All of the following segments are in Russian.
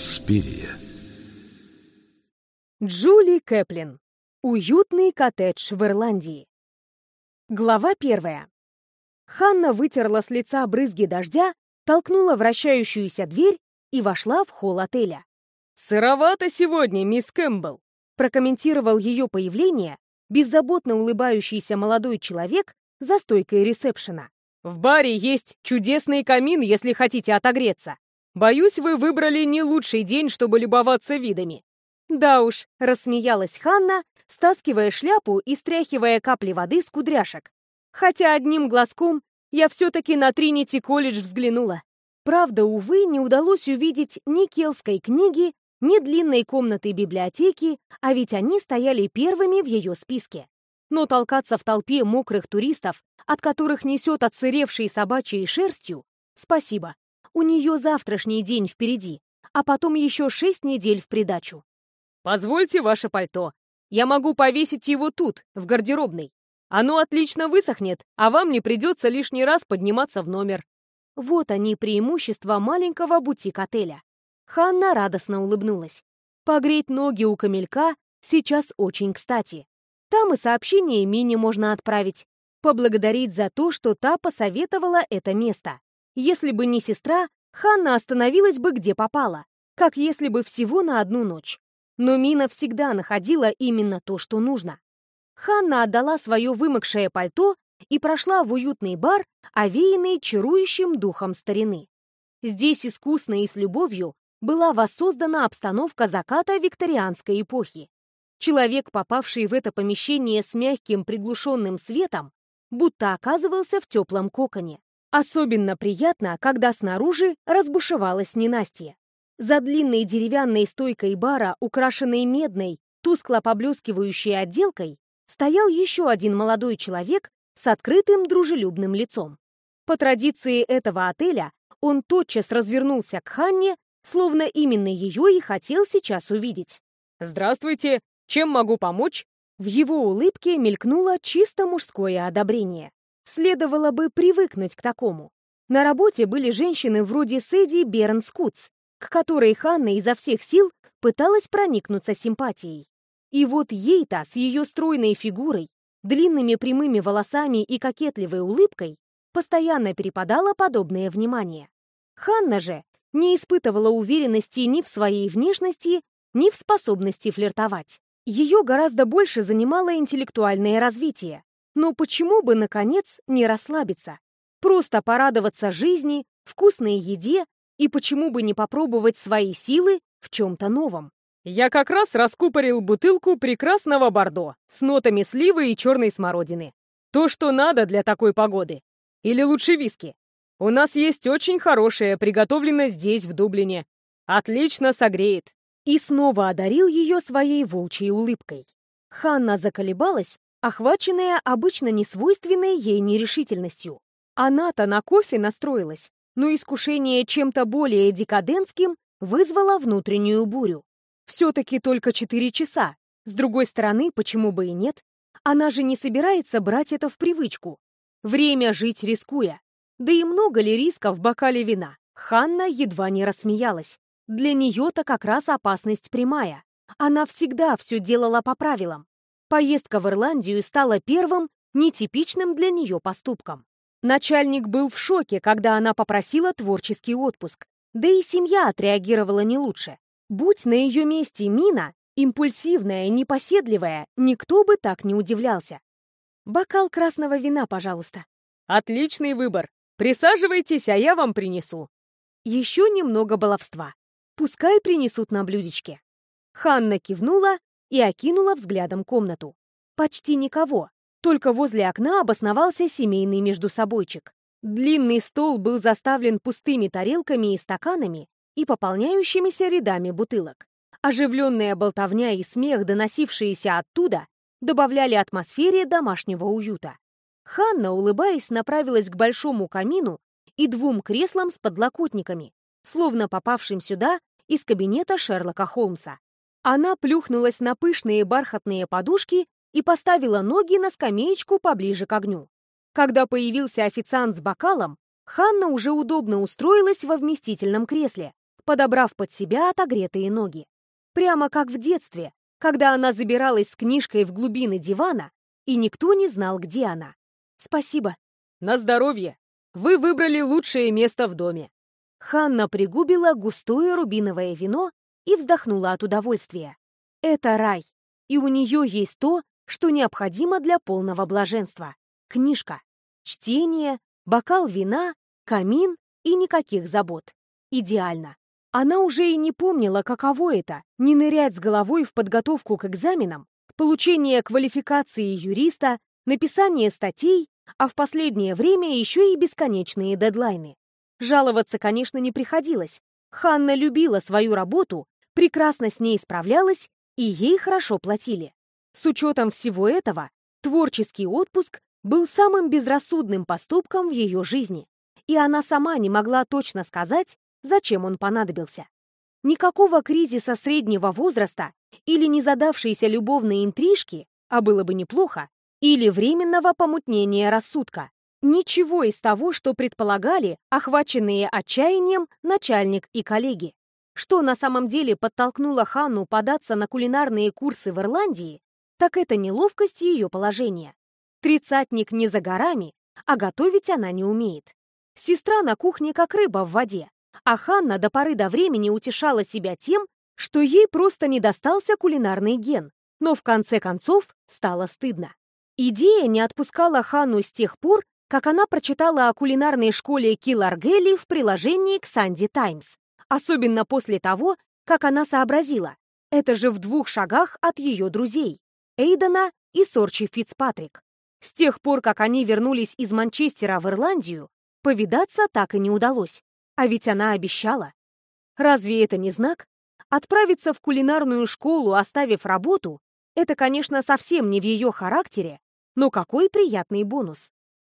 Инспирия. Джули Кэплин. Уютный коттедж в Ирландии. Глава первая. Ханна вытерла с лица брызги дождя, толкнула вращающуюся дверь и вошла в холл отеля. «Сыровато сегодня, мисс Кэмпбелл», прокомментировал ее появление беззаботно улыбающийся молодой человек за стойкой ресепшена. «В баре есть чудесный камин, если хотите отогреться. Боюсь, вы выбрали не лучший день, чтобы любоваться видами». «Да уж», — рассмеялась Ханна, стаскивая шляпу и стряхивая капли воды с кудряшек. Хотя одним глазком я все-таки на Тринити-колледж взглянула. Правда, увы, не удалось увидеть ни келской книги, ни длинной комнаты библиотеки, а ведь они стояли первыми в ее списке. Но толкаться в толпе мокрых туристов, от которых несет отсыревшей собачьей шерстью, спасибо. У нее завтрашний день впереди, а потом еще шесть недель в придачу. «Позвольте ваше пальто. Я могу повесить его тут, в гардеробной. Оно отлично высохнет, а вам не придется лишний раз подниматься в номер». Вот они преимущества маленького бутик-отеля. Ханна радостно улыбнулась. Погреть ноги у камелька сейчас очень кстати. Там и сообщение Мини можно отправить. Поблагодарить за то, что та посоветовала это место. Если бы не сестра, Ханна остановилась бы где попала, как если бы всего на одну ночь но Мина всегда находила именно то, что нужно. Ханна отдала свое вымокшее пальто и прошла в уютный бар, овеянный чарующим духом старины. Здесь искусно и с любовью была воссоздана обстановка заката викторианской эпохи. Человек, попавший в это помещение с мягким приглушенным светом, будто оказывался в теплом коконе. Особенно приятно, когда снаружи разбушевалась ненастье. За длинной деревянной стойкой бара, украшенной медной, тускло поблескивающей отделкой, стоял еще один молодой человек с открытым дружелюбным лицом. По традиции этого отеля он тотчас развернулся к Ханне, словно именно ее и хотел сейчас увидеть. «Здравствуйте! Чем могу помочь?» В его улыбке мелькнуло чисто мужское одобрение. Следовало бы привыкнуть к такому. На работе были женщины вроде Сэдди Бернскутс, к которой Ханна изо всех сил пыталась проникнуться симпатией. И вот ей-то с ее стройной фигурой, длинными прямыми волосами и кокетливой улыбкой постоянно перепадало подобное внимание. Ханна же не испытывала уверенности ни в своей внешности, ни в способности флиртовать. Ее гораздо больше занимало интеллектуальное развитие. Но почему бы, наконец, не расслабиться? Просто порадоваться жизни, вкусной еде и почему бы не попробовать свои силы в чем-то новом? Я как раз раскупорил бутылку прекрасного бордо с нотами сливы и черной смородины. То, что надо для такой погоды. Или лучше виски. У нас есть очень хорошее, приготовлено здесь, в Дублине. Отлично согреет. И снова одарил ее своей волчьей улыбкой. Ханна заколебалась, охваченная обычно несвойственной ей нерешительностью. Она-то на кофе настроилась, но искушение чем-то более декадентским вызвало внутреннюю бурю. Все-таки только четыре часа. С другой стороны, почему бы и нет? Она же не собирается брать это в привычку. Время жить рискуя. Да и много ли риска в бокале вина? Ханна едва не рассмеялась. Для нее-то как раз опасность прямая. Она всегда все делала по правилам. Поездка в Ирландию стала первым, нетипичным для нее поступком. Начальник был в шоке, когда она попросила творческий отпуск. Да и семья отреагировала не лучше. Будь на ее месте Мина, импульсивная, непоседливая, никто бы так не удивлялся. «Бокал красного вина, пожалуйста». «Отличный выбор. Присаживайтесь, а я вам принесу». Еще немного баловства. Пускай принесут на блюдечке. Ханна кивнула и окинула взглядом комнату. Почти никого. Только возле окна обосновался семейный междусобойчик. Длинный стол был заставлен пустыми тарелками и стаканами и пополняющимися рядами бутылок. Оживленная болтовня и смех, доносившиеся оттуда, добавляли атмосфере домашнего уюта. Ханна, улыбаясь, направилась к большому камину и двум креслам с подлокотниками, словно попавшим сюда из кабинета Шерлока Холмса. Она плюхнулась на пышные бархатные подушки и поставила ноги на скамеечку поближе к огню. Когда появился официант с бокалом, Ханна уже удобно устроилась во вместительном кресле, подобрав под себя отогретые ноги. Прямо как в детстве, когда она забиралась с книжкой в глубины дивана, и никто не знал, где она. «Спасибо». «На здоровье! Вы выбрали лучшее место в доме». Ханна пригубила густое рубиновое вино и вздохнула от удовольствия. Это рай, и у нее есть то, что необходимо для полного блаженства. Книжка, чтение, бокал вина, камин и никаких забот. Идеально. Она уже и не помнила, каково это — не нырять с головой в подготовку к экзаменам, получение квалификации юриста, написание статей, а в последнее время еще и бесконечные дедлайны. Жаловаться, конечно, не приходилось. Ханна любила свою работу, прекрасно с ней справлялась, и ей хорошо платили. С учетом всего этого, творческий отпуск был самым безрассудным поступком в ее жизни, и она сама не могла точно сказать, зачем он понадобился. Никакого кризиса среднего возраста или незадавшейся любовной интрижки, а было бы неплохо, или временного помутнения рассудка. Ничего из того, что предполагали охваченные отчаянием начальник и коллеги. Что на самом деле подтолкнуло Ханну податься на кулинарные курсы в Ирландии, так это неловкость ее положения. Тридцатник не за горами, а готовить она не умеет. Сестра на кухне как рыба в воде, а Ханна до поры до времени утешала себя тем, что ей просто не достался кулинарный ген, но в конце концов стало стыдно. Идея не отпускала Ханну с тех пор, как она прочитала о кулинарной школе Килларгелли в приложении к Санди Таймс. Особенно после того, как она сообразила, это же в двух шагах от ее друзей, Эйдена и Сорчи Фицпатрик. С тех пор, как они вернулись из Манчестера в Ирландию, повидаться так и не удалось. А ведь она обещала. Разве это не знак? Отправиться в кулинарную школу, оставив работу, это, конечно, совсем не в ее характере, но какой приятный бонус.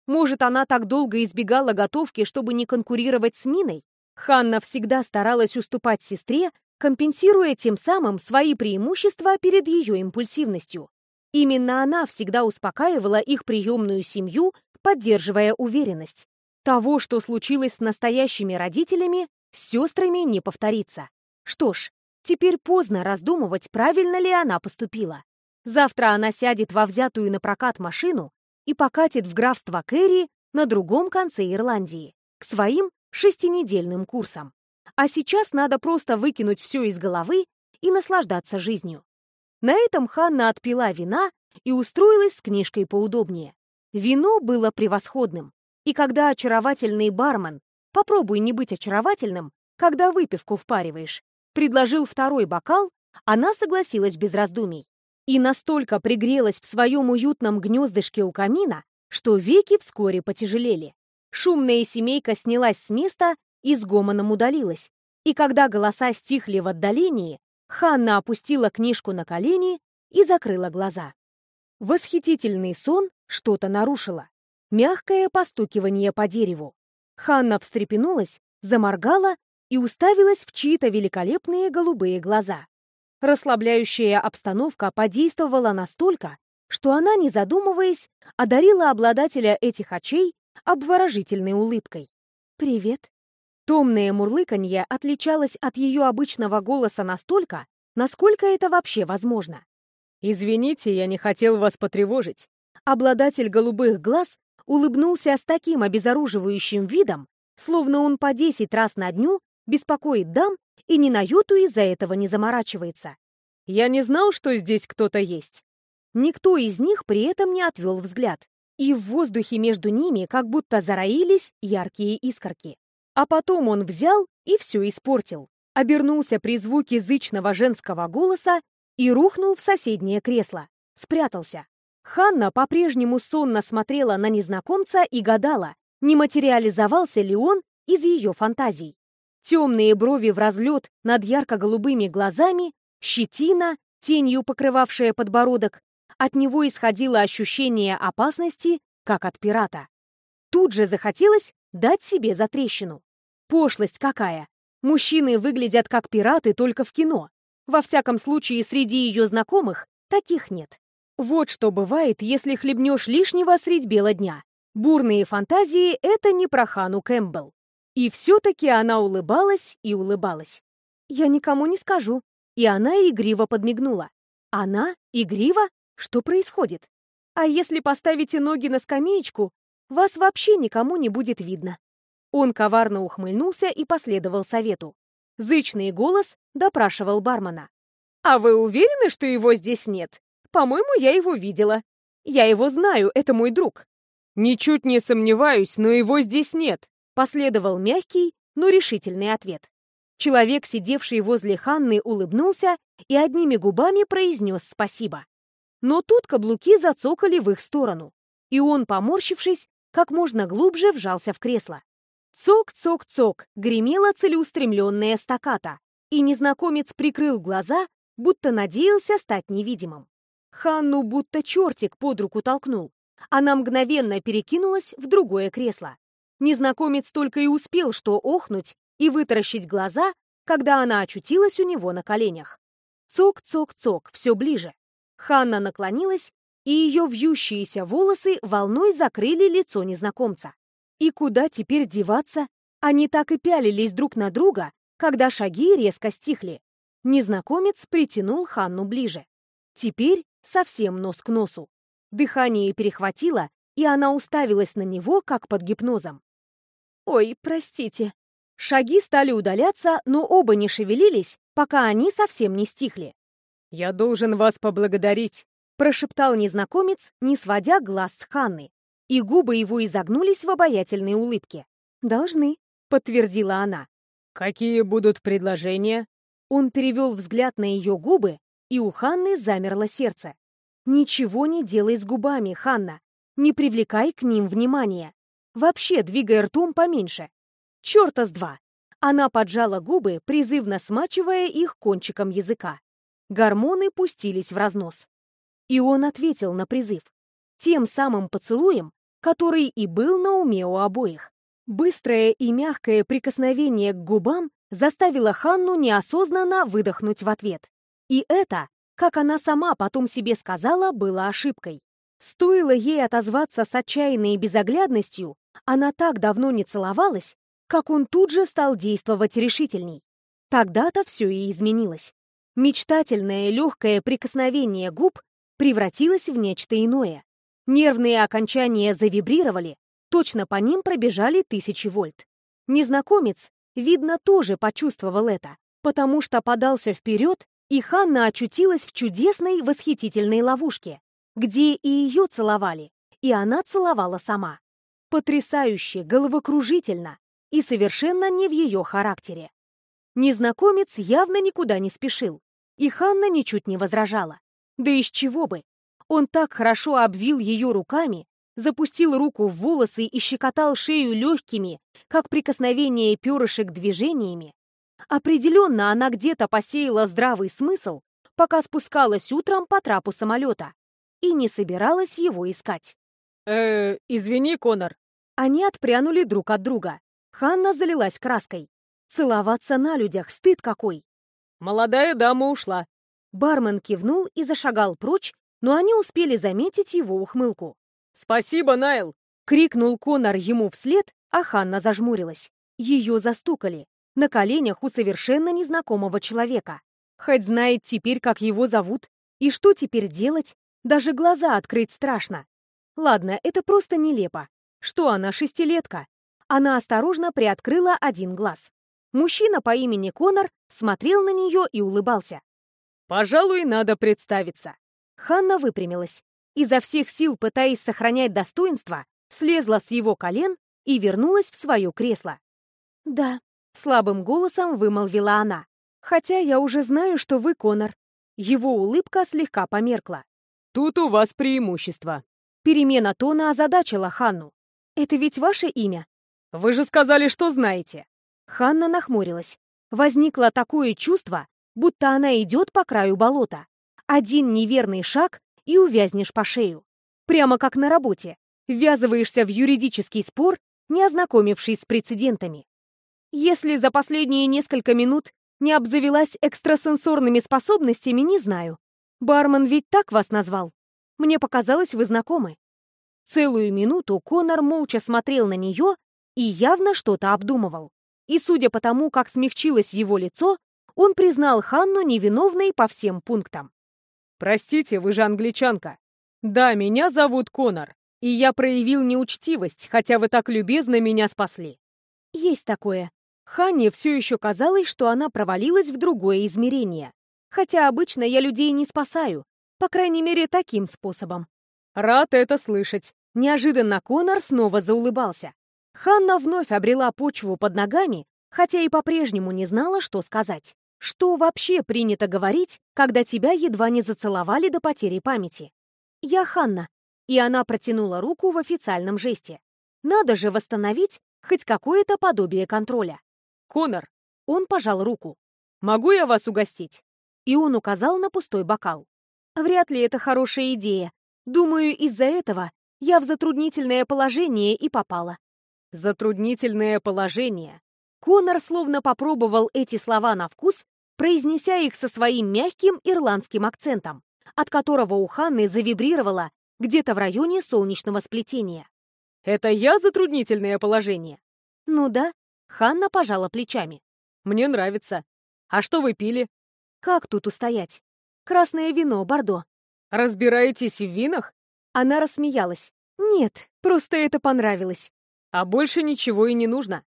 Может, она так долго избегала готовки, чтобы не конкурировать с Миной? Ханна всегда старалась уступать сестре, компенсируя тем самым свои преимущества перед ее импульсивностью. Именно она всегда успокаивала их приемную семью, поддерживая уверенность. Того, что случилось с настоящими родителями, с сестрами не повторится. Что ж, теперь поздно раздумывать, правильно ли она поступила. Завтра она сядет во взятую на прокат машину и покатит в графство Кэрри на другом конце Ирландии, к своим шестинедельным курсам. А сейчас надо просто выкинуть все из головы и наслаждаться жизнью. На этом Ханна отпила вина и устроилась с книжкой поудобнее. Вино было превосходным. И когда очаровательный бармен, попробуй не быть очаровательным, когда выпивку впариваешь, предложил второй бокал, она согласилась без раздумий. И настолько пригрелась в своем уютном гнездышке у камина, что веки вскоре потяжелели. Шумная семейка снялась с места и с гомоном удалилась. И когда голоса стихли в отдалении, Ханна опустила книжку на колени и закрыла глаза. Восхитительный сон что-то нарушило мягкое постукивание по дереву. Ханна встрепенулась, заморгала и уставилась в чьи-то великолепные голубые глаза. Расслабляющая обстановка подействовала настолько, что она, не задумываясь, одарила обладателя этих очей обворожительной улыбкой. «Привет». Томное мурлыканье отличалось от ее обычного голоса настолько, насколько это вообще возможно. «Извините, я не хотел вас потревожить». Обладатель голубых глаз улыбнулся с таким обезоруживающим видом, словно он по десять раз на дню беспокоит дам и ни на йоту из-за этого не заморачивается. «Я не знал, что здесь кто-то есть». Никто из них при этом не отвел взгляд, и в воздухе между ними как будто зароились яркие искорки. А потом он взял и все испортил, обернулся при звуке зычного женского голоса и рухнул в соседнее кресло, спрятался. Ханна по-прежнему сонно смотрела на незнакомца и гадала, не материализовался ли он из ее фантазий. Темные брови в разлет над ярко-голубыми глазами, щетина, тенью покрывавшая подбородок, от него исходило ощущение опасности, как от пирата. Тут же захотелось дать себе затрещину. Пошлость какая! Мужчины выглядят как пираты только в кино. Во всяком случае, среди ее знакомых таких нет. Вот что бывает, если хлебнешь лишнего средь бела дня. Бурные фантазии — это не про Хану Кэмпбелл. И все-таки она улыбалась и улыбалась. «Я никому не скажу». И она игриво подмигнула. «Она? Игриво? Что происходит? А если поставите ноги на скамеечку, вас вообще никому не будет видно». Он коварно ухмыльнулся и последовал совету. Зычный голос допрашивал бармена. «А вы уверены, что его здесь нет? По-моему, я его видела. Я его знаю, это мой друг». «Ничуть не сомневаюсь, но его здесь нет», Последовал мягкий, но решительный ответ. Человек, сидевший возле Ханны, улыбнулся и одними губами произнес спасибо. Но тут каблуки зацокали в их сторону, и он, поморщившись, как можно глубже вжался в кресло. Цок-цок-цок гремела целеустремленная стаката, и незнакомец прикрыл глаза, будто надеялся стать невидимым. Ханну будто чертик под руку толкнул. Она мгновенно перекинулась в другое кресло. Незнакомец только и успел что охнуть и вытаращить глаза, когда она очутилась у него на коленях. Цок-цок-цок, все ближе. Ханна наклонилась, и ее вьющиеся волосы волной закрыли лицо незнакомца. И куда теперь деваться? Они так и пялились друг на друга, когда шаги резко стихли. Незнакомец притянул Ханну ближе. Теперь совсем нос к носу. Дыхание перехватило, и она уставилась на него, как под гипнозом. «Ой, простите». Шаги стали удаляться, но оба не шевелились, пока они совсем не стихли. «Я должен вас поблагодарить», — прошептал незнакомец, не сводя глаз с Ханны. И губы его изогнулись в обаятельной улыбке. «Должны», — подтвердила она. «Какие будут предложения?» Он перевел взгляд на ее губы, и у Ханны замерло сердце. «Ничего не делай с губами, Ханна. Не привлекай к ним внимания. Вообще двигай ртом поменьше. Чёрта с два. Она поджала губы, призывно смачивая их кончиком языка. Гормоны пустились в разнос. И он ответил на призыв. Тем самым поцелуем, который и был на уме у обоих. Быстрое и мягкое прикосновение к губам заставило Ханну неосознанно выдохнуть в ответ. И это, как она сама потом себе сказала, было ошибкой. Стоило ей отозваться с отчаянной безоглядностью, она так давно не целовалась, как он тут же стал действовать решительней. Тогда-то все и изменилось. Мечтательное легкое прикосновение губ превратилось в нечто иное. Нервные окончания завибрировали, точно по ним пробежали тысячи вольт. Незнакомец, видно, тоже почувствовал это, потому что подался вперед, и Ханна очутилась в чудесной, восхитительной ловушке, где и ее целовали, и она целовала сама. Потрясающе, головокружительно и совершенно не в ее характере. Незнакомец явно никуда не спешил, и Ханна ничуть не возражала. Да из чего бы? Он так хорошо обвил ее руками, запустил руку в волосы и щекотал шею легкими, как прикосновение перышек движениями. Определенно она где-то посеяла здравый смысл, пока спускалась утром по трапу самолета, и не собиралась его искать. «Э, извини, Конор, они отпрянули друг от друга. Ханна залилась краской. Целоваться на людях, стыд какой. Молодая дама ушла. Бармен кивнул и зашагал прочь, но они успели заметить его ухмылку. «Спасибо, Найл!» — крикнул Конор ему вслед, а Ханна зажмурилась. Ее застукали. На коленях у совершенно незнакомого человека. Хоть знает теперь, как его зовут. И что теперь делать? Даже глаза открыть страшно. Ладно, это просто нелепо. Что она, шестилетка? Она осторожно приоткрыла один глаз. Мужчина по имени Конор смотрел на нее и улыбался. «Пожалуй, надо представиться». Ханна выпрямилась. Изо всех сил, пытаясь сохранять достоинство, слезла с его колен и вернулась в свое кресло. «Да», — слабым голосом вымолвила она. «Хотя я уже знаю, что вы Конор». Его улыбка слегка померкла. «Тут у вас преимущество». Перемена тона озадачила Ханну. Это ведь ваше имя? Вы же сказали, что знаете. Ханна нахмурилась. Возникло такое чувство, будто она идет по краю болота. Один неверный шаг и увязнешь по шею. Прямо как на работе. Ввязываешься в юридический спор, не ознакомившись с прецедентами. Если за последние несколько минут не обзавелась экстрасенсорными способностями, не знаю. Бармен ведь так вас назвал. Мне показалось, вы знакомы. Целую минуту Конор молча смотрел на нее, и явно что-то обдумывал. И судя по тому, как смягчилось его лицо, он признал Ханну невиновной по всем пунктам. «Простите, вы же англичанка. Да, меня зовут Конор, и я проявил неучтивость, хотя вы так любезно меня спасли». Есть такое. Ханне все еще казалось, что она провалилась в другое измерение. Хотя обычно я людей не спасаю, по крайней мере, таким способом. Рад это слышать. Неожиданно Конор снова заулыбался. Ханна вновь обрела почву под ногами, хотя и по-прежнему не знала, что сказать. Что вообще принято говорить, когда тебя едва не зацеловали до потери памяти? «Я Ханна», и она протянула руку в официальном жесте. Надо же восстановить хоть какое-то подобие контроля. «Конор!» Он пожал руку. «Могу я вас угостить?» И он указал на пустой бокал. Вряд ли это хорошая идея. Думаю, из-за этого я в затруднительное положение и попала. Затруднительное положение. Конор словно попробовал эти слова на вкус, произнеся их со своим мягким ирландским акцентом, от которого у Ханны завибрировало где-то в районе солнечного сплетения. «Это я затруднительное положение?» «Ну да», — Ханна пожала плечами. «Мне нравится. А что вы пили?» «Как тут устоять? Красное вино, Бордо». «Разбираетесь в винах?» Она рассмеялась. «Нет, просто это понравилось. А больше ничего и не нужно.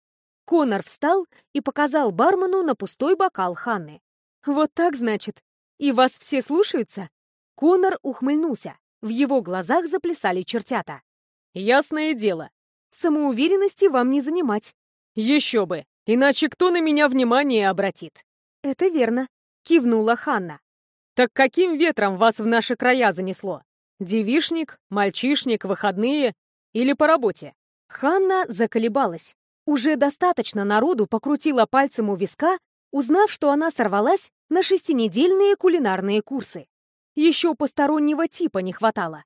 Конор встал и показал бармену на пустой бокал Ханны. «Вот так, значит? И вас все слушаются?» Конор ухмыльнулся. В его глазах заплясали чертята. «Ясное дело. Самоуверенности вам не занимать». «Еще бы! Иначе кто на меня внимание обратит?» «Это верно», — кивнула Ханна. «Так каким ветром вас в наши края занесло? Девишник, мальчишник, выходные или по работе?» Ханна заколебалась. Уже достаточно народу покрутила пальцем у виска, узнав, что она сорвалась на шестинедельные кулинарные курсы. Еще постороннего типа не хватало.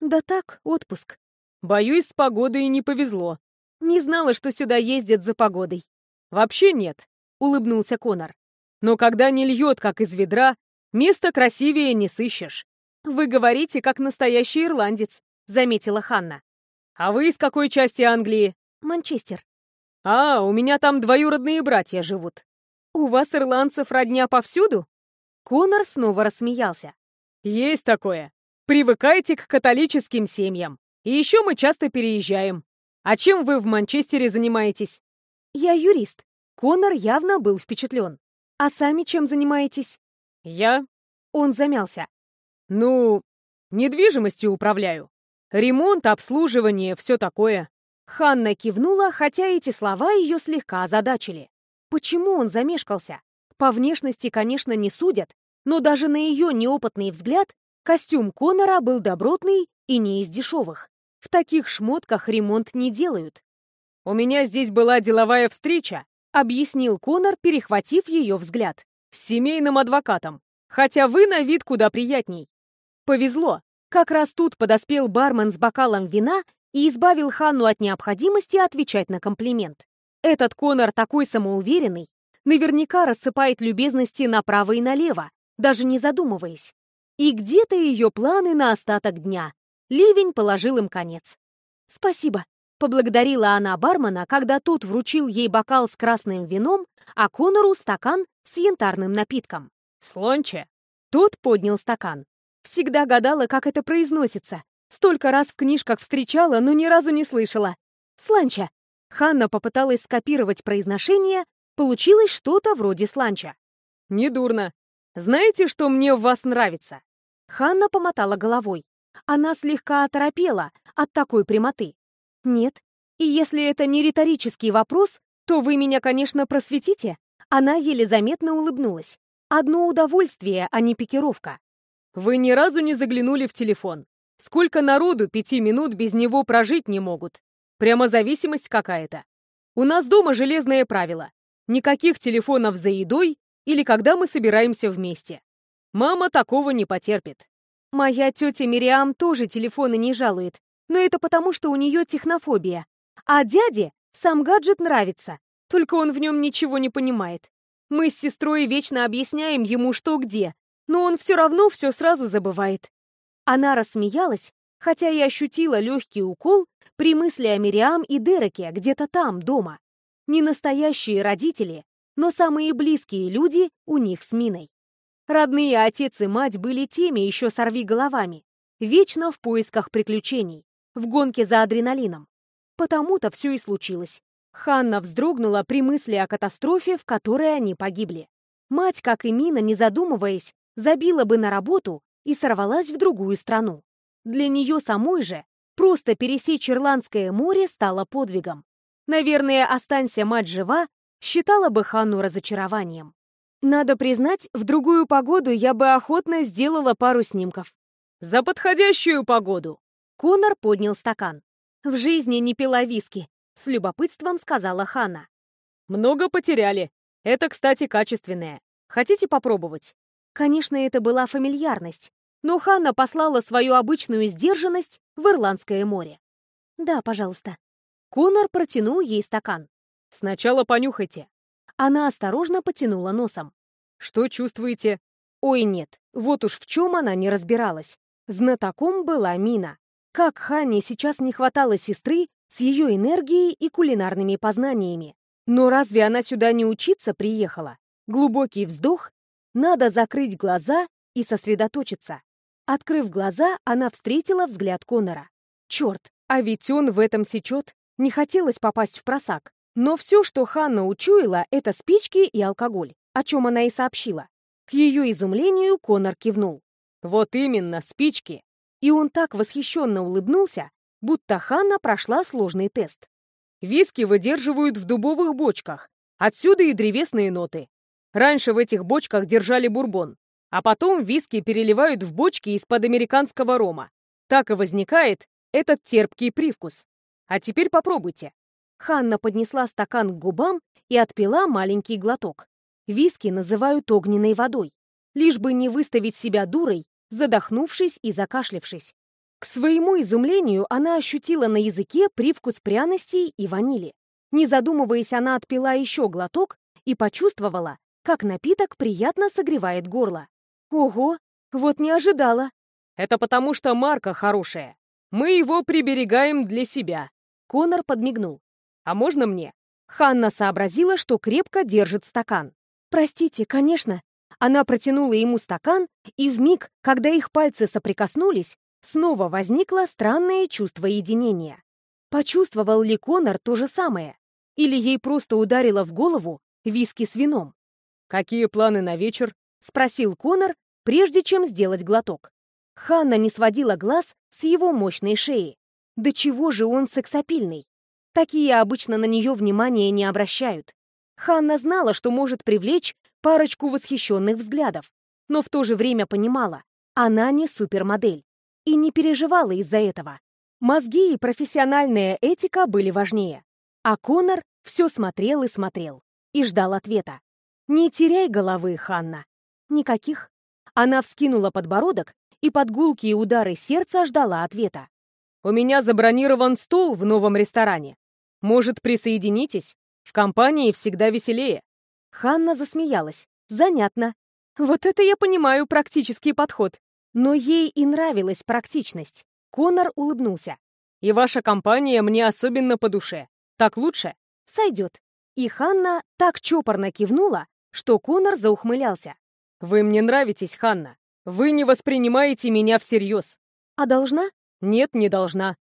Да так, отпуск. Боюсь, с погодой не повезло. Не знала, что сюда ездят за погодой. Вообще нет, улыбнулся Конор. Но когда не льет, как из ведра, место красивее не сыщешь. Вы говорите, как настоящий ирландец, заметила Ханна. А вы из какой части Англии? Манчестер. А, у меня там двоюродные братья живут. У вас ирландцев родня повсюду? Конор снова рассмеялся. Есть такое. Привыкайте к католическим семьям. И еще мы часто переезжаем. А чем вы в Манчестере занимаетесь? Я юрист. Конор явно был впечатлен. А сами чем занимаетесь? Я? Он замялся. Ну, недвижимостью управляю. Ремонт, обслуживание, все такое. Ханна кивнула, хотя эти слова ее слегка озадачили. Почему он замешкался? По внешности, конечно, не судят, но даже на ее неопытный взгляд костюм Конора был добротный и не из дешевых. В таких шмотках ремонт не делают. «У меня здесь была деловая встреча», — объяснил Конор, перехватив ее взгляд. «С семейным адвокатом. Хотя вы на вид куда приятней». Повезло. Как раз тут подоспел бармен с бокалом вина и избавил Ханну от необходимости отвечать на комплимент. Этот Конор такой самоуверенный, наверняка рассыпает любезности направо и налево, даже не задумываясь. И где-то ее планы на остаток дня. Ливень положил им конец. «Спасибо», — поблагодарила она бармена, когда тот вручил ей бокал с красным вином, а Конору стакан с янтарным напитком. «Слонче?» Тот поднял стакан. Всегда гадала, как это произносится. Столько раз в книжках встречала, но ни разу не слышала. Сланча. Ханна попыталась скопировать произношение, получилось что-то вроде сланча. «Недурно. Знаете, что мне в вас нравится?» Ханна помотала головой. Она слегка оторопела от такой прямоты. «Нет. И если это не риторический вопрос, то вы меня, конечно, просветите?» Она еле заметно улыбнулась. «Одно удовольствие, а не пикировка. Вы ни разу не заглянули в телефон. Сколько народу пяти минут без него прожить не могут. Прямо зависимость какая-то. У нас дома железное правило. Никаких телефонов за едой или когда мы собираемся вместе. Мама такого не потерпит. Моя тетя Мириам тоже телефоны не жалует, но это потому, что у нее технофобия. А дяде сам гаджет нравится, только он в нем ничего не понимает. Мы с сестрой вечно объясняем ему, что где, но он все равно все сразу забывает. Она рассмеялась, хотя и ощутила легкий укол, При мысли о Мириам и Дереке где-то там, дома. Не настоящие родители, но самые близкие люди у них с Миной. Родные отец и мать были теми еще сорви головами, вечно в поисках приключений, в гонке за адреналином. Потому-то все и случилось. Ханна вздрогнула при мысли о катастрофе, в которой они погибли. Мать, как и Мина, не задумываясь, забила бы на работу и сорвалась в другую страну. Для нее самой же просто пересечь Ирландское море стало подвигом. Наверное, останься мать жива, считала бы Ханну разочарованием. Надо признать, в другую погоду я бы охотно сделала пару снимков. «За подходящую погоду!» Конор поднял стакан. «В жизни не пила виски», — с любопытством сказала Ханна. «Много потеряли. Это, кстати, качественное. Хотите попробовать?» Конечно, это была фамильярность, но Ханна послала свою обычную сдержанность в Ирландское море. «Да, пожалуйста». Конор протянул ей стакан. «Сначала понюхайте». Она осторожно потянула носом. «Что чувствуете?» Ой, нет, вот уж в чем она не разбиралась. Знатоком была Мина. Как Ханне сейчас не хватало сестры с ее энергией и кулинарными познаниями. Но разве она сюда не учиться приехала? Глубокий вздох. Надо закрыть глаза и сосредоточиться. Открыв глаза, она встретила взгляд Конора. Черт, а ведь он в этом сечет. Не хотелось попасть в просак. Но все, что Ханна учуяла, это спички и алкоголь, о чем она и сообщила. К ее изумлению Конор кивнул. «Вот именно, спички!» И он так восхищенно улыбнулся, будто Ханна прошла сложный тест. «Виски выдерживают в дубовых бочках, отсюда и древесные ноты. Раньше в этих бочках держали бурбон, а потом виски переливают в бочки из-под американского рома. Так и возникает этот терпкий привкус. А теперь попробуйте. Ханна поднесла стакан к губам и отпила маленький глоток. Виски называют огненной водой. Лишь бы не выставить себя дурой, задохнувшись и закашлявшись. К своему изумлению она ощутила на языке привкус пряностей и ванили. Не задумываясь, она отпила еще глоток и почувствовала, как напиток приятно согревает горло. Ого, вот не ожидала. Это потому, что марка хорошая. Мы его приберегаем для себя. Конор подмигнул. «А можно мне?» Ханна сообразила, что крепко держит стакан. «Простите, конечно». Она протянула ему стакан, и в миг, когда их пальцы соприкоснулись, снова возникло странное чувство единения. Почувствовал ли Конор то же самое? Или ей просто ударило в голову виски с вином? «Какие планы на вечер?» — спросил Конор, прежде чем сделать глоток. Ханна не сводила глаз с его мощной шеи. Да чего же он сексапильный? Такие обычно на нее внимания не обращают. Ханна знала, что может привлечь парочку восхищенных взглядов, но в то же время понимала, она не супермодель. И не переживала из-за этого. Мозги и профессиональная этика были важнее. А Конор все смотрел и смотрел. И ждал ответа. «Не теряй головы, Ханна». «Никаких». Она вскинула подбородок и под гулкие удары сердца ждала ответа. У меня забронирован стол в новом ресторане. Может, присоединитесь? В компании всегда веселее». Ханна засмеялась. «Занятно. Вот это я понимаю практический подход. Но ей и нравилась практичность. Конор улыбнулся. «И ваша компания мне особенно по душе. Так лучше?» «Сойдет». И Ханна так чопорно кивнула, что Конор заухмылялся. «Вы мне нравитесь, Ханна. Вы не воспринимаете меня всерьез». «А должна?» «Нет, не должна».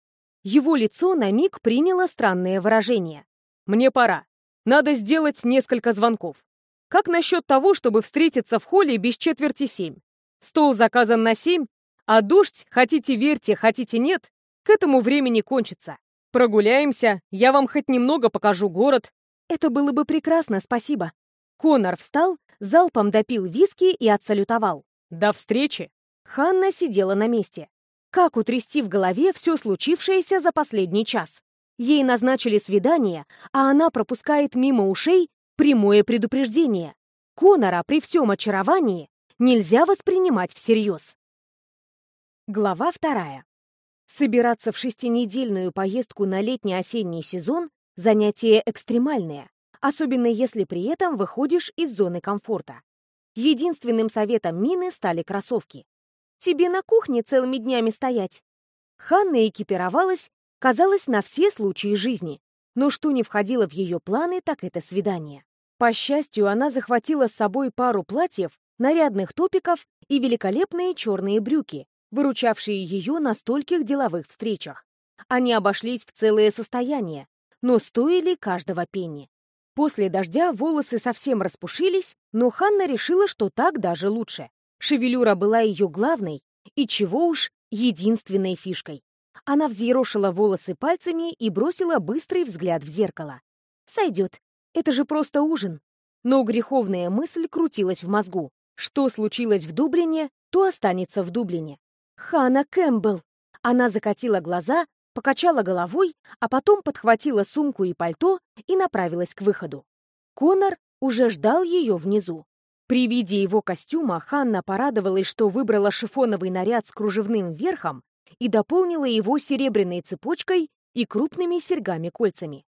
Его лицо на миг приняло странное выражение. «Мне пора. Надо сделать несколько звонков. Как насчет того, чтобы встретиться в холле без четверти семь? Стол заказан на семь, а дождь, хотите верьте, хотите нет, к этому времени кончится. Прогуляемся, я вам хоть немного покажу город». «Это было бы прекрасно, спасибо». Конор встал, залпом допил виски и отсалютовал. «До встречи!» Ханна сидела на месте. Как утрясти в голове все случившееся за последний час? Ей назначили свидание, а она пропускает мимо ушей прямое предупреждение. Конора при всем очаровании нельзя воспринимать всерьез. Глава вторая. Собираться в шестинедельную поездку на летний-осенний сезон – занятие экстремальное, особенно если при этом выходишь из зоны комфорта. Единственным советом Мины стали кроссовки. Тебе на кухне целыми днями стоять. Ханна экипировалась казалось, на все случаи жизни. Но что не входило в ее планы, так это свидание. По счастью, она захватила с собой пару платьев, нарядных топиков и великолепные черные брюки, выручавшие ее на стольких деловых встречах. Они обошлись в целое состояние, но стоили каждого пенни. После дождя волосы совсем распушились, но Ханна решила, что так даже лучше. Шевелюра была ее главной и, чего уж, единственной фишкой. Она взъерошила волосы пальцами и бросила быстрый взгляд в зеркало. «Сойдет. Это же просто ужин». Но греховная мысль крутилась в мозгу. Что случилось в Дублине, то останется в Дублине. Хана Кэмпбелл. Она закатила глаза, покачала головой, а потом подхватила сумку и пальто и направилась к выходу. Конор уже ждал ее внизу. При виде его костюма Ханна порадовалась, что выбрала шифоновый наряд с кружевным верхом и дополнила его серебряной цепочкой и крупными серьгами-кольцами.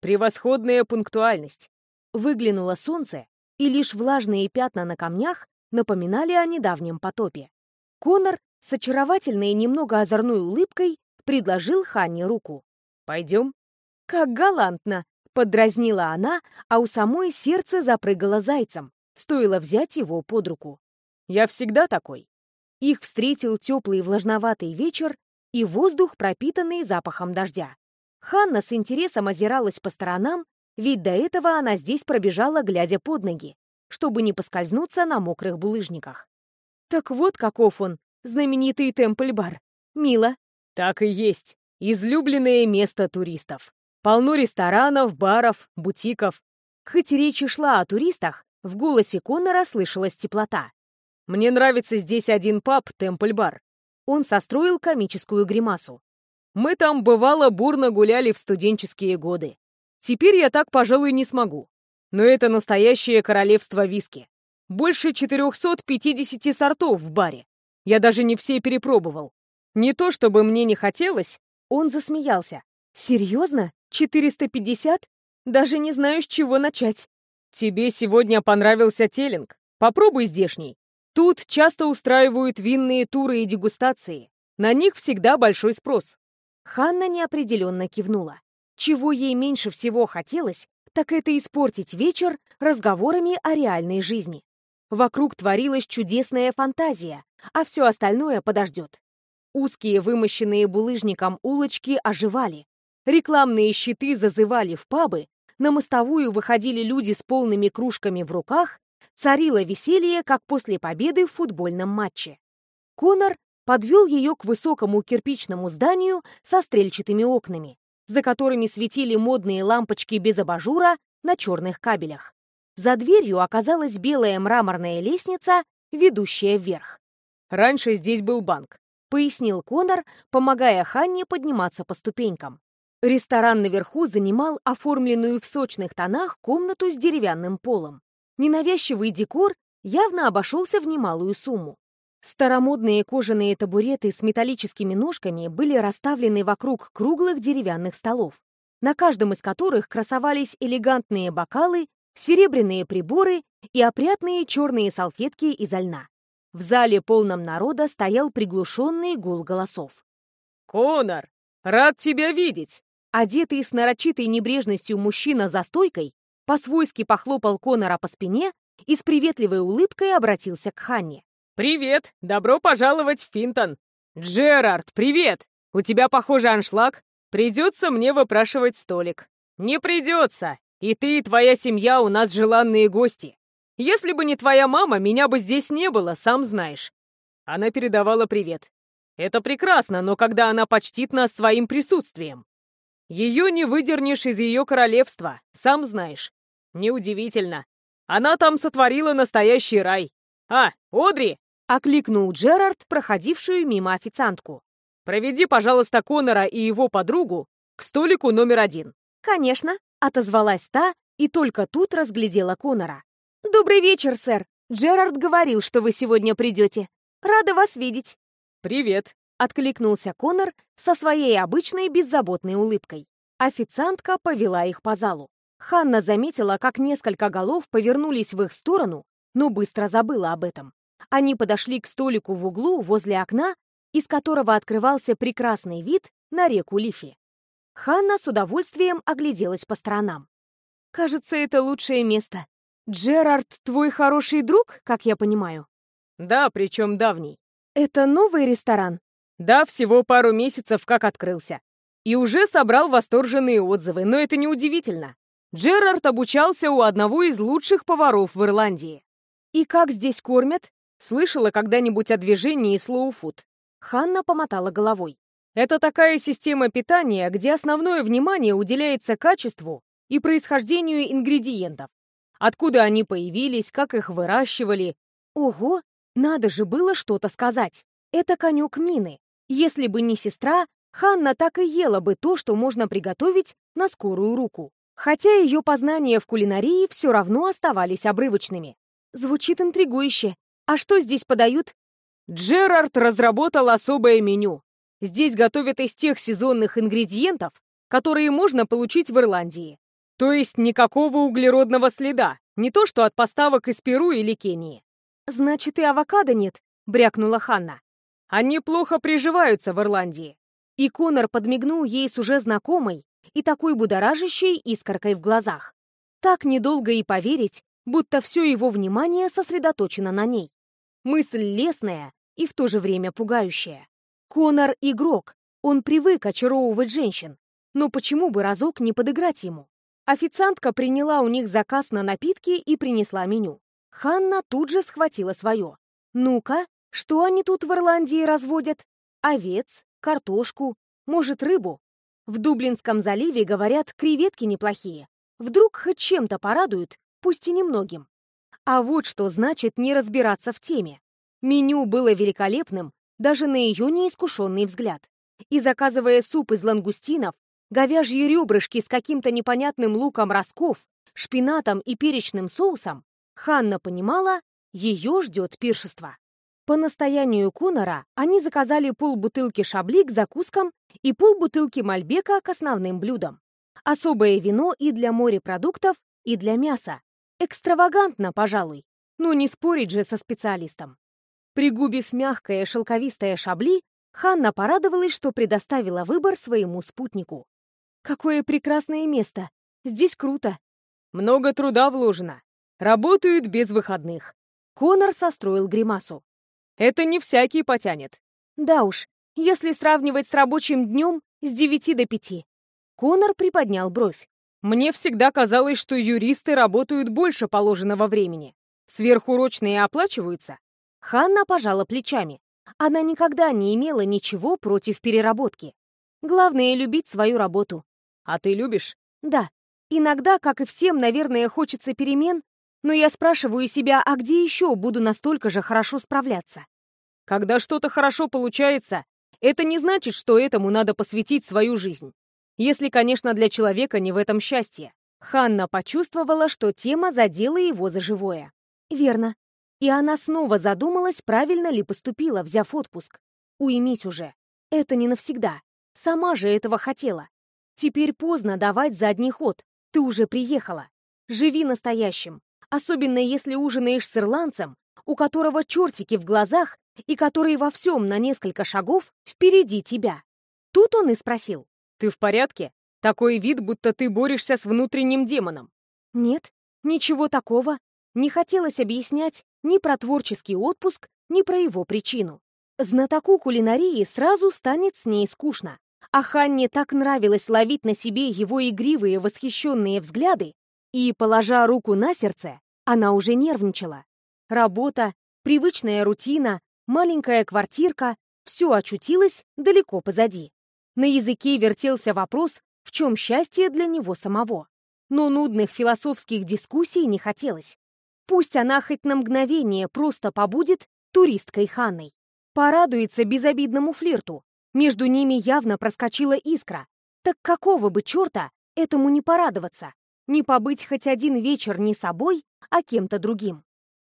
«Превосходная пунктуальность!» Выглянуло солнце, и лишь влажные пятна на камнях напоминали о недавнем потопе. Конор с очаровательной немного озорной улыбкой предложил Ханне руку. «Пойдем?» «Как галантно!» — поддразнила она, а у самой сердце запрыгало зайцем. Стоило взять его под руку. «Я всегда такой». Их встретил теплый влажноватый вечер и воздух, пропитанный запахом дождя. Ханна с интересом озиралась по сторонам, ведь до этого она здесь пробежала, глядя под ноги, чтобы не поскользнуться на мокрых булыжниках. Так вот каков он, знаменитый Темпль-бар. Мило. Так и есть. Излюбленное место туристов. Полно ресторанов, баров, бутиков. Хоть речь и шла о туристах, в голосе Коннора слышалась теплота. «Мне нравится здесь один паб, Темпль-бар». Он состроил комическую гримасу. «Мы там, бывало, бурно гуляли в студенческие годы. Теперь я так, пожалуй, не смогу. Но это настоящее королевство виски. Больше 450 сортов в баре. Я даже не все перепробовал. Не то чтобы мне не хотелось. Он засмеялся. Серьезно? 450? Даже не знаю, с чего начать. Тебе сегодня понравился теллинг? Попробуй здешний. Тут часто устраивают винные туры и дегустации. На них всегда большой спрос. Ханна неопределенно кивнула. Чего ей меньше всего хотелось, так это испортить вечер разговорами о реальной жизни. Вокруг творилась чудесная фантазия, а все остальное подождет. Узкие, вымощенные булыжником улочки оживали. Рекламные щиты зазывали в пабы, на мостовую выходили люди с полными кружками в руках, царило веселье, как после победы в футбольном матче. Конор подвел ее к высокому кирпичному зданию со стрельчатыми окнами, за которыми светили модные лампочки без абажура на черных кабелях. За дверью оказалась белая мраморная лестница, ведущая вверх. «Раньше здесь был банк», — пояснил Конор, помогая Ханне подниматься по ступенькам. Ресторан наверху занимал оформленную в сочных тонах комнату с деревянным полом. Ненавязчивый декор явно обошелся в немалую сумму. Старомодные кожаные табуреты с металлическими ножками были расставлены вокруг круглых деревянных столов, на каждом из которых красовались элегантные бокалы серебряные приборы и опрятные черные салфетки изо льна. В зале полном народа стоял приглушенный гул голосов. «Конор, рад тебя видеть!» Одетый с нарочитой небрежностью мужчина за стойкой по-свойски похлопал Конора по спине и с приветливой улыбкой обратился к Ханне. «Привет! Добро пожаловать в Финтон! Джерард, привет! У тебя, похоже, аншлаг. Придется мне выпрашивать столик». «Не придется! И ты и твоя семья у нас желанные гости. Если бы не твоя мама, меня бы здесь не было, сам знаешь». Она передавала привет. «Это прекрасно, но когда она почтит нас своим присутствием? Ее не выдернешь из ее королевства, сам знаешь. Неудивительно. Она там сотворила настоящий рай. А, Одри!» — окликнул Джерард, проходившую мимо официантку. «Проведи, пожалуйста, Конора и его подругу к столику номер один». «Конечно», Отозвалась та и только тут разглядела Конора. «Добрый вечер, сэр. Джерард говорил, что вы сегодня придете. Рада вас видеть». «Привет», — откликнулся Конор со своей обычной беззаботной улыбкой. Официантка повела их по залу. Ханна заметила, как несколько голов повернулись в их сторону, но быстро забыла об этом. Они подошли к столику в углу возле окна, из которого открывался прекрасный вид на реку Лифи. Ханна с удовольствием огляделась по сторонам. «Кажется, это лучшее место. Джерард твой хороший друг, как я понимаю?» «Да, причем давний». «Это новый ресторан?» «Да, всего пару месяцев как открылся. И уже собрал восторженные отзывы, но это не удивительно. Джерард обучался у одного из лучших поваров в Ирландии. «И как здесь кормят?» Слышала когда-нибудь о движении слоуфуд? Ханна помотала головой. Это такая система питания, где основное внимание уделяется качеству и происхождению ингредиентов. Откуда они появились, как их выращивали. Ого, надо же было что-то сказать. Это конек Мины. Если бы не сестра, Ханна так и ела бы то, что можно приготовить на скорую руку. Хотя ее познания в кулинарии все равно оставались обрывочными. Звучит интригующе. А что здесь подают? Джерард разработал особое меню. Здесь готовят из тех сезонных ингредиентов, которые можно получить в Ирландии. То есть никакого углеродного следа, не то что от поставок из Перу или Кении. «Значит, и авокадо нет», — брякнула Ханна. «Они плохо приживаются в Ирландии». И Конор подмигнул ей с уже знакомой и такой будоражащей искоркой в глазах. Так недолго и поверить, будто все его внимание сосредоточено на ней. Мысль лесная и в то же время пугающая. Конор — игрок, он привык очаровывать женщин, но почему бы разок не подыграть ему? Официантка приняла у них заказ на напитки и принесла меню. Ханна тут же схватила свое. «Ну-ка, что они тут в Ирландии разводят? Овец, картошку, может, рыбу? В Дублинском заливе, говорят, креветки неплохие. Вдруг хоть чем-то порадуют, пусть и немногим. А вот что значит не разбираться в теме. Меню было великолепным, даже на ее неискушенный взгляд. И заказывая суп из лангустинов, говяжьи ребрышки с каким-то непонятным луком росков, шпинатом и перечным соусом, Ханна понимала, ее ждет пиршество. По настоянию Конора они заказали полбутылки шабли к закускам и полбутылки мальбека к основным блюдам. Особое вино и для морепродуктов, и для мяса. Экстравагантно, пожалуй, но не спорить же со специалистом. Пригубив мягкое шелковистое шабли, Ханна порадовалась, что предоставила выбор своему спутнику. «Какое прекрасное место! Здесь круто!» «Много труда вложено. Работают без выходных». Конор состроил гримасу. Это не всякий потянет. Да уж, если сравнивать с рабочим днем с 9 до 5. Конор приподнял бровь. Мне всегда казалось, что юристы работают больше положенного времени. Сверхурочные оплачиваются? Ханна пожала плечами. Она никогда не имела ничего против переработки. Главное — любить свою работу. А ты любишь? Да. Иногда, как и всем, наверное, хочется перемен, но я спрашиваю себя, а где еще буду настолько же хорошо справляться? Когда что-то хорошо получается, это не значит, что этому надо посвятить свою жизнь. Если, конечно, для человека не в этом счастье. Ханна почувствовала, что тема задела его за живое. Верно. И она снова задумалась, правильно ли поступила, взяв отпуск. Уймись уже. Это не навсегда. Сама же этого хотела. Теперь поздно давать задний ход. Ты уже приехала. Живи настоящим особенно если ужинаешь с ирландцем, у которого чертики в глазах и который во всем на несколько шагов впереди тебя. Тут он и спросил. «Ты в порядке? Такой вид, будто ты борешься с внутренним демоном». «Нет, ничего такого. Не хотелось объяснять ни про творческий отпуск, ни про его причину. Знатоку кулинарии сразу станет с ней скучно. А Ханне так нравилось ловить на себе его игривые восхищенные взгляды, и, положа руку на сердце, она уже нервничала. Работа, привычная рутина, маленькая квартирка — все очутилось далеко позади. На языке вертелся вопрос, в чем счастье для него самого. Но нудных философских дискуссий не хотелось. Пусть она хоть на мгновение просто побудет туристкой Ханной. Порадуется безобидному флирту. Между ними явно проскочила искра. Так какого бы черта этому не порадоваться? не побыть хоть один вечер не собой, а кем-то другим.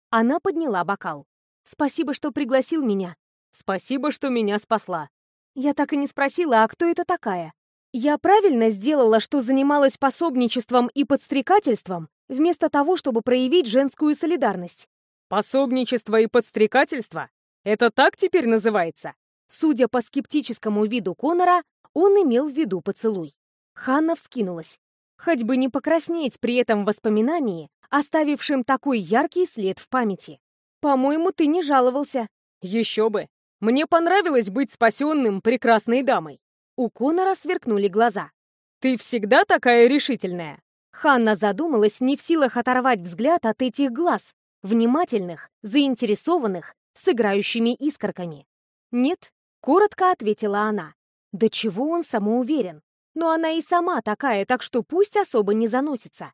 Она подняла бокал. «Спасибо, что пригласил меня». «Спасибо, что меня спасла». Я так и не спросила, а кто это такая? Я правильно сделала, что занималась пособничеством и подстрекательством, вместо того, чтобы проявить женскую солидарность? Пособничество и подстрекательство? Это так теперь называется? Судя по скептическому виду Конора, он имел в виду поцелуй. Ханна вскинулась. Хоть бы не покраснеть при этом воспоминании, оставившим такой яркий след в памяти. «По-моему, ты не жаловался». «Еще бы! Мне понравилось быть спасенным прекрасной дамой». У Конора сверкнули глаза. «Ты всегда такая решительная?» Ханна задумалась, не в силах оторвать взгляд от этих глаз, внимательных, заинтересованных, с играющими искорками. «Нет», — коротко ответила она. «Да чего он самоуверен? Но она и сама такая, так что пусть особо не заносится.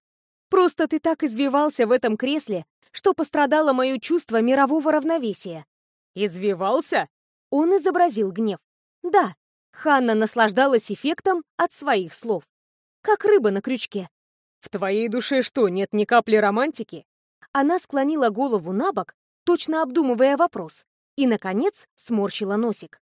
Просто ты так извивался в этом кресле, что пострадало мое чувство мирового равновесия». «Извивался?» Он изобразил гнев. «Да». Ханна наслаждалась эффектом от своих слов. Как рыба на крючке. «В твоей душе что, нет ни капли романтики?» Она склонила голову на бок, точно обдумывая вопрос, и, наконец, сморщила носик.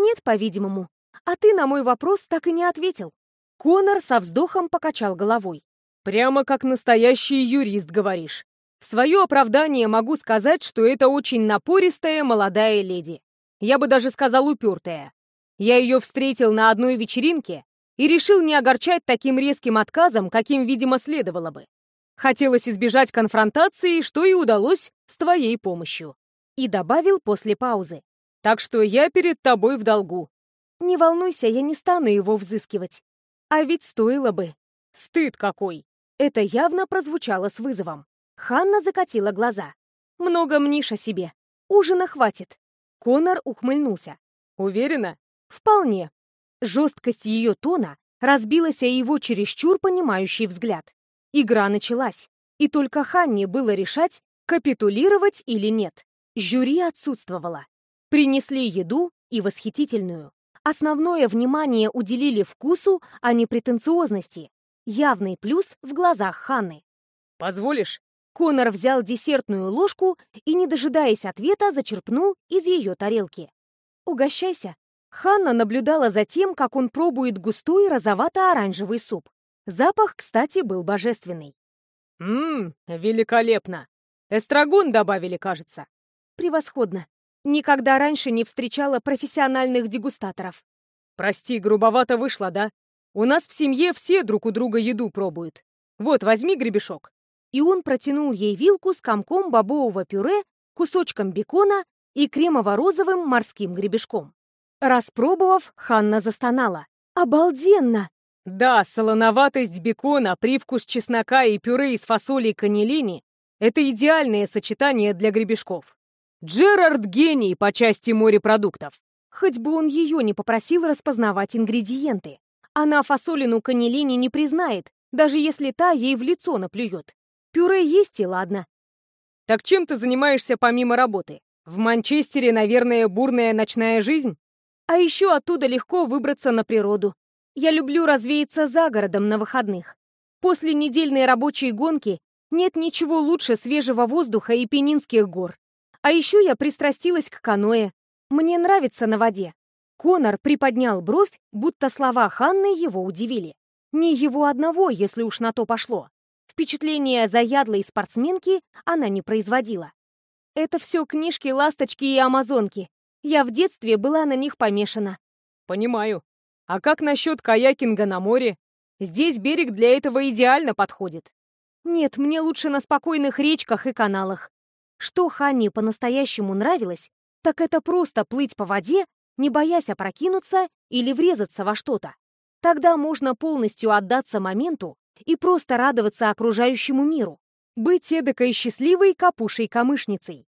«Нет, по-видимому. А ты на мой вопрос так и не ответил». Конор со вздохом покачал головой. «Прямо как настоящий юрист, говоришь. В свое оправдание могу сказать, что это очень напористая молодая леди. Я бы даже сказал упертая. Я ее встретил на одной вечеринке и решил не огорчать таким резким отказом, каким, видимо, следовало бы. Хотелось избежать конфронтации, что и удалось с твоей помощью. И добавил после паузы. Так что я перед тобой в долгу. Не волнуйся, я не стану его взыскивать. А ведь стоило бы. Стыд какой. Это явно прозвучало с вызовом. Ханна закатила глаза. Много мнишь о себе. Ужина хватит. Конор ухмыльнулся. Уверена? Вполне. Жесткость ее тона разбилась о его чересчур понимающий взгляд. Игра началась, и только Ханне было решать, капитулировать или нет. Жюри отсутствовало. Принесли еду и восхитительную. Основное внимание уделили вкусу, а не претенциозности. Явный плюс в глазах Ханны. «Позволишь?» Конор взял десертную ложку и, не дожидаясь ответа, зачерпнул из ее тарелки. «Угощайся», Ханна наблюдала за тем, как он пробует густой розовато-оранжевый суп. Запах, кстати, был божественный. «Ммм, великолепно! Эстрагон добавили, кажется». «Превосходно. Никогда раньше не встречала профессиональных дегустаторов». «Прости, грубовато вышло, да? У нас в семье все друг у друга еду пробуют. Вот, возьми гребешок». И он протянул ей вилку с комком бобового пюре, кусочком бекона и кремово-розовым морским гребешком. Распробовав, Ханна застонала. «Обалденно!» Да, солоноватость бекона, привкус чеснока и пюре из фасоли каннелини — это идеальное сочетание для гребешков. Джерард гений по части морепродуктов. Хоть бы он ее не попросил распознавать ингредиенты. Она фасолину каннелини не признает, даже если та ей в лицо наплюет. Пюре есть и ладно. Так чем ты занимаешься помимо работы? В Манчестере, наверное, бурная ночная жизнь? А еще оттуда легко выбраться на природу. Я люблю развеяться за городом на выходных. После недельной рабочей гонки нет ничего лучше свежего воздуха и Пенинских гор. А еще я пристрастилась к каноэ. Мне нравится на воде. Конор приподнял бровь, будто слова Ханны его удивили. Не его одного, если уж на то пошло. Впечатление заядлой спортсменки она не производила. Это все книжки «Ласточки» и «Амазонки». Я в детстве была на них помешана. Понимаю. А как насчет каякинга на море? Здесь берег для этого идеально подходит. Нет, мне лучше на спокойных речках и каналах. Что Ханне по-настоящему нравилось, так это просто плыть по воде, не боясь опрокинуться или врезаться во что-то. Тогда можно полностью отдаться моменту и просто радоваться окружающему миру. Быть эдакой счастливой капушей-камышницей.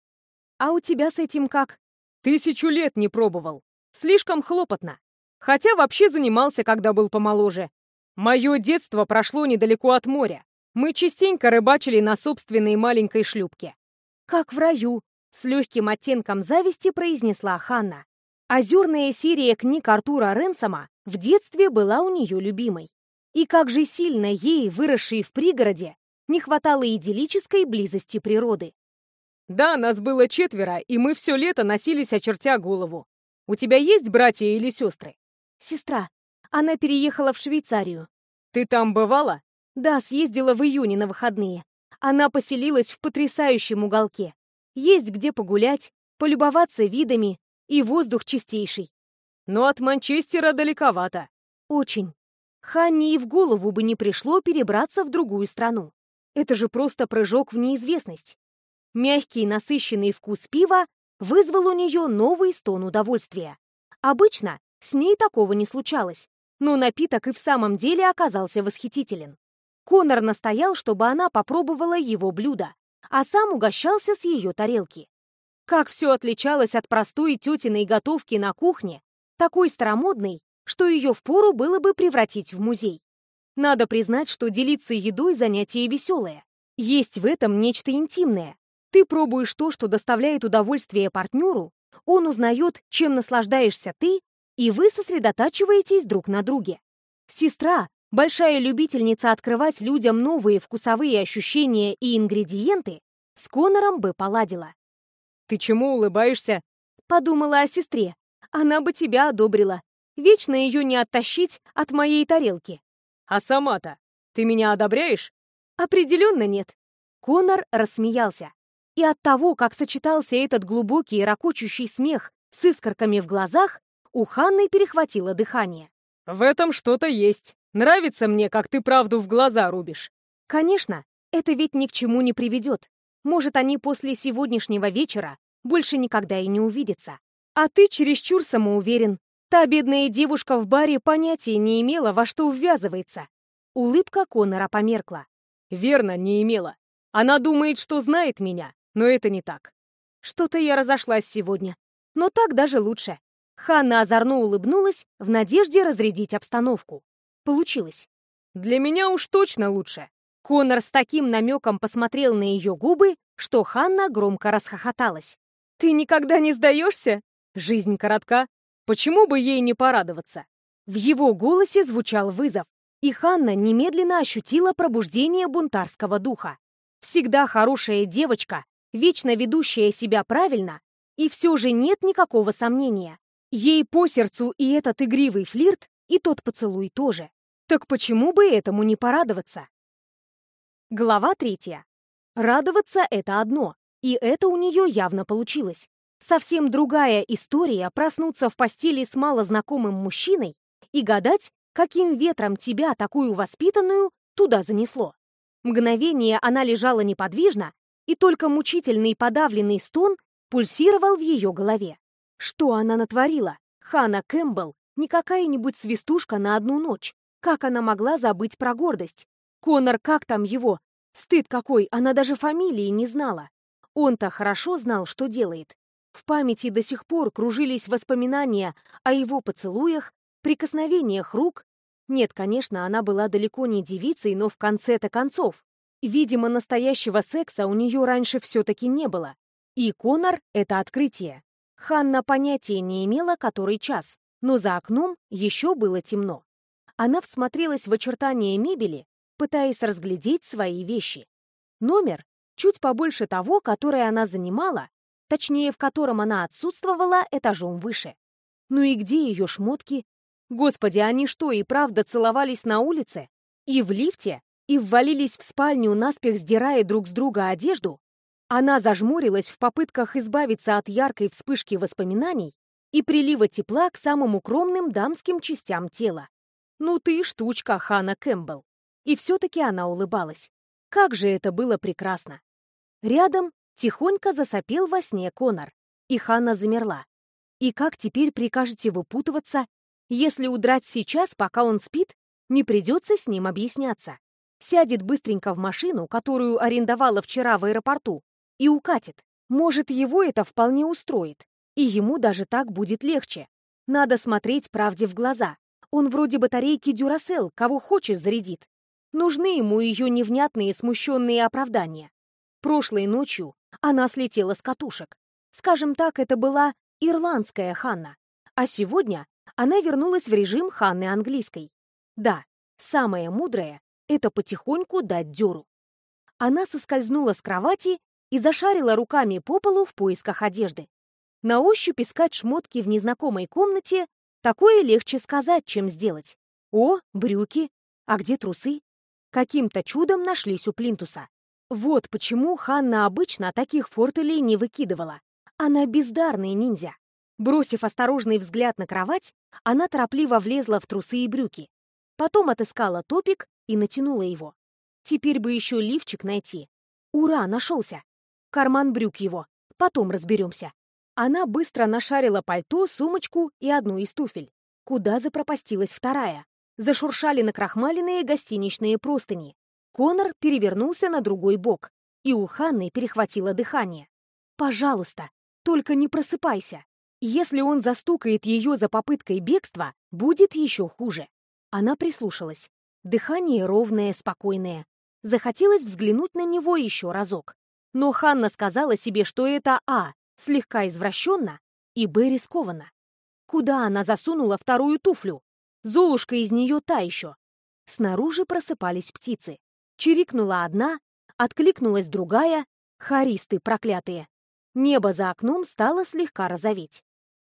А у тебя с этим как? Тысячу лет не пробовал. Слишком хлопотно. Хотя вообще занимался, когда был помоложе. Мое детство прошло недалеко от моря. Мы частенько рыбачили на собственной маленькой шлюпке. «Как в раю», — с легким оттенком зависти произнесла Ханна. Озерная серия книг Артура Ренсома в детстве была у нее любимой. И как же сильно ей, выросшей в пригороде, не хватало идиллической близости природы. Да, нас было четверо, и мы все лето носились, очертя голову. У тебя есть братья или сестры? Сестра. Она переехала в Швейцарию. Ты там бывала? Да, съездила в июне на выходные. Она поселилась в потрясающем уголке. Есть где погулять, полюбоваться видами, и воздух чистейший. Но от Манчестера далековато. Очень. Ханне и в голову бы не пришло перебраться в другую страну. Это же просто прыжок в неизвестность. Мягкий насыщенный вкус пива вызвал у нее новый стон удовольствия. Обычно с ней такого не случалось, но напиток и в самом деле оказался восхитителен. Конор настоял, чтобы она попробовала его блюдо, а сам угощался с ее тарелки. Как все отличалось от простой тетиной готовки на кухне, такой старомодной, что ее впору было бы превратить в музей. Надо признать, что делиться едой занятие веселое. Есть в этом нечто интимное. Ты пробуешь то, что доставляет удовольствие партнеру, он узнает, чем наслаждаешься ты, и вы сосредотачиваетесь друг на друге. Сестра, большая любительница открывать людям новые вкусовые ощущения и ингредиенты, с Конором бы поладила. «Ты чему улыбаешься?» Подумала о сестре. Она бы тебя одобрила. Вечно ее не оттащить от моей тарелки. А сама-то? Ты меня одобряешь? Определенно нет. Конор рассмеялся. И от того, как сочетался этот глубокий и ракочущий смех с искорками в глазах, у Ханны перехватило дыхание. «В этом что-то есть. Нравится мне, как ты правду в глаза рубишь». «Конечно, это ведь ни к чему не приведет. Может, они после сегодняшнего вечера больше никогда и не увидятся. А ты чересчур самоуверен. Та бедная девушка в баре понятия не имела, во что ввязывается». Улыбка Конора померкла. «Верно, не имела. Она думает, что знает меня, но это не так. Что-то я разошлась сегодня. Но так даже лучше. Ханна озорно улыбнулась в надежде разрядить обстановку. Получилось. Для меня уж точно лучше. Конор с таким намеком посмотрел на ее губы, что Ханна громко расхохоталась. «Ты никогда не сдаешься? Жизнь коротка. Почему бы ей не порадоваться?» В его голосе звучал вызов, и Ханна немедленно ощутила пробуждение бунтарского духа. Всегда хорошая девочка вечно ведущая себя правильно, и все же нет никакого сомнения. Ей по сердцу и этот игривый флирт, и тот поцелуй тоже. Так почему бы этому не порадоваться? Глава третья. Радоваться — это одно, и это у нее явно получилось. Совсем другая история проснуться в постели с малознакомым мужчиной и гадать, каким ветром тебя, такую воспитанную, туда занесло. Мгновение она лежала неподвижно, и только мучительный подавленный стон пульсировал в ее голове. Что она натворила? Хана Кэмпбелл не какая-нибудь свистушка на одну ночь. Как она могла забыть про гордость? Конор, как там его? Стыд какой, она даже фамилии не знала. Он-то хорошо знал, что делает. В памяти до сих пор кружились воспоминания о его поцелуях, прикосновениях рук. Нет, конечно, она была далеко не девицей, но в конце-то концов. Видимо, настоящего секса у нее раньше все-таки не было. И Конор — это открытие. Ханна понятия не имела, который час, но за окном еще было темно. Она всмотрелась в очертания мебели, пытаясь разглядеть свои вещи. Номер, чуть побольше того, который она занимала, точнее, в котором она отсутствовала этажом выше. Ну и где ее шмотки? Господи, они что, и правда целовались на улице? И в лифте? и ввалились в спальню, наспех сдирая друг с друга одежду, она зажмурилась в попытках избавиться от яркой вспышки воспоминаний и прилива тепла к самым укромным дамским частям тела. Ну ты штучка, Хана Кэмпбелл. И все-таки она улыбалась. Как же это было прекрасно. Рядом тихонько засопел во сне Конор, и Ханна замерла. И как теперь прикажете выпутываться? Если удрать сейчас, пока он спит, не придется с ним объясняться сядет быстренько в машину, которую арендовала вчера в аэропорту, и укатит. Может, его это вполне устроит, и ему даже так будет легче. Надо смотреть правде в глаза. Он вроде батарейки Дюрасел, кого хочешь зарядит. Нужны ему ее невнятные смущенные оправдания. Прошлой ночью она слетела с катушек. Скажем так, это была ирландская Ханна. А сегодня она вернулась в режим Ханны английской. Да, самая мудрая это потихоньку дать дёру. Она соскользнула с кровати и зашарила руками по полу в поисках одежды. На ощупь искать шмотки в незнакомой комнате такое легче сказать, чем сделать. О, брюки. А где трусы? Каким-то чудом нашлись у плинтуса. Вот почему Ханна обычно таких фортелей не выкидывала. Она бездарный ниндзя. Бросив осторожный взгляд на кровать, она торопливо влезла в трусы и брюки. Потом отыскала топик и натянула его. Теперь бы еще лифчик найти. Ура, нашелся. Карман брюк его. Потом разберемся. Она быстро нашарила пальто, сумочку и одну из туфель. Куда запропастилась вторая? Зашуршали накрахмаленные гостиничные простыни. Конор перевернулся на другой бок, и у Ханны перехватило дыхание. «Пожалуйста, только не просыпайся. Если он застукает ее за попыткой бегства, будет еще хуже». Она прислушалась. Дыхание ровное, спокойное. Захотелось взглянуть на него еще разок. Но Ханна сказала себе, что это А, слегка извращенно, и Б, рискованно. Куда она засунула вторую туфлю? Золушка из нее та еще. Снаружи просыпались птицы. Чирикнула одна, откликнулась другая. Харисты проклятые. Небо за окном стало слегка розоветь.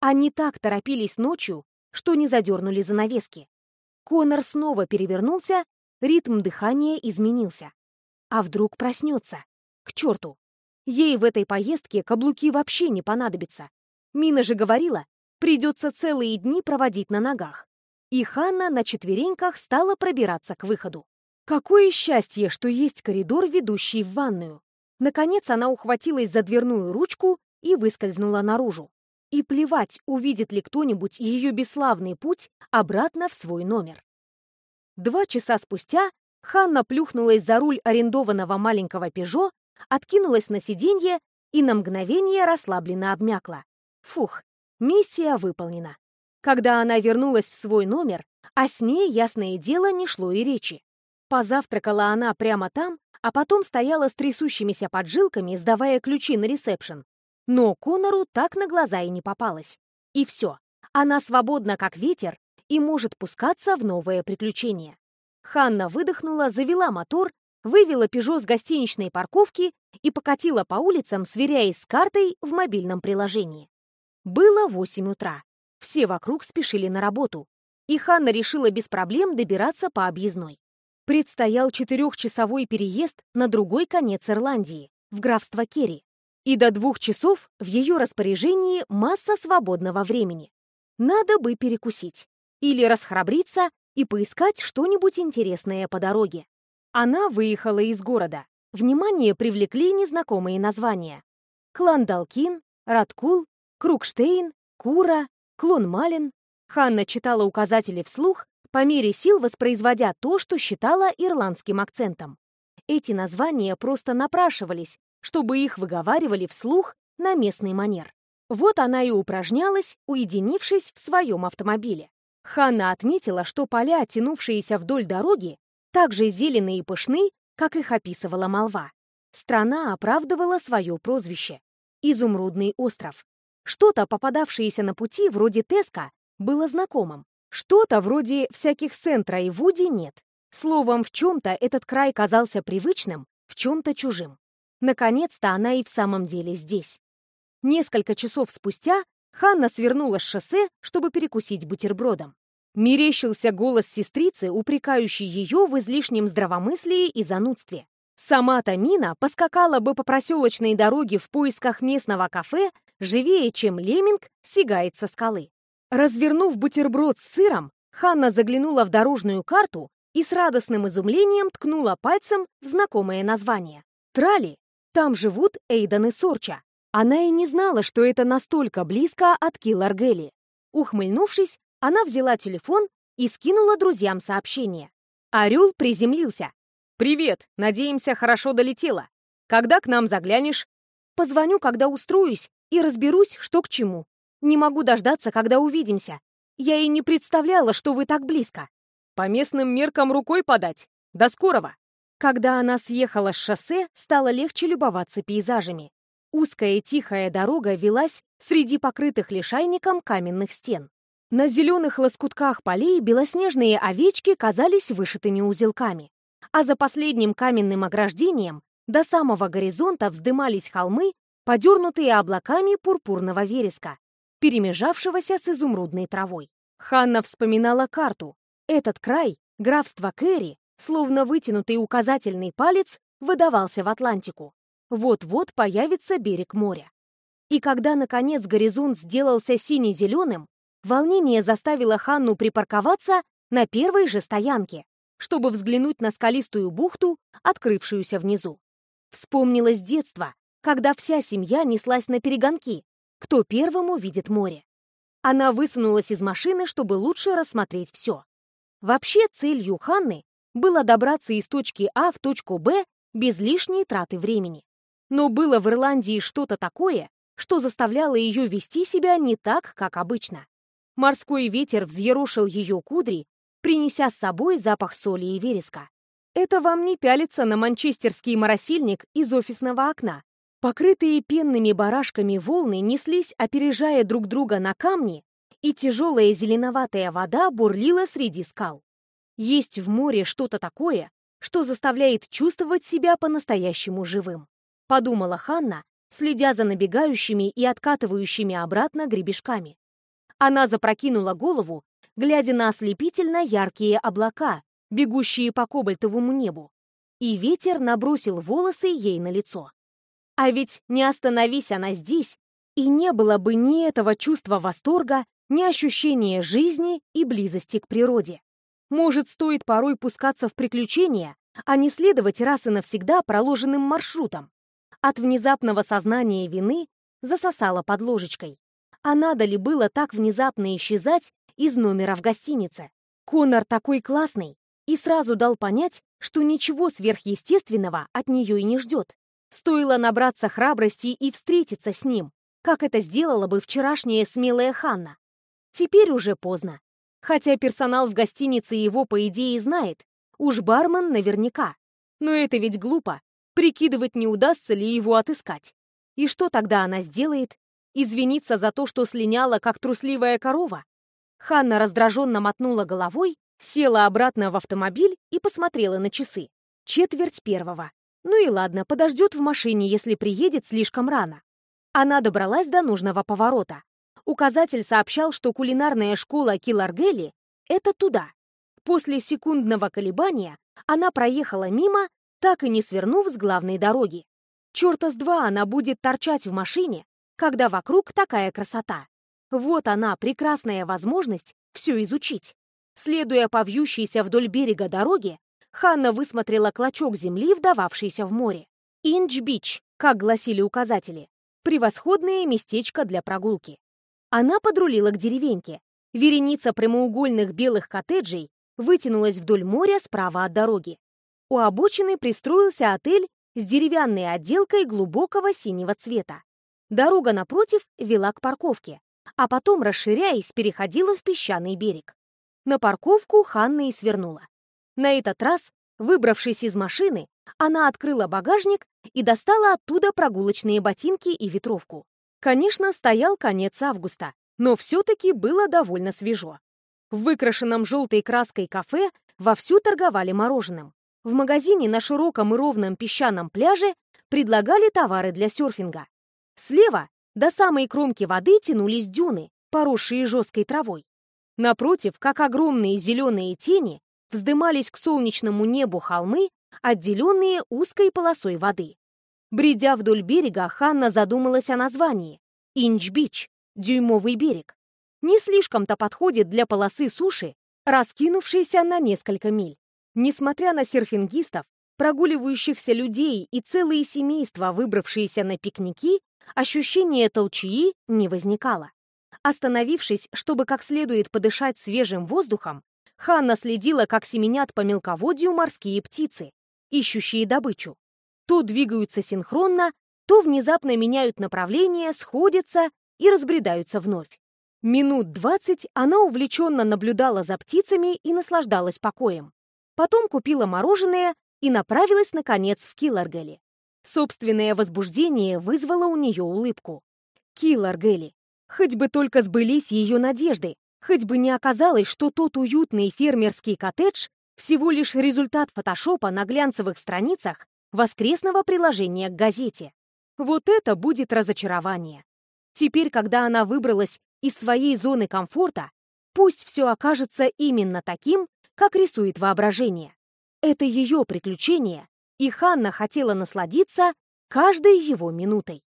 Они так торопились ночью, что не задернули занавески. Конор снова перевернулся, ритм дыхания изменился. А вдруг проснется? К черту! Ей в этой поездке каблуки вообще не понадобятся. Мина же говорила, придется целые дни проводить на ногах. И Ханна на четвереньках стала пробираться к выходу. Какое счастье, что есть коридор, ведущий в ванную. Наконец она ухватилась за дверную ручку и выскользнула наружу. И плевать, увидит ли кто-нибудь ее бесславный путь обратно в свой номер. Два часа спустя Ханна плюхнулась за руль арендованного маленького «Пежо», откинулась на сиденье и на мгновение расслабленно обмякла. Фух, миссия выполнена. Когда она вернулась в свой номер, о сне, ясное дело, не шло и речи. Позавтракала она прямо там, а потом стояла с трясущимися поджилками, сдавая ключи на ресепшн. Но Конору так на глаза и не попалась. И все. Она свободна, как ветер, и может пускаться в новое приключение. Ханна выдохнула, завела мотор, вывела «Пежо» с гостиничной парковки и покатила по улицам, сверяясь с картой в мобильном приложении. Было 8 утра. Все вокруг спешили на работу, и Ханна решила без проблем добираться по объездной. Предстоял четырехчасовой переезд на другой конец Ирландии, в графство Керри, и до двух часов в ее распоряжении масса свободного времени. Надо бы перекусить или расхрабриться и поискать что-нибудь интересное по дороге. Она выехала из города. Внимание привлекли незнакомые названия. Кландалкин, Радкул, Крукштейн, Кура, Клонмален. Ханна читала указатели вслух, по мере сил воспроизводя то, что считала ирландским акцентом. Эти названия просто напрашивались, чтобы их выговаривали вслух на местный манер. Вот она и упражнялась, уединившись в своем автомобиле. Ханна отметила, что поля, тянувшиеся вдоль дороги, так же зеленые и пышны, как их описывала молва. Страна оправдывала свое прозвище — Изумрудный остров. Что-то, попадавшееся на пути, вроде Теска, было знакомым. Что-то вроде всяких Сентра и Вуди нет. Словом, в чем-то этот край казался привычным, в чем-то чужим. Наконец-то она и в самом деле здесь. Несколько часов спустя Ханна свернула с шоссе, чтобы перекусить бутербродом. Мерещился голос сестрицы, упрекающий ее в излишнем здравомыслии и занудстве. Сама-то Мина поскакала бы по проселочной дороге в поисках местного кафе, живее, чем лемминг сигает со скалы. Развернув бутерброд с сыром, Ханна заглянула в дорожную карту и с радостным изумлением ткнула пальцем в знакомое название. Трали. Там живут Эйдан и Сорча. Она и не знала, что это настолько близко от Килларгели. Ухмыльнувшись, она взяла телефон и скинула друзьям сообщение. Орел приземлился. «Привет! Надеемся, хорошо долетела. Когда к нам заглянешь?» «Позвоню, когда устроюсь, и разберусь, что к чему. Не могу дождаться, когда увидимся. Я и не представляла, что вы так близко. По местным меркам рукой подать. До скорого!» Когда она съехала с шоссе, стало легче любоваться пейзажами. Узкая тихая дорога велась среди покрытых лишайником каменных стен. На зеленых лоскутках полей белоснежные овечки казались вышитыми узелками. А за последним каменным ограждением до самого горизонта вздымались холмы, подернутые облаками пурпурного вереска, перемежавшегося с изумрудной травой. Ханна вспоминала карту. Этот край, графство Кэрри, словно вытянутый указательный палец, выдавался в Атлантику. Вот-вот появится берег моря. И когда, наконец, горизонт сделался сине-зеленым, волнение заставило Ханну припарковаться на первой же стоянке, чтобы взглянуть на скалистую бухту, открывшуюся внизу. Вспомнилось детство, когда вся семья неслась на перегонки, кто первым увидит море. Она высунулась из машины, чтобы лучше рассмотреть все. Вообще целью Ханны было добраться из точки А в точку Б без лишней траты времени. Но было в Ирландии что-то такое, что заставляло ее вести себя не так, как обычно. Морской ветер взъерошил ее кудри, принеся с собой запах соли и вереска. Это вам не пялится на манчестерский моросильник из офисного окна. Покрытые пенными барашками волны неслись, опережая друг друга на камни, и тяжелая зеленоватая вода бурлила среди скал. Есть в море что-то такое, что заставляет чувствовать себя по-настоящему живым. Подумала Ханна, следя за набегающими и откатывающими обратно гребешками. Она запрокинула голову, глядя на ослепительно яркие облака, бегущие по кобальтовому небу, и ветер набросил волосы ей на лицо. А ведь не остановись она здесь, и не было бы ни этого чувства восторга, ни ощущения жизни и близости к природе. Может, стоит порой пускаться в приключения, а не следовать раз и навсегда проложенным маршрутам. От внезапного сознания вины засосала под ложечкой. А надо ли было так внезапно исчезать из номера в гостинице? Конор такой классный и сразу дал понять, что ничего сверхъестественного от нее и не ждет. Стоило набраться храбрости и встретиться с ним, как это сделала бы вчерашняя смелая Ханна. Теперь уже поздно. Хотя персонал в гостинице его, по идее, знает. Уж бармен наверняка. Но это ведь глупо. Прикидывать, не удастся ли его отыскать. И что тогда она сделает? Извиниться за то, что слиняла, как трусливая корова? Ханна раздраженно мотнула головой, села обратно в автомобиль и посмотрела на часы. Четверть первого. Ну и ладно, подождет в машине, если приедет слишком рано. Она добралась до нужного поворота. Указатель сообщал, что кулинарная школа Киларгели — это туда. После секундного колебания она проехала мимо, так и не свернув с главной дороги. Чёрта с два она будет торчать в машине, когда вокруг такая красота. Вот она, прекрасная возможность все изучить. Следуя по вьющейся вдоль берега дороге, Ханна высмотрела клочок земли, вдававшийся в море. Инч-Бич, как гласили указатели. Превосходное местечко для прогулки. Она подрулила к деревеньке. Вереница прямоугольных белых коттеджей вытянулась вдоль моря справа от дороги. У обочины пристроился отель с деревянной отделкой глубокого синего цвета. Дорога напротив вела к парковке, а потом, расширяясь, переходила в песчаный берег. На парковку Ханна и свернула. На этот раз, выбравшись из машины, она открыла багажник и достала оттуда прогулочные ботинки и ветровку. Конечно, стоял конец августа, но все-таки было довольно свежо. В выкрашенном желтой краской кафе вовсю торговали мороженым. В магазине на широком и ровном песчаном пляже предлагали товары для серфинга. Слева до самой кромки воды тянулись дюны, поросшие жесткой травой. Напротив, как огромные зеленые тени, вздымались к солнечному небу холмы, отделенные узкой полосой воды. Бредя вдоль берега, Ханна задумалась о названии. Инч-Бич, дюймовый берег. Не слишком-то подходит для полосы суши, раскинувшейся на несколько миль. Несмотря на серфингистов, прогуливающихся людей и целые семейства, выбравшиеся на пикники, ощущение толчии не возникало. Остановившись, чтобы как следует подышать свежим воздухом, Ханна следила, как семенят по мелководью морские птицы, ищущие добычу. То двигаются синхронно, то внезапно меняют направление, сходятся и разбредаются вновь. Минут двадцать она увлеченно наблюдала за птицами и наслаждалась покоем. Потом купила мороженое и направилась, наконец, в Килларгеле. Собственное возбуждение вызвало у нее улыбку. Килларгели. Хоть бы только сбылись ее надежды, Хоть бы не оказалось, что тот уютный фермерский коттедж всего лишь результат фотошопа на глянцевых страницах воскресного приложения к газете. Вот это будет разочарование. Теперь, когда она выбралась из своей зоны комфорта, пусть все окажется именно таким, как рисует воображение. Это ее приключение, и Ханна хотела насладиться каждой его минутой.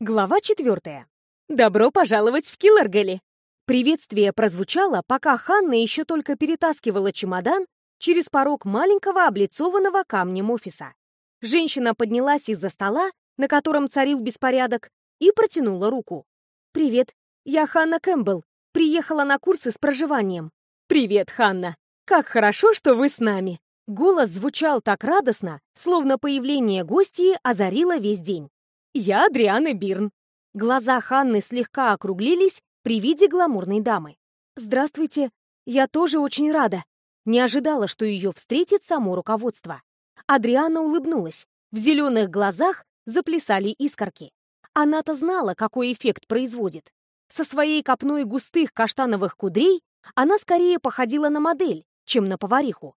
Глава четвертая. Добро пожаловать в Киллергелли! Приветствие прозвучало, пока Ханна еще только перетаскивала чемодан через порог маленького облицованного камнем офиса. Женщина поднялась из-за стола, на котором царил беспорядок, и протянула руку. «Привет, я Ханна Кэмпбелл. Приехала на курсы с проживанием». «Привет, Ханна. Как хорошо, что вы с нами». Голос звучал так радостно, словно появление гостей озарило весь день. «Я Адриана Бирн». Глаза Ханны слегка округлились при виде гламурной дамы. «Здравствуйте. Я тоже очень рада». Не ожидала, что ее встретит само руководство. Адриана улыбнулась. В зеленых глазах заплясали искорки. Она-то знала, какой эффект производит. Со своей копной густых каштановых кудрей она скорее походила на модель, чем на повариху.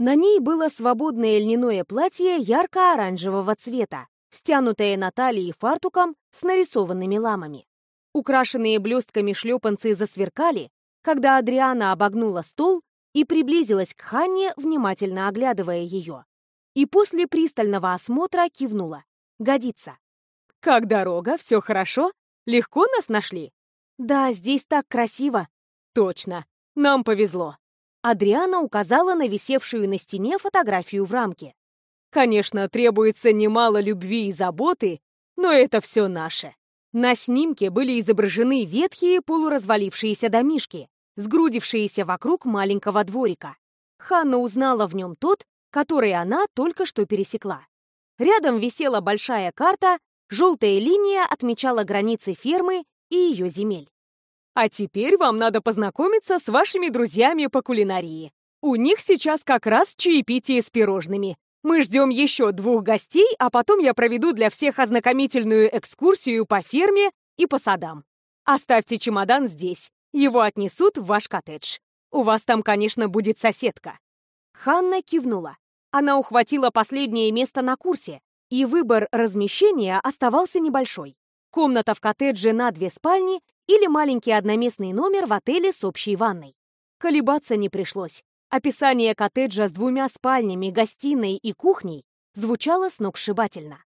На ней было свободное льняное платье ярко-оранжевого цвета, стянутое на талии фартуком с нарисованными ламами. Украшенные блестками шлепанцы засверкали, когда Адриана обогнула стол и приблизилась к Ханне, внимательно оглядывая ее и после пристального осмотра кивнула. Годится. «Как дорога? Все хорошо? Легко нас нашли?» «Да, здесь так красиво». «Точно. Нам повезло». Адриана указала на висевшую на стене фотографию в рамке. «Конечно, требуется немало любви и заботы, но это все наше». На снимке были изображены ветхие полуразвалившиеся домишки, сгрудившиеся вокруг маленького дворика. Ханна узнала в нем тот, который она только что пересекла. Рядом висела большая карта, желтая линия отмечала границы фермы и ее земель. А теперь вам надо познакомиться с вашими друзьями по кулинарии. У них сейчас как раз чаепитие с пирожными. Мы ждем еще двух гостей, а потом я проведу для всех ознакомительную экскурсию по ферме и по садам. Оставьте чемодан здесь, его отнесут в ваш коттедж. У вас там, конечно, будет соседка. Ханна кивнула. Она ухватила последнее место на курсе, и выбор размещения оставался небольшой. Комната в коттедже на две спальни или маленький одноместный номер в отеле с общей ванной. Колебаться не пришлось. Описание коттеджа с двумя спальнями, гостиной и кухней звучало сногсшибательно.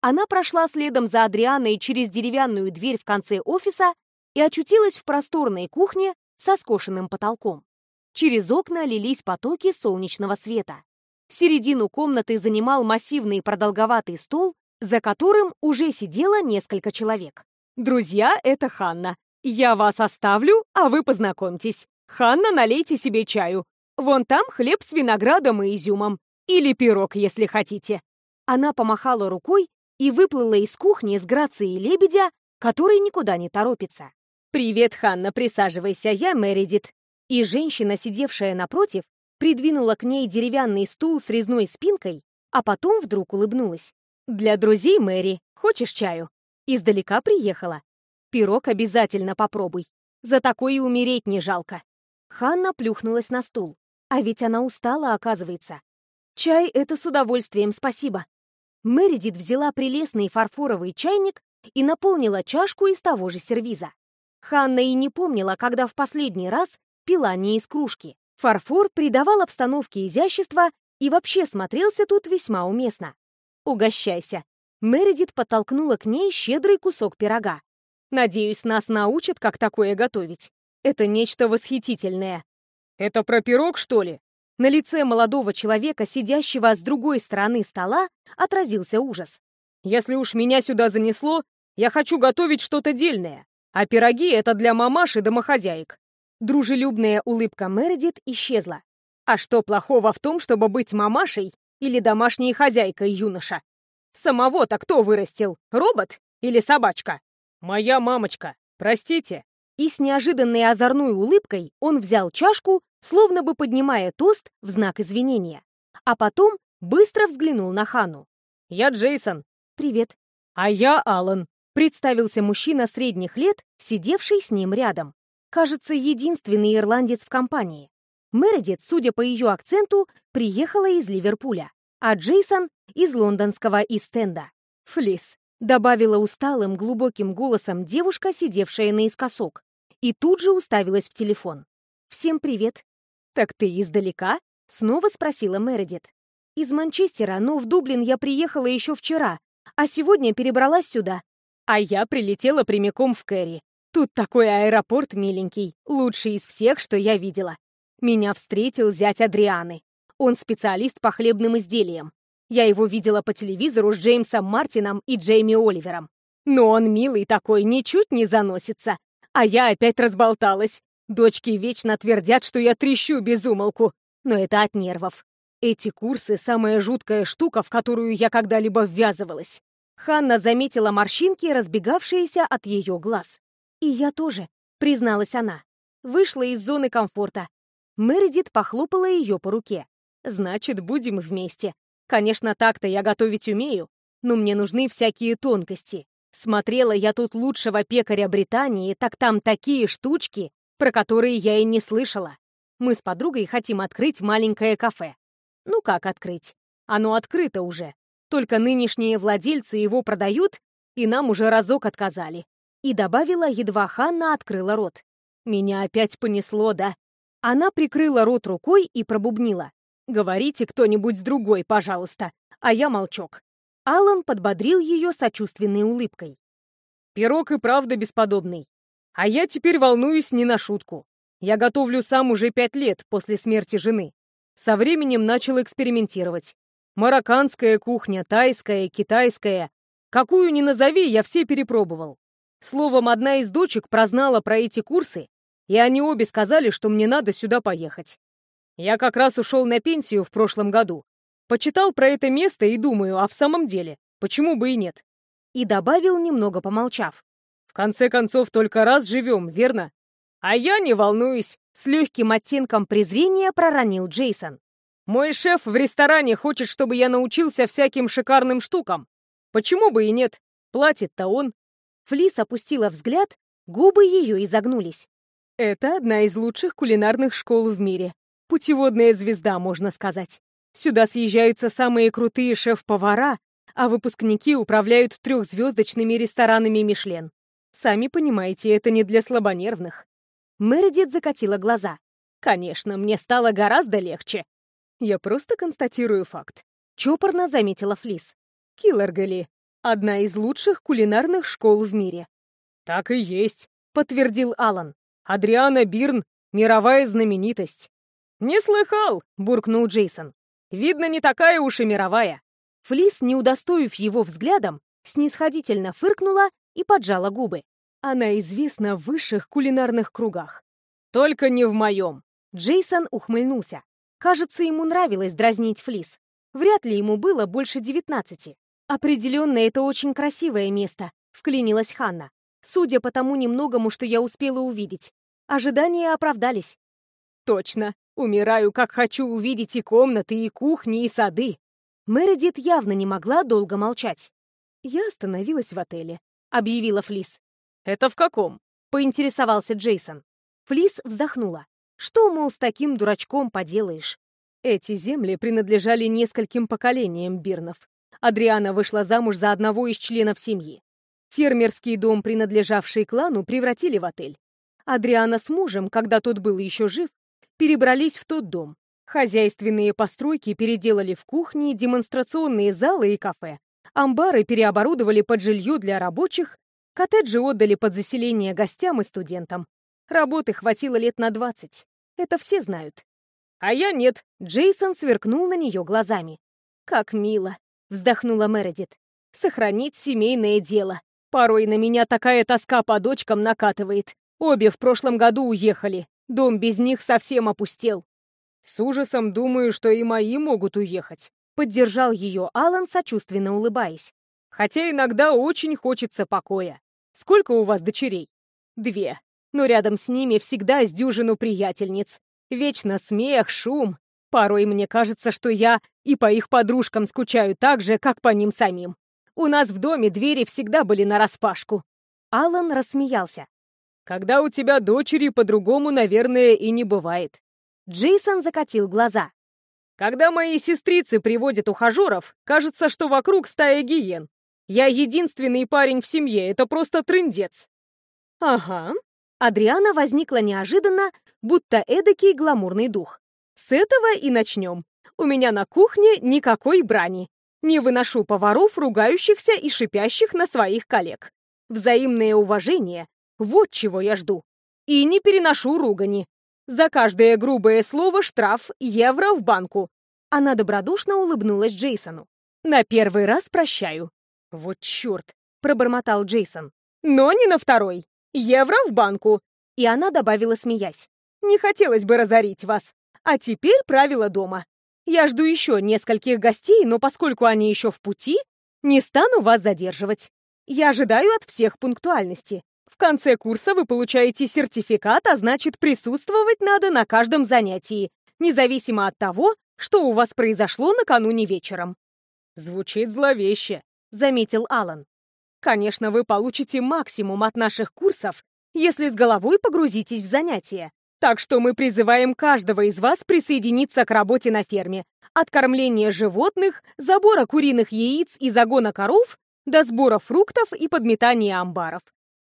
Она прошла следом за Адрианой через деревянную дверь в конце офиса и очутилась в просторной кухне со скошенным потолком. Через окна лились потоки солнечного света. Середину комнаты занимал массивный продолговатый стол, за которым уже сидело несколько человек. «Друзья, это Ханна. Я вас оставлю, а вы познакомьтесь. Ханна, налейте себе чаю. Вон там хлеб с виноградом и изюмом. Или пирог, если хотите». Она помахала рукой и выплыла из кухни с грацией лебедя, который никуда не торопится. «Привет, Ханна, присаживайся, я Мередит. И женщина, сидевшая напротив, придвинула к ней деревянный стул с резной спинкой, а потом вдруг улыбнулась. «Для друзей, Мэри, хочешь чаю?» Издалека приехала. «Пирог обязательно попробуй. За такое умереть не жалко». Ханна плюхнулась на стул. А ведь она устала, оказывается. «Чай — это с удовольствием, спасибо». Мередит взяла прелестный фарфоровый чайник и наполнила чашку из того же сервиза. Ханна и не помнила, когда в последний раз пила не из кружки. Фарфор придавал обстановке изящества и вообще смотрелся тут весьма уместно. «Угощайся!» Мередит подтолкнула к ней щедрый кусок пирога. «Надеюсь, нас научат, как такое готовить. Это нечто восхитительное». «Это про пирог, что ли?» На лице молодого человека, сидящего с другой стороны стола, отразился ужас. «Если уж меня сюда занесло, я хочу готовить что-то дельное, а пироги — это для мамаш и домохозяек. Дружелюбная улыбка Мередит исчезла. А что плохого в том, чтобы быть мамашей или домашней хозяйкой юноша? Самого-то кто вырастил? Робот или собачка? Моя мамочка, простите. И с неожиданной озорной улыбкой он взял чашку, словно бы поднимая тост в знак извинения. А потом быстро взглянул на Хану. «Я Джейсон». «Привет». «А я Алан», — представился мужчина средних лет, сидевший с ним рядом кажется, единственный ирландец в компании. Мередит, судя по ее акценту, приехала из Ливерпуля, а Джейсон — из лондонского Истенда. «Флис», — добавила усталым, глубоким голосом девушка, сидевшая наискосок, и тут же уставилась в телефон. «Всем привет». «Так ты издалека?» — снова спросила Мередит. «Из Манчестера, но в Дублин я приехала еще вчера, а сегодня перебралась сюда. А я прилетела прямиком в Кэрри. Тут такой аэропорт миленький, лучший из всех, что я видела. Меня встретил зять Адрианы. Он специалист по хлебным изделиям. Я его видела по телевизору с Джеймсом Мартином и Джейми Оливером. Но он милый такой, ничуть не заносится. А я опять разболталась. Дочки вечно твердят, что я трещу без умолку. Но это от нервов. Эти курсы — самая жуткая штука, в которую я когда-либо ввязывалась. Ханна заметила морщинки, разбегавшиеся от ее глаз. «И я тоже», — призналась она. Вышла из зоны комфорта. Мередит похлопала ее по руке. «Значит, будем вместе. Конечно, так-то я готовить умею, но мне нужны всякие тонкости. Смотрела я тут лучшего пекаря Британии, так там такие штучки, про которые я и не слышала. Мы с подругой хотим открыть маленькое кафе. Ну как открыть? Оно открыто уже. Только нынешние владельцы его продают, и нам уже разок отказали. И добавила, едва Ханна открыла рот. Меня опять понесло, да? Она прикрыла рот рукой и пробубнила. «Говорите кто-нибудь другой, пожалуйста, а я молчок». Алан подбодрил ее сочувственной улыбкой. «Пирог и правда бесподобный. А я теперь волнуюсь не на шутку. Я готовлю сам уже пять лет после смерти жены. Со временем начал экспериментировать. Марокканская кухня, тайская, китайская. Какую ни назови, я все перепробовал. Словом, одна из дочек прознала про эти курсы, и они обе сказали, что мне надо сюда поехать. Я как раз ушел на пенсию в прошлом году. Почитал про это место и думаю, а в самом деле, почему бы и нет? И добавил, немного помолчав. В конце концов, только раз живем, верно? А я не волнуюсь, с легким оттенком презрения проронил Джейсон. Мой шеф в ресторане хочет, чтобы я научился всяким шикарным штукам. Почему бы и нет? Платит-то он. Флис опустила взгляд, губы ее изогнулись. Это одна из лучших кулинарных школ в мире. Путеводная звезда, можно сказать. Сюда съезжаются самые крутые шеф-повара, а выпускники управляют трехзвездочными ресторанами Мишлен. Сами понимаете, это не для слабонервных. Мередит закатила глаза. «Конечно, мне стало гораздо легче. Я просто констатирую факт». Чопорно заметила Флис. Киллергали — одна из лучших кулинарных школ в мире. «Так и есть», — подтвердил Алан. «Адриана Бирн — мировая знаменитость». «Не слыхал», — буркнул Джейсон. «Видно, не такая уж и мировая». Флис, не удостоив его взглядом, снисходительно фыркнула и поджала губы. Она известна в высших кулинарных кругах. Только не в моем. Джейсон ухмыльнулся. Кажется, ему нравилось дразнить Флис. Вряд ли ему было больше девятнадцати. Определенно, это очень красивое место, вклинилась Ханна. Судя по тому немногому, что я успела увидеть. Ожидания оправдались. Точно. Умираю, как хочу увидеть и комнаты, и кухни, и сады. Мередит явно не могла долго молчать. Я остановилась в отеле, объявила Флис. «Это в каком?» — поинтересовался Джейсон. Флис вздохнула. «Что, мол, с таким дурачком поделаешь?» Эти земли принадлежали нескольким поколениям Бирнов. Адриана вышла замуж за одного из членов семьи. Фермерский дом, принадлежавший клану, превратили в отель. Адриана с мужем, когда тот был еще жив, перебрались в тот дом. Хозяйственные постройки переделали в кухни, демонстрационные залы и кафе. Амбары переоборудовали под жилье для рабочих, Коттеджи отдали под заселение гостям и студентам. Работы хватило лет на двадцать. Это все знают. А я нет. Джейсон сверкнул на нее глазами. Как мило, вздохнула Мередит. Сохранить семейное дело. Порой на меня такая тоска по дочкам накатывает. Обе в прошлом году уехали. Дом без них совсем опустел. С ужасом думаю, что и мои могут уехать. Поддержал ее Алан, сочувственно улыбаясь. Хотя иногда очень хочется покоя. Сколько у вас дочерей? Две. Но рядом с ними всегда с дюжину приятельниц. Вечно смех, шум. Порой мне кажется, что я и по их подружкам скучаю так же, как по ним самим. У нас в доме двери всегда были нараспашку. Алан рассмеялся. Когда у тебя дочери, по-другому, наверное, и не бывает. Джейсон закатил глаза. Когда мои сестрицы приводят ухажеров, кажется, что вокруг стая гиен. Я единственный парень в семье, это просто трындец. Ага. Адриана возникла неожиданно, будто эдакий гламурный дух. С этого и начнем. У меня на кухне никакой брани. Не выношу поваров, ругающихся и шипящих на своих коллег. Взаимное уважение Вот чего я жду. И не переношу ругани. За каждое грубое слово штраф евро в банку. Она добродушно улыбнулась Джейсону. На первый раз прощаю. Вот черт, пробормотал Джейсон. Но не на второй. Евро в банку. И она добавила, смеясь. Не хотелось бы разорить вас. А теперь правила дома. Я жду еще нескольких гостей, но поскольку они еще в пути, не стану вас задерживать. Я ожидаю от всех пунктуальности. В конце курса вы получаете сертификат, а значит, присутствовать надо на каждом занятии, независимо от того, что у вас произошло накануне вечером. Звучит зловеще, заметил Алан. Конечно, вы получите максимум от наших курсов, если с головой погрузитесь в занятия. Так что мы призываем каждого из вас присоединиться к работе на ферме. От кормления животных, забора куриных яиц и загона коров до сбора фруктов и подметания амбаров.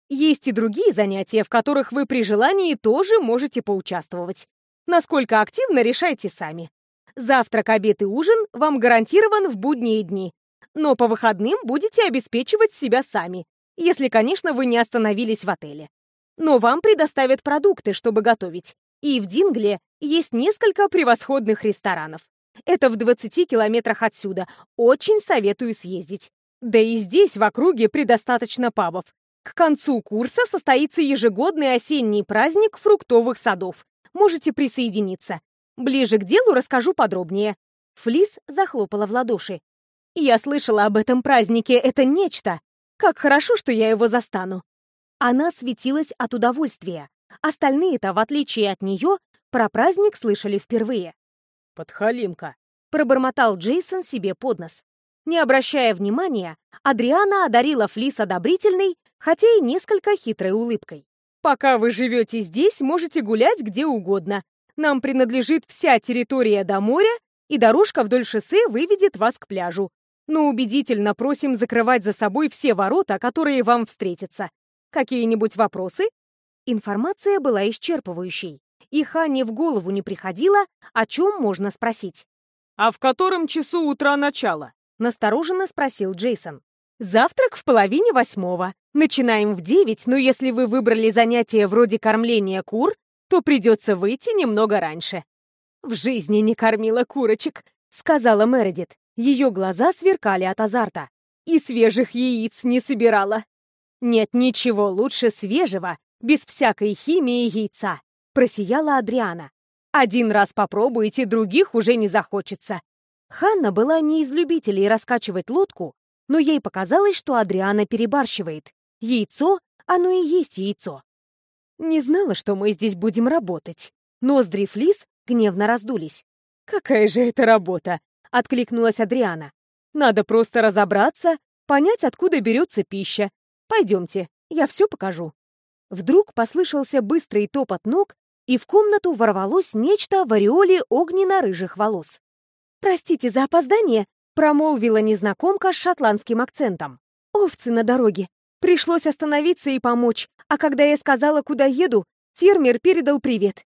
Есть и другие занятия, в которых вы при желании тоже можете поучаствовать. Насколько активно, решайте сами. Завтрак, обед и ужин вам гарантирован в будние дни. Но по выходным будете обеспечивать себя сами, если, конечно, вы не остановились в отеле. Но вам предоставят продукты, чтобы готовить. И в Дингле есть несколько превосходных ресторанов. Это в 20 километрах отсюда. Очень советую съездить. Да и здесь, в округе, предостаточно пабов. К концу курса состоится ежегодный осенний праздник фруктовых садов. Можете присоединиться. Ближе к делу расскажу подробнее. Флис захлопала в ладоши. Я слышала об этом празднике, это нечто. Как хорошо, что я его застану. Она светилась от удовольствия. Остальные-то, в отличие от нее, про праздник слышали впервые. «Подхалимка», — пробормотал Джейсон себе под нос. Не обращая внимания, Адриана одарила Флис одобрительной, хотя и несколько хитрой улыбкой. «Пока вы живете здесь, можете гулять где угодно. Нам принадлежит вся территория до моря, и дорожка вдоль шоссе выведет вас к пляжу. Но убедительно просим закрывать за собой все ворота, которые вам встретятся. Какие-нибудь вопросы?» Информация была исчерпывающей, и Ханне в голову не приходило, о чем можно спросить. «А в котором часу утра начало?» — настороженно спросил Джейсон. «Завтрак в половине восьмого. Начинаем в девять, но если вы выбрали занятие вроде кормления кур, то придется выйти немного раньше». «В жизни не кормила курочек», — сказала Мередит. Ее глаза сверкали от азарта. «И свежих яиц не собирала. «Нет ничего лучше свежего, без всякой химии яйца», — просияла Адриана. «Один раз попробуйте, других уже не захочется». Ханна была не из любителей раскачивать лодку, но ей показалось, что Адриана перебарщивает. Яйцо, оно и есть яйцо. Не знала, что мы здесь будем работать. Ноздри Флис гневно раздулись. «Какая же это работа?» — откликнулась Адриана. «Надо просто разобраться, понять, откуда берется пища, Пойдемте, я все покажу». Вдруг послышался быстрый топот ног, и в комнату ворвалось нечто в ореоле огненно-рыжих волос. «Простите за опоздание», — промолвила незнакомка с шотландским акцентом. «Овцы на дороге. Пришлось остановиться и помочь, а когда я сказала, куда еду, фермер передал привет».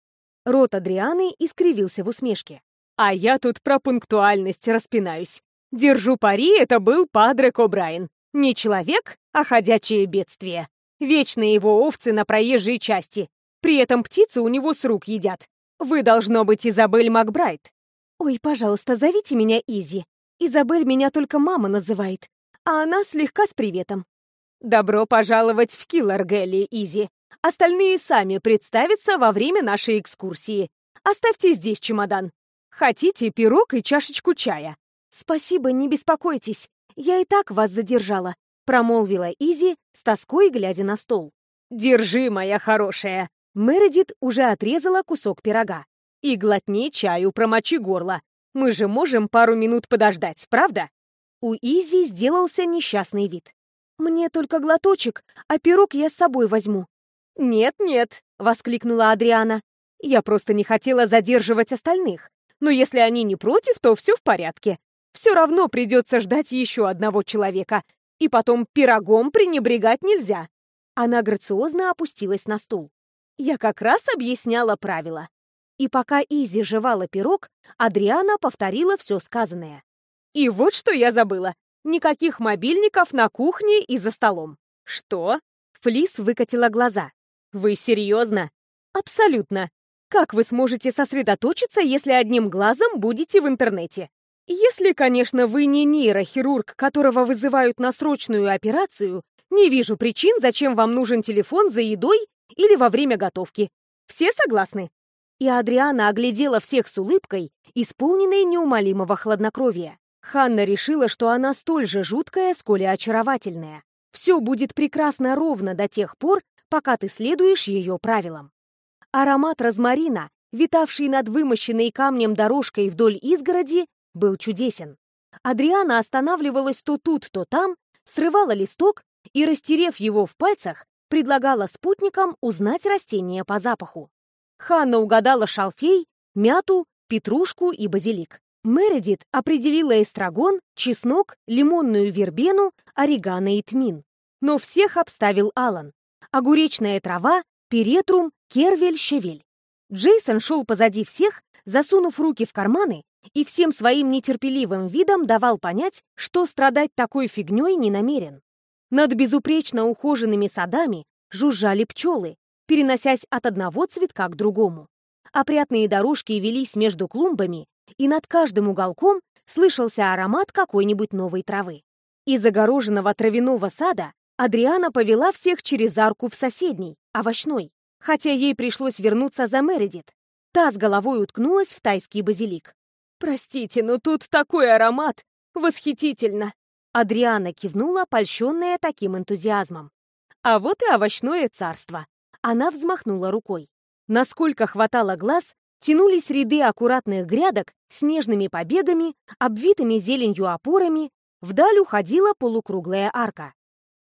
Рот Адрианы искривился в усмешке. «А я тут про пунктуальность распинаюсь. Держу пари, это был Падре О'Брайен. Не человек, а ходячее бедствие. Вечно его овцы на проезжей части. При этом птицы у него с рук едят. Вы, должно быть, Изабель Макбрайт. Ой, пожалуйста, зовите меня Изи. Изабель меня только мама называет, а она слегка с приветом. Добро пожаловать в Килларгелли, Изи. Остальные сами представятся во время нашей экскурсии. Оставьте здесь чемодан. Хотите пирог и чашечку чая? Спасибо, не беспокойтесь. «Я и так вас задержала», — промолвила Изи, с тоской глядя на стол. «Держи, моя хорошая!» Мередит уже отрезала кусок пирога. «И глотни чаю, промочи горло. Мы же можем пару минут подождать, правда?» У Изи сделался несчастный вид. «Мне только глоточек, а пирог я с собой возьму». «Нет-нет», — воскликнула Адриана. «Я просто не хотела задерживать остальных. Но если они не против, то все в порядке. Все равно придется ждать еще одного человека. И потом пирогом пренебрегать нельзя. Она грациозно опустилась на стул. Я как раз объясняла правила. И пока Изи жевала пирог, Адриана повторила все сказанное. И вот что я забыла. Никаких мобильников на кухне и за столом. Что? Флис выкатила глаза. «Вы серьезно?» «Абсолютно. Как вы сможете сосредоточиться, если одним глазом будете в интернете? Если, конечно, вы не нейрохирург, которого вызывают на срочную операцию, не вижу причин, зачем вам нужен телефон за едой или во время готовки. Все согласны?» И Адриана оглядела всех с улыбкой, исполненной неумолимого хладнокровия. Ханна решила, что она столь же жуткая, сколь и очаровательная. Все будет прекрасно ровно до тех пор, пока ты следуешь ее правилам. Аромат розмарина, витавший над вымощенной камнем дорожкой вдоль изгороди, был чудесен. Адриана останавливалась то тут, то там, срывала листок и, растерев его в пальцах, предлагала спутникам узнать растения по запаху. Ханна угадала шалфей, мяту, петрушку и базилик. Мередит определила эстрагон, чеснок, лимонную вербену, орегано и тмин. Но всех обставил Алан. Огуречная трава, перетрум, кервель, щавель. Джейсон шел позади всех, засунув руки в карманы и всем своим нетерпеливым видом давал понять, что страдать такой фигней не намерен. Над безупречно ухоженными садами жужжали пчелы, переносясь от одного цветка к другому. Опрятные дорожки велись между клумбами, и над каждым уголком слышался аромат какой-нибудь новой травы. Из огороженного травяного сада Адриана повела всех через арку в соседний, овощной, хотя ей пришлось вернуться за Мередит. Та с головой уткнулась в тайский базилик. «Простите, но тут такой аромат! Восхитительно!» Адриана кивнула, польщенная таким энтузиазмом. А вот и овощное царство. Она взмахнула рукой. Насколько хватало глаз, тянулись ряды аккуратных грядок с нежными побегами, обвитыми зеленью опорами, вдаль уходила полукруглая арка.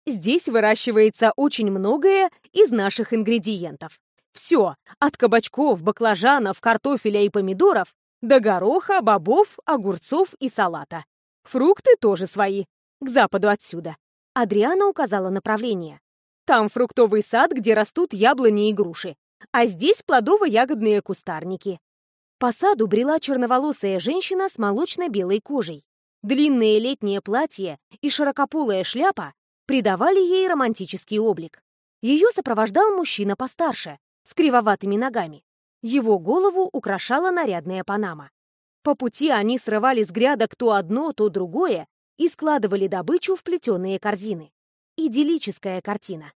Здесь выращивается очень многое из наших ингредиентов. Все, от кабачков, баклажанов, картофеля и помидоров до гороха, бобов, огурцов и салата. Фрукты тоже свои, к западу отсюда. Адриана указала направление. Там фруктовый сад, где растут яблони и груши. А здесь плодово-ягодные кустарники. По саду брела черноволосая женщина с молочно-белой кожей. Длинное летнее платье и широкополая шляпа придавали ей романтический облик. Ее сопровождал мужчина постарше, с кривоватыми ногами. Его голову украшала нарядная панама. По пути они срывали с грядок то одно, то другое и складывали добычу в плетеные корзины. Идиллическая картина.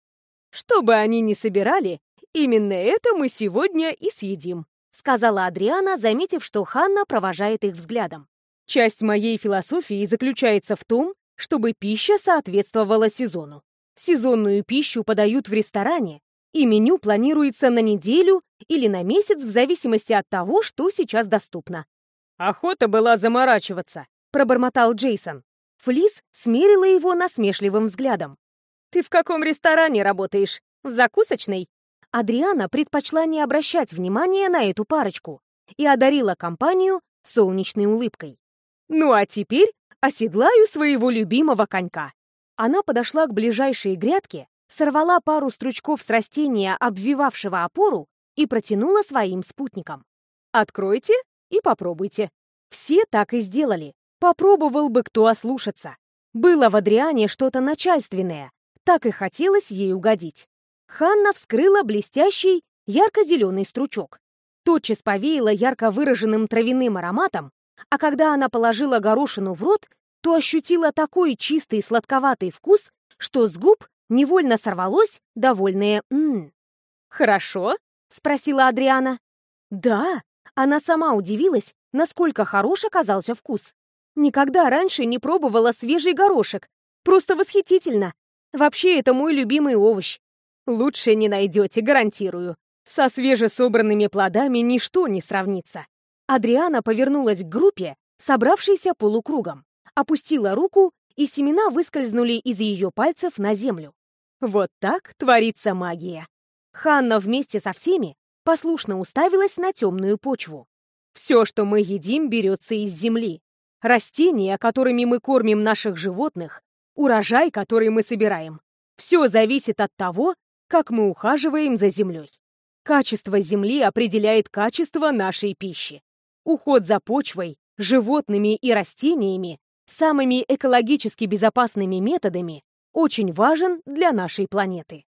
Что бы они ни собирали, именно это мы сегодня и съедим, сказала Адриана, заметив, что Ханна провожает их взглядом. Часть моей философии заключается в том, чтобы пища соответствовала сезону. Сезонную пищу подают в ресторане, и меню планируется на неделю или на месяц в зависимости от того, что сейчас доступно. «Охота была заморачиваться», — пробормотал Джейсон. Флис смерила его насмешливым взглядом. «Ты в каком ресторане работаешь? В закусочной?» Адриана предпочла не обращать внимания на эту парочку и одарила компанию солнечной улыбкой. «Ну а теперь оседлаю своего любимого конька». Она подошла к ближайшей грядке сорвала пару стручков с растения, обвивавшего опору, и протянула своим спутникам. «Откройте и попробуйте». Все так и сделали. Попробовал бы кто ослушаться. Было в Адриане что-то начальственное. Так и хотелось ей угодить. Ханна вскрыла блестящий, ярко-зеленый стручок. Тотчас повеяла ярко выраженным травяным ароматом, а когда она положила горошину в рот, то ощутила такой чистый сладковатый вкус, что с губ невольно сорвалось довольное «м». «Хорошо?» — спросила Адриана. «Да». Она сама удивилась, насколько хорош оказался вкус. Никогда раньше не пробовала свежий горошек. Просто восхитительно. Вообще, это мой любимый овощ. Лучше не найдете, гарантирую. Со свежесобранными плодами ничто не сравнится. Адриана повернулась к группе, собравшейся полукругом, опустила руку и семена выскользнули из ее пальцев на землю. Вот так творится магия. Ханна вместе со всеми послушно уставилась на темную почву. Все, что мы едим, берется из земли. Растения, которыми мы кормим наших животных, урожай, который мы собираем. Все зависит от того, как мы ухаживаем за землей. Качество земли определяет качество нашей пищи. Уход за почвой, животными и растениями самыми экологически безопасными методами очень важен для нашей планеты.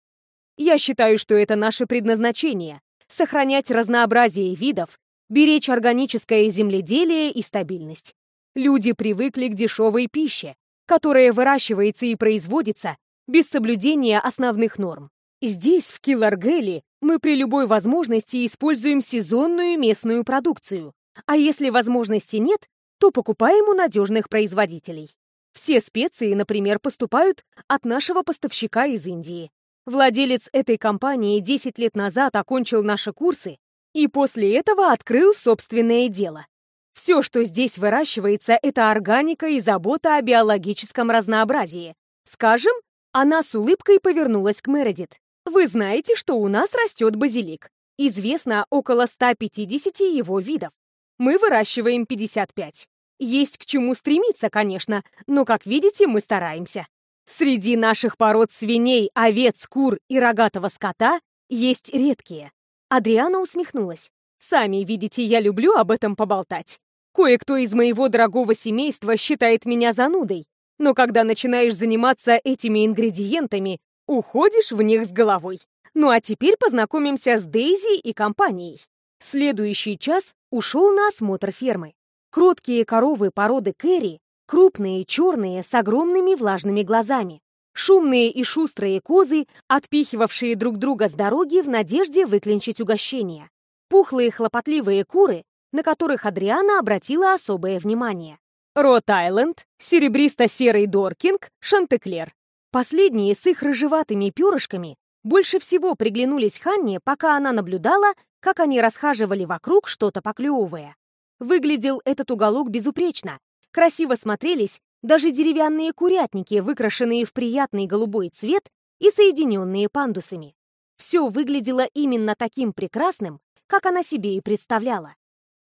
Я считаю, что это наше предназначение — сохранять разнообразие видов, беречь органическое земледелие и стабильность. Люди привыкли к дешевой пище, которая выращивается и производится без соблюдения основных норм. Здесь, в Килларгеле, мы при любой возможности используем сезонную местную продукцию, а если возможности нет, то покупаем у надежных производителей. Все специи, например, поступают от нашего поставщика из Индии. Владелец этой компании 10 лет назад окончил наши курсы и после этого открыл собственное дело. Все, что здесь выращивается, это органика и забота о биологическом разнообразии. Скажем, она с улыбкой повернулась к Мередит. Вы знаете, что у нас растет базилик. Известно около 150 его видов. Мы выращиваем 55. Есть к чему стремиться, конечно, но, как видите, мы стараемся. Среди наших пород свиней, овец, кур и рогатого скота есть редкие. Адриана усмехнулась. Сами видите, я люблю об этом поболтать. Кое-кто из моего дорогого семейства считает меня занудой, но когда начинаешь заниматься этими ингредиентами, уходишь в них с головой. Ну а теперь познакомимся с Дейзи и компанией. Следующий час ушел на осмотр фермы. Кроткие коровы породы Кэрри Крупные, черные, с огромными влажными глазами. Шумные и шустрые козы, отпихивавшие друг друга с дороги в надежде выклинчить угощение. Пухлые хлопотливые куры, на которых Адриана обратила особое внимание. Рот-Айленд, серебристо-серый Доркинг, Шантеклер. Последние с их рыжеватыми перышками больше всего приглянулись Ханне, пока она наблюдала, как они расхаживали вокруг, что-то поклевывая. Выглядел этот уголок безупречно, Красиво смотрелись даже деревянные курятники, выкрашенные в приятный голубой цвет и соединенные пандусами. Все выглядело именно таким прекрасным, как она себе и представляла.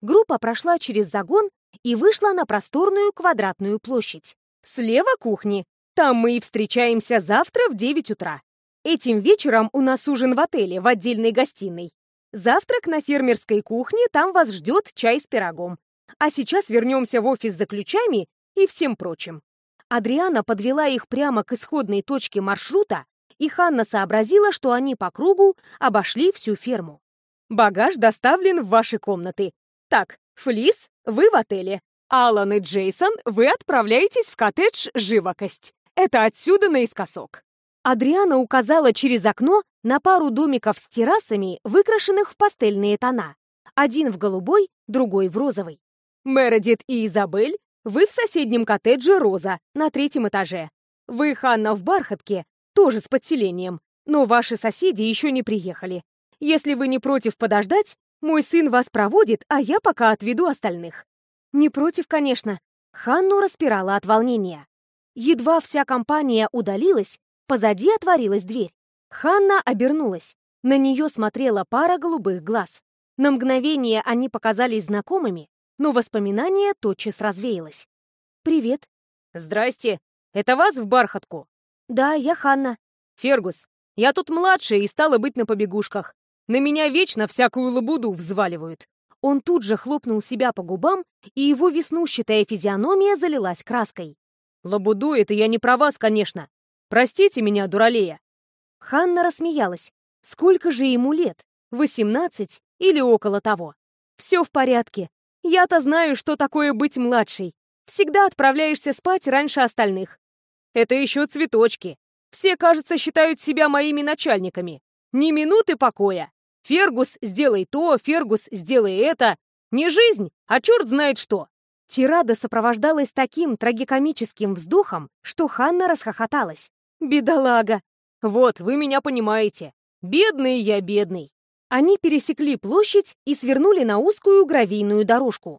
Группа прошла через загон и вышла на просторную квадратную площадь. Слева кухни. Там мы и встречаемся завтра в 9 утра. Этим вечером у нас ужин в отеле, в отдельной гостиной. Завтрак на фермерской кухне, там вас ждет чай с пирогом. А сейчас вернемся в офис за ключами и всем прочим. Адриана подвела их прямо к исходной точке маршрута, и Ханна сообразила, что они по кругу обошли всю ферму. «Багаж доставлен в ваши комнаты. Так, Флис, вы в отеле. Алан и Джейсон, вы отправляетесь в коттедж «Живокость». Это отсюда наискосок». Адриана указала через окно на пару домиков с террасами, выкрашенных в пастельные тона. Один в голубой, другой в розовый. Мередит и Изабель, вы в соседнем коттедже «Роза» на третьем этаже. Вы, Ханна, в Бархатке, тоже с подселением, но ваши соседи еще не приехали. Если вы не против подождать, мой сын вас проводит, а я пока отведу остальных». Не против, конечно. Ханну распирала от волнения. Едва вся компания удалилась, позади отворилась дверь. Ханна обернулась. На нее смотрела пара голубых глаз. На мгновение они показались знакомыми, но воспоминание тотчас развеялось. «Привет». «Здрасте. Это вас в бархатку?» «Да, я Ханна». «Фергус, я тут младшая и стала быть на побегушках. На меня вечно всякую лабуду взваливают». Он тут же хлопнул себя по губам, и его веснущатая физиономия залилась краской. «Лабуду — это я не про вас, конечно. Простите меня, дуралея». Ханна рассмеялась. Сколько же ему лет? Восемнадцать или около того? Все в порядке. Я-то знаю, что такое быть младшей. Всегда отправляешься спать раньше остальных. Это еще цветочки. Все, кажется, считают себя моими начальниками. Ни минуты покоя. Фергус, сделай то, Фергус, сделай это. Не жизнь, а черт знает что. Тирада сопровождалась таким трагикомическим вздохом, что Ханна расхохоталась. «Бедолага!» «Вот, вы меня понимаете. Бедный я бедный. Они пересекли площадь и свернули на узкую гравийную дорожку.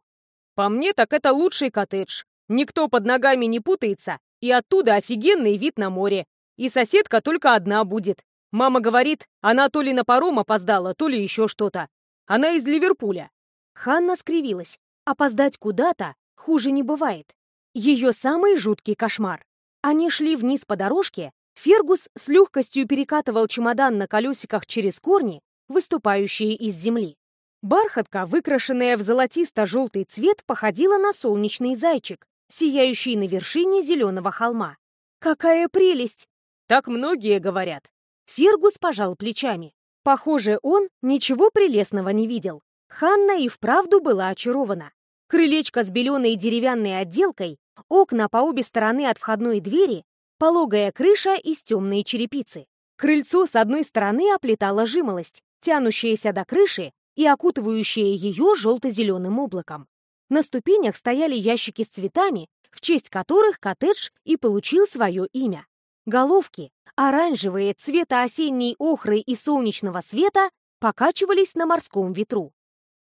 «По мне, так это лучший коттедж. Никто под ногами не путается, и оттуда офигенный вид на море. И соседка только одна будет. Мама говорит, она то ли на паром опоздала, то ли еще что-то. Она из Ливерпуля». Ханна скривилась. Опоздать куда-то хуже не бывает. Ее самый жуткий кошмар. Они шли вниз по дорожке, Фергус с легкостью перекатывал чемодан на колесиках через корни, выступающие из земли. Бархатка, выкрашенная в золотисто-желтый цвет, походила на солнечный зайчик, сияющий на вершине зеленого холма. «Какая прелесть!» Так многие говорят. Фергус пожал плечами. Похоже, он ничего прелестного не видел. Ханна и вправду была очарована. Крылечко с беленой деревянной отделкой, окна по обе стороны от входной двери, пологая крыша из темной черепицы. Крыльцо с одной стороны оплетала жимолость, тянущаяся до крыши и окутывающая ее желто-зеленым облаком. На ступенях стояли ящики с цветами, в честь которых коттедж и получил свое имя. Головки, оранжевые цвета осенней охры и солнечного света, покачивались на морском ветру.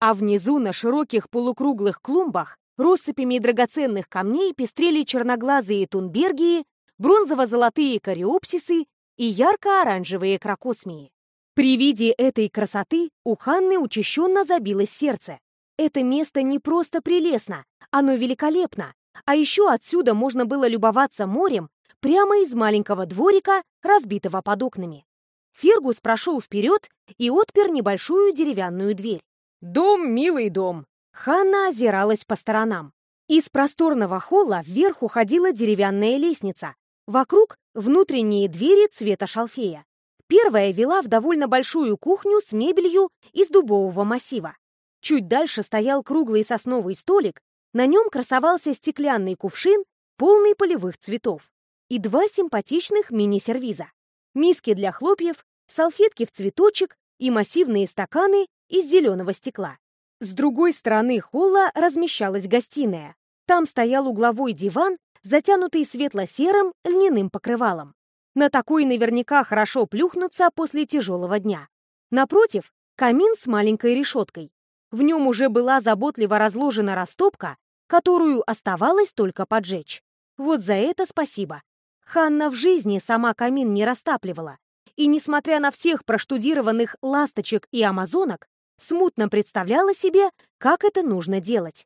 А внизу на широких полукруглых клумбах россыпями драгоценных камней пестрели черноглазые тунбергии, бронзово-золотые кориопсисы и ярко-оранжевые кракосмии. При виде этой красоты у Ханны учащенно забилось сердце. Это место не просто прелестно, оно великолепно. А еще отсюда можно было любоваться морем прямо из маленького дворика, разбитого под окнами. Фергус прошел вперед и отпер небольшую деревянную дверь. «Дом, милый дом!» Ханна озиралась по сторонам. Из просторного холла вверх уходила деревянная лестница. Вокруг внутренние двери цвета шалфея. Первая вела в довольно большую кухню с мебелью из дубового массива. Чуть дальше стоял круглый сосновый столик, на нем красовался стеклянный кувшин, полный полевых цветов и два симпатичных мини-сервиза. Миски для хлопьев, салфетки в цветочек и массивные стаканы из зеленого стекла. С другой стороны холла размещалась гостиная. Там стоял угловой диван, затянутый светло-серым льняным покрывалом. На такой наверняка хорошо плюхнуться после тяжелого дня. Напротив, камин с маленькой решеткой. В нем уже была заботливо разложена растопка, которую оставалось только поджечь. Вот за это спасибо. Ханна в жизни сама камин не растапливала, и, несмотря на всех проштудированных ласточек и амазонок, смутно представляла себе, как это нужно делать.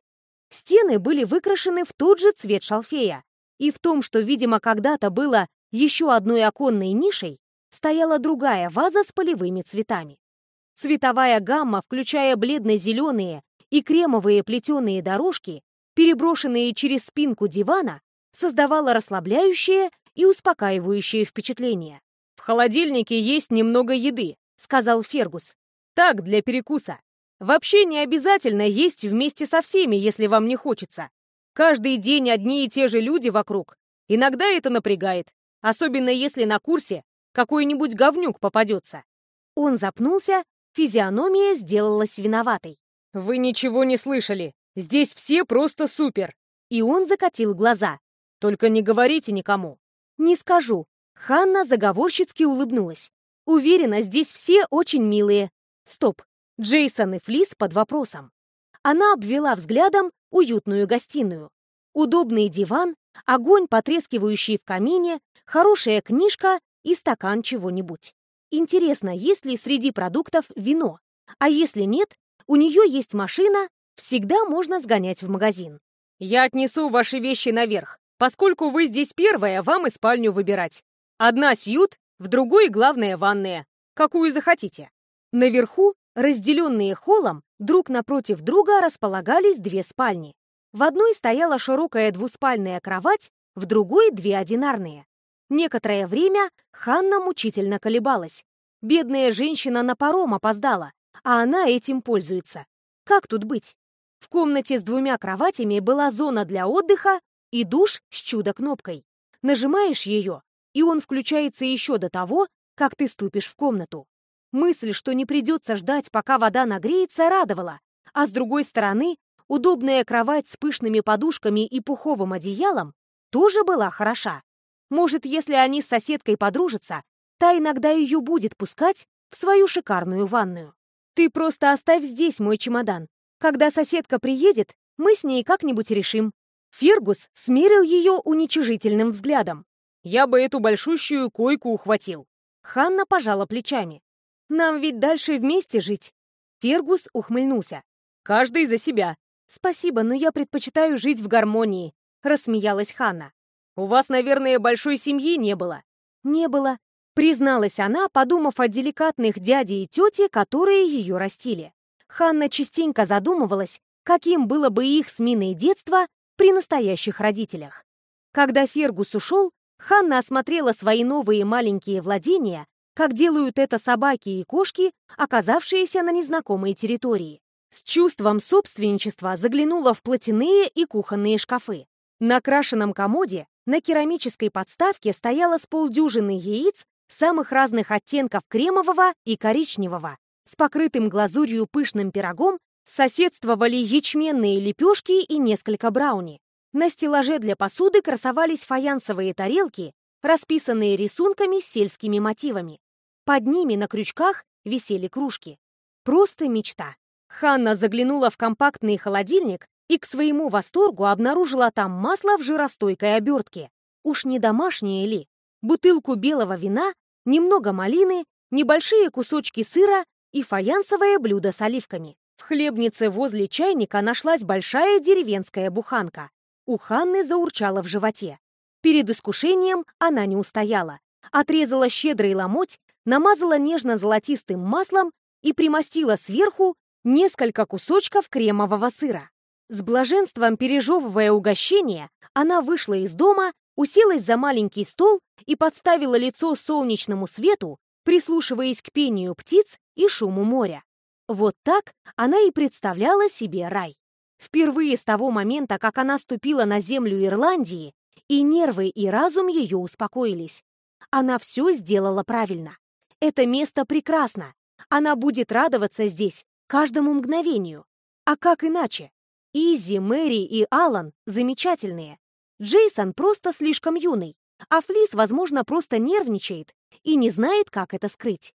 Стены были выкрашены в тот же цвет шалфея, и в том, что, видимо, когда-то было еще одной оконной нишей, стояла другая ваза с полевыми цветами. Цветовая гамма, включая бледно-зеленые и кремовые плетеные дорожки, переброшенные через спинку дивана, создавала расслабляющее и успокаивающее впечатление. «В холодильнике есть немного еды», — сказал Фергус. «Так, для перекуса. Вообще не обязательно есть вместе со всеми, если вам не хочется. Каждый день одни и те же люди вокруг. Иногда это напрягает, особенно если на курсе какой-нибудь говнюк попадется». Он запнулся, физиономия сделалась виноватой. «Вы ничего не слышали. Здесь все просто супер!» И он закатил глаза. «Только не говорите никому. «Не скажу». Ханна заговорщицки улыбнулась. «Уверена, здесь все очень милые». Стоп. Джейсон и Флис под вопросом. Она обвела взглядом уютную гостиную. Удобный диван, огонь, потрескивающий в камине, хорошая книжка и стакан чего-нибудь. Интересно, есть ли среди продуктов вино? А если нет, у нее есть машина, всегда можно сгонять в магазин. «Я отнесу ваши вещи наверх. Поскольку вы здесь первая, вам и спальню выбирать. Одна сьют, в другой главная ванная. Какую захотите. Наверху, разделенные холлом, друг напротив друга располагались две спальни. В одной стояла широкая двуспальная кровать, в другой — две одинарные. Некоторое время Ханна мучительно колебалась. Бедная женщина на паром опоздала, а она этим пользуется. Как тут быть? В комнате с двумя кроватями была зона для отдыха и душ с чудо-кнопкой. Нажимаешь ее, и он включается еще до того, как ты ступишь в комнату. Мысль, что не придется ждать, пока вода нагреется, радовала. А с другой стороны, удобная кровать с пышными подушками и пуховым одеялом тоже была хороша. Может, если они с соседкой подружатся, та иногда ее будет пускать в свою шикарную ванную. Ты просто оставь здесь мой чемодан. Когда соседка приедет, мы с ней как-нибудь решим. Фергус смерил ее уничижительным взглядом. «Я бы эту большущую койку ухватил». Ханна пожала плечами. «Нам ведь дальше вместе жить». Фергус ухмыльнулся. «Каждый за себя». «Спасибо, но я предпочитаю жить в гармонии», — рассмеялась Ханна. «У вас, наверное, большой семьи не было?» «Не было», — призналась она, подумав о деликатных дяде и тете, которые ее растили. Ханна частенько задумывалась, каким было бы их с Миной детство, при настоящих родителях. Когда Фергус ушел, Ханна осмотрела свои новые маленькие владения, как делают это собаки и кошки, оказавшиеся на незнакомой территории. С чувством собственничества заглянула в платяные и кухонные шкафы. На крашеном комоде на керамической подставке стояло с полдюжины яиц самых разных оттенков кремового и коричневого. С покрытым глазурью пышным пирогом соседствовали ячменные лепешки и несколько брауни. На стеллаже для посуды красовались фаянсовые тарелки, расписанные рисунками с сельскими мотивами. Под ними на крючках висели кружки. Просто мечта. Ханна заглянула в компактный холодильник и к своему восторгу обнаружила там масло в жиростойкой обертке. Уж не домашнее ли? Бутылку белого вина, немного малины, небольшие кусочки сыра и фаянсовое блюдо с оливками. В хлебнице возле чайника нашлась большая деревенская буханка. У Ханны заурчало в животе. Перед искушением она не устояла. Отрезала щедрый ломоть, намазала нежно-золотистым маслом и примостила сверху несколько кусочков кремового сыра. С блаженством пережевывая угощение, она вышла из дома, уселась за маленький стол и подставила лицо солнечному свету, прислушиваясь к пению птиц и шуму моря. Вот так она и представляла себе рай. Впервые с того момента, как она ступила на землю Ирландии, и нервы, и разум ее успокоились. Она все сделала правильно. Это место прекрасно. Она будет радоваться здесь каждому мгновению. А как иначе? Изи, Мэри и Алан замечательные. Джейсон просто слишком юный, а Флис, возможно, просто нервничает и не знает, как это скрыть.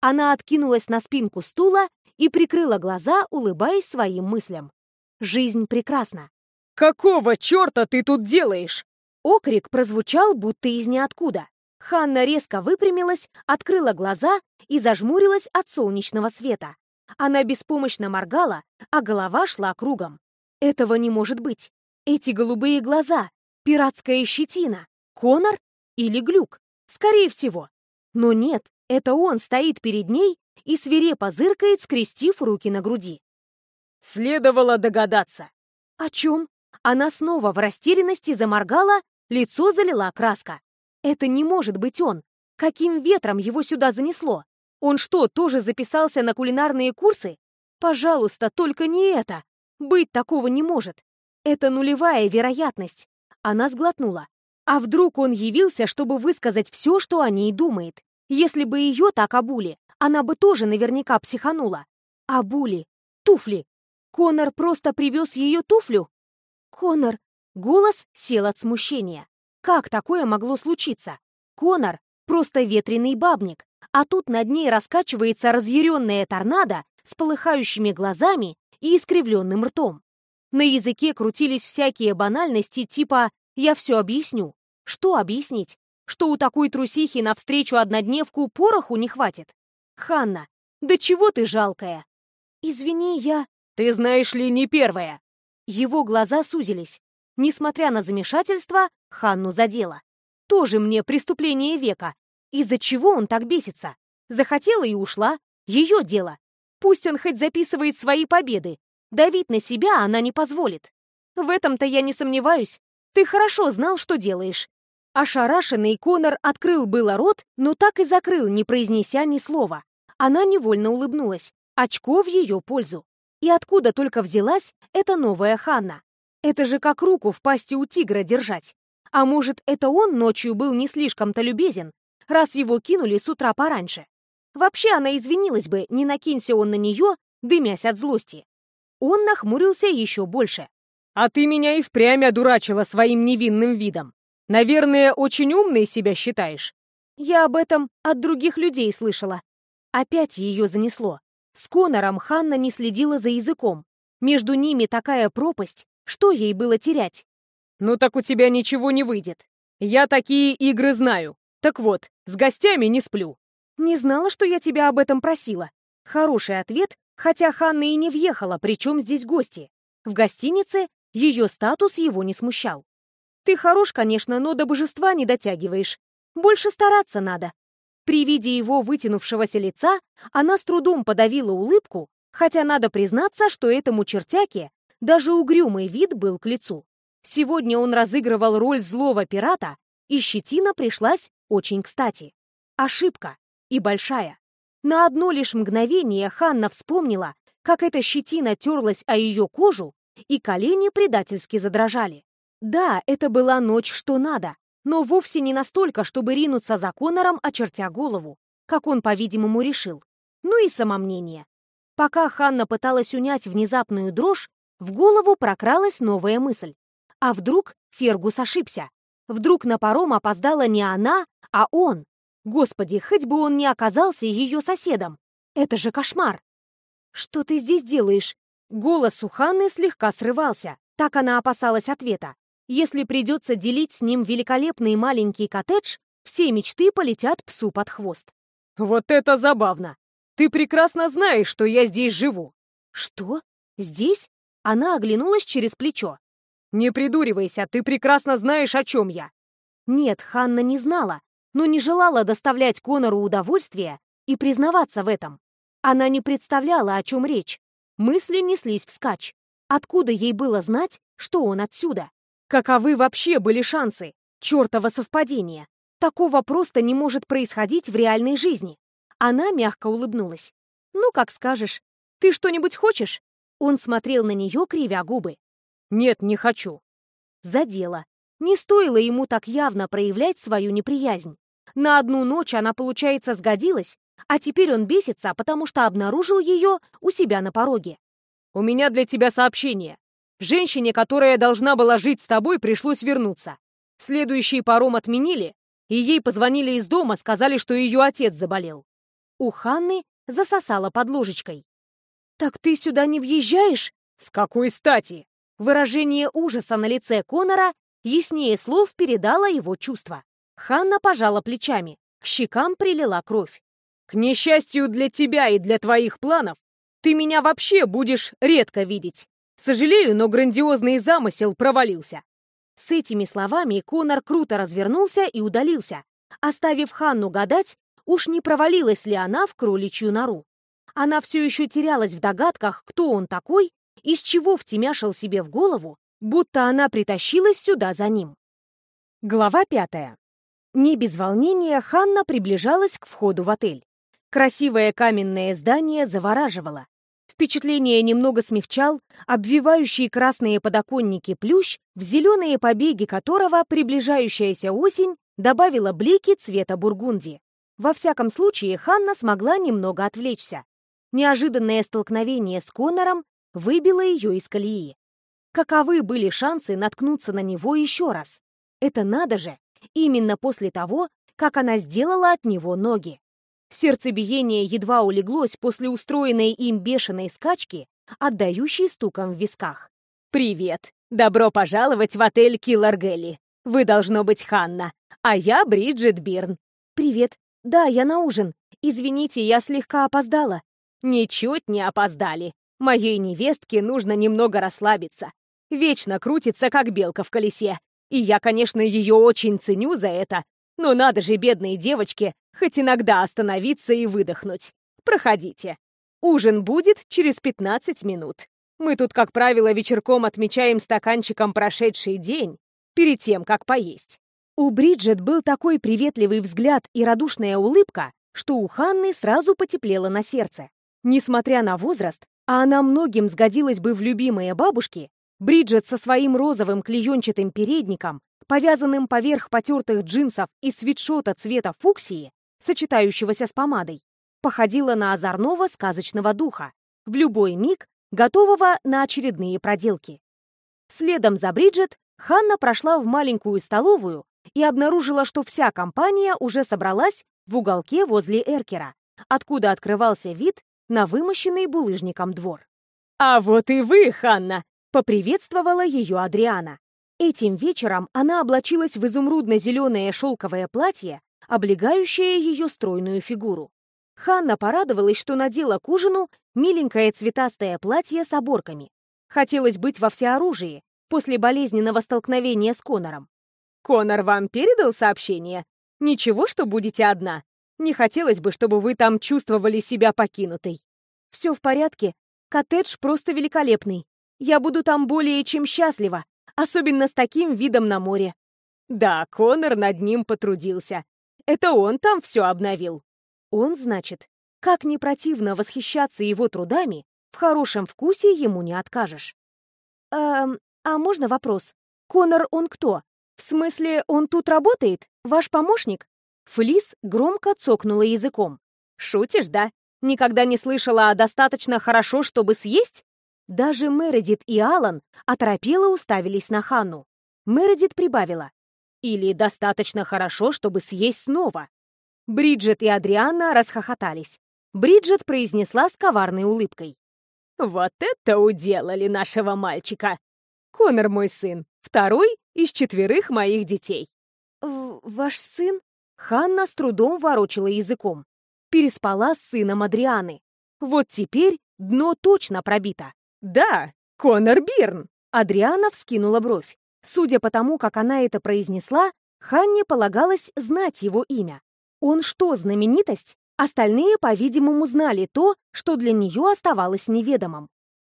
Она откинулась на спинку стула и прикрыла глаза, улыбаясь своим мыслям. Жизнь прекрасна. «Какого черта ты тут делаешь?» Окрик прозвучал, будто из ниоткуда. Ханна резко выпрямилась, открыла глаза и зажмурилась от солнечного света. Она беспомощно моргала, а голова шла кругом. Этого не может быть. Эти голубые глаза, пиратская щетина, Конор или Глюк? Скорее всего. Но нет, это он стоит перед ней и свирепо зыркает, скрестив руки на груди. Следовало догадаться. О чем? Она снова в растерянности заморгала, лицо залила краска. Это не может быть он. Каким ветром его сюда занесло? Он что, тоже записался на кулинарные курсы? Пожалуйста, только не это. Быть такого не может. Это нулевая вероятность. Она сглотнула. А вдруг он явился, чтобы высказать все, что о ней думает? Если бы ее так обули, она бы тоже наверняка психанула. Обули. Туфли. Конор просто привез ее туфлю? Конор. Голос сел от смущения. Как такое могло случиться? Конор — просто ветреный бабник, а тут над ней раскачивается разъяренная торнадо с полыхающими глазами и искривленным ртом. На языке крутились всякие банальности типа «я все объясню». Что объяснить? Что у такой трусихи навстречу однодневку пороху не хватит? Ханна, да чего ты жалкая? Извини, я... Ты знаешь ли, не первая. Его глаза сузились. Несмотря на замешательство, Ханну задело. Тоже мне преступление века. Из-за чего он так бесится? Захотела и ушла. Ее дело. Пусть он хоть записывает свои победы. Давить на себя она не позволит. В этом-то я не сомневаюсь. Ты хорошо знал, что делаешь. Ошарашенный Конор открыл было рот, но так и закрыл, не произнеся ни слова. Она невольно улыбнулась. Очко в ее пользу. И откуда только взялась эта новая Ханна? Это же как руку в пасти у тигра держать. А может, это он ночью был не слишком-то любезен, раз его кинули с утра пораньше? Вообще она извинилась бы, не накинься он на нее, дымясь от злости. Он нахмурился еще больше. «А ты меня и впрямь одурачила своим невинным видом. Наверное, очень умной себя считаешь?» Я об этом от других людей слышала. Опять ее занесло. С Конором Ханна не следила за языком. Между ними такая пропасть, что ей было терять? «Ну так у тебя ничего не выйдет. Я такие игры знаю. Так вот, с гостями не сплю. «Не знала, что я тебя об этом просила». Хороший ответ, хотя Ханна и не въехала, причем здесь гости. В гостинице ее статус его не смущал. «Ты хорош, конечно, но до божества не дотягиваешь. Больше стараться надо». При виде его вытянувшегося лица она с трудом подавила улыбку, хотя надо признаться, что этому чертяке даже угрюмый вид был к лицу. Сегодня он разыгрывал роль злого пирата, и щетина пришлась очень кстати. Ошибка. и большая. На одно лишь мгновение Ханна вспомнила, как эта щетина терлась о ее кожу, и колени предательски задрожали. Да, это была ночь что надо, но вовсе не настолько, чтобы ринуться за Конором, очертя голову, как он, по-видимому, решил. Ну и самомнение. Пока Ханна пыталась унять внезапную дрожь, в голову прокралась новая мысль. А вдруг Фергус ошибся? Вдруг на паром опоздала не она, а он? Господи, хоть бы он не оказался ее соседом. Это же кошмар. «Что ты здесь делаешь?» Голос у Ханны слегка срывался. Так она опасалась ответа. Если придется делить с ним великолепный маленький коттедж, все мечты полетят псу под хвост. «Вот это забавно! Ты прекрасно знаешь, что я здесь живу!» «Что? Здесь?» Она оглянулась через плечо. «Не придуривайся, ты прекрасно знаешь, о чем я!» Нет, Ханна не знала, но не желала доставлять Конору удовольствие и признаваться в этом. Она не представляла, о чем речь. Мысли неслись вскачь. Откуда ей было знать, что он отсюда? Каковы вообще были шансы? Чёртово совпадение. Такого просто не может происходить в реальной жизни. Она мягко улыбнулась. «Ну, как скажешь. Ты что-нибудь хочешь?» Он смотрел на нее, кривя губы. «Нет, не хочу». Задело. Не стоило ему так явно проявлять свою неприязнь. На одну ночь она, получается, сгодилась, а теперь он бесится, потому что обнаружил ее у себя на пороге. «У меня для тебя сообщение. Женщине, которая должна была жить с тобой, пришлось вернуться. Следующий паром отменили, и ей позвонили из дома, сказали, что ее отец заболел». У Ханны засосала под ложечкой. «Так ты сюда не въезжаешь?» «С какой стати?» Выражение ужаса на лице Конора яснее слов передало его чувства. Ханна пожала плечами, к щекам прилила кровь. К несчастью для тебя и для твоих планов, ты меня вообще будешь редко видеть. Сожалею, но грандиозный замысел провалился. С этими словами Конор круто развернулся и удалился, оставив Ханну гадать, уж не провалилась ли она в кроличью нору. Она все еще терялась в догадках, кто он такой, из чего втемяшил себе в голову, будто она притащилась сюда за ним. Глава пятая. Не без волнения Ханна приближалась к входу в отель. Красивое каменное здание завораживало. Впечатление немного смягчал обвивающие красные подоконники плющ, в зеленые побеги которого приближающаяся осень добавила блики цвета бургунди. Во всяком случае, Ханна смогла немного отвлечься. Неожиданное столкновение с Конором выбило ее из колеи. Каковы были шансы наткнуться на него еще раз? Это надо же! Именно после того, как она сделала от него ноги. Сердцебиение едва улеглось после устроенной им бешеной скачки, отдающей стуком в висках. «Привет! Добро пожаловать в отель Килларгелли. Вы должно быть Ханна, а я Бриджит Бирн». «Привет. Да, я на ужин. Извините, я слегка опоздала». «Ничуть не опоздали. Моей невестке нужно немного расслабиться. Вечно крутится, как белка в колесе. И я, конечно, ее очень ценю за это, но надо же бедной девочке хоть иногда остановиться и выдохнуть. Проходите. Ужин будет через 15 минут. Мы тут, как правило, вечерком отмечаем стаканчиком прошедший день, перед тем, как поесть. У Бриджит был такой приветливый взгляд и радушная улыбка, что у Ханны сразу потеплело на сердце. Несмотря на возраст, а она многим сгодилась бы в любимые бабушки, Бриджит со своим розовым клеенчатым передником повязанным поверх потертых джинсов и свитшота цвета фуксии, сочетающегося с помадой, походила на озорного сказочного духа, в любой миг готового на очередные проделки. Следом за Бриджит Ханна прошла в маленькую столовую и обнаружила, что вся компания уже собралась в уголке возле Эркера, откуда открывался вид на вымощенный булыжником двор. «А вот и вы, Ханна!» — поприветствовала ее Адриана. Этим вечером она облачилась в изумрудно-зеленое шелковое платье, облегающее ее стройную фигуру. Ханна порадовалась, что надела к ужину миленькое цветастое платье с оборками. Хотелось быть во всеоружии после болезненного столкновения с Конором. «Конор вам передал сообщение? Ничего, что будете одна? Не хотелось бы, чтобы вы там чувствовали себя покинутой». «Все в порядке. Коттедж просто великолепный. Я буду там более чем счастлива особенно с таким видом на море. Да, Конор над ним потрудился. Это он там все обновил. Он, значит, как не противно восхищаться его трудами, в хорошем вкусе ему не откажешь. Эм, а можно вопрос? Конор он кто? В смысле, он тут работает? Ваш помощник? Флис громко цокнула языком. Шутишь, да? Никогда не слышала о достаточно хорошо, чтобы съесть? Даже Мередит и Алан оторопело уставились на Ханну. Мередит прибавила. Или достаточно хорошо, чтобы съесть снова. Бриджит и Адриана расхохотались. Бриджит произнесла с коварной улыбкой. «Вот это уделали нашего мальчика! Конор мой сын, второй из четверых моих детей». «Ваш сын?» Ханна с трудом ворочала языком. Переспала с сыном Адрианы. Вот теперь дно точно пробито. «Да, Конор Бирн!» Адриана вскинула бровь. Судя по тому, как она это произнесла, Ханне полагалось знать его имя. Он что, знаменитость? Остальные, по-видимому, знали то, что для нее оставалось неведомым.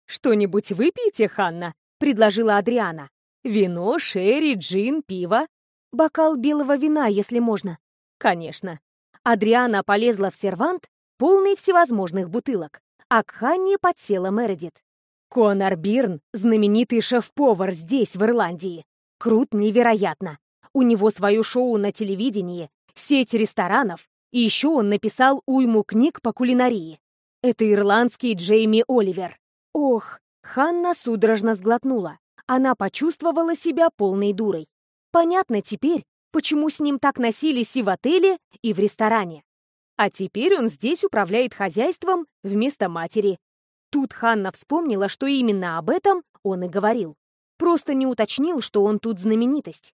«Что-нибудь выпейте, Ханна?» — предложила Адриана. «Вино, шерри, джин, пиво?» «Бокал белого вина, если можно». «Конечно». Адриана полезла в сервант, полный всевозможных бутылок, а к Ханне подсела Мередит. Конор Бирн — знаменитый шеф-повар здесь, в Ирландии. Крут невероятно. У него свое шоу на телевидении, сеть ресторанов, и еще он написал уйму книг по кулинарии. Это ирландский Джейми Оливер. Ох, Ханна судорожно сглотнула. Она почувствовала себя полной дурой. Понятно теперь, почему с ним так носились и в отеле, и в ресторане. А теперь он здесь управляет хозяйством вместо матери, Тут Ханна вспомнила, что именно об этом он и говорил. Просто не уточнил, что он тут знаменитость.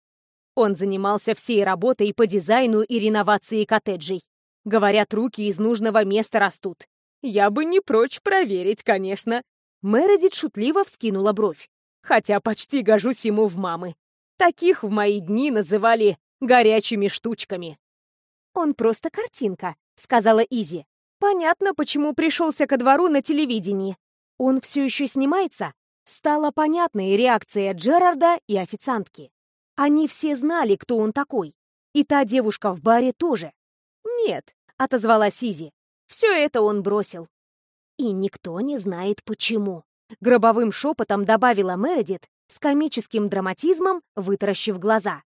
Он занимался всей работой по дизайну и реновации коттеджей. Говорят, руки из нужного места растут. Я бы не прочь проверить, конечно. Мередит шутливо вскинула бровь. Хотя почти гожусь ему в мамы. Таких в мои дни называли горячими штучками. «Он просто картинка», — сказала Изи. Понятно, почему пришелся ко двору на телевидении. Он все еще снимается? Стала понятной реакция Джерарда и официантки. Они все знали, кто он такой. И та девушка в баре тоже. «Нет», — отозвалась Изи, — «все это он бросил». И никто не знает, почему. Гробовым шепотом добавила Мередит с комическим драматизмом, вытаращив глаза.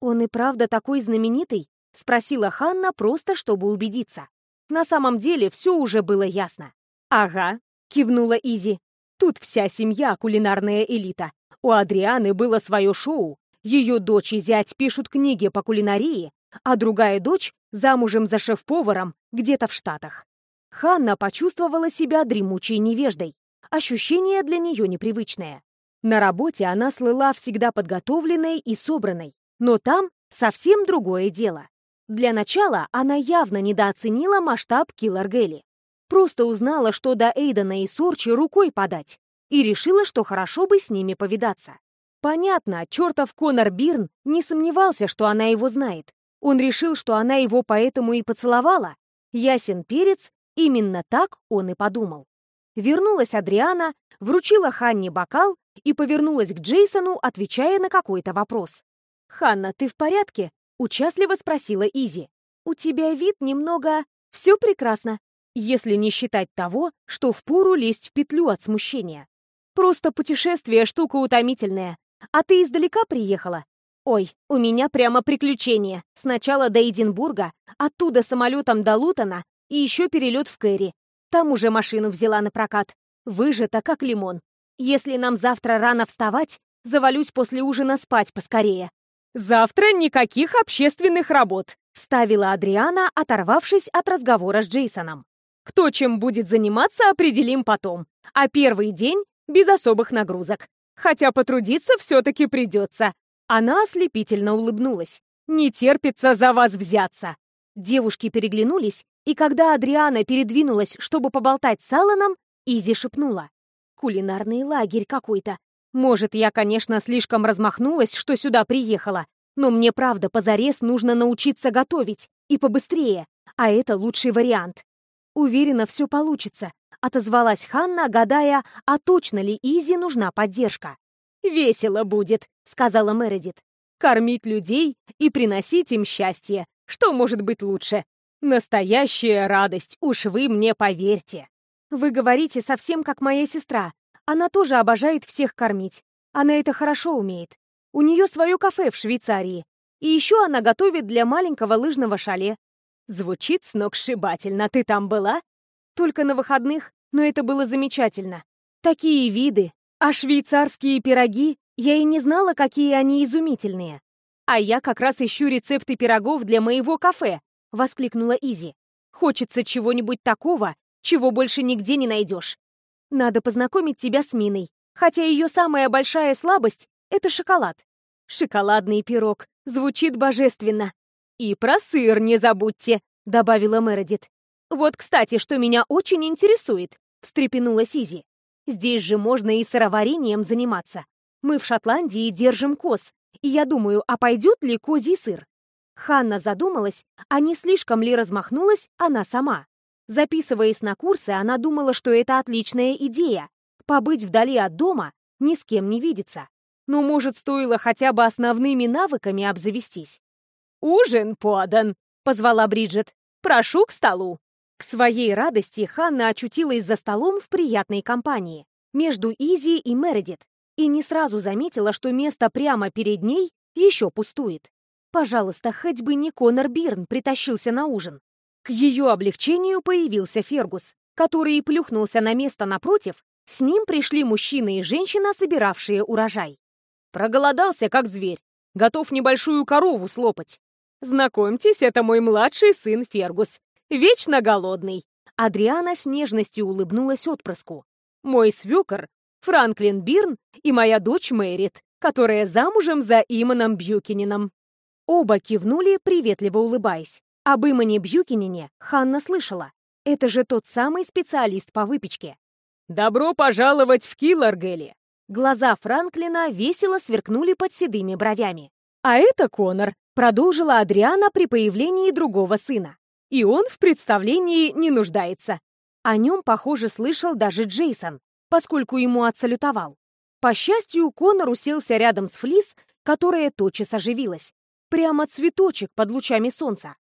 «Он и правда такой знаменитый?» — спросила Ханна, просто чтобы убедиться. На самом деле все уже было ясно. «Ага», — кивнула Изи. «Тут вся семья кулинарная элита. У Адрианы было свое шоу. Ее дочь и зять пишут книги по кулинарии, а другая дочь замужем за шеф-поваром где-то в Штатах». Ханна почувствовала себя дремучей невеждой. Ощущение для нее непривычное. На работе она слыла всегда подготовленной и собранной, но там совсем другое дело. Для начала она явно недооценила масштаб Киллар Гелли. Просто узнала, что до Эйдена и Сорчи рукой подать, и решила, что хорошо бы с ними повидаться. Понятно, чертов Конор Бирн не сомневался, что она его знает. Он решил, что она его поэтому и поцеловала. Ясен перец, именно так он и подумал. Вернулась Адриана, вручила Ханне бокал и повернулась к Джейсону, отвечая на какой-то вопрос. «Ханна, ты в порядке?» Участливо спросила Изи. «У тебя вид немного... Все прекрасно, если не считать того, что впору лезть в петлю от смущения. Просто путешествие — штука утомительная. А ты издалека приехала? Ой, у меня прямо приключение. Сначала до Эдинбурга, оттуда самолетом до Лутона и еще перелет в Кэрри. Там уже машину взяла на прокат. Выжата, как лимон. Если нам завтра рано вставать, завалюсь после ужина спать поскорее. «Завтра никаких общественных работ», — вставила Адриана, оторвавшись от разговора с Джейсоном. «Кто чем будет заниматься, определим потом. А первый день без особых нагрузок. Хотя потрудиться все-таки придется». Она ослепительно улыбнулась. «Не терпится за вас взяться». Девушки переглянулись, и когда Адриана передвинулась, чтобы поболтать с Алланом, Изи шепнула. «Кулинарный лагерь какой-то. Может, я, конечно, слишком размахнулась, что сюда приехала, но мне правда позарез нужно научиться готовить, и побыстрее, а это лучший вариант. Уверена, все получится, отозвалась Ханна, гадая, а точно ли Изи нужна поддержка. «Весело будет», — сказала Мередит. «Кормить людей и приносить им счастье. Что может быть лучше? Настоящая радость, уж вы мне поверьте. Вы говорите совсем как моя сестра. Она тоже обожает всех кормить. Она это хорошо умеет. У нее свое кафе в Швейцарии. И еще она готовит для маленького лыжного шале. Звучит сногсшибательно. Ты там была? Только на выходных, но это было замечательно. Такие виды. А швейцарские пироги, я и не знала, какие они изумительные. А я как раз ищу рецепты пирогов для моего кафе, воскликнула Изи. Хочется чего-нибудь такого, чего больше нигде не найдешь. Надо познакомить тебя с Миной, хотя ее самая большая слабость — это шоколад. Шоколадный пирог. Звучит божественно. И про сыр не забудьте, добавила Мередит. Вот, кстати, что меня очень интересует, встрепенулась Изи. Здесь же можно и сыроварением заниматься. Мы в Шотландии держим коз, и я думаю, а пойдет ли козий сыр? Ханна задумалась, а не слишком ли размахнулась она сама. Записываясь на курсы, она думала, что это отличная идея — побыть вдали от дома, ни с кем не видеться. Но, может, стоило хотя бы основными навыками обзавестись. «Ужин подан!» — позвала Бриджит. «Прошу к столу!» К своей радости Ханна очутилась за столом в приятной компании между Изи и Мередит и не сразу заметила, что место прямо перед ней еще пустует. Пожалуйста, хоть бы не Конор Бирн притащился на ужин. Ее облегчению появился Фергус, который плюхнулся на место напротив. С ним пришли мужчина и женщина, собиравшие урожай. Проголодался, как зверь. Готов небольшую корову слопать. Знакомьтесь, это мой младший сын Фергус, Вечно голодный. Адриана с нежностью улыбнулась отпрыску. Мой свекор — Франклин Бирн и моя дочь Мэрит, которая замужем за Иманом Бьюкинином. Оба кивнули, приветливо улыбаясь. Об Имане Бьюкинине Ханна слышала. Это же тот самый специалист по выпечке. «Добро пожаловать в Килларгелли!» Глаза Франклина весело сверкнули под седыми бровями. «А это Конор», — продолжила Адриана при появлении другого сына. И он в представлении не нуждается. О нем, похоже, слышал даже Джейсон, поскольку ему отсалютовал. По счастью, Конор уселся рядом с Флис, которая тотчас оживилась. Прямо цветочек под лучами солнца.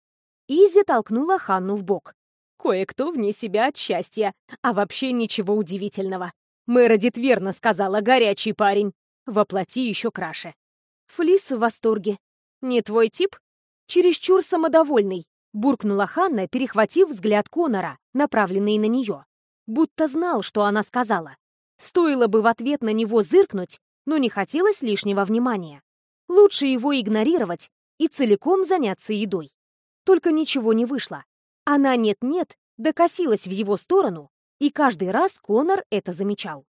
Изи толкнула Ханну в бок. Кое-кто вне себя от счастья, а вообще ничего удивительного. Мередит верно сказала, горячий парень. Воплоти еще краше. Флис в восторге. Не твой тип? Чересчур самодовольный буркнула Ханна, перехватив взгляд Конора, направленный на нее. Будто знал, что она сказала. Стоило бы в ответ на него зыркнуть, но не хотелось лишнего внимания. Лучше его игнорировать и целиком заняться едой. Только ничего не вышло. Она нет-нет, докосилась в его сторону, и каждый раз Конор это замечал.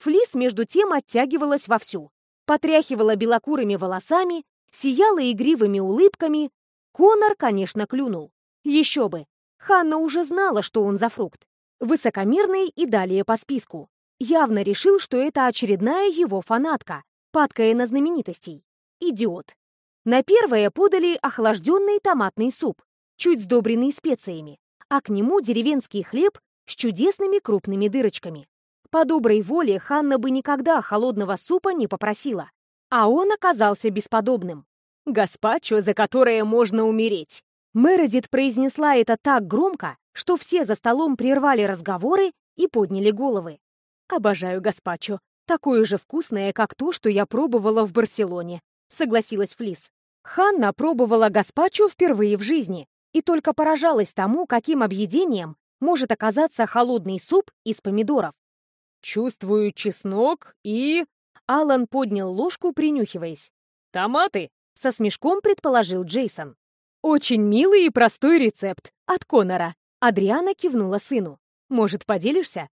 Флис, между тем, оттягивалась вовсю, потряхивала белокурыми волосами, сияла игривыми улыбками, Конор, конечно, клюнул. Еще бы. Ханна уже знала, что он за фрукт. Высокомерный и далее по списку. Явно решил, что это очередная его фанатка, падкая на знаменитостей. Идиот. На первое подали охлажденный томатный суп, чуть сдобренный специями, а к нему деревенский хлеб с чудесными крупными дырочками. По доброй воле Ханна бы никогда холодного супа не попросила, а он оказался бесподобным. Гаспачо, за которое можно умереть. Мередит произнесла это так громко, что все за столом прервали разговоры и подняли головы. «Обожаю гаспачо. Такое же вкусное, как то, что я пробовала в Барселоне», — согласилась Флис. Ханна пробовала гаспачо впервые в жизни и только поражалась тому, каким объедением может оказаться холодный суп из помидоров. «Чувствую чеснок и...» Алан поднял ложку, принюхиваясь. «Томаты!» Со смешком предположил Джейсон. «Очень милый и простой рецепт. От Конора». Адриана кивнула сыну. «Может, поделишься?»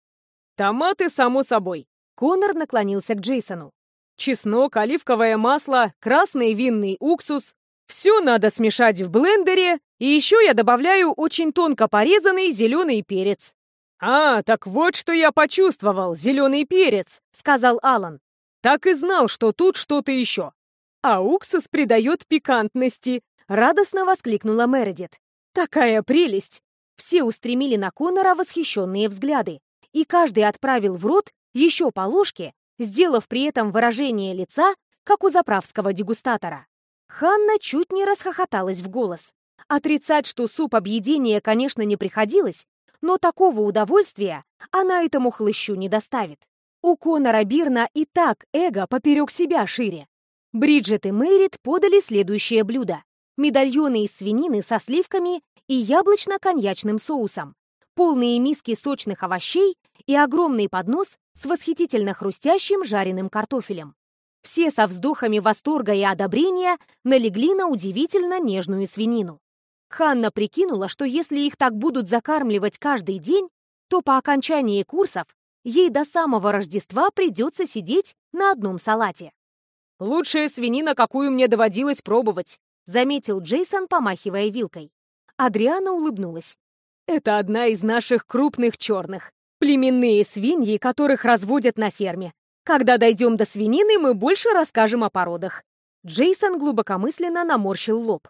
«Томаты, само собой». Конор наклонился к Джейсону. «Чеснок, оливковое масло, красный винный уксус. Все надо смешать в блендере, и еще я добавляю очень тонко порезанный зеленый перец». «А, так вот что я почувствовал, зеленый перец», — сказал Алан. «Так и знал, что тут что-то еще. А уксус придает пикантности!» — радостно воскликнула Мередит. «Такая прелесть!» Все устремили на Конора восхищенные взгляды, и каждый отправил в рот еще по ложке, сделав при этом выражение лица, как у заправского дегустатора. Ханна чуть не расхохоталась в голос. Отрицать, что суп объедения, конечно, не приходилось, но такого удовольствия она этому хлыщу не доставит. У Конора Бирна и так эго поперек себя шире. Бриджит и Мэрит подали следующее блюдо. Медальоны из свинины со сливками и яблочно-коньячным соусом, полные миски сочных овощей и огромный поднос с восхитительно хрустящим жареным картофелем. Все со вздохами восторга и одобрения налегли на удивительно нежную свинину. Ханна прикинула, что если их так будут закармливать каждый день, то по окончании курсов ей до самого Рождества придется сидеть на одном салате. «Лучшая свинина, какую мне доводилось пробовать», заметил Джейсон, помахивая вилкой. Адриана улыбнулась. «Это одна из наших крупных черных. Племенные свиньи, которых разводят на ферме. Когда дойдем до свинины, мы больше расскажем о породах». Джейсон глубокомысленно наморщил лоб.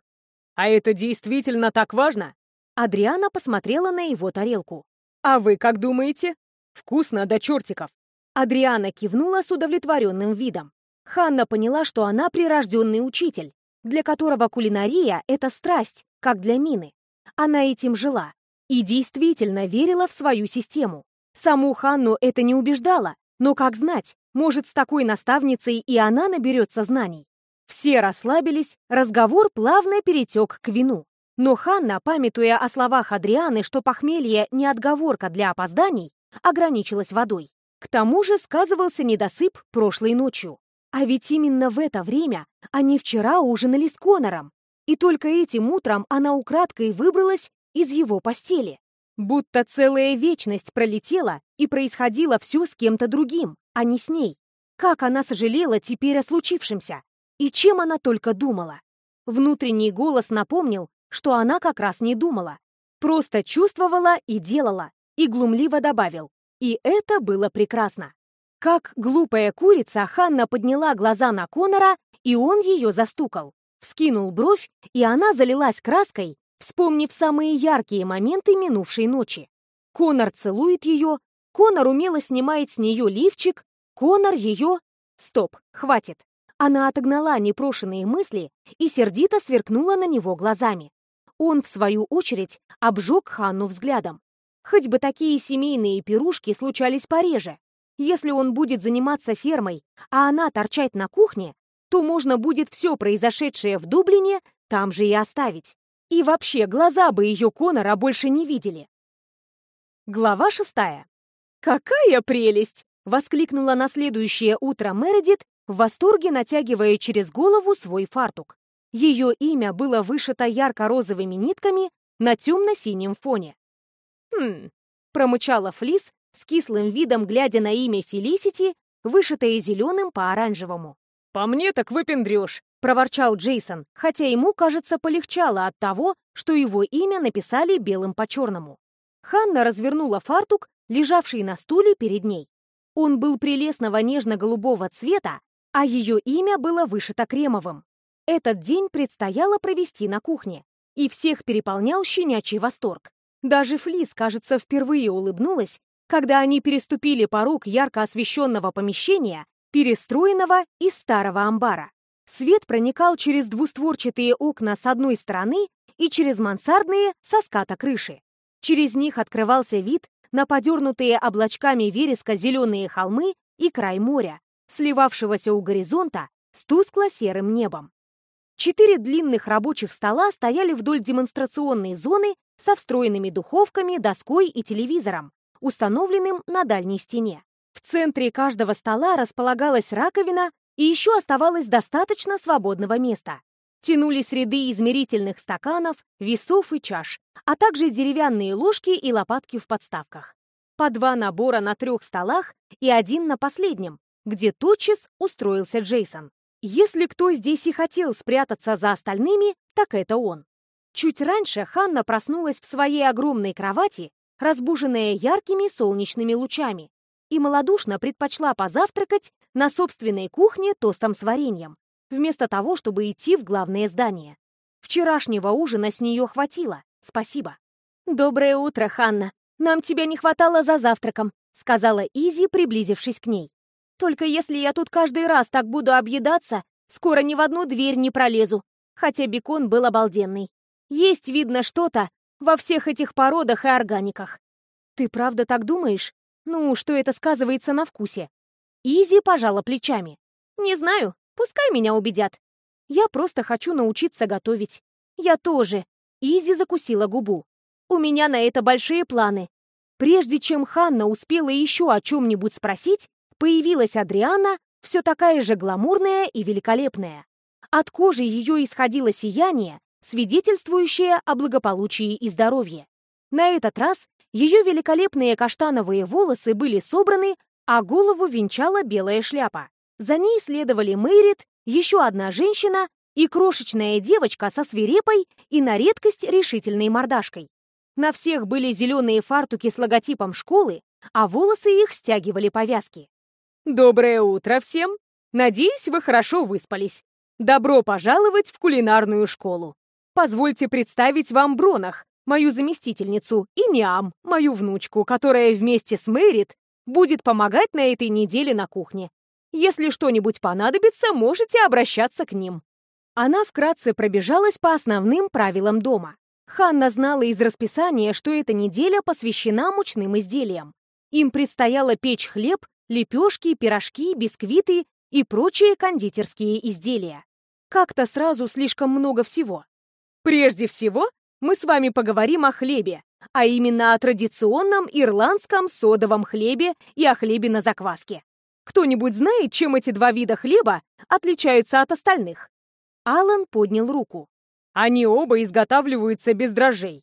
«А это действительно так важно?» Адриана посмотрела на его тарелку. «А вы как думаете?» «Вкусно до чертиков». Адриана кивнула с удовлетворенным видом. Ханна поняла, что она прирожденный учитель, для которого кулинария — это страсть, как для Мины. Она этим жила и действительно верила в свою систему. Саму Ханну это не убеждало, но как знать, может, с такой наставницей и она наберется знаний. Все расслабились, разговор плавно перетек к вину. Но Ханна, памятуя о словах Адрианы, что похмелье не отговорка для опозданий, ограничилась водой. К тому же сказывался недосып прошлой ночью. А ведь именно в это время они вчера ужинали с Конором, и только этим утром она украдкой выбралась из его постели. Будто целая вечность пролетела, и происходило все с кем-то другим, а не с ней. Как она сожалела теперь о случившемся, и чем она только думала. Внутренний голос напомнил, что она как раз не думала, просто чувствовала и делала, и глумливо добавил. И это было прекрасно. Как глупая курица, Ханна подняла глаза на Конора, и он ее застукал. Вскинул бровь, и она залилась краской, вспомнив самые яркие моменты минувшей ночи. Конор целует ее, Конор умело снимает с нее лифчик, Конор ее... Стоп, хватит. Она отогнала непрошенные мысли и сердито сверкнула на него глазами. Он, в свою очередь, обжег Ханну взглядом. Хоть бы такие семейные пирушки случались пореже, если он будет заниматься фермой, а она торчать на кухне, то можно будет все произошедшее в Дублине там же и оставить. И вообще, глаза бы ее Конора больше не видели. Глава шестая. «Какая прелесть!» — воскликнула на следующее утро Мередит, в восторге натягивая через голову свой фартук. Ее имя было вышито ярко-розовыми нитками на темно-синем фоне. «Хм», — промычала Флис, с кислым видом глядя на имя Фелисити, вышитое зеленым по оранжевому. «По мне так выпендрешь», — проворчал Джейсон, хотя ему, кажется, полегчало от того, что его имя написали белым по черному. Ханна развернула фартук, лежавший на стуле перед ней. Он был прелестного нежно-голубого цвета, а ее имя было вышито кремовым. Этот день предстояло провести на кухне, и всех переполнял щенячий восторг. Даже Флис, кажется, впервые улыбнулась, когда они переступили порог ярко освещенного помещения, перестроенного из старого амбара. Свет проникал через двустворчатые окна с одной стороны и через мансардные со ската крыши. Через них открывался вид на подернутые облачками вереска зеленые холмы и край моря, сливавшегося у горизонта с тускло-серым небом. Четыре длинных рабочих стола стояли вдоль демонстрационной зоны со встроенными духовками, доской и телевизором, установленным на дальней стене. В центре каждого стола располагалась раковина, и еще оставалось достаточно свободного места. Тянулись ряды измерительных стаканов, весов и чаш, а также деревянные ложки и лопатки в подставках. По два набора на трех столах и один на последнем, где тотчас устроился Джейсон. Если кто здесь и хотел спрятаться за остальными, так это он. Чуть раньше Ханна проснулась в своей огромной кровати разбуженная яркими солнечными лучами, и малодушно предпочла позавтракать на собственной кухне тостом с вареньем, вместо того, чтобы идти в главное здание. Вчерашнего ужина с нее хватило, спасибо. «Доброе утро, Ханна. Нам тебя не хватало за завтраком», сказала Изи, приблизившись к ней. «Только если я тут каждый раз так буду объедаться, скоро ни в одну дверь не пролезу, хотя бекон был обалденный. Есть, видно, что-то во всех этих породах и органиках. Ты правда так думаешь? Ну, что это сказывается на вкусе? Изи пожала плечами. Не знаю, пускай меня убедят. Я просто хочу научиться готовить. Я тоже. Изи закусила губу. У меня на это большие планы. Прежде чем Ханна успела еще о чем-нибудь спросить, появилась Адриана, все такая же гламурная и великолепная. От кожи ее исходило сияние, свидетельствующее о благополучии и здоровье. На этот раз ее великолепные каштановые волосы были собраны, а голову венчала белая шляпа. За ней следовали Мэрит, еще одна женщина и крошечная девочка со свирепой и на редкость решительной мордашкой. На всех были зеленые фартуки с логотипом школы, а волосы их стягивали повязки. «Доброе утро всем! Надеюсь, вы хорошо выспались. Добро пожаловать в кулинарную школу. Позвольте представить вам Бронах, мою заместительницу, и Ниам, мою внучку, которая вместе с Мэрит будет помогать на этой неделе на кухне. Если что-нибудь понадобится, можете обращаться к ним». Она вкратце пробежалась по основным правилам дома. Ханна знала из расписания, что эта неделя посвящена мучным изделиям. Им предстояло печь хлеб, лепешки, пирожки, бисквиты и прочие кондитерские изделия. Как-то сразу слишком много всего. Прежде всего, мы с вами поговорим о хлебе, а именно о традиционном ирландском содовом хлебе и о хлебе на закваске. Кто-нибудь знает, чем эти два вида хлеба отличаются от остальных? Алан поднял руку. Они оба изготавливаются без дрожжей.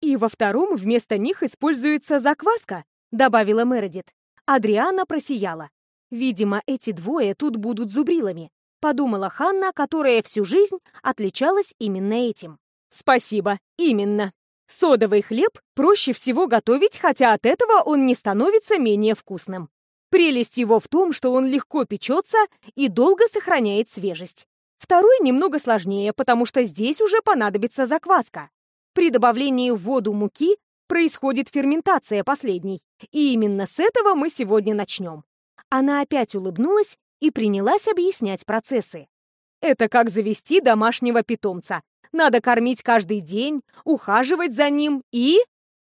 И во втором вместо них используется закваска, добавила Мередит. Адриана просияла. Видимо, эти двое тут будут зубрилами, подумала Ханна, которая всю жизнь отличалась именно этим. Спасибо, именно. Содовый хлеб проще всего готовить, хотя от этого он не становится менее вкусным. Прелесть его в том, что он легко печется и долго сохраняет свежесть. Второй немного сложнее, потому что здесь уже понадобится закваска. При добавлении в воду муки происходит ферментация последней, и именно с этого мы сегодня начнем. Она опять улыбнулась и принялась объяснять процессы. Это как завести домашнего питомца. Надо кормить каждый день, ухаживать за ним и...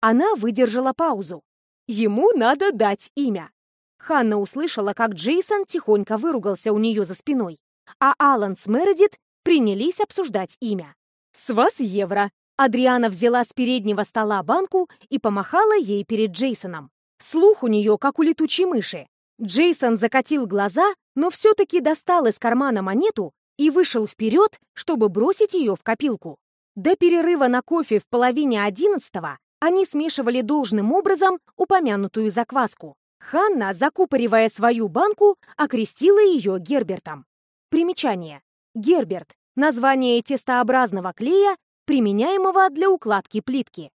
Она выдержала паузу. Ему надо дать имя. Ханна услышала, как Джейсон тихонько выругался у нее за спиной а Алан с Мередит принялись обсуждать имя. «С вас евро!» Адриана взяла с переднего стола банку и помахала ей перед Джейсоном. Слух у нее, как у летучей мыши. Джейсон закатил глаза, но все-таки достал из кармана монету и вышел вперед, чтобы бросить ее в копилку. До перерыва на кофе в половине одиннадцатого они смешивали должным образом упомянутую закваску. Ханна, закупоривая свою банку, окрестила ее Гербертом. Примечание. Герберт – название тестообразного клея, применяемого для укладки плитки.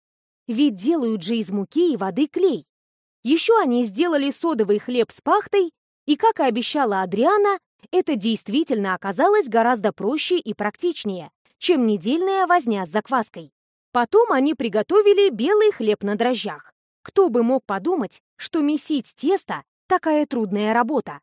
Ведь делают же из муки и воды клей. Еще они сделали содовый хлеб с пахтой, и, как и обещала Адриана, это действительно оказалось гораздо проще и практичнее, чем недельная возня с закваской. Потом они приготовили белый хлеб на дрожжах. Кто бы мог подумать, что месить тесто – такая трудная работа.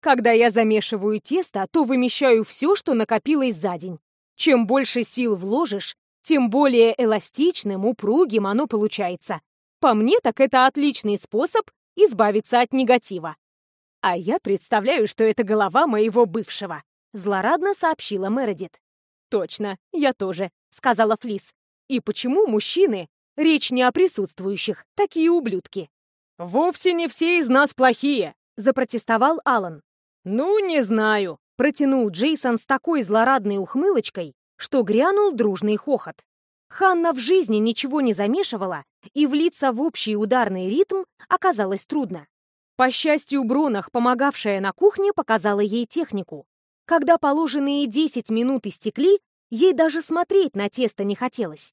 Когда я замешиваю тесто, то вымещаю все, что накопилось за день. Чем больше сил вложишь, тем более эластичным, упругим оно получается. По мне, так это отличный способ избавиться от негатива. А я представляю, что это голова моего бывшего, злорадно сообщила Мередит. Точно, я тоже, сказала Флис. И почему мужчины, речь не о присутствующих, такие ублюдки? Вовсе не все из нас плохие, запротестовал Алан. «Ну, не знаю», — протянул Джейсон с такой злорадной ухмылочкой, что грянул дружный хохот. Ханна в жизни ничего не замешивала, и влиться в общий ударный ритм оказалось трудно. По счастью, Бронах, помогавшая на кухне, показала ей технику. Когда положенные 10 минут истекли, ей даже смотреть на тесто не хотелось.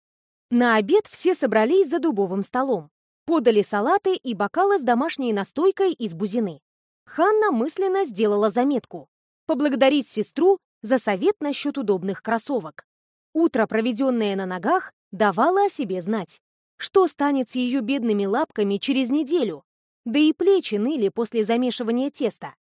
На обед все собрались за дубовым столом. Подали салаты и бокалы с домашней настойкой из бузины. Ханна мысленно сделала заметку. Поблагодарить сестру за совет насчет удобных кроссовок. Утро, проведенное на ногах, давало о себе знать. Что станет с ее бедными лапками через неделю? Да и плечи ныли после замешивания теста.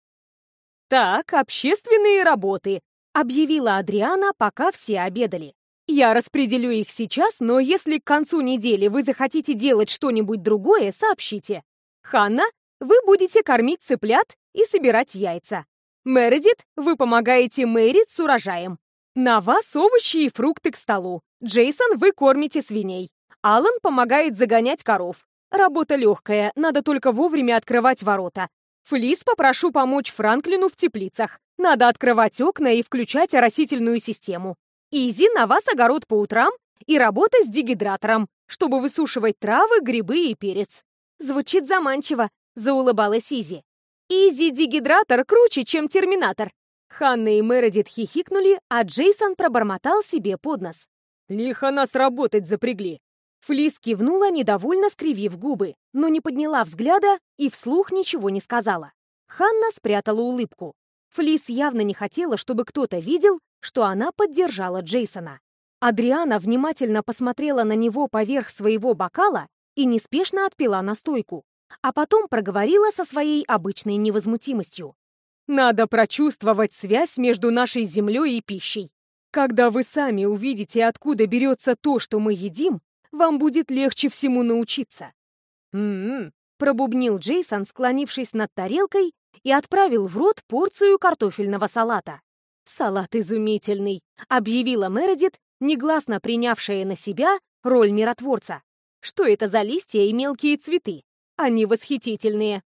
«Так, общественные работы», — объявила Адриана, пока все обедали. Я распределю их сейчас, но если к концу недели вы захотите делать что-нибудь другое, сообщите. Ханна, вы будете кормить цыплят и собирать яйца. Мередит, вы помогаете Мэрит с урожаем. На вас овощи и фрукты к столу. Джейсон, вы кормите свиней. Алан помогает загонять коров. Работа легкая, надо только вовремя открывать ворота. Флис попрошу помочь Франклину в теплицах. Надо открывать окна и включать оросительную систему. Изи, на вас огород по утрам и работа с дегидратором, чтобы высушивать травы, грибы и перец. Звучит заманчиво, заулыбалась Изи. Изи дегидратор круче, чем терминатор. Ханна и Мередит хихикнули, а Джейсон пробормотал себе под нос. Лихо нас работать запрягли. Флис кивнула, недовольно скривив губы, но не подняла взгляда и вслух ничего не сказала. Ханна спрятала улыбку. Флис явно не хотела, чтобы кто-то видел, что она поддержала Джейсона. Адриана внимательно посмотрела на него поверх своего бокала и неспешно отпила настойку, а потом проговорила со своей обычной невозмутимостью. «Надо прочувствовать связь между нашей землей и пищей. Когда вы сами увидите, откуда берется то, что мы едим, вам будет легче всему научиться». «М-м-м», пробубнил Джейсон, склонившись над тарелкой и отправил в рот порцию картофельного салата. «Салат изумительный», — объявила Мередит, негласно принявшая на себя роль миротворца. «Что это за листья и мелкие цветы? Они восхитительные.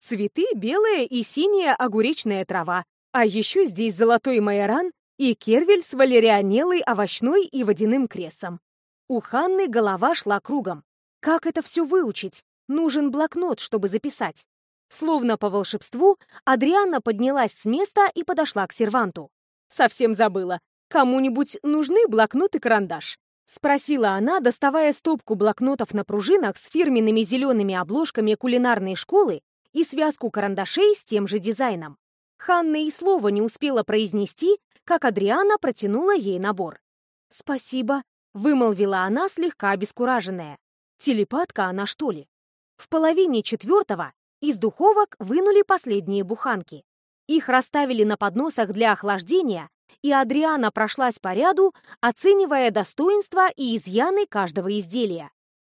Цветы — белая и синяя огуречная трава, а еще здесь золотой майоран и кервель с валерианелой, овощной и водяным кресом. У Ханны голова шла кругом. Как это все выучить? Нужен блокнот, чтобы записать. Словно по волшебству, Адриана поднялась с места и подошла к серванту. Совсем забыла. Кому-нибудь нужны блокнот и карандаш? Спросила она, доставая стопку блокнотов на пружинах с фирменными зелеными обложками кулинарной школы и связку карандашей с тем же дизайном. Ханна и слова не успела произнести, как Адриана протянула ей набор. «Спасибо», — вымолвила она, слегка обескураженная. Телепатка она, что ли? В половине четвертого из духовок вынули последние буханки. Их расставили на подносах для охлаждения, и Адриана прошлась по ряду, оценивая достоинства и изъяны каждого изделия.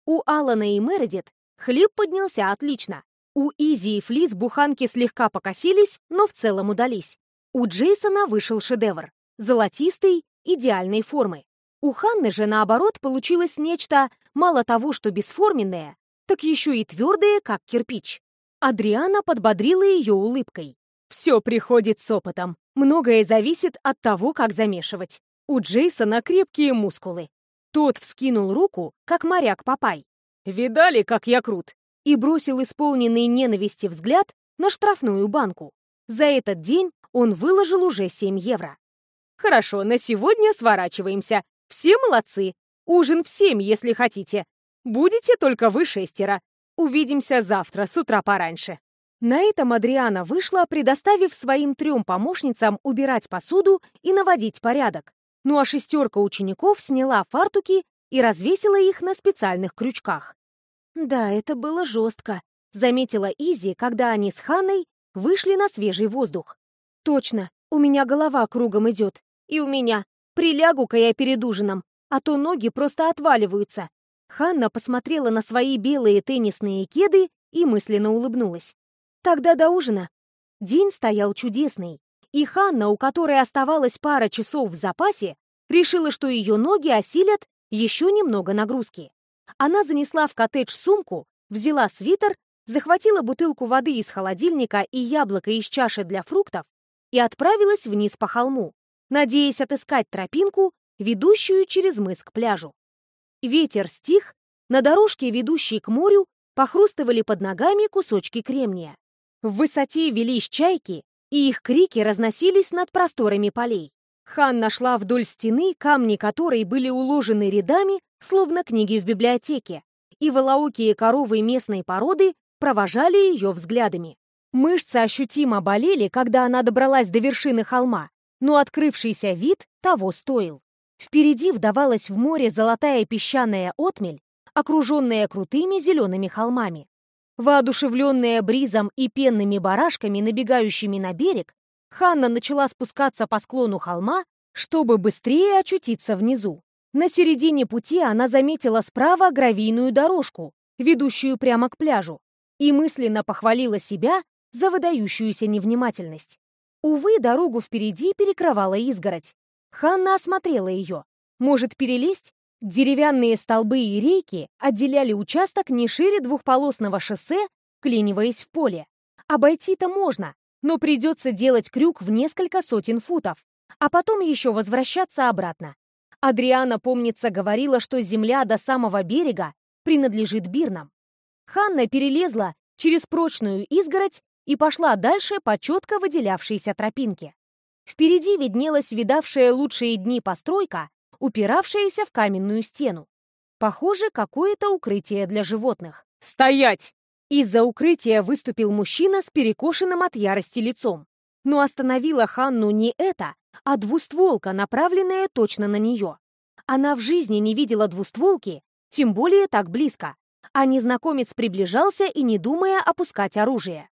У Алана и Мередит хлеб поднялся отлично. У Изи и Флис буханки слегка покосились, но в целом удались. У Джейсона вышел шедевр. Золотистый, идеальной формы. У Ханны же, наоборот, получилось нечто, мало того, что бесформенное, так еще и твердое, как кирпич. Адриана подбодрила ее улыбкой. Все приходит с опытом. Многое зависит от того, как замешивать. У Джейсона крепкие мускулы. Тот вскинул руку, как моряк Папай. «Видали, как я крут?» И бросил исполненный ненависти взгляд на штрафную банку. За этот день он выложил уже 7 евро. «Хорошо, на сегодня сворачиваемся. Все молодцы. Ужин в 7, если хотите. Будете только вы шестеро. Увидимся завтра с утра пораньше». На этом Адриана вышла, предоставив своим трем помощницам убирать посуду и наводить порядок. Ну а шестерка учеников сняла фартуки и развесила их на специальных крючках. «Да, это было жестко», — заметила Изи, когда они с Ханной вышли на свежий воздух. «Точно, у меня голова кругом идет. И у меня. Прилягу-ка я перед ужином, а то ноги просто отваливаются». Ханна посмотрела на свои белые теннисные кеды и мысленно улыбнулась. Тогда до ужина. День стоял чудесный, и Ханна, у которой оставалась пара часов в запасе, решила, что ее ноги осилят еще немного нагрузки. Она занесла в коттедж сумку, взяла свитер, захватила бутылку воды из холодильника и яблоко из чаши для фруктов и отправилась вниз по холму, надеясь отыскать тропинку, ведущую через мыс к пляжу. Ветер стих, на дорожке, ведущей к морю, похрустывали под ногами кусочки кремния. В высоте велись чайки, и их крики разносились над просторами полей. Хан нашла вдоль стены, камни которой были уложены рядами, словно книги в библиотеке, и волоокие коровы местной породы провожали ее взглядами. Мышцы ощутимо болели, когда она добралась до вершины холма, но открывшийся вид того стоил. Впереди вдавалась в море золотая песчаная отмель, окруженная крутыми зелеными холмами. Воодушевленная бризом и пенными барашками, набегающими на берег, Ханна начала спускаться по склону холма, чтобы быстрее очутиться внизу. На середине пути она заметила справа гравийную дорожку, ведущую прямо к пляжу, и мысленно похвалила себя за выдающуюся невнимательность. Увы, дорогу впереди перекрывала изгородь. Ханна осмотрела ее. Может, перелезть? Деревянные столбы и рейки отделяли участок не шире двухполосного шоссе, клиниваясь в поле. Обойти-то можно, но придется делать крюк в несколько сотен футов, а потом еще возвращаться обратно. Адриана, помнится, говорила, что земля до самого берега принадлежит Бирнам. Ханна перелезла через прочную изгородь и пошла дальше по четко выделявшейся тропинке. Впереди виднелась видавшая лучшие дни постройка, упиравшаяся в каменную стену. Похоже, какое-то укрытие для животных. «Стоять!» Из-за укрытия выступил мужчина с перекошенным от ярости лицом. Но остановила Ханну не это, а двустволка, направленная точно на нее. Она в жизни не видела двустволки, тем более так близко. А незнакомец приближался и не думая опускать оружие.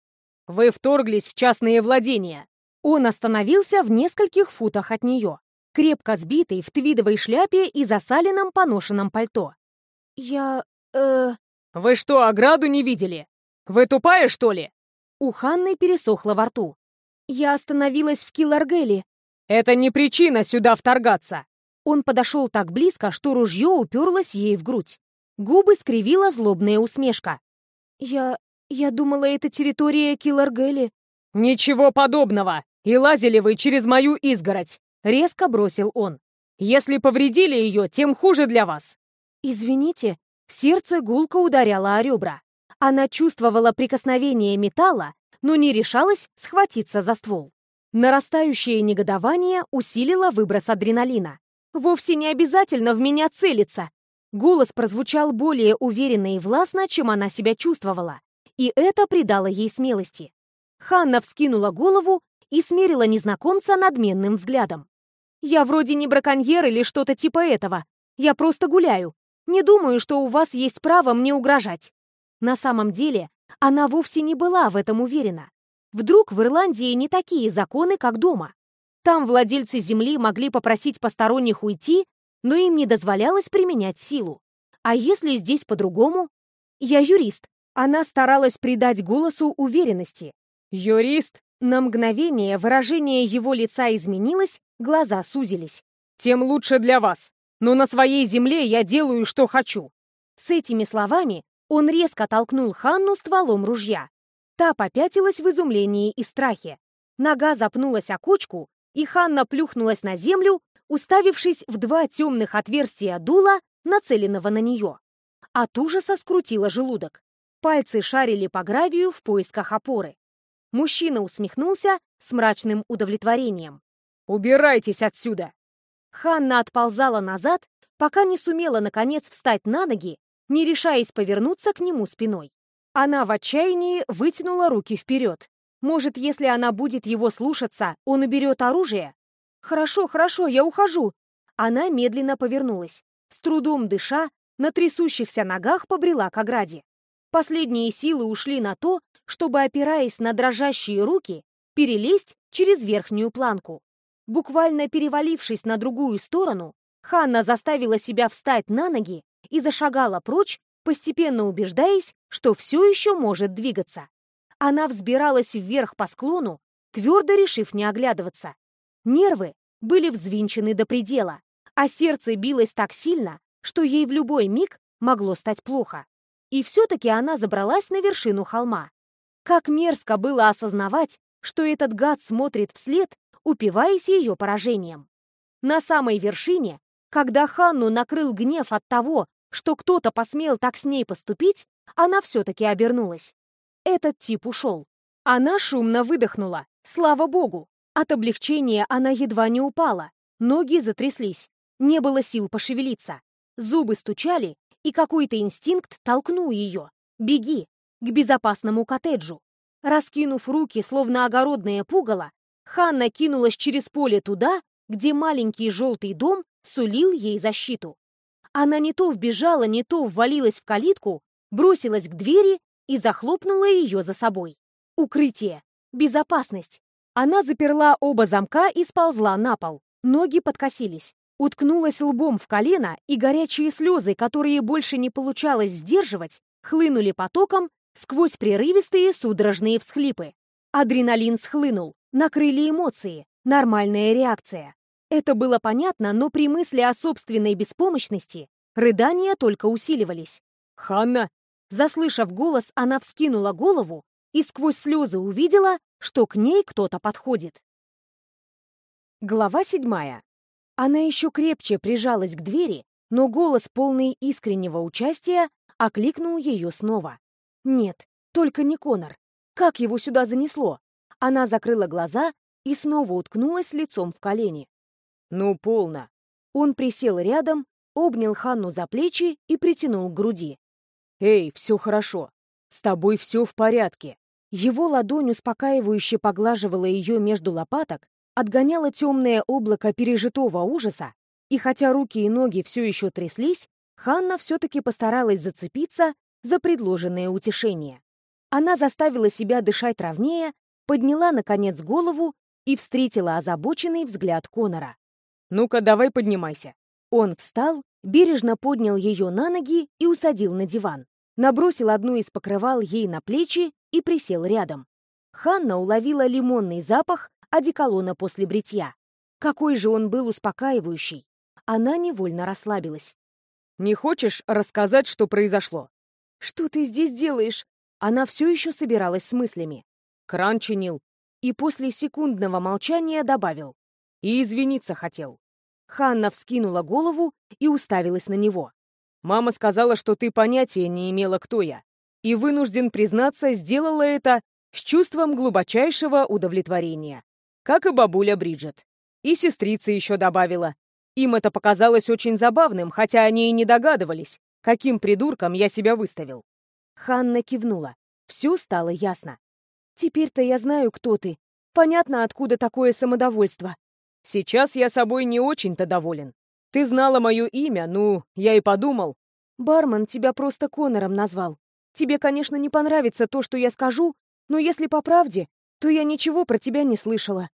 «Вы вторглись в частные владения!» Он остановился в нескольких футах от нее, крепко сбитый в твидовой шляпе и засаленном поношенном пальто. «Я... э...» «Вы что, ограду не видели? Вы тупая, что ли?» У Ханны пересохло во рту. «Я остановилась в Киларгеле». «Это не причина сюда вторгаться!» Он подошел так близко, что ружье уперлось ей в грудь. Губы скривила злобная усмешка. «Я... я думала, это территория Киларгели». «Ничего подобного! И лазили вы через мою изгородь!» Резко бросил он. «Если повредили ее, тем хуже для вас!» «Извините», сердце гулко ударяло о ребра. Она чувствовала прикосновение металла, но не решалась схватиться за ствол. Нарастающее негодование усилило выброс адреналина. «Вовсе не обязательно в меня целиться!» Голос прозвучал более уверенно и властно, чем она себя чувствовала, и это придало ей смелости. Ханна вскинула голову и смерила незнакомца надменным взглядом. «Я вроде не браконьер или что-то типа этого. Я просто гуляю. Не думаю, что у вас есть право мне угрожать». На самом деле, она вовсе не была в этом уверена. Вдруг в Ирландии не такие законы, как дома. Там владельцы земли могли попросить посторонних уйти, но им не дозволялось применять силу. А если здесь по-другому? Я юрист. Она старалась придать голосу уверенности. Юрист? На мгновение выражение его лица изменилось, глаза сузились. Тем лучше для вас. Но на своей земле я делаю, что хочу. С этими словами он резко толкнул Ханну стволом ружья. Та попятилась в изумлении и страхе. Нога запнулась о кочку, и Ханна плюхнулась на землю, уставившись в два темных отверстия дула, нацеленного на нее. От ужаса скрутила желудок. Пальцы шарили по гравию в поисках опоры. Мужчина усмехнулся с мрачным удовлетворением. «Убирайтесь отсюда!» Ханна отползала назад, пока не сумела, наконец, встать на ноги, не решаясь повернуться к нему спиной. Она в отчаянии вытянула руки вперед. Может, если она будет его слушаться, он уберет оружие? «Хорошо, хорошо, я ухожу!» Она медленно повернулась. С трудом дыша, на трясущихся ногах побрела к ограде. Последние силы ушли на то, чтобы, опираясь на дрожащие руки, перелезть через верхнюю планку. Буквально перевалившись на другую сторону, Ханна заставила себя встать на ноги и зашагала прочь, постепенно убеждаясь, что все еще может двигаться. Она взбиралась вверх по склону, твердо решив не оглядываться. Нервы были взвинчены до предела, а сердце билось так сильно, что ей в любой миг могло стать плохо. И все-таки она забралась на вершину холма. Как мерзко было осознавать, что этот гад смотрит вслед, упиваясь ее поражением. На самой вершине, когда Ханну накрыл гнев от того, что кто-то посмел так с ней поступить, она все-таки обернулась. Этот тип ушел. Она шумно выдохнула. Слава богу! От облегчения она едва не упала. Ноги затряслись. Не было сил пошевелиться. Зубы стучали, и какой-то инстинкт толкнул ее. «Беги!» к безопасному коттеджу. Раскинув руки, словно огородное пугало, Ханна кинулась через поле туда, где маленький желтый дом сулил ей защиту. Она не то вбежала, не то ввалилась в калитку, бросилась к двери и захлопнула ее за собой. Укрытие. Безопасность. Она заперла оба замка и сползла на пол. Ноги подкосились. Уткнулась лбом в колено, и горячие слезы, которые больше не получалось сдерживать, хлынули потоком сквозь прерывистые судорожные всхлипы. Адреналин схлынул, накрыли эмоции, нормальная реакция. Это было понятно, но при мысли о собственной беспомощности рыдания только усиливались. «Ханна!» Заслышав голос, она вскинула голову и сквозь слезы увидела, что к ней кто-то подходит. Глава седьмая. Она еще крепче прижалась к двери, но голос, полный искреннего участия, окликнул ее снова. Нет, только не Конор. Как его сюда занесло? Она закрыла глаза и снова уткнулась лицом в колени. «Ну, полно!» Он присел рядом, обнял Ханну за плечи и притянул к груди. «Эй, все хорошо. С тобой все в порядке». Его ладонь успокаивающе поглаживала ее между лопаток, отгоняла темное облако пережитого ужаса, и хотя руки и ноги все еще тряслись, Ханна все-таки постаралась зацепиться за предложенное утешение. Она заставила себя дышать ровнее, подняла, наконец, голову и встретила озабоченный взгляд Конора. «Ну-ка, давай поднимайся». Он встал, бережно поднял ее на ноги и усадил на диван. Набросил одну из покрывал ей на плечи и присел рядом. Ханна уловила лимонный запах одеколона после бритья. Какой же он был успокаивающий. Она невольно расслабилась. «Не хочешь рассказать, что произошло?» «Что ты здесь делаешь?» Она все еще собиралась с мыслями. Кран чинил. И после секундного молчания добавил. И извиниться хотел. Ханна вскинула голову и уставилась на него. «Мама сказала, что ты понятия не имела, кто я. И, вынужден признаться, сделала это с чувством глубочайшего удовлетворения как и бабуля Бриджит. И сестрица еще добавила. Им это показалось очень забавным, хотя они и не догадывались, каким придурком я себя выставил. Ханна кивнула. Все стало ясно. «Теперь-то я знаю, кто ты. Понятно, откуда такое самодовольство». «Сейчас я собой не очень-то доволен. Ты знала мое имя, ну, я и подумал». «Бармен тебя просто Конором назвал. Тебе, конечно, не понравится то, что я скажу, но если по правде, то я ничего про тебя не слышала.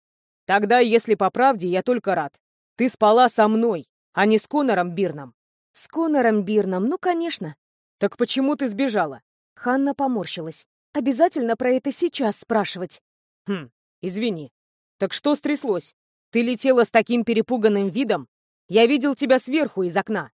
Тогда, если по правде, я только рад. Ты спала со мной, а не с Конором Бирном. С Конором Бирном, ну, конечно. Так почему ты сбежала? Ханна поморщилась. Обязательно про это сейчас спрашивать. Хм, извини. Так что стряслось? Ты летела с таким перепуганным видом? Я видел тебя сверху из окна.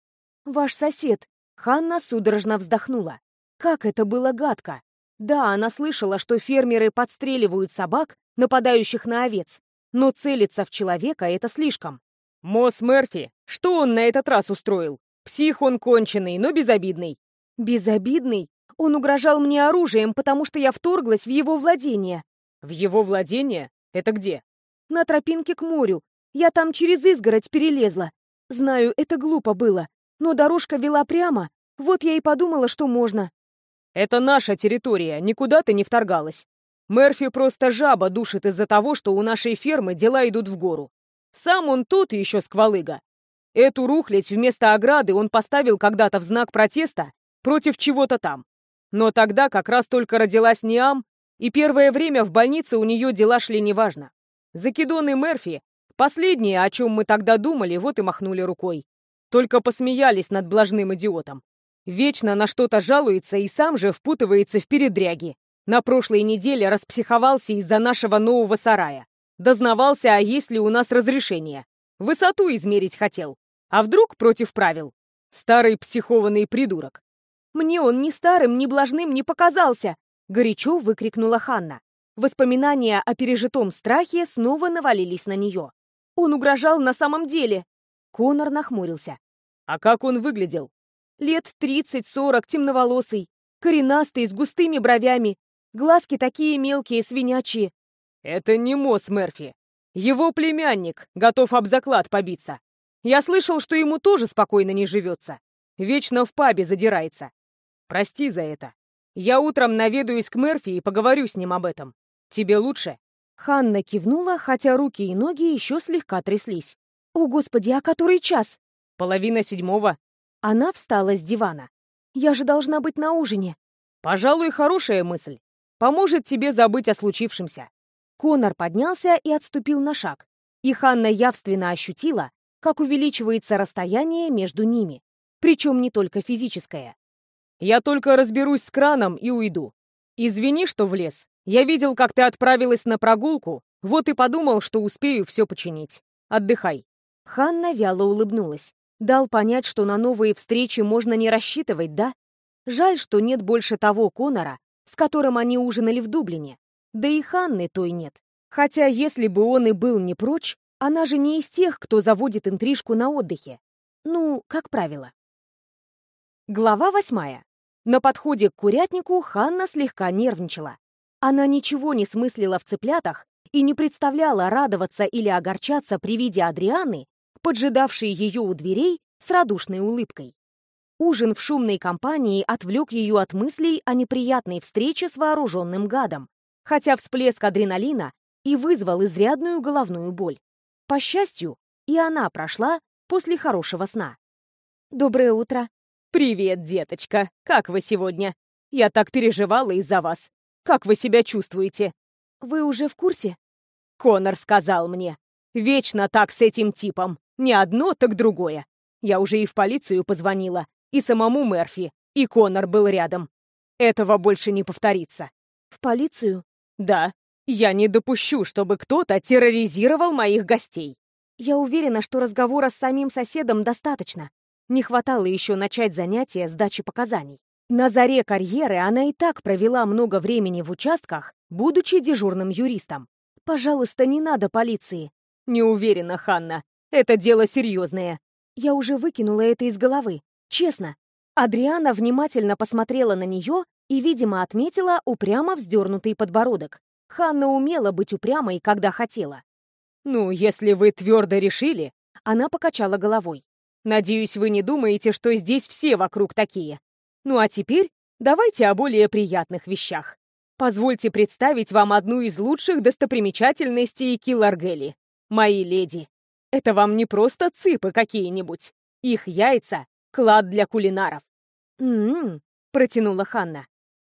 Ваш сосед. Ханна судорожно вздохнула. Как это было гадко. Да, она слышала, что фермеры подстреливают собак, нападающих на овец, но целиться в человека — это слишком. Мосс Мерфи, что он на этот раз устроил? Псих он конченый, но безобидный. Безобидный? Он угрожал мне оружием, потому что я вторглась в его владение. В его владение? Это где? На тропинке к морю. Я там через изгородь перелезла. Знаю, это глупо было, но дорожка вела прямо. Вот я и подумала, что можно. Это наша территория, никуда ты не вторгалась. Мерфи просто жаба душит из-за того, что у нашей фермы дела идут в гору. Сам он тот еще сквалыга. Эту рухлядь вместо ограды он поставил когда-то в знак протеста против чего-то там. Но тогда как раз только родилась Ниам, и первое время в больнице у нее дела шли неважно. Закидоны Мерфи — последнее, о чем мы тогда думали, вот и махнули рукой. Только посмеялись над блажным идиотом. Вечно на что-то жалуется и сам же впутывается в передряги. На прошлой неделе распсиховался из-за нашего нового сарая. Дознавался, а есть ли у нас разрешение. Высоту измерить хотел. А вдруг против правил? Старый психованный придурок. «Мне он ни старым, ни блажным не показался!» — горячо выкрикнула Ханна. Воспоминания о пережитом страхе снова навалились на нее. «Он угрожал на самом деле!» Конор нахмурился. «А как он выглядел?» «Лет тридцать-сорок, темноволосый, коренастый, с густыми бровями, Глазки такие мелкие, свинячие. Это не Мосс Мерфи. Его племянник готов об заклад побиться. Я слышал, что ему тоже спокойно не живется. Вечно в пабе задирается. Прости за это. Я утром наведаюсь к Мерфи и поговорю с ним об этом. Тебе лучше?» Ханна кивнула, хотя руки и ноги еще слегка тряслись. «О, Господи, а который час?» «Половина седьмого». Она встала с дивана. «Я же должна быть на ужине». «Пожалуй, хорошая мысль. Поможет тебе забыть о случившемся». Конор поднялся и отступил на шаг. И Ханна явственно ощутила, как увеличивается расстояние между ними, причем не только физическое. «Я только разберусь с краном и уйду. Извини, что влез. Я видел, как ты отправилась на прогулку, вот и подумал, что успею все починить. Отдыхай». Ханна вяло улыбнулась. Дал понять, что на новые встречи можно не рассчитывать, да? Жаль, что нет больше того Конора, с которым они ужинали в Дублине. Да и Ханны той нет. Хотя, если бы он и был не прочь, она же не из тех, кто заводит интрижку на отдыхе. Ну, как правило. Глава восьмая. На подходе к курятнику Ханна слегка нервничала. Она ничего не смыслила в цыплятах и не представляла радоваться или огорчаться при виде Адрианы, поджидавшей ее у дверей с радушной улыбкой. Ужин в шумной компании отвлек ее от мыслей о неприятной встрече с вооруженным гадом, хотя всплеск адреналина и вызвал изрядную головную боль. По счастью, и она прошла после хорошего сна. «Доброе утро». «Привет, деточка. Как вы сегодня? Я так переживала из-за вас. Как вы себя чувствуете?» «Вы уже в курсе?» Конор сказал мне. «Вечно так с этим типом. Не одно, так другое. Я уже и в полицию позвонила и самому Мерфи, и Конор был рядом. Этого больше не повторится. В полицию? Да. Я не допущу, чтобы кто-то терроризировал моих гостей. Я уверена, что разговора с самим соседом достаточно. Не хватало еще начать занятия с дачи показаний. На заре карьеры она и так провела много времени в участках, будучи дежурным юристом. Пожалуйста, не надо полиции. Не уверена, Ханна. Это дело серьезное. Я уже выкинула это из головы. Честно, Адриана внимательно посмотрела на нее и, видимо, отметила упрямо вздернутый подбородок. Ханна умела быть упрямой, когда хотела. «Ну, если вы твердо решили...» Она покачала головой. «Надеюсь, вы не думаете, что здесь все вокруг такие. Ну а теперь давайте о более приятных вещах. Позвольте представить вам одну из лучших достопримечательностей Килларгели. Мои леди. Это вам не просто цыпы какие-нибудь. Их яйца Клад для кулинаров. «М-м-м», протянула Ханна.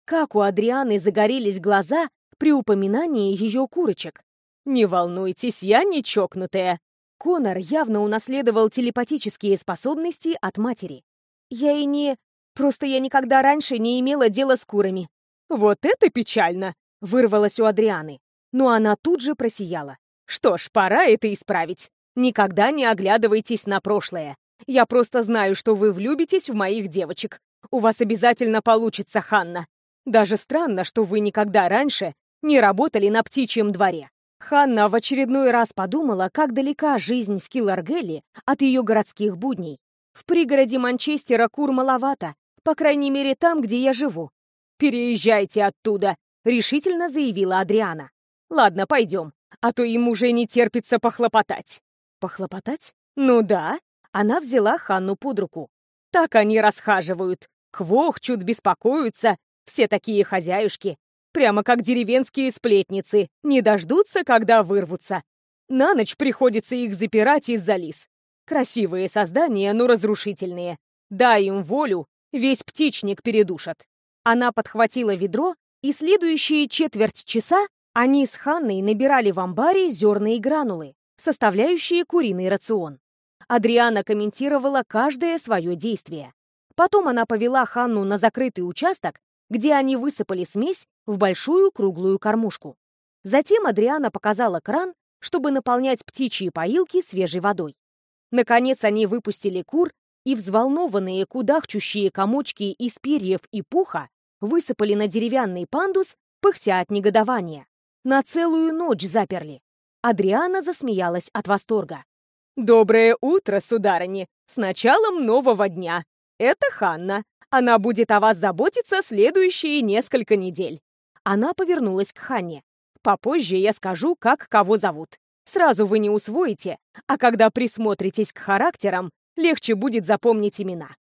Как у Адрианы загорелись глаза при упоминании ее курочек. «Не волнуйтесь, я не чокнутая». Конор явно унаследовал телепатические способности от матери. Я и не... Просто я никогда раньше не имела дела с курами. «Вот это печально!» — вырвалось у Адрианы. Но она тут же просияла. «Что ж, пора это исправить. Никогда не оглядывайтесь на прошлое. Я просто знаю, что вы влюбитесь в моих девочек. У вас обязательно получится, Ханна. Даже странно, что вы никогда раньше не работали на птичьем дворе». Ханна в очередной раз подумала, как далека жизнь в Килларгелле от ее городских будней. В пригороде Манчестера кур маловато, по крайней мере там, где я живу. «Переезжайте оттуда», — решительно заявила Адриана. «Ладно, пойдем, а то им уже не терпится похлопотать». «Похлопотать?» «Ну да, она взяла Ханну под руку. Так они расхаживают. Квохчут, беспокоятся. Все такие хозяюшки. Прямо как деревенские сплетницы. Не дождутся, когда вырвутся. На ночь приходится их запирать из-за лис. Красивые создания, но разрушительные. Дай им волю, весь птичник передушат. Она подхватила ведро, и следующие четверть часа они с Ханной набирали в амбаре зерна и гранулы, составляющие куриный рацион. Адриана комментировала каждое свое действие. Потом она повела Ханну на закрытый участок, где они высыпали смесь в большую круглую кормушку. Затем Адриана показала кран, чтобы наполнять птичьи поилки свежей водой. Наконец они выпустили кур, и взволнованные кудахчущие комочки из перьев и пуха высыпали на деревянный пандус, пыхтя от негодования. На целую ночь заперли. Адриана засмеялась от восторга. «Доброе утро, сударыни! С началом нового дня! Это Ханна. Она будет о вас заботиться следующие несколько недель». Она повернулась к Ханне. «Попозже я скажу, как кого зовут. Сразу вы не усвоите, а когда присмотритесь к характерам, легче будет запомнить имена».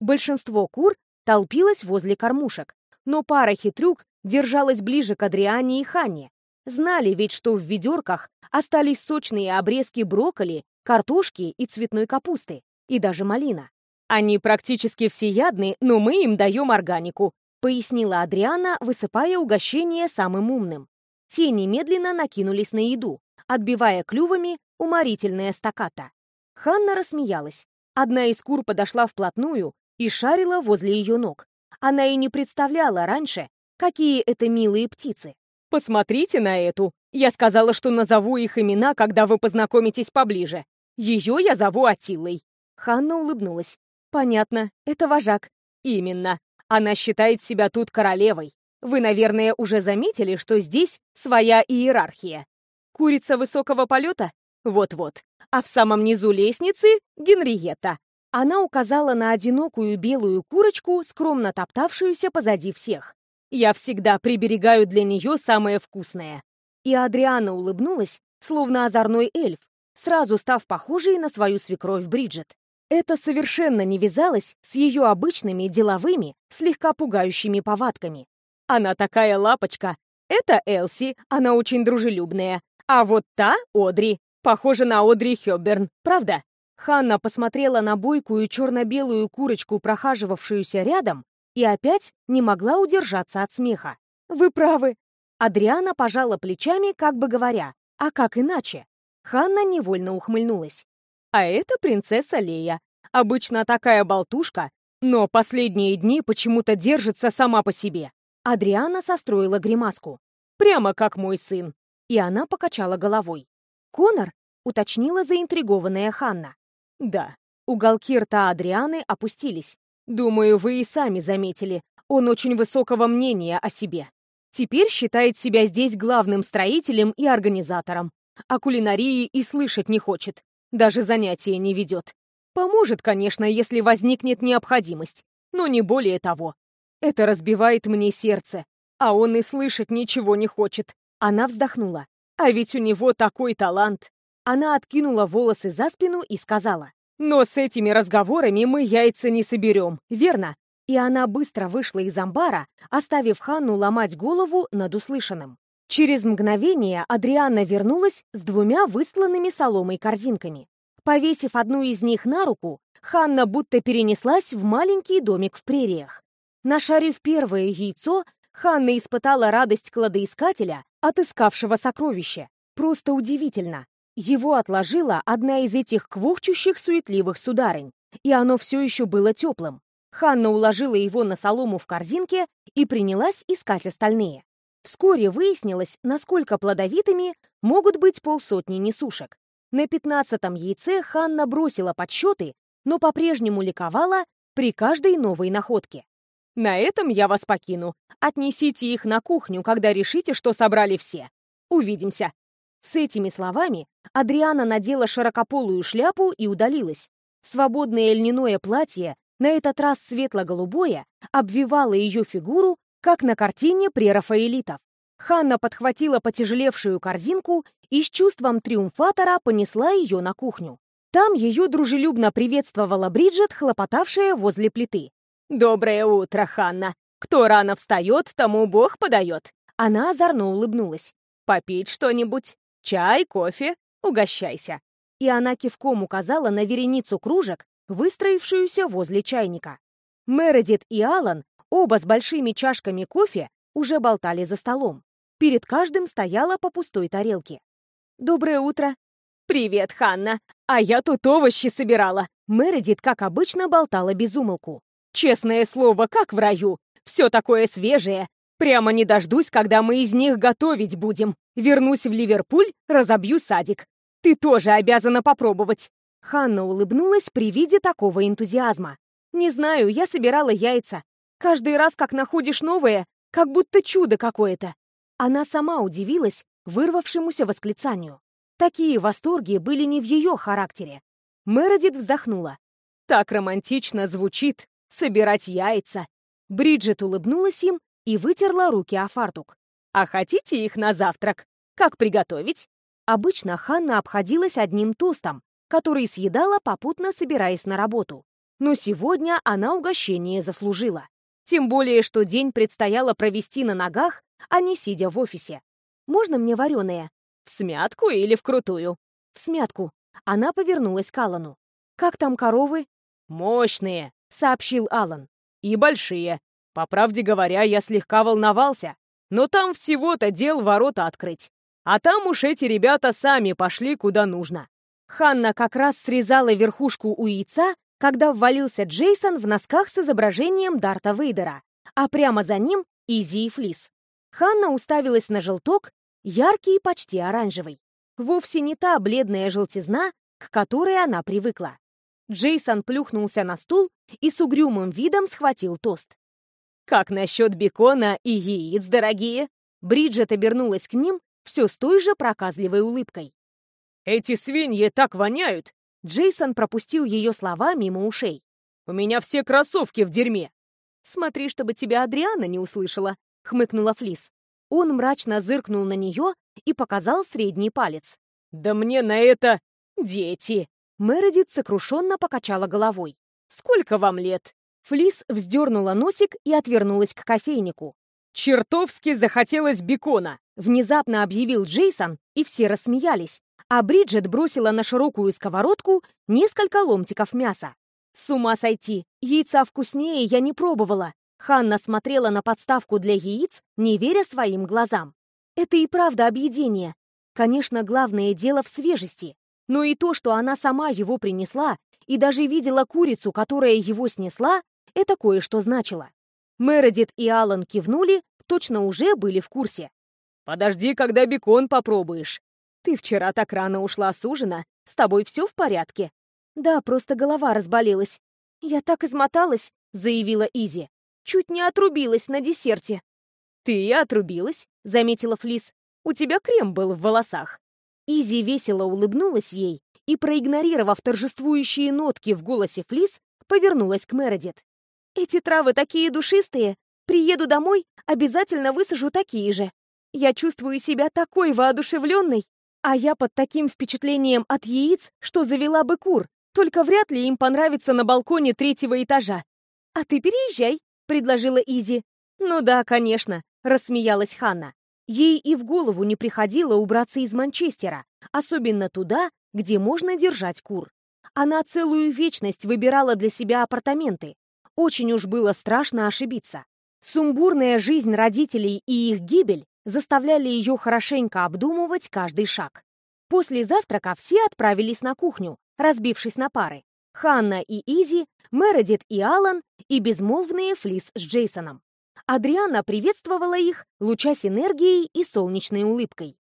Большинство кур толпилось возле кормушек, но пара хитрюк держалась ближе к Адриане и Ханне. Знали ведь, что в ведерках остались сочные обрезки брокколи картошки и цветной капусты, и даже малина. Они практически всеядны, но мы им даем органику, пояснила Адриана, высыпая угощение самым умным. Те немедленно накинулись на еду, отбивая клювами уморительное стаката. Ханна рассмеялась. Одна из кур подошла вплотную и шарила возле ее ног. Она и не представляла раньше, какие это милые птицы. «Посмотрите на эту! Я сказала, что назову их имена, когда вы познакомитесь поближе. Ее я зову Атилой». Ханна улыбнулась. «Понятно, это вожак». «Именно. Она считает себя тут королевой. Вы, наверное, уже заметили, что здесь своя иерархия. Курица высокого полета? Вот-вот. А в самом низу лестницы — Генриетта. Она указала на одинокую белую курочку, скромно топтавшуюся позади всех. Я всегда приберегаю для нее самое вкусное. И Адриана улыбнулась, словно озорной эльф, сразу став похожей на свою свекровь Бриджит. Это совершенно не вязалось с ее обычными деловыми, слегка пугающими повадками. Она такая лапочка. Это Элси, она очень дружелюбная. А вот та — Одри. Похожа на Одри Хёберн, правда? Ханна посмотрела на бойкую черно-белую курочку, прохаживавшуюся рядом, и опять не могла удержаться от смеха. «Вы правы!» Адриана пожала плечами, как бы говоря, «А как иначе?» Ханна невольно ухмыльнулась. «А это принцесса Лея. Обычно такая болтушка, но последние дни почему-то держится сама по себе. Адриана состроила гримаску. «Прямо как мой сын!» И она покачала головой. «Конор?» — уточнила заинтригованная Ханна. «Да». Уголки рта Адрианы опустились. «Думаю, вы и сами заметили. Он очень высокого мнения о себе. Теперь считает себя здесь главным строителем и организатором. О кулинарии и слышать не хочет. Даже занятия не ведет. Поможет, конечно, если возникнет необходимость, но не более того. Это разбивает мне сердце, а он и слышать ничего не хочет. Она вздохнула. А ведь у него такой талант. Она откинула волосы за спину и сказала. Но с этими разговорами мы яйца не соберем, верно? И она быстро вышла из амбара, оставив Ханну ломать голову над услышанным. Через мгновение Адриана вернулась с двумя выстланными соломой корзинками. Повесив одну из них на руку, Ханна будто перенеслась в маленький домик в прериях. Нашарив первое яйцо, Ханна испытала радость кладоискателя, отыскавшего сокровище. Просто удивительно. Его отложила одна из этих квохчущих суетливых сударынь, и оно все еще было теплым. Ханна уложила его на солому в корзинке и принялась искать остальные. Вскоре выяснилось, насколько плодовитыми могут быть полсотни несушек. На пятнадцатом яйце Ханна бросила подсчеты, но по-прежнему ликовала при каждой новой находке. На этом я вас покину. Отнесите их на кухню, когда решите, что собрали все. Увидимся». С этими словами Адриана надела широкополую шляпу и удалилась. Свободное льняное платье, на этот раз светло-голубое, обвивало ее фигуру, как на картине прерафаэлитов. Ханна подхватила потяжелевшую корзинку и с чувством триумфатора понесла ее на кухню. Там ее дружелюбно приветствовала Бриджит, хлопотавшая возле плиты. «Доброе утро, Ханна! Кто рано встает, тому Бог подает!» Она озорно улыбнулась. «Попить что-нибудь? Чай, кофе? Угощайся!» И она кивком указала на вереницу кружек, выстроившуюся возле чайника. Мередит и Алан, оба с большими чашками кофе, уже болтали за столом. Перед каждым стояла по пустой тарелке. «Доброе утро!» «Привет, Ханна! А я тут овощи собирала!» Мередит, как обычно, болтала без умолку. Честное слово, как в раю. Все такое свежее. Прямо не дождусь, когда мы из них готовить будем. Вернусь в Ливерпуль, разобью садик. Ты тоже обязана попробовать. Ханна улыбнулась при виде такого энтузиазма. Не знаю, я собирала яйца. Каждый раз, как находишь новое, как будто чудо какое-то. Она сама удивилась вырвавшемуся восклицанию. Такие восторги были не в ее характере. Мередит вздохнула. Так романтично звучит, собирать яйца. Бриджит улыбнулась им и вытерла руки о фартук. «А хотите их на завтрак? Как приготовить?» Обычно Ханна обходилась одним тостом, который съедала, попутно собираясь на работу. Но сегодня она угощение заслужила. Тем более, что день предстояло провести на ногах, а не сидя в офисе. «Можно мне вареное?» «В смятку или вкрутую?» «В смятку». Она повернулась к Аллану. «Как там коровы?» «Мощные!» сообщил Алан. «И большие. По правде говоря, я слегка волновался. Но там всего-то дел ворота открыть. А там уж эти ребята сами пошли куда нужно». Ханна как раз срезала верхушку у яйца, когда ввалился Джейсон в носках с изображением Дарта Вейдера, а прямо за ним Изи и Флис. Ханна уставилась на желток, яркий и почти оранжевый. Вовсе не та бледная желтизна, к которой она привыкла. Джейсон плюхнулся на стул и с угрюмым видом схватил тост. «Как насчет бекона и яиц, дорогие?» Бриджит обернулась к ним все с той же проказливой улыбкой. «Эти свиньи так воняют!» Джейсон пропустил ее слова мимо ушей. «У меня все кроссовки в дерьме!» «Смотри, чтобы тебя Адриана не услышала», — хмыкнула Флис. Он мрачно зыркнул на нее и показал средний палец. «Да мне на это... дети!» Мередит сокрушенно покачала головой. «Сколько вам лет?» Флис вздернула носик и отвернулась к кофейнику. «Чертовски захотелось бекона!» Внезапно объявил Джейсон, и все рассмеялись, а Бриджит бросила на широкую сковородку несколько ломтиков мяса. С ума сойти, яйца вкуснее я не пробовала. Ханна смотрела на подставку для яиц, не веря своим глазам. Это и правда объедение. Конечно, главное дело в свежести. Но и то, что она сама его принесла, и даже видела курицу, которая его снесла, это кое-что значило. Мередит и Алан кивнули, точно уже были в курсе. «Подожди, когда бекон попробуешь», «Ты вчера так рано ушла с ужина. С тобой все в порядке?» «Да, просто голова разболелась». «Я так измоталась», — заявила Изи. «Чуть не отрубилась на десерте». «Ты отрубилась?» — заметила Флис. «У тебя крем был в волосах». Изи весело улыбнулась ей и, проигнорировав торжествующие нотки в голосе Флис, повернулась к Мередит. «Эти травы такие душистые. Приеду домой, обязательно высажу такие же. Я чувствую себя такой воодушевленной. А я под таким впечатлением от яиц, что завела бы кур, только вряд ли им понравится на балконе третьего этажа. «А ты переезжай», — предложила Изи. «Ну да, конечно», — рассмеялась Ханна. Ей и в голову не приходило убраться из Манчестера, особенно туда, где можно держать кур. Она целую вечность выбирала для себя апартаменты. Очень уж было страшно ошибиться. Сумбурная жизнь родителей и их гибель заставляли ее хорошенько обдумывать каждый шаг. После завтрака все отправились на кухню, разбившись на пары. Ханна и Изи, Мередит и Алан и безмолвные Флис с Джейсоном. Адриана приветствовала их, лучась энергией и солнечной улыбкой.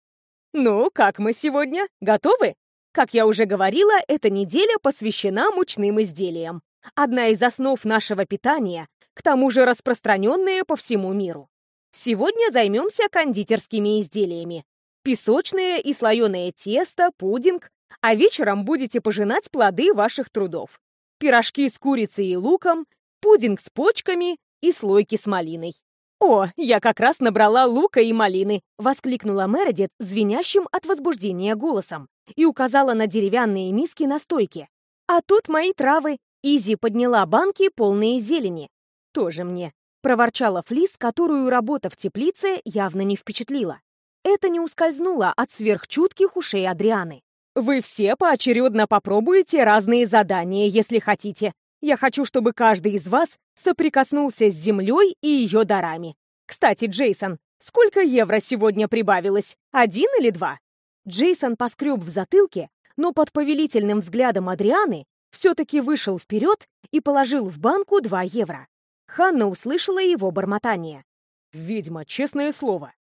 «Ну, как мы сегодня? Готовы?» Как я уже говорила, эта неделя посвящена мучным изделиям. Одна из основ нашего питания, к тому же распространенная по всему миру. Сегодня займемся кондитерскими изделиями. Песочное и слоеное тесто, пудинг, а вечером будете пожинать плоды ваших трудов. Пирожки с курицей и луком, пудинг с почками и слойки с малиной. «О, я как раз набрала лука и малины!» — воскликнула Мередит звенящим от возбуждения голосом и указала на деревянные миски на стойке. «А тут мои травы!» Изи подняла банки, полные зелени. «Тоже мне проворчала Флис, которую работа в теплице явно не впечатлила. Это не ускользнуло от сверхчутких ушей Адрианы. «Вы все поочередно попробуете разные задания, если хотите. Я хочу, чтобы каждый из вас соприкоснулся с землей и ее дарами. Кстати, Джейсон, сколько евро сегодня прибавилось? Один или два?» Джейсон поскреб в затылке, но под повелительным взглядом Адрианы все-таки вышел вперед и положил в банку два евро. Ханна услышала его бормотание. «Ведьма, честное слово!»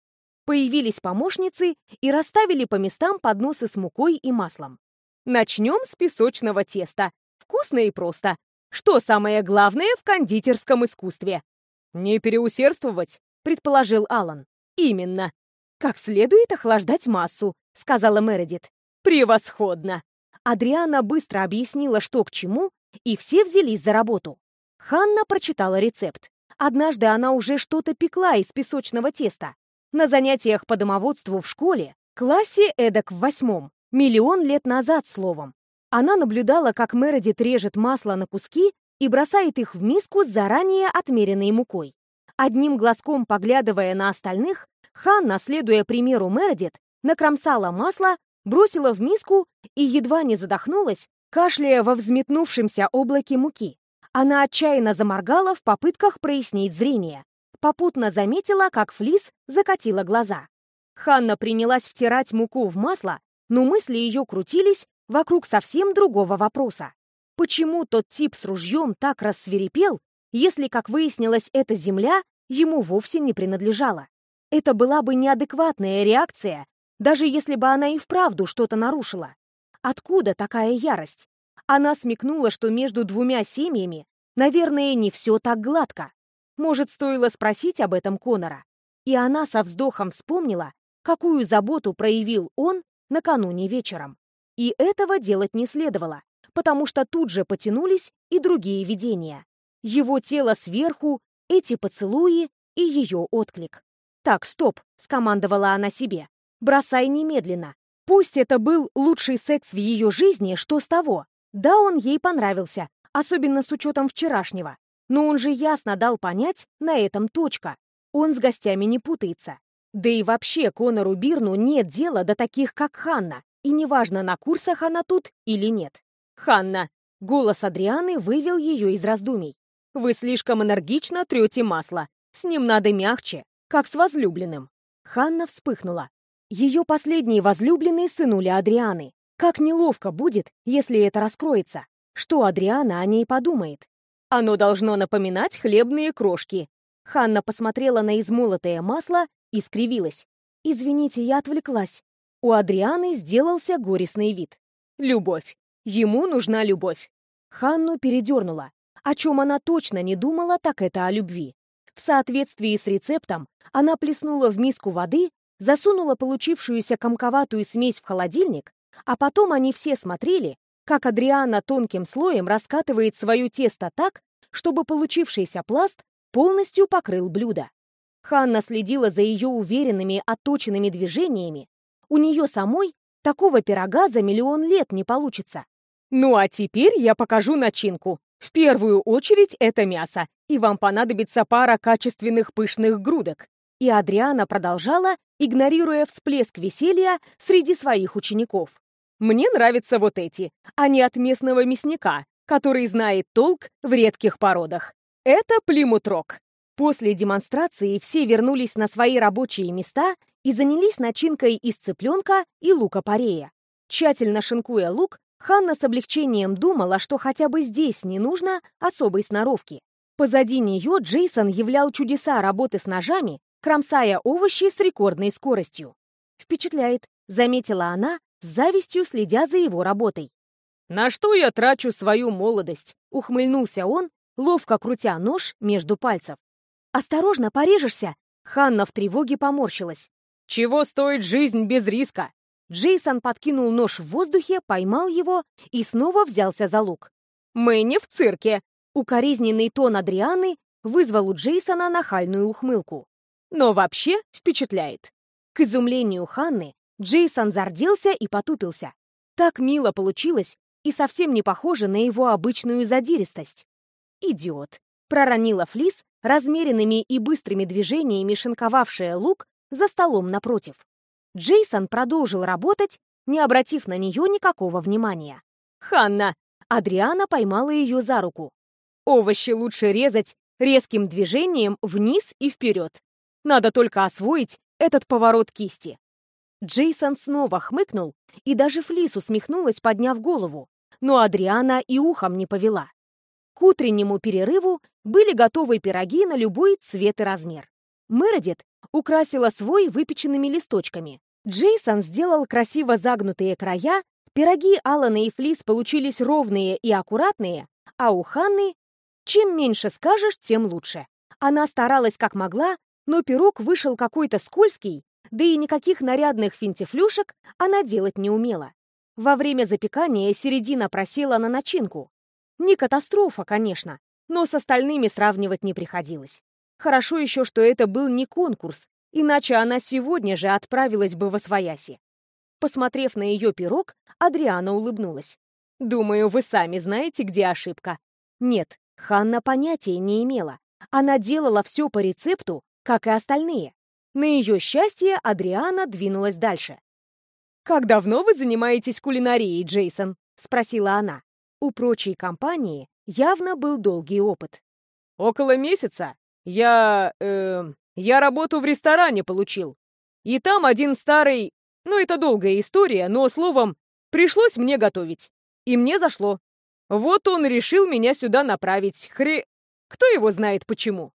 Появились помощницы и расставили по местам подносы с мукой и маслом. Начнем с песочного теста. Вкусно и просто. Что самое главное в кондитерском искусстве? «Не переусердствовать», — предположил Алан. «Именно. Как следует охлаждать массу», — сказала Мередит. «Превосходно!» Адриана быстро объяснила, что к чему, и все взялись за работу. Ханна прочитала рецепт. Однажды она уже что-то пекла из песочного теста. На занятиях по домоводству в школе, классе эдак в восьмом, миллион лет назад словом. Она наблюдала, как Мередит режет масло на куски и бросает их в миску с заранее отмеренной мукой. Одним глазком поглядывая на остальных, Ханна, следуя примеру Мередит, накромсала масло, бросила в миску и едва не задохнулась, кашляя во взметнувшемся облаке муки. Она отчаянно заморгала в попытках прояснить зрение. Попутно заметила, как Флис закатила глаза. Ханна принялась втирать муку в масло, но мысли ее крутились вокруг совсем другого вопроса. Почему тот тип с ружьем так рассверепел, если, как выяснилось, эта земля ему вовсе не принадлежала? Это была бы неадекватная реакция, даже если бы она и вправду что-то нарушила. Откуда такая ярость? Она смекнула, что между двумя семьями, наверное, не все так гладко. Может, стоило спросить об этом Конора? И она со вздохом вспомнила, какую заботу проявил он накануне вечером. И этого делать не следовало, потому что тут же потянулись и другие видения. Его тело сверху, эти поцелуи и ее отклик. «Так, стоп», — скомандовала она себе. «Бросай немедленно. Пусть это был лучший секс в ее жизни, что с того? Да, он ей понравился, особенно с учетом вчерашнего. Но он же ясно дал понять, на этом точка. Он с гостями не путается. Да и вообще Конору Бирну нет дела до таких, как Ханна, и неважно, на курсах она тут или нет. «Ханна!» — голос Адрианы вывел ее из раздумий. «Вы слишком энергично трете масло. С ним надо мягче, как с возлюбленным». Ханна вспыхнула. Ее последний возлюбленный сынули Адрианы. Как неловко будет, если это раскроется. Что Адриана о ней подумает? Оно должно напоминать хлебные крошки. Ханна посмотрела на измолотое масло и скривилась. «Извините, я отвлеклась». У Адрианы сделался горестный вид. «Любовь. Ему нужна любовь». Ханну передернула. О чем она точно не думала, так это о любви. В соответствии с рецептом она плеснула в миску воды, засунула получившуюся комковатую смесь в холодильник, а потом они все смотрели, как Адриана тонким слоем раскатывает свое тесто так, чтобы получившийся пласт полностью покрыл блюдо. Ханна следила за ее уверенными, отточенными движениями. У нее самой такого пирога за миллион лет не получится. Ну а теперь я покажу начинку. В первую очередь это мясо, и вам понадобится пара качественных пышных грудок. И Адриана продолжала, игнорируя всплеск веселья среди своих учеников. Мне нравятся вот эти, а не от местного мясника, который знает толк в редких породах. Это плимутрок. После демонстрации все вернулись на свои рабочие места и занялись начинкой из цыпленка и лука-порея. Тщательно шинкуя лук, Ханна с облегчением думала, что хотя бы здесь не нужно особой сноровки. Позади нее Джейсон являл чудеса работы с ножами, кромсая овощи с рекордной скоростью. «Впечатляет», — заметила она, с завистью следя за его работой. «На что я трачу свою молодость?» — ухмыльнулся он, ловко крутя нож между пальцев. «Осторожно, порежешься!» Ханна в тревоге поморщилась. «Чего стоит жизнь без риска?» Джейсон подкинул нож в воздухе, поймал его и снова взялся за лук. «Мы не в цирке!» Укоризненный тон Адрианы вызвал у Джейсона нахальную ухмылку. Но вообще впечатляет. К изумлению Ханны Джейсон зарделся и потупился. Так мило получилось и совсем не похоже на его обычную задиристость. «Идиот!» — проронила Флис, размеренными и быстрыми движениями шинковавшая лук за столом напротив. Джейсон продолжил работать, не обратив на нее никакого внимания. «Ханна!» Адриана поймала ее за руку. «Овощи лучше резать резким движением вниз и вперед. Надо только освоить этот поворот кисти». Джейсон снова хмыкнул, и даже Флис усмехнулась, подняв голову, но Адриана и ухом не повела. К утреннему перерыву были готовы пироги на любой цвет и размер. Мередит украсила свой выпеченными листочками. Джейсон сделал красиво загнутые края, пироги Алана и Флис получились ровные и аккуратные, а у Ханны чем меньше скажешь, тем лучше. Она старалась как могла, но пирог вышел какой-то скользкий, да и никаких нарядных финтифлюшек она делать не умела. Во время запекания середина просела на начинку, не катастрофа, конечно, но с остальными сравнивать не приходилось. Хорошо еще, что это был не конкурс, иначе она сегодня же отправилась бы во свояси. Посмотрев на ее пирог, Адриана улыбнулась. «Думаю, вы сами знаете, где ошибка». Нет, Ханна понятия не имела. Она делала все по рецепту, как и остальные. На ее счастье Адриана двинулась дальше. «Как давно вы занимаетесь кулинарией, Джейсон?» — спросила она. У прочей компании явно был долгий опыт. «Около месяца. Я... Э, я работу в ресторане получил. И там один старый... Ну, это долгая история, но, словом, Пришлось мне готовить. И мне зашло. Вот он решил меня сюда направить. Хре... Кто его знает почему?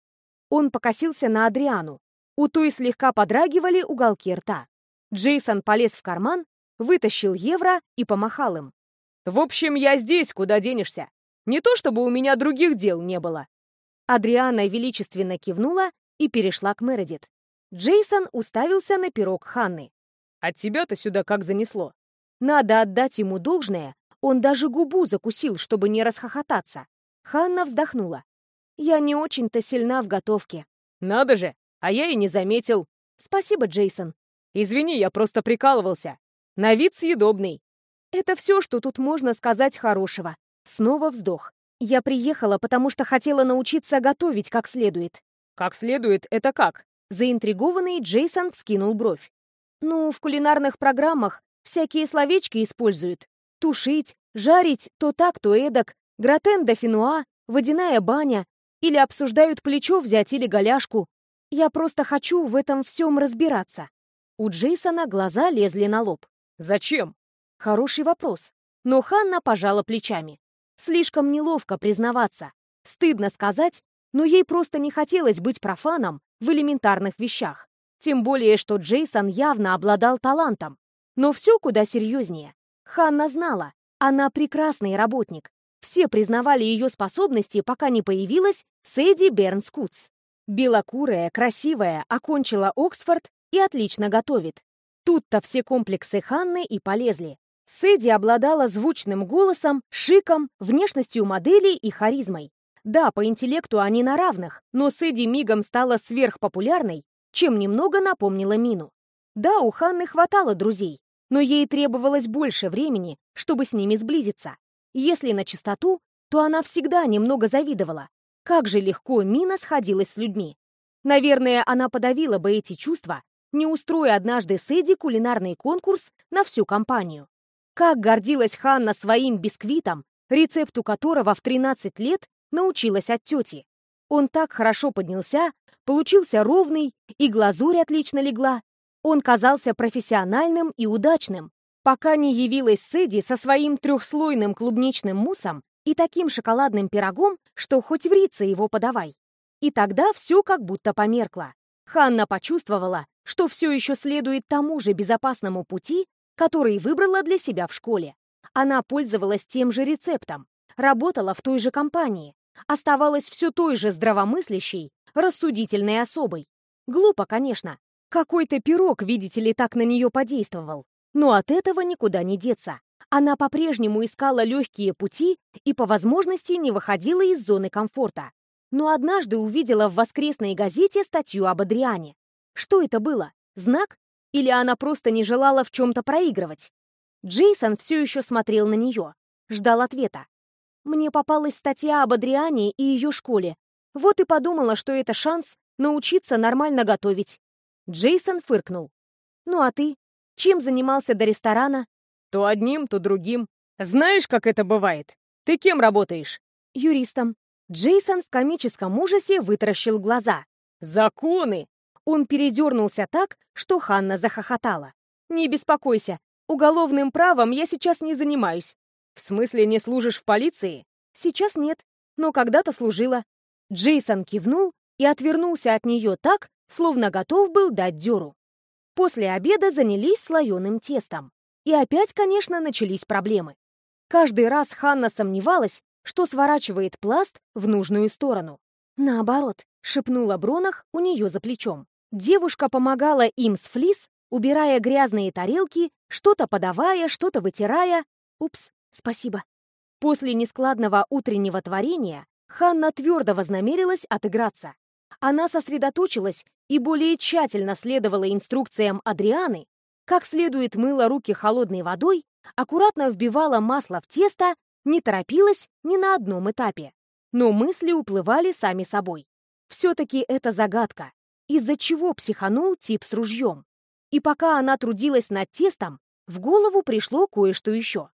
Он покосился на Адриану. У той слегка подрагивали уголки рта. Джейсон полез в карман, вытащил евро и помахал им. «В общем, я здесь, куда денешься. Не то чтобы у меня других дел не было». Адриана величественно кивнула и перешла к Мередит. Джейсон уставился на пирог Ханны. «От тебя-то сюда как занесло?» Надо отдать ему должное, он даже губу закусил, чтобы не расхохотаться. Ханна вздохнула. «Я не очень-то сильна в готовке». «Надо же, а я и не заметил». «Спасибо, Джейсон». «Извини, я просто прикалывался. На вид съедобный». «Это все, что тут можно сказать хорошего». Снова вздох. «Я приехала, потому что хотела научиться готовить как следует». «Как следует? Это как?» Заинтригованный Джейсон вскинул бровь. «Ну, в кулинарных программах всякие словечки используют. Тушить, жарить то так, то эдак, гратен де финуа, водяная баня, или обсуждают плечо взять или голяшку. Я просто хочу в этом всем разбираться. У Джейсона глаза лезли на лоб. «Зачем?» Хороший вопрос. Но Ханна пожала плечами. Слишком неловко признаваться. Стыдно сказать, но ей просто не хотелось быть профаном в элементарных вещах. Тем более, что Джейсон явно обладал талантом. Но все куда серьезнее. Ханна знала, она прекрасный работник. Все признавали ее способности, пока не появилась Сэдди Бернскутс. Белокурая, красивая, окончила Оксфорд и отлично готовит. Тут-то все комплексы Ханны и полезли. Сэдди обладала звучным голосом, шиком, внешностью модели и харизмой. Да, по интеллекту они на равных, но Сэдди мигом стала сверхпопулярной, чем немного напомнила Мину. Да, у Ханны хватало друзей, но ей требовалось больше времени, чтобы с ними сблизиться. Если на чистоту, то она всегда немного завидовала. Как же легко Мина сходилась с людьми. Наверное, она подавила бы эти чувства, не устроя однажды с Эдди кулинарный конкурс на всю компанию. Как гордилась Ханна своим бисквитом, рецепту которого в 13 лет научилась от тети. Он так хорошо поднялся, получился ровный, и глазурь отлично легла, он казался профессиональным и удачным, пока не явилась Сэдди со своим трехслойным клубничным муссом и таким шоколадным пирогом, что хоть в рице его подавай. И тогда все как будто померкло. Ханна почувствовала, что все еще следует тому же безопасному пути, который выбрала для себя в школе. Она пользовалась тем же рецептом, работала в той же компании, оставалась все той же здравомыслящей, рассудительной особой. Глупо, конечно, какой-то пирог, видите ли, так на нее подействовал. Но от этого никуда не деться. Она по-прежнему искала легкие пути и по возможности не выходила из зоны комфорта. Но однажды увидела в воскресной газете статью об Адриане. Что это было? Знак? Или она просто не желала в чем-то проигрывать? Джейсон все еще смотрел на нее, ждал ответа. Мне попалась статья об Адриане и ее школе. Вот и подумала, что это шанс научиться нормально готовить. Джейсон фыркнул. «Ну а ты? Чем занимался до ресторана?» «То одним, то другим. Знаешь, как это бывает? Ты кем работаешь?» «Юристом». Джейсон в комическом ужасе вытаращил глаза. «Законы!» Он передернулся так, что Ханна захохотала. «Не беспокойся, уголовным правом я сейчас не занимаюсь». «В смысле, не служишь в полиции?» «Сейчас нет, но когда-то служила». Джейсон кивнул и отвернулся от нее так, словно готов был дать дёру. После обеда занялись слоеным тестом. И опять, конечно, начались проблемы. Каждый раз Ханна сомневалась, что сворачивает пласт в нужную сторону. «Наоборот», — шепнула Бронах у нее за плечом. Девушка помогала им с флис, убирая грязные тарелки, что-то подавая, что-то вытирая. Упс, спасибо. После нескладного утреннего творения Ханна твердо вознамерилась отыграться. Она сосредоточилась и более тщательно следовала инструкциям Адрианы, как следует мыла руки холодной водой, аккуратно вбивала масло в тесто, не торопилась ни на одном этапе. Но мысли уплывали сами собой. Все-таки это загадка, из-за чего психанул тип с ружьем. И пока она трудилась над тестом, в голову пришло кое-что еще.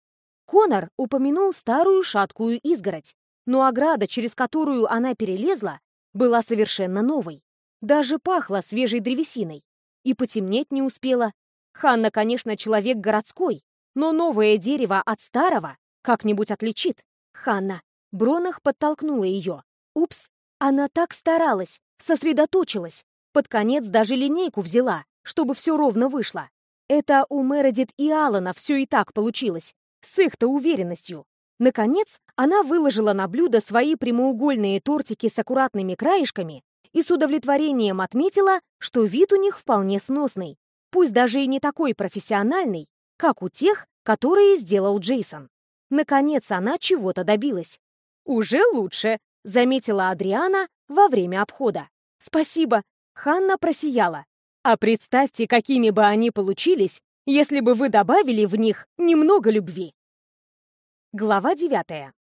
Конор упомянул старую шаткую изгородь, но ограда, через которую она перелезла, была совершенно новой. Даже пахло свежей древесиной. И потемнеть не успела. Ханна, конечно, человек городской, Но новое дерево от старого как-нибудь отличит. Ханна. Бронах подтолкнула ее. Упс, она так старалась, сосредоточилась. Под конец даже линейку взяла, чтобы все ровно вышло. Это у Мередит и Алана все и так получилось, с их-то уверенностью. Наконец, она выложила на блюдо свои прямоугольные тортики с аккуратными краешками и с удовлетворением отметила, что вид у них вполне сносный, пусть даже и не такой профессиональный, как у тех, которые сделал Джейсон. Наконец она чего-то добилась. «Уже лучше», — заметила Адриана во время обхода. «Спасибо», — Ханна просияла. «А представьте, какими бы они получились, если бы вы добавили в них немного любви». Глава девятая.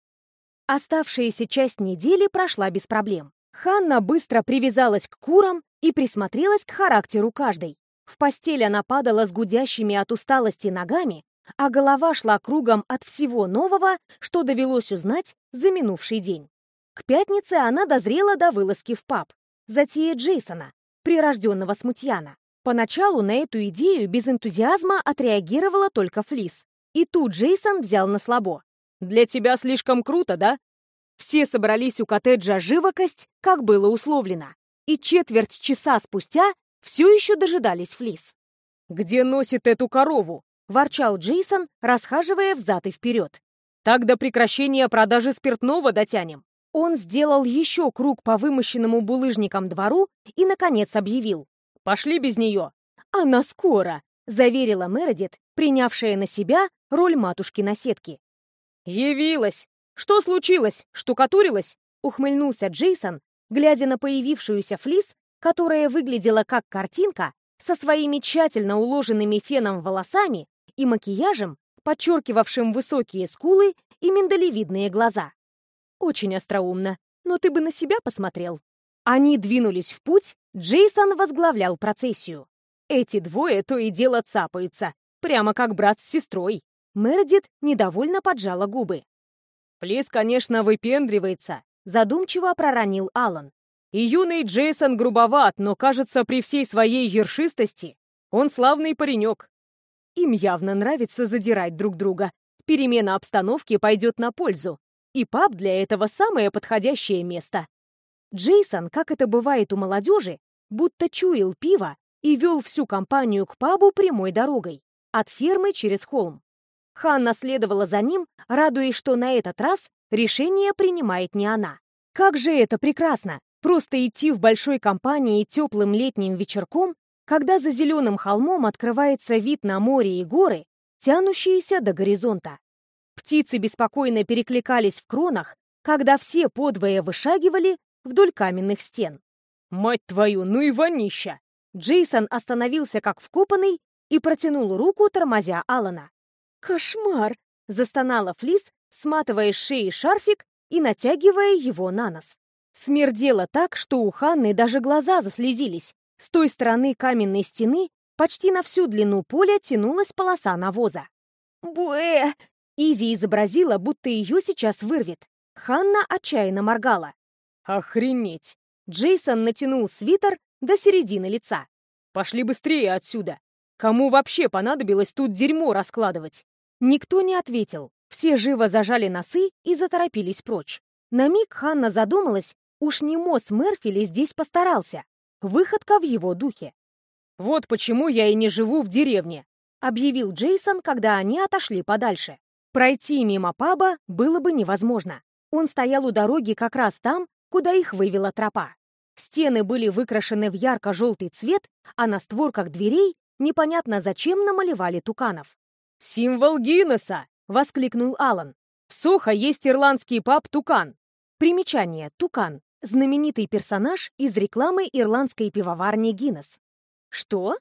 Оставшаяся часть недели прошла без проблем. Ханна быстро привязалась к курам и присмотрелась к характеру каждой. В постель она падала с гудящими от усталости ногами, а голова шла кругом от всего нового, что довелось узнать за минувший день. К пятнице она дозрела до вылазки в паб, затея Джейсона, прирожденного смутьяна. Поначалу на эту идею без энтузиазма отреагировала только Флис. И тут Джейсон взял на слабо. «Для тебя слишком круто, да?» Все собрались у коттеджа «Живокость», как было условлено. И четверть часа спустя все еще дожидались Флис. «Где носит эту корову?» — ворчал Джейсон, расхаживая взад и вперед. «Так до прекращения продажи спиртного дотянем». Он сделал еще круг по вымощенному булыжникам двору и, наконец, объявил. «Пошли без нее». «Она скоро», — заверила Мередит, принявшая на себя роль матушки на сетке. «Явилась! Что случилось? Штукатурилась?» — ухмыльнулся Джейсон, глядя на появившуюся флис, которая выглядела как картинка, со своими тщательно уложенными феном волосами и макияжем, подчеркивавшим высокие скулы и миндалевидные глаза. Очень остроумно, но ты бы на себя посмотрел. Они двинулись в путь, Джейсон возглавлял процессию. Эти двое то и дело цапаются, прямо как брат с сестрой. Мередит недовольно поджала губы. «Плис, конечно, выпендривается», — задумчиво проронил Алан. «И юный Джейсон грубоват, но, кажется, при всей своей ершистости он славный паренек. Им явно нравится задирать друг друга. Перемена обстановки пойдет на пользу. И паб для этого самое подходящее место. Джейсон, как это бывает у молодежи, будто чуял пиво и вел всю компанию к пабу прямой дорогой, от фермы через холм. Ханна следовала за ним, радуясь, что на этот раз решение принимает не она. Как же это прекрасно! Просто идти в большой компании теплым летним вечерком когда за зеленым холмом открывается вид на море и горы, тянущиеся до горизонта. Птицы беспокойно перекликались в кронах, когда все подвое вышагивали вдоль каменных стен. «Мать твою, ну и вонища!» Джейсон остановился как вкопанный и протянул руку, тормозя Алана. «Кошмар!» — застонала Флис, сматывая с шеи шарфик и натягивая его на нос. Смердело так, что у Ханны даже глаза заслезились, с той стороны каменной стены почти на всю длину поля тянулась полоса навоза. «Буэ!» Изи изобразила, будто ее сейчас вырвет. Ханна отчаянно моргала. «Охренеть!» Джейсон натянул свитер до середины лица. «Пошли быстрее отсюда! Кому вообще понадобилось тут дерьмо раскладывать?» Никто не ответил. Все живо зажали носы и заторопились прочь. На миг Ханна задумалась, уж не Мосс Мерфили здесь постарался. Выходка в его духе. «Вот почему я и не живу в деревне», — объявил Джейсон, когда они отошли подальше. Пройти мимо паба было бы невозможно. Он стоял у дороги как раз там, куда их вывела тропа. Стены были выкрашены в ярко-желтый цвет, а на створках дверей непонятно зачем намалевали туканов. «Символ Гиннесса!» — воскликнул Алан. «В Сохо есть ирландский паб «Тукан». Примечание «Тукан» знаменитый персонаж из рекламы ирландской пивоварни Гиннес. Что?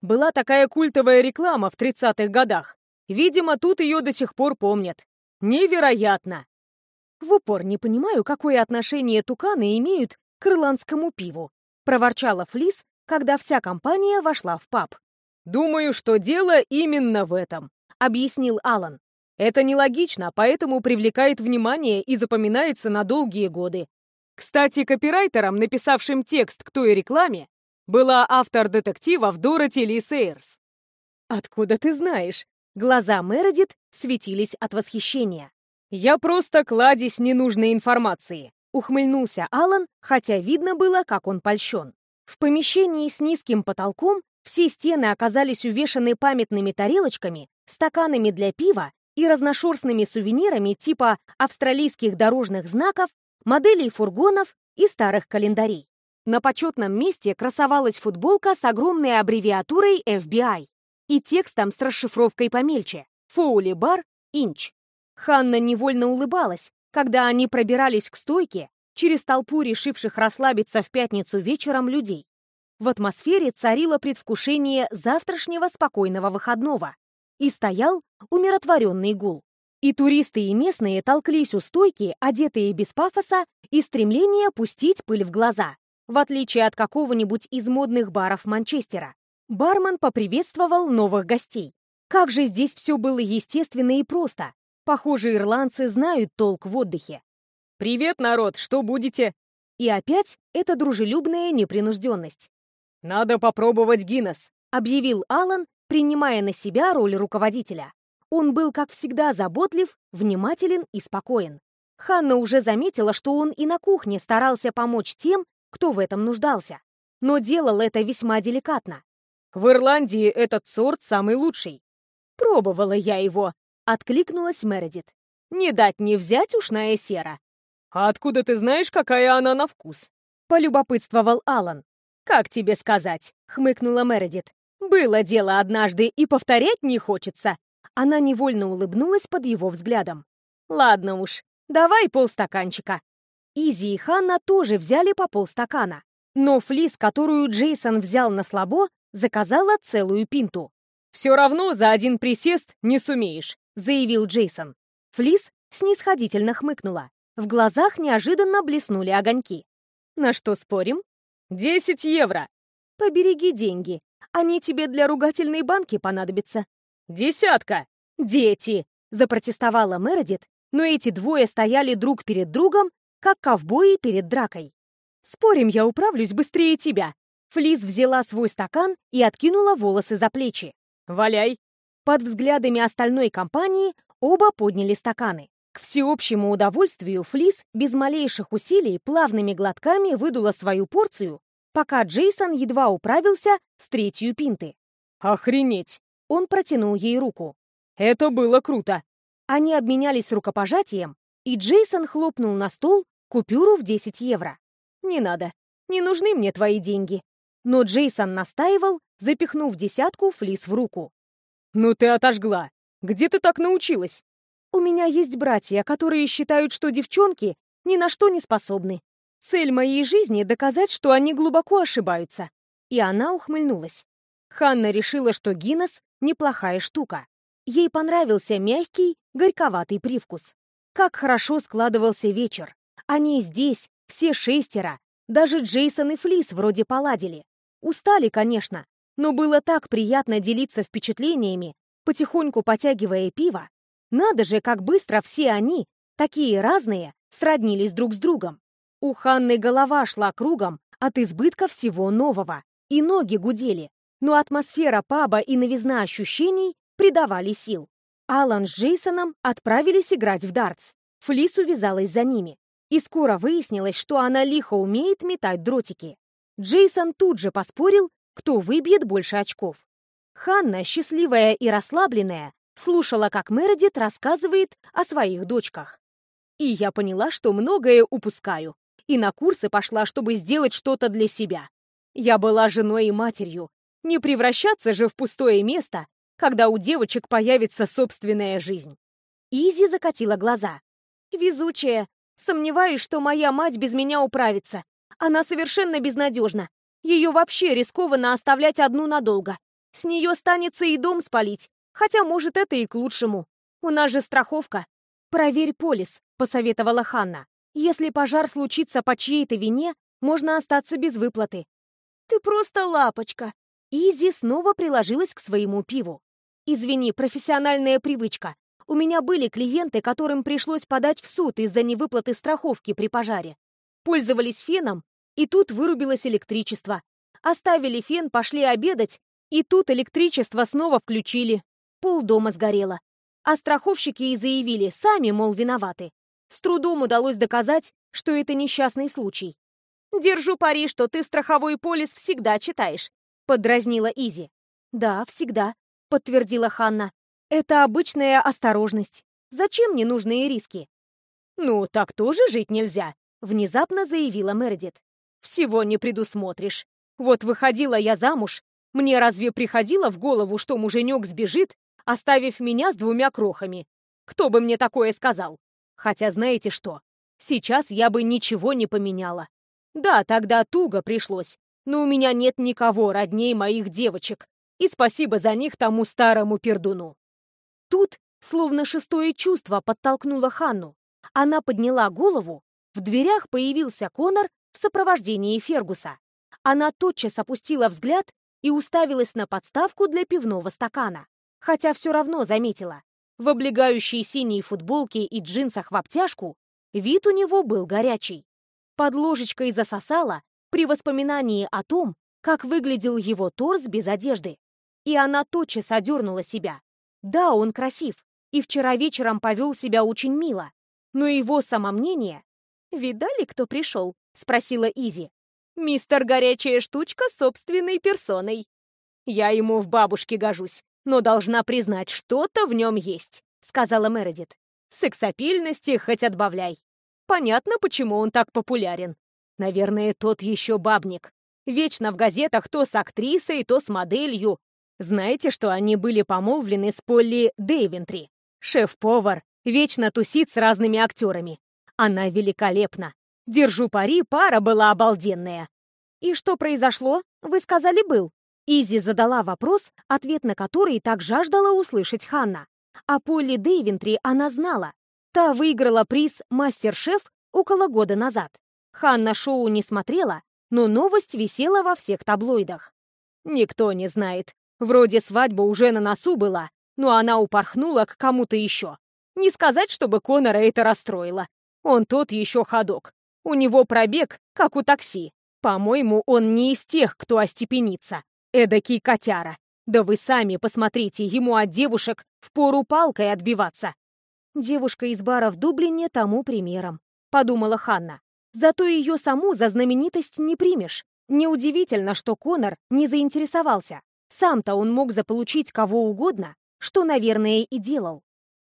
Была такая культовая реклама в 30-х годах. Видимо, тут ее до сих пор помнят. Невероятно! В упор не понимаю, какое отношение туканы имеют к ирландскому пиву, проворчала Флис, когда вся компания вошла в паб. «Думаю, что дело именно в этом», — объяснил Алан. «Это нелогично, поэтому привлекает внимание и запоминается на долгие годы. Кстати, копирайтером, написавшим текст к той рекламе, была автор детективов Дороти Ли Сейерс. «Откуда ты знаешь?» Глаза Мередит светились от восхищения. «Я просто кладезь ненужной информации», — ухмыльнулся Алан, хотя видно было, как он польщен. В помещении с низким потолком все стены оказались увешаны памятными тарелочками, стаканами для пива и разношерстными сувенирами типа австралийских дорожных знаков, моделей фургонов и старых календарей. На почетном месте красовалась футболка с огромной аббревиатурой FBI и текстом с расшифровкой помельче «Фоули бар Инч». Ханна невольно улыбалась, когда они пробирались к стойке через толпу решивших расслабиться в пятницу вечером людей. В атмосфере царило предвкушение завтрашнего спокойного выходного, и стоял умиротворенный гул. И туристы, и местные толклись у стойки, одетые без пафоса, и стремления пустить пыль в глаза, в отличие от какого-нибудь из модных баров Манчестера. Бармен поприветствовал новых гостей. Как же здесь все было естественно и просто. Похоже, ирландцы знают толк в отдыхе. «Привет, народ, что будете?» И опять эта дружелюбная непринужденность. «Надо попробовать Гиннес», — объявил Алан, принимая на себя роль руководителя. Он был, как всегда, заботлив, внимателен и спокоен. Ханна уже заметила, что он и на кухне старался помочь тем, кто в этом нуждался. Но делал это весьма деликатно. «В Ирландии этот сорт самый лучший». «Пробовала я его», — откликнулась Мередит. «Не дать не взять ушная сера». «А откуда ты знаешь, какая она на вкус?» — полюбопытствовал Алан. «Как тебе сказать?» — хмыкнула Мередит. «Было дело однажды, и повторять не хочется». Она невольно улыбнулась под его взглядом. «Ладно уж, давай полстаканчика». Изи и Ханна тоже взяли по полстакана. Но флис, которую Джейсон взял на слабо, заказала целую пинту. «Все равно за один присест не сумеешь», — заявил Джейсон. Флис снисходительно хмыкнула. В глазах неожиданно блеснули огоньки. «На что спорим?» «Десять евро!» «Побереги деньги. Они тебе для ругательной банки понадобятся». «Десятка!» «Дети!» — запротестовала Мередит, но эти двое стояли друг перед другом, как ковбои перед дракой. «Спорим, я управлюсь быстрее тебя!» Флис взяла свой стакан и откинула волосы за плечи. «Валяй!» Под взглядами остальной компании оба подняли стаканы. К всеобщему удовольствию Флис без малейших усилий плавными глотками выдула свою порцию, пока Джейсон едва управился с третью пинты. «Охренеть!» Он протянул ей руку. «Это было круто!» Они обменялись рукопожатием, и Джейсон хлопнул на стол купюру в 10 евро. «Не надо, не нужны мне твои деньги». Но Джейсон настаивал, запихнув десятку Флис в руку. «Ну ты отожгла! Где ты так научилась?» У меня есть братья, которые считают, что девчонки ни на что не способны. Цель моей жизни — доказать, что они глубоко ошибаются. И она ухмыльнулась. Ханна решила, что Гиннес — неплохая штука. Ей понравился мягкий, горьковатый привкус. Как хорошо складывался вечер. Они здесь, все шестеро. Даже Джейсон и Флис вроде поладили. Устали, конечно, но было так приятно делиться впечатлениями, потихоньку потягивая пиво, надо же, как быстро все они, такие разные, сроднились друг с другом. У Ханны голова шла кругом от избытка всего нового, и ноги гудели, но атмосфера паба и новизна ощущений придавали сил. Алан с Джейсоном отправились играть в дартс. Флис увязалась за ними. И скоро выяснилось, что она лихо умеет метать дротики. Джейсон тут же поспорил, кто выбьет больше очков. Ханна, счастливая и расслабленная, слушала, как Мередит рассказывает о своих дочках. И я поняла, что многое упускаю, и на курсы пошла, чтобы сделать что-то для себя. Я была женой и матерью. Не превращаться же в пустое место, когда у девочек появится собственная жизнь. Изи закатила глаза. Везучая. Сомневаюсь, что моя мать без меня управится. Она совершенно безнадежна. Ее вообще рискованно оставлять одну надолго. С нее станется и дом спалить, Хотя, может, это и к лучшему. У нас же страховка. Проверь полис, посоветовала Ханна. Если пожар случится по чьей-то вине, можно остаться без выплаты. Ты просто лапочка. Изи снова приложилась к своему пиву. Извини, профессиональная привычка. У меня были клиенты, которым пришлось подать в суд из-за невыплаты страховки при пожаре. Пользовались феном, и тут вырубилось электричество. Оставили фен, пошли обедать, и тут электричество снова включили. Пол дома сгорело. А страховщики и заявили, сами, мол, виноваты. С трудом удалось доказать, что это несчастный случай. «Держу пари, что ты страховой полис всегда читаешь», — поддразнила Изи. «Да, всегда», — подтвердила Ханна. «Это обычная осторожность. Зачем ненужные риски?» «Ну, так тоже жить нельзя», — внезапно заявила Мередит. «Всего не предусмотришь. Вот выходила я замуж. Мне разве приходило в голову, что муженек сбежит, оставив меня с двумя крохами? Кто бы мне такое сказал? Хотя знаете что? Сейчас я бы ничего не поменяла. Да, тогда туго пришлось, но у меня нет никого родней моих девочек. И спасибо за них тому старому пердуну. Тут, словно шестое чувство, подтолкнуло Ханну. Она подняла голову. В дверях появился Конор в сопровождении Фергуса. Она тотчас опустила взгляд и уставилась на подставку для пивного стакана. Хотя все равно заметила. В облегающей синей футболке и джинсах в обтяжку вид у него был горячий под ложечкой засосала при воспоминании о том, как выглядел его торс без одежды. И она тотчас одернула себя. Да, он красив, и вчера вечером повел себя очень мило. Но его самомнение... «Видали, кто пришел?» — спросила Изи. «Мистер Горячая Штучка собственной персоной. Я ему в бабушке гожусь, но должна признать, что-то в нем есть», — сказала Мередит. «Сексапильности хоть отбавляй. Понятно, почему он так популярен. Наверное, тот еще бабник. Вечно в газетах то с актрисой, то с моделью. Знаете, что они были помолвлены с Полли Дейвентри? Шеф-повар, вечно тусит с разными актерами. Она великолепна. Держу пари, пара была обалденная. И что произошло? Вы сказали, был. Изи задала вопрос, ответ на который так жаждала услышать Ханна. А Полли Дейвентри она знала. Та выиграла приз «Мастер-шеф» около года назад. Ханна шоу не смотрела, но новость висела во всех таблоидах. Никто не знает. Вроде свадьба уже на носу была, но она упорхнула к кому-то еще. Не сказать, чтобы Конора это расстроило. Он тот еще ходок. У него пробег, как у такси. По-моему, он не из тех, кто остепенится. Эдакий котяра. Да вы сами посмотрите, ему от девушек впору палкой отбиваться. Девушка из бара в Дублине тому примером, подумала Ханна. Зато ее саму за знаменитость не примешь. Неудивительно, что Конор не заинтересовался. Сам-то он мог заполучить кого угодно, что, наверное, и делал.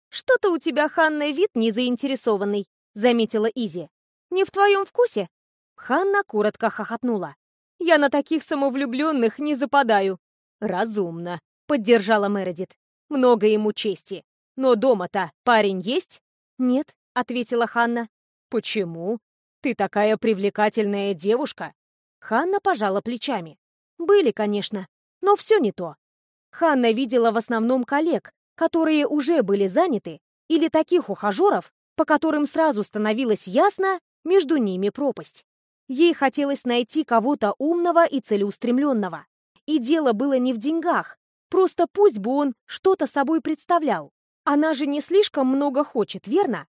«Что-то у тебя, Ханна, вид не заинтересованный», — заметила Изи. «Не в твоем вкусе?» Ханна коротко хохотнула. «Я на таких самовлюбленных не западаю». «Разумно», — поддержала Мередит. «Много ему чести. Но дома-то парень есть? Нет, ответила Ханна. Почему? Ты такая привлекательная девушка. Ханна пожала плечами. Были, конечно, но все не то. Ханна видела в основном коллег, которые уже были заняты, или таких ухажеров, по которым сразу становилось ясно, между ними пропасть. Ей хотелось найти кого-то умного и целеустремленного. И дело было не в деньгах, просто пусть бы он что-то собой представлял. Она же не слишком много хочет, верно?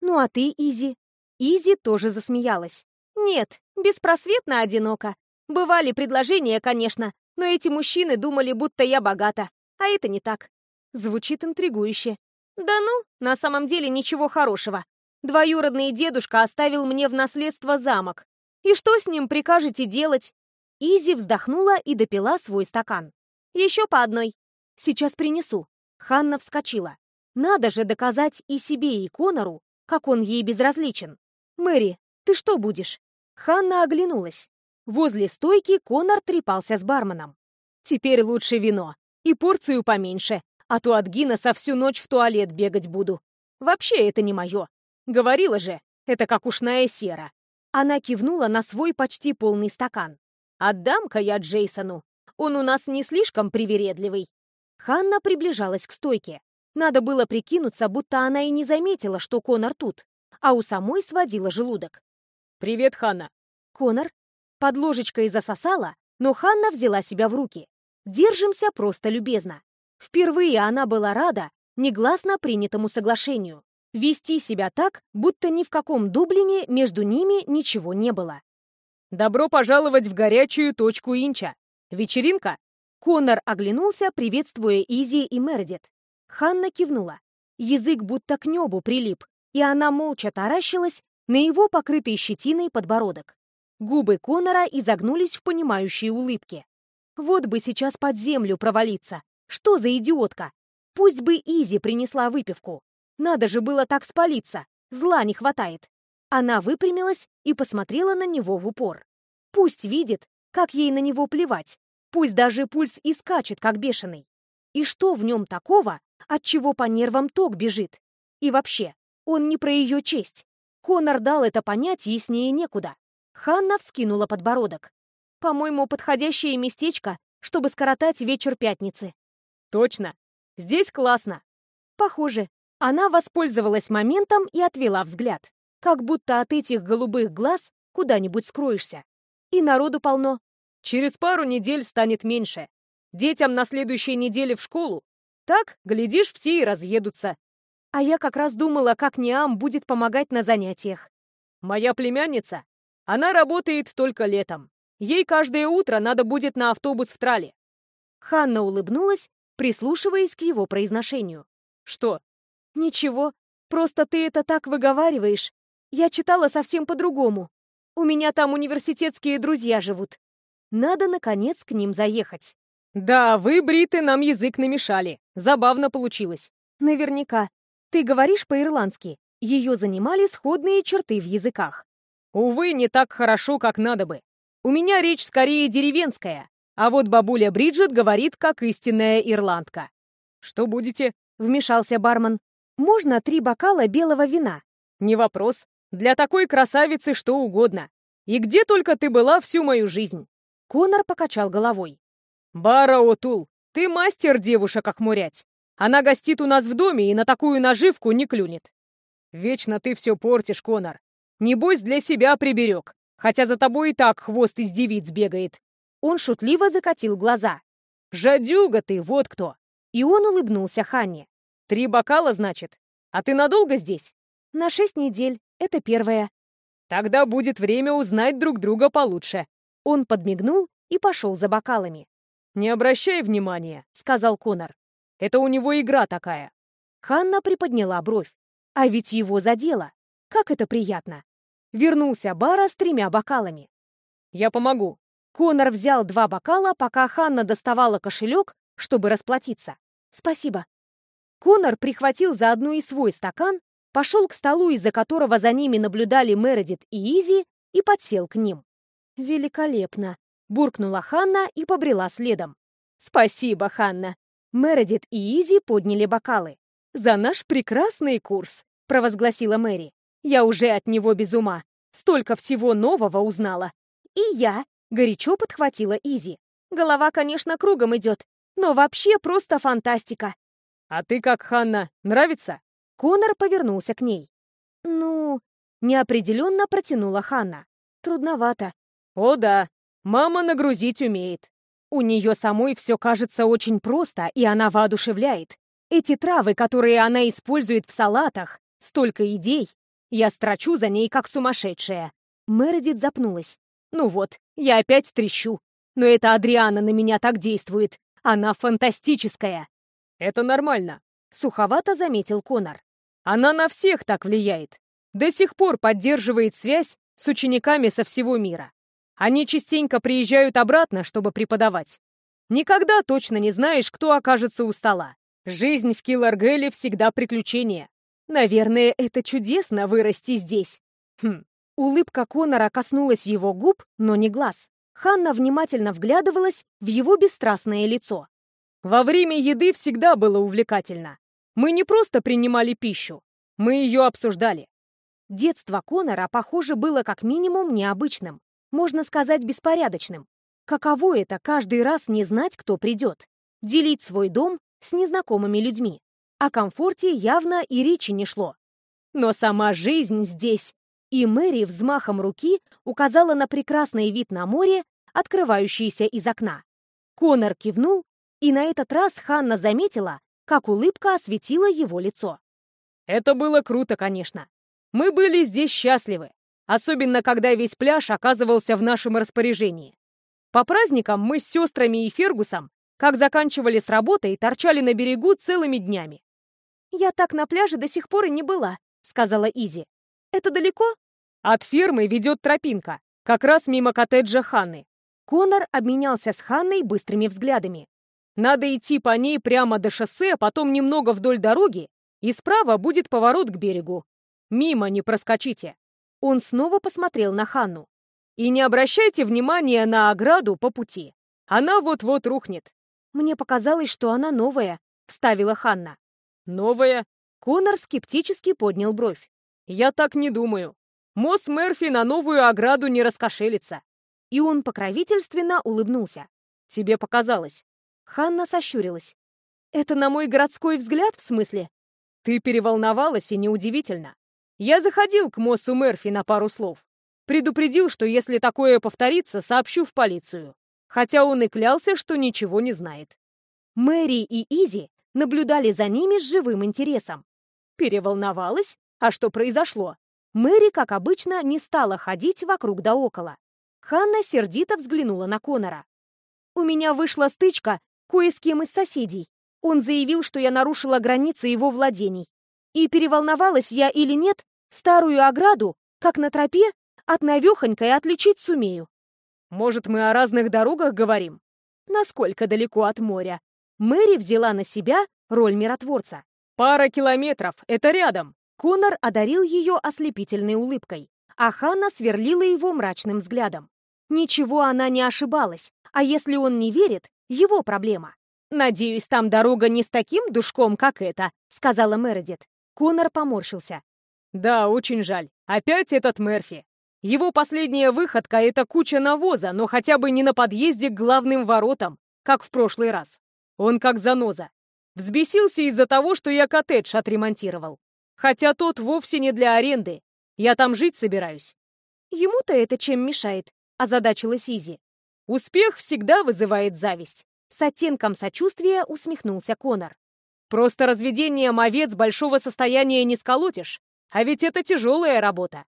Ну а ты, Изи? Изи тоже засмеялась. Нет, беспросветно одиноко. Бывали предложения, конечно, но эти мужчины думали, будто я богата. А это не так. Звучит интригующе. Да ну, на самом деле ничего хорошего. Двоюродный дедушка оставил мне в наследство замок. И что с ним прикажете делать? Изи вздохнула и допила свой стакан. Еще по одной. Сейчас принесу. Ханна вскочила. Надо же доказать и себе, и Конору, как он ей безразличен. «Мэри, ты что будешь?» Ханна оглянулась. Возле стойки Конор трепался с барменом. «Теперь лучше вино. И порцию поменьше, а то от Гиннесса всю ночь в туалет бегать буду. Вообще это не мое. Говорила же, это как ушная сера». Она кивнула на свой почти полный стакан. «Отдам-ка я Джейсону. Он у нас не слишком привередливый». Ханна приближалась к стойке. Надо было прикинуться, будто она и не заметила, что Конор тут, а у самой сводила желудок. «Привет, Ханна!» Конор под ложечкой засосала, но Ханна взяла себя в руки. Держимся просто любезно. Впервые она была рада негласно принятому соглашению. Вести себя так, будто ни в каком Дублине между ними ничего не было. «Добро пожаловать в горячую точку Инча! Вечеринка?» Конор оглянулся, приветствуя Изи и Мередит. Ханна кивнула. Язык будто к небу прилип, и она молча таращилась на его покрытый щетиной подбородок. Губы Конора изогнулись в понимающей улыбке. Вот бы сейчас под землю провалиться. Что за идиотка? Пусть бы Изи принесла выпивку. Надо же было так спалиться. Зла не хватает. Она выпрямилась и посмотрела на него в упор. Пусть видит, как ей на него плевать. Пусть даже пульс и скачет, как бешеный. И что в нем такого, от чего по нервам ток бежит? И вообще, он не про ее честь. Конор дал это понять яснее некуда. Ханна вскинула подбородок. «По-моему, подходящее местечко, чтобы скоротать вечер пятницы». «Точно. Здесь классно». «Похоже». Она воспользовалась моментом и отвела взгляд. Как будто от этих голубых глаз куда-нибудь скроешься. И народу полно. Через пару недель станет меньше. Детям на следующей неделе в школу. Так, глядишь, все и разъедутся. А я как раз думала, как Ниам будет помогать на занятиях. Моя племянница она работает только летом. Ей каждое утро надо будет на автобус в Трале. Ханна улыбнулась, прислушиваясь к его произношению. Что? Ничего, просто ты это так выговариваешь. Я читала совсем по-другому. У меня там университетские друзья живут. Надо, наконец, к ним заехать. Да, вы, бриты, нам язык намешали. Забавно получилось. Наверняка. Ты говоришь по-ирландски. Ее занимали сходные черты в языках. Увы, не так хорошо, как надо бы. У меня речь скорее деревенская, а вот бабуля Бриджит говорит, как истинная ирландка. «Что будете?» — вмешался бармен. «Можно три бокала белого вина?» «Не вопрос. Для такой красавицы что угодно. И где только ты была всю мою жизнь?» Конор покачал головой. «Бара Отул, ты мастер девушек охмурять. Она гостит у нас в доме и на такую наживку не клюнет. Вечно ты все портишь, Конор. Небось, для себя приберег, хотя за тобой и так хвост из девиц бегает». Он шутливо закатил глаза. «Жадюга ты, вот кто!» И он улыбнулся Ханне. «Три бокала, значит? А ты надолго здесь?» «На шесть недель. Это первое». «Тогда будет время узнать друг друга получше». Он подмигнул и пошел за бокалами. «Не обращай внимания», — сказал Конор. «Это у него игра такая». Ханна приподняла бровь. А ведь его задело. Как это приятно. Вернулся Бара с тремя бокалами. «Я помогу». Конор взял два бокала, пока Ханна доставала кошелек, чтобы расплатиться. «Спасибо». Конор прихватил заодно и свой стакан, пошел к столу, из-за которого за ними наблюдали Мередит и Изи, и подсел к ним. «Великолепно!» — буркнула Ханна и побрела следом. «Спасибо, Ханна!» Мередит и Изи подняли бокалы. «За наш прекрасный курс!» — провозгласила Мэри. Я уже от него без ума. Столько всего нового узнала. И я горячо подхватила Изи. Голова, конечно, кругом идет, но вообще просто фантастика. А ты как, Ханна, нравится? Конор повернулся к ней. Ну, неопределенно протянула Ханна. Трудновато. О да, мама нагрузить умеет. У нее самой все кажется очень просто, и она воодушевляет. Эти травы, которые она использует в салатах, столько идей, я строчу за ней, как сумасшедшая. Мередит запнулась. Ну вот, я опять трещу. Но это Адриана на меня так действует. Она фантастическая. Это нормально, суховато заметил Конор. Она на всех так влияет. До сих пор поддерживает связь с учениками со всего мира. Они частенько приезжают обратно, чтобы преподавать. Никогда точно не знаешь, кто окажется у стола. Жизнь в Килларгеле всегда приключение. Наверное, это чудесно вырасти здесь. Хм. Улыбка Конора коснулась его губ, но не глаз. Ханна внимательно вглядывалась в его бесстрастное лицо. Во время еды всегда было увлекательно. Мы не просто принимали пищу, мы ее обсуждали. Детство Конора, похоже, было как минимум необычным, можно сказать, беспорядочным. Каково это каждый раз не знать, кто придет? Делить свой дом с незнакомыми людьми. О комфорте явно и речи не шло. Но сама жизнь здесь. И Мэри взмахом руки указала на прекрасный вид на море, открывающийся из окна. Конор кивнул, и на этот раз Ханна заметила, как улыбка осветила его лицо. Это было круто, конечно. Мы были здесь счастливы, особенно когда весь пляж оказывался в нашем распоряжении. По праздникам мы с сестрами и Фергусом как заканчивали с работой торчали на берегу целыми днями. «Я так на пляже до сих пор и не была», — сказала Изи. «Это далеко?» От фермы ведет тропинка, как раз мимо коттеджа Ханны. Конор обменялся с Ханной быстрыми взглядами. Надо идти по ней прямо до шоссе, потом немного вдоль дороги, и справа будет поворот к берегу. Мимо не проскочите. Он снова посмотрел на Ханну. И не обращайте внимания на ограду по пути. Она вот-вот рухнет. Мне показалось, что она новая, вставила Ханна. Новая? Конор скептически поднял бровь. Я так не думаю. Мосс Мерфи на новую ограду не раскошелится. И он покровительственно улыбнулся. Тебе показалось. Ханна сощурилась. Это на мой городской взгляд, в смысле? Ты переволновалась, и неудивительно. Я заходил к Моссу Мерфи на пару слов. Предупредил, что если такое повторится, сообщу в полицию. Хотя он и клялся, что ничего не знает. Мэри и Изи наблюдали за ними с живым интересом. Переволновалась? А что произошло? Мэри, как обычно, не стала ходить вокруг да около. Ханна сердито взглянула на Конора. «У меня вышла стычка кое с кем из соседей. Он заявил, что я нарушила границы его владений. И переволновалась я или нет, старую ограду, как на тропе, от навехонькой отличить сумею. Может, мы о разных дорогах говорим? Насколько далеко от моря? Мэри взяла на себя роль миротворца. Пара километров, это рядом. Конор одарил ее ослепительной улыбкой, а Ханна сверлила его мрачным взглядом. Ничего она не ошибалась, а если он не верит, его проблема. «Надеюсь, там дорога не с таким душком, как эта», — сказала Мередит. Конор поморщился. «Да, очень жаль. Опять этот Мерфи. Его последняя выходка — это куча навоза, но хотя бы не на подъезде к главным воротам, как в прошлый раз. Он как заноза. Взбесился из-за того, что я коттедж отремонтировал. Хотя тот вовсе не для аренды. Я там жить собираюсь. Ему-то это чем мешает? Озадачилась Изи. Успех всегда вызывает зависть. С оттенком сочувствия усмехнулся Конор. Просто разведением овец большого состояния не сколотишь. А ведь это тяжелая работа.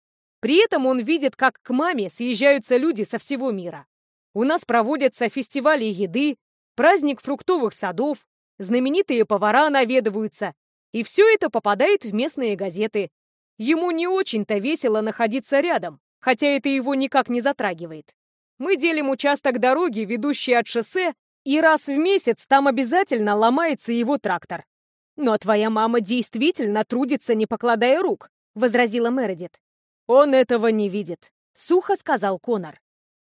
При этом он видит, как к маме съезжаются люди со всего мира. У нас проводятся фестивали еды, праздник фруктовых садов, знаменитые повара наведываются, и все это попадает в местные газеты. Ему не очень-то весело находиться рядом, хотя это его никак не затрагивает. Мы делим участок дороги, ведущий от шоссе, и раз в месяц там обязательно ломается его трактор. «Но твоя мама действительно трудится, не покладая рук», — возразила Мередит. «Он этого не видит», — сухо сказал Конор.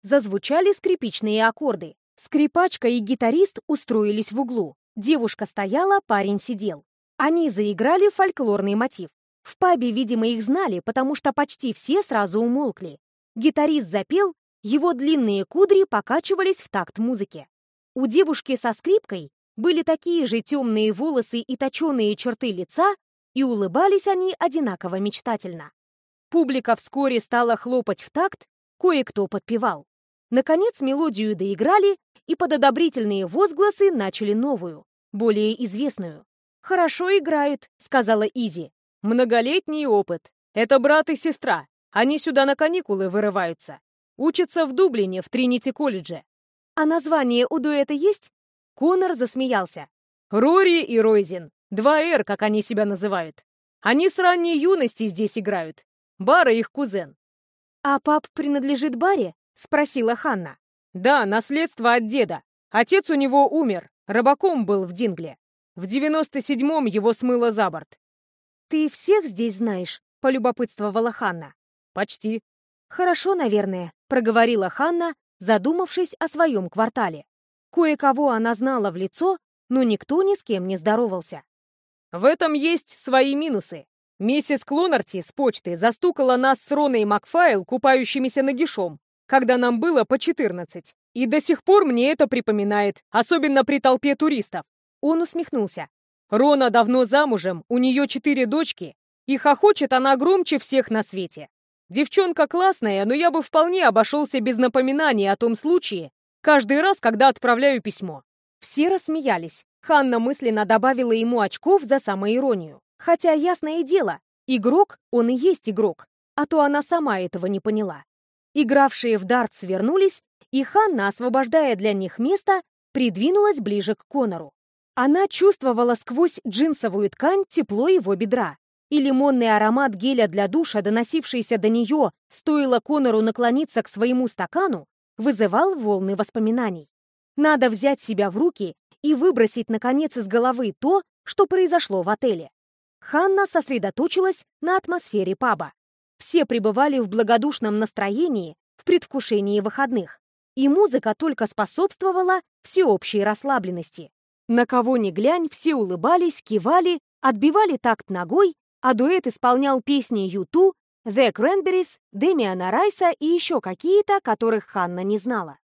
Зазвучали скрипичные аккорды. Скрипачка и гитарист устроились в углу. Девушка стояла, парень сидел. Они заиграли фольклорный мотив. В пабе, видимо, их знали, потому что почти все сразу умолкли. Гитарист запел, его длинные кудри покачивались в такт музыки. У девушки со скрипкой были такие же темные волосы и точеные черты лица, и улыбались они одинаково мечтательно. Публика вскоре стала хлопать в такт, кое-кто подпевал. Наконец мелодию доиграли, и под одобрительные возгласы начали новую, более известную. «Хорошо играют», — сказала Изи. «Многолетний опыт. Это брат и сестра. Они сюда на каникулы вырываются. Учатся в Дублине, в Тринити-колледже». «А название у дуэта есть?» Конор засмеялся. «Рори и Ройзин. Два «Р», как они себя называют. Они с ранней юности здесь играют. Бара их кузен». «А пап принадлежит Баре?» — спросила Ханна. «Да, наследство от деда. Отец у него умер, рыбаком был в Дингле. В девяносто седьмом его смыло за борт». «Ты всех здесь знаешь?» — полюбопытствовала Ханна. «Почти». «Хорошо, наверное», — проговорила Ханна, задумавшись о своем квартале. Кое-кого она знала в лицо, но никто ни с кем не здоровался. В этом есть свои минусы. Миссис Клонарти с почты застукала нас с Роной Макфайл, купающимися нагишом, когда нам было по 14. И до сих пор мне это припоминает, особенно при толпе туристов. Он усмехнулся. Рона давно замужем, у нее четыре дочки, и хохочет она громче всех на свете. Девчонка классная, но я бы вполне обошелся без напоминаний о том случае, Каждый раз, когда отправляю письмо. Все рассмеялись. Ханна мысленно добавила ему очков за самоиронию. Хотя, ясное дело, игрок, он и есть игрок. А то она сама этого не поняла. Игравшие в дартс вернулись, и Ханна, освобождая для них место, придвинулась ближе к Конору. Она чувствовала сквозь джинсовую ткань тепло его бедра, и лимонный аромат геля для душа, доносившийся до нее, стоило Конору наклониться к своему стакану, вызывал волны воспоминаний. Надо взять себя в руки и выбросить, наконец, из головы то, что произошло в отеле. Ханна сосредоточилась на атмосфере паба. Все пребывали в благодушном настроении, в предвкушении выходных, и музыка только способствовала всеобщей расслабленности. На кого ни глянь, все улыбались, кивали, отбивали такт ногой, а дуэт исполнял песни Юту, The Cranberries, Демиана Райса и еще какие-то, которых Ханна не знала.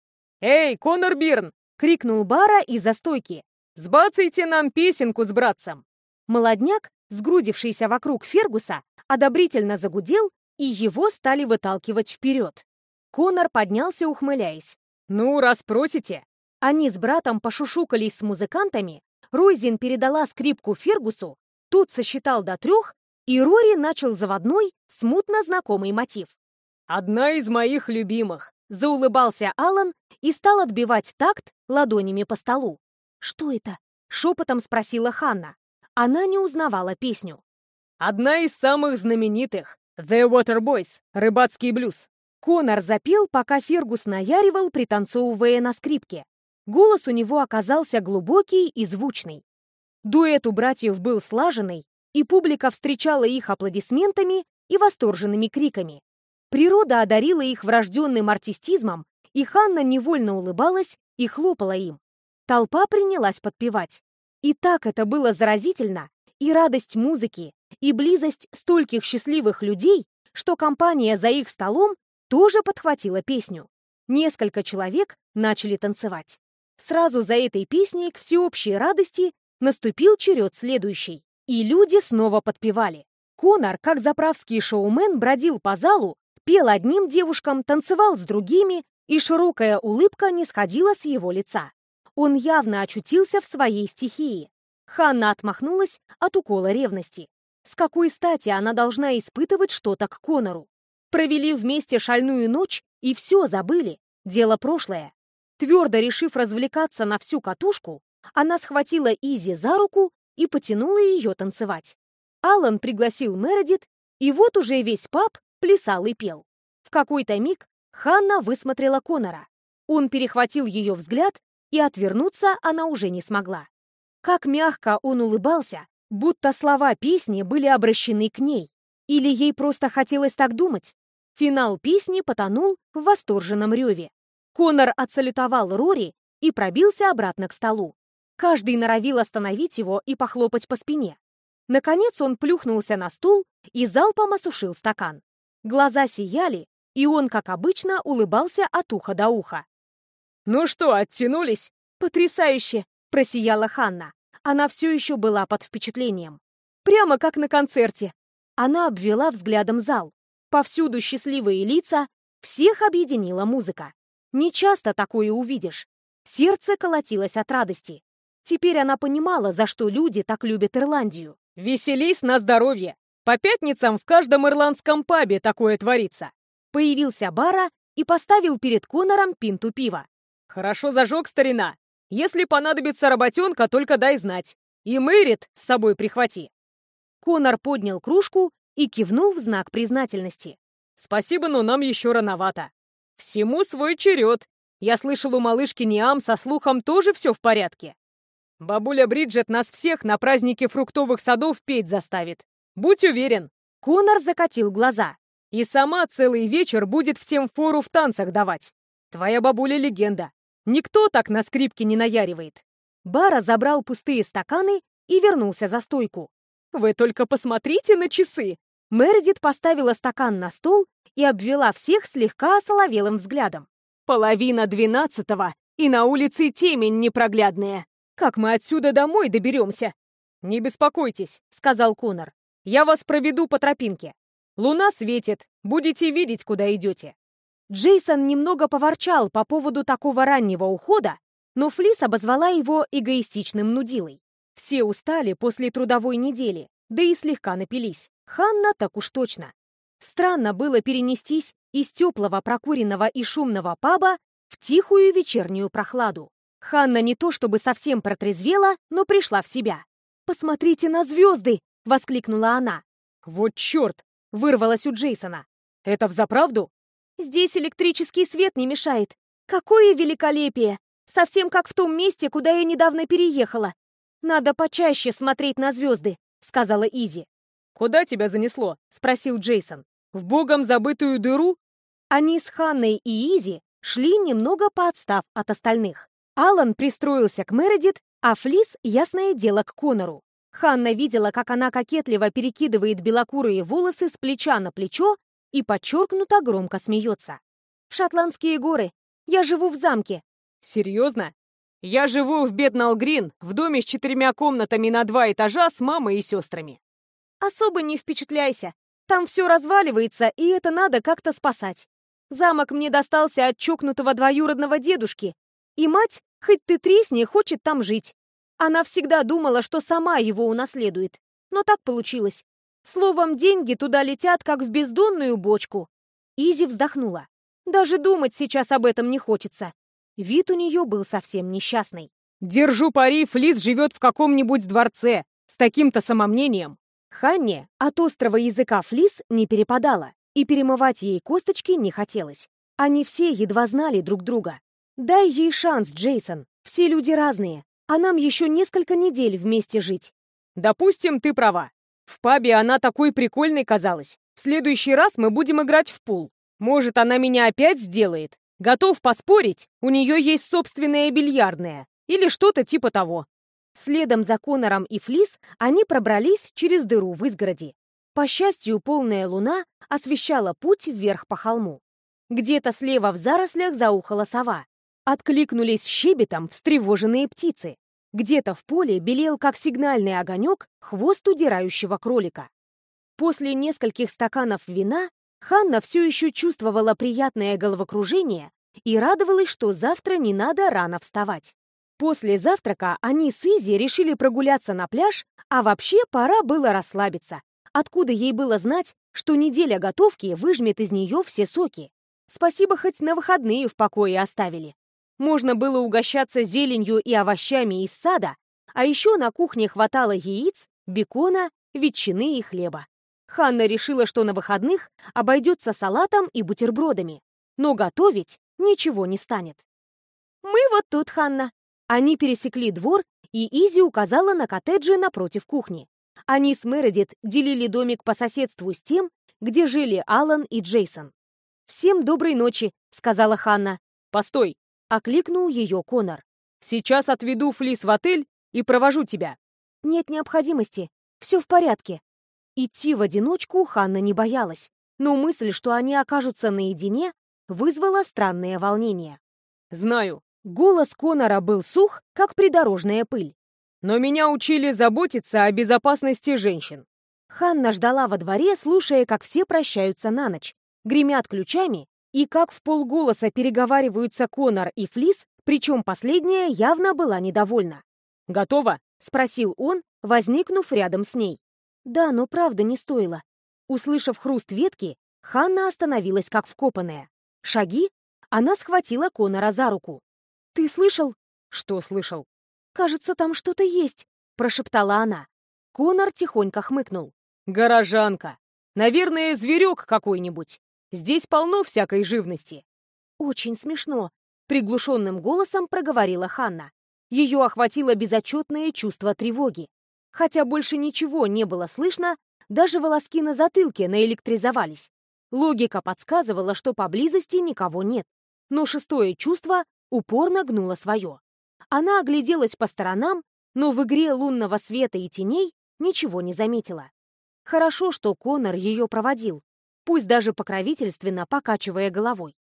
«Эй, Конор Бирн!» — крикнул Бара из-за стойки. «Сбацайте нам песенку с братцем!» Молодняк сгрудившийся вокруг Фергуса, одобрительно загудел, и его стали выталкивать вперед. Конор поднялся, ухмыляясь. «Ну, раз просите». Они с братом пошушукались с музыкантами, Ройзин передала скрипку Фергусу, тот сосчитал до трех, и Рори начал заводной, смутно знакомый мотив. «Одна из моих любимых», — заулыбался Алан и стал отбивать такт ладонями по столу. «Что это?» — шепотом спросила Ханна. Она не узнавала песню. «Одна из самых знаменитых. The Water Boys. Рыбацкий блюз». Конор запел, пока Фергус наяривал, пританцовывая на скрипке. Голос у него оказался глубокий и звучный. Дуэт у братьев был слаженный, и публика встречала их аплодисментами и восторженными криками. Природа одарила их врожденным артистизмом, и Ханна невольно улыбалась и хлопала им. Толпа принялась подпевать. И так это было заразительно, и радость музыки, и близость стольких счастливых людей, что компания за их столом тоже подхватила песню. Несколько человек начали танцевать. Сразу за этой песней к всеобщей радости наступил черед следующий, и люди снова подпевали. Конор, как заправский шоумен, бродил по залу, пел одним девушкам, танцевал с другими, и широкая улыбка не сходила с его лица. Он явно очутился в своей стихии. Ханна отмахнулась от укола ревности. С какой стати она должна испытывать что-то к Конору? Провели вместе шальную ночь и все забыли. Дело прошлое. Твердо решив развлекаться на всю катушку, она схватила Изи за руку и потянула ее танцевать. Алан пригласил Мередит, и вот уже весь паб плясал и пел. В какой-то миг Ханна высмотрела Конора. Он перехватил ее взгляд и отвернуться она уже не смогла. Как мягко он улыбался, будто слова песни были обращены к ней. Или ей просто хотелось так думать? Финал песни потонул в восторженном реве. Конор отсалютовал Рори и пробился обратно к столу. Каждый норовил остановить его и похлопать по спине. Наконец он плюхнулся на стул и залпом осушил стакан. Глаза сияли, и он, как обычно, улыбался от уха до уха. «Ну что, оттянулись?» «Потрясающе!» — просияла Ханна. Она все еще была под впечатлением. Прямо как на концерте. Она обвела взглядом зал. Повсюду счастливые лица, всех объединила музыка. Не часто такое увидишь. Сердце колотилось от радости. Теперь она понимала, за что люди так любят Ирландию. «Веселись на здоровье! По пятницам в каждом ирландском пабе такое творится!» Появился Бара и поставил перед Конором пинту пива. «Хорошо зажег, старина. Если понадобится работенка, только дай знать. И Мэрит с собой прихвати». Конор поднял кружку и кивнул в знак признательности. «Спасибо, но нам еще рановато. Всему свой черед. Я слышал, у малышки Ниам со слухом тоже все в порядке. Бабуля Бриджет нас всех на празднике фруктовых садов петь заставит. Будь уверен». Конор закатил глаза. «И сама целый вечер будет всем фору в танцах давать. Твоя бабуля легенда. Никто так на скрипке не наяривает. Бара забрал пустые стаканы и вернулся за стойку. «Вы только посмотрите на часы!» Мередит поставила стакан на стол и обвела всех слегка осоловелым взглядом. «Половина двенадцатого, и на улице темень непроглядная. Как мы отсюда домой доберемся?» «Не беспокойтесь», — сказал Конор. «Я вас проведу по тропинке. Луна светит, будете видеть, куда идете. Джейсон немного поворчал по поводу такого раннего ухода, но Флис обозвала его эгоистичным нудилой. Все устали после трудовой недели, да и слегка напились. Ханна так уж точно. Странно было перенестись из теплого, прокуренного и шумного паба в тихую вечернюю прохладу. Ханна не то чтобы совсем протрезвела, но пришла в себя. «Посмотрите на звезды!» — воскликнула она. «Вот черт!» — вырвалось у Джейсона. «Это взаправду?» «Здесь электрический свет не мешает. Какое великолепие! Совсем как в том месте, куда я недавно переехала. Надо почаще смотреть на звезды», — сказала Изи. «Куда тебя занесло?» — спросил Джейсон. «В богом забытую дыру?» Они с Ханной и Изи шли немного поотстав от остальных. Алан пристроился к Мередит, а Флис, ясное дело, к Конору. Ханна видела, как она кокетливо перекидывает белокурые волосы с плеча на плечо и подчеркнуто громко смеется. «В Шотландские горы. Я живу в замке». «Серьезно? Я живу в Бетналгрин, в доме с четырьмя комнатами на два этажа с мамой и сестрами». «Особо не впечатляйся. Там все разваливается, и это надо как-то спасать. Замок мне достался от чокнутого двоюродного дедушки, и мать Хоть ты тресни, хочет там жить. Она всегда думала, что сама его унаследует. Но так получилось. Словом, деньги туда летят, как в бездонную бочку. Изи вздохнула. Даже думать сейчас об этом не хочется. Вид у нее был совсем несчастный. «Держу пари, Флис живет в каком-нибудь дворце, с таким-то самомнением». Ханне от острого языка Флис не перепадала, и перемывать ей косточки не хотелось. Они все едва знали друг друга. Дай ей шанс, Джейсон. Все люди разные, а нам еще несколько недель вместе жить. Допустим, ты права. В пабе она такой прикольной казалась. В следующий раз мы будем играть в пул. Может, она меня опять сделает? Готов поспорить, у нее есть собственная бильярдная. Или что-то типа того. Следом за Конором и Флис они пробрались через дыру в изгороди. По счастью, полная луна освещала путь вверх по холму. Где-то слева в зарослях заухала сова. Откликнулись щебетом встревоженные птицы. Где-то в поле белел, как сигнальный огонек, хвост удирающего кролика. После нескольких стаканов вина Ханна все еще чувствовала приятное головокружение и радовалась, что завтра не надо рано вставать. После завтрака они с Изи решили прогуляться на пляж, а вообще пора было расслабиться. Откуда ей было знать, что неделя готовки выжмет из нее все соки? Спасибо, хоть на выходные в покое оставили. Можно было угощаться зеленью и овощами из сада, а еще на кухне хватало яиц, бекона, ветчины и хлеба. Ханна решила, что на выходных обойдется салатом и бутербродами, но готовить ничего не станет. «Мы вот тут, Ханна». Они пересекли двор, и Изи указала на коттеджи напротив кухни. Они с Мередит делили домик по соседству с тем, где жили Алан и Джейсон. «Всем доброй ночи», — сказала Ханна. «Постой, — окликнул ее Конор. «Сейчас отведу Флис в отель и провожу тебя». «Нет необходимости. Все в порядке». Идти в одиночку Ханна не боялась, но мысль, что они окажутся наедине, вызвала странное волнение. «Знаю». Голос Конора был сух, как придорожная пыль. «Но меня учили заботиться о безопасности женщин». Ханна ждала во дворе, слушая, как все прощаются на ночь, гремят ключами и как в полголоса переговариваются Конор и Флис, причем последняя явно была недовольна. «Готово?» — спросил он, возникнув рядом с ней. Да, но правда не стоило. Услышав хруст ветки, Ханна остановилась как вкопанная. Шаги? Она схватила Конора за руку. «Ты слышал?» «Что слышал?» «Кажется, там что-то есть», — прошептала она. Конор тихонько хмыкнул. «Горожанка! Наверное, зверек какой-нибудь. Здесь полно всякой живности». «Очень смешно», — приглушенным голосом проговорила Ханна. Ее охватило безотчетное чувство тревоги. Хотя больше ничего не было слышно, даже волоски на затылке наэлектризовались. Логика подсказывала, что поблизости никого нет. Но шестое чувство упорно гнуло свое. Она огляделась по сторонам, но в игре лунного света и теней ничего не заметила. Хорошо, что Конор ее проводил пусть даже покровительственно покачивая головой.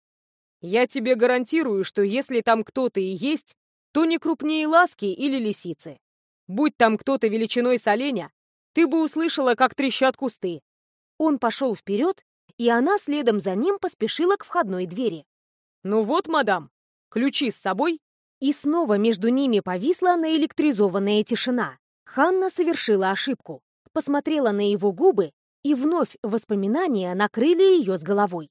«Я тебе гарантирую, что если там кто-то и есть, то не крупнее ласки или лисицы. Будь там кто-то величиной с оленя, ты бы услышала, как трещат кусты». Он пошел вперед, и она следом за ним поспешила к входной двери. «Ну вот, мадам, ключи с собой?» И снова между ними повисла наэлектризованная тишина. Ханна совершила ошибку. Посмотрела на его губы и вновь воспоминания накрыли ее с головой.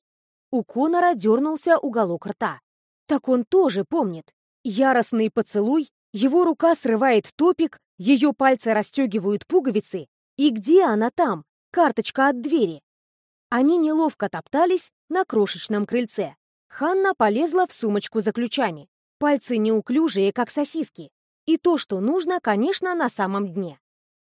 У Конора дернулся уголок рта. Так он тоже помнит. Яростный поцелуй, его рука срывает топик, ее пальцы расстегивают пуговицы. И где она там? Карточка от двери. Они неловко топтались на крошечном крыльце. Ханна полезла в сумочку за ключами. Пальцы неуклюжие, как сосиски. И то, что нужно, конечно, на самом дне.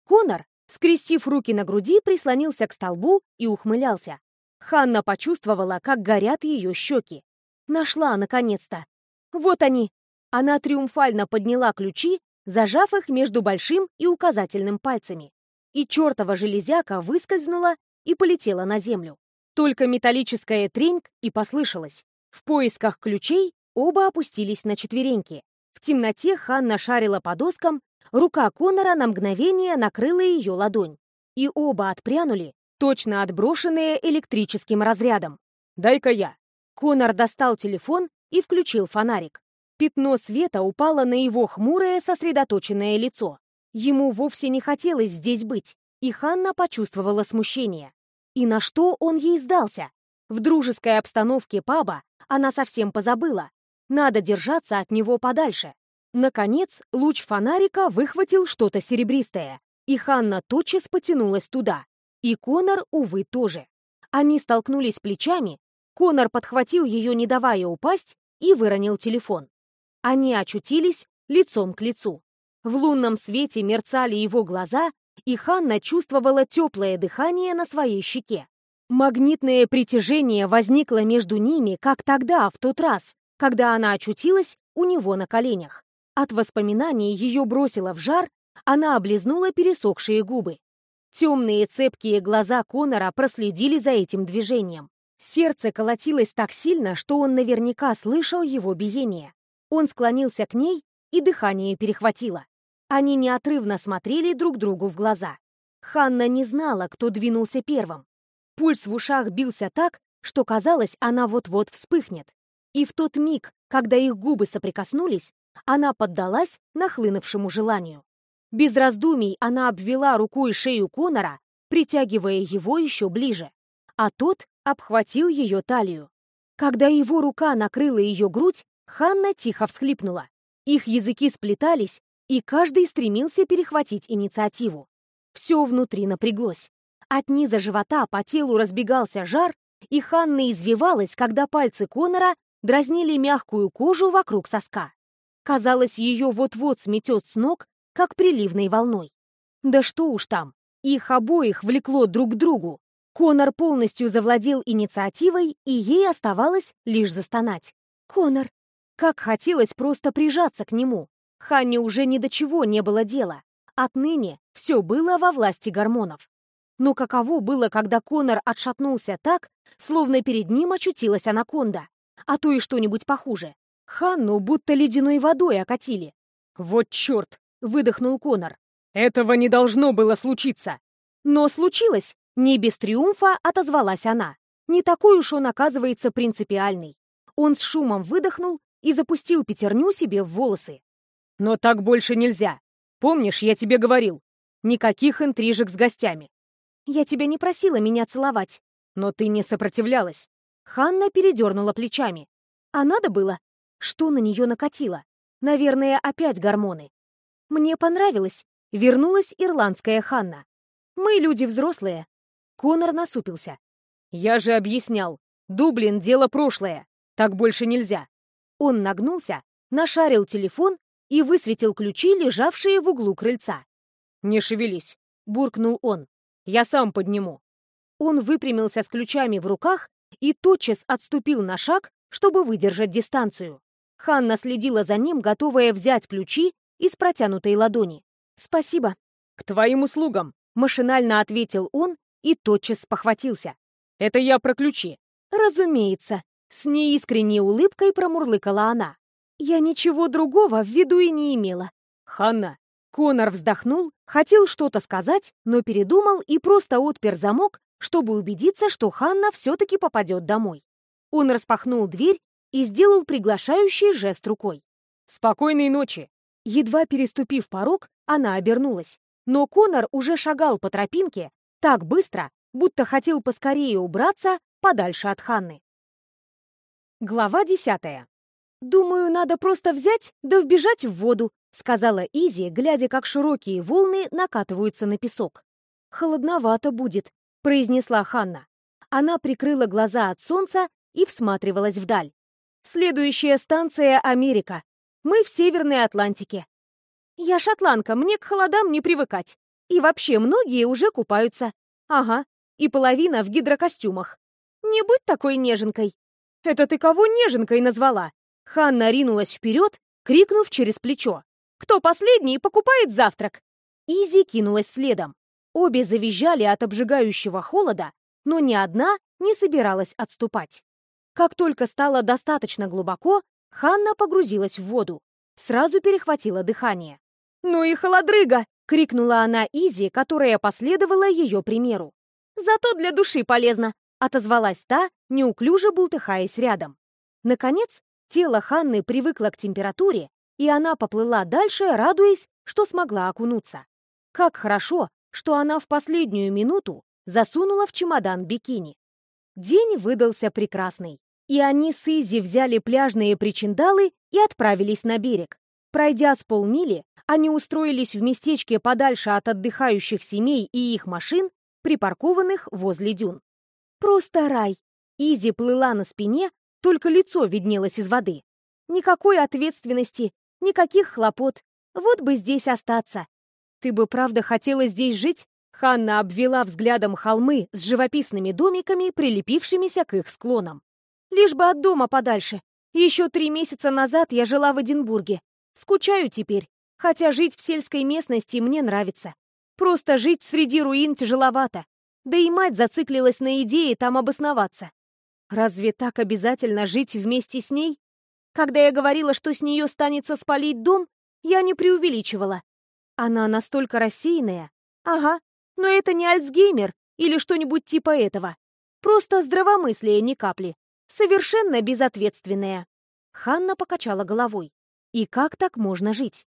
Конор, скрестив руки на груди, прислонился к столбу и ухмылялся. Ханна почувствовала, как горят ее щеки. Нашла, наконец-то. Вот они. Она триумфально подняла ключи, зажав их между большим и указательным пальцами. И чертова железяка выскользнула и полетела на землю. Только металлическая треньк и послышалась. В поисках ключей оба опустились на четвереньки. В темноте Ханна шарила по доскам, рука Конора на мгновение накрыла ее ладонь. И оба отпрянули, точно отброшенные электрическим разрядом. «Дай-ка я». Конор достал телефон и включил фонарик. Пятно света упало на его хмурое, сосредоточенное лицо. Ему вовсе не хотелось здесь быть, и Ханна почувствовала смущение. И на что он ей сдался? В дружеской обстановке паба она совсем позабыла. Надо держаться от него подальше. Наконец, луч фонарика выхватил что-то серебристое, и Ханна тотчас потянулась туда. И Конор, увы, тоже. Они столкнулись плечами, Конор подхватил ее, не давая упасть, и выронил телефон. Они очутились лицом к лицу. В лунном свете мерцали его глаза, и Ханна чувствовала теплое дыхание на своей щеке. Магнитное притяжение возникло между ними, как тогда, в тот раз, когда она очутилась у него на коленях. От воспоминаний ее бросило в жар, она облизнула пересохшие губы. Темные цепкие глаза Конора проследили за этим движением. Сердце колотилось так сильно, что он наверняка слышал его биение. Он склонился к ней, и дыхание перехватило. Они неотрывно смотрели друг другу в глаза. Ханна не знала, кто двинулся первым. Пульс в ушах бился так, что казалось, она вот-вот вспыхнет. И в тот миг, когда их губы соприкоснулись, она поддалась нахлынувшему желанию. Без раздумий она обвела рукой шею Конора, притягивая его еще ближе, а тот обхватил ее талию. Когда его рука накрыла ее грудь, Ханна тихо всхлипнула. Их языки сплетались, и каждый стремился перехватить инициативу. Все внутри напряглось. От низа живота по телу разбегался жар, и Ханна извивалась, когда пальцы Конора дразнили мягкую кожу вокруг соска. Казалось, ее вот-вот сметет с ног, как приливной волной. Да что уж там, их обоих влекло друг к другу. Конор полностью завладел инициативой, и ей оставалось лишь застонать. «Конор!» Как хотелось просто прижаться к нему, Ханне уже ни до чего не было дела. Отныне все было во власти гормонов. Но каково было, когда Конор отшатнулся так, словно перед ним очутилась анаконда, а то и что-нибудь похуже. Ханну будто ледяной водой окатили. «Вот черт!» — выдохнул Конор. «Этого не должно было случиться!» Но случилось. Не без триумфа отозвалась она. Не такой уж он, оказывается, принципиальный. Он с шумом выдохнул и запустил пятерню себе в волосы. Но так больше нельзя. Помнишь, я тебе говорил? Никаких интрижек с гостями. Я тебя не просила меня целовать. Но ты не сопротивлялась. Ханна передернула плечами. А надо было? Что на нее накатило? Наверное, опять гормоны. Мне понравилось. Вернулась ирландская Ханна. Мы люди взрослые. Конор насупился. Я же объяснял. Дублин — дело прошлое. Так больше нельзя. Он нагнулся, нашарил телефон и высветил ключи, лежавшие в углу крыльца. «Не шевелись», — буркнул он. «Я сам подниму». Он выпрямился с ключами в руках и тотчас отступил на шаг, чтобы выдержать дистанцию. Ханна следила за ним, готовая взять ключи из протянутой ладони. «Спасибо». «К твоим услугам», — машинально ответил он и тотчас похватился. «Это я про ключи». «Разумеется», — с неискренней улыбкой промурлыкала она. Я ничего другого в виду и не имела. Ханна. Конор вздохнул, хотел что-то сказать, но передумал и просто отпер замок, чтобы убедиться, что Ханна все-таки попадет домой. Он распахнул дверь и сделал приглашающий жест рукой. «Спокойной ночи!» Едва переступив порог, она обернулась. Но Конор уже шагал по тропинке так быстро, будто хотел поскорее убраться подальше от Ханны. Глава десятая. «Думаю, надо просто взять да вбежать в воду», сказала Изи, глядя, как широкие волны накатываются на песок. «Холодновато будет», — произнесла Ханна. Она прикрыла глаза от солнца и всматривалась вдаль. «Следующая станция — Америка. Мы в Северной Атлантике. Я шотландка, мне к холодам не привыкать. И вообще, многие уже купаются. Ага, и половина в гидрокостюмах. Не будь такой неженкой. Это ты кого неженкой назвала? Ханна ринулась вперед, крикнув через плечо. Кто последний покупает завтрак? Изи кинулась следом. Обе завизжали от обжигающего холода, но ни одна не собиралась отступать. Как только стало достаточно глубоко, Ханна погрузилась в воду. Сразу перехватила дыхание. «Ну и холодрыга!» — крикнула она Изи, которая последовала ее примеру. «Зато для души полезно!» — отозвалась та, неуклюже бултыхаясь рядом. Наконец, тело Ханны привыкло к температуре, и она поплыла дальше, радуясь, что смогла окунуться. Как хорошо, что она в последнюю минуту засунула в чемодан бикини. День выдался прекрасный, и они с Изи взяли пляжные причиндалы и отправились на берег. Пройдя с полмили, они устроились в местечке подальше от отдыхающих семей и их машин, припаркованных возле дюн. Просто рай. Изи плыла на спине, только лицо виднелось из воды. Никакой ответственности, никаких хлопот. Вот бы здесь остаться. Ты бы правда хотела здесь жить? Ханна обвела взглядом холмы с живописными домиками, прилепившимися к их склонам. Лишь бы от дома подальше. Еще три месяца назад я жила в Эдинбурге. Скучаю теперь, хотя жить в сельской местности мне нравится. Просто жить среди руин тяжеловато. Да и мать зациклилась на идее там обосноваться. Разве так обязательно жить вместе с ней? Когда я говорила, что с нее станется спалить дом, я не преувеличивала. Она настолько рассеянная. Ага, но это не Альцгеймер или что-нибудь типа этого. Просто здравомыслие ни капли. Совершенно безответственное. Ханна покачала головой. И как так можно жить?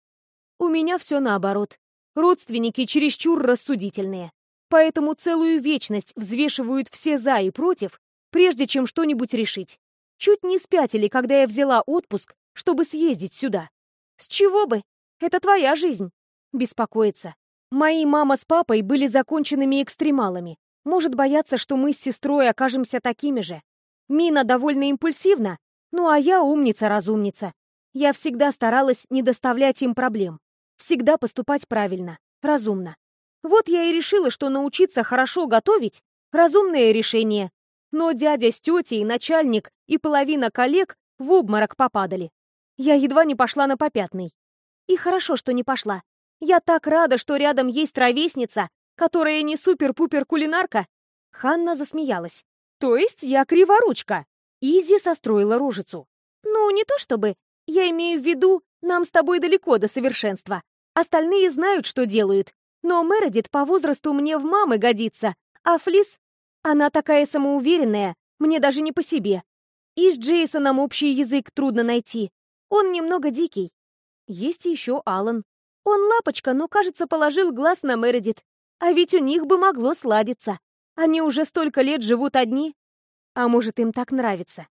У меня все наоборот. Родственники чересчур рассудительные. Поэтому целую вечность взвешивают все «за» и «против», прежде чем что-нибудь решить. Чуть не спятили, когда я взяла отпуск, чтобы съездить сюда. С чего бы? Это твоя жизнь. Беспокоиться. Мои мама с папой были законченными экстремалами. Может бояться, что мы с сестрой окажемся такими же. Мина довольно импульсивна, ну а я умница-разумница. Я всегда старалась не доставлять им проблем. Всегда поступать правильно, разумно. Вот я и решила, что научиться хорошо готовить — разумное решение. Но дядя с тетей, начальник и половина коллег в обморок попадали. Я едва не пошла на попятный. И хорошо, что не пошла. Я так рада, что рядом есть ровесница, которая не супер-пупер кулинарка. Ханна засмеялась. То есть я криворучка. Изи состроила рожицу. Ну, не то чтобы. Я имею в виду, нам с тобой далеко до совершенства. Остальные знают, что делают. Но Мередит по возрасту мне в мамы годится. А Флис... Она такая самоуверенная, мне даже не по себе. И с Джейсоном общий язык трудно найти. Он немного дикий. Есть еще Алан. Он лапочка, но, кажется, положил глаз на Мередит. А ведь у них бы могло сладиться. Они уже столько лет живут одни. А может, им так нравится.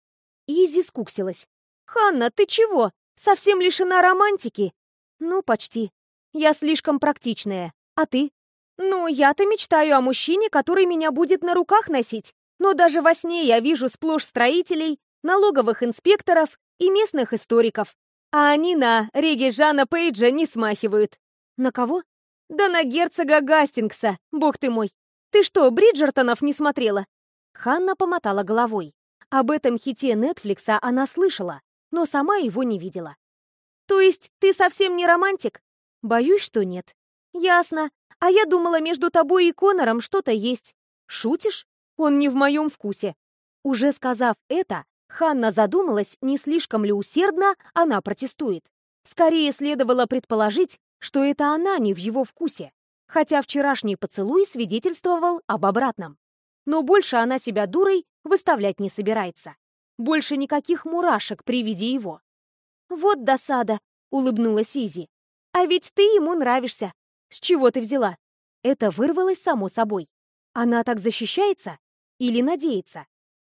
Изи скуксилась. «Ханна, ты чего? Совсем лишена романтики?» «Ну, почти. Я слишком практичная. А ты?» «Ну, я-то мечтаю о мужчине, который меня будет на руках носить. Но даже во сне я вижу сплошь строителей, налоговых инспекторов и местных историков. А они на Реги Жана Пейджа не смахивают. На кого? Да на герцога Гастингса, бог ты мой. Ты что, Бриджертонов не смотрела? Ханна помотала головой. Об этом хите Нетфликса она слышала, но сама его не видела. То есть ты совсем не романтик? Боюсь, что нет. Ясно. А я думала, между тобой и Конором что-то есть. Шутишь? Он не в моем вкусе. Уже сказав это, Ханна задумалась, не слишком ли усердно она протестует. Скорее следовало предположить, что это она не в его вкусе, хотя вчерашний поцелуй свидетельствовал об обратном. Но больше она себя дурой выставлять не собирается. Больше никаких мурашек при виде его. «Вот досада», — улыбнулась Изи. «А ведь ты ему нравишься. С чего ты взяла?» Это вырвалось само собой. Она так защищается? Или надеется?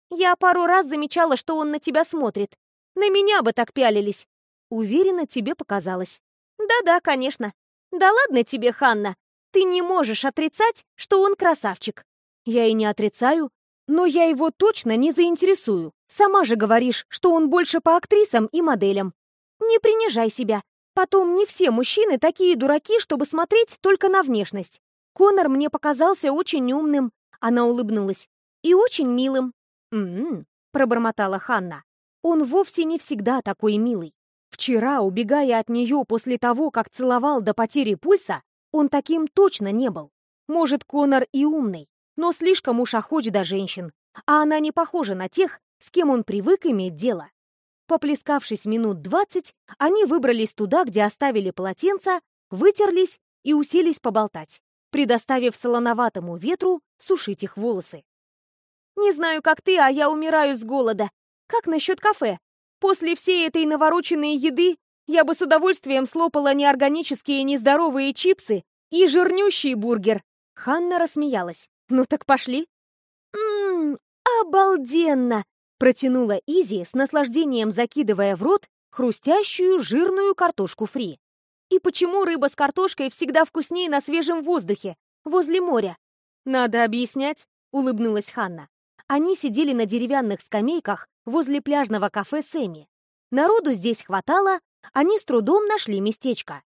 Я пару раз замечала, что он на тебя смотрит. На меня бы так пялились. Уверена, тебе показалось. Да-да, конечно. Да ладно тебе, Ханна. Ты не можешь отрицать, что он красавчик. Я и не отрицаю, но я его точно не заинтересую. Сама же говоришь, что он больше по актрисам и моделям. Не принижай себя. Потом не все мужчины такие дураки, чтобы смотреть только на внешность. Конор мне показался очень умным. Она улыбнулась. И очень милым. «М-м-м», пробормотала Ханна. Он вовсе не всегда такой милый. Вчера, убегая от нее после того, как целовал до потери пульса, он таким точно не был. Может, Конор и умный, но слишком уж охоч до женщин, а она не похожа на тех, с кем он привык иметь дело. Поплескавшись минут двадцать, они выбрались туда, где оставили полотенца, вытерлись и уселись поболтать, предоставив солоноватому ветру сушить их волосы. «Не знаю, как ты, а я умираю с голода. Как насчет кафе? После всей этой навороченной еды я бы с удовольствием слопала неорганические нездоровые чипсы и жирнющий бургер. Ханна рассмеялась. Ну так пошли. Ммм, обалденно! Протянула Изи с наслаждением, закидывая в рот хрустящую жирную картошку фри. И почему рыба с картошкой всегда вкуснее на свежем воздухе, возле моря? Надо объяснять, улыбнулась Ханна. Они сидели на деревянных скамейках возле пляжного кафе Сэмми. Народу здесь хватало, они с трудом нашли местечко.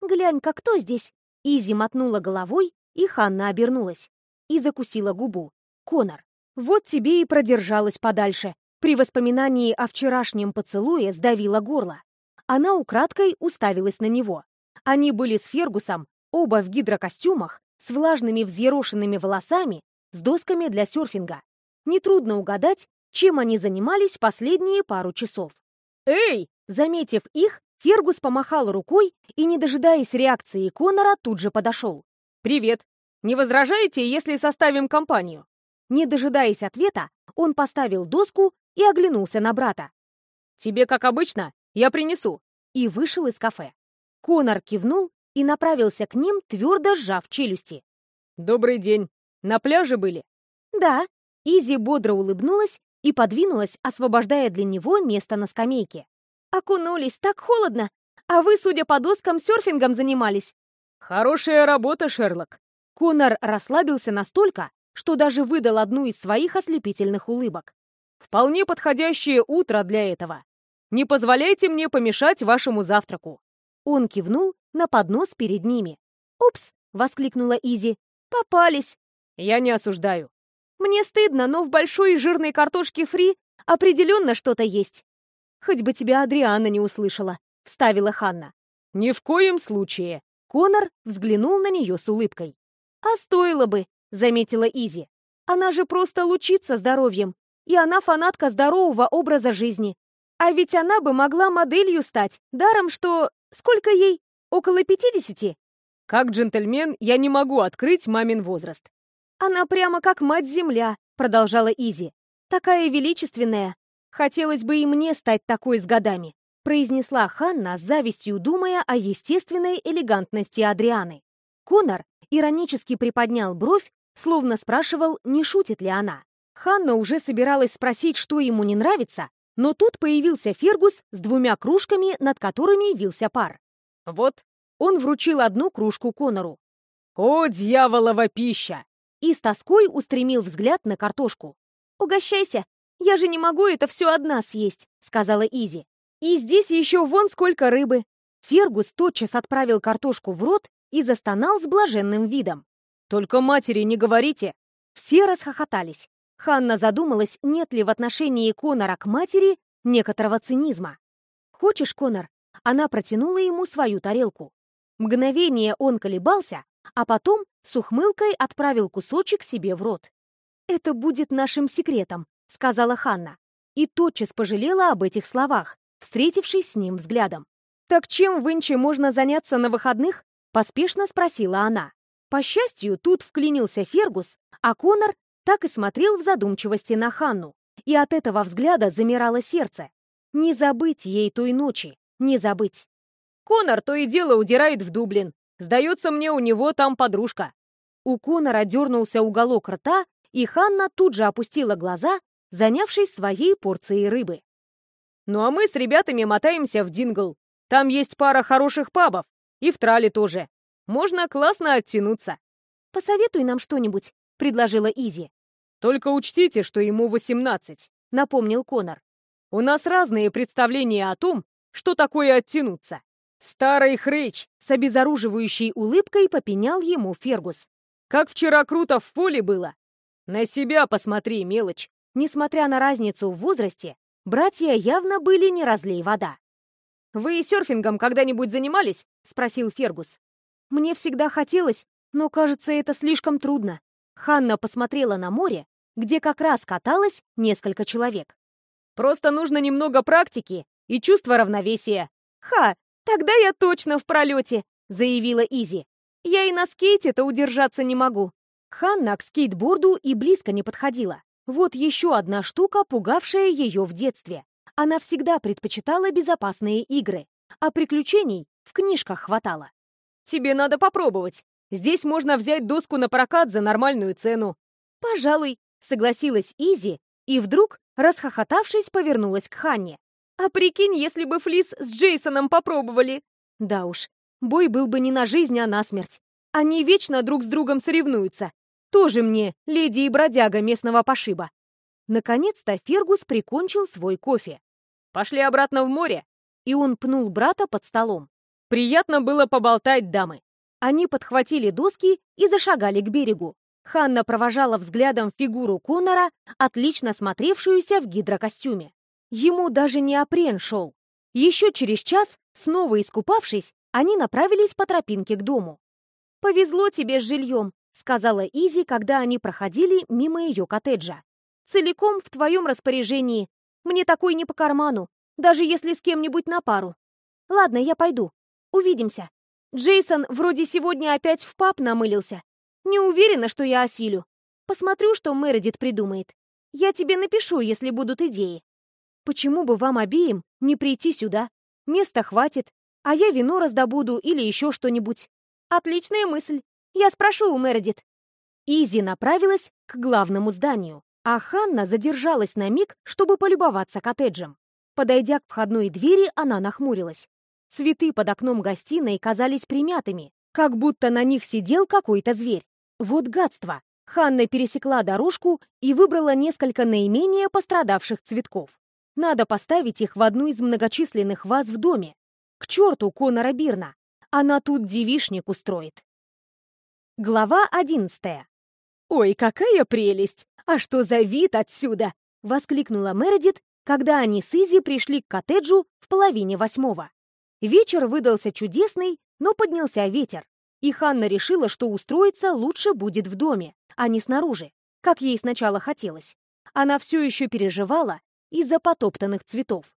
«Глянь-ка, кто здесь?» Изи мотнула головой, и Ханна обернулась. И закусила губу. «Конор, вот тебе и продержалась подальше». При воспоминании о вчерашнем поцелуе сдавила горло. Она украдкой уставилась на него. Они были с Фергусом, оба в гидрокостюмах, с влажными взъерошенными волосами, с досками для серфинга. Нетрудно угадать, чем они занимались последние пару часов. «Эй!» Заметив их, Фергус помахал рукой и, не дожидаясь реакции Конора, тут же подошел. «Привет! Не возражаете, если составим компанию?» Не дожидаясь ответа, он поставил доску и оглянулся на брата. «Тебе как обычно, я принесу». И вышел из кафе. Конор кивнул и направился к ним, твердо сжав челюсти. «Добрый день. На пляже были?» «Да», Изи бодро улыбнулась и подвинулась, освобождая для него место на скамейке. «Окунулись, так холодно! А вы, судя по доскам, серфингом занимались!» «Хорошая работа, Шерлок!» Конор расслабился настолько, что даже выдал одну из своих ослепительных улыбок. «Вполне подходящее утро для этого. Не позволяйте мне помешать вашему завтраку!» Он кивнул на поднос перед ними. «Упс!» — воскликнула Изи. «Попались!» «Я не осуждаю. Мне стыдно, но в большой жирной картошке фри определенно что-то есть. Хоть бы тебя Адриана не услышала, вставила Ханна. Ни в коем случае. Конор взглянул на нее с улыбкой. А стоило бы, заметила Изи. Она же просто лучится здоровьем, и она фанатка здорового образа жизни. А ведь она бы могла моделью стать, даром что... Сколько ей? Около пятидесяти? Как джентльмен я не могу открыть мамин возраст. «Она прямо как мать-земля», — продолжала Изи. «Такая величественная. Хотелось бы и мне стать такой с годами», — произнесла Ханна с завистью, думая о естественной элегантности Адрианы. Конор иронически приподнял бровь, словно спрашивал, не шутит ли она. Ханна уже собиралась спросить, что ему не нравится, но тут появился Фергус с двумя кружками, над которыми вился пар. «Вот». Он вручил одну кружку Конору. «О, дьяволова пища! И с тоской устремил взгляд на картошку. «Угощайся, я же не могу это все одна съесть», — сказала Изи. «И здесь еще вон сколько рыбы». Фергус тотчас отправил картошку в рот и застонал с блаженным видом. «Только матери не говорите!» Все расхохотались. Ханна задумалась, нет ли в отношении Конора к матери некоторого цинизма. «Хочешь, Конор?» Она протянула ему свою тарелку. Мгновение он колебался, а потом с ухмылкой отправил кусочек себе в рот. «Это будет нашим секретом», — сказала Ханна. И тотчас пожалела об этих словах, встретившись с ним взглядом. «Так чем в Инче можно заняться на выходных?» — поспешно спросила она. По счастью, тут вклинился Фергус, а Конор так и смотрел в задумчивости на Ханну, и от этого взгляда замирало сердце. Не забыть ей той ночи, не забыть. Конор то и дело удирает в Дублин, Сдается мне, у него там подружка». У Конора дернулся уголок рта, и Ханна тут же опустила глаза, занявшись своей порцией рыбы. Ну а мы с ребятами мотаемся в Дингл. Там есть пара хороших пабов. И в Трале тоже. Можно классно оттянуться. «Посоветуй нам что-нибудь», — предложила Изи. «Только учтите, что ему 18», — напомнил Конор. «У нас разные представления о том, что такое оттянуться. Старый хрыч с обезоруживающей улыбкой попенял ему Фергус. Как вчера круто в фоле было. На себя посмотри, мелочь. Несмотря на разницу в возрасте, братья явно были не разлей вода. «Вы серфингом когда-нибудь занимались?» — спросил Фергус. «Мне всегда хотелось, но, кажется, это слишком трудно». Ханна посмотрела на море, где как раз каталось несколько человек. «Просто нужно немного практики и чувство равновесия». «Ха, тогда я точно в пролете», — заявила Изи. «Я и на скейте-то удержаться не могу». Ханна к скейтборду и близко не подходила. Вот еще одна штука, пугавшая ее в детстве. Она всегда предпочитала безопасные игры, а приключений в книжках хватало. «Тебе надо попробовать. Здесь можно взять доску на прокат за нормальную цену». «Пожалуй», — согласилась Изи, и вдруг, расхохотавшись, повернулась к Ханне. «А прикинь, если бы Флис с Джейсоном попробовали!» Да уж, бой был бы не на жизнь, а на смерть. Они вечно друг с другом соревнуются. Тоже мне леди и бродяга местного пошиба. Наконец-то Фергус прикончил свой кофе. «Пошли обратно в море!» И он пнул брата под столом. «Приятно было поболтать, дамы!» Они подхватили доски и зашагали к берегу. Ханна провожала взглядом фигуру Конора, отлично смотревшуюся в гидрокостюме. Ему даже не опрен шел. Еще через час, снова искупавшись, они направились по тропинке к дому. «Повезло тебе с жильем», — сказала Изи, когда они проходили мимо ее коттеджа. «Целиком в твоем распоряжении. Мне такой не по карману, даже если с кем-нибудь на пару. Ладно, я пойду. Увидимся. Джейсон вроде сегодня опять в паб намылился. Не уверена, что я осилю. Посмотрю, что Мередит придумает. Я тебе напишу, если будут идеи. Почему бы вам обеим не прийти сюда? Места хватит, а я вино раздобуду или еще что-нибудь. Отличная мысль. Я спрошу у Мередит». Изи направилась к главному зданию, а Ханна задержалась на миг, чтобы полюбоваться коттеджем. Подойдя к входной двери, она нахмурилась. Цветы под окном гостиной казались примятыми, как будто на них сидел какой-то зверь. Вот гадство! Ханна пересекла дорожку и выбрала несколько наименее пострадавших цветков. Надо поставить их в одну из многочисленных ваз в доме. К черту Конора Бирна! Она тут девишник устроит. Глава одиннадцатая. «Ой, какая прелесть! А что за вид отсюда?» — воскликнула Мередит, когда они с Изи пришли к коттеджу в половине восьмого. Вечер выдался чудесный, но поднялся ветер, и Ханна решила, что устроиться лучше будет в доме, а не снаружи, как ей сначала хотелось. Она все еще переживала из-за потоптанных цветов.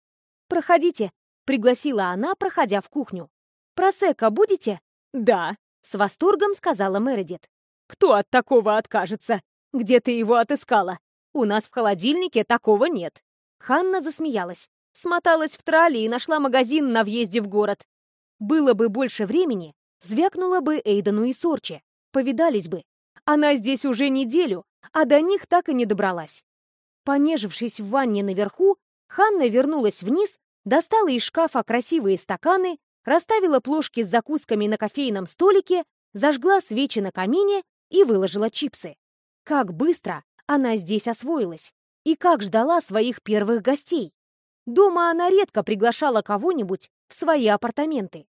«Проходите», — пригласила она, проходя в кухню. «Просека будете?» «Да», с восторгом сказала Мередит. «Кто от такого откажется? Где ты его отыскала? У нас в холодильнике такого нет». Ханна засмеялась. Смоталась в трале и нашла магазин на въезде в город. Было бы больше времени, звякнула бы Эйдену и Сорче. Повидались бы. Она здесь уже неделю, а до них так и не добралась. Понежившись в ванне наверху, Ханна вернулась вниз, достала из шкафа красивые стаканы расставила плошки с закусками на кофейном столике, зажгла свечи на камине и выложила чипсы. Как быстро она здесь освоилась и как ждала своих первых гостей. Дома она редко приглашала кого-нибудь в свои апартаменты.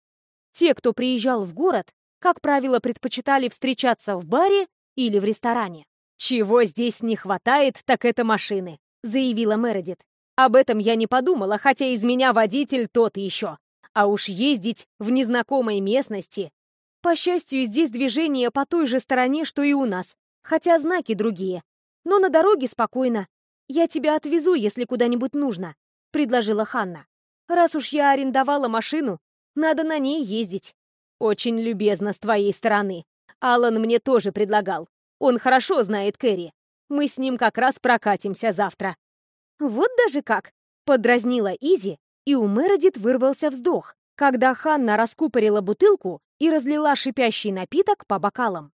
Те, кто приезжал в город, как правило, предпочитали встречаться в баре или в ресторане. «Чего здесь не хватает, так это машины», — заявила Мередит. «Об этом я не подумала, хотя из меня водитель тот еще. А уж ездить в незнакомой местности... По счастью, здесь движение по той же стороне, что и у нас, хотя знаки другие. Но на дороге спокойно. Я тебя отвезу, если куда-нибудь нужно, предложила Ханна. Раз уж я арендовала машину, надо на ней ездить. Очень любезно с твоей стороны. Алан мне тоже предлагал. Он хорошо знает Кэрри. Мы с ним как раз прокатимся завтра. Вот даже как, подразнила Изи, и у Мередит вырвался вздох, когда Ханна раскупорила бутылку и разлила шипящий напиток по бокалам.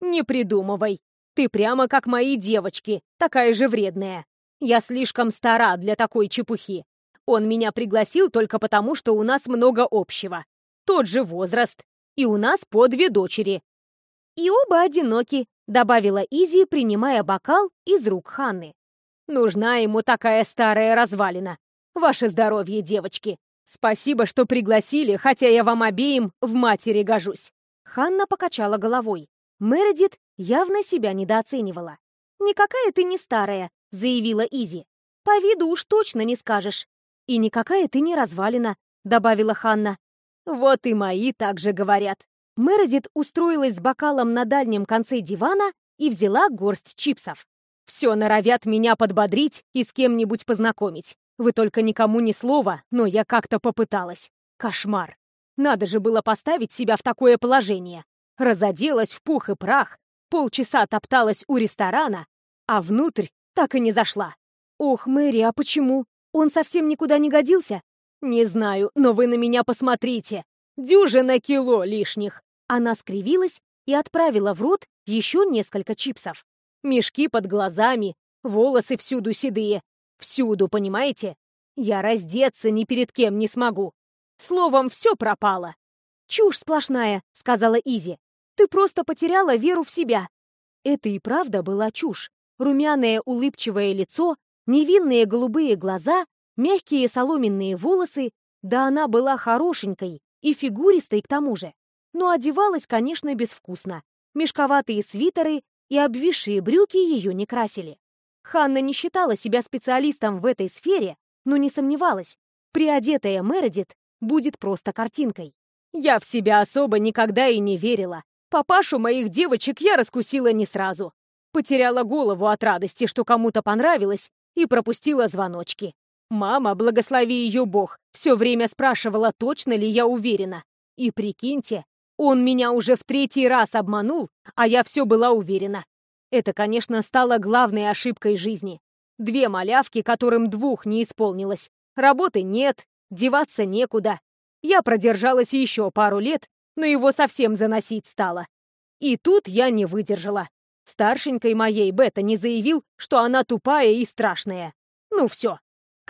«Не придумывай. Ты прямо как мои девочки, такая же вредная. Я слишком стара для такой чепухи. Он меня пригласил только потому, что у нас много общего. Тот же возраст. И у нас по две дочери. И оба одиноки, добавила Изи, принимая бокал из рук Ханны. Нужна ему такая старая развалина. Ваше здоровье, девочки. Спасибо, что пригласили, хотя я вам обеим в матери гожусь. Ханна покачала головой. Мередит явно себя недооценивала. «Никакая ты не старая», — заявила Изи. «По виду уж точно не скажешь». «И никакая ты не развалина», — добавила Ханна. «Вот и мои также говорят». Мередит устроилась с бокалом на дальнем конце дивана и взяла горсть чипсов. «Все норовят меня подбодрить и с кем-нибудь познакомить. Вы только никому ни слова, но я как-то попыталась. Кошмар. Надо же было поставить себя в такое положение. Разоделась в пух и прах, полчаса топталась у ресторана, а внутрь так и не зашла. Ох, Мэри, а почему? Он совсем никуда не годился? Не знаю, но вы на меня посмотрите. Дюжина кило лишних. Она скривилась и отправила в рот еще несколько чипсов. Мешки под глазами, волосы всюду седые. Всюду, понимаете? Я раздеться ни перед кем не смогу. Словом, все пропало. «Чушь сплошная», — сказала Изи. «Ты просто потеряла веру в себя». Это и правда была чушь. Румяное улыбчивое лицо, невинные голубые глаза, мягкие соломенные волосы. Да она была хорошенькой и фигуристой к тому же. Но одевалась, конечно, безвкусно. Мешковатые свитеры и обвисшие брюки ее не красили. Ханна не считала себя специалистом в этой сфере, но не сомневалась, приодетая Мередит будет просто картинкой. Я в себя особо никогда и не верила. Папашу моих девочек я раскусила не сразу. Потеряла голову от радости, что кому-то понравилось, и пропустила звоночки. Мама, благослови ее Бог, все время спрашивала, точно ли я уверена. И прикиньте, он меня уже в третий раз обманул, а я все была уверена. Это, конечно, стало главной ошибкой жизни. Две малявки, которым двух не исполнилось. Работы нет, деваться некуда. Я продержалась еще пару лет, но его совсем заносить стало. И тут я не выдержала. Старшенькой моей Бета не заявил, что она тупая и страшная. Ну все.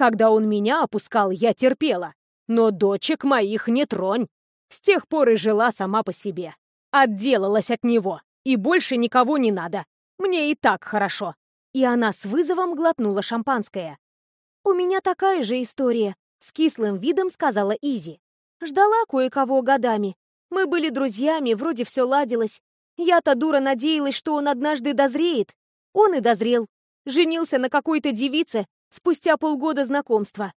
Когда он меня опускал, я терпела. Но дочек моих не тронь. С тех пор и жила сама по себе. Отделалась от него. И больше никого не надо. Мне и так хорошо». И она с вызовом глотнула шампанское. «У меня такая же история», — с кислым видом сказала Изи. «Ждала кое-кого годами. Мы были друзьями, вроде все ладилось. Я-то дура надеялась, что он однажды дозреет. Он и дозрел. Женился на какой-то девице спустя полгода знакомства.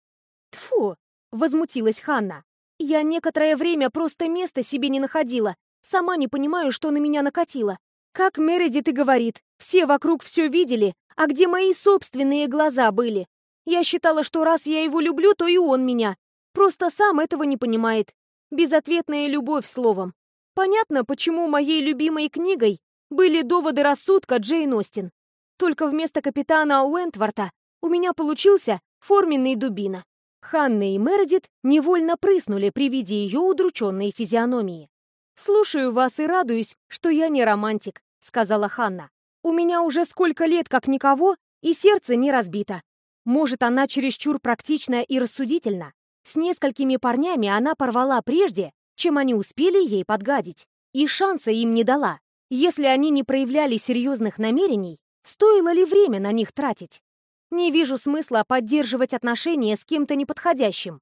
Тфу, возмутилась Ханна. Я некоторое время просто места себе не находила. Сама не понимаю, что на меня накатило. Как Мередит и говорит, все вокруг все видели, а где мои собственные глаза были? Я считала, что раз я его люблю, то и он меня. Просто сам этого не понимает. Безответная любовь, словом. Понятно, почему моей любимой книгой были доводы рассудка Джейн Остин. Только вместо капитана Уэнтворта у меня получился форменный дубина. Ханна и Мередит невольно прыснули при виде ее удрученной физиономии. «Слушаю вас и радуюсь, что я не романтик», — сказала Ханна. «У меня уже сколько лет как никого, и сердце не разбито. Может, она чересчур практична и рассудительна. С несколькими парнями она порвала прежде, чем они успели ей подгадить, и шанса им не дала. Если они не проявляли серьезных намерений, стоило ли время на них тратить? Не вижу смысла поддерживать отношения с кем-то неподходящим.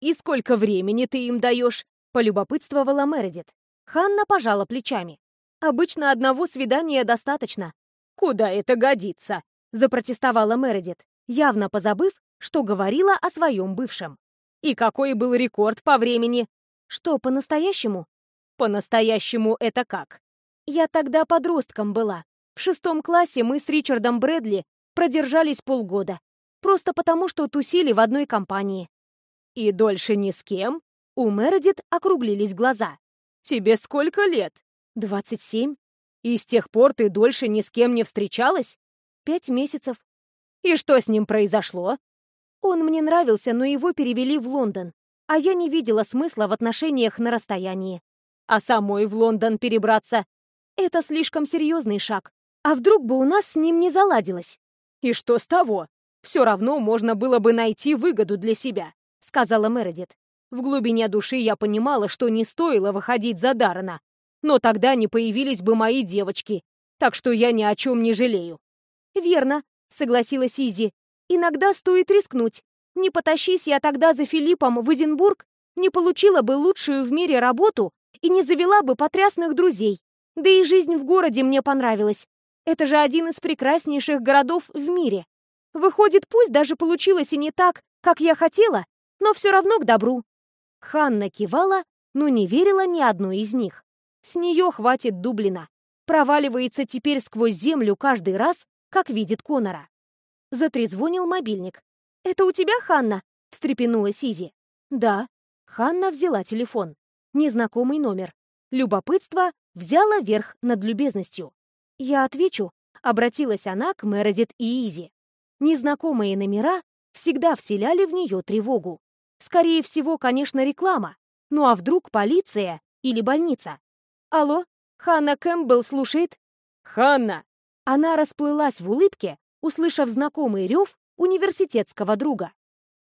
«И сколько времени ты им даешь?» — полюбопытствовала Мередит. Ханна пожала плечами. «Обычно одного свидания достаточно». «Куда это годится?» — запротестовала Мередит, явно позабыв, что говорила о своем бывшем. «И какой был рекорд по времени?» «Что, по-настоящему?» «По-настоящему это как?» «Я тогда подростком была. В шестом классе мы с Ричардом Брэдли продержались полгода. Просто потому, что тусили в одной компании». «И дольше ни с кем?» У Мередит округлились глаза. «Тебе сколько лет?» «Двадцать семь». «И с тех пор ты дольше ни с кем не встречалась?» «Пять месяцев». «И что с ним произошло?» «Он мне нравился, но его перевели в Лондон, а я не видела смысла в отношениях на расстоянии. А самой в Лондон перебраться? Это слишком серьезный шаг. А вдруг бы у нас с ним не заладилось? И что с того? Все равно можно было бы найти выгоду для себя, сказала Мередит. В глубине души я понимала, что не стоило выходить за Даррена, но тогда не появились бы мои девочки, так что я ни о чем не жалею. Верно, согласилась Изи. Иногда стоит рискнуть. Не потащись я тогда за Филиппом в Эдинбург, не получила бы лучшую в мире работу и не завела бы потрясных друзей. Да и жизнь в городе мне понравилась. Это же один из прекраснейших городов в мире. Выходит, пусть даже получилось и не так, как я хотела, но все равно к добру. Ханна кивала, но не верила ни одной из них. С нее хватит Дублина. Проваливается теперь сквозь землю каждый раз, как видит Конора. Затрезвонил мобильник. «Это у тебя, Ханна?» — встрепенулась Изи. «Да». Ханна взяла телефон. Незнакомый номер. Любопытство взяло верх над любезностью. «Я отвечу», — обратилась она к Мередит и Изи. Незнакомые номера всегда вселяли в нее тревогу. Скорее всего, конечно, реклама. Ну а вдруг полиция или больница? Алло, Ханна Кэмпбелл слушает? Ханна! Она расплылась в улыбке, услышав знакомый рев университетского друга.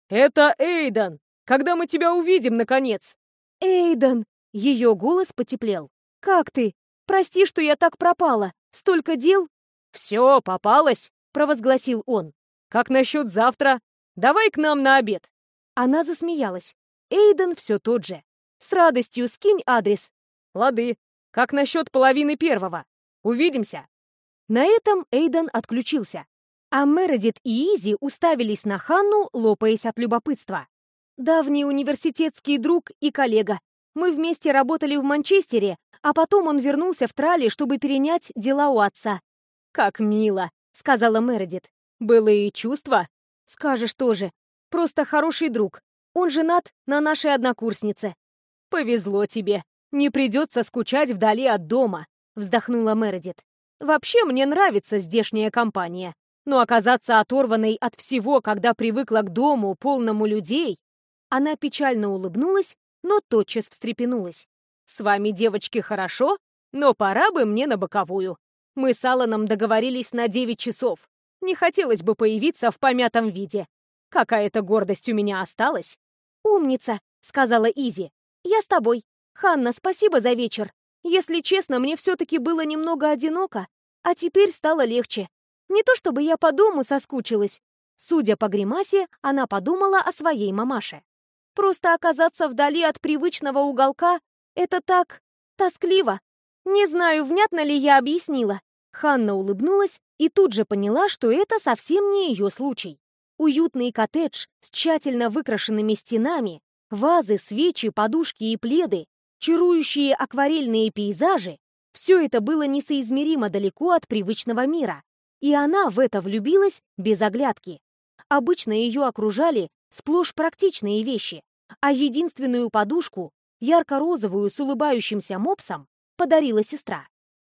«Это Эйден! Когда мы тебя увидим, наконец?» «Эйден!» — ее голос потеплел. «Как ты? Прости, что я так пропала. Столько дел!» «Все, попалась!» — провозгласил он. «Как насчет завтра? Давай к нам на обед!» Она засмеялась. Эйден все тот же. «С радостью скинь адрес». «Лады. Как насчет половины первого? Увидимся!» На этом Эйден отключился. А Мередит и Изи уставились на Ханну, лопаясь от любопытства. «Давний университетский друг и коллега. Мы вместе работали в Манчестере, а потом он вернулся в Трали, чтобы перенять дела у отца». «Как мило», — сказала Мередит. «Было и чувство?» «Скажешь тоже. Просто хороший друг. Он женат на нашей однокурснице». «Повезло тебе. Не придется скучать вдали от дома», — вздохнула Мередит. «Вообще мне нравится здешняя компания. Но оказаться оторванной от всего, когда привыкла к дому, полному людей... Она печально улыбнулась, но тотчас встрепенулась. «С вами, девочки, хорошо, но пора бы мне на боковую. Мы с Алланом договорились на девять часов. Не хотелось бы появиться в помятом виде. Какая-то гордость у меня осталась». «Умница», — сказала Изи. «Я с тобой. Ханна, спасибо за вечер. Если честно, мне все-таки было немного одиноко, а теперь стало легче. Не то чтобы я по дому соскучилась. Судя по гримасе, она подумала о своей мамаше. Просто оказаться вдали от привычного уголка — это так тоскливо. Не знаю, внятно ли я объяснила. Ханна улыбнулась и тут же поняла, что это совсем не ее случай. Уютный коттедж с тщательно выкрашенными стенами, вазы, свечи, подушки и пледы, чарующие акварельные пейзажи — все это было несоизмеримо далеко от привычного мира, и она в это влюбилась без оглядки. Обычно ее окружали сплошь практичные вещи, а единственную подушку, ярко-розовую с улыбающимся мопсом, подарила сестра.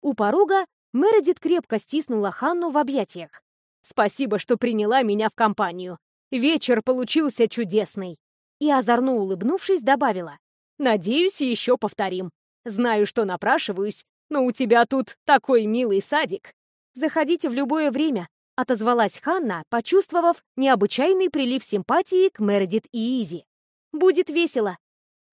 У порога Мередит крепко стиснула Ханну в объятиях. «Спасибо, что приняла меня в компанию. Вечер получился чудесный». И, озорно улыбнувшись, добавила. «Надеюсь, еще повторим. Знаю, что напрашиваюсь, но у тебя тут такой милый садик». «Заходите в любое время», — отозвалась Ханна, почувствовав необычайный прилив симпатии к Мередит и Изи. «Будет весело».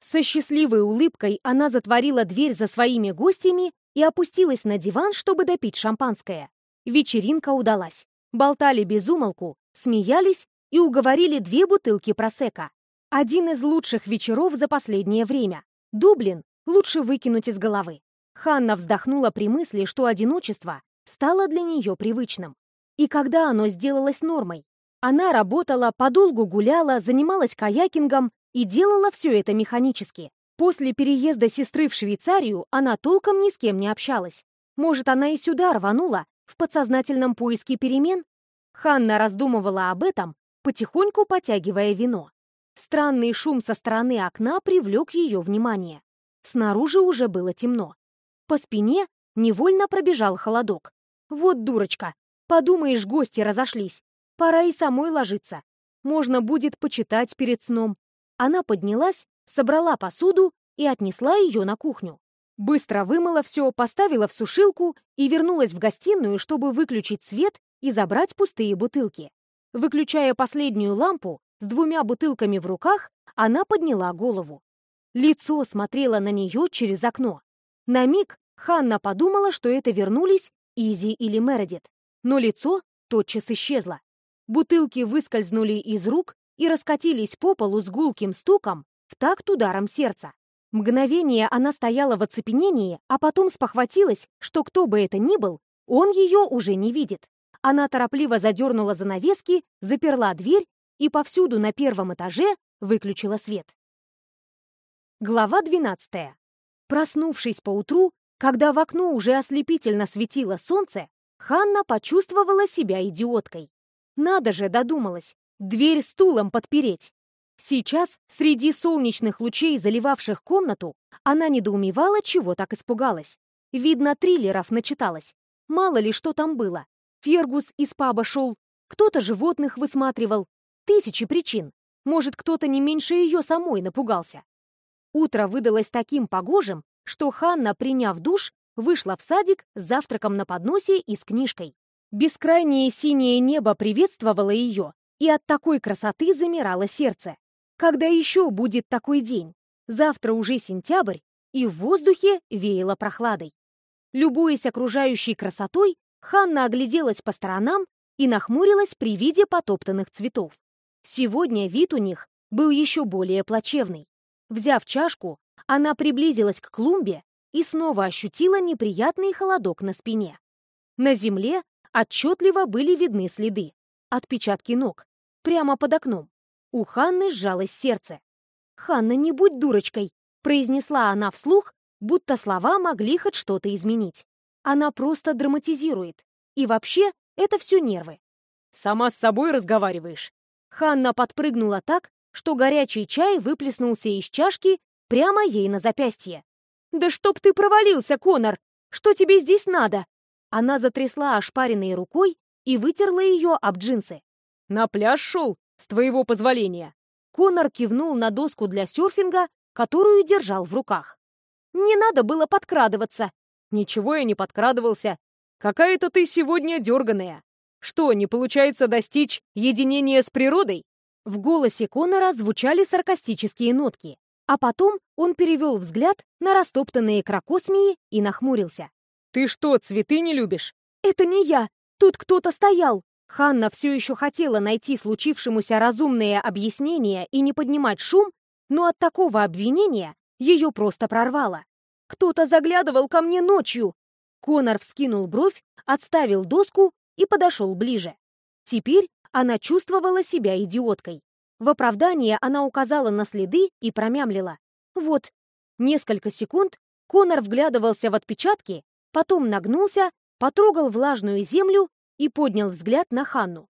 Со счастливой улыбкой она затворила дверь за своими гостями и опустилась на диван, чтобы допить шампанское. Вечеринка удалась. Болтали без умолку, смеялись и уговорили две бутылки просека. Один из лучших вечеров за последнее время. Дублин лучше выкинуть из головы. Ханна вздохнула при мысли, что одиночество стало для нее привычным. И когда оно сделалось нормой? Она работала, подолгу гуляла, занималась каякингом и делала все это механически. После переезда сестры в Швейцарию она толком ни с кем не общалась. Может, она и сюда рванула, в подсознательном поиске перемен? Ханна раздумывала об этом, потихоньку потягивая вино. Странный шум со стороны окна привлек ее внимание. Снаружи уже было темно. По спине невольно пробежал холодок. Вот дурочка. Подумаешь, гости разошлись. Пора и самой ложиться. Можно будет почитать перед сном. Она поднялась, собрала посуду и отнесла ее на кухню. Быстро вымыла все, поставила в сушилку и вернулась в гостиную, чтобы выключить свет и забрать пустые бутылки. Выключая последнюю лампу, с двумя бутылками в руках, она подняла голову. Лицо смотрело на нее через окно. На миг Ханна подумала, что это вернулись Изи или Мередит, но лицо тотчас исчезло. Бутылки выскользнули из рук и раскатились по полу с гулким стуком в такт ударом сердца. Мгновение она стояла в оцепенении, а потом спохватилась, что кто бы это ни был, он ее уже не видит. Она торопливо задернула занавески, заперла дверь и повсюду на первом этаже выключила свет. Глава 12. Проснувшись поутру, когда в окно уже ослепительно светило солнце, Ханна почувствовала себя идиоткой. Надо же, додумалась, дверь стулом подпереть. Сейчас, среди солнечных лучей, заливавших комнату, она недоумевала, чего так испугалась. Видно, триллеров начиталась. Мало ли, что там было. Фергус из паба шел, кто-то животных высматривал. Тысячи причин. Может, кто-то не меньше ее самой напугался. Утро выдалось таким погожим, что Ханна, приняв душ, вышла в садик с завтраком на подносе и с книжкой. Бескрайнее синее небо приветствовало ее, и от такой красоты замирало сердце. Когда еще будет такой день? Завтра уже сентябрь, и в воздухе веяло прохладой. Любуясь окружающей красотой, Ханна огляделась по сторонам и нахмурилась при виде потоптанных цветов. Сегодня вид у них был еще более плачевный. Взяв чашку, она приблизилась к клумбе и снова ощутила неприятный холодок на спине. На земле отчетливо были видны следы, отпечатки ног, прямо под окном. У Ханны сжалось сердце. «Ханна, не будь дурочкой!» — произнесла она вслух, будто слова могли хоть что-то изменить. Она просто драматизирует. И вообще, это все нервы. «Сама с собой разговариваешь?» Ханна подпрыгнула так, что горячий чай выплеснулся из чашки прямо ей на запястье. «Да чтоб ты провалился, Конор! Что тебе здесь надо?» Она затрясла ошпаренной рукой и вытерла ее об джинсы. «На пляж шел?» «С твоего позволения». Конор кивнул на доску для серфинга, которую держал в руках. «Не надо было подкрадываться». «Ничего я не подкрадывался. Какая-то ты сегодня дерганая. Что, не получается достичь единения с природой?» В голосе Конора звучали саркастические нотки, а потом он перевел взгляд на растоптанные кракосмии и нахмурился. «Ты что, цветы не любишь?» «Это не я. Тут кто-то стоял». Ханна все еще хотела найти случившемуся разумное объяснение и не поднимать шум, но от такого обвинения ее просто прорвало. «Кто-то заглядывал ко мне ночью!» Конор вскинул бровь, отставил доску и подошел ближе. Теперь она чувствовала себя идиоткой. В оправдание она указала на следы и промямлила. «Вот». Несколько секунд Конор вглядывался в отпечатки, потом нагнулся, потрогал влажную землю и поднял взгляд на Ханну.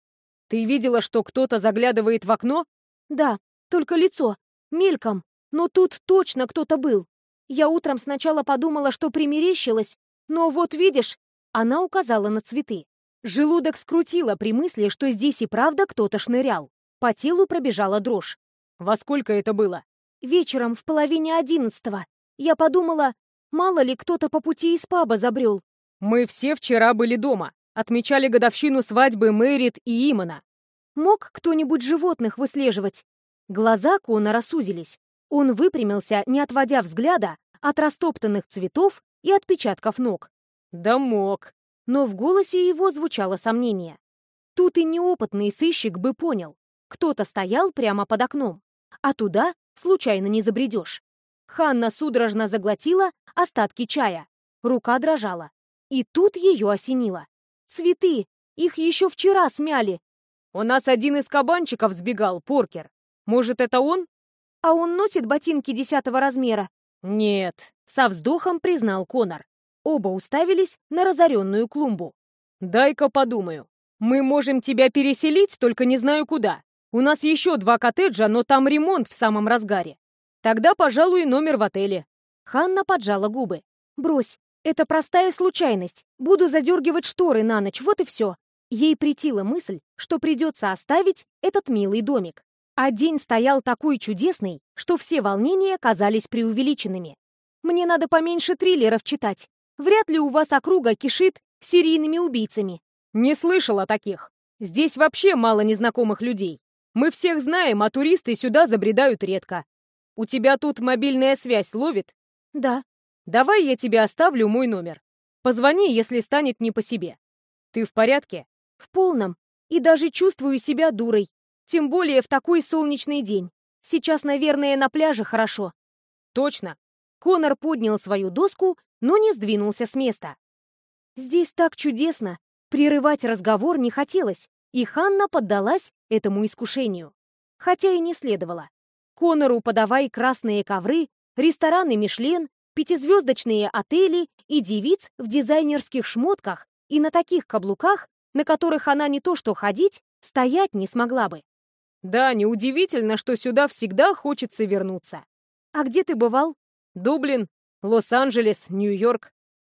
«Ты видела, что кто-то заглядывает в окно?» «Да, только лицо. Мельком. Но тут точно кто-то был. Я утром сначала подумала, что примерещилась, но вот видишь...» Она указала на цветы. Желудок скрутило при мысли, что здесь и правда кто-то шнырял. По телу пробежала дрожь. «Во сколько это было?» «Вечером, в половине одиннадцатого. Я подумала, мало ли кто-то по пути из паба забрел». «Мы все вчера были дома отмечали годовщину свадьбы Мэрит и Имана. Мог кто-нибудь животных выслеживать? Глаза Конора сузились. Он выпрямился, не отводя взгляда от растоптанных цветов и отпечатков ног. Да мог. Но в голосе его звучало сомнение. Тут и неопытный сыщик бы понял. Кто-то стоял прямо под окном, а туда случайно не забредешь. Ханна судорожно заглотила остатки чая. Рука дрожала. И тут ее осенило. Цветы! Их еще вчера смяли!» «У нас один из кабанчиков сбегал, Поркер. Может, это он?» «А он носит ботинки десятого размера?» «Нет», — со вздохом признал Конор. Оба уставились на разоренную клумбу. «Дай-ка подумаю. Мы можем тебя переселить, только не знаю куда. У нас еще два коттеджа, но там ремонт в самом разгаре. Тогда, пожалуй, номер в отеле». Ханна поджала губы. «Брось, это простая случайность. Буду задергивать шторы на ночь, вот и все. Ей притила мысль, что придется оставить этот милый домик. А день стоял такой чудесный, что все волнения казались преувеличенными. Мне надо поменьше триллеров читать. Вряд ли у вас округа кишит серийными убийцами. Не слышал о таких. Здесь вообще мало незнакомых людей. Мы всех знаем, а туристы сюда забредают редко. У тебя тут мобильная связь ловит? Да. Давай я тебе оставлю мой номер. Позвони, если станет не по себе. Ты в порядке? В полном. И даже чувствую себя дурой. Тем более в такой солнечный день. Сейчас, наверное, на пляже хорошо. Точно. Конор поднял свою доску, но не сдвинулся с места. Здесь так чудесно. Прерывать разговор не хотелось, и Ханна поддалась этому искушению. Хотя и не следовало. Конору подавай красные ковры, рестораны Мишлен, пятизвездочные отели и девиц в дизайнерских шмотках и на таких каблуках, на которых она не то что ходить, стоять не смогла бы. Да, неудивительно, что сюда всегда хочется вернуться. А где ты бывал? Дублин, Лос-Анджелес, Нью-Йорк.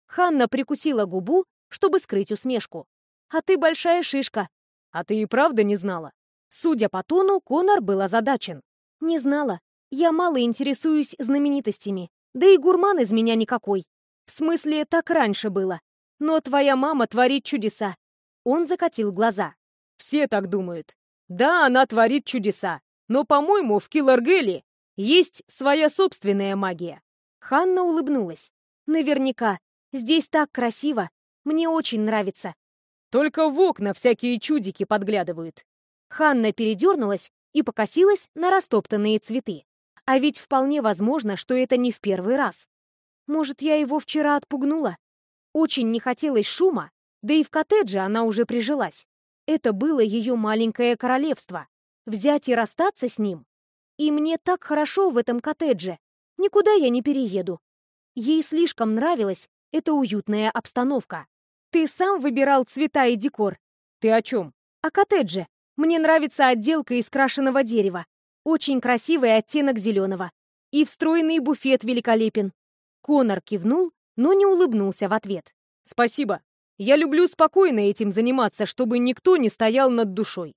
Ханна прикусила губу, чтобы скрыть усмешку. А ты большая шишка. А ты и правда не знала? Судя по тону, Конор был озадачен. Не знала. Я мало интересуюсь знаменитостями. Да и гурман из меня никакой. В смысле, так раньше было. Но твоя мама творит чудеса. Он закатил глаза. Все так думают. Да, она творит чудеса. Но, по-моему, в Килларгеле есть своя собственная магия. Ханна улыбнулась. Наверняка. Здесь так красиво. Мне очень нравится. Только в окна всякие чудики подглядывают. Ханна передернулась и покосилась на растоптанные цветы. А ведь вполне возможно, что это не в первый раз. Может, я его вчера отпугнула? Очень не хотелось шума, да и в коттедже она уже прижилась. Это было ее маленькое королевство. Взять и расстаться с ним? И мне так хорошо в этом коттедже. Никуда я не перееду. Ей слишком нравилась эта уютная обстановка. Ты сам выбирал цвета и декор. Ты о чем? О коттедже. Мне нравится отделка из крашеного дерева. Очень красивый оттенок зеленого. И встроенный буфет великолепен. Конор кивнул, но не улыбнулся в ответ. Спасибо. Я люблю спокойно этим заниматься, чтобы никто не стоял над душой.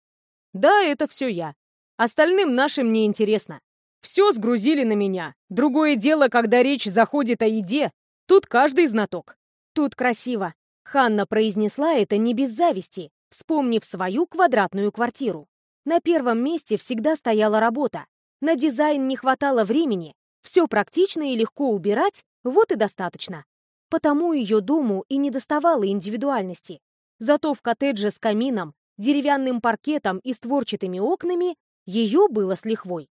Да, это все я. Остальным нашим не интересно. Все сгрузили на меня. Другое дело, когда речь заходит о еде, тут каждый знаток. Тут красиво. Ханна произнесла это не без зависти вспомнив свою квадратную квартиру. На первом месте всегда стояла работа. На дизайн не хватало времени. Все практично и легко убирать, вот и достаточно. Потому ее дому и не доставало индивидуальности. Зато в коттедже с камином, деревянным паркетом и створчатыми окнами ее было с лихвой.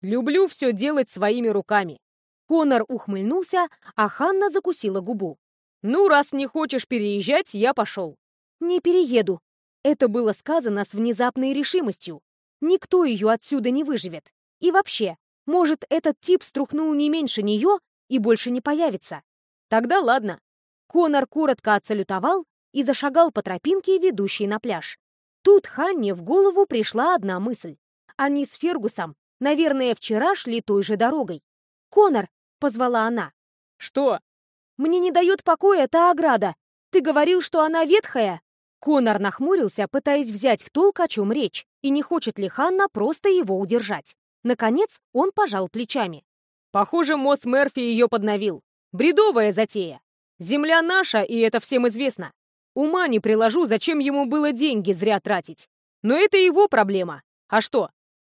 «Люблю все делать своими руками». Конор ухмыльнулся, а Ханна закусила губу. «Ну, раз не хочешь переезжать, я пошел». «Не перееду», это было сказано с внезапной решимостью. Никто ее отсюда не выживет. И вообще, может, этот тип струхнул не меньше нее и больше не появится. Тогда ладно. Конор коротко отсалютовал и зашагал по тропинке, ведущей на пляж. Тут Ханне в голову пришла одна мысль. Они с Фергусом, наверное, вчера шли той же дорогой. «Конор!» — позвала она. «Что?» «Мне не дает покоя та ограда. Ты говорил, что она ветхая?» Конор нахмурился, пытаясь взять в толк, о чем речь, и не хочет ли Ханна просто его удержать. Наконец, он пожал плечами. «Похоже, Мосс Мерфи ее подновил. Бредовая затея. Земля наша, и это всем известно. Ума не приложу, зачем ему было деньги зря тратить. Но это его проблема. А что?»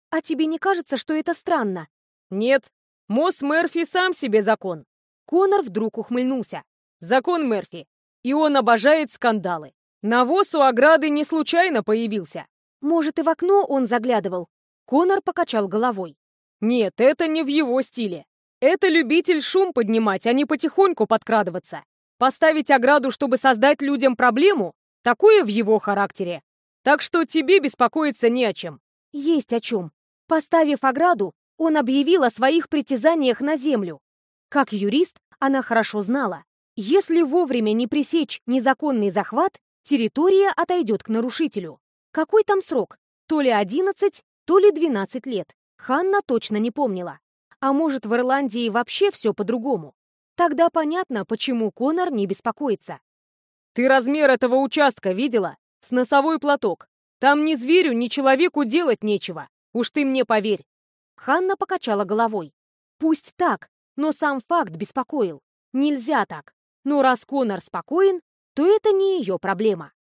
«А тебе не кажется, что это странно?» «Нет. Мосс Мерфи сам себе закон». Конор вдруг ухмыльнулся. «Закон Мерфи. И он обожает скандалы. Навоз у ограды не случайно появился. Может, и в окно он заглядывал? Конор покачал головой. Нет, это не в его стиле. Это любитель шум поднимать, а не потихоньку подкрадываться. Поставить ограду, чтобы создать людям проблему, такое в его характере. Так что тебе беспокоиться не о чем. Есть о чем. Поставив ограду, он объявил о своих притязаниях на землю. Как юрист, она хорошо знала. Если вовремя не пресечь незаконный захват, территория отойдет к нарушителю. Какой там срок? То ли 11, то ли 12 лет. Ханна точно не помнила. А может, в Ирландии вообще все по-другому? Тогда понятно, почему Конор не беспокоится. «Ты размер этого участка видела? С носовой платок. Там ни зверю, ни человеку делать нечего. Уж ты мне поверь». Ханна покачала головой. «Пусть так, но сам факт беспокоил. Нельзя так. Но раз Конор спокоен, то это не ее проблема.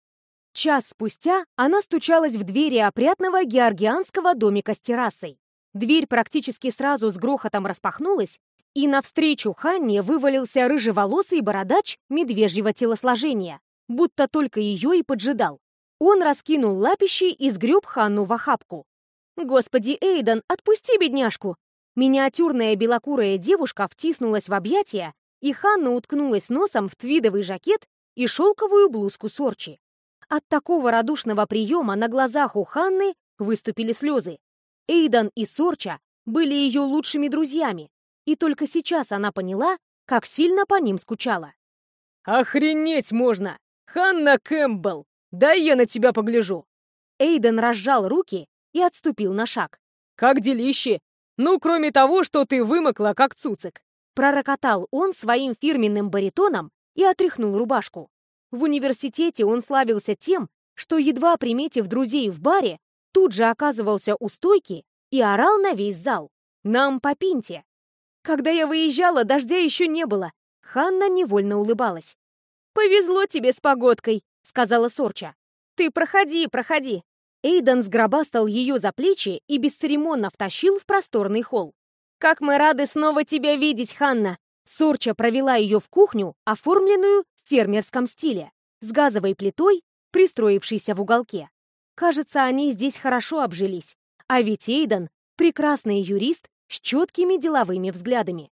Час спустя она стучалась в двери опрятного георгианского домика с террасой. Дверь практически сразу с грохотом распахнулась, и навстречу Ханне вывалился рыжеволосый бородач медвежьего телосложения, будто только ее и поджидал. Он раскинул лапищи и сгреб Ханну в охапку. «Господи, Эйден, отпусти бедняжку!» Миниатюрная белокурая девушка втиснулась в объятия, и Ханна уткнулась носом в твидовый жакет и шелковую блузку Сорчи. От такого радушного приема на глазах у Ханны выступили слезы. Эйдан и Сорча были ее лучшими друзьями, и только сейчас она поняла, как сильно по ним скучала. «Охренеть можно! Ханна Кэмпбелл! Дай я на тебя погляжу!» Эйден разжал руки и отступил на шаг. «Как делище? Ну, кроме того, что ты вымокла, как цуцик!» Пророкотал он своим фирменным баритоном и отряхнул рубашку. В университете он славился тем, что, едва приметив друзей в баре, тут же оказывался у стойки и орал на весь зал. «Нам по пинте!» Когда я выезжала, дождя еще не было. Ханна невольно улыбалась. «Повезло тебе с погодкой», — сказала Сорча. «Ты проходи, проходи. Эйден сгробастал ее за плечи и бесцеремонно втащил в просторный холл. «Как мы рады снова тебя видеть, Ханна!» Сорча провела ее в кухню, оформленную в фермерском стиле, с газовой плитой, пристроившейся в уголке. Кажется, они здесь хорошо обжились. А ведь Эйден — прекрасный юрист с четкими деловыми взглядами.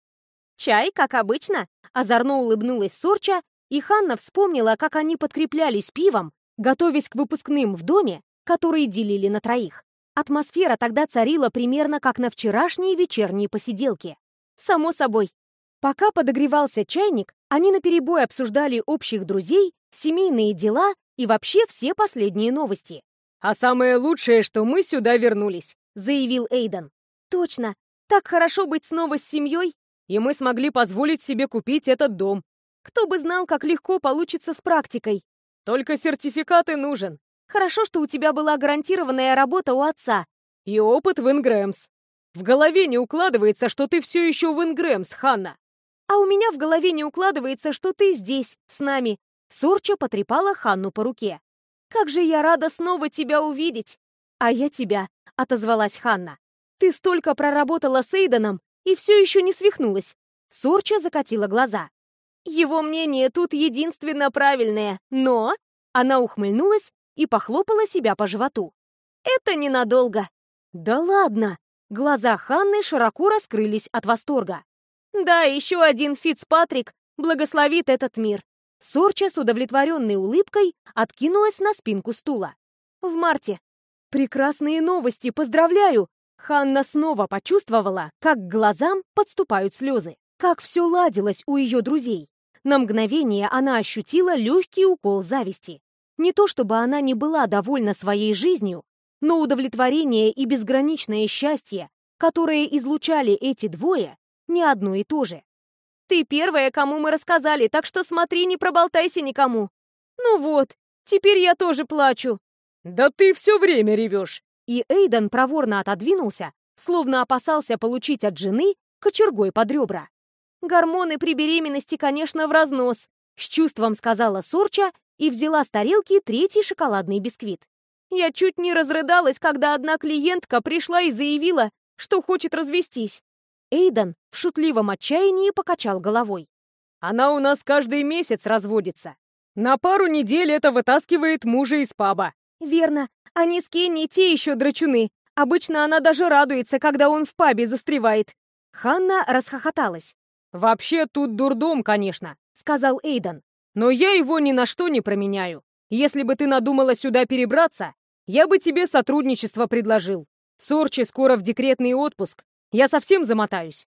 «Чай, как обычно?» — озорно улыбнулась Сорча, и Ханна вспомнила, как они подкреплялись пивом, готовясь к выпускным в доме, которые делили на троих. Атмосфера тогда царила примерно как на вчерашние вечерние посиделки. Само собой. Пока подогревался чайник, они наперебой обсуждали общих друзей, семейные дела и вообще все последние новости. «А самое лучшее, что мы сюда вернулись», — заявил Эйден. «Точно. Так хорошо быть снова с семьей, и мы смогли позволить себе купить этот дом. Кто бы знал, как легко получится с практикой. Только сертификаты нужен. Хорошо, что у тебя была гарантированная работа у отца. И опыт в Ингрэмс. В голове не укладывается, что ты все еще в Ингрэмс, Ханна. А у меня в голове не укладывается, что ты здесь, с нами. Сорча потрепала Ханну по руке. Как же я рада снова тебя увидеть. А я тебя, отозвалась Ханна. Ты столько проработала с Эйденом и все еще не свихнулась. Сорча закатила глаза. Его мнение тут единственно правильное, но... Она ухмыльнулась и похлопала себя по животу. «Это ненадолго». «Да ладно!» Глаза Ханны широко раскрылись от восторга. «Да, еще один Фицпатрик благословит этот мир». Сорча с удовлетворенной улыбкой откинулась на спинку стула. «В марте. Прекрасные новости, поздравляю!» Ханна снова почувствовала, как к глазам подступают слезы, как все ладилось у ее друзей. На мгновение она ощутила легкий укол зависти. Не то чтобы она не была довольна своей жизнью, но удовлетворение и безграничное счастье, которое излучали эти двое, не одно и то же. «Ты первая, кому мы рассказали, так что смотри, не проболтайся никому». «Ну вот, теперь я тоже плачу». «Да ты все время ревешь». И Эйден проворно отодвинулся, словно опасался получить от жены кочергой под ребра. «Гормоны при беременности, конечно, в разнос», — с чувством сказала Сорча и взяла с тарелки третий шоколадный бисквит. Я чуть не разрыдалась, когда одна клиентка пришла и заявила, что хочет развестись. Эйден в шутливом отчаянии покачал головой. «Она у нас каждый месяц разводится. На пару недель это вытаскивает мужа из паба». «Верно. Они с Кенни те еще драчуны. Обычно она даже радуется, когда он в пабе застревает». Ханна расхохоталась. «Вообще тут дурдом, конечно», — сказал Эйден. Но я его ни на что не променяю. Если бы ты надумала сюда перебраться, я бы тебе сотрудничество предложил. Сорчи скоро в декретный отпуск. Я совсем замотаюсь.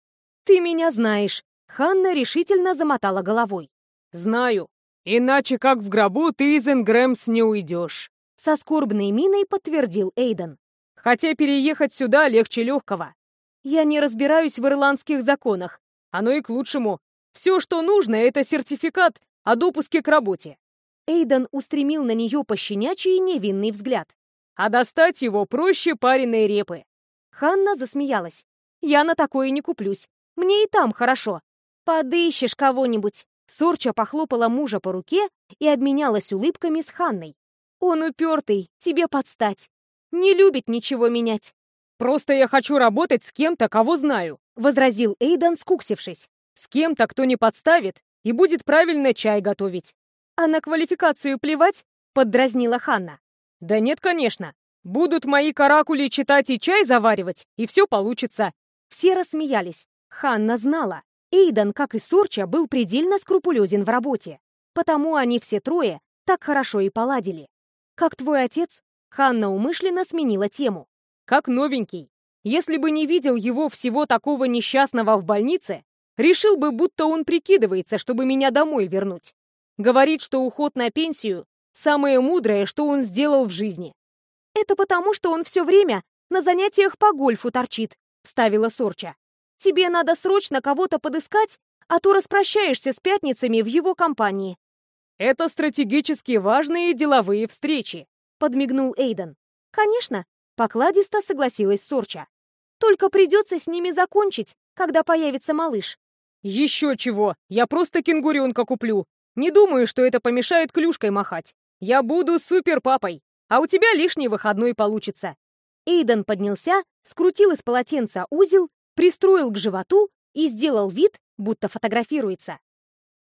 Ты меня знаешь. Ханна решительно замотала головой. Знаю. Иначе как в гробу ты из Ингрэмс не уйдешь. Со скорбной миной подтвердил Эйден. Хотя переехать сюда легче легкого. Я не разбираюсь в ирландских законах. Оно и к лучшему. Все, что нужно, это сертификат о допуске к работе. Эйден устремил на нее пощенячий невинный взгляд. А достать его проще пареной репы. Ханна засмеялась. Я на такое не куплюсь. Мне и там хорошо. Подыщешь кого-нибудь. Сорча похлопала мужа по руке и обменялась улыбками с Ханной. Он упертый, тебе подстать. Не любит ничего менять. «Просто я хочу работать с кем-то, кого знаю», — возразил Эйден, скуксившись. «С кем-то, кто не подставит и будет правильно чай готовить». «А на квалификацию плевать?» — поддразнила Ханна. «Да нет, конечно. Будут мои каракули читать и чай заваривать, и все получится». Все рассмеялись. Ханна знала. Эйден, как и Сорча, был предельно скрупулезен в работе. Потому они все трое так хорошо и поладили. «Как твой отец?» Ханна умышленно сменила тему как новенький. Если бы не видел его всего такого несчастного в больнице, решил бы, будто он прикидывается, чтобы меня домой вернуть. Говорит, что уход на пенсию — самое мудрое, что он сделал в жизни. «Это потому, что он все время на занятиях по гольфу торчит», — вставила Сорча. «Тебе надо срочно кого-то подыскать, а то распрощаешься с пятницами в его компании». «Это стратегически важные деловые встречи», — подмигнул Эйден. «Конечно, Покладисто согласилась Сорча. Только придется с ними закончить, когда появится малыш. Еще чего, я просто кенгуренка куплю. Не думаю, что это помешает клюшкой махать. Я буду супер-папой, а у тебя лишний выходной получится. Эйден поднялся, скрутил из полотенца узел, пристроил к животу и сделал вид, будто фотографируется.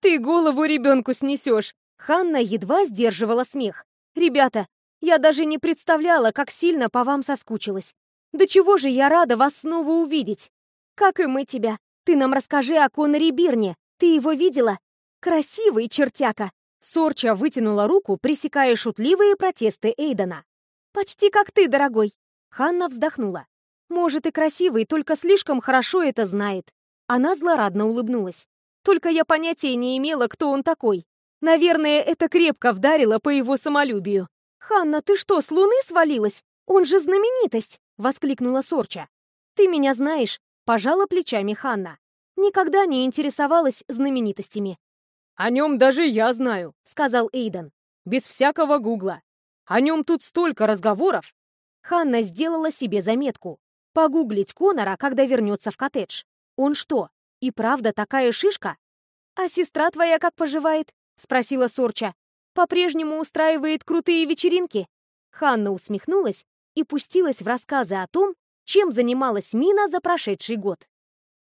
«Ты голову ребенку снесешь!» Ханна едва сдерживала смех. «Ребята, я даже не представляла, как сильно по вам соскучилась. Да чего же я рада вас снова увидеть. Как и мы тебя. Ты нам расскажи о Коноре Бирне. Ты его видела? Красивый чертяка. Сорча вытянула руку, пресекая шутливые протесты Эйдена. «Почти как ты, дорогой!» Ханна вздохнула. «Может, и красивый, только слишком хорошо это знает». Она злорадно улыбнулась. «Только я понятия не имела, кто он такой. Наверное, это крепко вдарило по его самолюбию. «Ханна, ты что, с луны свалилась? Он же знаменитость!» — воскликнула Сорча. «Ты меня знаешь», — пожала плечами Ханна. «Никогда не интересовалась знаменитостями». «О нем даже я знаю», — сказал Эйден. «Без всякого гугла. О нем тут столько разговоров». Ханна сделала себе заметку. Погуглить Конора, когда вернется в коттедж. Он что, и правда такая шишка? «А сестра твоя как поживает?» — спросила Сорча по-прежнему устраивает крутые вечеринки?» Ханна усмехнулась и пустилась в рассказы о том, чем занималась Мина за прошедший год.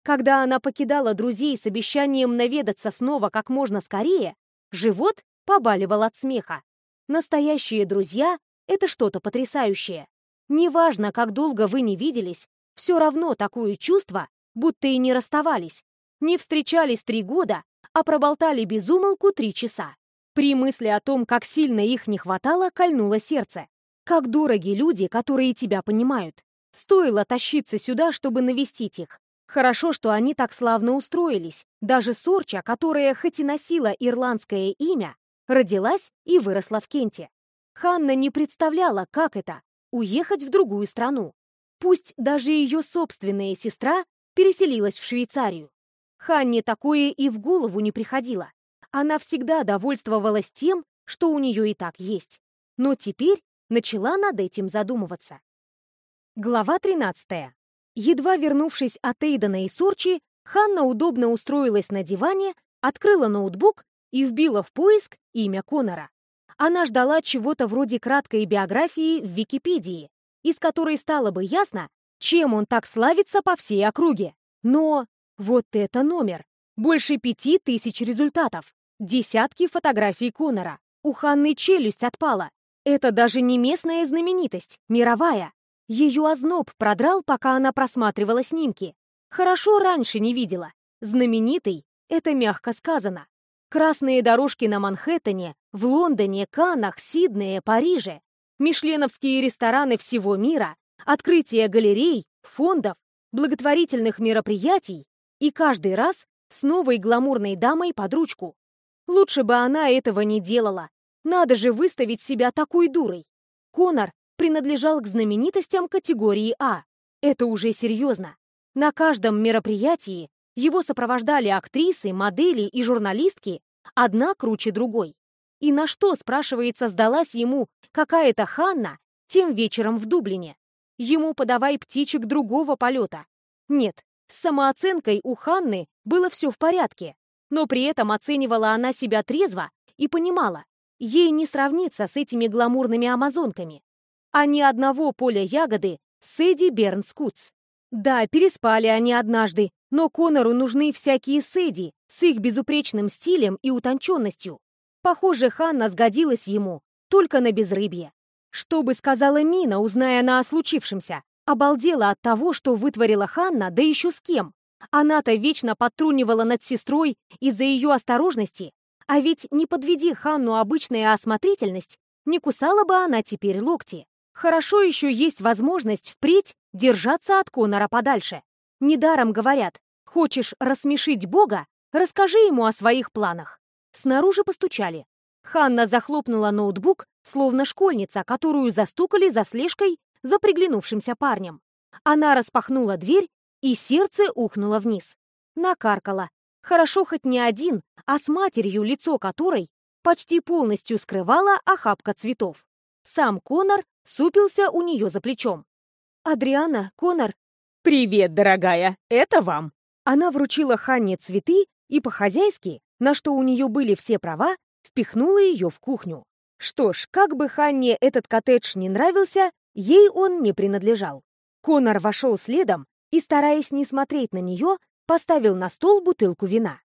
Когда она покидала друзей с обещанием наведаться снова как можно скорее, живот побаливал от смеха. Настоящие друзья — это что-то потрясающее. Неважно, как долго вы не виделись, все равно такое чувство, будто и не расставались. Не встречались три года, а проболтали без умолку три часа. При мысли о том, как сильно их не хватало, кольнуло сердце. Как дороги люди, которые тебя понимают. Стоило тащиться сюда, чтобы навестить их. Хорошо, что они так славно устроились. Даже Сорча, которая хоть и носила ирландское имя, родилась и выросла в Кенте. Ханна не представляла, как это — уехать в другую страну. Пусть даже ее собственная сестра переселилась в Швейцарию. Ханне такое и в голову не приходило. Она всегда довольствовалась тем, что у нее и так есть. Но теперь начала над этим задумываться. Глава 13. Едва вернувшись от Эйдена и Сорчи, Ханна удобно устроилась на диване, открыла ноутбук и вбила в поиск имя Конора. Она ждала чего-то вроде краткой биографии в Википедии, из которой стало бы ясно, чем он так славится по всей округе. Но вот это номер. Больше пяти тысяч результатов. Десятки фотографий Конора. У Ханны челюсть отпала. Это даже не местная знаменитость, мировая. Ее озноб продрал, пока она просматривала снимки. Хорошо раньше не видела. Знаменитый — это мягко сказано. Красные дорожки на Манхэттене, в Лондоне, Каннах, Сиднее, Париже. Мишленовские рестораны всего мира, открытие галерей, фондов, благотворительных мероприятий и каждый раз с новой гламурной дамой под ручку. Лучше бы она этого не делала. Надо же выставить себя такой дурой. Конор принадлежал к знаменитостям категории А. Это уже серьезно. На каждом мероприятии его сопровождали актрисы, модели и журналистки, одна круче другой. И на что, спрашивается, сдалась ему какая-то Ханна тем вечером в Дублине? Ему подавай птичек другого полета. Нет, с самооценкой у Ханны было все в порядке но при этом оценивала она себя трезво и понимала, ей не сравнится с этими гламурными амазонками. А ни одного поля ягоды с Эдди Бернскутс. Да, переспали они однажды, но Конору нужны всякие Сэдди с их безупречным стилем и утонченностью. Похоже, Ханна сгодилась ему только на безрыбье. Что бы сказала Мина, узная она о случившемся? Обалдела от того, что вытворила Ханна, да еще с кем. Она-то вечно подтрунивала над сестрой из-за ее осторожности, а ведь не подведи Ханну обычная осмотрительность, не кусала бы она теперь локти. Хорошо еще есть возможность впредь держаться от Конора подальше. Недаром говорят, хочешь рассмешить Бога, расскажи ему о своих планах. Снаружи постучали. Ханна захлопнула ноутбук, словно школьница, которую застукали за слежкой за приглянувшимся парнем. Она распахнула дверь, и сердце ухнуло вниз. Накаркала. Хорошо хоть не один, а с матерью, лицо которой почти полностью скрывала охапка цветов. Сам Конор супился у нее за плечом. «Адриана, Конор...» «Привет, дорогая, это вам!» Она вручила Ханне цветы и по-хозяйски, на что у нее были все права, впихнула ее в кухню. Что ж, как бы Ханне этот коттедж не нравился, ей он не принадлежал. Конор вошел следом и, стараясь не смотреть на нее, поставил на стол бутылку вина.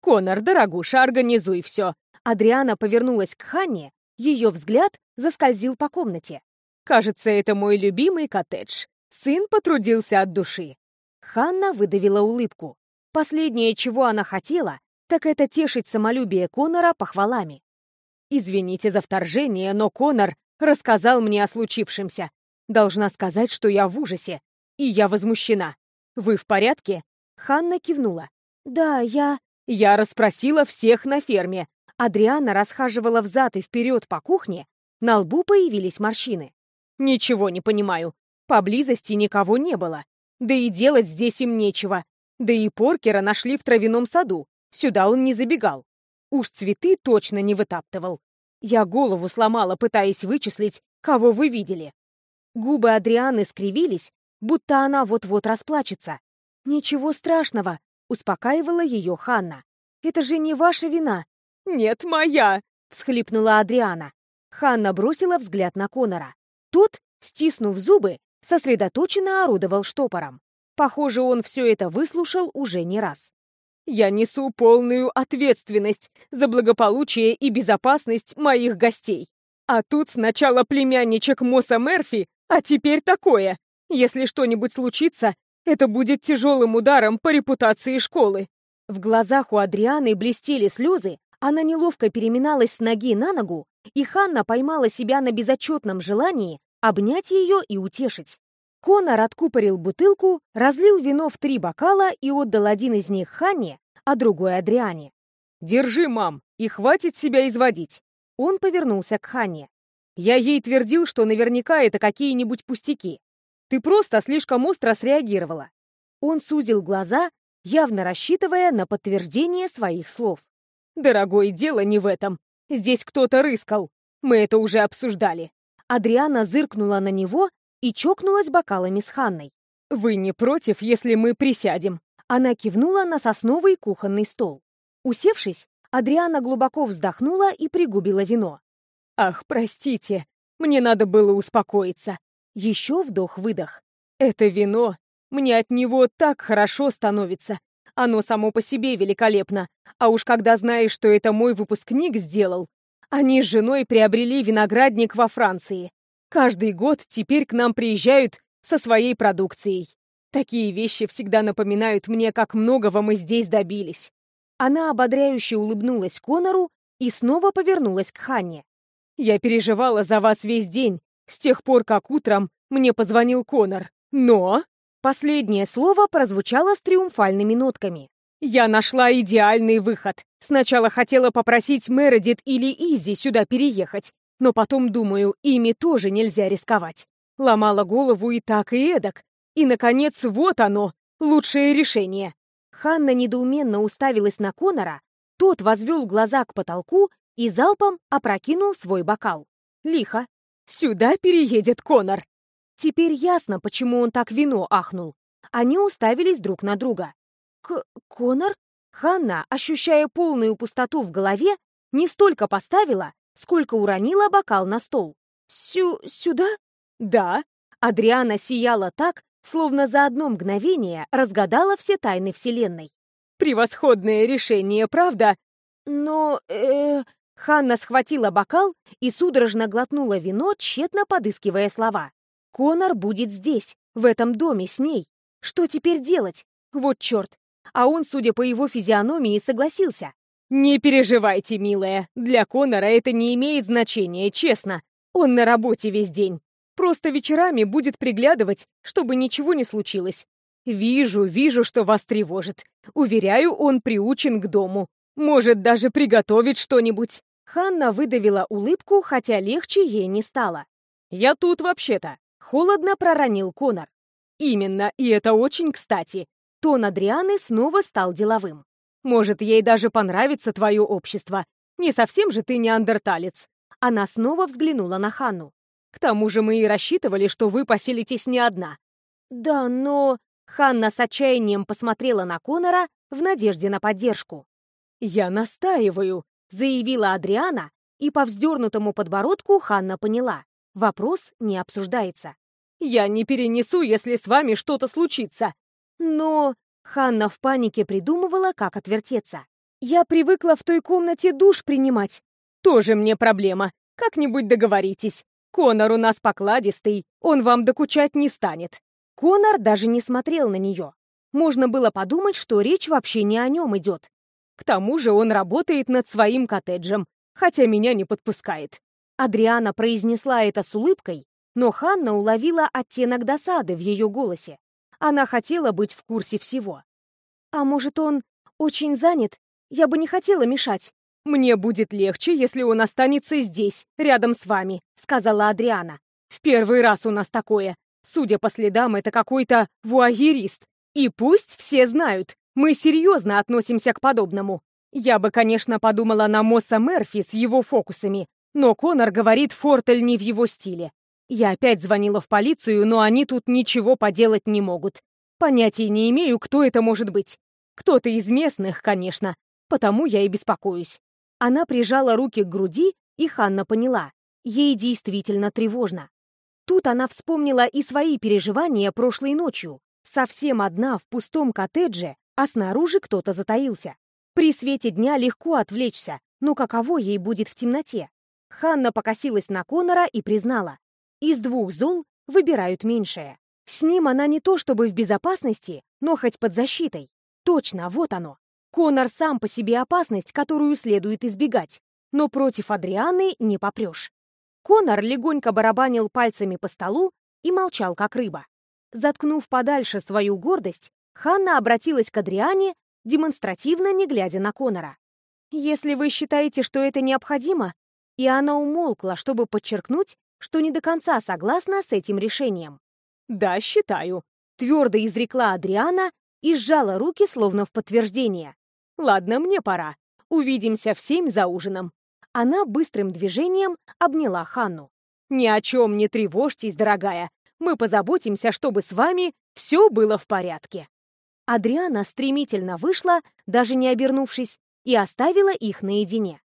«Конор, дорогуша, организуй все!» Адриана повернулась к Ханне, ее взгляд заскользил по комнате. «Кажется, это мой любимый коттедж. Сын потрудился от души». Ханна выдавила улыбку. Последнее, чего она хотела, так это тешить самолюбие Конора похвалами. «Извините за вторжение, но Конор рассказал мне о случившемся. Должна сказать, что я в ужасе, и я возмущена. Вы в порядке?» Ханна кивнула. «Да, я...» Я расспросила всех на ферме. Адриана расхаживала взад и вперед по кухне, на лбу появились морщины. «Ничего не понимаю. Поблизости никого не было. Да и делать здесь им нечего. Да и Поркера нашли в травяном саду. Сюда он не забегал. Уж цветы точно не вытаптывал. Я голову сломала, пытаясь вычислить, кого вы видели». Губы Адрианы скривились, будто она вот-вот расплачется. «Ничего страшного», — успокаивала ее Ханна. «Это же не ваша вина». «Нет, моя!» — всхлипнула Адриана. Ханна бросила взгляд на Конора. Тот, стиснув зубы, сосредоточенно орудовал штопором. Похоже, он все это выслушал уже не раз. «Я несу полную ответственность за благополучие и безопасность моих гостей. А тут сначала племянничек Мосса Мерфи, а теперь такое. Если что-нибудь случится, это будет тяжелым ударом по репутации школы». В глазах у Адрианы блестели слезы, она неловко переминалась с ноги на ногу, и Ханна поймала себя на безотчетном желании обнять ее и утешить. Конор откупорил бутылку, разлил вино в три бокала и отдал один из них Ханне, а другой Адриане. «Держи, мам, и хватит себя изводить!» Он повернулся к Ханне. «Я ей твердил, что наверняка это какие-нибудь пустяки. Ты просто слишком остро среагировала». Он сузил глаза, явно рассчитывая на подтверждение своих слов. «Дорогой, дело не в этом. Здесь кто-то рыскал. Мы это уже обсуждали». Адриана зыркнула на него и чокнулась бокалами с Ханной. «Вы не против, если мы присядем?» Она кивнула на сосновый кухонный стол. Усевшись, Адриана глубоко вздохнула и пригубила вино. «Ах, простите, мне надо было успокоиться. Еще вдох-выдох. Это вино. Мне от него так хорошо становится. Оно само по себе великолепно. А уж когда знаешь, что это мой выпускник сделал. Они с женой приобрели виноградник во Франции. Каждый год теперь к нам приезжают со своей продукцией. Такие вещи всегда напоминают мне, как многого мы здесь добились. Она ободряюще улыбнулась Конору и снова повернулась к Ханне. «Я переживала за вас весь день, с тех пор, как утром мне позвонил Конор. Но...» Последнее слово прозвучало с триумфальными нотками. «Я нашла идеальный выход. Сначала хотела попросить Мередит или Изи сюда переехать, но потом, думаю, ими тоже нельзя рисковать. Ломала голову и так, и эдак. И, наконец, вот оно, лучшее решение». Ханна недоуменно уставилась на Конора, тот возвел глаза к потолку и залпом опрокинул свой бокал. Лихо. Сюда переедет Конор. Теперь ясно, почему он так вино ахнул. Они уставились друг на друга. К Конор? Ханна, ощущая полную пустоту в голове, не столько поставила, сколько уронила бокал на стол. «Сю... сюда?» «Да». Адриана сияла так, словно за одно мгновение разгадала все тайны Вселенной. «Превосходное решение, правда?» «Но... э Ханна схватила бокал и судорожно глотнула вино, тщетно подыскивая слова. «Конор будет здесь, в этом доме, с ней. Что теперь делать? Вот черт!» А он, судя по его физиономии, согласился. «Не переживайте, милая, для Конора это не имеет значения, честно. Он на работе весь день. Просто вечерами будет приглядывать, чтобы ничего не случилось. Вижу, вижу, что вас тревожит. Уверяю, он приучен к дому. Может, даже приготовить что-нибудь». Ханна выдавила улыбку, хотя легче ей не стало. «Я тут вообще-то», — холодно проронил Конор. «Именно, и это очень кстати». Тон Адрианы снова стал деловым. «Может, ей даже понравится твое общество. Не совсем же ты неандерталец». Она снова взглянула на Ханну. «К тому же мы и рассчитывали, что вы поселитесь не одна». «Да, но...» Ханна с отчаянием посмотрела на Конора в надежде на поддержку. «Я настаиваю», — заявила Адриана, и по вздернутому подбородку Ханна поняла. Вопрос не обсуждается. «Я не перенесу, если с вами что-то случится». «Но...» — Ханна в панике придумывала, как отвертеться. «Я привыкла в той комнате душ принимать». «Тоже мне проблема. Как-нибудь договоритесь. Конор у нас покладистый, он вам докучать не станет». Конор даже не смотрел на нее. Можно было подумать, что речь вообще не о нем идет. К тому же он работает над своим коттеджем, хотя меня не подпускает». Адриана произнесла это с улыбкой, но Ханна уловила оттенок досады в ее голосе. Она хотела быть в курсе всего. «А может, он очень занят? Я бы не хотела мешать». «Мне будет легче, если он останется здесь, рядом с вами», — сказала Адриана. «В первый раз у нас такое. Судя по следам, это какой-то вуагерист. И пусть все знают, мы серьезно относимся к подобному. Я бы, конечно, подумала на Мосса Мерфи с его фокусами, но Конор говорит, Фортель не в его стиле. Я опять звонила в полицию, но они тут ничего поделать не могут. Понятия не имею, кто это может быть. Кто-то из местных, конечно, потому я и беспокоюсь. Она прижала руки к груди, и Ханна поняла. Ей действительно тревожно. Тут она вспомнила и свои переживания прошлой ночью. Совсем одна в пустом коттедже, а снаружи кто-то затаился. При свете дня легко отвлечься, но каково ей будет в темноте? Ханна покосилась на Конора и признала. Из двух зол выбирают меньшее. С ним она не то чтобы в безопасности, но хоть под защитой. Точно, вот оно. Конор сам по себе опасность, которую следует избегать. Но против Адрианы не попрешь. Конор легонько барабанил пальцами по столу и молчал, как рыба. Заткнув подальше свою гордость, Ханна обратилась к Адриане, демонстративно не глядя на Конора. «Если вы считаете, что это необходимо...» И она умолкла, чтобы подчеркнуть, что не до конца согласна с этим решением. «Да, считаю», — твердо изрекла Адриана и сжала руки, словно в подтверждение. «Ладно, мне пора. Увидимся в семь за ужином». Она быстрым движением обняла Ханну. «Ни о чем не тревожьтесь, дорогая. Мы позаботимся, чтобы с вами все было в порядке». Адриана стремительно вышла, даже не обернувшись, и оставила их наедине.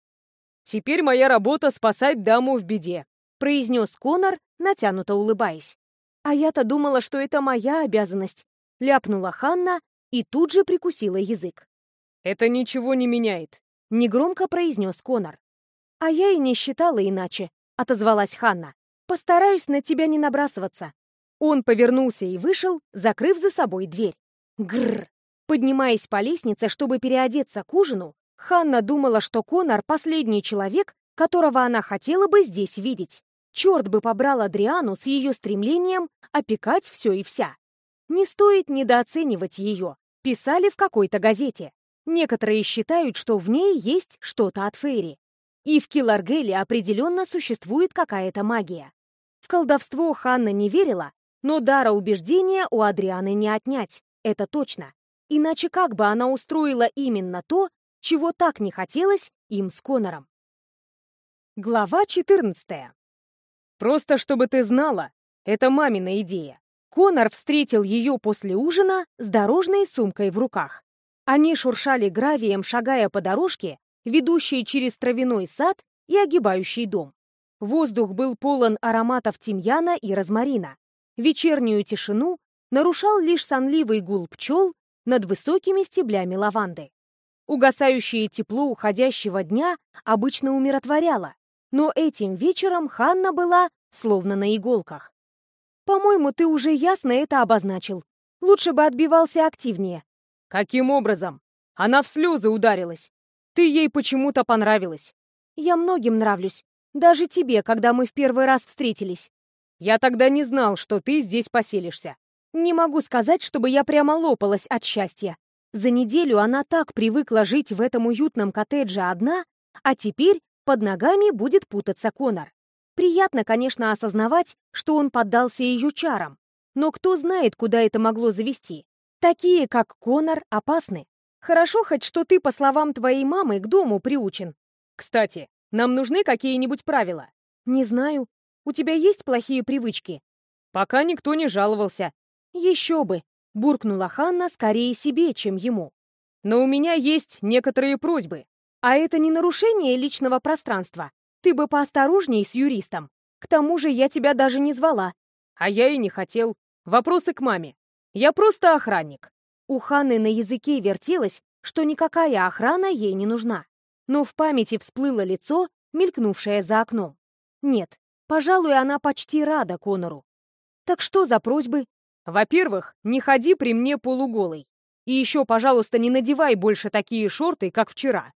«Теперь моя работа — спасать даму в беде», — произнес Конор, натянуто улыбаясь. «А я-то думала, что это моя обязанность», — ляпнула Ханна и тут же прикусила язык. «Это ничего не меняет», — негромко произнес Конор. «А я и не считала иначе», — отозвалась Ханна. «Постараюсь на тебя не набрасываться». Он повернулся и вышел, закрыв за собой дверь. Гррр. Поднимаясь по лестнице, чтобы переодеться к ужину, Ханна думала, что Конор — последний человек, которого она хотела бы здесь видеть. Черт бы побрал Адриану с ее стремлением опекать все и вся. Не стоит недооценивать ее, писали в какой-то газете. Некоторые считают, что в ней есть что-то от Фейри. И в Киларгеле определенно существует какая-то магия. В колдовство Ханна не верила, но дара убеждения у Адрианы не отнять. Это точно. Иначе как бы она устроила именно то, чего так не хотелось им с Конором? Глава 14. Просто чтобы ты знала, это мамина идея. Конор встретил ее после ужина с дорожной сумкой в руках. Они шуршали гравием, шагая по дорожке, ведущей через травяной сад и огибающий дом. Воздух был полон ароматов тимьяна и розмарина. Вечернюю тишину нарушал лишь сонливый гул пчел над высокими стеблями лаванды. Угасающее тепло уходящего дня обычно умиротворяло, но этим вечером Ханна была словно на иголках. «По-моему, ты уже ясно это обозначил. Лучше бы отбивался активнее». «Каким образом? Она в слезы ударилась. Ты ей почему-то понравилась». «Я многим нравлюсь. Даже тебе, когда мы в первый раз встретились». «Я тогда не знал, что ты здесь поселишься». Не могу сказать, чтобы я прямо лопалась от счастья. За неделю она так привыкла жить в этом уютном коттедже одна, а теперь под ногами будет путаться Конор. Приятно, конечно, осознавать, что он поддался ее чарам, но кто знает, куда это могло завести. Такие, как Конор, опасны. Хорошо хоть, что ты, по словам твоей мамы, к дому приучен. Кстати, нам нужны какие-нибудь правила? Не знаю. У тебя есть плохие привычки? Пока никто не жаловался. Еще бы. Буркнула Ханна скорее себе, чем ему. Но у меня есть некоторые просьбы. А это не нарушение личного пространства. Ты бы поосторожней с юристом. К тому же я тебя даже не звала. А я и не хотел. Вопросы к маме. Я просто охранник. У Ханны на языке вертелось, что никакая охрана ей не нужна. Но в памяти всплыло лицо, мелькнувшее за окном. Нет, пожалуй, она почти рада Конору. Так что за просьбы? Во-первых, не ходи при мне полуголой. И еще, пожалуйста, не надевай больше такие шорты, как вчера.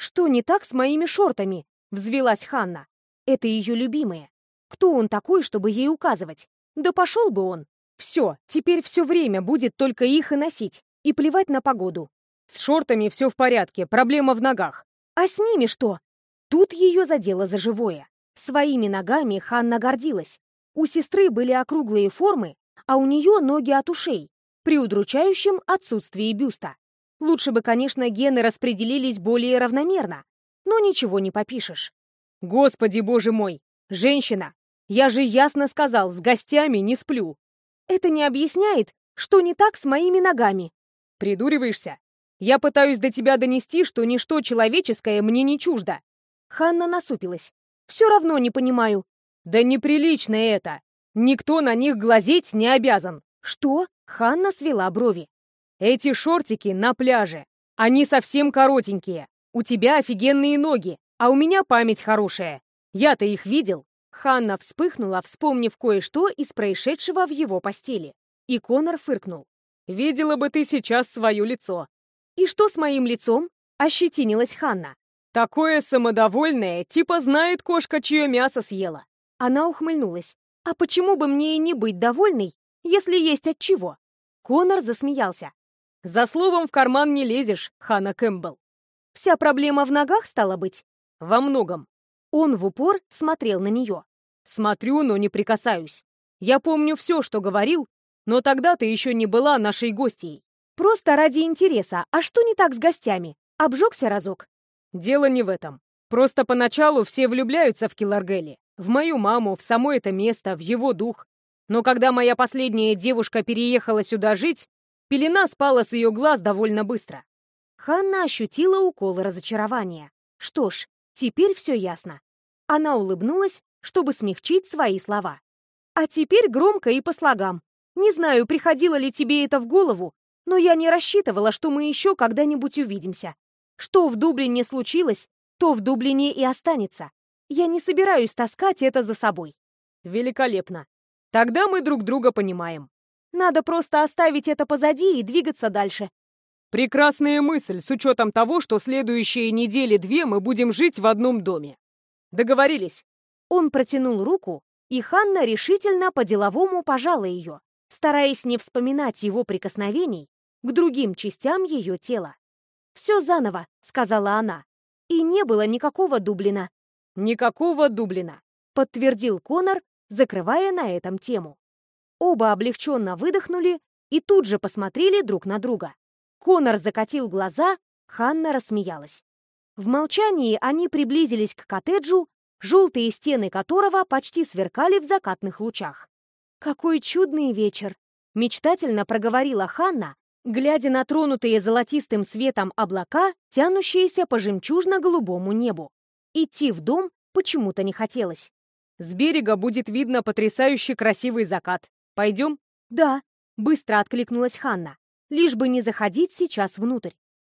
Что не так с моими шортами? Взвелась Ханна. Это ее любимые. Кто он такой, чтобы ей указывать? Да пошел бы он. Все, теперь все время будет только их и носить. И плевать на погоду. С шортами все в порядке, проблема в ногах. А с ними что? Тут ее задело за живое. Своими ногами Ханна гордилась. У сестры были округлые формы, а у нее ноги от ушей, при удручающем отсутствии бюста. Лучше бы, конечно, гены распределились более равномерно, но ничего не попишешь. Господи, боже мой! Женщина! Я же ясно сказал, с гостями не сплю. Это не объясняет, что не так с моими ногами. Придуриваешься? Я пытаюсь до тебя донести, что ничто человеческое мне не чуждо. Ханна насупилась. Все равно не понимаю. Да неприлично это. Никто на них глазеть не обязан. Что? Ханна свела брови. Эти шортики на пляже. Они совсем коротенькие. У тебя офигенные ноги, а у меня память хорошая. Я-то их видел. Ханна вспыхнула, вспомнив кое-что из происшедшего в его постели. И Конор фыркнул. «Видела бы ты сейчас свое лицо». «И что с моим лицом?» — ощетинилась Ханна. «Такое самодовольное, типа знает кошка, чье мясо съела». Она ухмыльнулась. А почему бы мне и не быть довольной, если есть от чего? Конор засмеялся. За словом в карман не лезешь, Хана Кэмпбелл. Вся проблема в ногах стала быть? Во многом. Он в упор смотрел на нее. Смотрю, но не прикасаюсь. Я помню все, что говорил, но тогда ты еще не была нашей гостьей. Просто ради интереса. А что не так с гостями? Обжегся разок? Дело не в этом. Просто поначалу все влюбляются в Киларгелли. В мою маму, в само это место, в его дух. Но когда моя последняя девушка переехала сюда жить, пелена спала с ее глаз довольно быстро. Ханна ощутила укол разочарования. Что ж, теперь все ясно. Она улыбнулась, чтобы смягчить свои слова. А теперь громко и по слогам. Не знаю, приходило ли тебе это в голову, но я не рассчитывала, что мы еще когда-нибудь увидимся. Что в Дублине случилось, то в Дублине и останется. Я не собираюсь таскать это за собой. Великолепно. Тогда мы друг друга понимаем. Надо просто оставить это позади и двигаться дальше. Прекрасная мысль, с учетом того, что следующие недели-две мы будем жить в одном доме. Договорились. Он протянул руку, и Ханна решительно по-деловому пожала ее, стараясь не вспоминать его прикосновений к другим частям ее тела. «Все заново», — сказала она. И не было никакого Дублина. «Никакого Дублина», — подтвердил Конор, закрывая на этом тему. Оба облегченно выдохнули и тут же посмотрели друг на друга. Конор закатил глаза, Ханна рассмеялась. В молчании они приблизились к коттеджу, желтые стены которого почти сверкали в закатных лучах. «Какой чудный вечер!» — мечтательно проговорила Ханна, глядя на тронутые золотистым светом облака, тянущиеся по жемчужно-голубому небу. Идти в дом почему-то не хотелось. С берега будет видно потрясающий красивый закат. Пойдем? Да, быстро откликнулась Ханна. Лишь бы не заходить сейчас внутрь.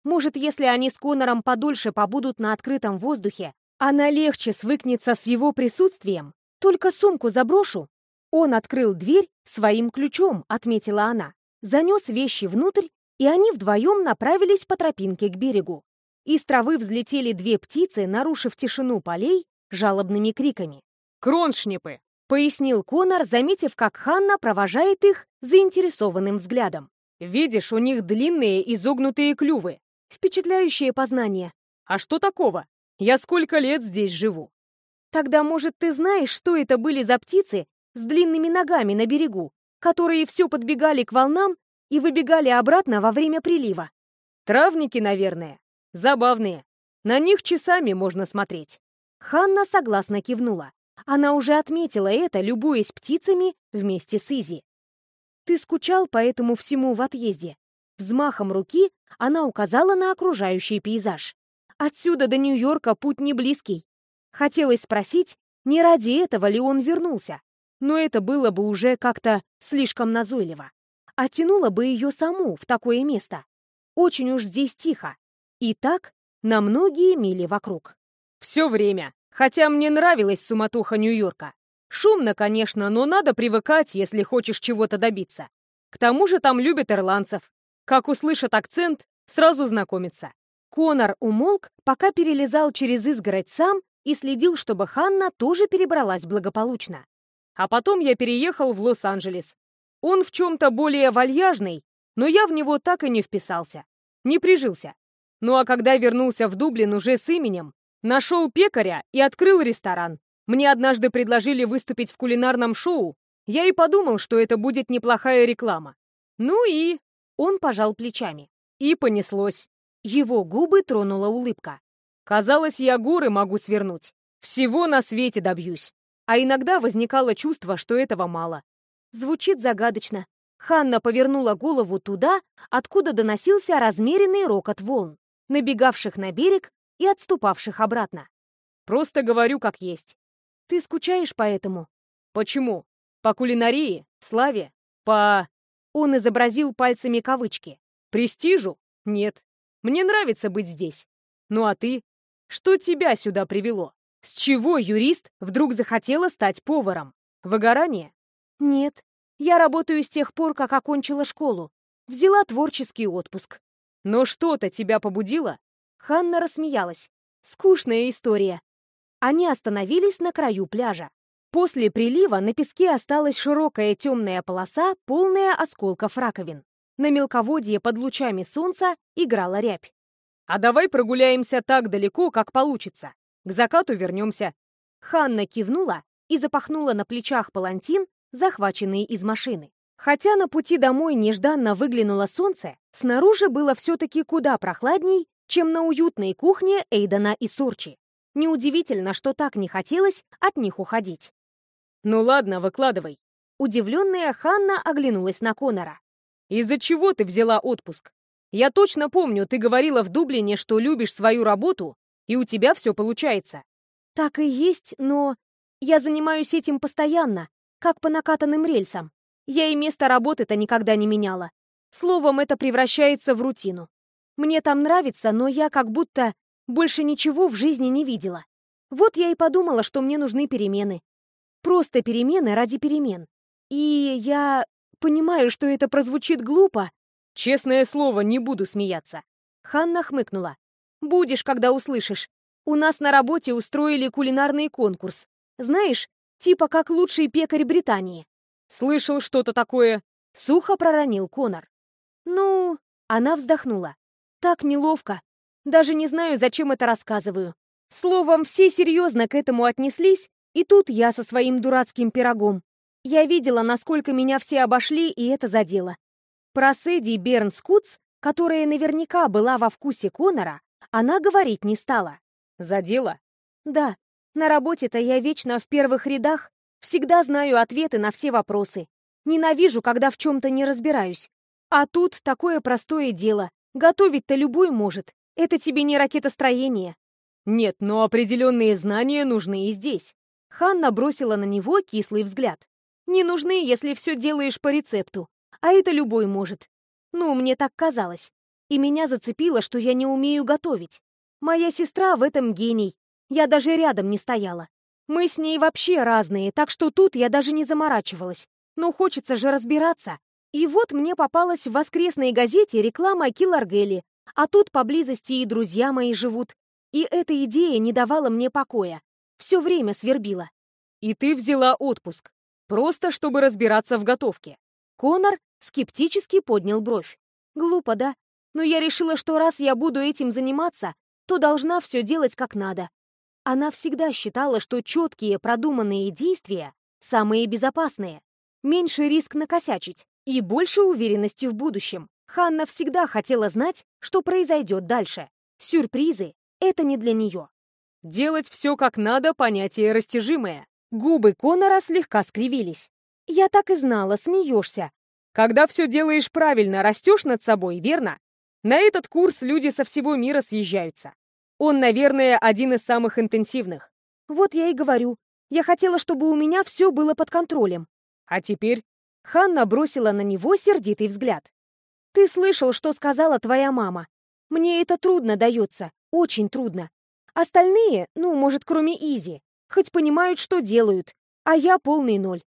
Может, если они с Конором подольше побудут на открытом воздухе, она легче свыкнется с его присутствием. Только сумку заброшу. Он открыл дверь своим ключом, отметила она. Занес вещи внутрь, и они вдвоем направились по тропинке к берегу. Из травы взлетели две птицы, нарушив тишину полей жалобными криками. «Кроншнипы!» — пояснил Конор, заметив, как Ханна провожает их заинтересованным взглядом. «Видишь, у них длинные изогнутые клювы. Впечатляющее познание. А что такого? Я сколько лет здесь живу?» «Тогда, может, ты знаешь, что это были за птицы с длинными ногами на берегу, которые все подбегали к волнам и выбегали обратно во время прилива?» «Травники, наверное. Забавные. На них часами можно смотреть». Ханна согласно кивнула. Она уже отметила это, любуясь птицами вместе с Изи. «Ты скучал по этому всему в отъезде?» Взмахом руки она указала на окружающий пейзаж. «Отсюда до Нью-Йорка путь не близкий. Хотелось спросить, не ради этого ли он вернулся, но это было бы уже как-то слишком назойливо. Оттянуло бы ее саму в такое место. Очень уж здесь тихо. И так на многие мили вокруг. Все время. Хотя мне нравилась суматоха Нью-Йорка. Шумно, конечно, но надо привыкать, если хочешь чего-то добиться. К тому же там любят ирландцев. Как услышат акцент, сразу знакомятся. Конор умолк, пока перелезал через изгородь сам и следил, чтобы Ханна тоже перебралась благополучно. А потом я переехал в Лос-Анджелес. Он в чем-то более вальяжный, но я в него так и не вписался. Не прижился. Ну а когда вернулся в Дублин уже с именем, Нашел пекаря и открыл ресторан. Мне однажды предложили выступить в кулинарном шоу. Я и подумал, что это будет неплохая реклама. Ну и... Он пожал плечами. И понеслось. Его губы тронула улыбка. Казалось, я горы могу свернуть. Всего на свете добьюсь. А иногда возникало чувство, что этого мало. Звучит загадочно. Ханна повернула голову туда, откуда доносился размеренный рокот волн, набегавших на берег и отступавших обратно. Просто говорю как есть. Ты скучаешь по этому? Почему? По кулинарии, славе, по... Он изобразил пальцами кавычки. Престижу? Нет. Мне нравится быть здесь. Ну а ты? Что тебя сюда привело? С чего юрист вдруг захотела стать поваром? Выгорание? Нет. Я работаю с тех пор, как окончила школу. Взяла творческий отпуск. Но что-то тебя побудило? Ханна рассмеялась. Скучная история. Они остановились на краю пляжа. После прилива на песке осталась широкая темная полоса, полная осколков раковин. На мелководье под лучами солнца играла рябь. «А давай прогуляемся так далеко, как получится. К закату вернемся». Ханна кивнула и запахнула на плечах палантин, захваченный из машины. Хотя на пути домой нежданно выглянуло солнце, снаружи было все-таки куда прохладней, чем на уютной кухне Эйдана и Сурчи. Неудивительно, что так не хотелось от них уходить. «Ну ладно, выкладывай». Удивленная Ханна оглянулась на Конора. «Из-за чего ты взяла отпуск? Я точно помню, ты говорила в Дублине, что любишь свою работу, и у тебя все получается». «Так и есть, но я занимаюсь этим постоянно, как по накатанным рельсам. Я и место работы-то никогда не меняла. Словом, это превращается в рутину. Мне там нравится, но я как будто больше ничего в жизни не видела. Вот я и подумала, что мне нужны перемены. Просто перемены ради перемен. И я понимаю, что это прозвучит глупо. Честное слово, не буду смеяться. Ханна хмыкнула. Будешь, когда услышишь. У нас на работе устроили кулинарный конкурс. Знаешь, типа как лучший пекарь Британии. Слышал что-то такое. Сухо проронил Конор. Ну, она вздохнула. Так неловко. Даже не знаю, зачем это рассказываю. Словом, все серьезно к этому отнеслись, и тут я со своим дурацким пирогом. Я видела, насколько меня все обошли, и это задело. Про Сэдди Бернс Кутс, которая наверняка была во вкусе Конора, она говорить не стала. Задело? Да. На работе-то я вечно в первых рядах, всегда знаю ответы на все вопросы. Ненавижу, когда в чем-то не разбираюсь. А тут такое простое дело. Готовить-то любой может. Это тебе не ракетостроение. Нет, но определенные знания нужны и здесь. Ханна бросила на него кислый взгляд. Не нужны, если все делаешь по рецепту. А это любой может. Ну, мне так казалось. И меня зацепило, что я не умею готовить. Моя сестра в этом гений. Я даже рядом не стояла. Мы с ней вообще разные, так что тут я даже не заморачивалась. Но хочется же разбираться. И вот мне попалась в воскресной газете реклама Килларгелли, а тут поблизости и друзья мои живут. И эта идея не давала мне покоя. Все время свербила. И ты взяла отпуск. Просто чтобы разбираться в готовке. Конор скептически поднял бровь. Глупо, да? Но я решила, что раз я буду этим заниматься, то должна все делать как надо. Она всегда считала, что четкие продуманные действия самые безопасные. Меньше риск накосячить и больше уверенности в будущем. Ханна всегда хотела знать, что произойдет дальше. Сюрпризы — это не для нее. Делать все как надо — понятие растяжимое. Губы Конора слегка скривились. Я так и знала, смеешься. Когда все делаешь правильно, растешь над собой, верно? На этот курс люди со всего мира съезжаются. Он, наверное, один из самых интенсивных. Вот я и говорю. Я хотела, чтобы у меня все было под контролем. А теперь? Ханна бросила на него сердитый взгляд. Ты слышал, что сказала твоя мама? Мне это трудно дается, очень трудно. Остальные, ну, может, кроме Изи, хоть понимают, что делают, а я полный ноль.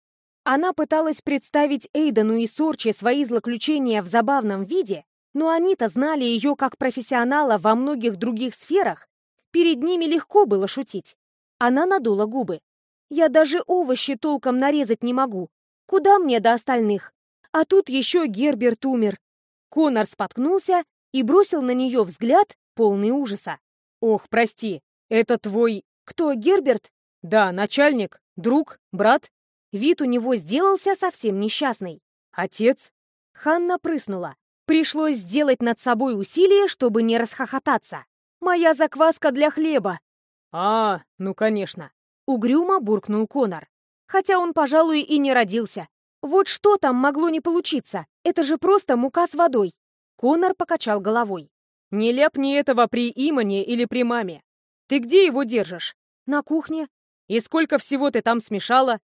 Она пыталась представить Эйдану и Сорче свои злоключения в забавном виде, но они-то знали ее как профессионала во многих других сферах. Перед ними легко было шутить. Она надула губы. «Я даже овощи толком нарезать не могу. Куда мне до остальных? А тут еще Герберт умер». Конор споткнулся и бросил на нее взгляд, полный ужаса. «Ох, прости, это твой...» «Кто, Герберт?» «Да, начальник, друг, брат». Вид у него сделался совсем несчастный. «Отец?» Ханна прыснула. Пришлось сделать над собой усилие, чтобы не расхохотаться. «Моя закваска для хлеба!» «А, ну конечно!» Угрюмо буркнул Конор. Хотя он, пожалуй, и не родился. Вот что там могло не получиться? Это же просто мука с водой. Конор покачал головой. «Не ляпни этого при Имане или при маме. Ты где его держишь?» «На кухне». «И сколько всего ты там смешала?»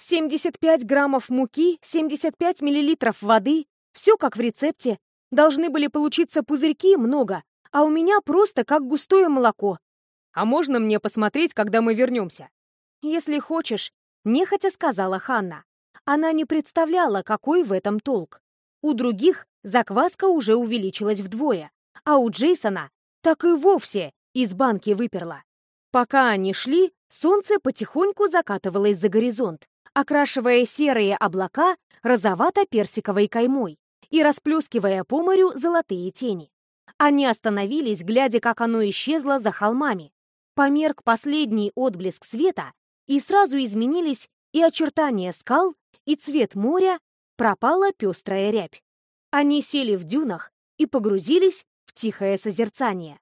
«75 граммов муки, 75 миллилитров воды. Все как в рецепте. Должны были получиться пузырьки много, а у меня просто как густое молоко. А можно мне посмотреть, когда мы вернемся? Если хочешь, нехотя сказала Ханна. Она не представляла, какой в этом толк. У других закваска уже увеличилась вдвое, а у Джейсона так и вовсе из банки выперла. Пока они шли, солнце потихоньку закатывалось за горизонт, окрашивая серые облака розовато-персиковой каймой и расплескивая по морю золотые тени. Они остановились, глядя, как оно исчезло за холмами. Померк последний отблеск света, и сразу изменились и очертания скал, и цвет моря, пропала пестрая рябь. Они сели в дюнах и погрузились в тихое созерцание.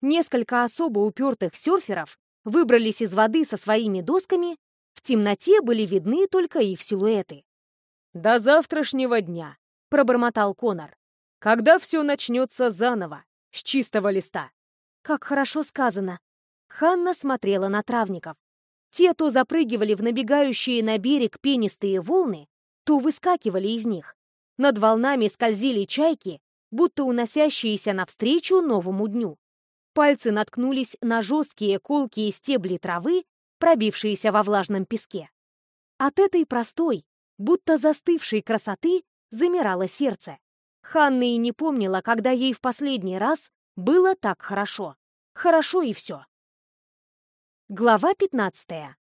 Несколько особо упертых серферов выбрались из воды со своими досками, в темноте были видны только их силуэты. «До завтрашнего дня», пробормотал Конор. Когда все начнется заново, с чистого листа. Как хорошо сказано. Ханна смотрела на травников. Те то запрыгивали в набегающие на берег пенистые волны, то выскакивали из них. Над волнами скользили чайки, будто уносящиеся навстречу новому дню. Пальцы наткнулись на жесткие колкие стебли травы, пробившиеся во влажном песке. От этой простой, будто застывшей красоты замирало сердце. Ханна и не помнила, когда ей в последний раз было так хорошо. Хорошо и все. Глава 15.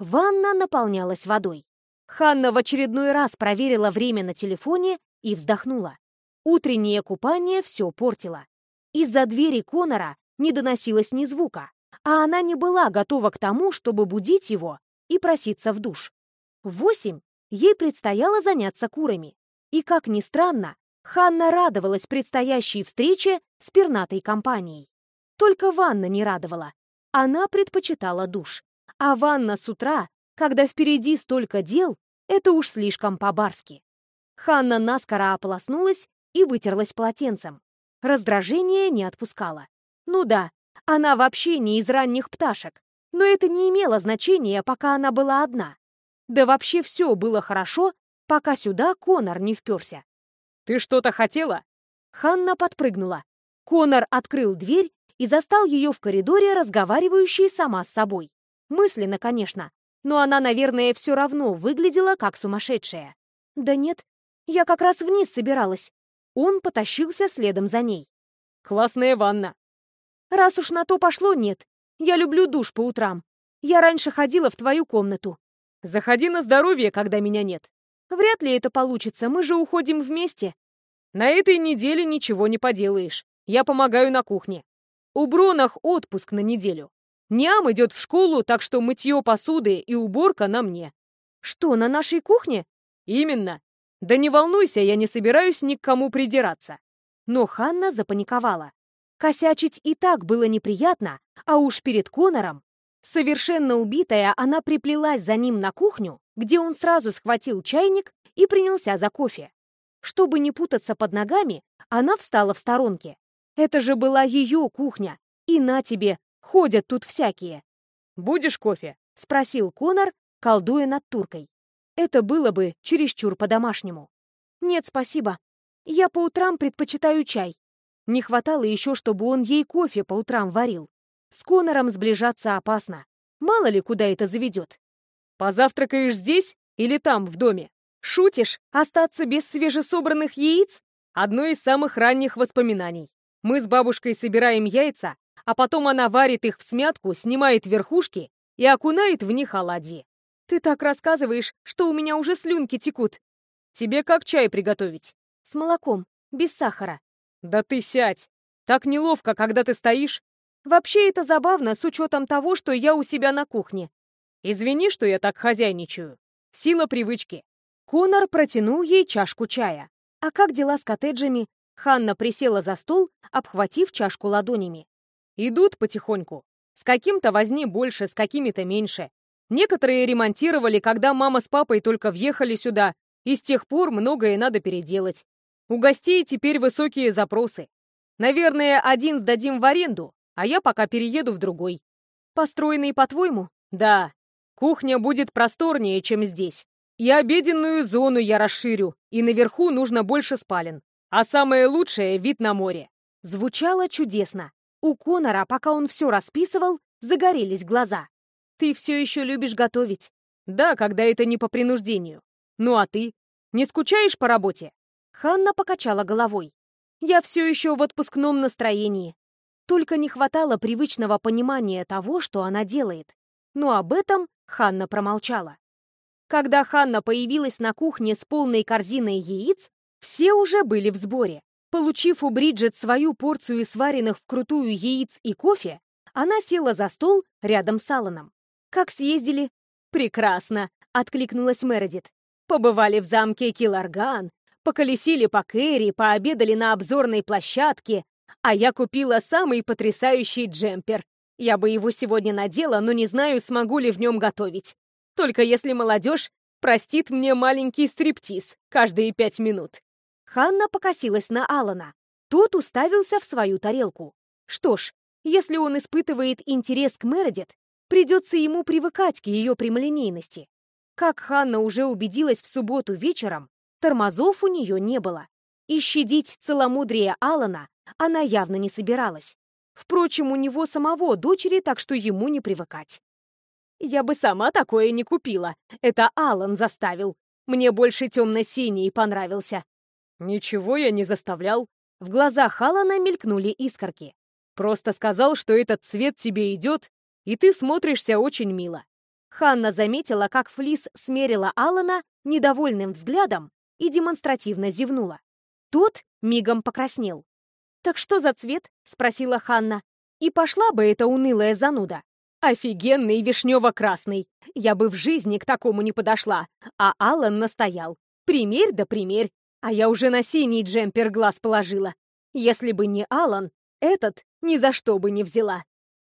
Ванна наполнялась водой. Ханна в очередной раз проверила время на телефоне и вздохнула. Утреннее купание все портило. Из-за двери Конора не доносилось ни звука, а она не была готова к тому, чтобы будить его и проситься в душ. В восемь ей предстояло заняться курами. И, как ни странно, Ханна радовалась предстоящей встрече с пернатой компанией. Только ванна не радовала. Она предпочитала душ. А ванна с утра, когда впереди столько дел, это уж слишком по-барски. Ханна наскоро ополоснулась и вытерлась полотенцем. Раздражение не отпускало. Ну да, Она вообще не из ранних пташек, но это не имело значения, пока она была одна. Да вообще все было хорошо, пока сюда Конор не вперся. «Ты что-то хотела?» Ханна подпрыгнула. Конор открыл дверь и застал ее в коридоре, разговаривающей сама с собой. Мысленно, конечно, но она, наверное, все равно выглядела как сумасшедшая. «Да нет, я как раз вниз собиралась». Он потащился следом за ней. «Классная ванна». «Раз уж на то пошло, нет. Я люблю душ по утрам. Я раньше ходила в твою комнату». «Заходи на здоровье, когда меня нет». «Вряд ли это получится, мы же уходим вместе». «На этой неделе ничего не поделаешь. Я помогаю на кухне. У Бронах отпуск на неделю. Ням идет в школу, так что мытье посуды и уборка на мне». «Что, на нашей кухне?» «Именно. Да не волнуйся, я не собираюсь ни к кому придираться». Но Ханна запаниковала. Косячить и так было неприятно, а уж перед Конором. Совершенно убитая, она приплелась за ним на кухню, где он сразу схватил чайник и принялся за кофе. Чтобы не путаться под ногами, она встала в сторонке. Это же была ее кухня. И на тебе, ходят тут всякие. «Будешь кофе?» — спросил Конор, колдуя над туркой. Это было бы чересчур по-домашнему. «Нет, спасибо. Я по утрам предпочитаю чай. Не хватало еще, чтобы он ей кофе по утрам варил. С Конором сближаться опасно. Мало ли, куда это заведет. Позавтракаешь здесь или там, в доме? Шутишь? Остаться без свежесобранных яиц? Одно из самых ранних воспоминаний. Мы с бабушкой собираем яйца, а потом она варит их в смятку, снимает верхушки и окунает в них оладьи. Ты так рассказываешь, что у меня уже слюнки текут. Тебе как чай приготовить? С молоком, без сахара. «Да ты сядь! Так неловко, когда ты стоишь!» «Вообще это забавно, с учетом того, что я у себя на кухне». «Извини, что я так хозяйничаю. Сила привычки». Конор протянул ей чашку чая. «А как дела с коттеджами?» Ханна присела за стол, обхватив чашку ладонями. «Идут потихоньку. С каким-то возни больше, с какими-то меньше. Некоторые ремонтировали, когда мама с папой только въехали сюда, и с тех пор многое надо переделать. У гостей теперь высокие запросы. Наверное, один сдадим в аренду, а я пока перееду в другой. Построенный по-твоему? Да. Кухня будет просторнее, чем здесь. И обеденную зону я расширю, и наверху нужно больше спален. А самое лучшее — вид на море. Звучало чудесно. У Конора, пока он все расписывал, загорелись глаза. Ты все еще любишь готовить? Да, когда это не по принуждению. Ну а ты? Не скучаешь по работе? Ханна покачала головой. «Я все еще в отпускном настроении. Только не хватало привычного понимания того, что она делает. Но об этом Ханна промолчала. Когда Ханна появилась на кухне с полной корзиной яиц, все уже были в сборе. Получив у Бриджит свою порцию сваренных вкрутую яиц и кофе, она села за стол рядом с Алланом. «Как съездили?» «Прекрасно», — откликнулась Мередит. «Побывали в замке Киларган, Поколесили по Кэрри, пообедали на обзорной площадке, а я купила самый потрясающий джемпер. Я бы его сегодня надела, но не знаю, смогу ли в нем готовить. Только если молодежь простит мне маленький стриптиз каждые пять минут. Ханна покосилась на Алана. Тот уставился в свою тарелку. Что ж, если он испытывает интерес к Мередит, придется ему привыкать к ее прямолинейности. Как Ханна уже убедилась в субботу вечером, Тормозов у нее не было. И щадить целомудрие Алана она явно не собиралась. Впрочем, у него самого дочери, так что ему не привыкать. Я бы сама такое не купила. Это Алан заставил. Мне больше темно-синий понравился. Ничего я не заставлял. В глазах Алана мелькнули искорки. Просто сказал, что этот цвет тебе идет, и ты смотришься очень мило. Ханна заметила, как Флис смерила Алана недовольным взглядом и демонстративно зевнула. Тот мигом покраснел. «Так что за цвет?» — спросила Ханна. И пошла бы эта унылая зануда. «Офигенный вишнево-красный! Я бы в жизни к такому не подошла!» А Аллан настоял. «Примерь да примерь!» А я уже на синий джемпер глаз положила. Если бы не Аллан, этот ни за что бы не взяла.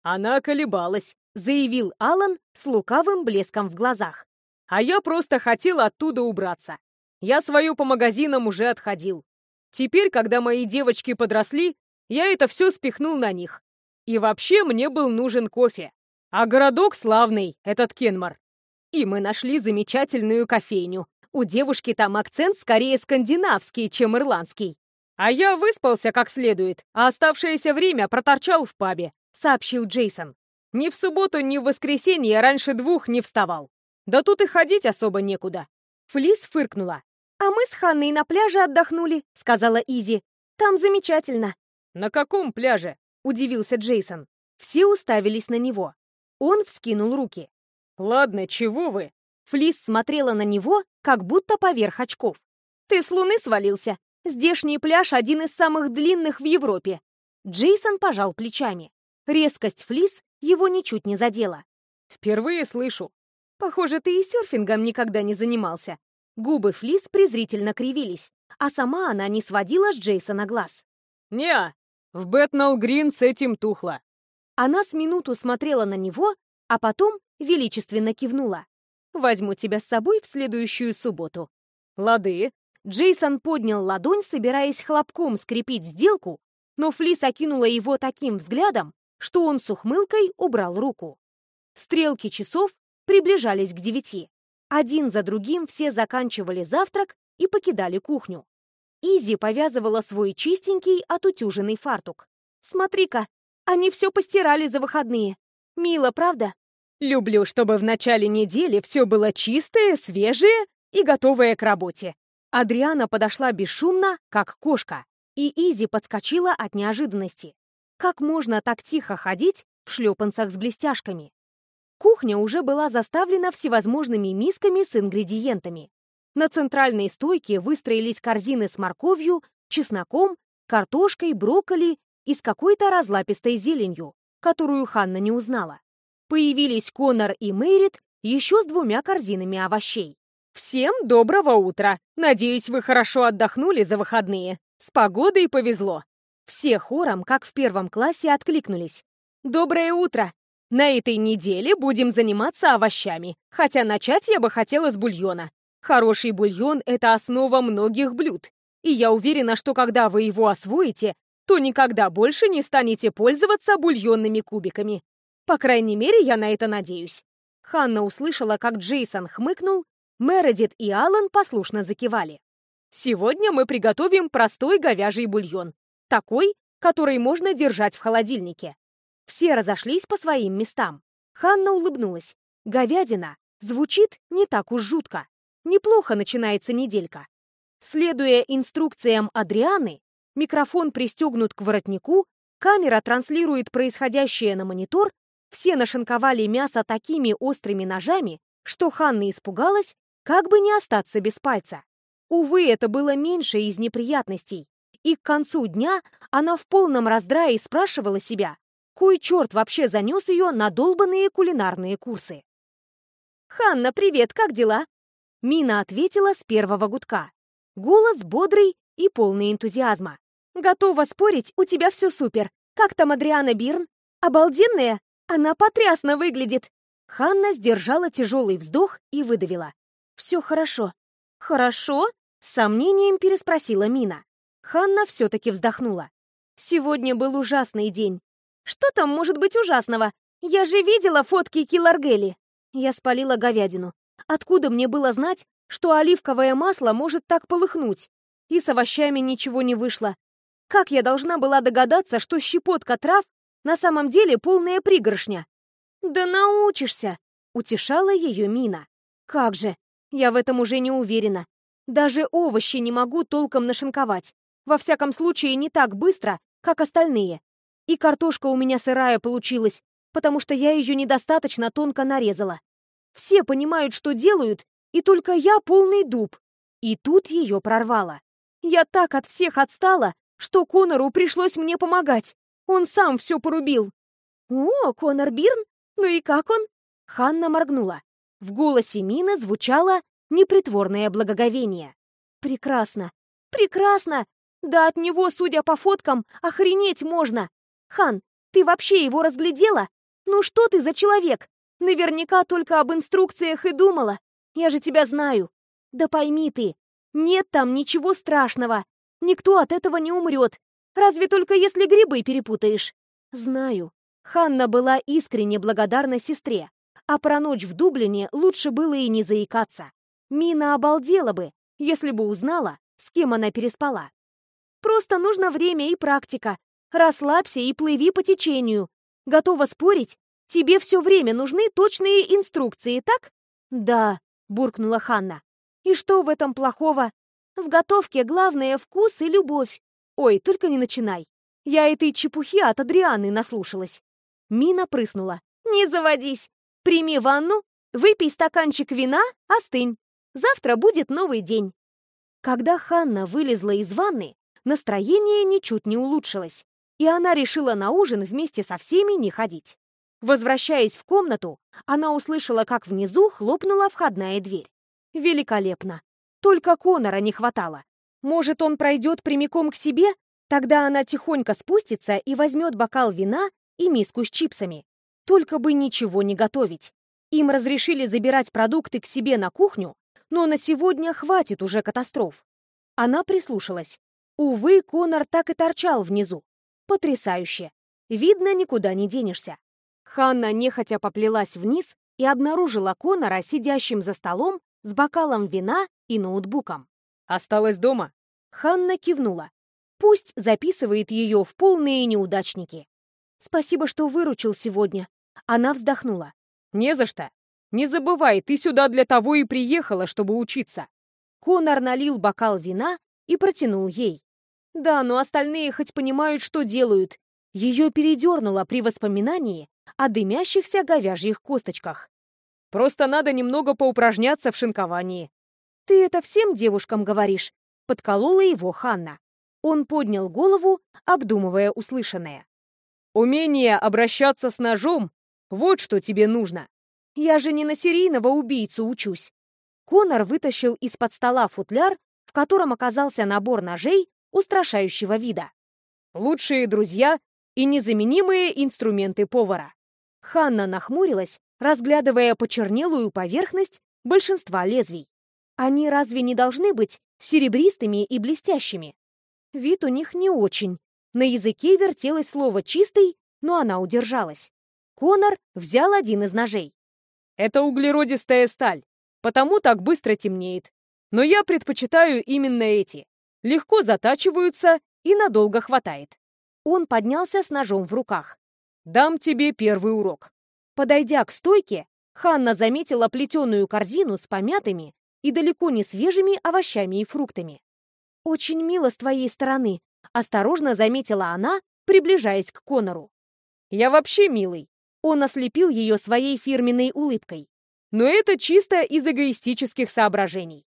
Она колебалась, заявил Аллан с лукавым блеском в глазах. А я просто хотел оттуда убраться. Я свою по магазинам уже отходил. Теперь, когда мои девочки подросли, я это все спихнул на них. И вообще мне был нужен кофе. А городок славный, этот Кенмар. И мы нашли замечательную кофейню. У девушки там акцент скорее скандинавский, чем ирландский. А я выспался как следует, а оставшееся время проторчал в пабе, сообщил Джейсон. Ни в субботу, ни в воскресенье раньше двух не вставал. Да тут и ходить особо некуда. Флис фыркнула. «А мы с Ханной на пляже отдохнули», — сказала Изи. «Там замечательно». «На каком пляже?» — удивился Джейсон. Все уставились на него. Он вскинул руки. «Ладно, чего вы?» Флис смотрела на него, как будто поверх очков. «Ты с луны свалился. Здешний пляж один из самых длинных в Европе». Джейсон пожал плечами. Резкость Флис его ничуть не задела. «Впервые слышу». «Похоже, ты и серфингом никогда не занимался». Губы Флис презрительно кривились, а сама она не сводила с Джейсона глаз. «Не, в Бэтнал Грин с этим тухло». Она с минуту смотрела на него, а потом величественно кивнула. «Возьму тебя с собой в следующую субботу». «Лады». Джейсон поднял ладонь, собираясь хлопком скрепить сделку, но Флис окинула его таким взглядом, что он с ухмылкой убрал руку. Стрелки часов приближались к девяти. Один за другим все заканчивали завтрак и покидали кухню. Изи повязывала свой чистенький отутюженный фартук. «Смотри-ка, они все постирали за выходные. Мило, правда?» «Люблю, чтобы в начале недели все было чистое, свежее и готовое к работе». Адриана подошла бесшумно, как кошка, и Изи подскочила от неожиданности. Как можно так тихо ходить в шлепанцах с блестяшками? Кухня уже была заставлена всевозможными мисками с ингредиентами. На центральной стойке выстроились корзины с морковью, чесноком, картошкой, брокколи и с какой-то разлапистой зеленью, которую Ханна не узнала. Появились Конор и Мэрит еще с двумя корзинами овощей. «Всем доброго утра! Надеюсь, вы хорошо отдохнули за выходные. С погодой повезло!» Все хором, как в первом классе, откликнулись. «Доброе утро! На этой неделе будем заниматься овощами, хотя начать я бы хотела с бульона. Хороший бульон — это основа многих блюд, и я уверена, что когда вы его освоите, то никогда больше не станете пользоваться бульонными кубиками. По крайней мере, я на это надеюсь». Ханна услышала, как Джейсон хмыкнул, Мередит и Аллан послушно закивали. «Сегодня мы приготовим простой говяжий бульон. Такой, который можно держать в холодильнике. Все разошлись по своим местам. Ханна улыбнулась. Говядина звучит не так уж жутко. Неплохо начинается неделька. Следуя инструкциям Адрианы, микрофон пристегнут к воротнику, камера транслирует происходящее на монитор, все нашинковали мясо такими острыми ножами, что Ханна испугалась, как бы не остаться без пальца. Увы, это было меньше из неприятностей, и к концу дня она в полном раздрае спрашивала себя, кой черт вообще занес ее на долбанные кулинарные курсы? «Ханна, привет, как дела?» Мина ответила с первого гудка. Голос бодрый и полный энтузиазма. «Готова спорить, у тебя все супер. Как там Адриана Бирн? Обалденная? Она потрясно выглядит!» Ханна сдержала тяжелый вздох и выдавила. «Все хорошо». «Хорошо?» — с сомнением переспросила Мина. Ханна все-таки вздохнула. «Сегодня был ужасный день. Что там может быть ужасного? Я же видела фотки Килларгели. Я спалила говядину. Откуда мне было знать, что оливковое масло может так полыхнуть? И с овощами ничего не вышло. Как я должна была догадаться, что щепотка трав на самом деле полная пригоршня? Да научишься, утешала ее Мина. Как же, я в этом уже не уверена. Даже овощи не могу толком нашинковать. Во всяком случае, не так быстро, как остальные. И картошка у меня сырая получилась, потому что я ее недостаточно тонко нарезала. Все понимают, что делают, и только я полный дуб. И тут ее прорвало. Я так от всех отстала, что Конору пришлось мне помогать. Он сам все порубил. «О, Конор Бирн? Ну и как он?» Ханна моргнула. В голосе Мины звучало непритворное благоговение. «Прекрасно! Прекрасно! Да от него, судя по фоткам, охренеть можно! Хан, ты вообще его разглядела? Ну что ты за человек? Наверняка только об инструкциях и думала. Я же тебя знаю. Да пойми ты, нет там ничего страшного. Никто от этого не умрет. Разве только если грибы перепутаешь. Знаю, Ханна была искренне благодарна сестре, а про ночь в Дублине лучше было и не заикаться. Мина обалдела бы, если бы узнала, с кем она переспала. Просто нужно время и практика. Расслабься и плыви по течению. Готова спорить? Тебе все время нужны точные инструкции, так? Да, буркнула Ханна. И что в этом плохого? В готовке главное вкус и любовь. Ой, только не начинай. Я этой чепухи от Адрианы наслушалась. Мина прыснула. Не заводись. Прими ванну, выпей стаканчик вина, остынь. Завтра будет новый день. Когда Ханна вылезла из ванны, настроение ничуть не улучшилось, и она решила на ужин вместе со всеми не ходить. Возвращаясь в комнату, она услышала, как внизу хлопнула входная дверь. Великолепно. Только Конора не хватало. Может, он пройдет прямиком к себе? Тогда она тихонько спустится и возьмет бокал вина и миску с чипсами. Только бы ничего не готовить. Им разрешили забирать продукты к себе на кухню, но на сегодня хватит уже катастроф. Она прислушалась. Увы, Конор так и торчал внизу. Потрясающе. Видно, никуда не денешься. Ханна нехотя поплелась вниз и обнаружила Конора сидящим за столом с бокалом вина и ноутбуком. «Осталась дома?» Ханна кивнула. Пусть записывает ее в полные неудачники. Спасибо, что выручил сегодня. Она вздохнула. Не за что. Не забывай, ты сюда для того и приехала, чтобы учиться. Конор налил бокал вина и протянул ей. Да, но остальные хоть понимают, что делают. Ее передернуло при воспоминании о дымящихся говяжьих косточках. Просто надо немного поупражняться в шинковании. Ты это всем девушкам говоришь? Подколола его Ханна. Он поднял голову, обдумывая услышанное. Умение обращаться с ножом — вот что тебе нужно. Я же не на серийного убийцу учусь. Конор вытащил из-под стола футляр, в котором оказался набор ножей устрашающего вида. Лучшие друзья и незаменимые инструменты повара. Ханна нахмурилась, разглядывая почернелую поверхность большинства лезвий. Они разве не должны быть серебристыми и блестящими? Вид у них не очень. На языке вертелось слово «чистый», но она удержалась. Конор взял один из ножей. «Это углеродистая сталь, потому так быстро темнеет. Но я предпочитаю именно эти. Легко затачиваются и надолго хватает». Он поднялся с ножом в руках. «Дам тебе первый урок». Подойдя к стойке, Ханна заметила плетеную корзину с помятыми и далеко не свежими овощами и фруктами. «Очень мило с твоей стороны», — осторожно заметила она, приближаясь к Конору. «Я вообще милый». Он ослепил ее своей фирменной улыбкой. «Но это чисто из эгоистических соображений.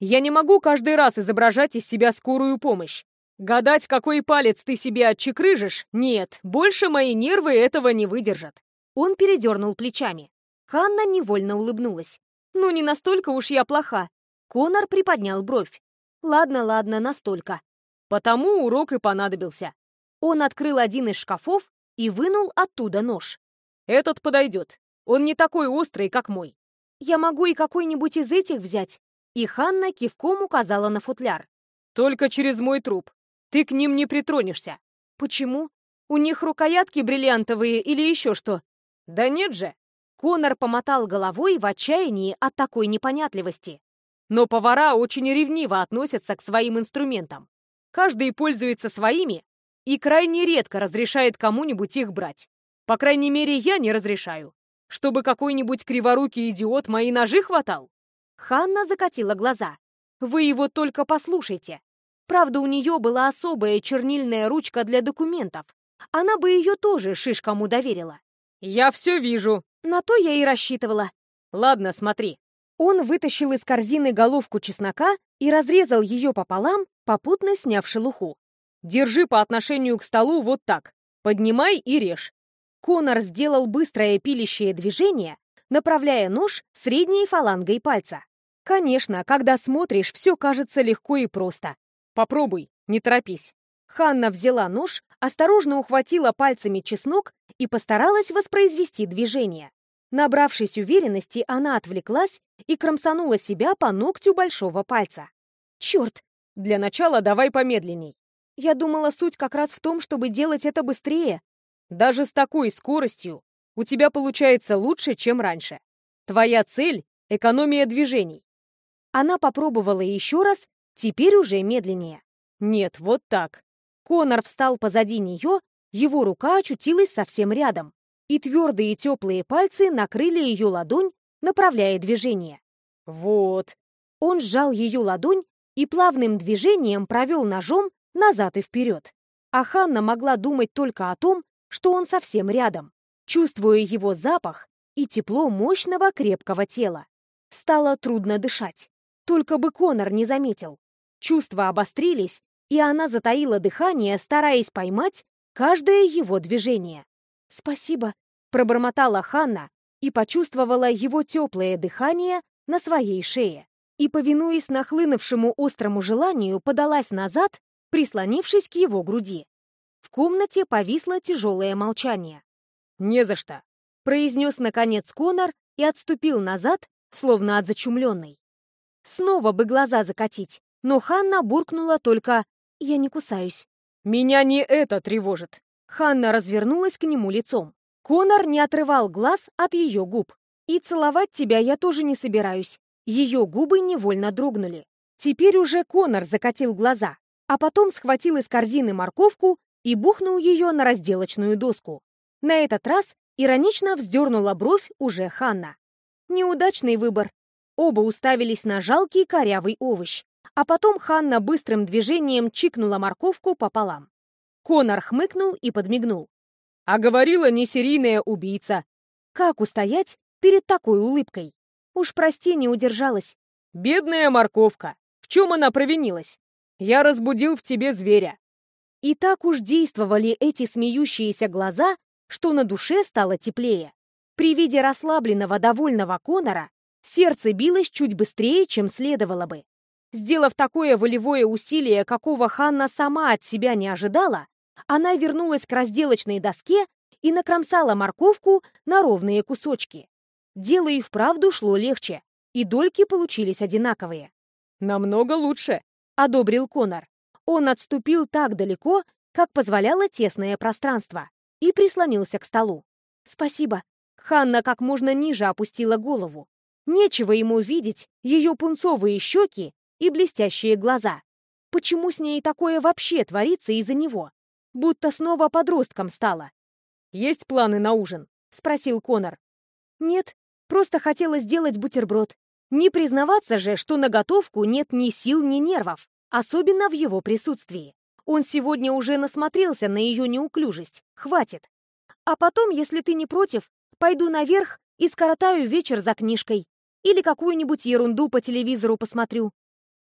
Я не могу каждый раз изображать из себя скорую помощь. Гадать, какой палец ты себе отчекрыжишь, нет, больше мои нервы этого не выдержат». Он передернул плечами. Ханна невольно улыбнулась. «Ну, не настолько уж я плоха». Конор приподнял бровь. «Ладно, ладно, настолько. Потому урок и понадобился. Он открыл один из шкафов и вынул оттуда нож. Этот подойдет. Он не такой острый, как мой. Я могу и какой-нибудь из этих взять. И Ханна кивком указала на футляр. Только через мой труп. Ты к ним не притронешься. Почему? У них рукоятки бриллиантовые или еще что? Да нет же. Конор помотал головой в отчаянии от такой непонятливости. Но повара очень ревниво относятся к своим инструментам. Каждый пользуется своими и крайне редко разрешает кому-нибудь их брать. По крайней мере, я не разрешаю. Чтобы какой-нибудь криворукий идиот мои ножи хватал. Ханна закатила глаза. Вы его только послушайте. Правда, у нее была особая чернильная ручка для документов. Она бы ее тоже шишкому доверила. Я все вижу. На то я и рассчитывала. Ладно, смотри. Он вытащил из корзины головку чеснока и разрезал ее пополам, попутно сняв шелуху. «Держи по отношению к столу вот так. Поднимай и режь». Конор сделал быстрое пилящее движение, направляя нож средней фалангой пальца. Конечно, когда смотришь, все кажется легко и просто. Попробуй, не торопись. Ханна взяла нож, осторожно ухватила пальцами чеснок и постаралась воспроизвести движение. Набравшись уверенности, она отвлеклась и кромсанула себя по ногтю большого пальца. «Черт! Для начала давай помедленней». Я думала, суть как раз в том, чтобы делать это быстрее. Даже с такой скоростью у тебя получается лучше, чем раньше. Твоя цель — экономия движений. Она попробовала еще раз, теперь уже медленнее. Нет, вот так. Конор встал позади нее, его рука очутилась совсем рядом, и твердые теплые пальцы накрыли ее ладонь, направляя движение. Вот. Он сжал ее ладонь и плавным движением провел ножом назад и вперед. А Ханна могла думать только о том, что он совсем рядом, чувствуя его запах и тепло мощного крепкого тела. Стало трудно дышать. Только бы Конор не заметил. Чувства обострились, и она затаила дыхание, стараясь поймать каждое его движение. «Спасибо», — пробормотала Ханна и почувствовала его теплое дыхание на своей шее. И, повинуясь нахлынувшему острому желанию, подалась назад, прислонившись к его груди. В комнате повисло тяжелое молчание. «Не за что», — произнес наконец Конор и отступил назад, словно от зачумленной. Снова бы глаза закатить, но Ханна буркнула только «Я не кусаюсь». «Меня не это тревожит». Ханна развернулась к нему лицом. Конор не отрывал глаз от ее губ. «И целовать тебя я тоже не собираюсь». Ее губы невольно дрогнули. Теперь уже Конор закатил глаза, а потом схватил из корзины морковку и бухнул ее на разделочную доску. На этот раз иронично вздернула бровь уже Ханна. Неудачный выбор. Оба уставились на жалкий корявый овощ. А потом Ханна быстрым движением чикнула морковку пополам. Конор хмыкнул и подмигнул. «А говорила, не серийная убийца». Как устоять перед такой улыбкой? Уж прости, не удержалась. «Бедная морковка! В чем она провинилась? Я разбудил в тебе зверя». И так уж действовали эти смеющиеся глаза, что на душе стало теплее. При виде расслабленного, довольного Конора сердце билось чуть быстрее, чем следовало бы. Сделав такое волевое усилие, какого Ханна сама от себя не ожидала, она вернулась к разделочной доске и накромсала морковку на ровные кусочки. Дело и вправду шло легче, и дольки получились одинаковые. «Намного лучше», — одобрил Конор. Он отступил так далеко, как позволяло тесное пространство, и прислонился к столу. «Спасибо». Ханна как можно ниже опустила голову. Нечего ему видеть ее пунцовые щеки и блестящие глаза. Почему с ней такое вообще творится из-за него? Будто снова подростком стала. «Есть планы на ужин?» — спросил Конор. «Нет, просто хотела сделать бутерброд. Не признаваться же, что на готовку нет ни сил, ни нервов, особенно в его присутствии. Он сегодня уже насмотрелся на ее неуклюжесть. Хватит. А потом, если ты не против, пойду наверх и скоротаю вечер за книжкой. Или какую-нибудь ерунду по телевизору посмотрю.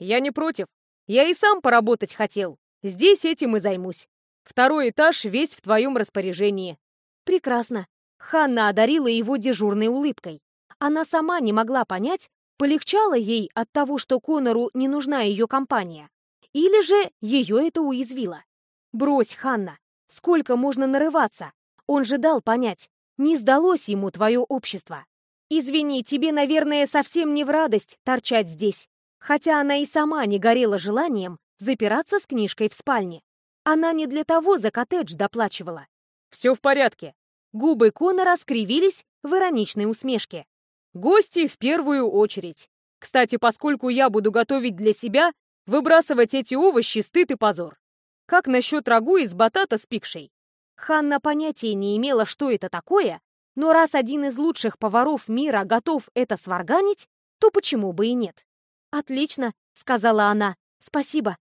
Я не против. Я и сам поработать хотел. Здесь этим и займусь. Второй этаж весь в твоем распоряжении. Прекрасно. Ханна одарила его дежурной улыбкой. Она сама не могла понять, полегчало ей от того, что Конору не нужна ее компания, или же ее это уязвило. Брось, Ханна, сколько можно нарываться? Он же дал понять, не сдалось ему твое общество. Извини, тебе, наверное, совсем не в радость торчать здесь хотя она и сама не горела желанием запираться с книжкой в спальне. Она не для того за коттедж доплачивала. «Все в порядке». Губы Конора скривились в ироничной усмешке. «Гости в первую очередь. Кстати, поскольку я буду готовить для себя, выбрасывать эти овощи стыд и позор. Как насчет рагу из батата с пикшей?» Ханна понятия не имела, что это такое, но раз один из лучших поваров мира готов это сварганить, то почему бы и нет? «Отлично», — сказала она. «Спасибо».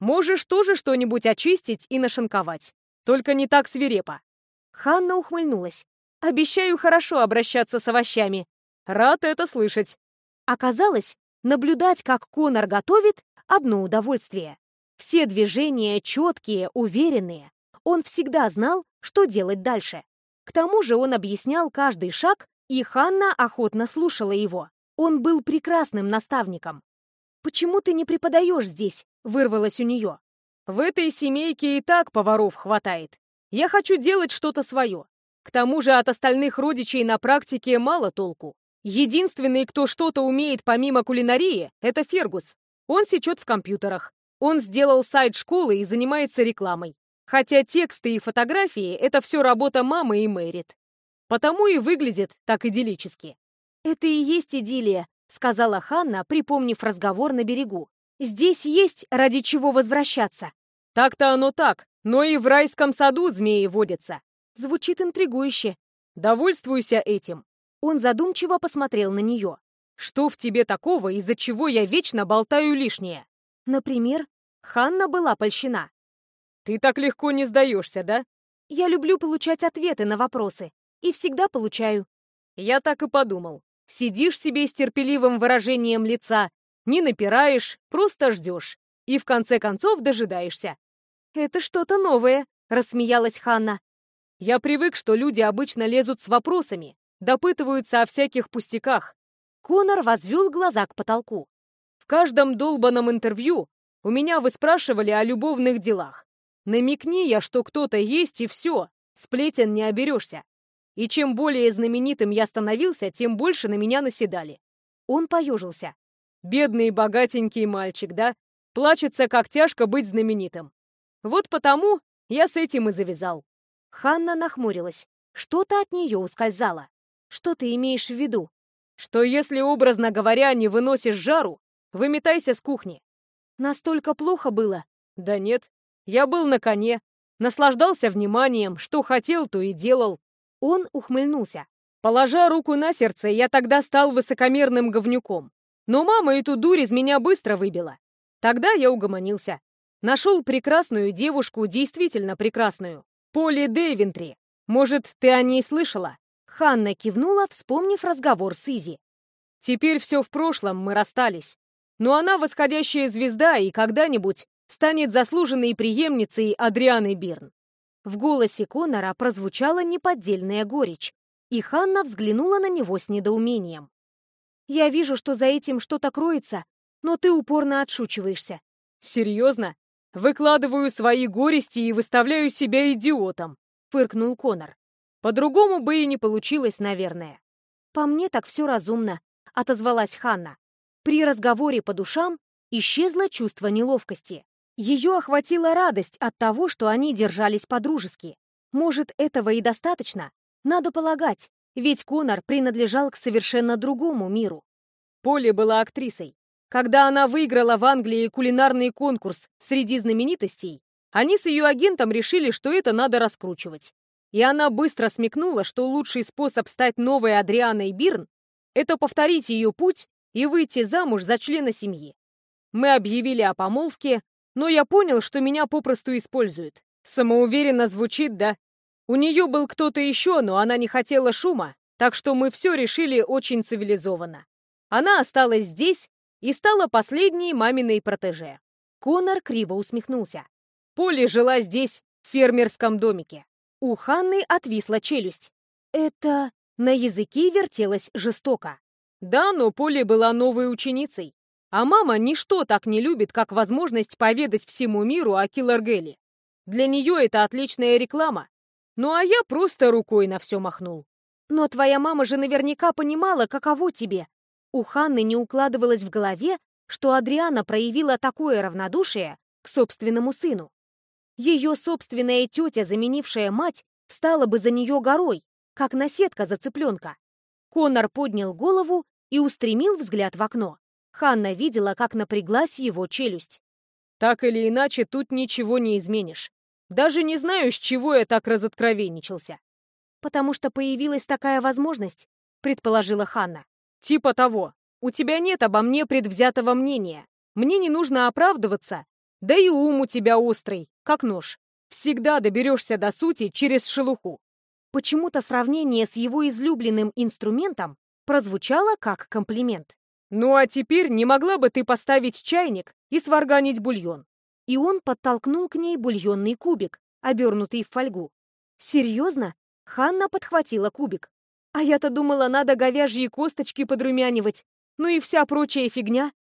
«Можешь тоже что-нибудь очистить и нашинковать. Только не так свирепо». Ханна ухмыльнулась. «Обещаю хорошо обращаться с овощами». «Рад это слышать». Оказалось, наблюдать, как Конор готовит, одно удовольствие. Все движения четкие, уверенные. Он всегда знал, что делать дальше. К тому же он объяснял каждый шаг, и Ханна охотно слушала его. Он был прекрасным наставником. «Почему ты не преподаешь здесь?» — вырвалось у нее. «В этой семейке и так поваров хватает. Я хочу делать что-то свое. К тому же от остальных родичей на практике мало толку. Единственный, кто что-то умеет помимо кулинарии, это Фергус. Он сечет в компьютерах. Он сделал сайт школы и занимается рекламой. Хотя тексты и фотографии — это все работа мамы и Мэрит. Потому и выглядит так идиллически. «Это и есть идиллия», — сказала Ханна, припомнив разговор на берегу. «Здесь есть ради чего возвращаться». «Так-то оно так, но и в райском саду змеи водятся». Звучит интригующе. «Довольствуйся этим». Он задумчиво посмотрел на нее. «Что в тебе такого, из-за чего я вечно болтаю лишнее?» Например, Ханна была польщена. «Ты так легко не сдаешься, да?» «Я люблю получать ответы на вопросы. И всегда получаю». «Я так и подумал. Сидишь себе с терпеливым выражением лица, не напираешь, просто ждешь. И в конце концов дожидаешься». «Это что-то новое», — рассмеялась Ханна. «Я привык, что люди обычно лезут с вопросами, допытываются о всяких пустяках». Конор возвел глаза к потолку. «В каждом долбанном интервью у меня вы спрашивали о любовных делах. Намекни я, что кто-то есть, и все, сплетен не оберешься. И чем более знаменитым я становился, тем больше на меня наседали. Он поежился. Бедный богатенький мальчик, да? Плачется, как тяжко быть знаменитым. Вот потому я с этим и завязал. Ханна нахмурилась. Что-то от нее ускользало. Что ты имеешь в виду? Что если, образно говоря, не выносишь жару, выметайся с кухни. Настолько плохо было? Да нет, я был на коне, наслаждался вниманием, что хотел, то и делал. Он ухмыльнулся. Положа руку на сердце, я тогда стал высокомерным говнюком. Но мама эту дурь из меня быстро выбила. Тогда я угомонился. Нашел прекрасную девушку, действительно прекрасную. Поли Дэйвентри. Может, ты о ней слышала? Ханна кивнула, вспомнив разговор с Изи. Теперь все в прошлом, мы расстались. Но она восходящая звезда и когда-нибудь станет заслуженной преемницей Адрианы Бирн. В голосе Конора прозвучала неподдельная горечь, и Ханна взглянула на него с недоумением. «Я вижу, что за этим что-то кроется, но ты упорно отшучиваешься». «Серьезно? Выкладываю свои горести и выставляю себя идиотом», — фыркнул Конор. «По-другому бы и не получилось, наверное». «По мне так все разумно», — отозвалась Ханна. При разговоре по душам исчезло чувство неловкости. Ее охватила радость от того, что они держались по-дружески. Может, этого и достаточно? Надо полагать, ведь Конор принадлежал к совершенно другому миру. Поли была актрисой. Когда она выиграла в Англии кулинарный конкурс среди знаменитостей, они с ее агентом решили, что это надо раскручивать. И она быстро смекнула, что лучший способ стать новой Адрианой Бирн — это повторить ее путь и выйти замуж за члена семьи. Мы объявили о помолвке, но я понял, что меня попросту используют. Самоуверенно звучит, да? У нее был кто-то еще, но она не хотела шума, так что мы все решили очень цивилизованно. Она осталась здесь и стала последней маминой протеже. Конор криво усмехнулся. Поли жила здесь, в фермерском домике. У Ханны отвисла челюсть. Это на языке вертелось жестоко. Да, но Поли была новой ученицей. А мама ничто так не любит, как возможность поведать всему миру о Киллергеле. Для нее это отличная реклама. Ну а я просто рукой на все махнул. Но твоя мама же наверняка понимала, каково тебе. У Ханны не укладывалось в голове, что Адриана проявила такое равнодушие к собственному сыну. Ее собственная тетя, заменившая мать, встала бы за нее горой, как наседка за цыпленка. Конор поднял голову и устремил взгляд в окно. Ханна видела, как напряглась его челюсть. «Так или иначе, тут ничего не изменишь. Даже не знаю, с чего я так разоткровенничался». «Потому что появилась такая возможность», — предположила Ханна. «Типа того. У тебя нет обо мне предвзятого мнения. Мне не нужно оправдываться. Да и ум у тебя острый, как нож. Всегда доберешься до сути через шелуху». Почему-то сравнение с его излюбленным инструментом прозвучало как комплимент. «Ну а теперь не могла бы ты поставить чайник и сварганить бульон?» И он подтолкнул к ней бульонный кубик, обернутый в фольгу. «Серьезно?» Ханна подхватила кубик. «А я-то думала, надо говяжьи косточки подрумянивать. Ну и вся прочая фигня».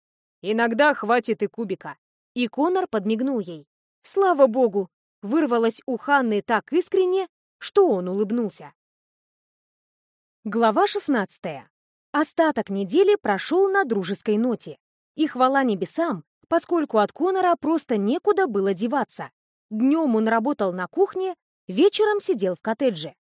«Иногда хватит и кубика». И Конор подмигнул ей. «Слава богу!» Вырвалось у Ханны так искренне, что он улыбнулся. Глава шестнадцатая. Остаток недели прошел на дружеской ноте. И хвала небесам, поскольку от Конора просто некуда было деваться. Днем он работал на кухне, вечером сидел в коттедже.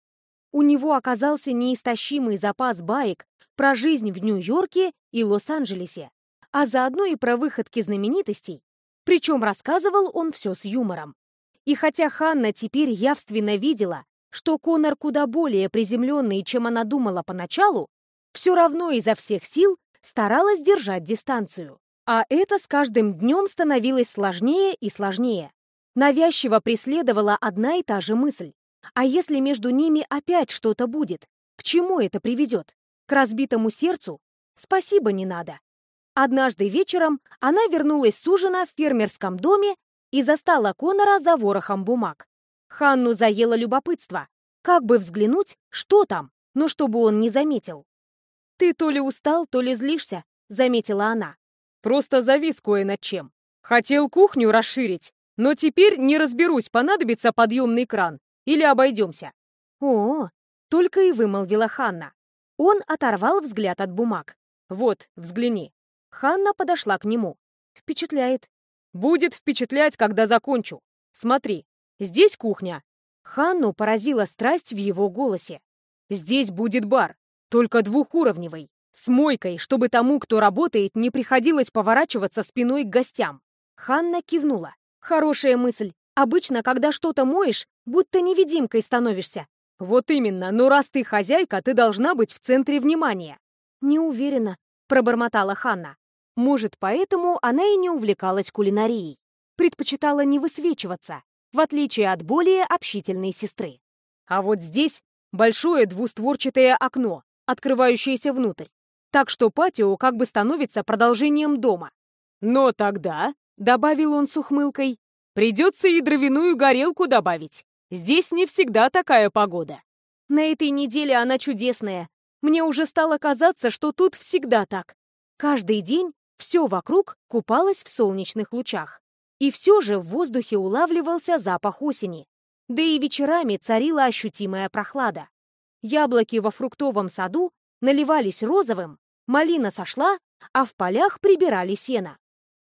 У него оказался неистощимый запас баек про жизнь в Нью-Йорке и Лос-Анджелесе, а заодно и про выходки знаменитостей. Причем рассказывал он все с юмором. И хотя Ханна теперь явственно видела, что Конор куда более приземленный, чем она думала поначалу, все равно изо всех сил старалась держать дистанцию. А это с каждым днем становилось сложнее и сложнее. Навязчиво преследовала одна и та же мысль. А если между ними опять что-то будет? К чему это приведет? К разбитому сердцу? Спасибо не надо. Однажды вечером она вернулась с ужина в фермерском доме и застала Конора за ворохом бумаг. Ханну заело любопытство. Как бы взглянуть, что там, но чтобы он не заметил. «Ты то ли устал, то ли злишься», — заметила она. «Просто завис кое над чем. Хотел кухню расширить, но теперь не разберусь, понадобится подъемный кран или обойдемся». «О, только и вымолвила Ханна. Он оторвал взгляд от бумаг. «Вот, взгляни». Ханна подошла к нему. «Впечатляет». «Будет впечатлять, когда закончу. Смотри, здесь кухня». Ханну поразила страсть в его голосе. «Здесь будет бар, только двухуровневый, с мойкой, чтобы тому, кто работает, не приходилось поворачиваться спиной к гостям». Ханна кивнула. «Хорошая мысль. Обычно, когда что-то моешь, будто невидимкой становишься. Вот именно, но раз ты хозяйка, ты должна быть в центре внимания. Не уверена, пробормотала Ханна. Может, поэтому она и не увлекалась кулинарией. Предпочитала не высвечиваться, в отличие от более общительной сестры. А вот здесь большое двустворчатое окно, открывающееся внутрь. Так что патио как бы становится продолжением дома. Но тогда, — добавил он с ухмылкой, — придется и дровяную горелку добавить. Здесь не всегда такая погода. На этой неделе она чудесная. Мне уже стало казаться, что тут всегда так. Каждый день все вокруг купалось в солнечных лучах. И все же в воздухе улавливался запах осени. Да и вечерами царила ощутимая прохлада. Яблоки во фруктовом саду наливались розовым, малина сошла, а в полях прибирали сено.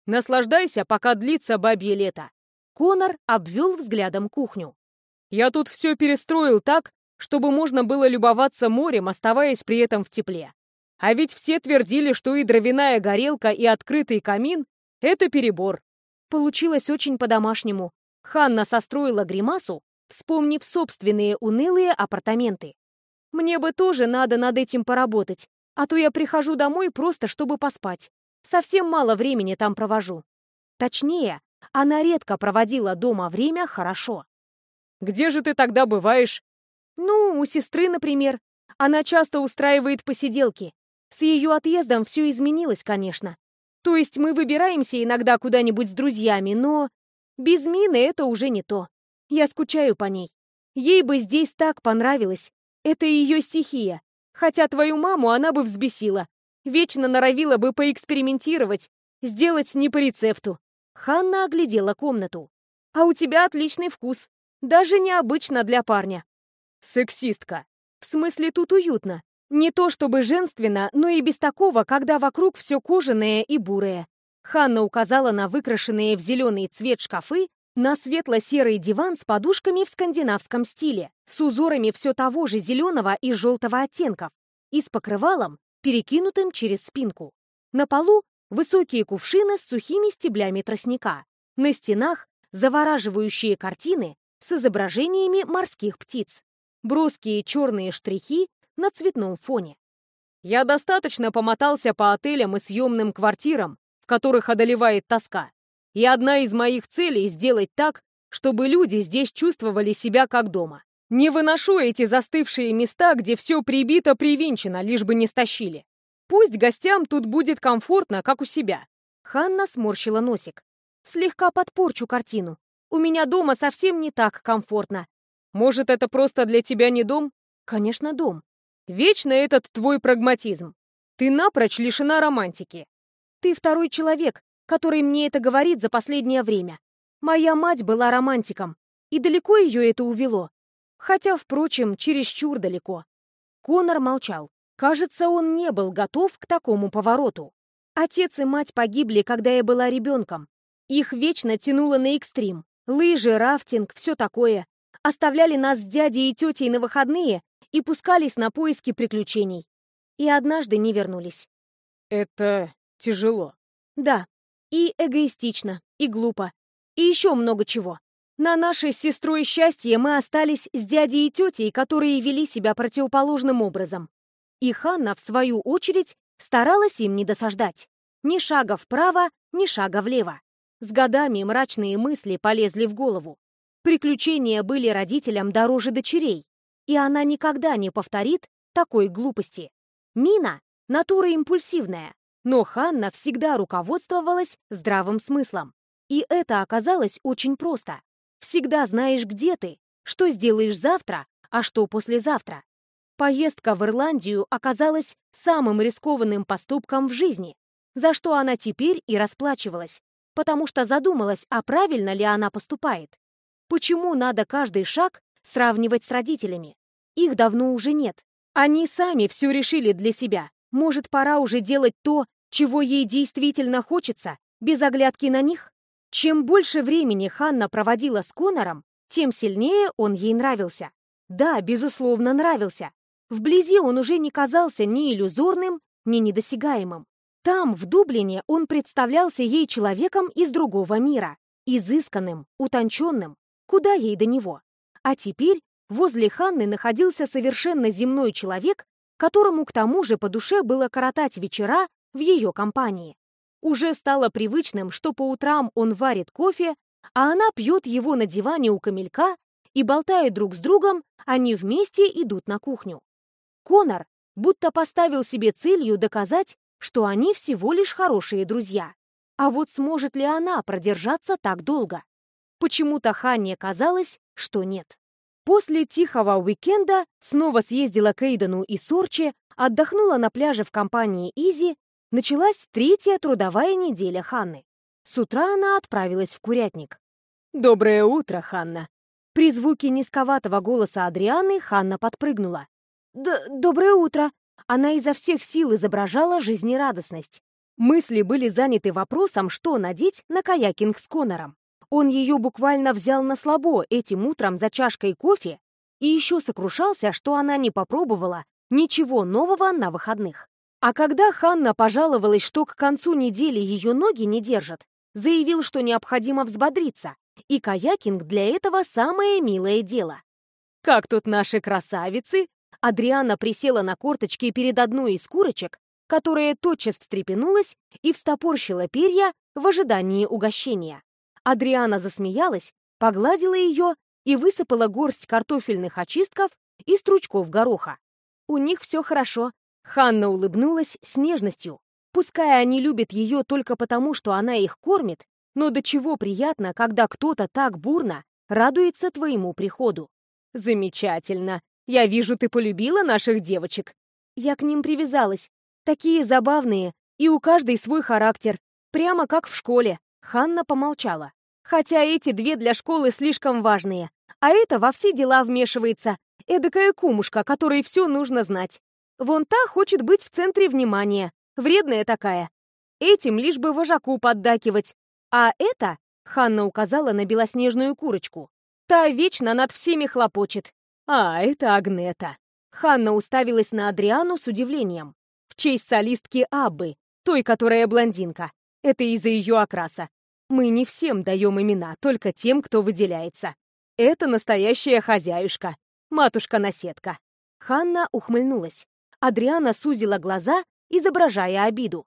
Наслаждайся, пока длится бабье лето. Конор обвел взглядом кухню. Я тут все перестроил так, чтобы можно было любоваться морем, оставаясь при этом в тепле. А ведь все твердили, что и дровяная горелка, и открытый камин — это перебор. Получилось очень по-домашнему. Ханна состроила гримасу, вспомнив собственные унылые апартаменты. «Мне бы тоже надо над этим поработать, а то я прихожу домой просто, чтобы поспать. Совсем мало времени там провожу. Точнее, она редко проводила дома время хорошо. Где же ты тогда бываешь? Ну, у сестры, например. Она часто устраивает посиделки. С ее отъездом все изменилось, конечно. То есть мы выбираемся иногда куда-нибудь с друзьями, но без Мины это уже не то. Я скучаю по ней. Ей бы здесь так понравилось. Это ее стихия. Хотя твою маму она бы взбесила. Вечно норовила бы поэкспериментировать, сделать не по рецепту. Ханна оглядела комнату. А у тебя отличный вкус. Даже необычно для парня. Сексистка. В смысле, тут уютно. Не то чтобы женственно, но и без такого, когда вокруг все кожаное и бурое. Ханна указала на выкрашенные в зеленый цвет шкафы, на светло-серый диван с подушками в скандинавском стиле, с узорами все того же зеленого и желтого оттенков, и с покрывалом, перекинутым через спинку. На полу высокие кувшины с сухими стеблями тростника. На стенах завораживающие картины с изображениями морских птиц. Броские черные штрихи на цветном фоне. Я достаточно помотался по отелям и съемным квартирам, в которых одолевает тоска. И одна из моих целей — сделать так, чтобы люди здесь чувствовали себя как дома. Не выношу эти застывшие места, где все прибито-привинчено, лишь бы не стащили. Пусть гостям тут будет комфортно, как у себя. Ханна сморщила носик. Слегка подпорчу картину. У меня дома совсем не так комфортно. Может, это просто для тебя не дом? Конечно, дом. Вечно этот твой прагматизм. Ты напрочь лишена романтики. Ты второй человек, который мне это говорит за последнее время. Моя мать была романтиком, и далеко ее это увело. Хотя, впрочем, чересчур далеко. Конор молчал. Кажется, он не был готов к такому повороту. Отец и мать погибли, когда я была ребенком. Их вечно тянуло на экстрим. Лыжи, рафтинг, все такое. Оставляли нас с дядей и тетей на выходные и пускались на поиски приключений. И однажды не вернулись. Это тяжело. Да, и эгоистично, и глупо, и еще много чего. На наше с сестрой счастье мы остались с дядей и тетей, которые вели себя противоположным образом. И Ханна, в свою очередь, старалась им не досаждать. Ни шага вправо, ни шага влево. С годами мрачные мысли полезли в голову. Приключения были родителям дороже дочерей, и она никогда не повторит такой глупости. Мина — натура импульсивная, но Ханна всегда руководствовалась здравым смыслом. И это оказалось очень просто. Всегда знаешь, где ты, что сделаешь завтра, а что послезавтра. Поездка в Ирландию оказалась самым рискованным поступком в жизни, за что она теперь и расплачивалась, потому что задумалась, а правильно ли она поступает. Почему надо каждый шаг сравнивать с родителями? Их давно уже нет. Они сами все решили для себя. Может, пора уже делать то, чего ей действительно хочется, без оглядки на них? Чем больше времени Ханна проводила с Конором, тем сильнее он ей нравился. Да, безусловно, нравился. Вблизи он уже не казался ни иллюзорным, ни недосягаемым. Там, в Дублине, он представлялся ей человеком из другого мира, изысканным, утонченным. Куда ей до него? А теперь возле Ханны находился совершенно земной человек, которому к тому же по душе было коротать вечера в ее компании. Уже стало привычным, что по утрам он варит кофе, а она пьет его на диване у камелька, и, болтая друг с другом, они вместе идут на кухню. Конор будто поставил себе целью доказать, что они всего лишь хорошие друзья. А вот сможет ли она продержаться так долго? Почему-то Ханне казалось, что нет. После тихого уикенда снова съездила к Эйдену и Сорче, отдохнула на пляже в компании Изи Началась третья трудовая неделя Ханны. С утра она отправилась в курятник. «Доброе утро, Ханна!» При звуке низковатого голоса Адрианы Ханна подпрыгнула. «Доброе утро!» Она изо всех сил изображала жизнерадостность. Мысли были заняты вопросом, что надеть на каякинг с Конором. Он ее буквально взял на слабо этим утром за чашкой кофе и еще сокрушался, что она не попробовала ничего нового на выходных. А когда Ханна пожаловалась, что к концу недели ее ноги не держат, заявил, что необходимо взбодриться, и каякинг для этого самое милое дело. «Как тут наши красавицы?» Адриана присела на корточки перед одной из курочек, которая тотчас встрепенулась и встопорщила перья в ожидании угощения. Адриана засмеялась, погладила ее и высыпала горсть картофельных очистков и стручков гороха. У них все хорошо, Ханна улыбнулась с нежностью. Пускай они любят ее только потому, что она их кормит, но до чего приятно, когда кто-то так бурно радуется твоему приходу. Замечательно. Я вижу, ты полюбила наших девочек. Я к ним привязалась. Такие забавные, и у каждой свой характер. Прямо как в школе. Ханна помолчала. Хотя эти две для школы слишком важные. А это во все дела вмешивается. Эдакая кумушка, которой все нужно знать. Вон та хочет быть в центре внимания, вредная такая. Этим лишь бы вожаку поддакивать. А это, Ханна указала на белоснежную курочку, та вечно над всеми хлопочет. А, это Агнета. Ханна уставилась на Адриану с удивлением. В честь солистки Аббы, той, которая блондинка. Это из-за ее окраса. Мы не всем даем имена, только тем, кто выделяется. Это настоящая хозяюшка, матушка-наседка. Ханна ухмыльнулась. Адриана сузила глаза, изображая обиду.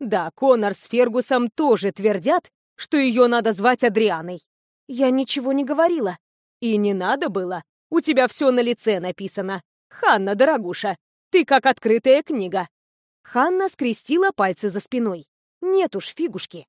Да, Конор с Фергусом тоже твердят, что ее надо звать Адрианой. Я ничего не говорила. И не надо было. У тебя все на лице написано. Ханна, дорогуша, ты как открытая книга. Ханна скрестила пальцы за спиной. Нет уж, фигушки.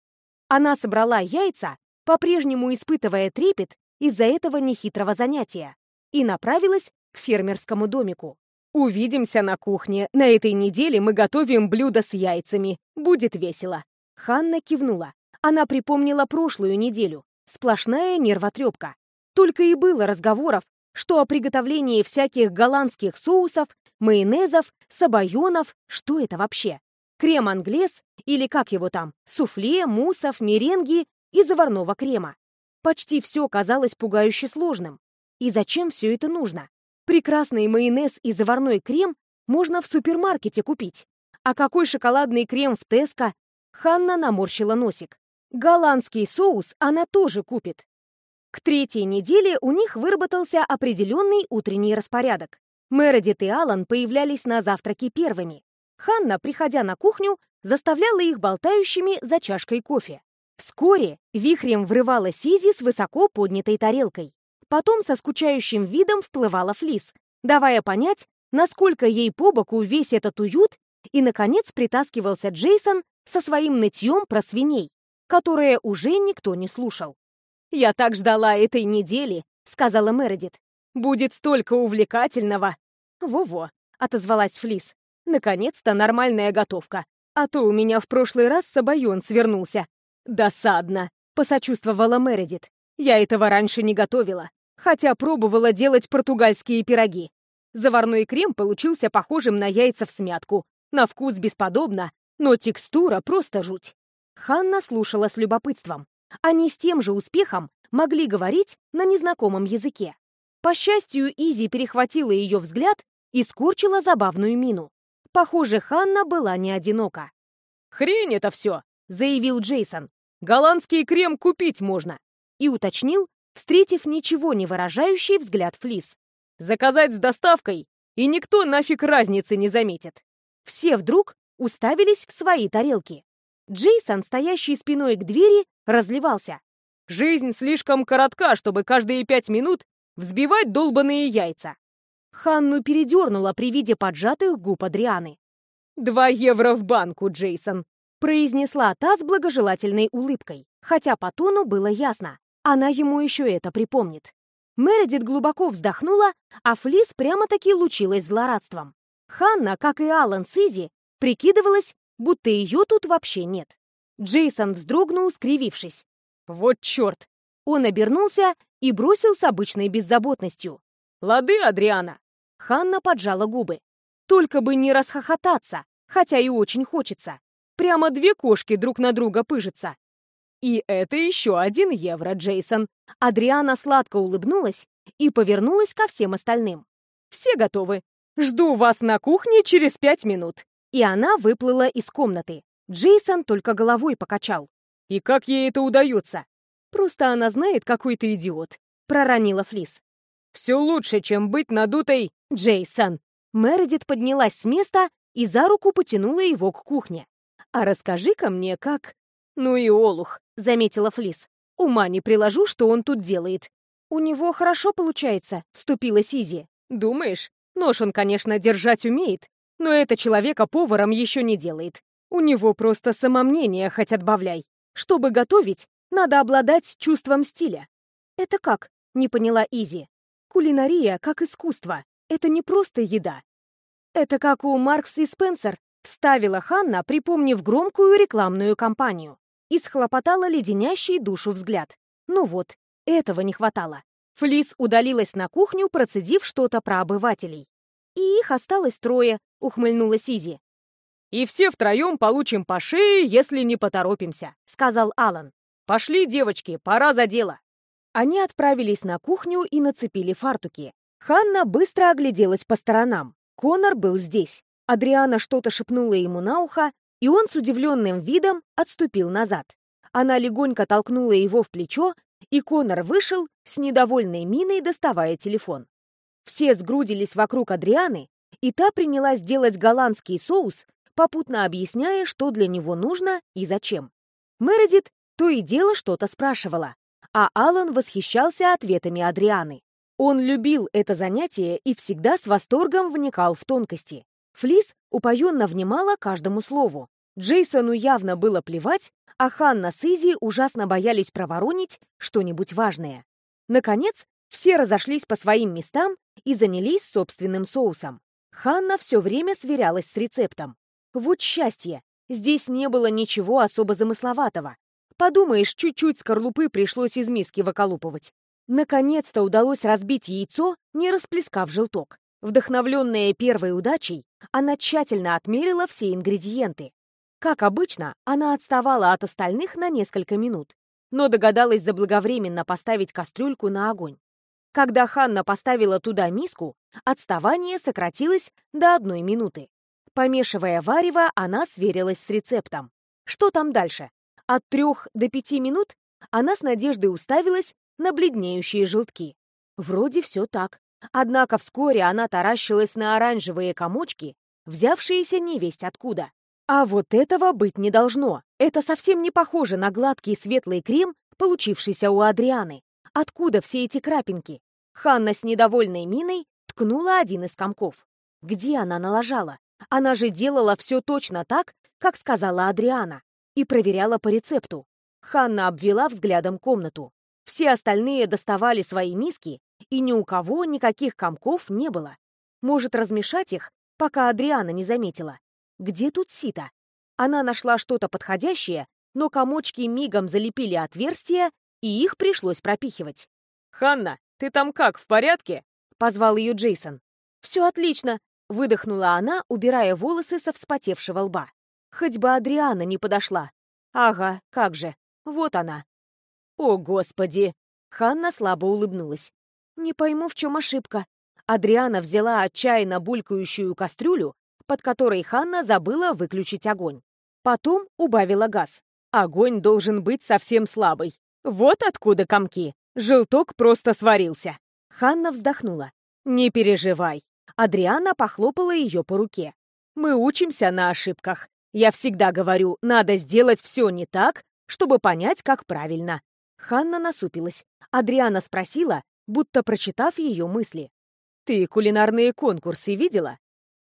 Она собрала яйца, по-прежнему испытывая трепет из-за этого нехитрого занятия, и направилась к фермерскому домику. Увидимся на кухне. На этой неделе мы готовим блюдо с яйцами. Будет весело. Ханна кивнула. Она припомнила прошлую неделю. Сплошная нервотрепка. Только и было разговоров, что о приготовлении всяких голландских соусов, майонезов, сабайонов, что это вообще? Крем-англес или как его там, суфле, муссов, меренги и заварного крема. Почти все казалось пугающе сложным. И зачем все это нужно? Прекрасный майонез и заварной крем можно в супермаркете купить. А какой шоколадный крем в Теско? Ханна наморщила носик. Голландский соус она тоже купит. К третьей неделе у них выработался определенный утренний распорядок. Мередит и Алан появлялись на завтраке первыми. Ханна, приходя на кухню, заставляла их болтающими за чашкой кофе. Вскоре вихрем врывалась Изи с высоко поднятой тарелкой. Потом со скучающим видом вплывала Флис, давая понять, насколько ей по боку весь этот уют, и, наконец, притаскивался Джейсон со своим нытьем про свиней, которое уже никто не слушал. «Я так ждала этой недели», — сказала Мередит. «Будет столько увлекательного». «Во-во», — отозвалась Флис. «Наконец-то нормальная готовка. А то у меня в прошлый раз Сабайон свернулся». «Досадно», — посочувствовала Мередит. «Я этого раньше не готовила, хотя пробовала делать португальские пироги. Заварной крем получился похожим на яйца в смятку. На вкус бесподобно, но текстура просто жуть». Ханна слушала с любопытством. Они с тем же успехом могли говорить на незнакомом языке. По счастью, Изи перехватила ее взгляд и скорчила забавную мину. Похоже, Ханна была не одинока. «Хрень это все!» — заявил Джейсон. «Голландский крем купить можно!» И уточнил, встретив ничего не выражающий взгляд Флис. «Заказать с доставкой, и никто нафиг разницы не заметит!» Все вдруг уставились в свои тарелки. Джейсон, стоящий спиной к двери, разливался. «Жизнь слишком коротка, чтобы каждые пять минут взбивать долбаные яйца!» Ханну передернула при виде поджатых губ Адрианы. «Два евро в банку, Джейсон!» произнесла та с благожелательной улыбкой, хотя по тону было ясно. Она ему еще это припомнит. Мередит глубоко вздохнула, а Флис прямо-таки лучилась злорадством. Ханна, как и Алан Сизи, прикидывалась, будто ее тут вообще нет. Джейсон вздрогнул, скривившись. «Вот черт!» Он обернулся и бросил с обычной беззаботностью. «Лады, Адриана!» Ханна поджала губы. Только бы не расхохотаться, хотя и очень хочется. Прямо две кошки друг на друга пыжатся. И это еще один евро, Джейсон. Адриана сладко улыбнулась и повернулась ко всем остальным. Все готовы. Жду вас на кухне через пять минут. И она выплыла из комнаты. Джейсон только головой покачал. И как ей это удается? Просто она знает, какой ты идиот. Проронила Флис. Все лучше, чем быть надутой... Джейсон. Мередит поднялась с места и за руку потянула его к кухне. «А расскажи-ка мне, как...» «Ну и олух», — заметила Флис. «Ума не приложу, что он тут делает». «У него хорошо получается», — вступила Сизи. «Думаешь? Нож он, конечно, держать умеет, но это человека поваром еще не делает. У него просто самомнение хоть отбавляй. Чтобы готовить, надо обладать чувством стиля». «Это как?» — не поняла Изи. «Кулинария как искусство. Это не просто еда. Это как у Маркс и Спенсер, вставила Ханна, припомнив громкую рекламную кампанию, и схлопотала леденящий душу взгляд. Ну вот, этого не хватало. Флис удалилась на кухню, процедив что-то про обывателей. «И их осталось трое», — ухмыльнулась Изи. «И все втроем получим по шее, если не поторопимся», — сказал Алан. «Пошли, девочки, пора за дело». Они отправились на кухню и нацепили фартуки. Ханна быстро огляделась по сторонам. Конор был здесь. Адриана что-то шепнула ему на ухо, и он с удивленным видом отступил назад. Она легонько толкнула его в плечо, и Конор вышел с недовольной миной, доставая телефон. Все сгрудились вокруг Адрианы, и та принялась делать голландский соус, попутно объясняя, что для него нужно и зачем. Мередит то и дело что-то спрашивала, а Алан восхищался ответами Адрианы. Он любил это занятие и всегда с восторгом вникал в тонкости. Флис упоенно внимала каждому слову. Джейсону явно было плевать, а Ханна с Изи ужасно боялись проворонить что-нибудь важное. Наконец, все разошлись по своим местам и занялись собственным соусом. Ханна все время сверялась с рецептом. Вот счастье! Здесь не было ничего особо замысловатого. Подумаешь, чуть-чуть скорлупы пришлось из миски выколупывать. Наконец-то удалось разбить яйцо, не расплескав желток. Вдохновленная первой удачей, она тщательно отмерила все ингредиенты. Как обычно, она отставала от остальных на несколько минут. но догадалась заблаговременно поставить кастрюльку на огонь. Когда Ханна поставила туда миску, отставание сократилось до одной минуты. Помешивая варево, она сверилась с рецептом. Что там дальше? От трех до пяти минут она с надеждой уставилась на бледнеющие желтки. Вроде все так. Однако вскоре она таращилась на оранжевые комочки, взявшиеся невесть откуда. А вот этого быть не должно. Это совсем не похоже на гладкий светлый крем, получившийся у Адрианы. Откуда все эти крапинки? Ханна с недовольной миной ткнула один из комков. Где она налажала? Она же делала все точно так, как сказала Адриана, и проверяла по рецепту. Ханна обвела взглядом комнату. Все остальные доставали свои миски, и ни у кого никаких комков не было. Может, размешать их, пока Адриана не заметила. Где тут сито? Она нашла что-то подходящее, но комочки мигом залепили отверстия, и их пришлось пропихивать. «Ханна, ты там как, в порядке?» — позвал ее Джейсон. «Все отлично», — выдохнула она, убирая волосы со вспотевшего лба. Хоть бы Адриана не подошла. Ага, как же. Вот она. О, Господи! Ханна слабо улыбнулась. Не пойму, в чем ошибка. Адриана взяла отчаянно булькающую кастрюлю, под которой Ханна забыла выключить огонь. Потом убавила газ. Огонь должен быть совсем слабый. Вот откуда комки. Желток просто сварился. Ханна вздохнула. «Не переживай». Адриана похлопала ее по руке. «Мы учимся на ошибках. Я всегда говорю, надо сделать все не так, чтобы понять, как правильно». Ханна насупилась. Адриана спросила, будто прочитав ее мысли. «Ты кулинарные конкурсы видела?»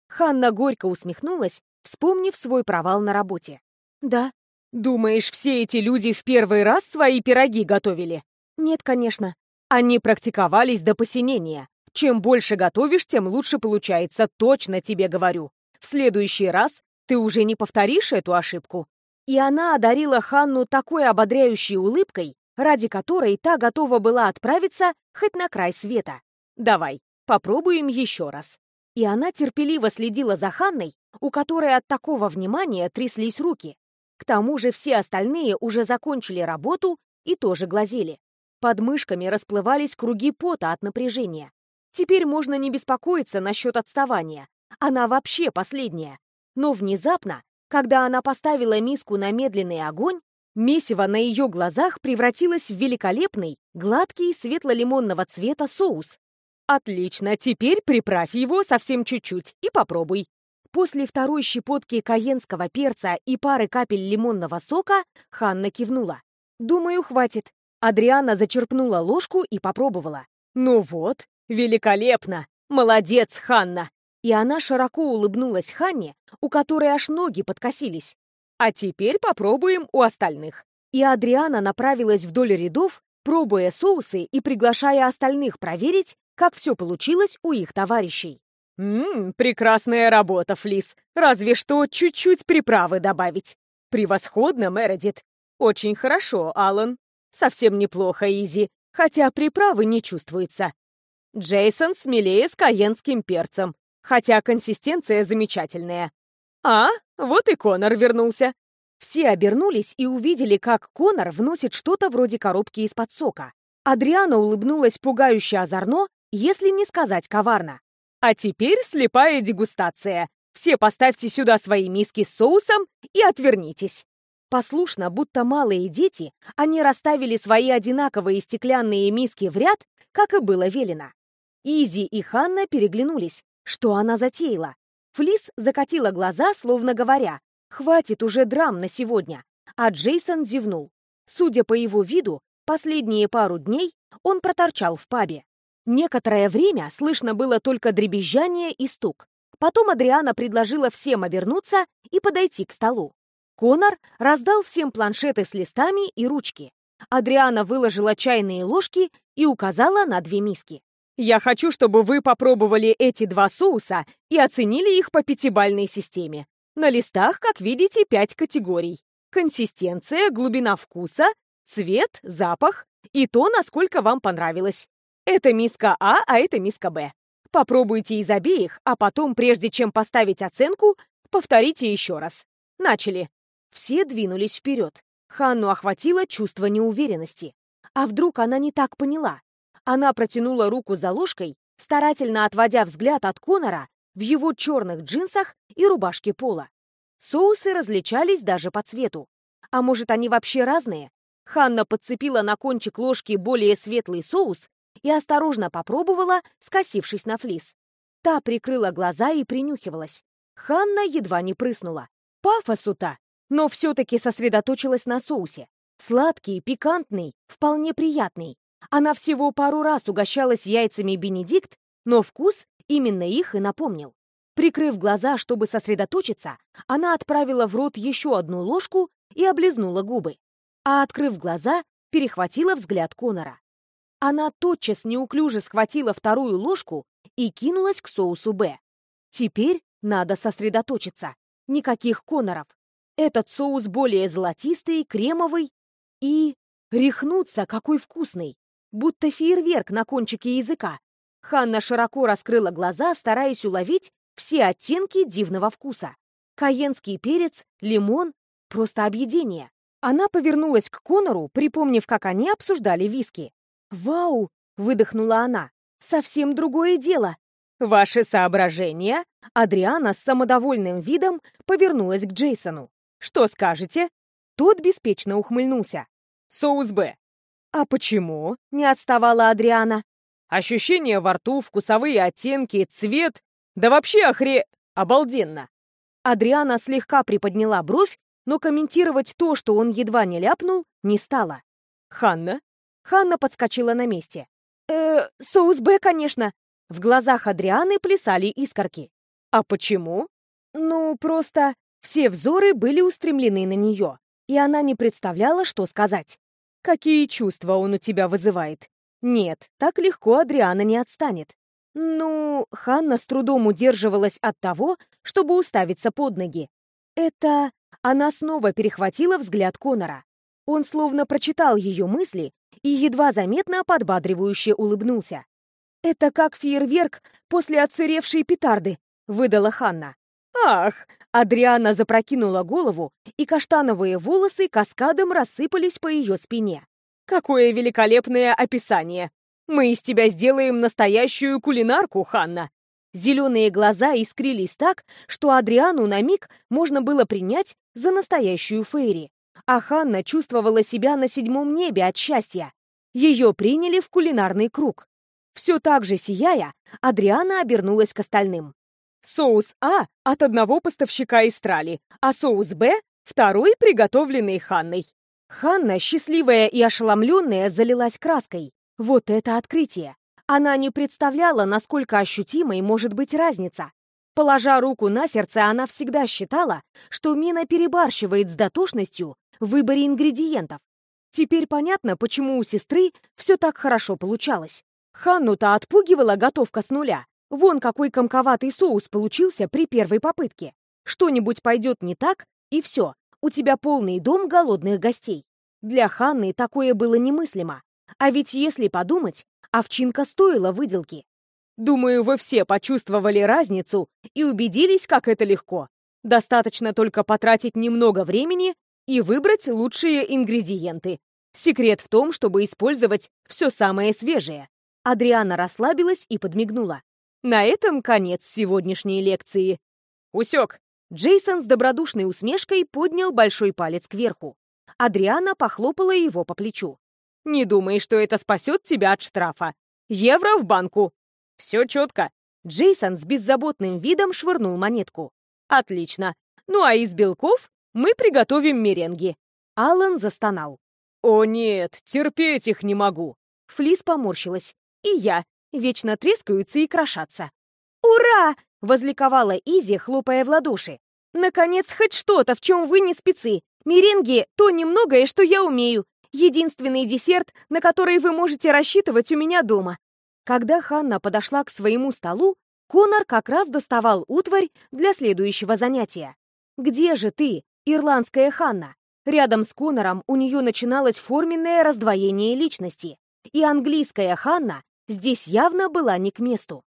Ханна горько усмехнулась, вспомнив свой провал на работе. «Да». «Думаешь, все эти люди в первый раз свои пироги готовили?» «Нет, конечно. Они практиковались до посинения. Чем больше готовишь, тем лучше получается, точно тебе говорю. В следующий раз ты уже не повторишь эту ошибку». И она одарила Ханну такой ободряющей улыбкой, ради которой та готова была отправиться хоть на край света. «Давай, попробуем еще раз». И она терпеливо следила за Ханной, у которой от такого внимания тряслись руки. К тому же все остальные уже закончили работу и тоже глазели. Под мышками расплывались круги пота от напряжения. Теперь можно не беспокоиться насчет отставания. Она вообще последняя. Но внезапно, когда она поставила миску на медленный огонь, месиво на ее глазах превратилось в великолепный, гладкий, светло-лимонного цвета соус, Отлично, теперь приправь его совсем чуть-чуть и попробуй. После второй щепотки каенского перца и пары капель лимонного сока Ханна кивнула. «Думаю, хватит». Адриана зачерпнула ложку и попробовала. «Ну вот, великолепно! Молодец, Ханна!» И она широко улыбнулась Ханне, у которой аж ноги подкосились. «А теперь попробуем у остальных». И Адриана направилась вдоль рядов, пробуя соусы и приглашая остальных проверить, как все получилось у их товарищей. «Ммм, прекрасная работа, Флис. Разве что чуть-чуть приправы добавить. Превосходно, Мередит. Очень хорошо, Алан. Совсем неплохо, Изи, хотя приправы не чувствуется. Джейсон смелее с каенским перцем, хотя консистенция замечательная. А, вот и Конор вернулся. Все обернулись и увидели, как Конор вносит что-то вроде коробки из-под сока. Адриана улыбнулась пугающе озорно если не сказать коварно. А теперь слепая дегустация. Все поставьте сюда свои миски с соусом и отвернитесь. Послушно, будто малые дети, они расставили свои одинаковые стеклянные миски в ряд, как и было велено. Изи и Ханна переглянулись. Что она затеяла? Флис закатила глаза, словно говоря, «Хватит уже драм на сегодня», а Джейсон зевнул. Судя по его виду, последние пару дней он проторчал в пабе. Некоторое время слышно было только дребезжание и стук. Потом Адриана предложила всем обернуться и подойти к столу. Конор раздал всем планшеты с листами и ручки. Адриана выложила чайные ложки и указала на две миски. «Я хочу, чтобы вы попробовали эти два соуса и оценили их по пятибальной системе. На листах, как видите, пять категорий. Консистенция, глубина вкуса, цвет, запах и то, насколько вам понравилось. Это миска А, а это миска Б. Попробуйте из обеих, а потом, прежде чем поставить оценку, повторите еще раз. Начали. Все двинулись вперед. Ханну охватило чувство неуверенности. А вдруг она не так поняла? Она протянула руку за ложкой, старательно отводя взгляд от Конора в его черных джинсах и рубашке пола. Соусы различались даже по цвету. А может, они вообще разные? Ханна подцепила на кончик ложки более светлый соус и осторожно попробовала, скосившись на флис. Та прикрыла глаза и принюхивалась. Ханна едва не прыснула. Пафосу-то! Но все-таки сосредоточилась на соусе. Сладкий, пикантный, вполне приятный. Она всего пару раз угощалась яйцами Бенедикт, но вкус именно их и напомнил. Прикрыв глаза, чтобы сосредоточиться, она отправила в рот еще одну ложку и облизнула губы. А, открыв глаза, перехватила взгляд Конора. Она тотчас неуклюже схватила вторую ложку и кинулась к соусу «Б». Теперь надо сосредоточиться. Никаких Коноров. Этот соус более золотистый, кремовый и... Рехнуться, какой вкусный! Будто фейерверк на кончике языка. Ханна широко раскрыла глаза, стараясь уловить все оттенки дивного вкуса. Каенский перец, лимон — просто объедение. Она повернулась к Конору, припомнив, как они обсуждали виски. «Вау!» — выдохнула она. «Совсем другое дело!» «Ваши соображения?» Адриана с самодовольным видом повернулась к Джейсону. «Что скажете?» Тот беспечно ухмыльнулся. «Соус Б». «А почему?» — не отставала Адриана. «Ощущения во рту, вкусовые оттенки, цвет. Да вообще охре... обалденно!» Адриана слегка приподняла бровь, но комментировать то, что он едва не ляпнул, не стала. «Ханна?» Ханна подскочила на месте. «Э, соус Б, конечно». В глазах Адрианы плясали искорки. «А почему?» «Ну, просто все взоры были устремлены на нее, и она не представляла, что сказать. Какие чувства он у тебя вызывает? Нет, так легко Адриана не отстанет. Ну, Ханна с трудом удерживалась от того, чтобы уставиться под ноги. Это... Она снова перехватила взгляд Конора. Он словно прочитал ее мысли и едва заметно подбадривающе улыбнулся. «Это как фейерверк после отсыревшей петарды», — выдала Ханна. «Ах!» — Адриана запрокинула голову, и каштановые волосы каскадом рассыпались по ее спине. «Какое великолепное описание! Мы из тебя сделаем настоящую кулинарку, Ханна!» Зеленые глаза искрились так, что Адриану на миг можно было принять за настоящую Фейри. А Ханна чувствовала себя на седьмом небе от счастья. Ее приняли в кулинарный круг. Все так же сияя, Адриана обернулась к остальным. Соус А от одного поставщика из Трали, а соус Б — второй, приготовленный Ханной. Ханна, счастливая и ошеломленная, залилась краской. Вот это открытие! Она не представляла, насколько ощутимой может быть разница. Положа руку на сердце, она всегда считала, что Мина перебарщивает с дотошностью в выборе ингредиентов. Теперь понятно, почему у сестры все так хорошо получалось. Ханну-то отпугивала готовка с нуля. Вон какой комковатый соус получился при первой попытке. Что-нибудь пойдет не так, и все, у тебя полный дом голодных гостей. Для Ханны такое было немыслимо. А ведь если подумать, овчинка стоила выделки. Думаю, вы все почувствовали разницу и убедились, как это легко. Достаточно только потратить немного времени и выбрать лучшие ингредиенты. Секрет в том, чтобы использовать все самое свежее. Адриана расслабилась и подмигнула. На этом конец сегодняшней лекции. Усек. Джейсон с добродушной усмешкой поднял большой палец кверху. Адриана похлопала его по плечу. «Не думай, что это спасет тебя от штрафа. Евро в банку». «Все четко». Джейсон с беззаботным видом швырнул монетку. «Отлично. Ну а из белков мы приготовим меренги». Аллан застонал. «О нет, терпеть их не могу». Флис поморщилась и я, вечно трескаются и крошатся. «Ура!» — возликовала Изи, хлопая в ладоши. «Наконец, хоть что-то, в чем вы не спецы. Меренги — то немногое, что я умею. Единственный десерт, на который вы можете рассчитывать у меня дома». Когда Ханна подошла к своему столу, Конор как раз доставал утварь для следующего занятия. «Где же ты, ирландская Ханна?» Рядом с Конором у нее начиналось форменное раздвоение личности, и английская Ханна Здесь явно была не к месту.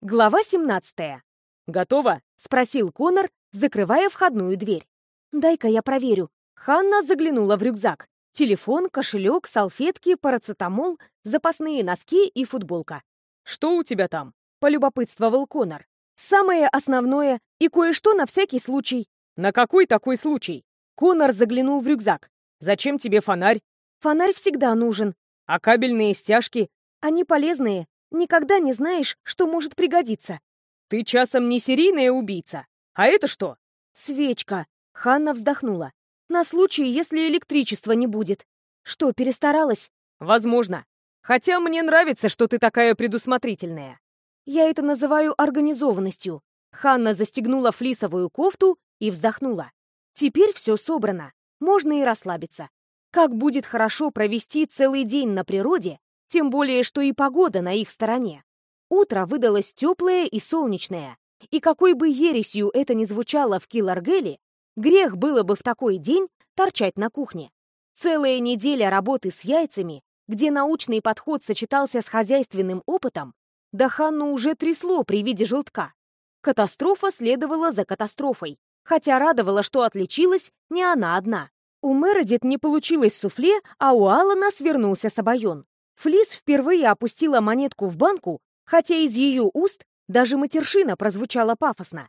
Глава 17. «Готово?» — спросил Конор, закрывая входную дверь. «Дай-ка я проверю». Ханна заглянула в рюкзак. Телефон, кошелек, салфетки, парацетамол, запасные носки и футболка. «Что у тебя там?» — полюбопытствовал Конор. «Самое основное и кое-что на всякий случай». «На какой такой случай?» Конор заглянул в рюкзак. «Зачем тебе фонарь?» «Фонарь всегда нужен». «А кабельные стяжки?» «Они полезные. Никогда не знаешь, что может пригодиться». «Ты часом не серийная убийца? А это что?» «Свечка». Ханна вздохнула. «На случай, если электричества не будет. Что, перестаралась?» «Возможно. Хотя мне нравится, что ты такая предусмотрительная». «Я это называю организованностью». Ханна застегнула флисовую кофту и вздохнула. «Теперь все собрано. Можно и расслабиться. Как будет хорошо провести целый день на природе, тем более, что и погода на их стороне. Утро выдалось теплое и солнечное, и какой бы ересью это ни звучало в Киларгеле, грех было бы в такой день торчать на кухне. Целая неделя работы с яйцами, где научный подход сочетался с хозяйственным опытом, да Ханну уже трясло при виде желтка. Катастрофа следовала за катастрофой, хотя радовало, что отличилась не она одна. У Мередит не получилось суфле, а у Алана свернулся Сабайон. Флис впервые опустила монетку в банку, хотя из ее уст даже матершина прозвучала пафосно.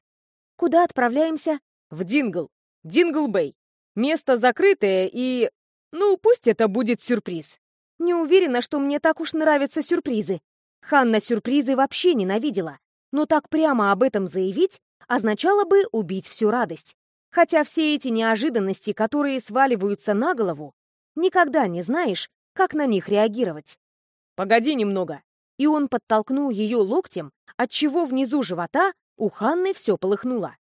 «Куда отправляемся?» «В Дингл. Дингл-Бэй. Место закрытое и... Ну, пусть это будет сюрприз». «Не уверена, что мне так уж нравятся сюрпризы. Ханна сюрпризы вообще ненавидела. Но так прямо об этом заявить означало бы убить всю радость. Хотя все эти неожиданности, которые сваливаются на голову, никогда не знаешь, как на них реагировать. «Погоди немного», и он подтолкнул ее локтем, отчего внизу живота у Ханны все полыхнуло.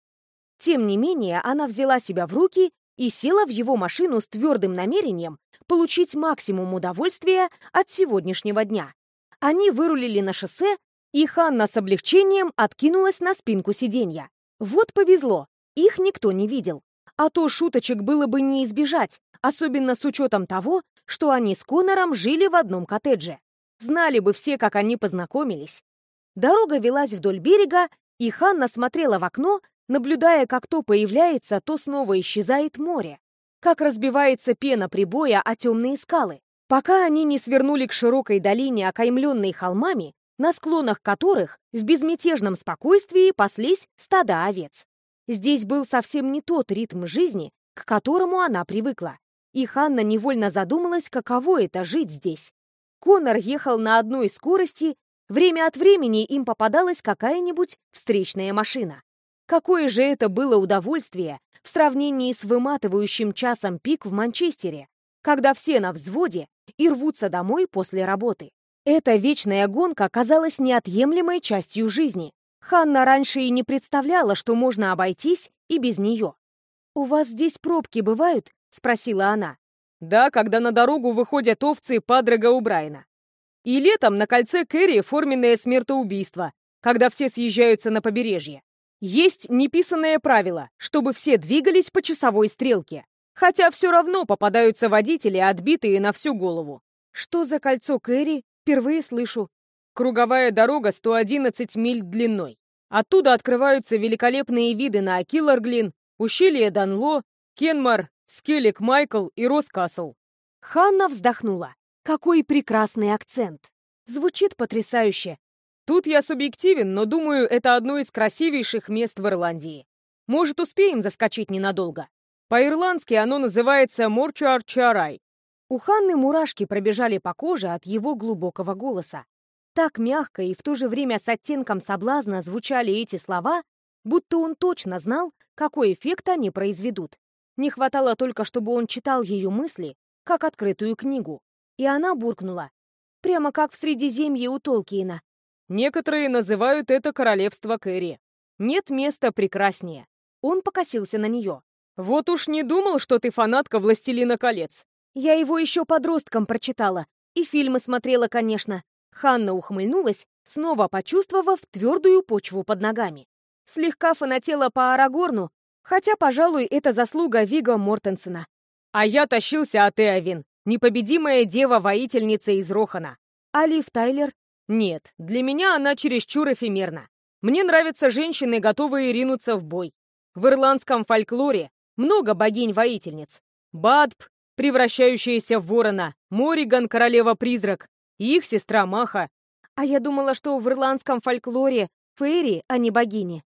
Тем не менее, она взяла себя в руки и села в его машину с твердым намерением получить максимум удовольствия от сегодняшнего дня. Они вырулили на шоссе, и Ханна с облегчением откинулась на спинку сиденья. Вот повезло, их никто не видел. А то шуточек было бы не избежать, особенно с учетом того, что они с Конором жили в одном коттедже. Знали бы все, как они познакомились. Дорога велась вдоль берега, и Ханна смотрела в окно, наблюдая, как то появляется, то снова исчезает море, как разбивается пена прибоя о темные скалы, пока они не свернули к широкой долине, окаймленной холмами, на склонах которых в безмятежном спокойствии паслись стада овец. Здесь был совсем не тот ритм жизни, к которому она привыкла, и Ханна невольно задумалась, каково это жить здесь. Конор ехал на одной скорости, время от времени им попадалась какая-нибудь встречная машина. Какое же это было удовольствие в сравнении с выматывающим часом пик в Манчестере, когда все на взводе и рвутся домой после работы. Эта вечная гонка казалась неотъемлемой частью жизни. Ханна раньше и не представляла, что можно обойтись и без нее. «У вас здесь пробки бывают?» — спросила она. Да, когда на дорогу выходят овцы Падрега у Брайна. И летом на кольце Кэрри форменное смертоубийство, когда все съезжаются на побережье. Есть неписанное правило, чтобы все двигались по часовой стрелке. Хотя все равно попадаются водители, отбитые на всю голову. Что за кольцо Кэрри? Впервые слышу. Круговая дорога 111 миль длиной. Оттуда открываются великолепные виды на Килларглин, ущелье Данло, Кенмар, Скеллик Майкл и Роскасл. Ханна вздохнула. Какой прекрасный акцент. Звучит потрясающе. Тут я субъективен, но думаю, это одно из красивейших мест в Ирландии. Может, успеем заскочить ненадолго. По-ирландски оно называется Морчуар-Чарай. У Ханны мурашки пробежали по коже от его глубокого голоса. Так мягко и в то же время с оттенком соблазна звучали эти слова, будто он точно знал, какой эффект они произведут. Не хватало только, чтобы он читал ее мысли, как открытую книгу. И она буркнула. Прямо как в Средиземье у Толкиена. Некоторые называют это королевство Кэрри. Нет места прекраснее. Он покосился на нее. Вот уж не думал, что ты фанатка «Властелина колец». Я его еще подростком прочитала. И фильмы смотрела, конечно. Ханна ухмыльнулась, снова почувствовав твердую почву под ногами. Слегка фанатела по Арагорну, Хотя, пожалуй, это заслуга Вига Мортенсена. А я тащился от Эовин, непобедимая дева-воительница из Рохана. А Лив Тайлер? Нет, для меня она чересчур эфемерна. Мне нравятся женщины, готовые ринуться в бой. В ирландском фольклоре много богинь-воительниц. Бадб, превращающаяся в ворона, Мориган, королева-призрак, их сестра Маха. А я думала, что в ирландском фольклоре фейри, а не богини.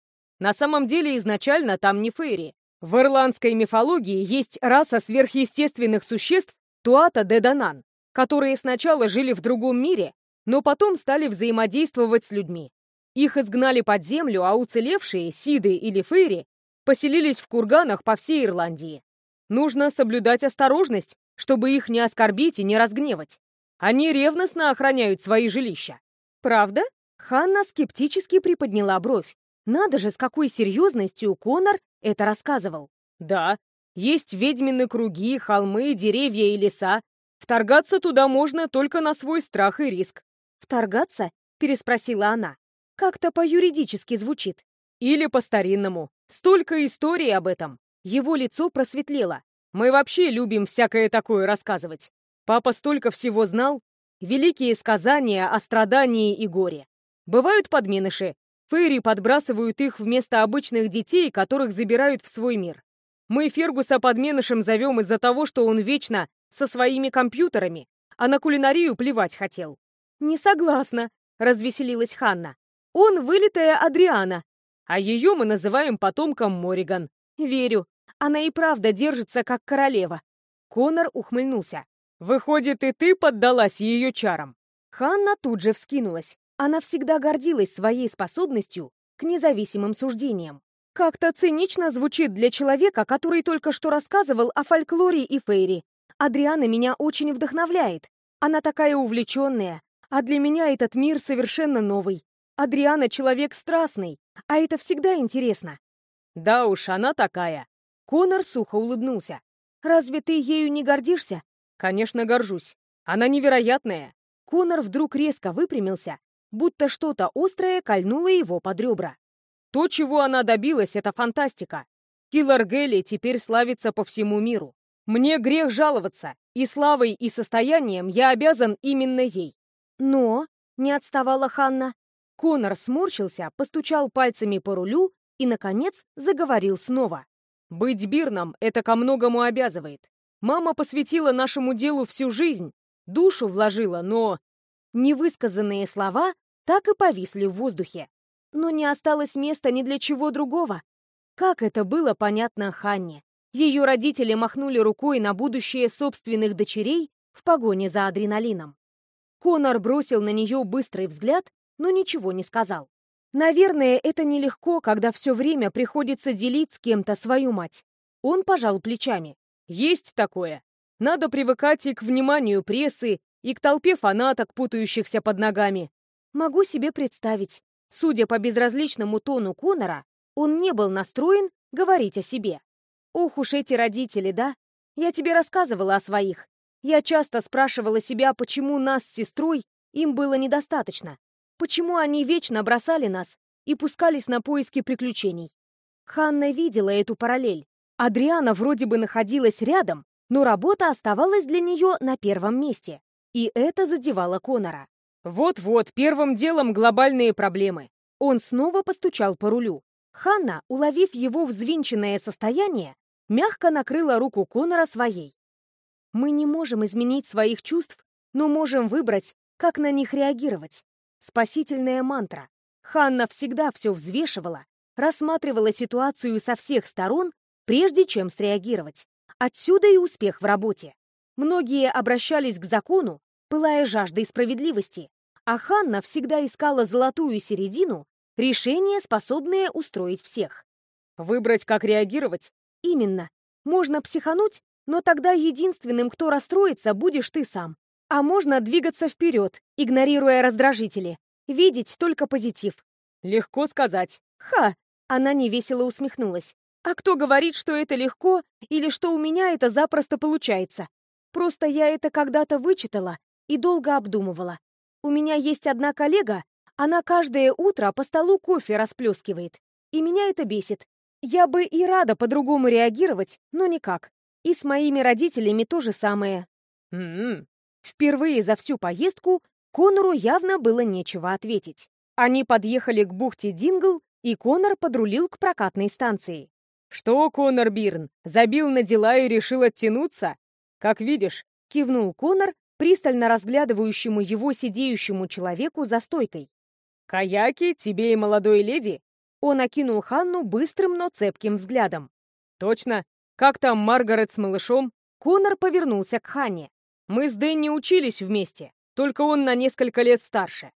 На самом деле изначально там не фейри. В ирландской мифологии есть раса сверхъестественных существ Туата де Данан, которые сначала жили в другом мире, но потом стали взаимодействовать с людьми. Их изгнали под землю, а уцелевшие, сиды или фейри, поселились в курганах по всей Ирландии. Нужно соблюдать осторожность, чтобы их не оскорбить и не разгневать. Они ревностно охраняют свои жилища. Правда? Ханна скептически приподняла бровь. Надо же, с какой серьезностью Конор это рассказывал. Да, есть ведьмины круги, холмы, деревья и леса. Вторгаться туда можно только на свой страх и риск. «Вторгаться?» — переспросила она. «Как-то по-юридически звучит». «Или по-старинному. Столько историй об этом». Его лицо просветлело. «Мы вообще любим всякое такое рассказывать. Папа столько всего знал. Великие сказания о страдании и горе. Бывают подменыши. Фейри подбрасывают их вместо обычных детей, которых забирают в свой мир. Мы Фергуса подменышем зовем из-за того, что он вечно со своими компьютерами, а на кулинарию плевать хотел. «Не согласна», — развеселилась Ханна. «Он вылитая Адриана, а ее мы называем потомком Мориган. Верю, она и правда держится как королева». Конор ухмыльнулся. «Выходит, и ты поддалась ее чарам?» Ханна тут же вскинулась. Она всегда гордилась своей способностью к независимым суждениям. Как-то цинично звучит для человека, который только что рассказывал о фольклоре и фейри. Адриана меня очень вдохновляет. Она такая увлеченная, а для меня этот мир совершенно новый. Адриана — человек страстный, а это всегда интересно. Да уж, она такая. Конор сухо улыбнулся. Разве ты ею не гордишься? Конечно, горжусь. Она невероятная. Конор вдруг резко выпрямился, будто что-то острое кольнуло его под ребра. То, чего она добилась, это фантастика. Киллар Гелли теперь славится по всему миру. Мне грех жаловаться, и славой, и состоянием я обязан именно ей. Но, не отставала Ханна, Конор сморщился, постучал пальцами по рулю и, наконец, заговорил снова. «Быть Бирном — это ко многому обязывает. Мама посвятила нашему делу всю жизнь, душу вложила, но...» Невысказанные слова так и повисли в воздухе. Но не осталось места ни для чего другого. Как это было понятно Ханне. Ее родители махнули рукой на будущее собственных дочерей в погоне за адреналином. Конор бросил на нее быстрый взгляд, но ничего не сказал. Наверное, это нелегко, когда все время приходится делить с кем-то свою мать. Он пожал плечами. Есть такое. Надо привыкать и к вниманию прессы, и к толпе фанаток, путающихся под ногами. Могу себе представить. Судя по безразличному тону Конора, он не был настроен говорить о себе. Ох уж эти родители, да? Я тебе рассказывала о своих. Я часто спрашивала себя, почему нас с сестрой им было недостаточно. Почему они вечно бросали нас и пускались на поиски приключений. Ханна видела эту параллель. Адриана вроде бы находилась рядом, но работа оставалась для нее на первом месте. И это задевало Конора. «Вот-вот, первым делом глобальные проблемы». Он снова постучал по рулю. Ханна, уловив его взвинченное состояние, мягко накрыла руку Конора своей. Мы не можем изменить своих чувств, но можем выбрать, как на них реагировать. Спасительная мантра. Ханна всегда все взвешивала, рассматривала ситуацию со всех сторон, прежде чем среагировать. Отсюда и успех в работе. Многие обращались к закону, пылая жаждой справедливости, а Ханна всегда искала золотую середину, решение, способное устроить всех. Выбрать, как реагировать? Именно. Можно психануть но тогда единственным, кто расстроится, будешь ты сам. А можно двигаться вперед, игнорируя раздражители. Видеть только позитив. Легко сказать. Ха! Она невесело усмехнулась. А кто говорит, что это легко, или что у меня это запросто получается? Просто я это когда-то вычитала и долго обдумывала. У меня есть одна коллега, она каждое утро по столу кофе расплескивает. И меня это бесит. Я бы и рада по-другому реагировать, но никак. И с моими родителями то же самое. М-м. Впервые за всю поездку Конору явно было нечего ответить. Они подъехали к бухте Дингл, и Конор подрулил к прокатной станции. «Что, Конор Бирн, забил на дела и решил оттянуться? Как видишь», — кивнул Конор, пристально разглядывающему его сидеющему человеку за стойкой. «Каяки тебе и молодой леди?» Он окинул Ханну быстрым, но цепким взглядом. «Точно. Как там Маргарет с малышом?» Конор повернулся к Ханне. «Мы с Дэнни учились вместе, только он на несколько лет старше».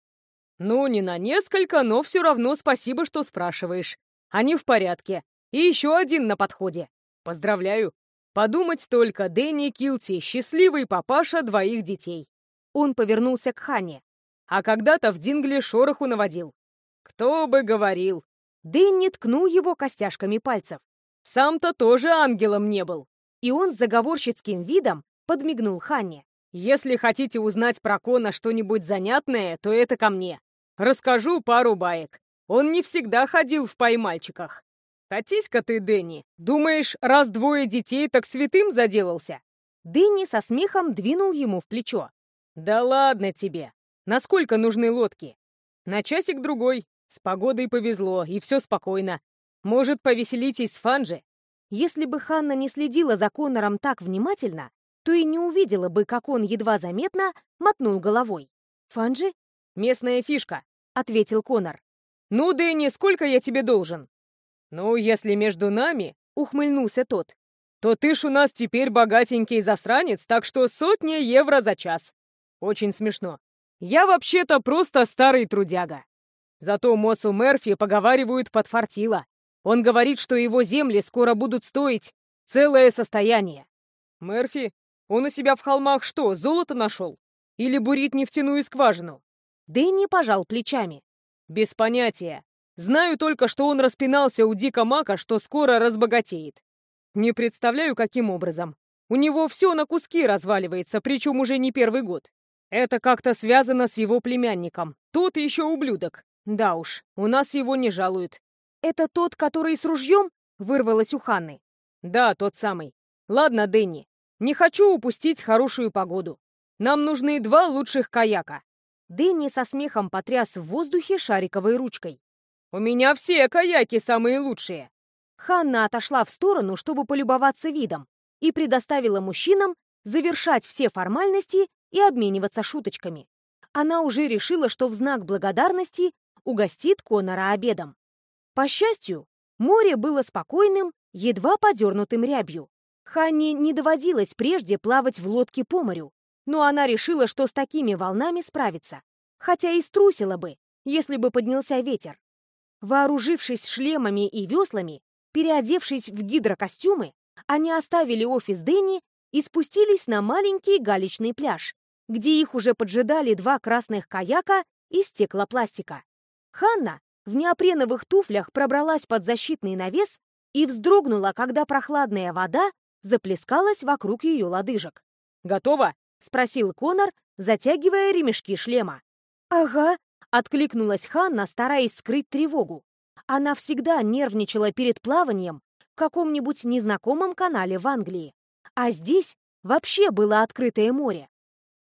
«Ну, не на несколько, но все равно спасибо, что спрашиваешь. Они в порядке. И еще один на подходе. Поздравляю. Подумать только, Дэнни Килти, счастливый папаша двоих детей. Он повернулся к Хане. А когда-то в Дингле шороху наводил. Кто бы говорил. Дэнни ткнул его костяшками пальцев. Сам-то тоже ангелом не был. И он с заговорщицким видом подмигнул Ханне. «Если хотите узнать про Кона что-нибудь занятное, то это ко мне. Расскажу пару баек. Он не всегда ходил в поймальчиках. Катись-ка ты, Дэнни. Думаешь, раз двое детей, так святым заделался?» Дэнни со смехом двинул ему в плечо. «Да ладно тебе. Насколько нужны лодки? На часик-другой. С погодой повезло, и все спокойно. Может, повеселитесь с Фанжи?» Если бы Ханна не следила за Коннором так внимательно, то и не увидела бы, как он едва заметно мотнул головой. «Фанжи?» «Местная фишка», — ответил Коннор. «Ну, Дэнни, сколько я тебе должен?» «Ну, если между нами», — ухмыльнулся тот, «то ты ж у нас теперь богатенький засранец, так что сотня евро за час. Очень смешно. Я вообще-то просто старый трудяга. Зато Мосу Мерфи поговаривают подфартило. Он говорит, что его земли скоро будут стоить целое состояние. Мерфи? Он у себя в холмах что, золото нашел? Или бурит нефтяную скважину?» Дэнни пожал плечами. «Без понятия. Знаю только, что он распинался у Дика Мака, что скоро разбогатеет. Не представляю, каким образом. У него все на куски разваливается, причем уже не первый год. Это как-то связано с его племянником. Тот еще ублюдок. Да уж, у нас его не жалуют. Это тот, который с ружьем? Вырвалось у Ханны. Да, тот самый. Ладно, Дэнни, не хочу упустить хорошую погоду. Нам нужны два лучших каяка. Дэнни со смехом потряс в воздухе шариковой ручкой. «У меня все каяки самые лучшие!» Ханна отошла в сторону, чтобы полюбоваться видом, и предоставила мужчинам завершать все формальности и обмениваться шуточками. Она уже решила, что в знак благодарности угостит Конора обедом. По счастью, море было спокойным, едва подернутым рябью. Ханне не доводилось прежде плавать в лодке по морю, но она решила, что с такими волнами справится, хотя и струсила бы, если бы поднялся ветер. Вооружившись шлемами и веслами, переодевшись в гидрокостюмы, они оставили офис Дэнни и спустились на маленький галечный пляж, где их уже поджидали два красных каяка из стеклопластика. Ханна в неопреновых туфлях пробралась под защитный навес и вздрогнула, когда прохладная вода заплескалась вокруг ее лодыжек. «Готово?» — спросил Конор, затягивая ремешки шлема. «Ага», — откликнулась Ханна, стараясь скрыть тревогу. Она всегда нервничала перед плаванием в каком-нибудь незнакомом канале в Англии. А здесь вообще было открытое море.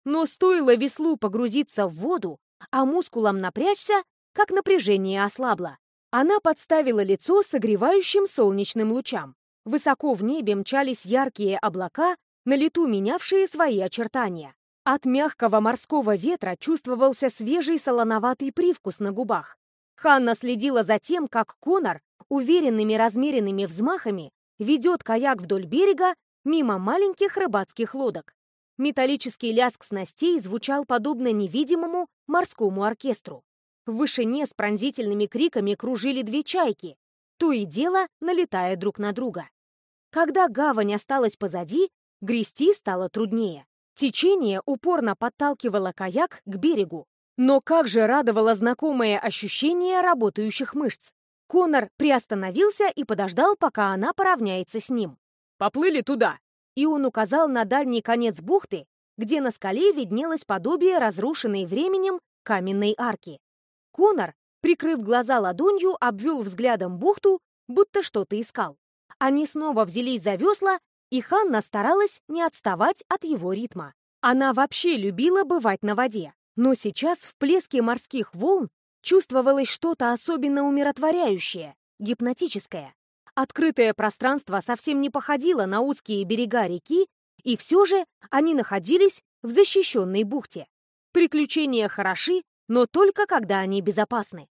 Но стоило веслу погрузиться в воду, а мускулам напрячься, как напряжение ослабло. Она подставила лицо согревающим солнечным лучам. Высоко в небе мчались яркие облака, на лету менявшие свои очертания. От мягкого морского ветра чувствовался свежий солоноватый привкус на губах. Ханна следила за тем, как Конор уверенными размеренными взмахами ведет каяк вдоль берега мимо маленьких рыбацких лодок. Металлический лязг снастей звучал подобно невидимому морскому оркестру. В вышине с пронзительными криками кружили две чайки, то и дело налетая друг на друга. Когда гавань осталась позади, Грести стало труднее. Течение упорно подталкивало каяк к берегу. Но как же радовало знакомое ощущение работающих мышц. Конор приостановился и подождал, пока она поравняется с ним. «Поплыли туда!» И он указал на дальний конец бухты, где на скале виднелось подобие разрушенной временем каменной арки. Конор, прикрыв глаза ладонью, обвел взглядом бухту, будто что-то искал. Они снова взялись за весла и Ханна старалась не отставать от его ритма. Она вообще любила бывать на воде, но сейчас в плеске морских волн чувствовалось что-то особенно умиротворяющее, гипнотическое. Открытое пространство совсем не походило на узкие берега реки, и все же они находились в защищенной бухте. Приключения хороши, но только когда они безопасны.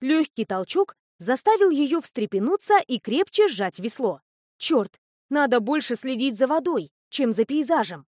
Легкий толчок заставил ее встрепенуться и крепче сжать весло. Черт, надо больше следить за водой, чем за пейзажем.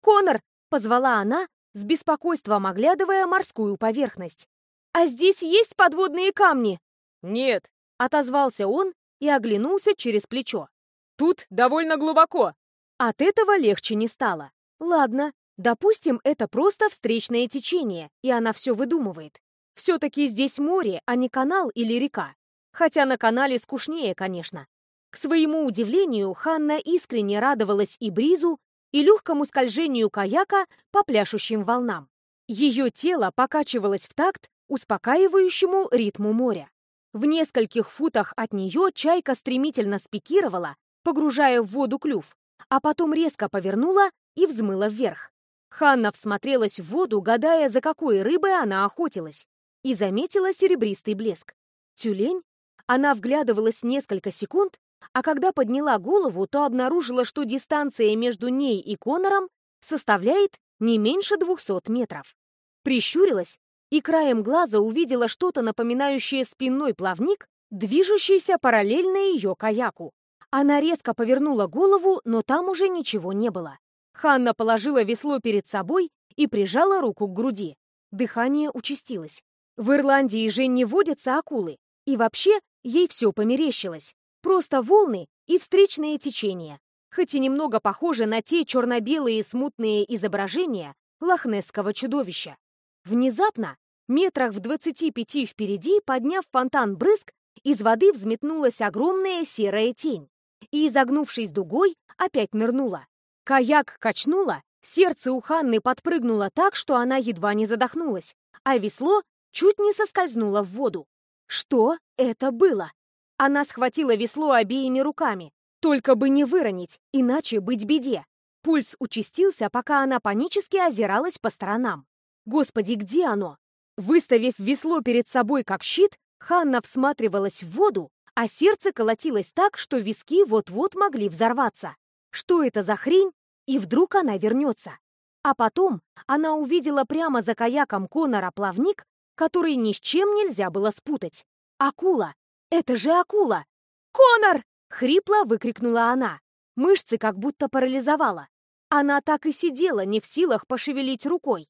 «Конор!» — позвала она, с беспокойством оглядывая морскую поверхность. «А здесь есть подводные камни?» «Нет», — отозвался он и оглянулся через плечо. «Тут довольно глубоко». От этого легче не стало. Ладно, допустим, это просто встречное течение, и она все выдумывает. Все-таки здесь море, а не канал или река. Хотя на канале скучнее, конечно. К своему удивлению, Ханна искренне радовалась и бризу, и легкому скольжению каяка по пляшущим волнам. Ее тело покачивалось в такт успокаивающему ритму моря. В нескольких футах от нее чайка стремительно спикировала, погружая в воду клюв, а потом резко повернула и взмыла вверх. Ханна всмотрелась в воду, гадая, за какой рыбой она охотилась, и заметила серебристый блеск. Тюлень? Она вглядывалась несколько секунд, а когда подняла голову, то обнаружила, что дистанция между ней и Конором составляет не меньше 200 метров. Прищурилась и краем глаза увидела что-то напоминающее спинной плавник, движущийся параллельно ее каяку. Она резко повернула голову, но там уже ничего не было. Ханна положила весло перед собой и прижала руку к груди. Дыхание участилось. В Ирландии же не водятся акулы. И вообще, ей все померещилось. Просто волны и встречные течения, хоть и немного похожи на те черно-белые смутные изображения лохнесского чудовища. Внезапно, метрах в двадцати пяти впереди, подняв фонтан брызг, из воды взметнулась огромная серая тень и, изогнувшись дугой, опять нырнула. Каяк качнула, сердце у Ханны подпрыгнуло так, что она едва не задохнулась, а весло чуть не соскользнуло в воду. Что это было? Она схватила весло обеими руками. Только бы не выронить, иначе быть беде. Пульс участился, пока она панически озиралась по сторонам. Господи, где оно? Выставив весло перед собой как щит, Ханна всматривалась в воду, а сердце колотилось так, что виски вот-вот могли взорваться. Что это за хрень? И вдруг она вернется. А потом она увидела прямо за каяком Конора плавник, который ни с чем нельзя было спутать. Акула. Это же акула! Конор! Хрипло выкрикнула она. Мышцы как будто парализовала. Она так и сидела, не в силах пошевелить рукой.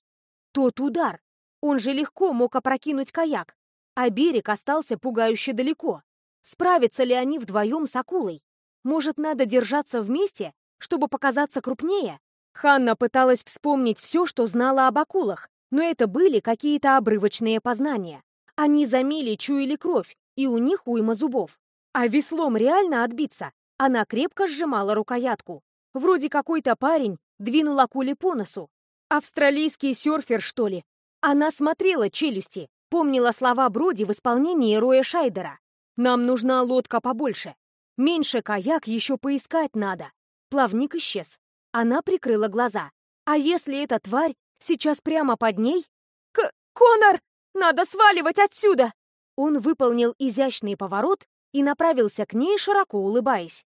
Тот удар. Он же легко мог опрокинуть каяк, а берег остался пугающе далеко. Справятся ли они вдвоем с акулой? Может, надо держаться вместе, чтобы показаться крупнее? Ханна пыталась вспомнить все, что знала об акулах, но это были какие-то обрывочные познания. Они за мили чуяли кровь, и у них уйма зубов. А веслом реально отбиться? Она крепко сжимала рукоятку. Вроде какой-то парень двинул акуле по носу. Австралийский серфер, что ли? Она смотрела челюсти, помнила слова Броди в исполнении Роя Шайдера. «Нам нужна лодка побольше. Меньше каяк еще поискать надо». Плавник исчез. Она прикрыла глаза. А если эта тварь сейчас прямо под ней? К Конор! Надо сваливать отсюда! Он выполнил изящный поворот и направился к ней, широко улыбаясь.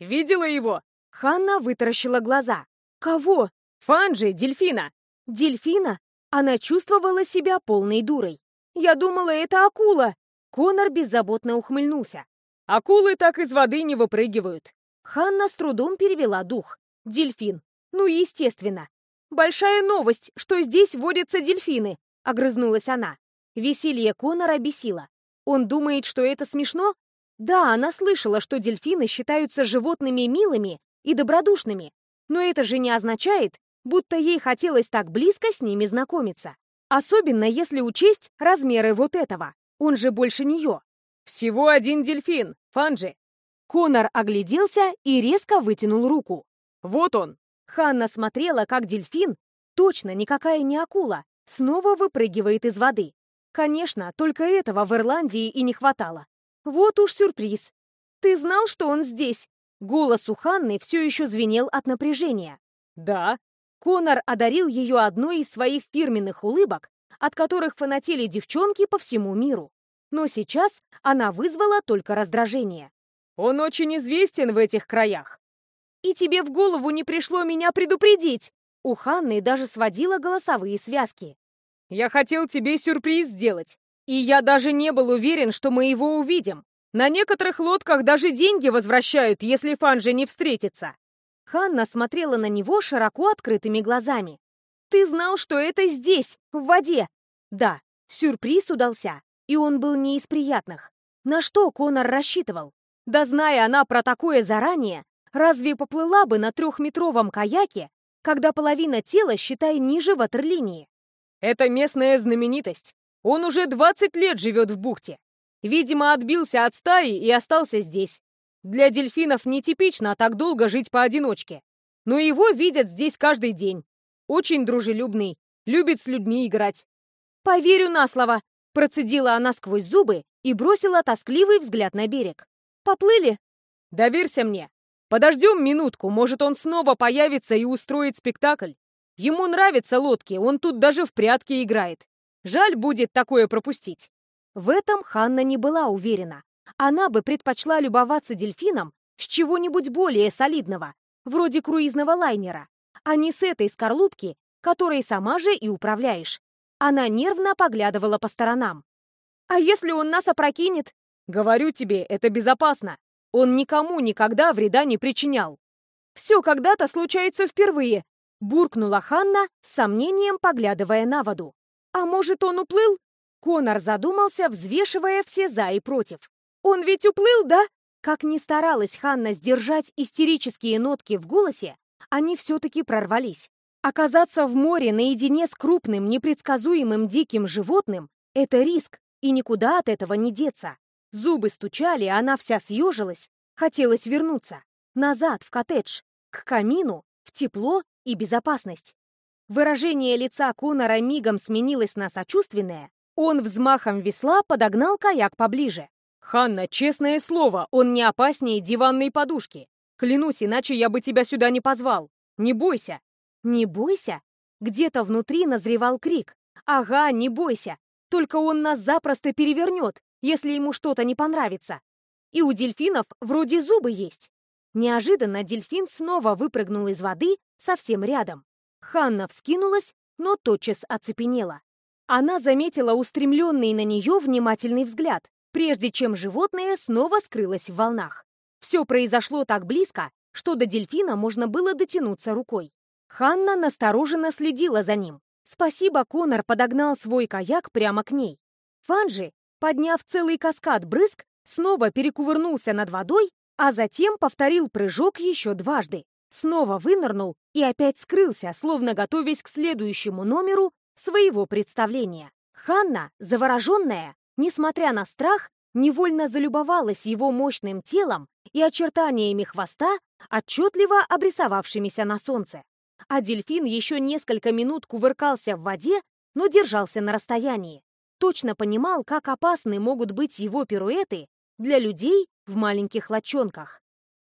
«Видела его?» Ханна вытаращила глаза. «Кого?» «Фанджи, дельфина!» «Дельфина?» Она чувствовала себя полной дурой. «Я думала, это акула!» Конор беззаботно ухмыльнулся. «Акулы так из воды не выпрыгивают!» Ханна с трудом перевела дух. «Дельфин. Ну, естественно. Большая новость, что здесь водятся дельфины!» Огрызнулась она. Веселье Конора бесило. Он думает, что это смешно? Да, она слышала, что дельфины считаются животными милыми и добродушными, но это же не означает, будто ей хотелось так близко с ними знакомиться. Особенно если учесть размеры вот этого. Он же больше нее. Всего один дельфин, Фанджи. Конор огляделся и резко вытянул руку. Вот он. Ханна смотрела, как дельфин, точно никакая не акула, снова выпрыгивает из воды. Конечно, только этого в Ирландии и не хватало. Вот уж сюрприз. Ты знал, что он здесь? Голос у Ханны все еще звенел от напряжения. Да. Конор одарил ее одной из своих фирменных улыбок, от которых фанатели девчонки по всему миру. Но сейчас она вызвала только раздражение. Он очень известен в этих краях. И тебе в голову не пришло меня предупредить? У Ханны даже сводила голосовые связки. Я хотел тебе сюрприз сделать. И я даже не был уверен, что мы его увидим. На некоторых лодках даже деньги возвращают, если Фанжи не встретится. Ханна смотрела на него широко открытыми глазами. «Ты знал, что это здесь, в воде?» Да, сюрприз удался, и он был не из приятных. На что Конор рассчитывал? Да зная она про такое заранее, разве поплыла бы на трехметровом каяке, когда половина тела, считай, ниже ватерлинии? Это местная знаменитость. Он уже 20 лет живет в бухте. Видимо, отбился от стаи и остался здесь. Для дельфинов нетипично так долго жить поодиночке. Но его видят здесь каждый день. Очень дружелюбный, любит с людьми играть. «Поверю на слово», — процедила она сквозь зубы и бросила тоскливый взгляд на берег. «Поплыли?» «Доверься мне. Подождем минутку, может, он снова появится и устроит спектакль. Ему нравятся лодки, он тут даже в прятки играет. Жаль будет такое пропустить». В этом Ханна не была уверена. Она бы предпочла любоваться дельфином с чего-нибудь более солидного, вроде круизного лайнера, а не с этой скорлупки, которой сама же и управляешь. Она нервно поглядывала по сторонам. «А если он нас опрокинет?» «Говорю тебе, это безопасно. Он никому никогда вреда не причинял». «Все когда-то случается впервые», — буркнула Ханна, с сомнением поглядывая на воду. «А может, он уплыл?» Конор задумался, взвешивая все «за» и «против». «Он ведь уплыл, да?» Как ни старалась Ханна сдержать истерические нотки в голосе, они все-таки прорвались. Оказаться в море наедине с крупным, непредсказуемым диким животным — это риск, и никуда от этого не деться. Зубы стучали, она вся съежилась, хотелось вернуться. Назад, в коттедж, к камину, в тепло и безопасность. Выражение лица Конора мигом сменилось на сочувственное. Он взмахом весла подогнал каяк поближе. «Ханна, честное слово, он не опаснее диванной подушки. Клянусь, иначе я бы тебя сюда не позвал. Не бойся!» «Не бойся?» Где-то внутри назревал крик. «Ага, не бойся! Только он нас запросто перевернет, если ему что-то не понравится. И у дельфинов вроде зубы есть». Неожиданно дельфин снова выпрыгнул из воды совсем рядом. Ханна вскинулась, но тотчас оцепенела. Она заметила устремленный на нее внимательный взгляд, прежде чем животное снова скрылось в волнах. Все произошло так близко, что до дельфина можно было дотянуться рукой. Ханна настороженно следила за ним. Спасибо, Конор подогнал свой каяк прямо к ней. Фанжи, подняв целый каскад брызг, снова перекувырнулся над водой, а затем повторил прыжок еще дважды. Снова вынырнул и опять скрылся, словно готовясь к следующему номеру своего представления. Ханна, завороженная, Несмотря на страх, невольно залюбовалась его мощным телом и очертаниями хвоста, отчетливо обрисовавшимися на солнце. А дельфин еще несколько минут кувыркался в воде, но держался на расстоянии. Точно понимал, как опасны могут быть его пируэты для людей в маленьких лодчонках.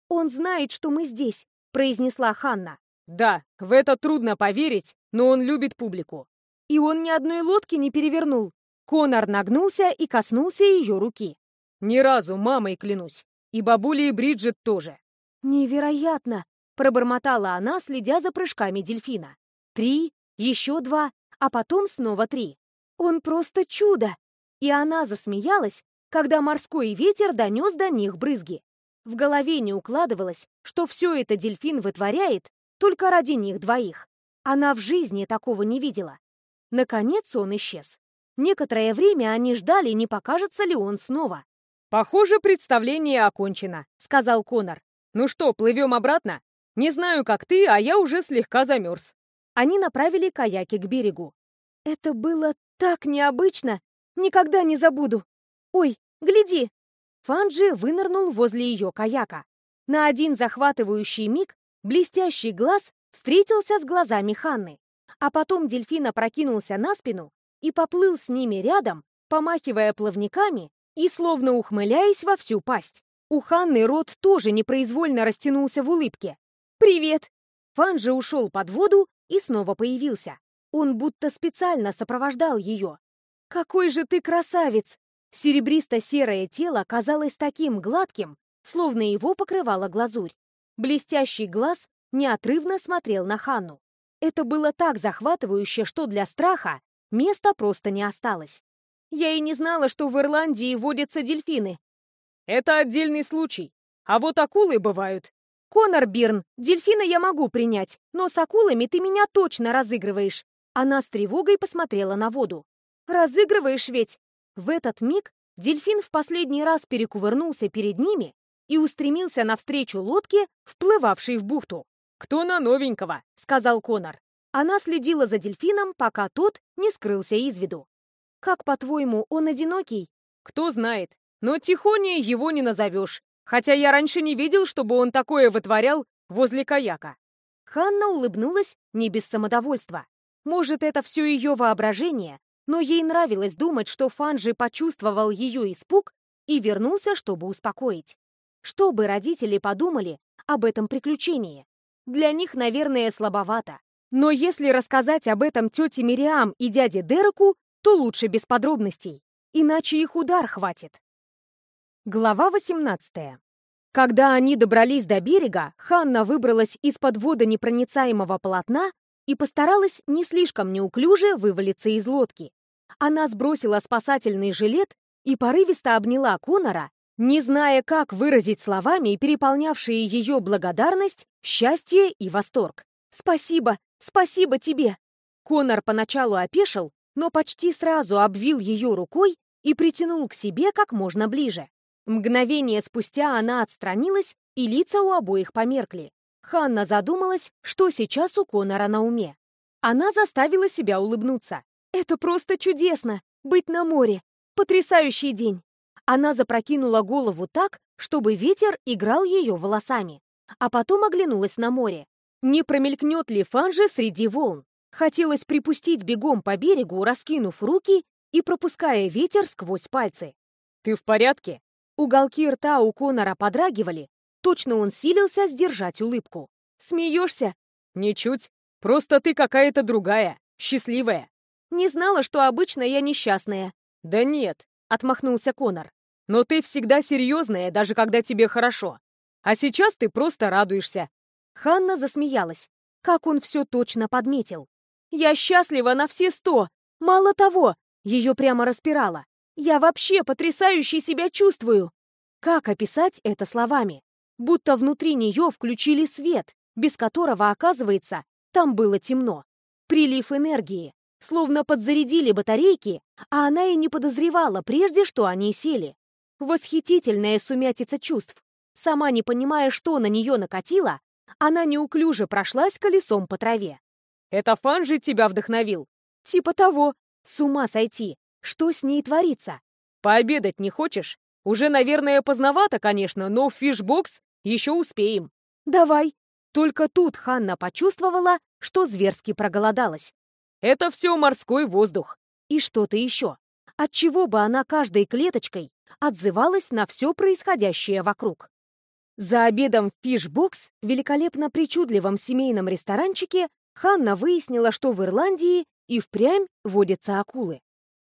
«Он знает, что мы здесь», — произнесла Ханна. «Да, в это трудно поверить, но он любит публику». «И он ни одной лодки не перевернул», Конор нагнулся и коснулся ее руки. «Ни разу, мамой клянусь. И бабуля, и Бриджит тоже». «Невероятно!» — пробормотала она, следя за прыжками дельфина. «Три, еще два, а потом снова три. Он просто чудо!» И она засмеялась, когда морской ветер донес до них брызги. В голове не укладывалось, что все это дельфин вытворяет только ради них двоих. Она в жизни такого не видела. Наконец он исчез. Некоторое время они ждали, не покажется ли он снова. «Похоже, представление окончено», — сказал Конор. «Ну что, плывем обратно? Не знаю, как ты, а я уже слегка замерз». Они направили каяки к берегу. «Это было так необычно! Никогда не забуду! Ой, гляди!» Фанджи вынырнул возле ее каяка. На один захватывающий миг блестящий глаз встретился с глазами Ханны, а потом дельфин опрокинулся на спину и поплыл с ними рядом, помахивая плавниками и словно ухмыляясь во всю пасть. У Ханны рот тоже непроизвольно растянулся в улыбке. «Привет!» Фан же ушел под воду и снова появился. Он будто специально сопровождал ее. «Какой же ты красавец!» Серебристо-серое тело казалось таким гладким, словно его покрывала глазурь. Блестящий глаз неотрывно смотрел на Ханну. Это было так захватывающе, что для страха места просто не осталось. Я и не знала, что в Ирландии водятся дельфины. Это отдельный случай. А вот акулы бывают. Конор Бирн, дельфина я могу принять, но с акулами ты меня точно разыгрываешь. Она с тревогой посмотрела на воду. Разыгрываешь ведь? В этот миг дельфин в последний раз перекувырнулся перед ними и устремился навстречу лодке, вплывавшей в бухту. «Кто на новенького?» — сказал Конор. Она следила за дельфином, пока тот не скрылся из виду. «Как, по-твоему, он одинокий?» «Кто знает. Но тихоней его не назовешь. Хотя я раньше не видел, чтобы он такое вытворял возле каяка». Ханна улыбнулась не без самодовольства. Может, это все ее воображение, но ей нравилось думать, что Фанжи почувствовал ее испуг и вернулся, чтобы успокоить. Что бы родители подумали об этом приключении? Для них, наверное, слабовато. Но если рассказать об этом тете Мириам и дяде Дереку, то лучше без подробностей, иначе их удар хватит. Глава 18. Когда они добрались до берега, Ханна выбралась из-под водонепроницаемого полотна и постаралась не слишком неуклюже вывалиться из лодки. Она сбросила спасательный жилет и порывисто обняла Конора, не зная, как выразить словами переполнявшие ее благодарность, счастье и восторг. «Спасибо! Спасибо тебе!» Конор поначалу опешил, но почти сразу обвил ее рукой и притянул к себе как можно ближе. Мгновение спустя она отстранилась, и лица у обоих померкли. Ханна задумалась, что сейчас у Конора на уме. Она заставила себя улыбнуться. «Это просто чудесно! Быть на море! Потрясающий день!» Она запрокинула голову так, чтобы ветер играл ее волосами, а потом оглянулась на море. Не промелькнет ли Фанжи среди волн? Хотелось припустить бегом по берегу, раскинув руки и пропуская ветер сквозь пальцы. «Ты в порядке?» Уголки рта у Конора подрагивали. Точно он силился сдержать улыбку. «Смеешься?» «Ничуть. Просто ты какая-то другая, счастливая». «Не знала, что обычно я несчастная». «Да нет», — отмахнулся Конор. «Но ты всегда серьезная, даже когда тебе хорошо. А сейчас ты просто радуешься». Ханна засмеялась. Как он все точно подметил. «Я счастлива на все сто. Мало того, ее прямо распирало. Я вообще потрясающе себя чувствую. Как описать это словами? Будто внутри нее включили свет, без которого, оказывается, там было темно. Прилив энергии, словно подзарядили батарейки, а она и не подозревала прежде, что они сели. Восхитительная сумятица чувств. Сама не понимая, что на нее накатило, она неуклюже прошлась колесом по траве. «Это Фанжи тебя вдохновил?» «Типа того. С ума сойти. Что с ней творится? Пообедать не хочешь? Уже, наверное, поздновато, конечно, но в Fishbox еще успеем. Давай. Только тут Ханна почувствовала, что зверски проголодалась. Это все морской воздух. И что-то еще. Отчего бы она каждой клеточкой отзывалась на все происходящее вокруг. За обедом в Fishbox, великолепно причудливом семейном ресторанчике, Ханна выяснила, что в Ирландии и впрямь водятся акулы.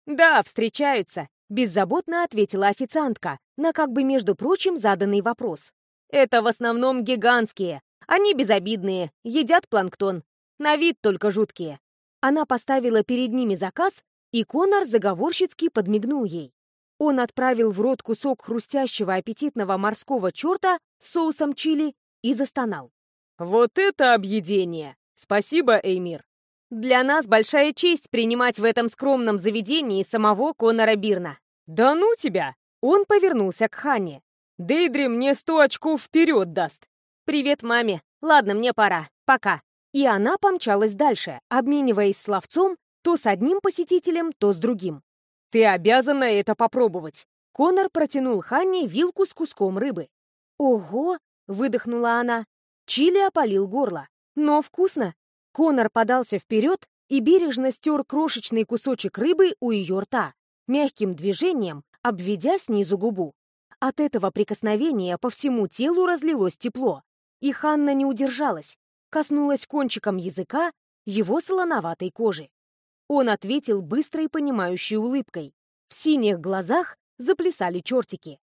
«Да, встречаются», — беззаботно ответила официантка на как бы, между прочим, заданный вопрос. «Это в основном гигантские. Они безобидные, едят планктон. На вид только жуткие». Она поставила перед ними заказ, и Конор заговорщицки подмигнул ей. Он отправил в рот кусок хрустящего аппетитного морского черта с соусом чили и застонал. «Вот это объедение! Спасибо, Эймир!» Для нас большая честь принимать в этом скромном заведении самого Конора Бирна. Да ну тебя! Он повернулся к Ханне. Дейдри мне сто очков вперед даст. Привет, маме. Ладно, мне пора. Пока. И она помчалась дальше, обмениваясь словцом то с одним посетителем, то с другим. Ты обязана это попробовать. Конор протянул Ханне вилку с куском рыбы. «Ого!» — выдохнула она. Чили опалил горло. «Но вкусно!» Конор подался вперед и бережно стер крошечный кусочек рыбы у ее рта, мягким движением обведя снизу губу. От этого прикосновения по всему телу разлилось тепло, и Ханна не удержалась, коснулась кончиком языка его солоноватой кожи. Он ответил быстрой понимающей улыбкой. В синих глазах заплясали чертики.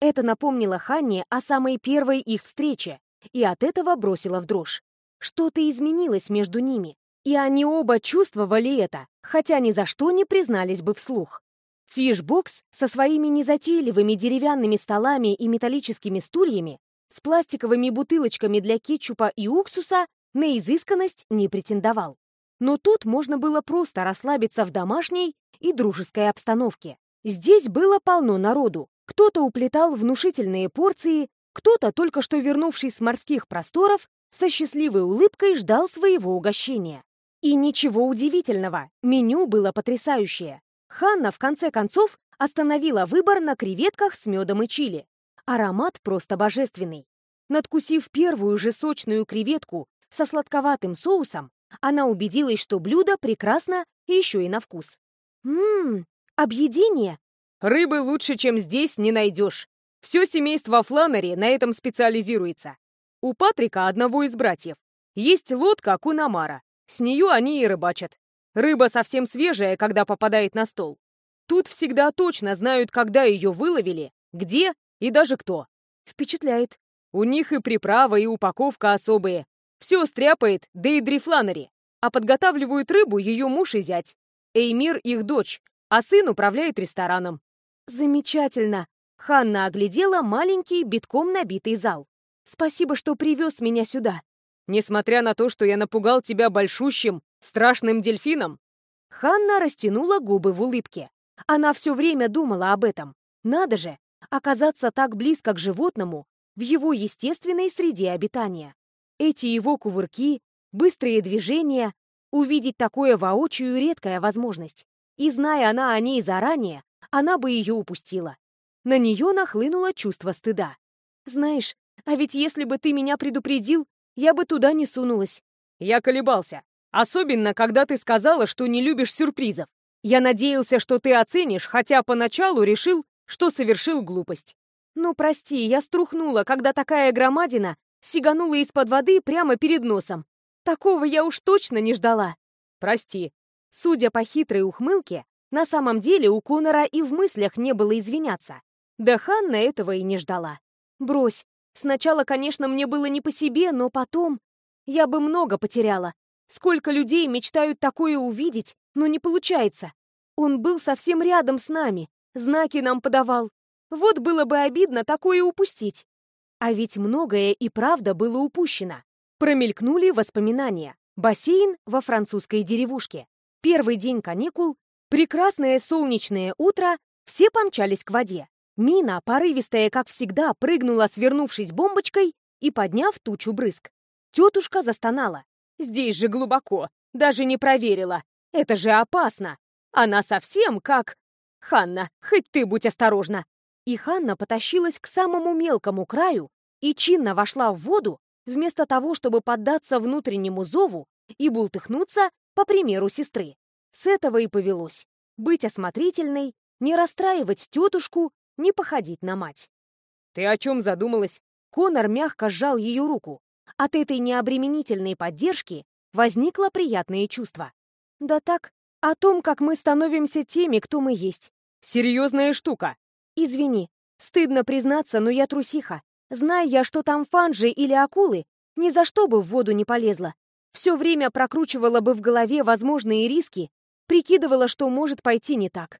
Это напомнило Ханне о самой первой их встрече, и от этого бросило в дрожь. Что-то изменилось между ними, и они оба чувствовали это, хотя ни за что не признались бы вслух. Фишбокс со своими незатейливыми деревянными столами и металлическими стульями, с пластиковыми бутылочками для кетчупа и уксуса, на изысканность не претендовал. Но тут можно было просто расслабиться в домашней и дружеской обстановке. Здесь было полно народу. Кто-то уплетал внушительные порции, кто-то, только что вернувшись с морских просторов, со счастливой улыбкой ждал своего угощения. И ничего удивительного, меню было потрясающее. Ханна, в конце концов, остановила выбор на креветках с медом и чили. Аромат просто божественный. Надкусив первую же сочную креветку со сладковатым соусом, она убедилась, что блюдо прекрасно еще и на вкус. Ммм, объедение. Рыбы лучше, чем здесь, не найдешь. Все семейство Фланнери на этом специализируется. У Патрика, одного из братьев, есть лодка Кунамара. С нее они и рыбачат. Рыба совсем свежая, когда попадает на стол. Тут всегда точно знают, когда ее выловили, где и даже кто. Впечатляет. У них и приправа, и упаковка особые. Все стряпает Дейдри Фланнери, а подготавливают рыбу ее муж и зять. Эймир их дочь, а сын управляет рестораном. Замечательно. Ханна оглядела маленький, битком набитый зал. Спасибо, что привез меня сюда. Несмотря на то, что я напугал тебя большущим, страшным дельфином?» Ханна растянула губы в улыбке. Она все время думала об этом. Надо же, оказаться так близко к животному в его естественной среде обитания. Эти его кувырки, быстрые движения, увидеть такое воочию редкая возможность. И зная она о ней заранее, она бы ее упустила. На нее нахлынуло чувство стыда. «Знаешь, а ведь если бы ты меня предупредил, я бы туда не сунулась. Я колебался. Особенно, когда ты сказала, что не любишь сюрпризов. Я надеялся, что ты оценишь, хотя поначалу решил, что совершил глупость. Ну, прости, я струхнула, когда такая громадина сиганула из-под воды прямо перед носом. Такого я уж точно не ждала. Прости. Судя по хитрой ухмылке, на самом деле у Конора и в мыслях не было извиняться. Да Ханна этого и не ждала. Брось, Сначала, конечно, мне было не по себе, но потом... Я бы много потеряла. Сколько людей мечтают такое увидеть, но не получается. Он был совсем рядом с нами, знаки нам подавал. Вот было бы обидно такое упустить. А ведь многое и правда было упущено. Промелькнули воспоминания. Бассейн во французской деревушке. Первый день каникул, прекрасное солнечное утро, все помчались к воде. Мина, порывистая, как всегда, прыгнула, свернувшись бомбочкой и подняв тучу брызг. Тетушка застонала. «Здесь же глубоко. Даже не проверила. Это же опасно. Она совсем как... Ханна, хоть ты будь осторожна!» И Ханна потащилась к самому мелкому краю и чинно вошла в воду, вместо того, чтобы поддаться внутреннему зову и бултыхнуться, по примеру сестры. С этого и повелось. Быть осмотрительной, не расстраивать тетушку не походить на мать. «Ты о чем задумалась?» Конор мягко сжал ее руку. От этой необременительной поддержки возникло приятное чувство. Да так, о том, как мы становимся теми, кто мы есть. Серьезная штука. Извини, стыдно признаться, но я трусиха. Зная я, что там фанжи или акулы, ни за что бы в воду не полезла. Все время прокручивала бы в голове возможные риски, прикидывала, что может пойти не так.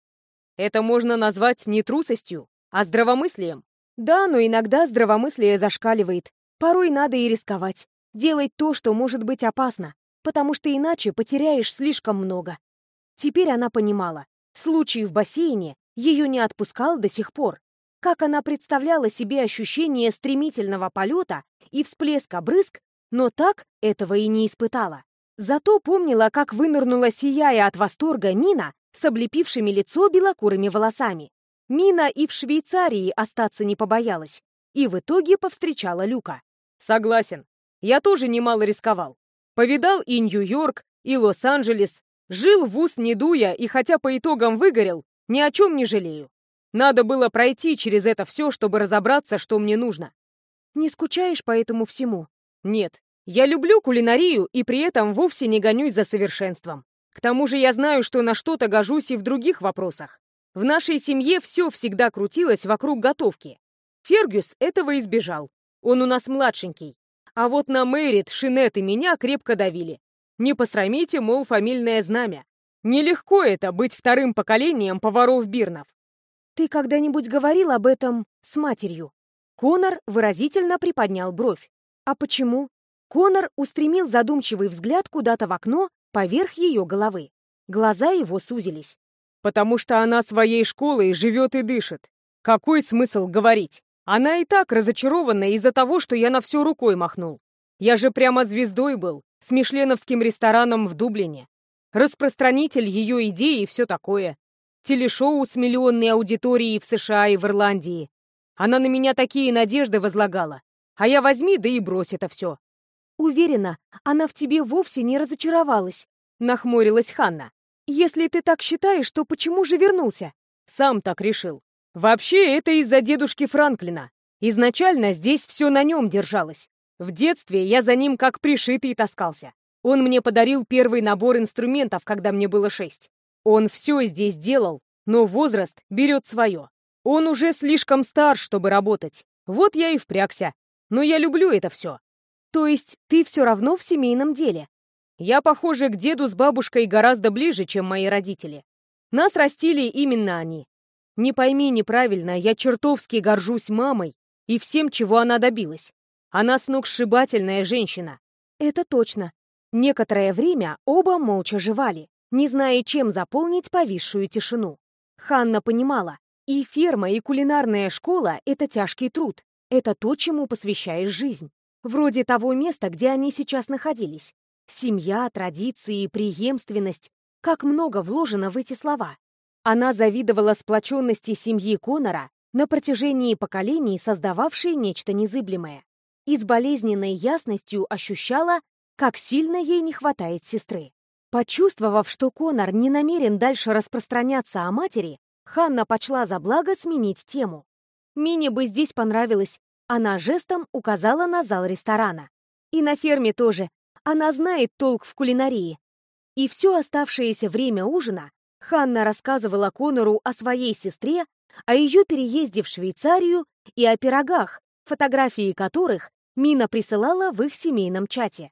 Это можно назвать не трусостью, а здравомыслием. Да, но иногда здравомыслие зашкаливает. Порой надо и рисковать. Делать то, что может быть опасно, потому что иначе потеряешь слишком много. Теперь она понимала. Случай в бассейне ее не отпускал до сих пор. Как она представляла себе ощущение стремительного полета и всплеска брызг, но так этого и не испытала. Зато помнила, как вынырнула, сияя от восторга, Мина с облепившими лицо белокурыми волосами. Мина и в Швейцарии остаться не побоялась, и в итоге повстречала Люка. Согласен. Я тоже немало рисковал. Повидал и Нью-Йорк, и Лос-Анджелес. Жил в ус не дуя, и хотя по итогам выгорел, ни о чем не жалею. Надо было пройти через это все, чтобы разобраться, что мне нужно. Не скучаешь по этому всему? Нет. Я люблю кулинарию и при этом вовсе не гонюсь за совершенством. К тому же я знаю, что на что-то гожусь и в других вопросах. В нашей семье все всегда крутилось вокруг готовки. Фергюс этого избежал. Он у нас младшенький. А вот на Мэрит, Шинет и меня крепко давили. Не посрамите, мол, фамильное знамя. Нелегко это быть вторым поколением поваров Бирнов. Ты когда-нибудь говорил об этом с матерью? Конор выразительно приподнял бровь. А почему? Конор устремил задумчивый взгляд куда-то в окно поверх ее головы. Глаза его сузились. «Потому что она своей школой живет и дышит. Какой смысл говорить? Она и так разочарована из-за того, что я на все рукой махнул. Я же прямо звездой был, с мишленовским рестораном в Дублине распространитель ее идеи и все такое. Телешоу с миллионной аудиторией в США и в Ирландии. Она на меня такие надежды возлагала. А я возьми, да и брось это все. Уверена, она в тебе вовсе не разочаровалась, нахмурилась Ханна. Если ты так считаешь, то почему же вернулся? Сам так решил. Вообще, это из-за дедушки Франклина. Изначально здесь все на нем держалось. В детстве я за ним как пришитый таскался. Он мне подарил первый набор инструментов, когда мне было шесть. Он все здесь делал, но возраст берет свое. Он уже слишком стар, чтобы работать. Вот я и впрягся. Но я люблю это все. То есть ты все равно в семейном деле? Я, похоже, к деду с бабушкой гораздо ближе, чем мои родители. Нас растили именно они. Не пойми неправильно, я чертовски горжусь мамой и всем, чего она добилась. Она сногсшибательная женщина. Это точно. Некоторое время оба молча жевали, не зная, чем заполнить повисшую тишину. Ханна понимала, и ферма, и кулинарная школа — это тяжкий труд. Это то, чему посвящаешь жизнь. Вроде того места, где они сейчас находились. Семья, традиции, преемственность. Как много вложено в эти слова. Она завидовала сплоченности семьи Конора на протяжении поколений, создававшей нечто незыблемое. И с болезненной ясностью ощущала, как сильно ей не хватает сестры. Почувствовав, что Конор не намерен дальше распространяться о матери, Ханна почла за благо сменить тему. Мине бы здесь понравилось. Она жестом указала на зал ресторана. И на ферме тоже. Она знает толк в кулинарии. И все оставшееся время ужина Ханна рассказывала Конору о своей сестре, о ее переезде в Швейцарию и о пирогах, фотографии которых Мина присылала в их семейном чате.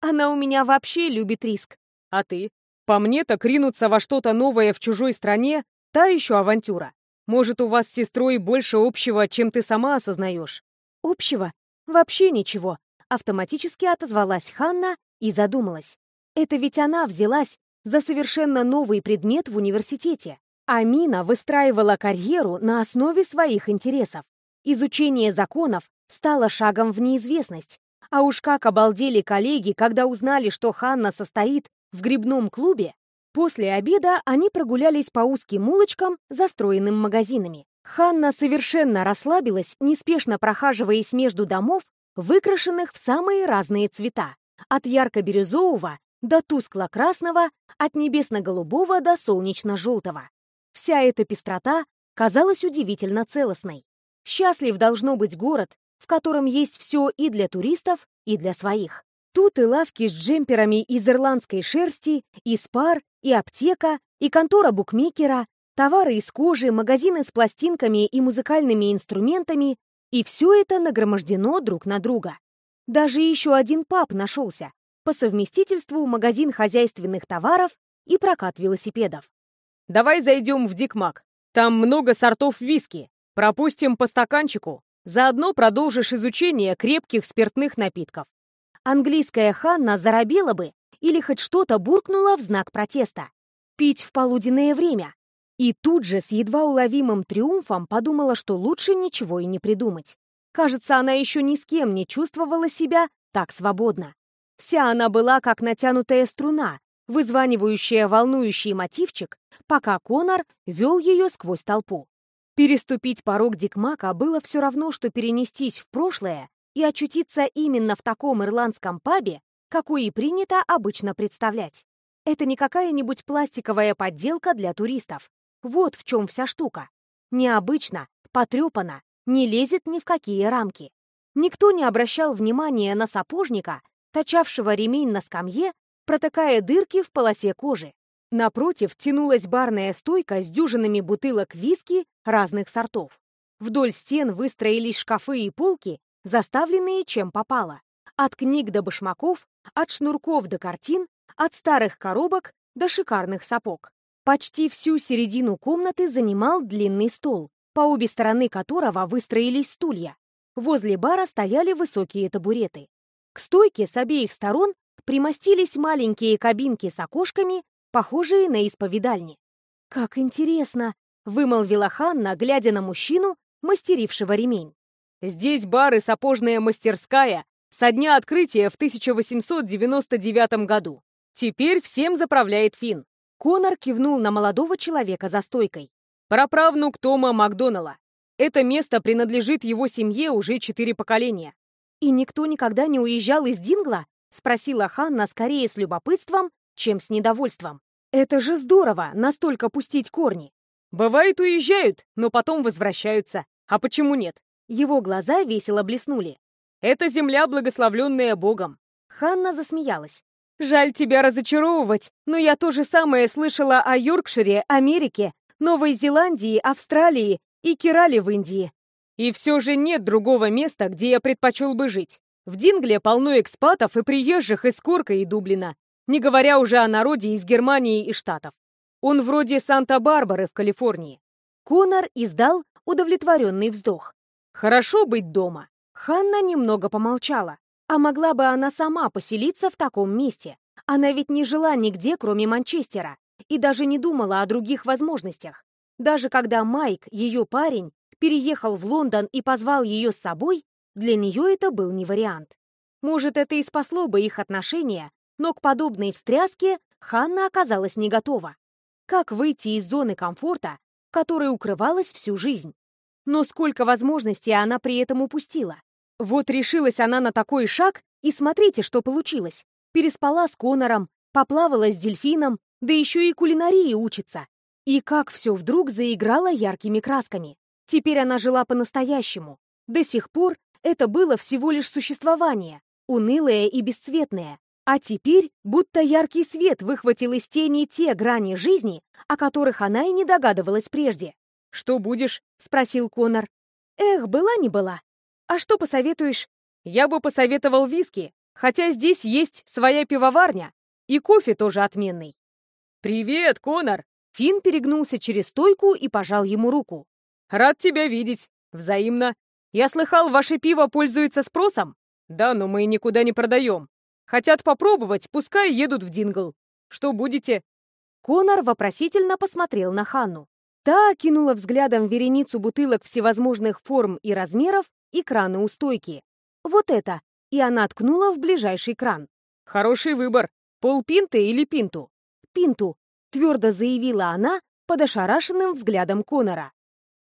Она у меня вообще любит риск. А ты? По мне так ринуться во что-то новое в чужой стране — та еще авантюра. Может, у вас с сестрой больше общего, чем ты сама осознаешь? Общего? Вообще ничего. Автоматически отозвалась Ханна и задумалась. Это ведь она взялась за совершенно новый предмет в университете. Амина выстраивала карьеру на основе своих интересов. Изучение законов стало шагом в неизвестность, а уж как обалдели коллеги, когда узнали, что Ханна состоит в грибном клубе. После обеда они прогулялись по узким улочкам, застроенным магазинами. Ханна совершенно расслабилась, неспешно прохаживаясь между домов, выкрашенных в самые разные цвета. От ярко-бирюзового до тускло-красного, от небесно-голубого до солнечно-желтого. Вся эта пестрота казалась удивительно целостной. Счастлив должно быть город, в котором есть все и для туристов, и для своих. Тут и лавки с джемперами из ирландской шерсти, и спар, и аптека, и контора букмекера, товары из кожи, магазины с пластинками и музыкальными инструментами, и все это нагромождено друг на друга. Даже еще один паб нашелся, по совместительству магазин хозяйственных товаров и прокат велосипедов. «Давай зайдем в Дикмак. Там много сортов виски. Пропустим по стаканчику, Заодно продолжишь изучение крепких спиртных напитков. Английская Ханна заробела бы или хоть что-то буркнула в знак протеста. Пить в полуденное время. И тут же с едва уловимым триумфом подумала, что лучше ничего и не придумать. Кажется, она еще ни с кем не чувствовала себя так свободно. Вся она была как натянутая струна, вызванивающая волнующий мотивчик, пока Конор вел ее сквозь толпу. Переступить порог Дикмака было все равно, что перенестись в прошлое и очутиться именно в таком ирландском пабе, какой и принято обычно представлять. Это не какая-нибудь пластиковая подделка для туристов. Вот в чем вся штука. Необычно, потрепано, не лезет ни в какие рамки. Никто не обращал внимания на сапожника, точавшего ремень на скамье, протыкая дырки в полосе кожи. Напротив тянулась барная стойка с дюжинами бутылок виски разных сортов. Вдоль стен выстроились шкафы и полки, заставленные чем попало. От книг до башмаков, от шнурков до картин, от старых коробок до шикарных сапог. Почти всю середину комнаты занимал длинный стол, по обе стороны которого выстроились стулья. Возле бара стояли высокие табуреты. К стойке с обеих сторон примостились маленькие кабинки с окошками, похожие на исповедальни. «Как интересно!» — вымолвила Ханна, глядя на мужчину, мастерившего ремень. «Здесь бар и сапожная мастерская со дня открытия в 1899 году. Теперь всем заправляет Финн». Конор кивнул на молодого человека за стойкой. «Праправнук Тома Макдоналла. Это место принадлежит его семье уже четыре поколения». «И никто никогда не уезжал из Дингла?» — спросила Ханна скорее с любопытством, чем с недовольством. «Это же здорово, настолько пустить корни!» «Бывает, уезжают, но потом возвращаются. А почему нет?» Его глаза весело блеснули. «Это земля, благословленная Богом». Ханна засмеялась. «Жаль тебя разочаровывать, но я то же самое слышала о Йоркшире, Америке, Новой Зеландии, Австралии и Кирале в Индии. И все же нет другого места, где я предпочел бы жить. В Дингле полно экспатов и приезжих из Корка и Дублина не говоря уже о народе из Германии и Штатов. Он вроде Санта-Барбары в Калифорнии. Конор издал удовлетворенный вздох. Хорошо быть дома. Ханна немного помолчала. А могла бы она сама поселиться в таком месте? Она ведь не жила нигде, кроме Манчестера, и даже не думала о других возможностях. Даже когда Майк, ее парень, переехал в Лондон и позвал ее с собой, для нее это был не вариант. Может, это и спасло бы их отношения, но к подобной встряске Ханна оказалась не готова. Как выйти из зоны комфорта, которой укрывалась всю жизнь? Но сколько возможностей она при этом упустила. Вот решилась она на такой шаг, и смотрите, что получилось. Переспала с Конором, поплавала с дельфином, да еще и кулинарии учится. И как все вдруг заиграло яркими красками. Теперь она жила по-настоящему. До сих пор это было всего лишь существование, унылое и бесцветное, а теперь будто яркий свет выхватил из тени те грани жизни, о которых она и не догадывалась прежде. «Что будешь?» — спросил Конор. «Эх, была не была. А что посоветуешь?» «Я бы посоветовал виски, хотя здесь есть своя пивоварня, и кофе тоже отменный». «Привет, Конор!» Финн перегнулся через стойку и пожал ему руку. «Рад тебя видеть. Взаимно. Я слыхал, ваше пиво пользуется спросом?» «Да, но мы никуда не продаем. Хотят попробовать, пускай едут в Дингл. Что будете?» Конор вопросительно посмотрел на Ханну. Та кинула взглядом вереницу бутылок всевозможных форм и размеров и краны у. «Вот это!» И она ткнула в ближайший кран. «Хороший выбор. Полпинты или пинту?» «Пинту», — твердо заявила она под ошарашенным взглядом Конора.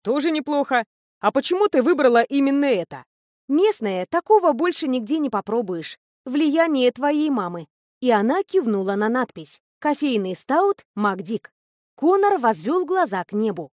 «Тоже неплохо. А почему ты выбрала именно это?» «Местное, такого больше нигде не попробуешь влияние твоей мамы». И она кивнула на надпись «Кофейный стаут Макдик». Конор возвел глаза к небу.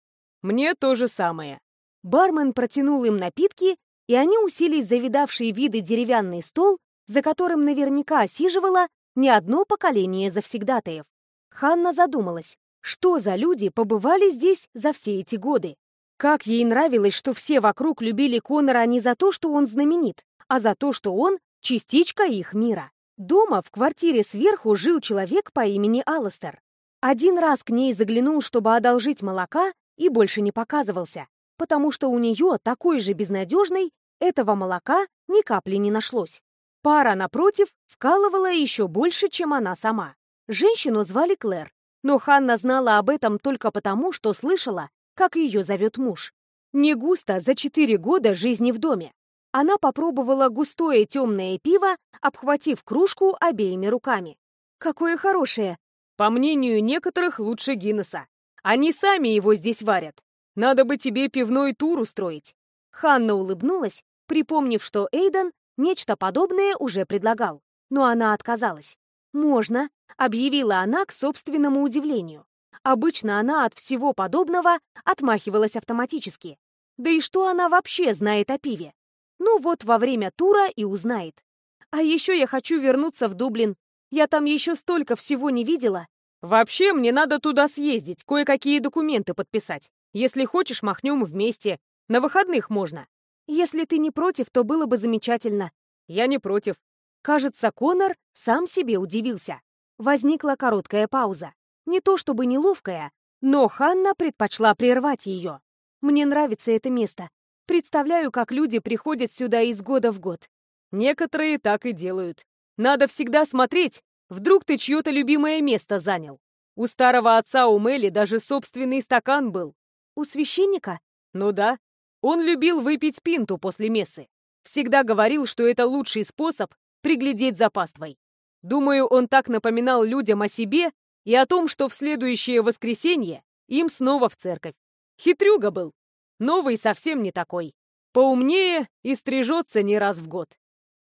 «Мне то же самое». Бармен протянул им напитки, и они уселись за видавший виды деревянный стол, за которым наверняка осиживало не одно поколение завсегдатаев. Ханна задумалась, что за люди побывали здесь за все эти годы. Как ей нравилось, что все вокруг любили Конора не за то, что он знаменит, а за то, что он частичка их мира. Дома, в квартире сверху, жил человек по имени Алластер. Один раз к ней заглянул, чтобы одолжить молока, и больше не показывался, потому что у нее, такой же безнадежной, этого молока ни капли не нашлось. Пара, напротив, вкалывала еще больше, чем она сама. Женщину звали Клэр, но Ханна знала об этом только потому, что слышала, как ее зовет муж. Не густо за четыре года жизни в доме. Она попробовала густое темное пиво, обхватив кружку обеими руками. «Какое хорошее!» «По мнению некоторых, лучше Гиннесса. Они сами его здесь варят. Надо бы тебе пивной тур устроить». Ханна улыбнулась, припомнив, что Эйден нечто подобное уже предлагал. Но она отказалась. «Можно», — объявила она к собственному удивлению. Обычно она от всего подобного отмахивалась автоматически. Да и что она вообще знает о пиве? Ну вот во время тура и узнает. А еще я хочу вернуться в Дублин. Я там еще столько всего не видела. Вообще, мне надо туда съездить, кое-какие документы подписать. Если хочешь, махнем вместе. На выходных можно. Если ты не против, то было бы замечательно. Я не против. Кажется, Конор сам себе удивился. Возникла короткая пауза. Не то чтобы неловкая, но Ханна предпочла прервать ее. Мне нравится это место. Представляю, как люди приходят сюда из года в год. Некоторые так и делают. Надо всегда смотреть, вдруг ты чье-то любимое место занял. У старого отца у Мэли даже собственный стакан был. У священника? Ну да. Он любил выпить пинту после мессы. Всегда говорил, что это лучший способ приглядеть за паствой. Думаю, он так напоминал людям о себе и о том, что в следующее воскресенье им снова в церковь. Хитрюга был. Новый совсем не такой. Поумнее и стрижется не раз в год.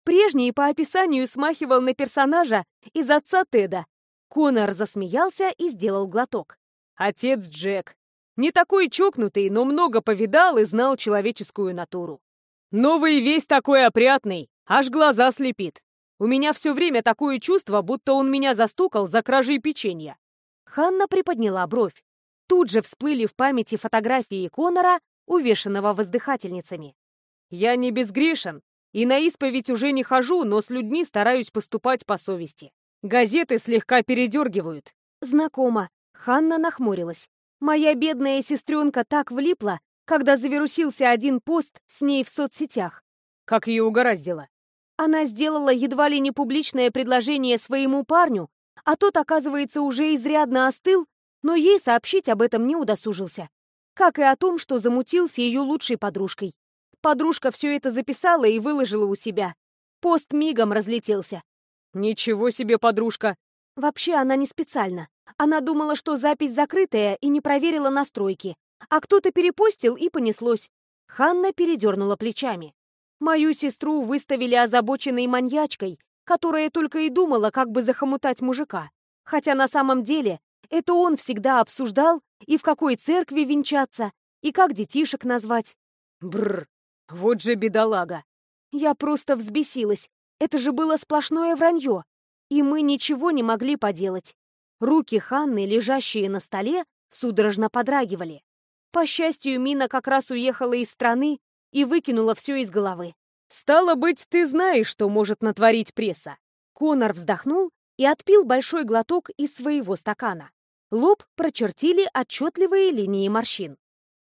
Прежний по описанию смахивал на персонажа из отца Теда. Конор засмеялся и сделал глоток. Отец Джек. Не такой чокнутый, но много повидал и знал человеческую натуру. Новый весь такой опрятный, аж глаза слепит. У меня все время такое чувство, будто он меня застукал за кражей печенья. Ханна приподняла бровь. Тут же всплыли в памяти фотографии Конора, увешанного воздыхательницами. «Я не безгрешен, и на исповедь уже не хожу, но с людьми стараюсь поступать по совести. Газеты слегка передергивают». «Знакомо». Ханна нахмурилась. «Моя бедная сестренка так влипла, когда завирусился один пост с ней в соцсетях». «Как ее угораздило?» Она сделала едва ли не публичное предложение своему парню, а тот, оказывается, уже изрядно остыл но ей сообщить об этом не удосужился. Как и о том, что замутил с ее лучшей подружкой. Подружка все это записала и выложила у себя. Пост мигом разлетелся. «Ничего себе, подружка!» Вообще она не специально. Она думала, что запись закрытая и не проверила настройки. А кто-то перепостил и понеслось. Ханна передернула плечами. Мою сестру выставили озабоченной маньячкой, которая только и думала, как бы захомутать мужика. Хотя на самом деле это он всегда обсуждал, и в какой церкви венчаться, и как детишек назвать. Бррр, вот же бедолага. Я просто взбесилась. Это же было сплошное вранье. И мы ничего не могли поделать. Руки Ханны, лежащие на столе, судорожно подрагивали. По счастью, Мина как раз уехала из страны и выкинула все из головы. «Стало быть, ты знаешь, что может натворить пресса». Конор вздохнул и отпил большой глоток из своего стакана. Лоб прочертили отчетливые линии морщин.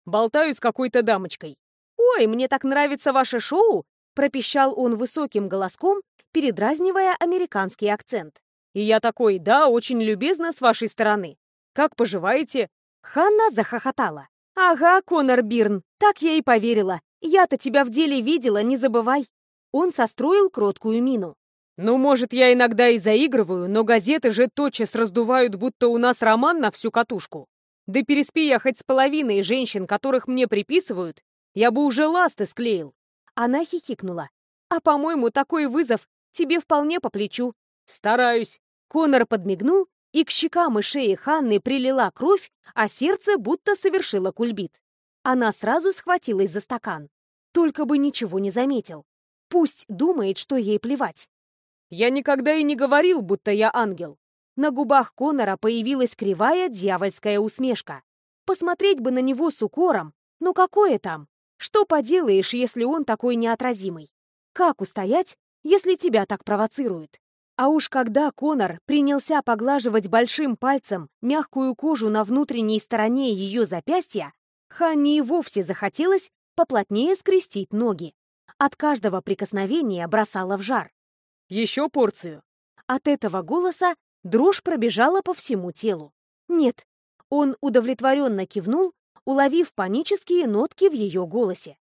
«Болтаю с какой-то дамочкой». «Ой, мне так нравится ваше шоу!» пропищал он высоким голоском, передразнивая американский акцент. «И я такой, да, очень любезно с вашей стороны. Как поживаете?» Ханна захохотала. «Ага, Конор Бирн, так я и поверила. Я-то тебя в деле видела, не забывай». Он состроил кроткую мину. Ну, может, я иногда и заигрываю, но газеты же тотчас раздувают, будто у нас роман на всю катушку. Да переспи я хоть с половиной женщин, которых мне приписывают, я бы уже ласты склеил. Она хихикнула. А, по-моему, такой вызов тебе вполне по плечу. Стараюсь. Конор подмигнул, и к щекам и шее Ханны прилила кровь, а сердце будто совершило кульбит. Она сразу схватилась за стакан. Только бы ничего не заметил. Пусть думает, что ей плевать. Я никогда и не говорил, будто я ангел. На губах Конора появилась кривая дьявольская усмешка. Посмотреть бы на него с укором. Ну какое там? Что поделаешь, если он такой неотразимый? Как устоять, если тебя так провоцируют? А уж когда Конор принялся поглаживать большим пальцем мягкую кожу на внутренней стороне ее запястья, Ханне и вовсе захотелось поплотнее скрестить ноги. От каждого прикосновения бросала в жар. Еще порцию. От этого голоса дрожь пробежала по всему телу. Нет, он удовлетворенно кивнул, уловив панические нотки в ее голосе.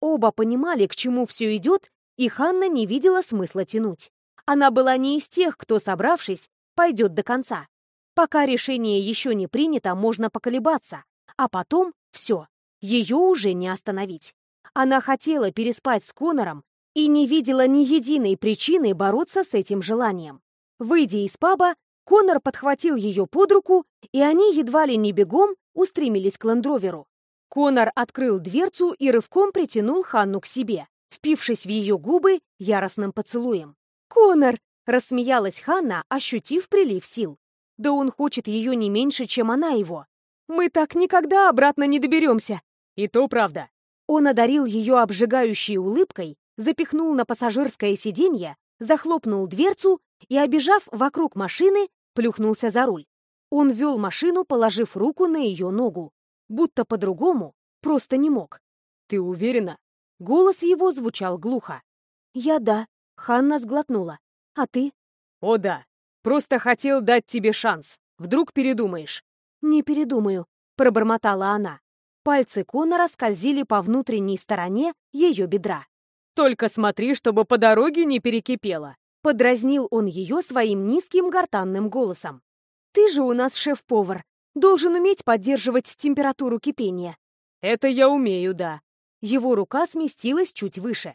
Оба понимали, к чему все идет, и Ханна не видела смысла тянуть. Она была не из тех, кто, собравшись, пойдет до конца. Пока решение еще не принято, можно поколебаться, а потом все, ее уже не остановить. Она хотела переспать с Конором и не видела ни единой причины бороться с этим желанием. Выйдя из паба, Конор подхватил ее под руку, и они едва ли не бегом устремились к ландроверу. Конор открыл дверцу и рывком притянул Ханну к себе, впившись в ее губы яростным поцелуем. «Конор!» — рассмеялась Ханна, ощутив прилив сил. «Да он хочет ее не меньше, чем она его. Мы так никогда обратно не доберемся!» «И то правда!» Он одарил ее обжигающей улыбкой, запихнул на пассажирское сиденье, захлопнул дверцу и, обежав вокруг машины, плюхнулся за руль. Он вел машину, положив руку на ее ногу. Будто по-другому, просто не мог. «Ты уверена?» Голос его звучал глухо. «Я да», — Ханна сглотнула. «А ты?» «О да. Просто хотел дать тебе шанс. Вдруг передумаешь?» «Не передумаю», — пробормотала она. Пальцы Конора скользили по внутренней стороне ее бедра. «Только смотри, чтобы по дороге не перекипело!» Подразнил он ее своим низким гортанным голосом. «Ты же у нас шеф-повар. Должен уметь поддерживать температуру кипения». «Это я умею, да». Его рука сместилась чуть выше.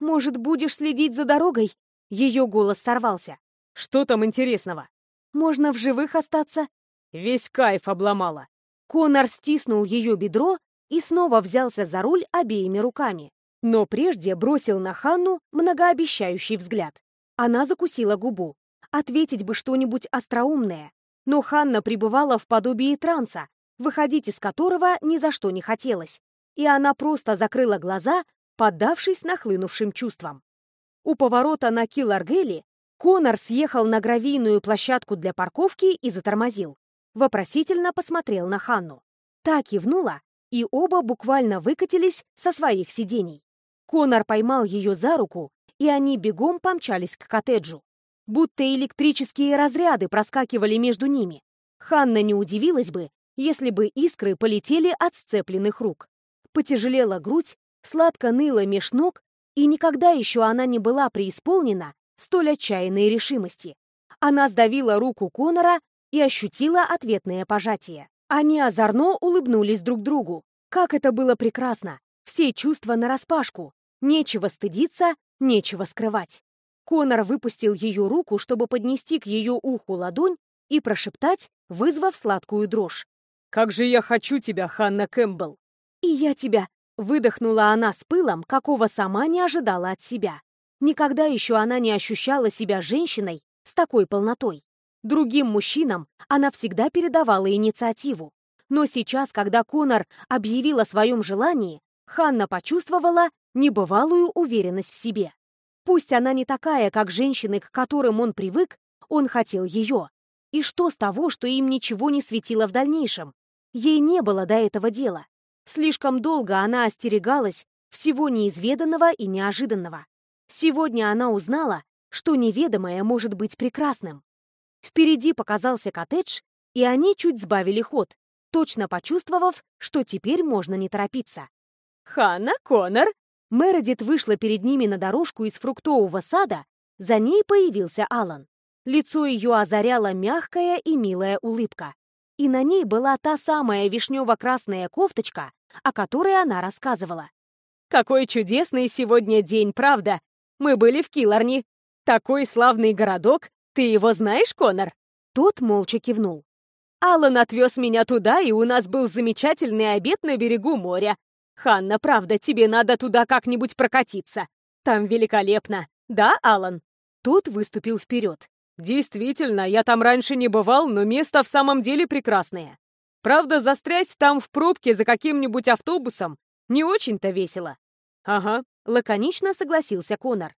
«Может, будешь следить за дорогой?» Ее голос сорвался. «Что там интересного?» «Можно в живых остаться?» Весь кайф обломала. Конор стиснул ее бедро и снова взялся за руль обеими руками. Но прежде бросил на Ханну многообещающий взгляд. Она закусила губу. Ответить бы что-нибудь остроумное. Но Ханна пребывала в подобии транса, выходить из которого ни за что не хотелось. И она просто закрыла глаза, поддавшись нахлынувшим чувствам. У поворота на Килларгелли Конор съехал на гравийную площадку для парковки и затормозил. Вопросительно посмотрел на Ханну. Та кивнула, и оба буквально выкатились со своих сидений. Конор поймал ее за руку, и они бегом помчались к коттеджу. Будто электрические разряды проскакивали между ними. Ханна не удивилась бы, если бы искры полетели от сцепленных рук. Потяжелела грудь, сладко ныла меж ног, и никогда еще она не была преисполнена столь отчаянной решимости. Она сдавила руку Конора и ощутила ответное пожатие. Они озорно улыбнулись друг другу. Как это было прекрасно! Все чувства нараспашку. Нечего стыдиться, нечего скрывать. Конор выпустил ее руку, чтобы поднести к ее уху ладонь и прошептать, вызвав сладкую дрожь. «Как же я хочу тебя, Ханна Кэмпбелл!» «И я тебя!» — выдохнула она с пылом, какого сама не ожидала от себя. Никогда еще она не ощущала себя женщиной с такой полнотой. Другим мужчинам она всегда передавала инициативу. Но сейчас, когда Конор объявил о своем желании, Ханна почувствовала небывалую уверенность в себе. Пусть она не такая, как женщины, к которым он привык, он хотел ее. И что с того, что им ничего не светило в дальнейшем? Ей не было до этого дела. Слишком долго она остерегалась всего неизведанного и неожиданного. Сегодня она узнала, что неведомое может быть прекрасным. Впереди показался коттедж, и они чуть сбавили ход, точно почувствовав, что теперь можно не торопиться. «Ханна, Конор!» Мередит вышла перед ними на дорожку из фруктового сада, за ней появился Алан. Лицо ее озаряла мягкая и милая улыбка. И на ней была та самая вишнево-красная кофточка, о которой она рассказывала. «Какой чудесный сегодня день, правда? Мы были в Килларни. Такой славный городок. Ты его знаешь, Конор?» Тот молча кивнул. «Аллан отвез меня туда, и у нас был замечательный обед на берегу моря. Ханна, правда, тебе надо туда как-нибудь прокатиться. Там великолепно. Да, Аллан?» Тот выступил вперед. «Действительно, я там раньше не бывал, но место в самом деле прекрасное. Правда, застрять там в пробке за каким-нибудь автобусом не очень-то весело». «Ага», — лаконично согласился Конор.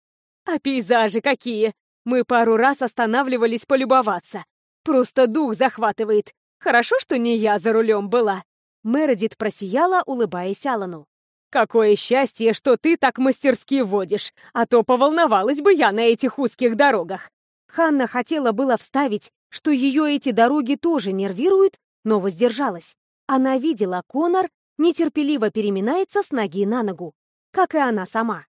«А пейзажи какие! Мы пару раз останавливались полюбоваться. Просто дух захватывает. Хорошо, что не я за рулем была». Мередит просияла, улыбаясь Алану. «Какое счастье, что ты так мастерски водишь, а то поволновалась бы я на этих узких дорогах». Ханна хотела было вставить, что ее эти дороги тоже нервируют, но воздержалась. Она видела, Конор нетерпеливо переминается с ноги на ногу, как и она сама.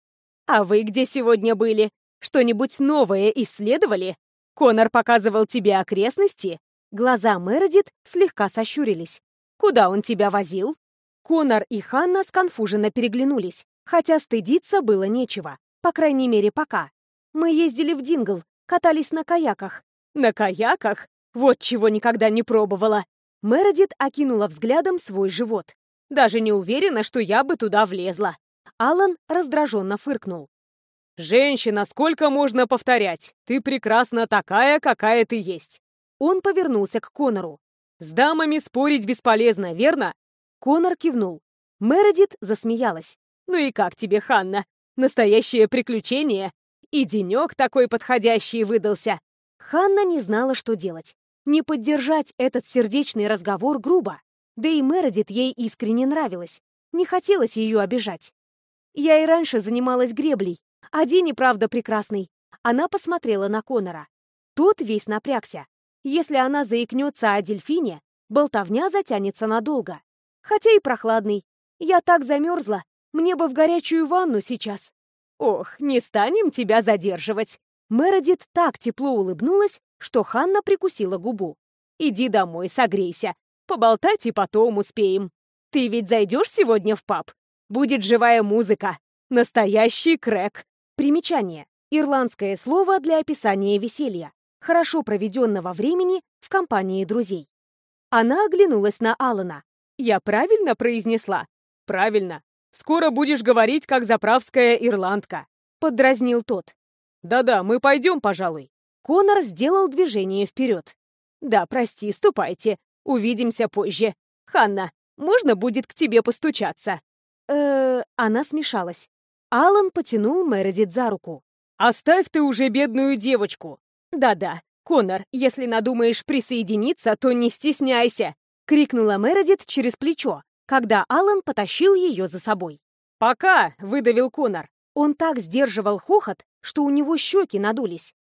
«А вы где сегодня были? Что-нибудь новое исследовали? Конор показывал тебе окрестности?» Глаза Мередит слегка сощурились. «Куда он тебя возил?» Конор и Ханна сконфуженно переглянулись, хотя стыдиться было нечего, по крайней мере, пока. Мы ездили в Дингл, катались на каяках. «На каяках? Вот чего никогда не пробовала!» Мередит окинула взглядом свой живот. «Даже не уверена, что я бы туда влезла». Алан раздраженно фыркнул. «Женщина, сколько можно повторять? Ты прекрасна такая, какая ты есть!» Он повернулся к Конору. «С дамами спорить бесполезно, верно?» Конор кивнул. Мередит засмеялась. «Ну и как тебе, Ханна? Настоящее приключение? И денек такой подходящий выдался!» Ханна не знала, что делать. Не поддержать этот сердечный разговор грубо. Да и Мередит ей искренне нравилась. Не хотелось ее обижать. Я и раньше занималась греблей. День и правда прекрасный. Она посмотрела на Конора. Тот весь напрягся. Если она заикнется о дельфине, болтовня затянется надолго. Хотя и прохладный. Я так замерзла. Мне бы в горячую ванну сейчас. Ох, не станем тебя задерживать. Мередит так тепло улыбнулась, что Ханна прикусила губу. «Иди домой, согрейся. Поболтать и потом успеем. Ты ведь зайдешь сегодня в паб? Будет живая музыка. Настоящий крэк». Примечание. Ирландское слово для описания веселья. Хорошо проведенного времени в компании друзей. Она оглянулась на Алана. «Я правильно произнесла?» «Правильно. Скоро будешь говорить, как заправская ирландка», — подразнил тот. «Да-да, мы пойдем, пожалуй». Конор сделал движение вперед. «Да, прости, ступайте. Увидимся позже. Ханна, можно будет к тебе постучаться?» э Она смешалась. Алан потянул Мередит за руку. «Оставь ты уже бедную девочку!» «Да-да, Конор, если надумаешь присоединиться, то не стесняйся!» — крикнула Мередит через плечо, когда Алан потащил ее за собой. «Пока!» — выдавил Конор. Он так сдерживал хохот, что у него щеки надулись.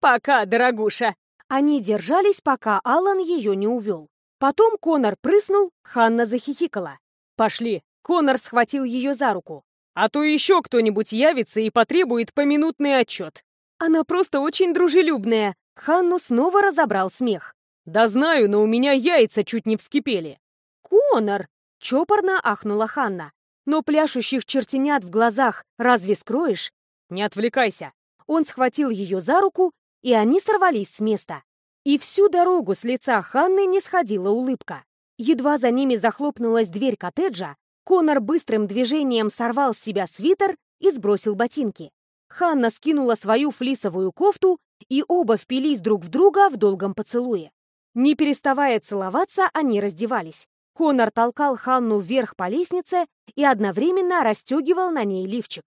«Пока, дорогуша!» Они держались, пока Алан ее не увел. Потом Конор прыснул, Ханна захихикала. «Пошли!» Конор схватил ее за руку. «А то еще кто-нибудь явится и потребует поминутный отчет!» Она просто очень дружелюбная. Ханну снова разобрал смех. «Да знаю, но у меня яйца чуть не вскипели!» «Конор!» — чопорно ахнула Ханна. «Но пляшущих чертенят в глазах разве скроешь?» «Не отвлекайся!» Он схватил ее за руку, и они сорвались с места. И всю дорогу с лица Ханны не сходила улыбка. Едва за ними захлопнулась дверь коттеджа, Конор быстрым движением сорвал с себя свитер и сбросил ботинки. Ханна скинула свою флисовую кофту, и оба впились друг в друга в долгом поцелуе. Не переставая целоваться, они раздевались. Конор толкал Ханну вверх по лестнице и одновременно расстегивал на ней лифчик.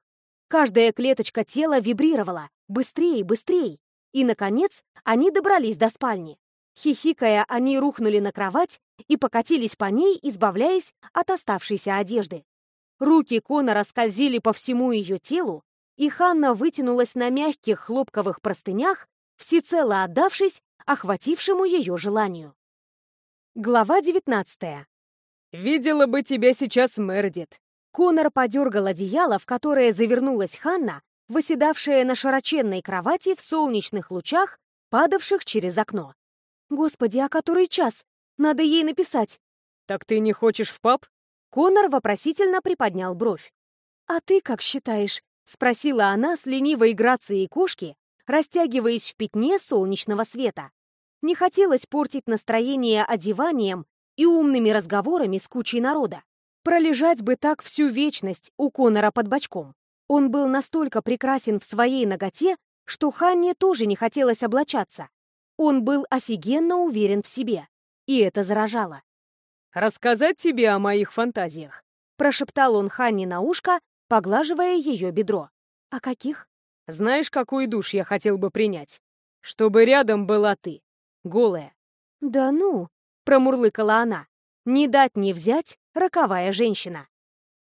Каждая клеточка тела вибрировала. Быстрее, быстрее. И, наконец, они добрались до спальни. Хихикая, они рухнули на кровать и покатились по ней, избавляясь от оставшейся одежды. Руки Конора скользили по всему ее телу, и Ханна вытянулась на мягких хлопковых простынях, всецело отдавшись охватившему ее желанию. Глава девятнадцатая. «Видела бы тебя сейчас, Мердит. Конор подергал одеяло, в которое завернулась Ханна, выседавшая на широченной кровати в солнечных лучах, падавших через окно. «Господи, а который час? Надо ей написать». «Так ты не хочешь в паб?» Конор вопросительно приподнял бровь. «А ты как считаешь?» — спросила она с ленивой грацией кошки, растягиваясь в пятне солнечного света. Не хотелось портить настроение одеванием и умными разговорами с кучей народа. Пролежать бы так всю вечность у Конора под бочком. Он был настолько прекрасен в своей ноготе, что Ханне тоже не хотелось облачаться. Он был офигенно уверен в себе, и это заражало. «Рассказать тебе о моих фантазиях?» Прошептал он Ханне на ушко, поглаживая ее бедро. «О каких?» «Знаешь, какой душ я хотел бы принять? Чтобы рядом была ты, голая». «Да ну!» — промурлыкала она. «Не дать не взять роковая женщина.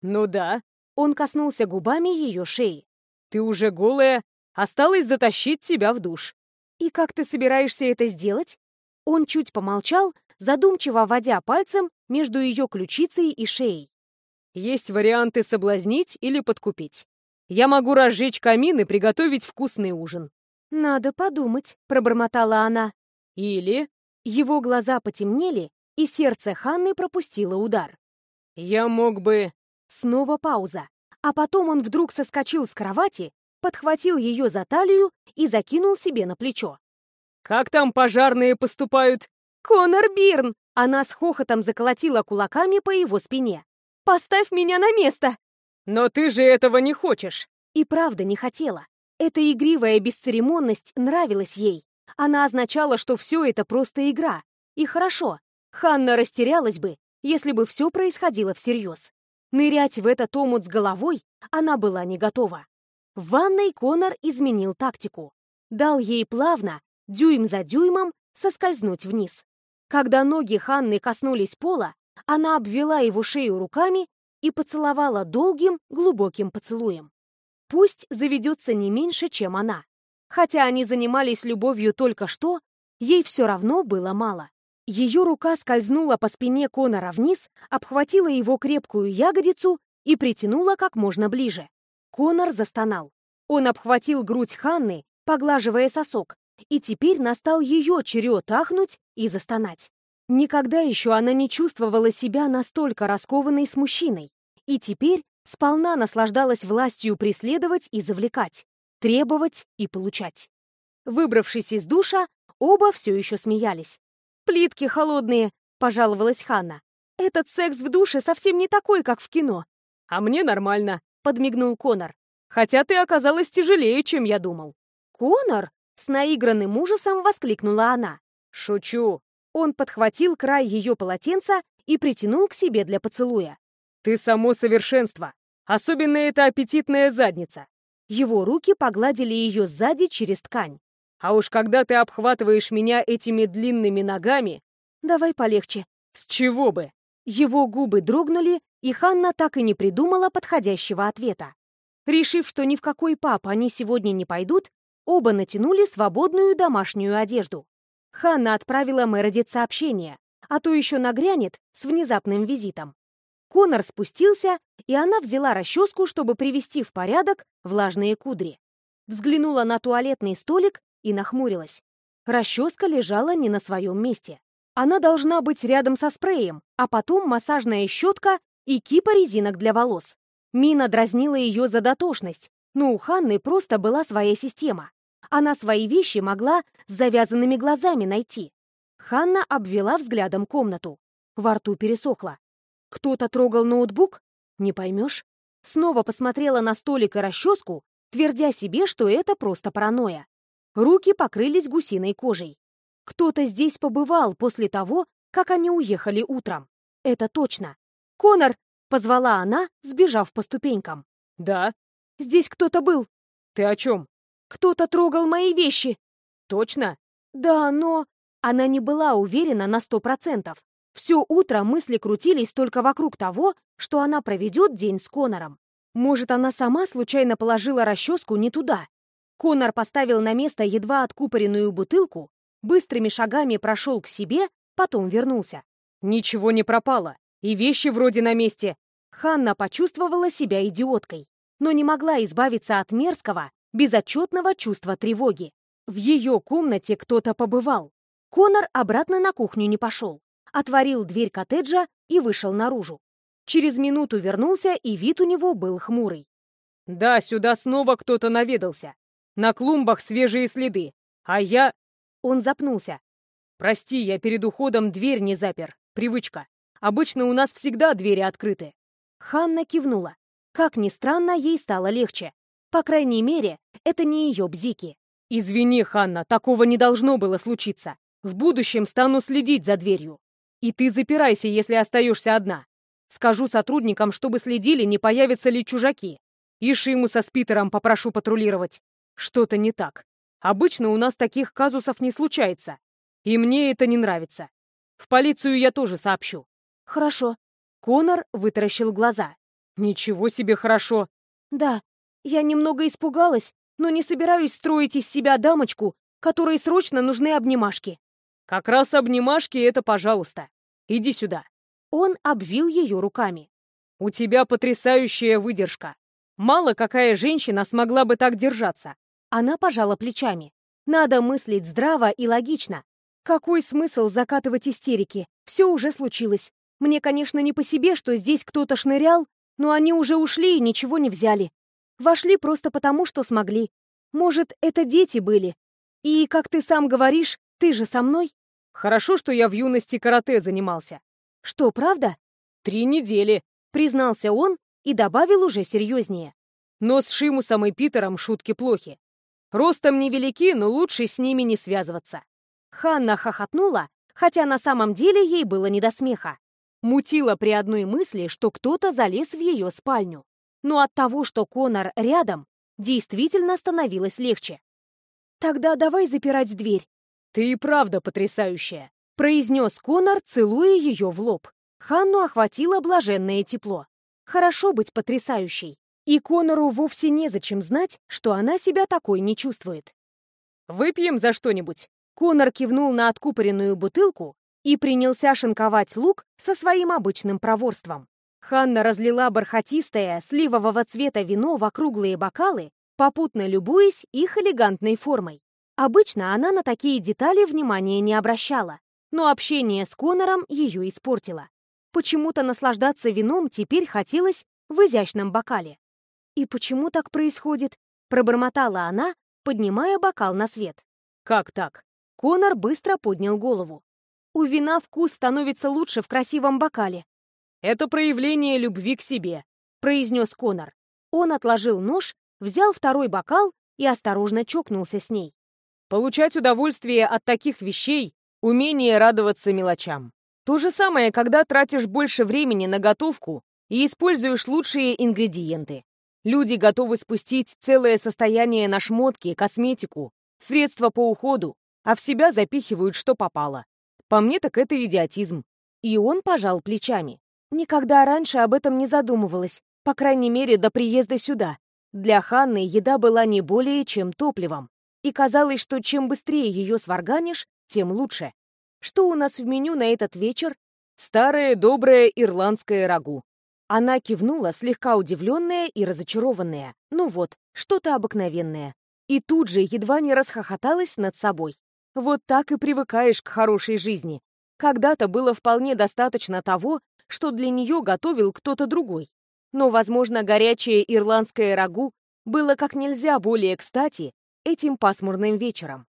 «Ну да». Он коснулся губами ее шеи. «Ты уже голая. Осталось затащить тебя в душ». «И как ты собираешься это сделать?» Он чуть помолчал, задумчиво водя пальцем между ее ключицей и шеей. «Есть варианты соблазнить или подкупить. Я могу разжечь камин и приготовить вкусный ужин». «Надо подумать», — пробормотала она. «Или...» Его глаза потемнели, и сердце Ханны пропустило удар. «Я мог бы...» Снова пауза. А потом он вдруг соскочил с кровати, подхватил ее за талию и закинул себе на плечо. «Как там пожарные поступают?» «Конор Бирн!» Она с хохотом заколотила кулаками по его спине. «Поставь меня на место!» «Но ты же этого не хочешь!» И правда не хотела. Эта игривая бесцеремонность нравилась ей. Она означала, что все это просто игра. И хорошо. Ханна растерялась бы, если бы все происходило всерьез. Нырять в этот омут с головой она была не готова. В ванной Конор изменил тактику. Дал ей плавно, дюйм за дюймом, соскользнуть вниз. Когда ноги Ханны коснулись пола, она обвела его шею руками и поцеловала долгим, глубоким поцелуем. Пусть заведется не меньше, чем она. Хотя они занимались любовью только что, ей все равно было мало. Ее рука скользнула по спине Конора вниз, обхватила его крепкую ягодицу и притянула как можно ближе. Конор застонал. Он обхватил грудь Ханны, поглаживая сосок, и теперь настал ее черед ахнуть и застонать. Никогда еще она не чувствовала себя настолько раскованной с мужчиной, и теперь сполна наслаждалась властью преследовать и завлекать, требовать и получать. Выбравшись из душа, оба все еще смеялись. «Плитки холодные», — пожаловалась Ханна. «Этот секс в душе совсем не такой, как в кино». «А мне нормально», — подмигнул Конор. «Хотя ты оказалась тяжелее, чем я думал». «Конор?» — с наигранным ужасом воскликнула она. «Шучу». Он подхватил край ее полотенца и притянул к себе для поцелуя. «Ты само совершенство. Особенно эта аппетитная задница. Его руки погладили ее сзади через ткань. А уж когда ты обхватываешь меня этими длинными ногами... Давай полегче. С чего бы? Его губы дрогнули, и Ханна так и не придумала подходящего ответа. Решив, что ни в какой пап они сегодня не пойдут, оба натянули свободную домашнюю одежду. Ханна отправила Мередит сообщение, а то еще нагрянет с внезапным визитом. Конор спустился, и она взяла расческу, чтобы привести в порядок влажные кудри. Взглянула на туалетный столик и нахмурилась. Расческа лежала не на своем месте. Она должна быть рядом со спреем, а потом массажная щетка и кипа резинок для волос. Мина дразнила ее за дотошность, но у Ханны просто была своя система. Она свои вещи могла с завязанными глазами найти. Ханна обвела взглядом комнату. Во рту пересохло. Кто-то трогал ноутбук? Не поймешь. Снова посмотрела на столик и расческу, твердя себе, что это просто паранойя. Руки покрылись гусиной кожей. Кто-то здесь побывал после того, как они уехали утром. Это точно. «Конор!» — позвала она, сбежав по ступенькам. «Да». «Здесь кто-то был». «Ты о чем?» «Кто-то трогал мои вещи». «Точно?» «Да, но...» Она не была уверена на сто процентов. Все утро мысли крутились только вокруг того, что она проведет день с Конором. Может, она сама случайно положила расческу не туда. Конор поставил на место едва откупоренную бутылку, быстрыми шагами прошел к себе, потом вернулся. «Ничего не пропало, и вещи вроде на месте». Ханна почувствовала себя идиоткой, но не могла избавиться от мерзкого, безотчетного чувства тревоги. В ее комнате кто-то побывал. Конор обратно на кухню не пошел отворил дверь коттеджа и вышел наружу. Через минуту вернулся, и вид у него был хмурый. «Да, сюда снова кто-то наведался. На клумбах свежие следы. А я...» Он запнулся. «Прости, я перед уходом дверь не запер. Привычка. Обычно у нас всегда двери открыты». Ханна кивнула. Как ни странно, ей стало легче. По крайней мере, это не ее бзики. «Извини, Ханна, такого не должно было случиться. В будущем стану следить за дверью. И ты запирайся, если остаешься одна. Скажу сотрудникам, чтобы следили, не появятся ли чужаки. И Шиму со Спитером попрошу патрулировать. Что-то не так. Обычно у нас таких казусов не случается. И мне это не нравится. В полицию я тоже сообщу. Хорошо. Конор вытаращил глаза. Ничего себе хорошо. Да, я немного испугалась, но не собираюсь строить из себя дамочку, которой срочно нужны обнимашки. Как раз обнимашки — это пожалуйста. Иди сюда». Он обвил ее руками. «У тебя потрясающая выдержка. Мало какая женщина смогла бы так держаться». Она пожала плечами. «Надо мыслить здраво и логично. Какой смысл закатывать истерики? Все уже случилось. Мне, конечно, не по себе, что здесь кто-то шнырял, но они уже ушли и ничего не взяли. Вошли просто потому, что смогли. Может, это дети были. И, как ты сам говоришь, ты же со мной? Хорошо, что я в юности карате занимался. Что, правда? Три недели, признался он и добавил уже серьезнее. Но с Шимусом и Питером шутки плохи. Ростом невелики, но лучше с ними не связываться. Ханна хохотнула, хотя на самом деле ей было не до смеха. Мутила при одной мысли, что кто-то залез в ее спальню. Но от того, что Конор рядом, действительно становилось легче. «Тогда давай запирать дверь». «Ты и правда потрясающая», — произнес Конор, целуя ее в лоб. Ханну охватило блаженное тепло. Хорошо быть потрясающей. И Конору вовсе незачем знать, что она себя такой не чувствует. «Выпьем за что-нибудь?» Конор кивнул на откупоренную бутылку и принялся шинковать лук со своим обычным проворством. Ханна разлила бархатистое, сливового цвета вино в округлые бокалы, попутно любуясь их элегантной формой. Обычно она на такие детали внимания не обращала, но общение с Конором ее испортило. Почему-то наслаждаться вином теперь хотелось в изящном бокале. «И почему так происходит?» — пробормотала она, поднимая бокал на свет. «Как так?» Конор быстро поднял голову. «У вина вкус становится лучше в красивом бокале». «Это проявление любви к себе», — произнес Конор. Он отложил нож, взял второй бокал и осторожно чокнулся с ней. «Получать удовольствие от таких вещей — умение радоваться мелочам. То же самое, когда тратишь больше времени на готовку и используешь лучшие ингредиенты. Люди готовы спустить целое состояние на шмотки, косметику, средства по уходу, а в себя запихивают, что попало. По мне так это идиотизм. И он пожал плечами. Никогда раньше об этом не задумывалась, по крайней мере, до приезда сюда. Для Ханны еда была не более чем топливом. И казалось, что чем быстрее ее сварганишь, тем лучше. Что у нас в меню на этот вечер? Старое доброе ирландское рагу. Она кивнула, слегка удивленная и разочарованная. Ну вот, что-то обыкновенное. И тут же едва не расхохоталась над собой. Вот так и привыкаешь к хорошей жизни. Когда-то было вполне достаточно того, что для нее готовил кто-то другой. Но, возможно, горячее ирландское рагу было как нельзя более кстати этим пасмурным вечером.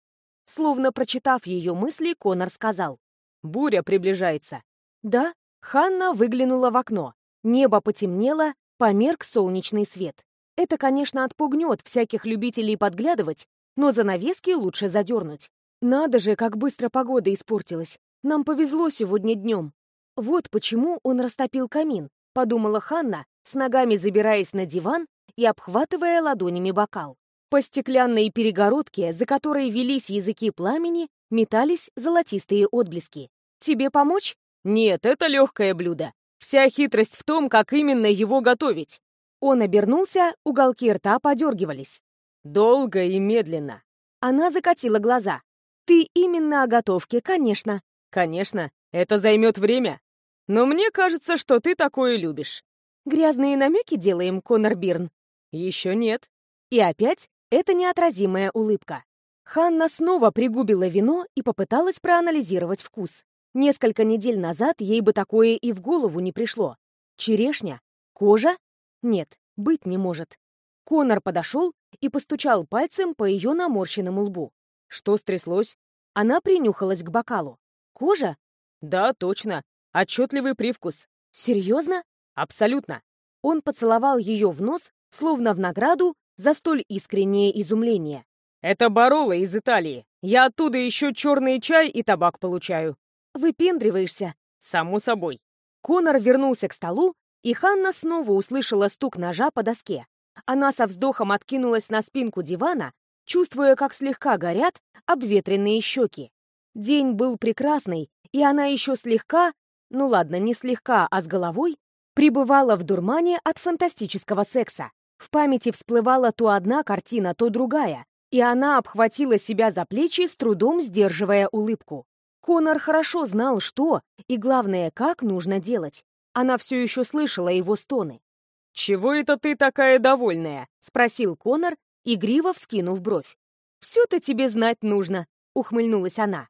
Словно прочитав ее мысли, Конор сказал. «Буря приближается». Да, Ханна выглянула в окно. Небо потемнело, померк солнечный свет. Это, конечно, отпугнет всяких любителей подглядывать, но занавески лучше задернуть. Надо же, как быстро погода испортилась. Нам повезло сегодня днем. Вот почему он растопил камин, подумала Ханна, с ногами забираясь на диван и обхватывая ладонями бокал. По стеклянной перегородке, за которой велись языки пламени, метались золотистые отблески. «Тебе помочь?» «Нет, это легкое блюдо. Вся хитрость в том, как именно его готовить». Он обернулся, уголки рта подергивались. «Долго и медленно». Она закатила глаза. Ты именно о готовке, конечно. Конечно, это займет время. Но мне кажется, что ты такое любишь. Грязные намеки делаем, Конор Бирн? Еще нет. И опять эта неотразимая улыбка. Ханна снова пригубила вино и попыталась проанализировать вкус. Несколько недель назад ей бы такое и в голову не пришло. Черешня? Кожа? Нет, быть не может. Конор подошел и постучал пальцем по ее наморщенному лбу. Что стряслось? Она принюхалась к бокалу. Кожа? Да, точно. Отчетливый привкус. Серьезно? Абсолютно. Он поцеловал ее в нос, словно в награду за столь искреннее изумление. Это Барола из Италии. Я оттуда еще черный чай и табак получаю. Выпендриваешься. Само собой. Конор вернулся к столу, и Ханна снова услышала стук ножа по доске. Она со вздохом откинулась на спинку дивана чувствуя, как слегка горят обветренные щеки. День был прекрасный, и она еще слегка, ну ладно, не слегка, а с головой, пребывала в дурмане от фантастического секса. В памяти всплывала то одна картина, то другая, и она обхватила себя за плечи, с трудом сдерживая улыбку. Конор хорошо знал, что и, главное, как нужно делать. Она все еще слышала его стоны. «Чего это ты такая довольная?» — спросил Конор, игриво вскинув бровь. «Все-то тебе знать нужно», — ухмыльнулась она.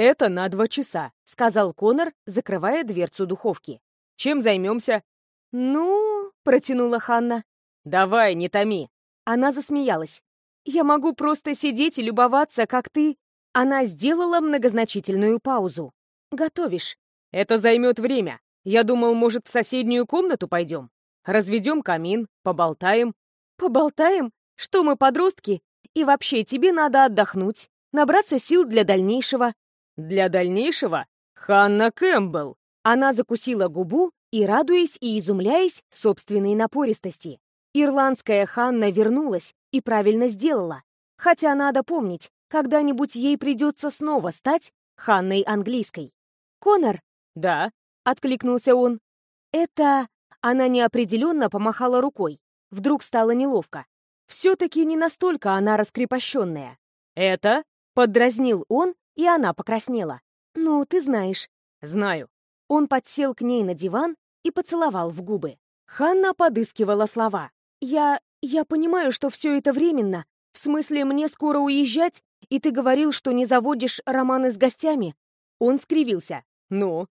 «Это на два часа», — сказал Конор, закрывая дверцу духовки. «Чем займемся?» «Ну...» — протянула Ханна. «Давай, не томи». Она засмеялась. «Я могу просто сидеть и любоваться, как ты...» Она сделала многозначительную паузу. «Готовишь?» «Это займет время. Я думал, может, в соседнюю комнату пойдем? Разведем камин, поболтаем, Поболтаем? Что мы подростки? И вообще, тебе надо отдохнуть, набраться сил для дальнейшего. Для дальнейшего? Ханна Кэмпбелл. Она закусила губу и, радуясь и изумляясь собственной напористости. Ирландская Ханна вернулась и правильно сделала. Хотя надо помнить, когда-нибудь ей придется снова стать Ханной английской. «Конор?» «Да», — откликнулся он. «Это...» Она неопределенно помахала рукой. Вдруг стало неловко. Все-таки не настолько она раскрепощенная. «Это?» — поддразнил он, и она покраснела. «Ну, ты знаешь». «Знаю». Он подсел к ней на диван и поцеловал в губы. Ханна подыскивала слова. «Я... я понимаю, что все это временно. В смысле, мне скоро уезжать, и ты говорил, что не заводишь романы с гостями?» Он скривился. «Ну?»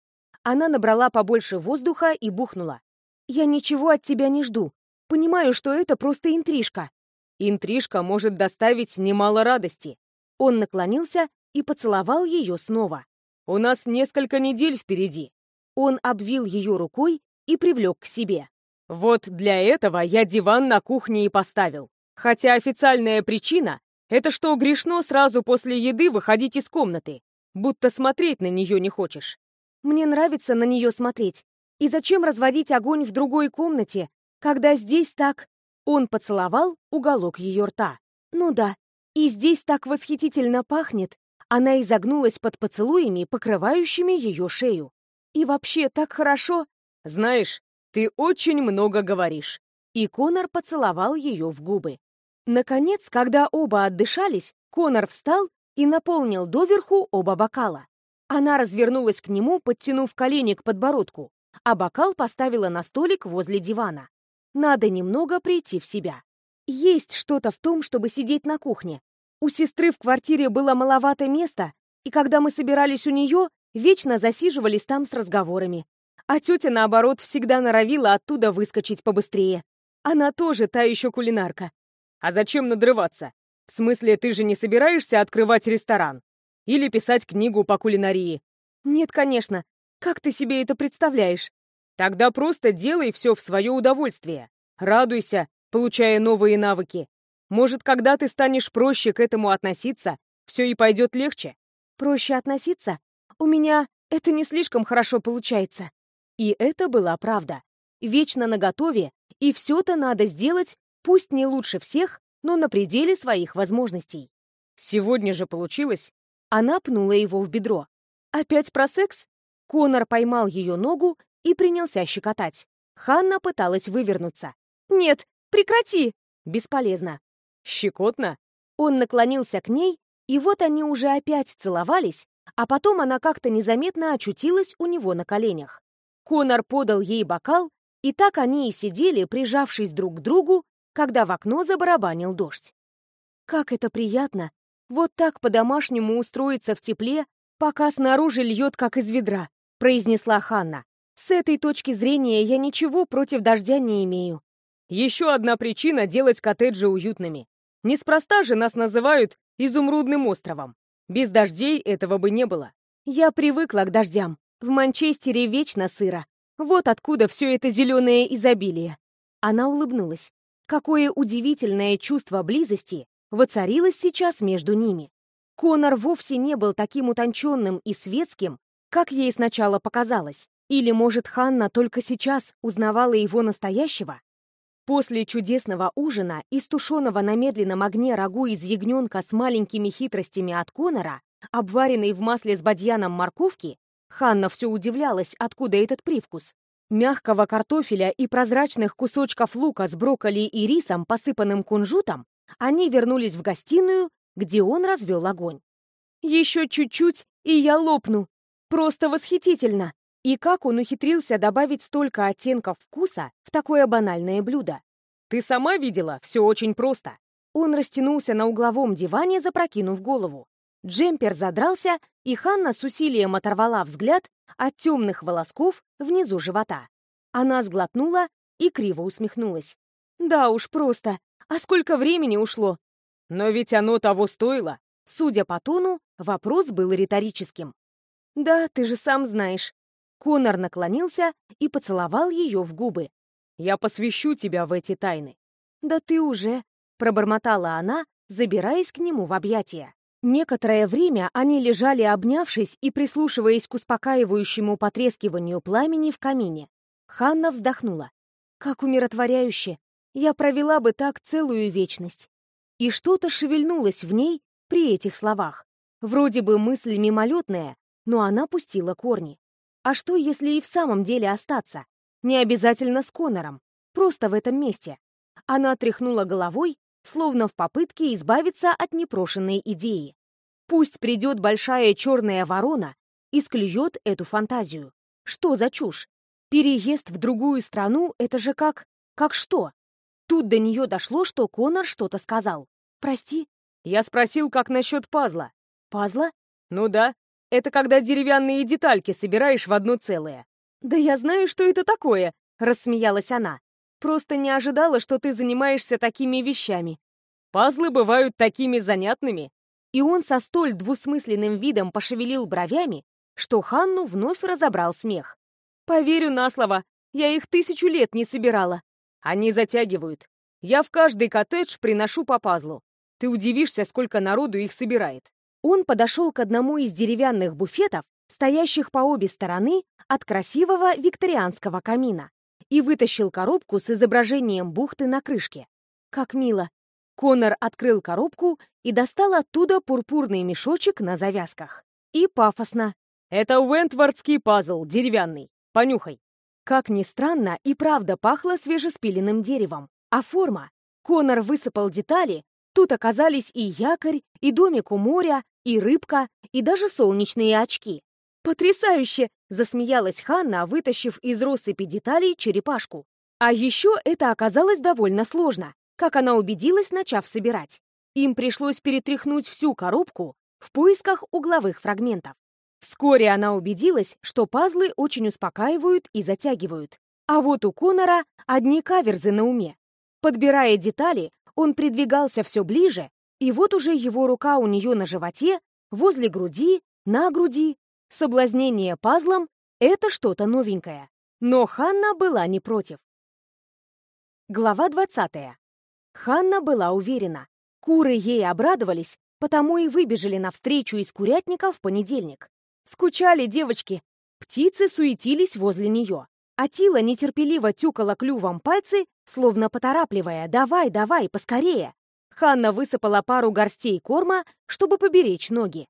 Она набрала побольше воздуха и бухнула. «Я ничего от тебя не жду. Понимаю, что это просто интрижка». «Интрижка может доставить немало радости». Он наклонился и поцеловал ее снова. «У нас несколько недель впереди». Он обвил ее рукой и привлек к себе. «Вот для этого я диван на кухне и поставил. Хотя официальная причина — это что грешно сразу после еды выходить из комнаты, будто смотреть на нее не хочешь. Мне нравится на нее смотреть. И зачем разводить огонь в другой комнате, когда здесь так... Он поцеловал уголок ее рта. Ну да, и здесь так восхитительно пахнет. Она изогнулась под поцелуями, покрывающими ее шею. И вообще так хорошо. Знаешь, ты очень много говоришь. И Конор поцеловал ее в губы. Наконец, когда оба отдышались, Конор встал и наполнил доверху оба бокала. Она развернулась к нему, подтянув колени к подбородку, а бокал поставила на столик возле дивана. Надо немного прийти в себя. Есть что-то в том, чтобы сидеть на кухне. У сестры в квартире было маловато места, и когда мы собирались у нее, вечно засиживались там с разговорами. А тетя, наоборот, всегда норовила оттуда выскочить побыстрее. Она тоже та еще кулинарка. А зачем надрываться? В смысле, ты же не собираешься открывать ресторан? Или писать книгу по кулинарии. Нет, конечно. Как ты себе это представляешь? Тогда просто делай все в свое удовольствие. Радуйся, получая новые навыки. Может, когда ты станешь проще к этому относиться, все и пойдет легче. Проще относиться? У меня это не слишком хорошо получается. И это была правда. Вечно наготове, и все-то надо сделать, пусть не лучше всех, но на пределе своих возможностей. Сегодня же получилось? Она пнула его в бедро. «Опять про секс?» Конор поймал ее ногу и принялся щекотать. Ханна пыталась вывернуться. «Нет, прекрати!» Бесполезно. «Щекотно?» Он наклонился к ней, и вот они уже опять целовались, а потом она как-то незаметно очутилась у него на коленях. Конор подал ей бокал, и так они и сидели, прижавшись друг к другу, когда в окно забарабанил дождь. Как это приятно вот так по-домашнему устроиться в тепле, пока снаружи льет, как из ведра», — произнесла Ханна. «С этой точки зрения я ничего против дождя не имею». «Еще одна причина делать коттеджи уютными. Неспроста же нас называют изумрудным островом. Без дождей этого бы не было». «Я привыкла к дождям. В Манчестере вечно сыро. Вот откуда все это зеленое изобилие». Она улыбнулась. Какое удивительное чувство близости воцарилось сейчас между ними. Конор вовсе не был таким утонченным и светским, как ей сначала показалось. Или, может, Ханна только сейчас узнавала его настоящего? После чудесного ужина из тушеного на медленном огне рагу из ягненка с маленькими хитростями от Конора, обваренной в масле с бадьяном морковки, Ханна все удивлялась, откуда этот привкус. Мягкого картофеля и прозрачных кусочков лука с брокколи и рисом, посыпанным кунжутом, они вернулись в гостиную, где он развел огонь. Еще чуть-чуть, и я лопну. Просто восхитительно. И как он ухитрился добавить столько оттенков вкуса в такое банальное блюдо? Ты сама видела, все очень просто. Он растянулся на угловом диване, запрокинув голову. Джемпер задрался, и Ханна с усилием оторвала взгляд от темных волосков внизу живота. Она сглотнула и криво усмехнулась. Да уж, просто. А сколько времени ушло? Но ведь оно того стоило. Судя по тону, вопрос был риторическим. Да, ты же сам знаешь. Конор наклонился и поцеловал ее в губы. Я посвящу тебя в эти тайны. Да ты уже, пробормотала она, забираясь к нему в объятия. Некоторое время они лежали, обнявшись и прислушиваясь к успокаивающему потрескиванию пламени в камине. Ханна вздохнула. «Как умиротворяюще! Я провела бы так целую вечность!» И что-то шевельнулось в ней при этих словах. Вроде бы мысль мимолетная, но она пустила корни. А что, если и в самом деле остаться? Не обязательно с Конором, просто в этом месте. Она тряхнула головой словно в попытке избавиться от непрошенной идеи. Пусть придет большая черная ворона и склюет эту фантазию. Что за чушь? Переезд в другую страну — это же как... как что? Тут до нее дошло, что Конор что-то сказал. «Прости?» Я спросил, как насчет пазла. «Пазла?» «Ну да. Это когда деревянные детальки собираешь в одно целое». «Да я знаю, что это такое», — рассмеялась она. Просто не ожидала, что ты занимаешься такими вещами. Пазлы бывают такими занятными. И он со столь двусмысленным видом пошевелил бровями, что Ханну вновь разобрал смех. Поверю на слово, я их тысячу лет не собирала. Они затягивают. Я в каждый коттедж приношу по пазлу. Ты удивишься, сколько народу их собирает. Он подошел к одному из деревянных буфетов, стоящих по обе стороны от красивого викторианского камина и вытащил коробку с изображением бухты на крышке. Как мило. Конор открыл коробку и достал оттуда пурпурный мешочек на завязках. И пафосно. Это Уэнтвардский пазл, деревянный. Понюхай. Как ни странно, и правда пахло свежеспиленным деревом. А форма? Конор высыпал детали, тут оказались и якорь, и домик у моря, и рыбка, и даже солнечные очки. «Потрясающе!» — засмеялась Ханна, вытащив из россыпи деталей черепашку. А еще это оказалось довольно сложно, как она убедилась, начав собирать. Им пришлось перетряхнуть всю коробку в поисках угловых фрагментов. Вскоре она убедилась, что пазлы очень успокаивают и затягивают. А вот у Конора одни каверзы на уме. Подбирая детали, он придвигался все ближе, и вот уже его рука у нее на животе, возле груди, на груди, Соблазнение пазлом — это что-то новенькое. Но Ханна была не против. Глава 20. Ханна была уверена. Куры ей обрадовались, потому и выбежали навстречу из курятника в понедельник. Скучали девочки. Птицы суетились возле нее. А Тила нетерпеливо тюкала клювом пальцы, словно поторапливая «давай, давай, поскорее». Ханна высыпала пару горстей корма, чтобы поберечь ноги.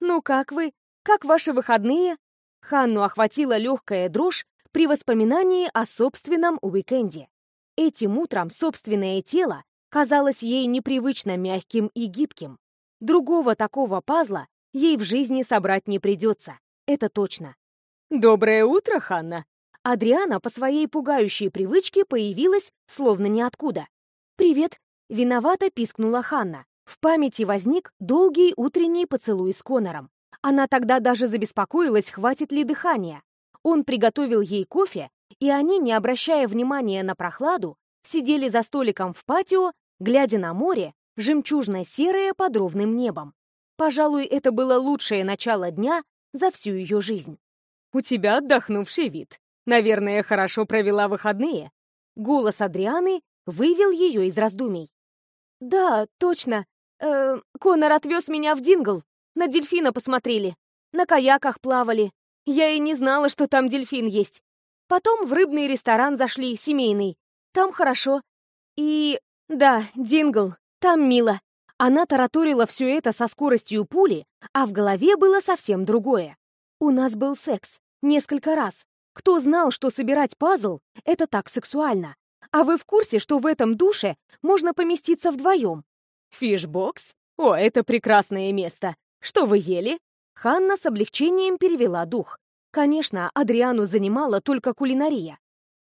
«Ну как вы?» Как ваши выходные?» Ханну охватила легкая дрожь при воспоминании о собственном уикенде. Этим утром собственное тело казалось ей непривычно мягким и гибким. Другого такого пазла ей в жизни собрать не придется. Это точно. «Доброе утро, Ханна!» Адриана по своей пугающей привычке появилась словно ниоткуда. «Привет!» — виновато пискнула Ханна. В памяти возник долгий утренний поцелуй с Конором. Она тогда даже забеспокоилась, хватит ли дыхания. Он приготовил ей кофе, и они, не обращая внимания на прохладу, сидели за столиком в патио, глядя на море, жемчужно-серое под ровным небом. Пожалуй, это было лучшее начало дня за всю ее жизнь. «У тебя отдохнувший вид. Наверное, хорошо провела выходные». Голос Адрианы вывел ее из раздумий. «Да, точно. Э, Конор отвез меня в Дингл. На дельфина посмотрели. На каяках плавали. Я и не знала, что там дельфин есть. Потом в рыбный ресторан зашли, семейный. Там хорошо. И... да, Дингл. Там мило. Она тараторила все это со скоростью пули, а в голове было совсем другое. У нас был секс. Несколько раз. Кто знал, что собирать пазл — это так сексуально? А вы в курсе, что в этом душе можно поместиться вдвоем? Фишбокс? О, это прекрасное место. Что вы ели?» Ханна с облегчением перевела дух. Конечно, Адриану занимала только кулинария.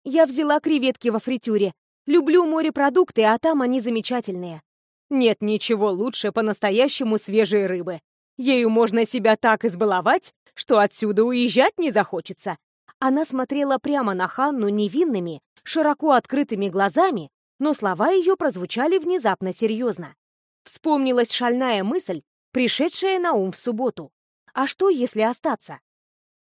Я взяла креветки во фритюре. Люблю морепродукты, а там они замечательные. Нет ничего лучше по-настоящему свежей рыбы. Ею можно себя так избаловать, что отсюда уезжать не захочется. Она смотрела прямо на Ханну невинными, широко открытыми глазами, но слова ее прозвучали внезапно серьезно. Вспомнилась шальная мысль, пришедшая на ум в субботу. А что, если остаться?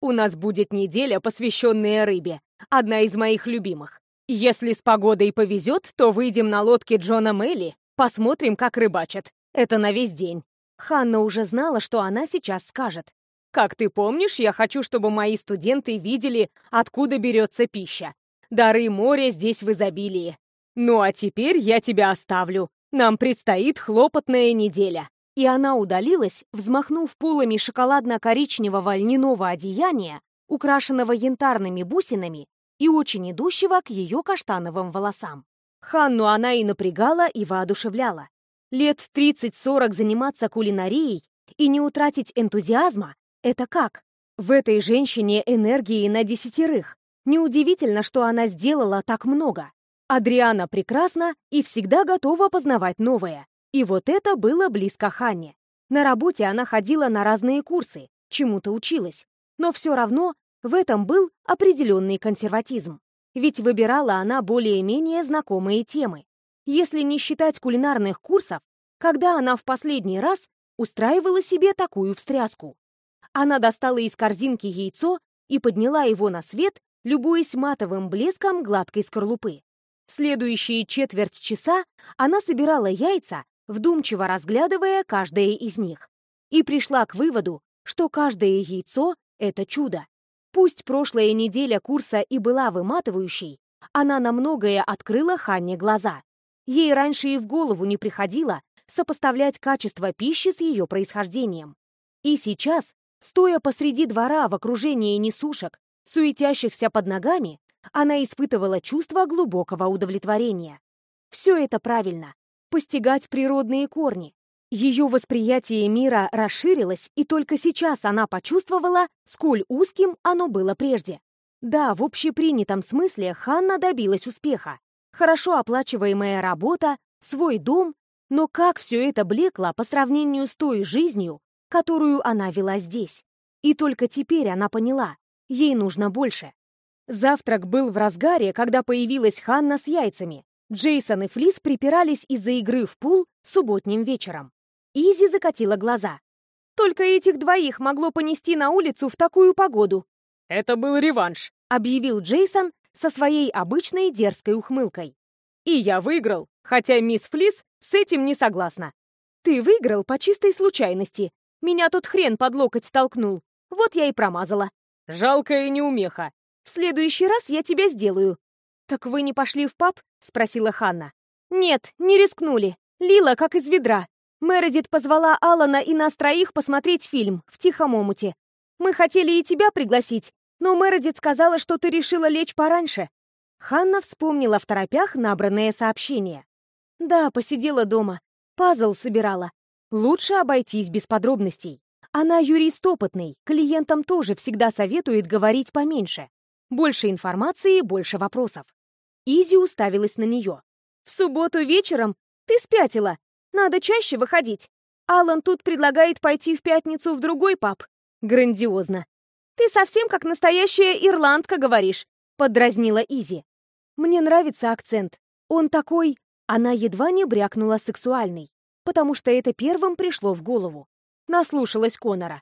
У нас будет неделя, посвященная рыбе, одна из моих любимых. Если с погодой повезет, то выйдем на лодке Джона Мелли, посмотрим, как рыбачат. Это на весь день. Ханна уже знала, что она сейчас скажет. «Как ты помнишь, я хочу, чтобы мои студенты видели, откуда берется пища. Дары моря здесь в изобилии. Ну а теперь я тебя оставлю. Нам предстоит хлопотная неделя». И она удалилась, взмахнув полами шоколадно-коричневого льняного одеяния, украшенного янтарными бусинами и очень идущего к ее каштановым волосам. Ханну она и напрягала, и воодушевляла. Лет 30-40 заниматься кулинарией и не утратить энтузиазма — это как? В этой женщине энергии на десятерых. Неудивительно, что она сделала так много. Адриана прекрасна и всегда готова познавать новое. И вот это было близко Ханне. На работе она ходила на разные курсы, чему-то училась. Но все равно в этом был определенный консерватизм. Ведь выбирала она более-менее знакомые темы. Если не считать кулинарных курсов, когда она в последний раз устраивала себе такую встряску. Она достала из корзинки яйцо и подняла его на свет, любуясь матовым блеском гладкой скорлупы. Следующие четверть часа она собирала яйца, вдумчиво разглядывая каждое из них. И пришла к выводу, что каждое яйцо — это чудо. Пусть прошлая неделя курса и была выматывающей, она на многое открыла Ханне глаза. Ей раньше и в голову не приходило сопоставлять качество пищи с ее происхождением. И сейчас, стоя посреди двора в окружении несушек, суетящихся под ногами, она испытывала чувство глубокого удовлетворения. Все это правильно. Постигать природные корни. Ее восприятие мира расширилось, и только сейчас она почувствовала, сколь узким оно было прежде. Да, в общепринятом смысле Ханна добилась успеха. Хорошо оплачиваемая работа, свой дом, но как все это блекло по сравнению с той жизнью, которую она вела здесь. И только теперь она поняла, ей нужно больше. Завтрак был в разгаре, когда появилась Ханна с яйцами. Джейсон и Флис припирались из-за игры в пул субботним вечером. Изи закатила глаза. Только этих двоих могло понести на улицу в такую погоду. «Это был реванш», — объявил Джейсон со своей обычной дерзкой ухмылкой. «И я выиграл, хотя мисс Флис с этим не согласна». «Ты выиграл по чистой случайности. Меня тут хрен под локоть столкнул. Вот я и промазала». «Жалкая неумеха. В следующий раз я тебя сделаю». «Так вы не пошли в паб?» — спросила Ханна. «Нет, не рискнули. Лила как из ведра. Мередит позвала Алана и нас троих посмотреть фильм в тихом омуте. Мы хотели и тебя пригласить, но Мередит сказала, что ты решила лечь пораньше». Ханна вспомнила в торопях набранное сообщение. «Да, посидела дома. Пазл собирала. Лучше обойтись без подробностей. Она юрист опытный, клиентам тоже всегда советует говорить поменьше. Больше информации, больше вопросов. Изи уставилась на нее. «В субботу вечером? Ты спятила. Надо чаще выходить. Алан тут предлагает пойти в пятницу в другой паб. Грандиозно. Ты совсем как настоящая ирландка говоришь», — поддразнила Изи. «Мне нравится акцент. Он такой...» Она едва не брякнула сексуальный, потому что это первым пришло в голову. Наслушалась Конора.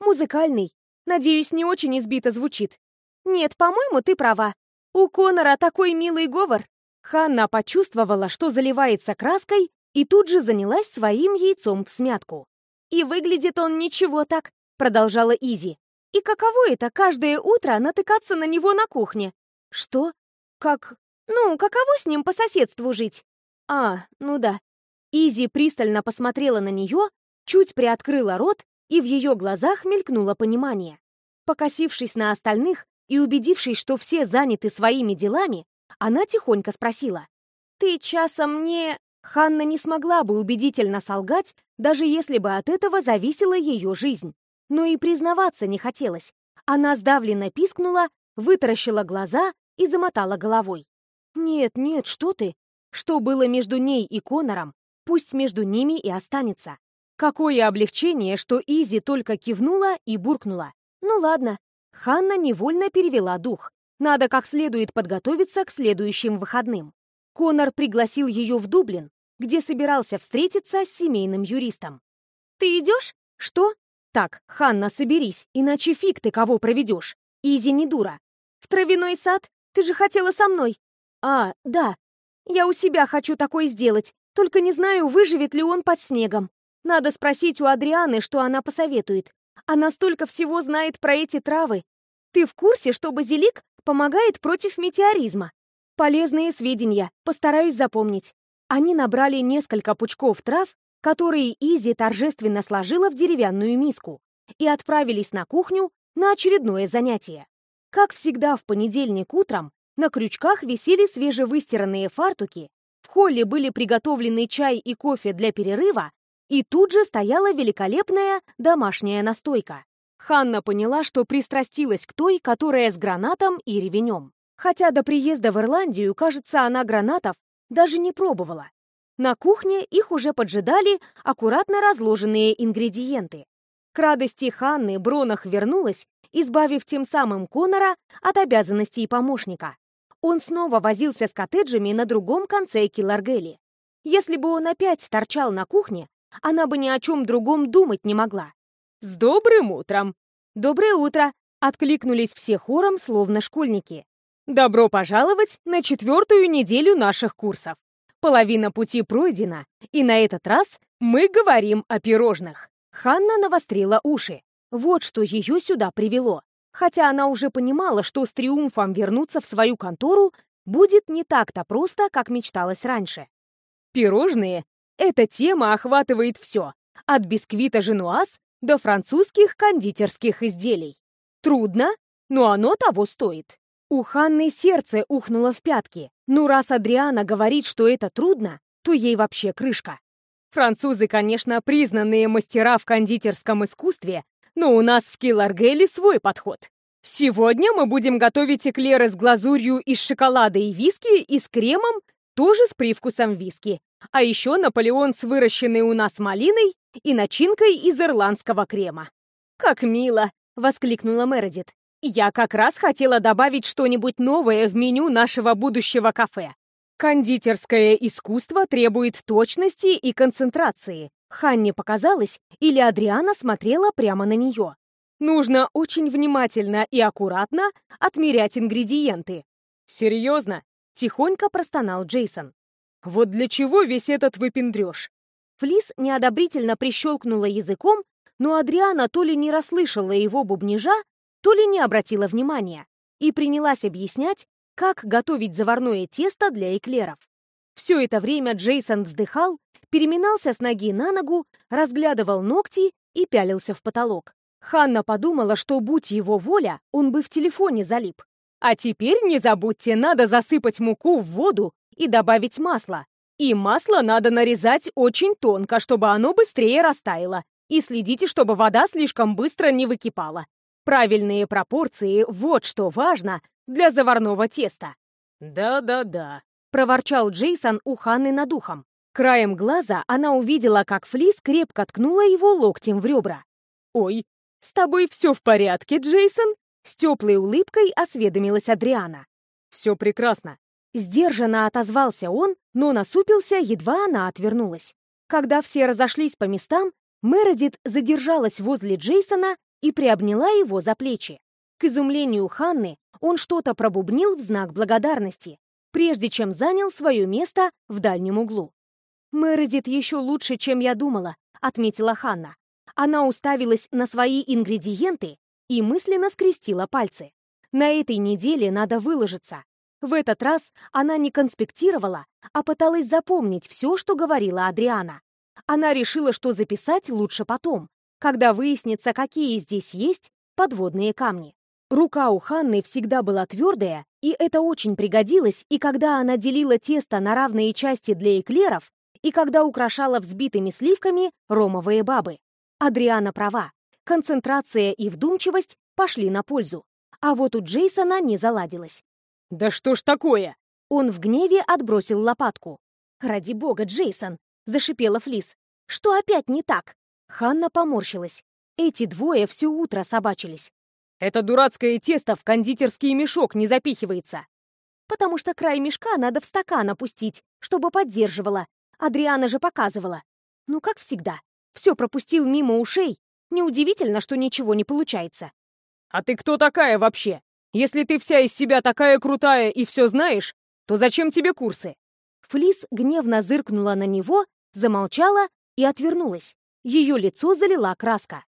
«Музыкальный. Надеюсь, не очень избито звучит. «Нет, по-моему, ты права. У Конора такой милый говор». Ханна почувствовала, что заливается краской, и тут же занялась своим яйцом в смятку. «И выглядит он ничего так», — продолжала Изи. «И каково это каждое утро натыкаться на него на кухне?» «Что? Как? Ну, каково с ним по соседству жить?» «А, ну да». Изи пристально посмотрела на нее, чуть приоткрыла рот, и в ее глазах мелькнуло понимание. Покосившись на остальных, и, убедившись, что все заняты своими делами, она тихонько спросила. «Ты часом не...» Ханна не смогла бы убедительно солгать, даже если бы от этого зависела ее жизнь. Но и признаваться не хотелось. Она сдавленно пискнула, вытаращила глаза и замотала головой. «Нет, нет, что ты? Что было между ней и Конором, пусть между ними и останется». Какое облегчение, что Изи только кивнула и буркнула. «Ну ладно, Ханна невольно перевела дух. Надо как следует подготовиться к следующим выходным. Конор пригласил ее в Дублин, где собирался встретиться с семейным юристом. «Ты идешь? Что?» «Так, Ханна, соберись, иначе фиг ты кого проведешь. Изи не дура. В травяной сад? Ты же хотела со мной». «А, да. Я у себя хочу такое сделать, только не знаю, выживет ли он под снегом». Надо спросить у Адрианы, что она посоветует. Она столько всего знает про эти травы. Ты в курсе, что базилик помогает против метеоризма? Полезные сведения, постараюсь запомнить. Они набрали несколько пучков трав, которые Изи торжественно сложила в деревянную миску, и отправились на кухню на очередное занятие. Как всегда в понедельник утром на крючках висели свежевыстиранные фартуки, в холле были приготовлены чай и кофе для перерыва, и тут же стояла великолепная домашняя настойка. Ханна поняла, что пристрастилась к той, которая с гранатом и ревенем. Хотя до приезда в Ирландию, кажется, она гранатов даже не пробовала. На кухне их уже поджидали аккуратно разложенные ингредиенты. К радости Ханны Бронах вернулась, избавив тем самым Конора от обязанностей помощника. Он снова возился с коттеджами на другом конце Килларгели. Если бы он опять торчал на кухне, она бы ни о чем другом думать не могла. «С добрым утром!» «Доброе утро!» — откликнулись все хором, словно школьники. «Добро пожаловать на четвертую неделю наших курсов!» Половина пути пройдена, и на этот раз мы говорим о пирожных. Ханна навострила уши. Вот что ее сюда привело. Хотя она уже понимала, что с триумфом вернуться в свою контору будет не так-то просто, как мечталось раньше. Пирожные — эта тема охватывает все, от бисквита «Женуаз» до французских кондитерских изделий. Трудно, но оно того стоит. У Ханны сердце ухнуло в пятки. Ну, раз Адриана говорит, что это трудно, то ей вообще крышка. Французы, конечно, признанные мастера в кондитерском искусстве, но у нас в Киларгеле свой подход. Сегодня мы будем готовить эклеры с глазурью из шоколада и виски и с кремом, тоже с привкусом виски. А еще Наполеон с выращенной у нас малиной и начинкой из ирландского крема. «Как мило!» — воскликнула Мередит. Я как раз хотела добавить что-нибудь новое в меню нашего будущего кафе. Кондитерское искусство требует точности и концентрации. Ханне показалось, или Адриана смотрела прямо на нее. Нужно очень внимательно и аккуратно отмерять ингредиенты. Серьезно? Тихонько простонал Джейсон. Вот для чего весь этот выпендрёж? Флис неодобрительно прищелкнула языком, но Адриана то ли не расслышала его бубнижа, то ли не обратила внимания и принялась объяснять, как готовить заварное тесто для эклеров. Все это время Джейсон вздыхал, переминался с ноги на ногу, разглядывал ногти и пялился в потолок. Ханна подумала, что, будь его воля, он бы в телефоне залип. А теперь не забудьте, надо засыпать муку в воду и добавить масло. И масло надо нарезать очень тонко, чтобы оно быстрее растаяло. И следите, чтобы вода слишком быстро не выкипала. Правильные пропорции — вот что важно для заварного теста. «Да-да-да», — проворчал Джейсон у Ханны над ухом. Краем глаза она увидела, как Флис крепко ткнула его локтем в ребра. «Ой, с тобой все в порядке, Джейсон?» С теплой улыбкой осведомилась Адриана. «Все прекрасно». Сдержанно отозвался он, но насупился, едва она отвернулась. Когда все разошлись по местам, Мередит задержалась возле Джейсона и приобняла его за плечи. К изумлению Ханны он что-то пробубнил в знак благодарности, прежде чем занял свое место в дальнем углу. «Мередит еще лучше, чем я думала», — отметила Ханна. Она уставилась на свои ингредиенты и мысленно скрестила пальцы. На этой неделе надо выложиться. В этот раз она не конспектировала, а пыталась запомнить все, что говорила Адриана. Она решила, что записать лучше потом, когда выяснится, какие здесь есть подводные камни. Рука у Ханны всегда была твердая, и это очень пригодилось и когда она делила тесто на равные части для эклеров, и когда украшала взбитыми сливками ромовые бабы. Адриана права. Концентрация и вдумчивость пошли на пользу. А вот у Джейсона не заладилось. «Да что ж такое?» Он в гневе отбросил лопатку. «Ради бога, Джейсон!» — зашипела Флис. «Что опять не так?» Ханна поморщилась. Эти двое все утро собачились. Это дурацкое тесто в кондитерский мешок не запихивается. Потому что край мешка надо в стакан опустить, чтобы поддерживала. Адриана же показывала. Ну, как всегда. Все пропустил мимо ушей. Неудивительно, что ничего не получается. А ты кто такая вообще? Если ты вся из себя такая крутая и все знаешь, то зачем тебе курсы? Флис гневно зыркнула на него, замолчала и отвернулась. Ее лицо залила краска.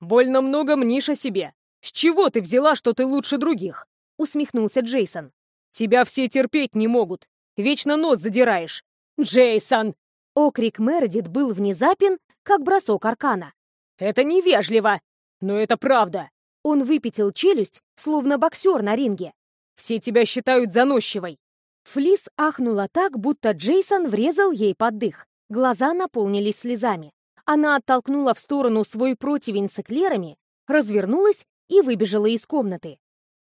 «Больно много мнишь о себе. С чего ты взяла, что ты лучше других?» Усмехнулся Джейсон. «Тебя все терпеть не могут. Вечно нос задираешь. Джейсон!» Окрик Мередит был внезапен, как бросок аркана. «Это невежливо, но это правда!» Он выпятил челюсть, словно боксер на ринге. «Все тебя считают заносчивой!» Флис ахнула так, будто Джейсон врезал ей под дых. Глаза наполнились слезами. Она оттолкнула в сторону свой противень с эклерами, развернулась и выбежала из комнаты.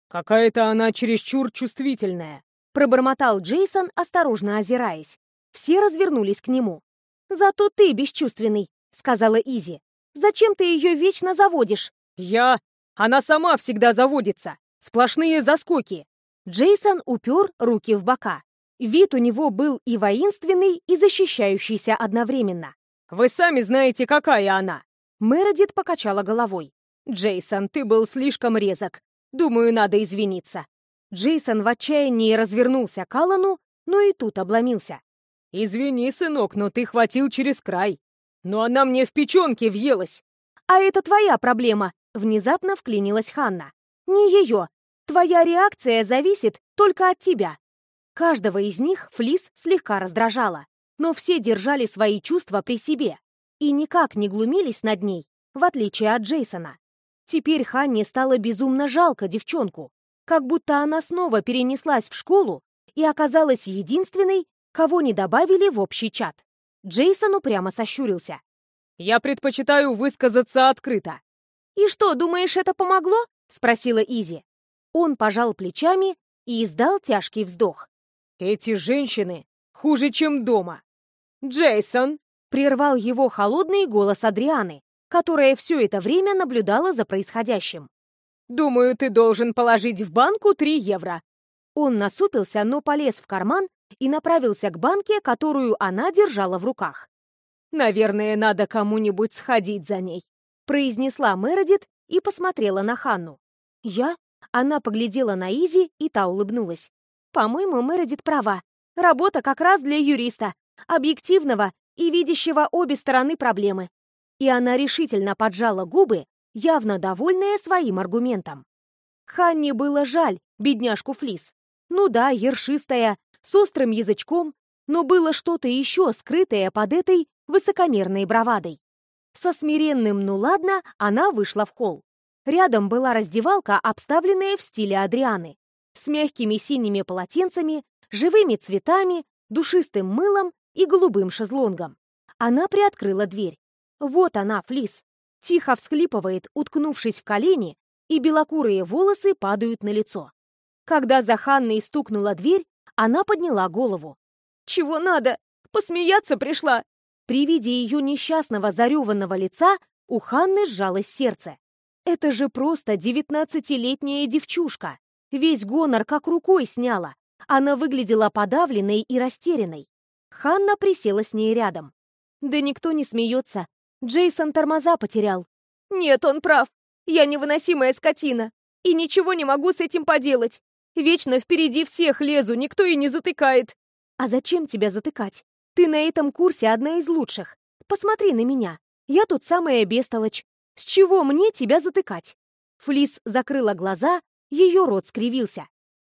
«Какая-то она чересчур чувствительная», — пробормотал Джейсон, осторожно озираясь. Все развернулись к нему. «Зато ты бесчувственный», — сказала Изи. «Зачем ты ее вечно заводишь?» «Я... Она сама всегда заводится. Сплошные заскоки». Джейсон упер руки в бока. Вид у него был и воинственный, и защищающийся одновременно. «Вы сами знаете, какая она!» Мередит покачала головой. «Джейсон, ты был слишком резок. Думаю, надо извиниться». Джейсон в отчаянии развернулся к Аллану, но и тут обломился. «Извини, сынок, но ты хватил через край. Но она мне в печенке въелась». «А это твоя проблема», — внезапно вклинилась Ханна. «Не ее. Твоя реакция зависит только от тебя». Каждого из них Флис слегка раздражала, но все держали свои чувства при себе и никак не глумились над ней, в отличие от Джейсона. Теперь Ханне стало безумно жалко девчонку, как будто она снова перенеслась в школу и оказалась единственной, кого не добавили в общий чат. Джейсон упрямо сощурился. «Я предпочитаю высказаться открыто». «И что, думаешь, это помогло?» — спросила Изи. Он пожал плечами и издал тяжкий вздох. «Эти женщины хуже, чем дома». «Джейсон!» — прервал его холодный голос Адрианы, которая все это время наблюдала за происходящим. «Думаю, ты должен положить в банку три евро». Он насупился, но полез в карман и направился к банке, которую она держала в руках. «Наверное, надо кому-нибудь сходить за ней», — произнесла Мередит и посмотрела на Ханну. «Я?» Она поглядела на Изи, и та улыбнулась. «По-моему, Мередит права. Работа как раз для юриста, объективного и видящего обе стороны проблемы и она решительно поджала губы, явно довольная своим аргументом. Ханне было жаль бедняжку Флис. Ну да, ершистая, с острым язычком, но было что-то еще скрытое под этой высокомерной бравадой. Со смиренным «ну ладно» она вышла в холл. Рядом была раздевалка, обставленная в стиле Адрианы, с мягкими синими полотенцами, живыми цветами, душистым мылом и голубым шезлонгом. Она приоткрыла дверь. Вот она, Флис. Тихо всхлипывает, уткнувшись в колени, и белокурые волосы падают на лицо. Когда за Ханной стукнула дверь, она подняла голову. «Чего надо? Посмеяться пришла!» При виде ее несчастного зареванного лица у Ханны сжалось сердце. Это же просто девятнадцатилетняя девчушка. Весь гонор как рукой сняла. Она выглядела подавленной и растерянной. Ханна присела с ней рядом. Да никто не смеется. Джейсон тормоза потерял. Нет, он прав. Я невыносимая скотина. И ничего не могу с этим поделать. Вечно впереди всех лезу, никто и не затыкает. А зачем тебя затыкать? Ты на этом курсе одна из лучших. Посмотри на меня. Я тут самая бестолочь. С чего мне тебя затыкать? Флис закрыла глаза, ее рот скривился.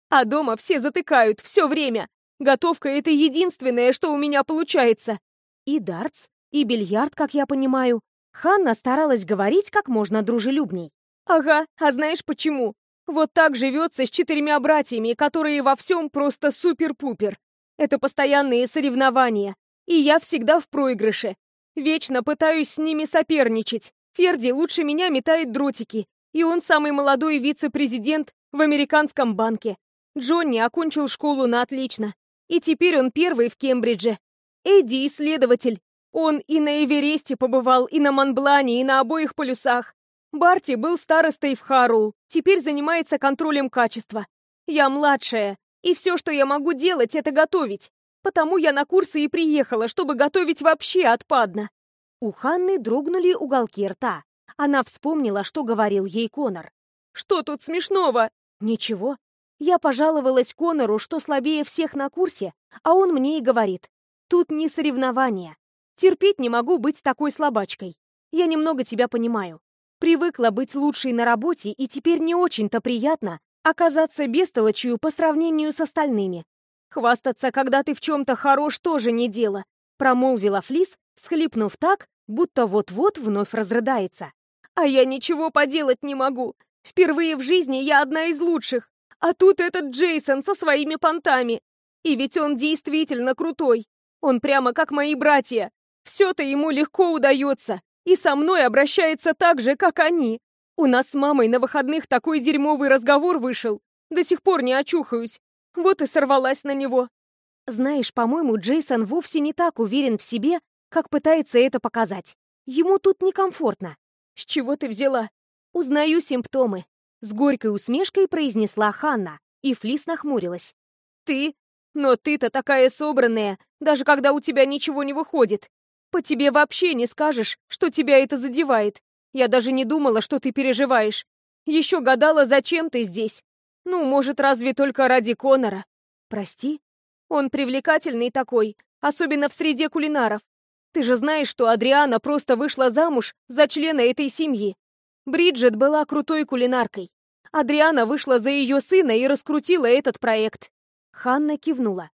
А дома все затыкают, все время. Готовка — это единственное, что у меня получается. И дартс? И бильярд, как я понимаю. Ханна старалась говорить как можно дружелюбней. Ага, а знаешь почему? Вот так живется с четырьмя братьями, которые во всем просто супер-пупер. Это постоянные соревнования. И я всегда в проигрыше. Вечно пытаюсь с ними соперничать. Ферди лучше меня метает дротики. И он самый молодой вице-президент в американском банке. Джонни окончил школу на отлично. И теперь он первый в Кембридже. Эдди — исследователь, он и на Эвересте побывал, и на Монблане, и на обоих полюсах. Барти был старостой в Хару, теперь занимается контролем качества. Я младшая, и все, что я могу делать, это готовить. Потому я на курсы и приехала, чтобы готовить вообще отпадно. У Ханны дрогнули уголки рта. Она вспомнила, что говорил ей Конор. «Что тут смешного?» «Ничего. Я пожаловалась Конору, что слабее всех на курсе, а он мне и говорит. Тут не соревнования. Терпеть не могу быть такой слабачкой. Я немного тебя понимаю. Привыкла быть лучшей на работе, и теперь не очень-то приятно оказаться бестолочью по сравнению с остальными. Хвастаться, когда ты в чем-то хорош, тоже не дело, промолвила Флис, всхлипнув так, будто вот-вот вновь разрыдается. А я ничего поделать не могу. Впервые в жизни я одна из лучших. А тут этот Джейсон со своими понтами. И ведь он действительно крутой. Он прямо как мои братья. Все-то ему легко удается. И со мной обращается так же, как они. У нас с мамой на выходных такой дерьмовый разговор вышел. До сих пор не очухаюсь. Вот и сорвалась на него. Знаешь, по-моему, Джейсон вовсе не так уверен в себе, как пытается это показать. Ему тут некомфортно. С чего ты взяла? Узнаю симптомы. С горькой усмешкой произнесла Ханна, и Флис нахмурилась. Ты? Но ты-то такая собранная, даже когда у тебя ничего не выходит. По тебе вообще не скажешь, что тебя это задевает. Я даже не думала, что ты переживаешь. Еще гадала, зачем ты здесь. Ну, может, разве только ради Конора. Прости? Он привлекательный такой, особенно в среде кулинаров. Ты же знаешь, что Адриана просто вышла замуж за члена этой семьи. Бриджит была крутой кулинаркой. Адриана вышла за ее сына и раскрутила этот проект. Ханна кивнула.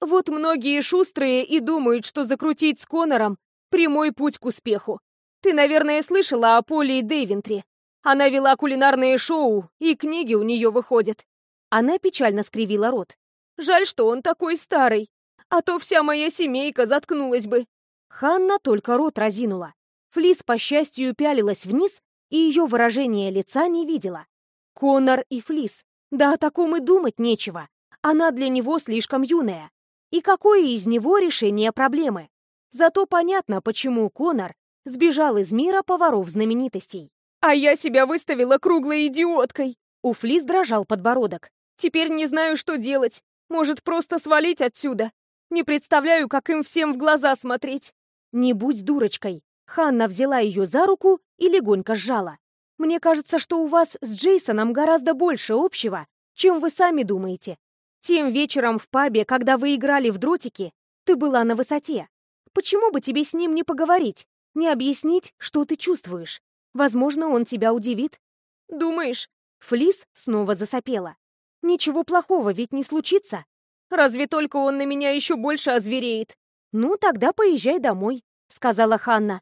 Вот многие шустрые и думают, что закрутить с Конором — прямой путь к успеху. Ты, наверное, слышала о Поле Дейвентри. Она вела кулинарные шоу, и книги у нее выходят. Она печально скривила рот. Жаль, что он такой старый. А то вся моя семейка заткнулась бы. Ханна только рот разинула. Флис, по счастью, пялилась вниз, и ее выражение лица не видела. Конор и Флис. Да о таком и думать нечего. Она для него слишком юная. И какое из него решение проблемы? Зато понятно, почему Конор сбежал из мира поваров знаменитостей. А я себя выставила круглой идиоткой. У Флис дрожал подбородок. Теперь не знаю, что делать. Может, просто свалить отсюда? Не представляю, как им всем в глаза смотреть. Не будь дурочкой. Ханна взяла ее за руку и легонько сжала. Мне кажется, что у вас с Джейсоном гораздо больше общего, чем вы сами думаете. Тем вечером в пабе, когда вы играли в дротики, ты была на высоте. Почему бы тебе с ним не поговорить, не объяснить, что ты чувствуешь? Возможно, он тебя удивит. Думаешь? Флис снова засопела. Ничего плохого ведь не случится. Разве только он на меня еще больше озвереет. Ну, тогда поезжай домой, сказала Ханна.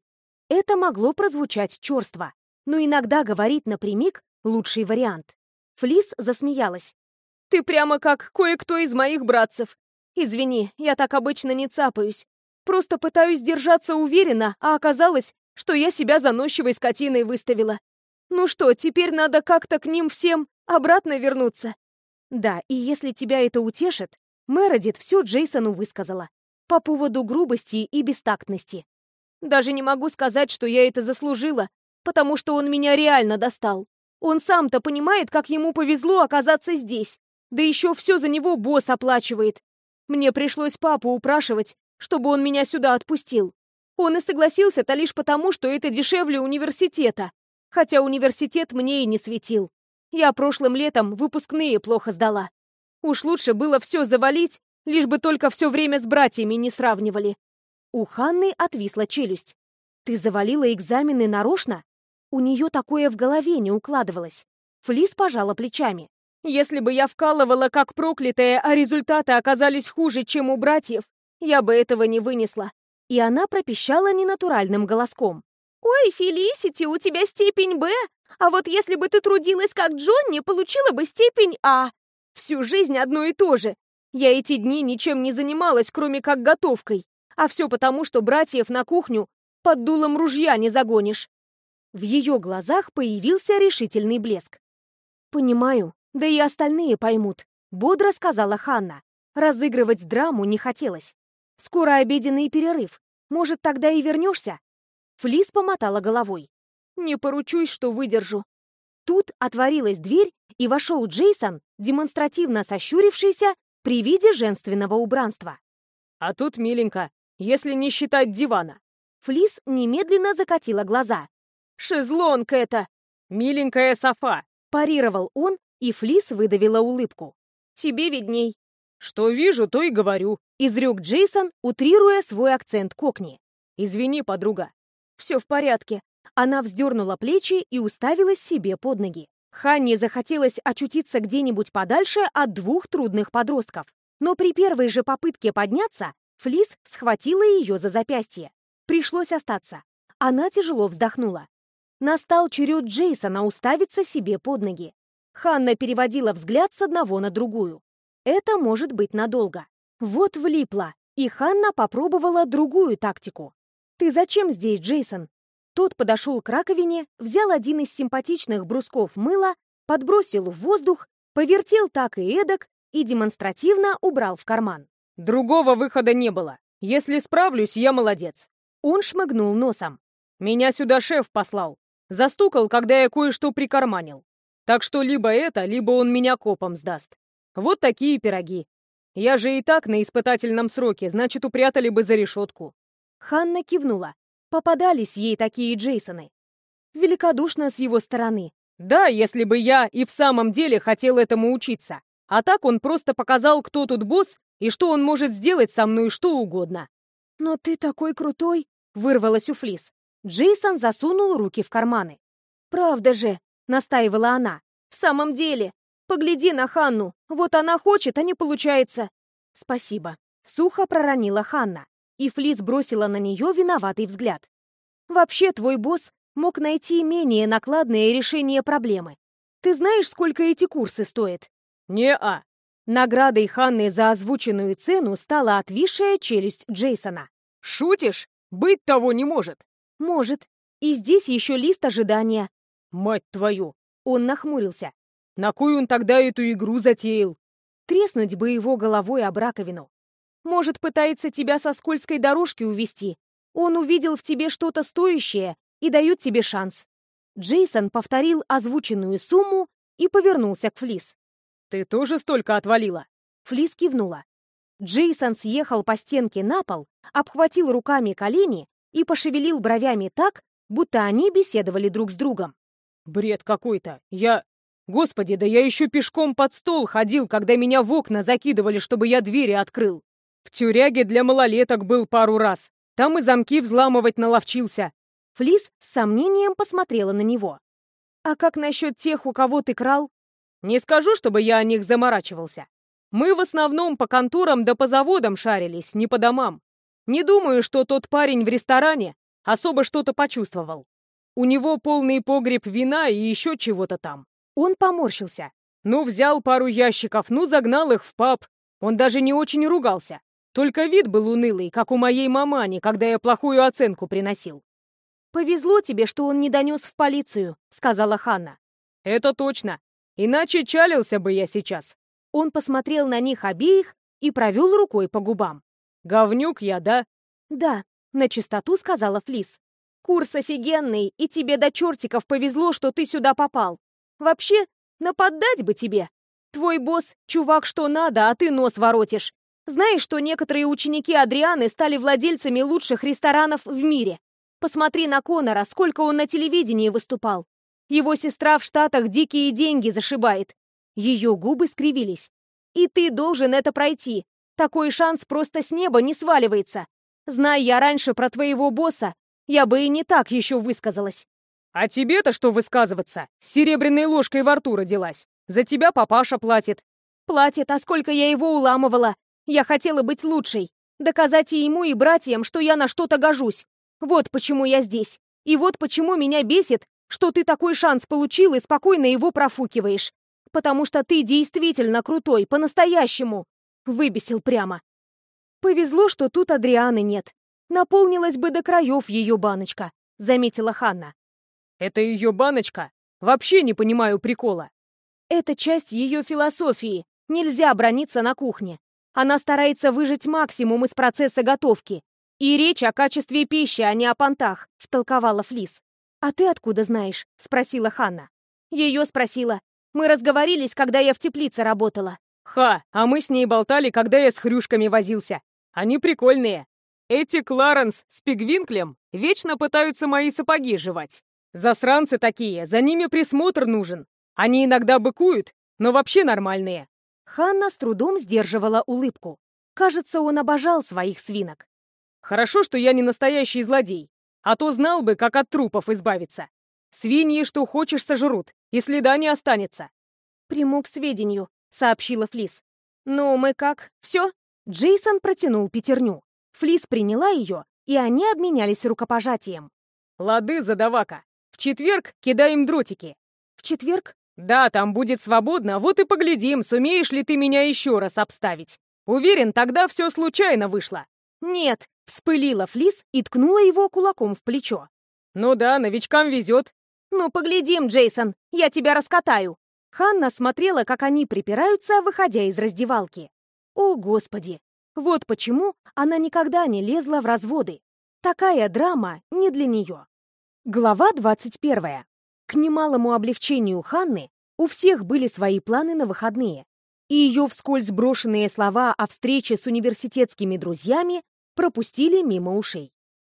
Это могло прозвучать черство, но иногда говорить напрямик — лучший вариант. Флис засмеялась. Ты прямо как кое-кто из моих братцев. Извини, я так обычно не цапаюсь. Просто пытаюсь держаться уверенно, а оказалось, что я себя заносчивой скотиной выставила. Ну что, теперь надо как-то к ним всем обратно вернуться. Да, и если тебя это утешит, Мередит все Джейсону высказала. По поводу грубости и бестактности. Даже не могу сказать, что я это заслужила, потому что он меня реально достал. Он сам-то понимает, как ему повезло оказаться здесь. Да еще все за него босс оплачивает. Мне пришлось папу упрашивать, чтобы он меня сюда отпустил. Он и согласился-то лишь потому, что это дешевле университета. Хотя университет мне и не светил. Я прошлым летом выпускные плохо сдала. Уж лучше было все завалить, лишь бы только все время с братьями не сравнивали. У Ханны отвисла челюсть. «Ты завалила экзамены нарочно?» У нее такое в голове не укладывалось. Флис пожала плечами. Если бы я вкалывала как проклятая, а результаты оказались хуже, чем у братьев, я бы этого не вынесла. И она пропищала ненатуральным голоском. «Ой, Фелисити, у тебя степень «Б», а вот если бы ты трудилась как Джонни, получила бы степень «А». Всю жизнь одно и то же. Я эти дни ничем не занималась, кроме как готовкой. А все потому, что братьев на кухню под дулом ружья не загонишь». В ее глазах появился решительный блеск. «Понимаю, да и остальные поймут, бодро сказала Ханна. Разыгрывать драму не хотелось. Скоро обеденный перерыв. Может, тогда и вернешься? Флис помотала головой. Не поручусь, что выдержу. Тут отворилась дверь, и вошел Джейсон, демонстративно сощурившийся при виде женственного убранства. «А тут миленько, если не считать дивана». Флис немедленно закатила глаза. «Шезлонг это!» «Миленькая софа!» парировал он и Флис выдавила улыбку. «Тебе видней». «Что вижу, то и говорю», — изрек Джейсон, утрируя свой акцент кокни. «Извини, подруга». все в порядке». Она вздернула плечи и уставилась себе под ноги. Ханне захотелось очутиться где-нибудь подальше от двух трудных подростков. Но при первой же попытке подняться Флис схватила ее за запястье. Пришлось остаться. Она тяжело вздохнула. Настал черед Джейсона уставиться себе под ноги. Ханна переводила взгляд с одного на другую. Это может быть надолго. Вот влипла, и Ханна попробовала другую тактику. «Ты зачем здесь, Джейсон?» Тот подошел к раковине, взял один из симпатичных брусков мыла, подбросил в воздух, повертел так и эдак и демонстративно убрал в карман. «Другого выхода не было. Если справлюсь, я молодец». Он шмыгнул носом. «Меня сюда шеф послал. Застукал, когда я кое-что прикарманил. Так что либо это, либо он меня копом сдаст. Вот такие пироги. Я же и так на испытательном сроке, значит, упрятали бы за решетку». Ханна кивнула. Попадались ей такие Джейсоны. Великодушно с его стороны. Да, если бы я и в самом деле хотел этому учиться. А так он просто показал, кто тут босс и что он может сделать со мной что угодно. «Но ты такой крутой!» — вырвалась у Флис. Джейсон засунул руки в карманы. «Правда же!» — настаивала она. «В самом деле! Погляди на Ханну! Вот она хочет, а не получается!» «Спасибо!» — сухо проронила Ханна и Флис бросила на нее виноватый взгляд. «Вообще, твой босс мог найти менее накладное решение проблемы. Ты знаешь, сколько эти курсы стоят?» «Не-а». Наградой Ханны за озвученную цену стала отвисшая челюсть Джейсона. «Шутишь? Быть того не может!» «Может. И здесь еще лист ожидания». «Мать твою!» Он нахмурился. «На кой он тогда эту игру затеял?» Треснуть бы его головой об раковину. Может, пытается тебя со скользкой дорожки увести. Он увидел в тебе что-то стоящее и дает тебе шанс. Джейсон повторил озвученную сумму и повернулся к Флис. «Ты тоже столько отвалила?» Флис кивнула. Джейсон съехал по стенке на пол, обхватил руками колени и пошевелил бровями так, будто они беседовали друг с другом. «Бред какой-то. Я... Господи, да я еще пешком под стол ходил, когда меня в окна закидывали, чтобы я двери открыл. В тюряге для малолеток был пару раз. Там и замки взламывать наловчился. Флис с сомнением посмотрела на него. «А как насчет тех, у кого ты крал?» «Не скажу, чтобы я о них заморачивался. Мы в основном по конторам да по заводам шарились, не по домам. Не думаю, что тот парень в ресторане особо что-то почувствовал. У него полный погреб вина и еще чего-то там. Он поморщился. Ну, взял пару ящиков, ну, загнал их в паб. Он даже не очень ругался. Только вид был унылый, как у моей мамани, когда я плохую оценку приносил. «Повезло тебе, что он не донес в полицию», — сказала Ханна. «Это точно. Иначе чалился бы я сейчас». Он посмотрел на них обеих и провел рукой по губам. «Говнюк я, да?» «Да», — на чистоту сказала Флис. «Курс офигенный, и тебе до чертиков повезло, что ты сюда попал. Вообще, нападать бы тебе. Твой босс — чувак что надо, а ты нос воротишь. Знаешь, что некоторые ученики Адрианы стали владельцами лучших ресторанов в мире? Посмотри на Конора, сколько он на телевидении выступал. Его сестра в Штатах дикие деньги зашибает. Ее губы скривились. И ты должен это пройти. Такой шанс просто с неба не сваливается. Зная я раньше про твоего босса, я бы и не так еще высказалась. А тебе-то что высказываться? С серебряной ложкой во рту родилась. За тебя папаша платит. Платит, а сколько я его уламывала. Я хотела быть лучшей, доказать и ему, и братьям, что я на что-то гожусь. Вот почему я здесь. И вот почему меня бесит, что ты такой шанс получил и спокойно его профукиваешь. Потому что ты действительно крутой, по-настоящему. Выбесил прямо. Повезло, что тут Адрианы нет. Наполнилась бы до краев ее баночка, заметила Ханна. Это ее баночка? Вообще не понимаю прикола. Это часть ее философии. Нельзя брониться на кухне. Она старается выжать максимум из процесса готовки. И речь о качестве пищи, а не о понтах, втолковала Флис. «А ты откуда знаешь?» — спросила Ханна. Ее спросила. Мы разговорились, когда я в теплице работала. Ха, а мы с ней болтали, когда я с хрюшками возился. Они прикольные. Эти Кларенс с Пигвинклем вечно пытаются мои сапоги жевать. Засранцы такие, за ними присмотр нужен. Они иногда быкуют, но вообще нормальные. Ханна с трудом сдерживала улыбку. Кажется, он обожал своих свинок. «Хорошо, что я не настоящий злодей. А то знал бы, как от трупов избавиться. Свиньи, что хочешь, сожрут, и следа не останется. «Приму к сведению», — сообщила Флис. «Ну, мы как? Все?» Джейсон протянул пятерню. Флис приняла ее, и они обменялись рукопожатием. «Лады, задавака. Четверг кидаем дротики». «В четверг?» «Да, там будет свободно, вот и поглядим, сумеешь ли ты меня еще раз обставить. Уверен, тогда все случайно вышло». «Нет», — вспылила Флис и ткнула его кулаком в плечо. «Ну да, новичкам везет». «Ну, поглядим, Джейсон, я тебя раскатаю». Ханна смотрела, как они припираются, выходя из раздевалки. О, Господи! Вот почему она никогда не лезла в разводы. Такая драма не для нее. Глава 21. К немалому облегчению Ханны у всех были свои планы на выходные, и ее вскользь брошенные слова о встрече с университетскими друзьями пропустили мимо ушей.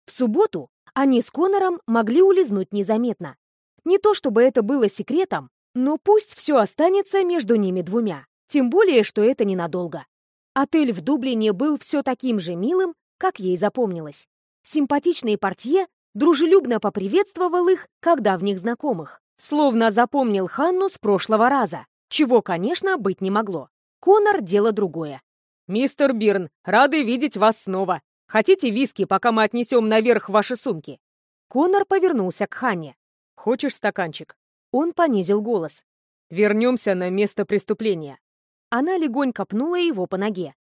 В субботу они с Конором могли улизнуть незаметно. Не то чтобы это было секретом, но пусть все останется между ними двумя, тем более, что это ненадолго. Отель в Дублине был все таким же милым, как ей запомнилось. Симпатичный портье дружелюбно поприветствовал их, как давних знакомых. Словно запомнил Ханну с прошлого раза, чего, конечно, быть не могло. Конор — дело другое. «Мистер Бирн, рады видеть вас снова. Хотите виски, пока мы отнесем наверх ваши сумки?» Конор повернулся к Ханне. «Хочешь стаканчик?» Он понизил голос. «Вернемся на место преступления». Она легонько пнула его по ноге.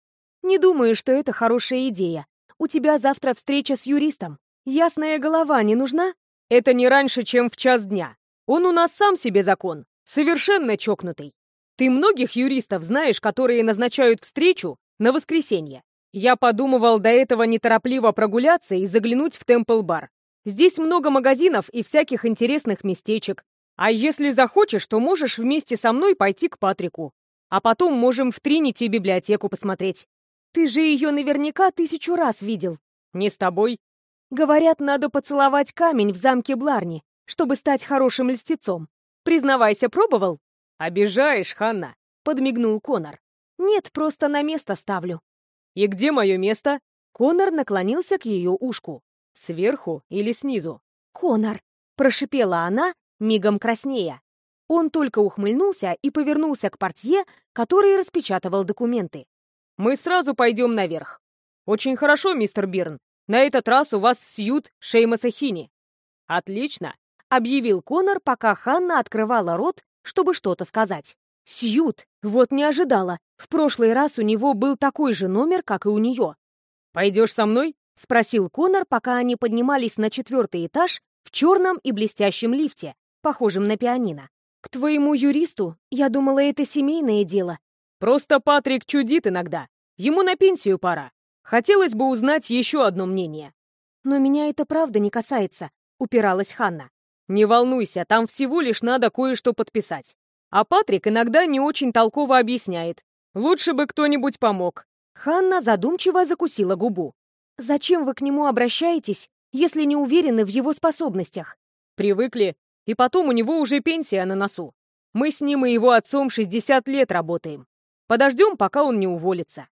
«Не думаю, что это хорошая идея. У тебя завтра встреча с юристом. Ясная голова не нужна?» «Это не раньше, чем в час дня. Он у нас сам себе закон. Совершенно чокнутый. Ты многих юристов знаешь, которые назначают встречу на воскресенье. Я подумывал до этого неторопливо прогуляться и заглянуть в Темпл-бар. Здесь много магазинов и всяких интересных местечек. А если захочешь, то можешь вместе со мной пойти к Патрику. А потом можем в Тринити библиотеку посмотреть. Ты же ее наверняка тысячу раз видел. Не с тобой. Говорят, надо поцеловать камень в замке Бларни, чтобы стать хорошим льстецом. Признавайся, пробовал? Обижаешь, Ханна, подмигнул Конор. Нет, просто на место ставлю. И где мое место? Конор наклонился к ее ушку. Сверху или снизу? Конор, прошипела она, мигом краснея. Он только ухмыльнулся и повернулся к портье, который распечатывал документы. «Мы сразу пойдем наверх. Очень хорошо, мистер Бирн. На этот раз у вас сьют Шеймаса Хини». «Отлично», — объявил Конор, пока Ханна открывала рот, чтобы что-то сказать. «Сьют! Вот не ожидала. В прошлый раз у него был такой же номер, как и у нее». «Пойдешь со мной?» — спросил Конор, пока они поднимались на четвертый этаж в черном и блестящем лифте, похожем на пианино. «К твоему юристу? Я думала, это семейное дело». «Просто Патрик чудит иногда. Ему на пенсию пора. Хотелось бы узнать еще одно мнение». «Но меня это правда не касается», — упиралась Ханна. «Не волнуйся, там всего лишь надо кое-что подписать. А Патрик иногда не очень толково объясняет. Лучше бы кто-нибудь помог». Ханна задумчиво закусила губу. «Зачем вы к нему обращаетесь, если не уверены в его способностях?» «Привыкли. И потом у него уже пенсия на носу. Мы с ним и его отцом 60 лет работаем. Подождем, пока он не уволится.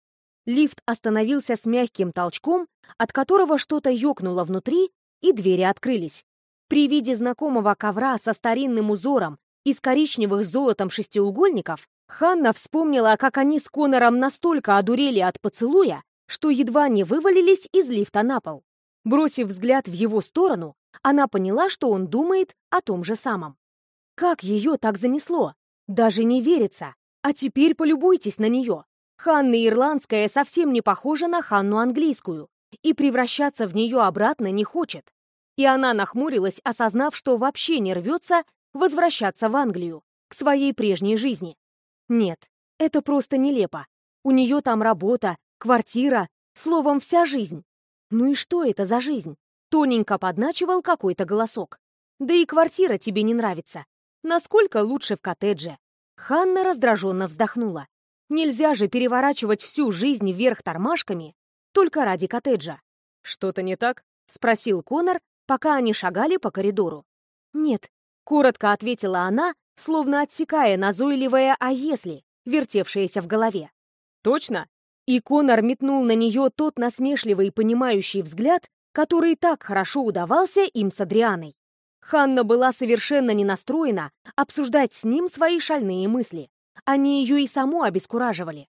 Лифт остановился с мягким толчком, от которого что-то ёкнуло внутри, и двери открылись. При виде знакомого ковра со старинным узором из коричневых с золотом шестиугольников Ханна вспомнила, как они с Конором настолько одурели от поцелуя, что едва не вывалились из лифта на пол. Бросив взгляд в его сторону, она поняла, что он думает о том же самом. Как ее так занесло? Даже не верится. А теперь полюбуйтесь на нее. Ханна Ирландская совсем не похожа на Ханну Английскую и превращаться в нее обратно не хочет. И она нахмурилась, осознав, что вообще не рвется возвращаться в Англию, к своей прежней жизни. Нет, это просто нелепо. У нее там работа, квартира, словом, вся жизнь. Ну и что это за жизнь? Тоненько подначивал какой-то голосок. Да и квартира тебе не нравится. Насколько лучше в коттедже? Ханна раздраженно вздохнула. Нельзя же переворачивать всю жизнь вверх тормашками только ради коттеджа. «Что-то не так?» — спросил Конор, пока они шагали по коридору. «Нет», — коротко ответила она, словно отсекая назойливое «а если», вертевшееся в голове. «Точно?» И Конор метнул на нее тот насмешливый понимающий взгляд, который так хорошо удавался им с Адрианой. Ханна была совершенно не настроена обсуждать с ним свои шальные мысли. Они ее и саму обескураживали.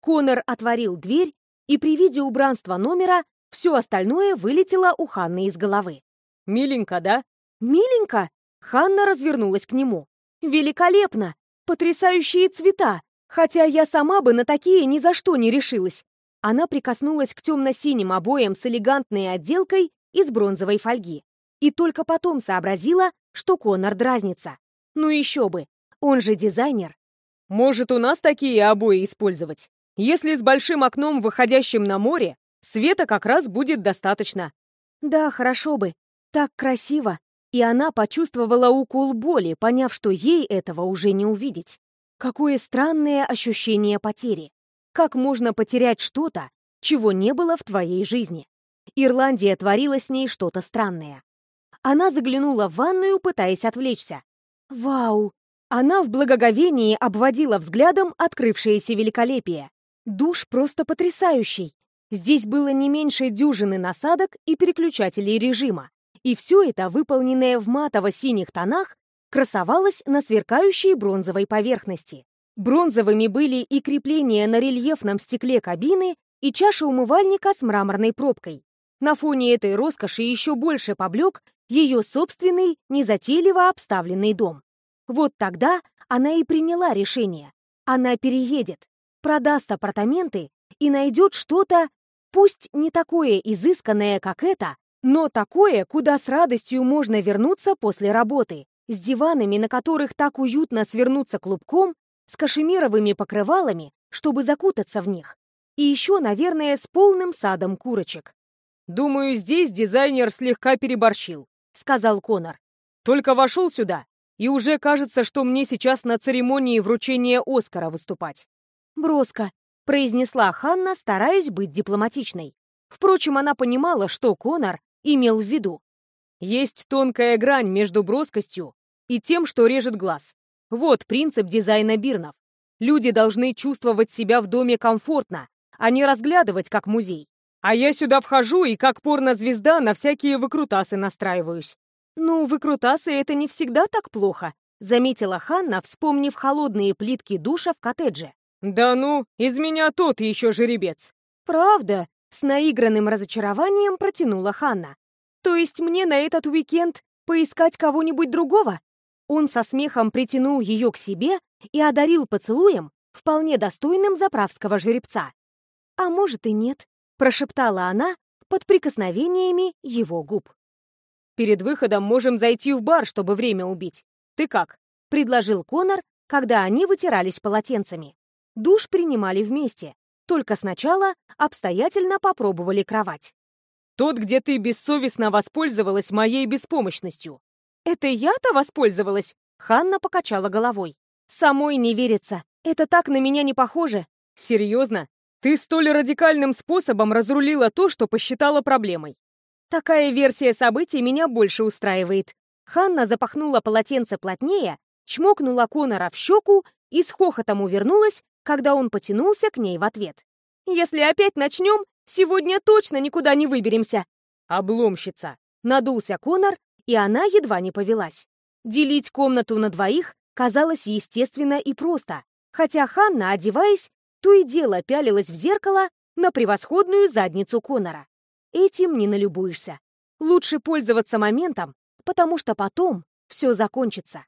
Конор отворил дверь, и при виде убранства номера все остальное вылетело у Ханны из головы. «Миленько, да?» «Миленько?» Ханна развернулась к нему. «Великолепно! Потрясающие цвета! Хотя я сама бы на такие ни за что не решилась!» Она прикоснулась к темно-синим обоям с элегантной отделкой из бронзовой фольги. И только потом сообразила, что Конор дразнится. Ну еще бы, он же дизайнер. Может, у нас такие обои использовать? Если с большим окном, выходящим на море, света как раз будет достаточно. Да, хорошо бы. Так красиво. И она почувствовала укол боли, поняв, что ей этого уже не увидеть. Какое странное ощущение потери. Как можно потерять что-то, чего не было в твоей жизни? Ирландия творила с ней что-то странное. Она заглянула в ванную, пытаясь отвлечься. Вау! Она в благоговении обводила взглядом открывшееся великолепие. Душ просто потрясающий. Здесь было не меньше дюжины насадок и переключателей режима. И все это, выполненное в матово-синих тонах, красовалось на сверкающей бронзовой поверхности. Бронзовыми были и крепления на рельефном стекле кабины, и чаша умывальника с мраморной пробкой. На фоне этой роскоши еще больше поблек ее собственный, незатейливо обставленный дом. Вот тогда она и приняла решение. Она переедет, продаст апартаменты и найдет что-то, пусть не такое изысканное, как это, но такое, куда с радостью можно вернуться после работы, с диванами, на которых так уютно свернуться клубком, с кашемировыми покрывалами, чтобы закутаться в них. И еще, наверное, с полным садом курочек. «Думаю, здесь дизайнер слегка переборщил», — сказал Конор. «Только вошел сюда, и уже кажется, что мне сейчас на церемонии вручения Оскара выступать». «Броско», — произнесла Ханна, стараясь быть дипломатичной. Впрочем, она понимала, что Конор имел в виду. «Есть тонкая грань между броскостью и тем, что режет глаз. Вот принцип дизайна бирнов. Люди должны чувствовать себя в доме комфортно, а не разглядывать как музей. А я сюда вхожу и как порнозвезда на всякие выкрутасы настраиваюсь. «Ну, выкрутасы — это не всегда так плохо», — заметила Ханна, вспомнив холодные плитки душа в коттедже. «Да ну, из меня тот еще жеребец». «Правда?» — с наигранным разочарованием протянула Ханна. «То есть мне на этот уикенд поискать кого-нибудь другого?» Он со смехом притянул ее к себе и одарил поцелуем, вполне достойным заправского жеребца. «А может и нет», прошептала она под прикосновениями его губ. «Перед выходом можем зайти в бар, чтобы время убить. Ты как?» — предложил Конор, когда они вытирались полотенцами. Душ принимали вместе, только сначала обстоятельно попробовали кровать. «Тот, где ты бессовестно воспользовалась моей беспомощностью». «Это я-то воспользовалась?» — Ханна покачала головой. «Самой не верится. Это так на меня не похоже». «Серьезно? Ты столь радикальным способом разрулила то, что посчитала проблемой. Такая версия событий меня больше устраивает. Ханна запахнула полотенце плотнее, чмокнула Конора в щеку и с хохотом увернулась, когда он потянулся к ней в ответ. «Если опять начнем, сегодня точно никуда не выберемся!» «Обломщица!» Надулся Конор, и она едва не повелась. Делить комнату на двоих казалось естественно и просто, хотя Ханна, одеваясь, то и дело пялилась в зеркало на превосходную задницу Конора. Этим не налюбуешься. Лучше пользоваться моментом, потому что потом все закончится.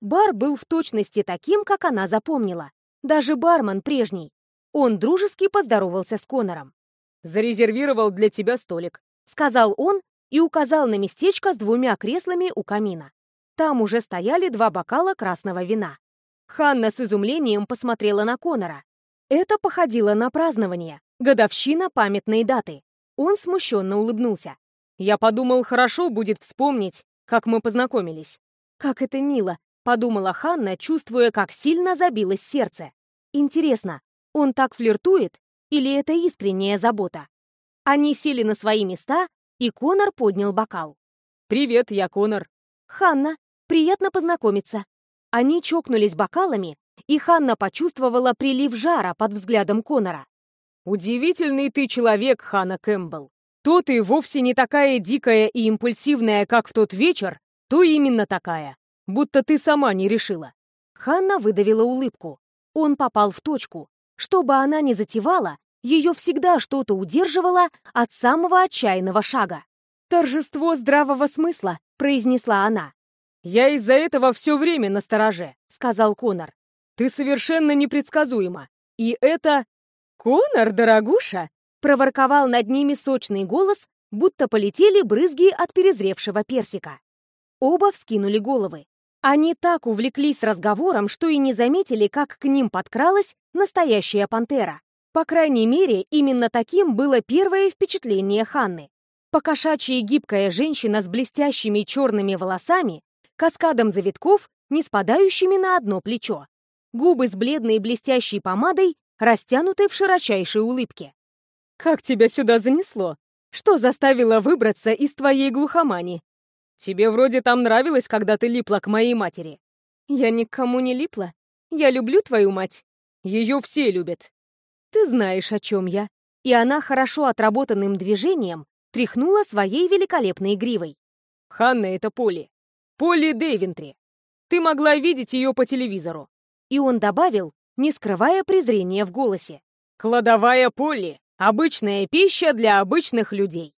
Бар был в точности таким, как она запомнила. Даже бармен прежний. Он дружески поздоровался с Конором. «Зарезервировал для тебя столик», — сказал он и указал на местечко с двумя креслами у камина. Там уже стояли два бокала красного вина. Ханна с изумлением посмотрела на Конора. Это походило на празднование, годовщина памятной даты. Он смущенно улыбнулся. «Я подумал, хорошо будет вспомнить, как мы познакомились». «Как это мило», — подумала Ханна, чувствуя, как сильно забилось сердце. «Интересно, он так флиртует или это искренняя забота?» Они сели на свои места, и Конор поднял бокал. «Привет, я Конор». «Ханна, приятно познакомиться». Они чокнулись бокалами, и Ханна почувствовала прилив жара под взглядом Конора. «Удивительный ты человек, Ханна Кэмпбелл!» то ты вовсе не такая дикая и импульсивная, как в тот вечер, то именно такая. Будто ты сама не решила. Ханна выдавила улыбку. Он попал в точку. Что бы она ни затевала, ее всегда что-то удерживало от самого отчаянного шага. «Торжество здравого смысла», — произнесла она. «Я из-за этого все время на стороже», — сказал Конор. «Ты совершенно непредсказуема. И это...» «Конор, дорогуша!» — проворковал над ними сочный голос, будто полетели брызги от перезревшего персика. Оба вскинули головы. Они так увлеклись разговором, что и не заметили, как к ним подкралась настоящая пантера. По крайней мере, именно таким было первое впечатление Ханны. Покошачья гибкая женщина с блестящими черными волосами, каскадом завитков, не спадающими на одно плечо. Губы с бледной блестящей помадой, растянутой в широчайшей улыбке. «Как тебя сюда занесло? Что заставило выбраться из твоей глухомани?» Тебе вроде там нравилось, когда ты липла к моей матери. Я никому не липла. Я люблю твою мать. Ее все любят. Ты знаешь, о чем я. И она хорошо отработанным движением тряхнула своей великолепной гривой. Ханна — это Поли. Поли Дэйвентри. Ты могла видеть ее по телевизору. И он добавил, не скрывая презрения в голосе. Кладовая Полли. Обычная пища для обычных людей.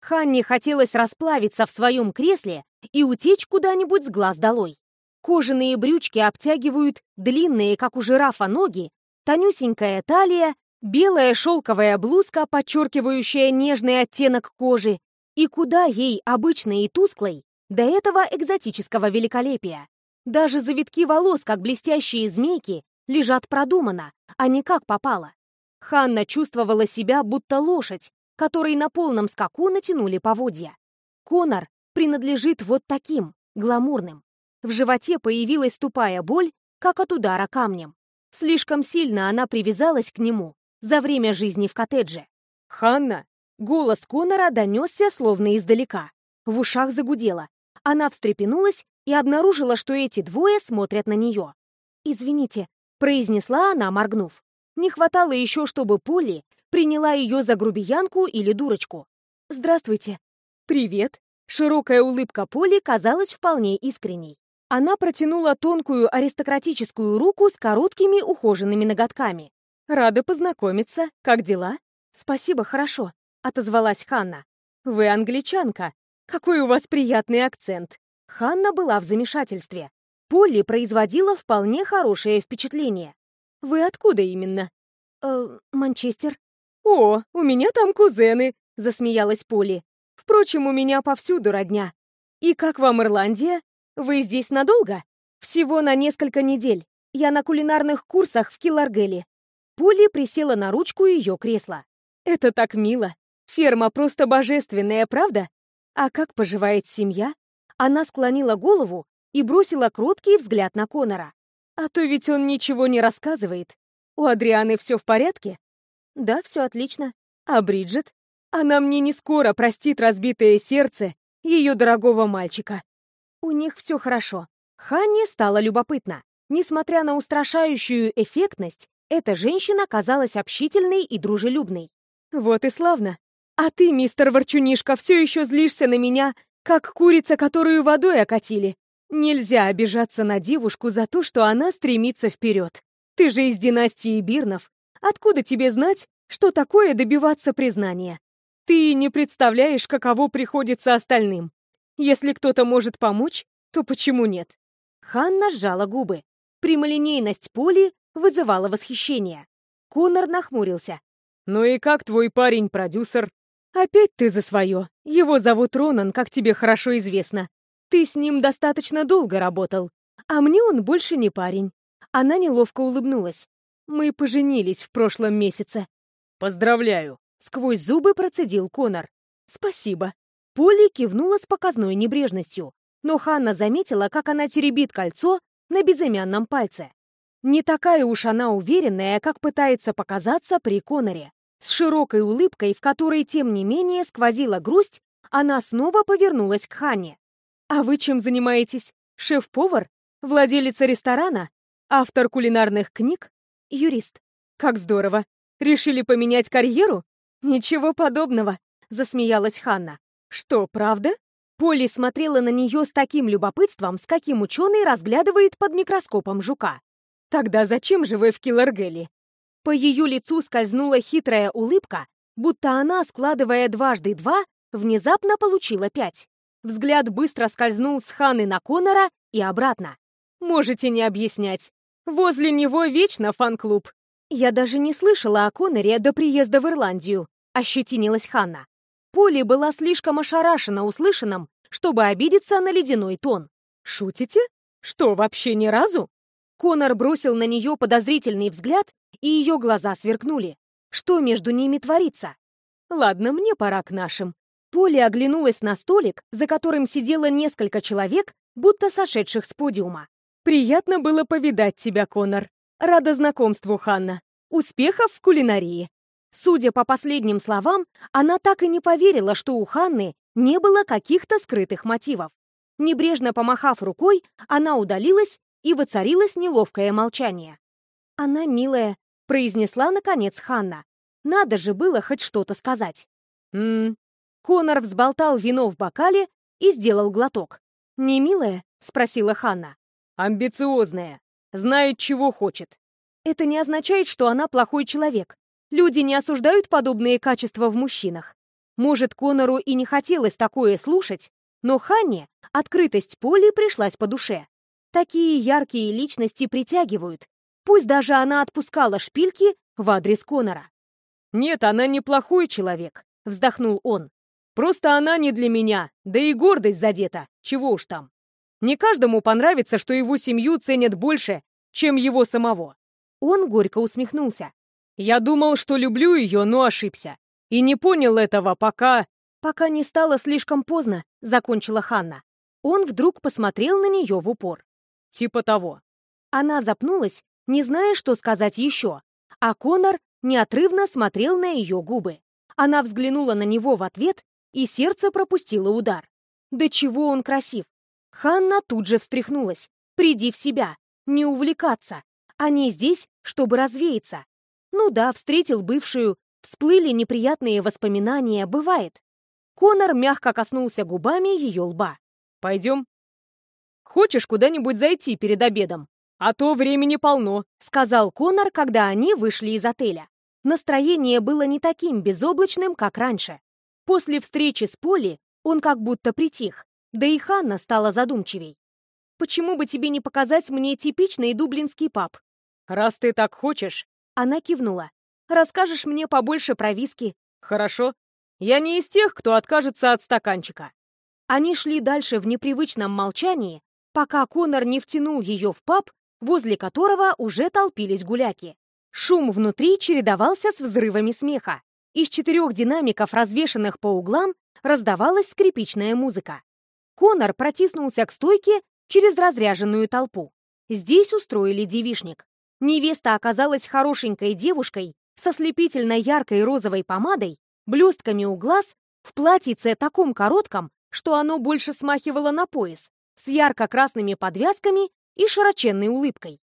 Ханне хотелось расплавиться в своем кресле и утечь куда-нибудь с глаз долой. Кожаные брючки обтягивают длинные, как у жирафа, ноги, тонюсенькая талия, белая шелковая блузка, подчеркивающая нежный оттенок кожи, и куда ей, обычной и тусклой, до этого экзотического великолепия. Даже завитки волос, как блестящие змейки, лежат продуманно, а не как попало. Ханна чувствовала себя, будто лошадь, который на полном скаку натянули поводья. Конор принадлежит вот таким, гламурным. В животе появилась тупая боль, как от удара камнем. Слишком сильно она привязалась к нему за время жизни в коттедже. «Ханна!» Голос Конора донесся словно издалека. В ушах загудело. Она встрепенулась и обнаружила, что эти двое смотрят на нее. «Извините», — произнесла она, моргнув. Не хватало еще, чтобы Полли приняла ее за грубиянку или дурочку. «Здравствуйте». «Привет». Широкая улыбка Поли казалась вполне искренней. Она протянула тонкую аристократическую руку с короткими ухоженными ноготками. «Рада познакомиться. Как дела?» «Спасибо, хорошо», — отозвалась Ханна. «Вы англичанка. Какой у вас приятный акцент». Ханна была в замешательстве. Полли производила вполне хорошее впечатление. «Вы откуда именно?» «Э, Манчестер». «О, у меня там кузены», — засмеялась Поли. «Впрочем, у меня повсюду родня. И как вам Ирландия? Вы здесь надолго?» «Всего на несколько недель. Я на кулинарных курсах в Килларгеле». Поли присела на ручку ее кресла. «Это так мило. Ферма просто божественная, правда? А как поживает семья?» Она склонила голову и бросила кроткий взгляд на Конора. «А то ведь он ничего не рассказывает. У Адрианы все в порядке?» Да, все отлично. А Бриджит? Она мне не скоро простит разбитое сердце ее дорогого мальчика. У них все хорошо. Ханне стало любопытно. Несмотря на устрашающую эффектность, эта женщина казалась общительной и дружелюбной. Вот и славно. А ты, мистер Ворчунишка, все еще злишься на меня, как курица, которую водой окатили. Нельзя обижаться на девушку за то, что она стремится вперед. Ты же из династии Бирнов, Откуда тебе знать, что такое добиваться признания? Ты не представляешь, каково приходится остальным. Если кто-то может помочь, то почему нет? Ханна сжала губы. Прямолинейность Поли вызывала восхищение. Конор нахмурился. «Ну и как твой парень-продюсер?» «Опять ты за свое. Его зовут Ронан, как тебе хорошо известно. Ты с ним достаточно долго работал. А мне он больше не парень». Она неловко улыбнулась. Мы поженились в прошлом месяце. Поздравляю. Сквозь зубы процедил Конор. Спасибо. Полли кивнула с показной небрежностью, но Ханна заметила, как она теребит кольцо на безымянном пальце. Не такая уж она уверенная, как пытается показаться при Коноре. С широкой улыбкой, в которой, тем не менее, сквозила грусть, она снова повернулась к Ханне. «А вы чем занимаетесь? Шеф-повар? Владелица ресторана? Автор кулинарных книг? юрист. Как здорово. Решили поменять карьеру? Ничего подобного. — засмеялась Ханна. «Что, правда?» Полли смотрела на нее с таким любопытством, с каким ученый разглядывает под микроскопом жука. «Тогда зачем же вы в Киллергеле?» По ее лицу скользнула хитрая улыбка, будто она, складывая дважды два, внезапно получила пять. Взгляд быстро скользнул с Ханы на Конора и обратно. «Можете не объяснять. Возле него вечно фан-клуб». «Я даже не слышала о Коноре до приезда в Ирландию», — ощетинилась Ханна. Поли была слишком ошарашена услышанным, чтобы обидеться на ледяной тон. «Шутите? Что, вообще ни разу?» Конор бросил на нее подозрительный взгляд, и ее глаза сверкнули. Что между ними творится? Ладно, мне пора к нашим. Поли оглянулась на столик, за которым сидело несколько человек, будто сошедших с подиума. «Приятно было повидать тебя, Конор. Рада знакомству, Ханна. Успехов в кулинарии. Судя по последним словам, она так и не поверила, что у Ханны не было каких-то скрытых мотивов. Небрежно помахав рукой, она удалилась, и воцарилось неловкое молчание. «Она милая», — произнесла, наконец, Ханна. «Надо же было хоть что-то сказать». «М-м». Конор взболтал вино в бокале и сделал глоток. «Не милая?» — спросила Ханна. «Амбициозная. Знает, чего хочет». «Это не означает, что она плохой человек. Люди не осуждают подобные качества в мужчинах. Может, Конору и не хотелось такое слушать, но Ханне открытость Поли пришлась по душе. Такие яркие личности притягивают. Пусть даже она отпускала шпильки в адрес Конора. «Нет, она неплохой человек», — вздохнул он. «Просто она не для меня, да и гордость задета, чего уж там. Не каждому понравится, что его семью ценят больше, чем его самого». Он горько усмехнулся. Я думал, что люблю ее, но ошибся. И не понял этого, пока... Пока не стало слишком поздно, закончила Ханна. Он вдруг посмотрел на нее в упор. Типа того. Она запнулась, не зная, что сказать еще, а Конор неотрывно смотрел на ее губы. Она взглянула на него в ответ, и сердце пропустило удар. Да чего он красив! Ханна тут же встряхнулась. «Приди в себя, не увлекаться. Они здесь, чтобы развеяться. Ну да, встретил бывшую, всплыли неприятные воспоминания, бывает. Конор мягко коснулся губами ее лба. «Пойдем?» «Хочешь куда-нибудь зайти перед обедом? А то времени полно», — сказал Конор, когда они вышли из отеля. Настроение было не таким безоблачным, как раньше. После встречи с Поли он как будто притих, да и Ханна стала задумчивей. «Почему бы тебе не показать мне типичный дублинский паб?» «Раз ты так хочешь», она кивнула. «Расскажешь мне побольше про виски?» «Хорошо. Я не из тех, кто откажется от стаканчика». Они шли дальше в непривычном молчании, пока Конор не втянул ее в паб, возле которого уже толпились гуляки. Шум внутри чередовался с взрывами смеха. Из четырех динамиков, развешанных по углам, раздавалась скрипичная музыка. Конор протиснулся к стойке через разряженную толпу. Здесь устроили девишник. Невеста оказалась хорошенькой девушкой со слепительно яркой розовой помадой, блестками у глаз, в платьице таком коротком, что оно больше смахивало на пояс, с ярко-красными подвязками и широченной улыбкой.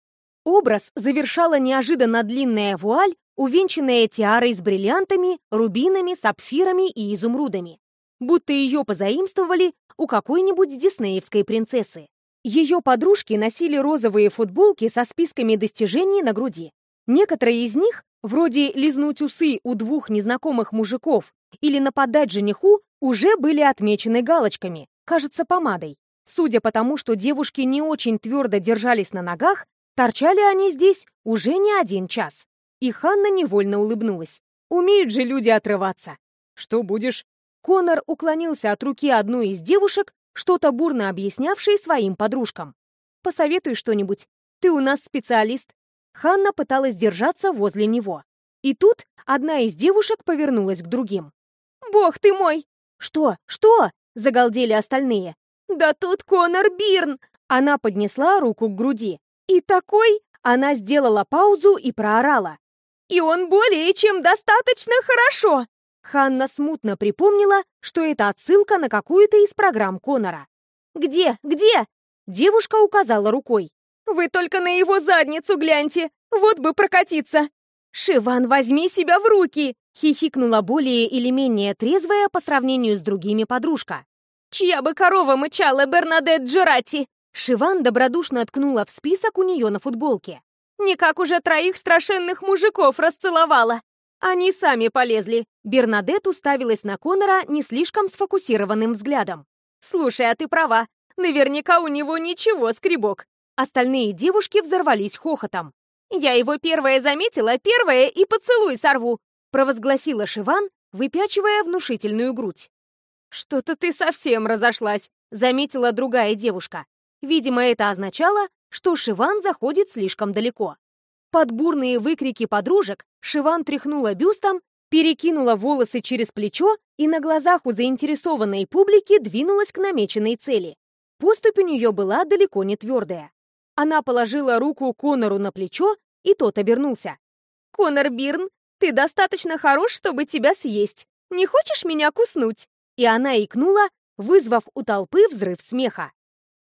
Образ завершала неожиданно длинная вуаль, увенчанная тиарой с бриллиантами, рубинами, сапфирами и изумрудами. Будто ее позаимствовали у какой-нибудь диснеевской принцессы. Ее подружки носили розовые футболки со списками достижений на груди. Некоторые из них, вроде лизнуть усы у двух незнакомых мужиков или нападать жениху, уже были отмечены галочками, кажется, помадой. Судя по тому, что девушки не очень твердо держались на ногах, торчали они здесь уже не один час. И Ханна невольно улыбнулась. Умеют же люди отрываться. «Что будешь?» Конор уклонился от руки одной из девушек что-то бурно объяснявший своим подружкам. «Посоветуй что-нибудь. Ты у нас специалист». Ханна пыталась держаться возле него. И тут одна из девушек повернулась к другим. «Бог ты мой!» «Что? Что?» — загалдели остальные. «Да тут Конор Бирн!» Она поднесла руку к груди. «И такой...» Она сделала паузу и проорала. «И он более чем достаточно хорошо!» Ханна смутно припомнила, что это отсылка на какую-то из программ Конора. «Где? Где?» Девушка указала рукой. «Вы только на его задницу гляньте! Вот бы прокатиться!» «Шиван, возьми себя в руки!» Хихикнула более или менее трезвая по сравнению с другими подружка. «Чья бы корова мычала, Бернадет Джерати?» Шиван добродушно ткнула в список у нее на футболке. «Никак уже троих страшенных мужиков расцеловала!» Они сами полезли. Бернадет уставилась на Конора не слишком сфокусированным взглядом. «Слушай, а ты права. Наверняка у него ничего, скребок». Остальные девушки взорвались хохотом. «Я его первая заметила, первая и поцелуй сорву!» провозгласила Шиван, выпячивая внушительную грудь. «Что-то ты совсем разошлась», — заметила другая девушка. Видимо, это означало, что Шиван заходит слишком далеко. Под бурные выкрики подружек Шиван тряхнула бюстом, перекинула волосы через плечо и на глазах у заинтересованной публики двинулась к намеченной цели. Поступь у нее была далеко не твердая. Она положила руку Конору на плечо, и тот обернулся. «Конор Бирн, ты достаточно хорош, чтобы тебя съесть. Не хочешь меня куснуть?» И она икнула, вызвав у толпы взрыв смеха.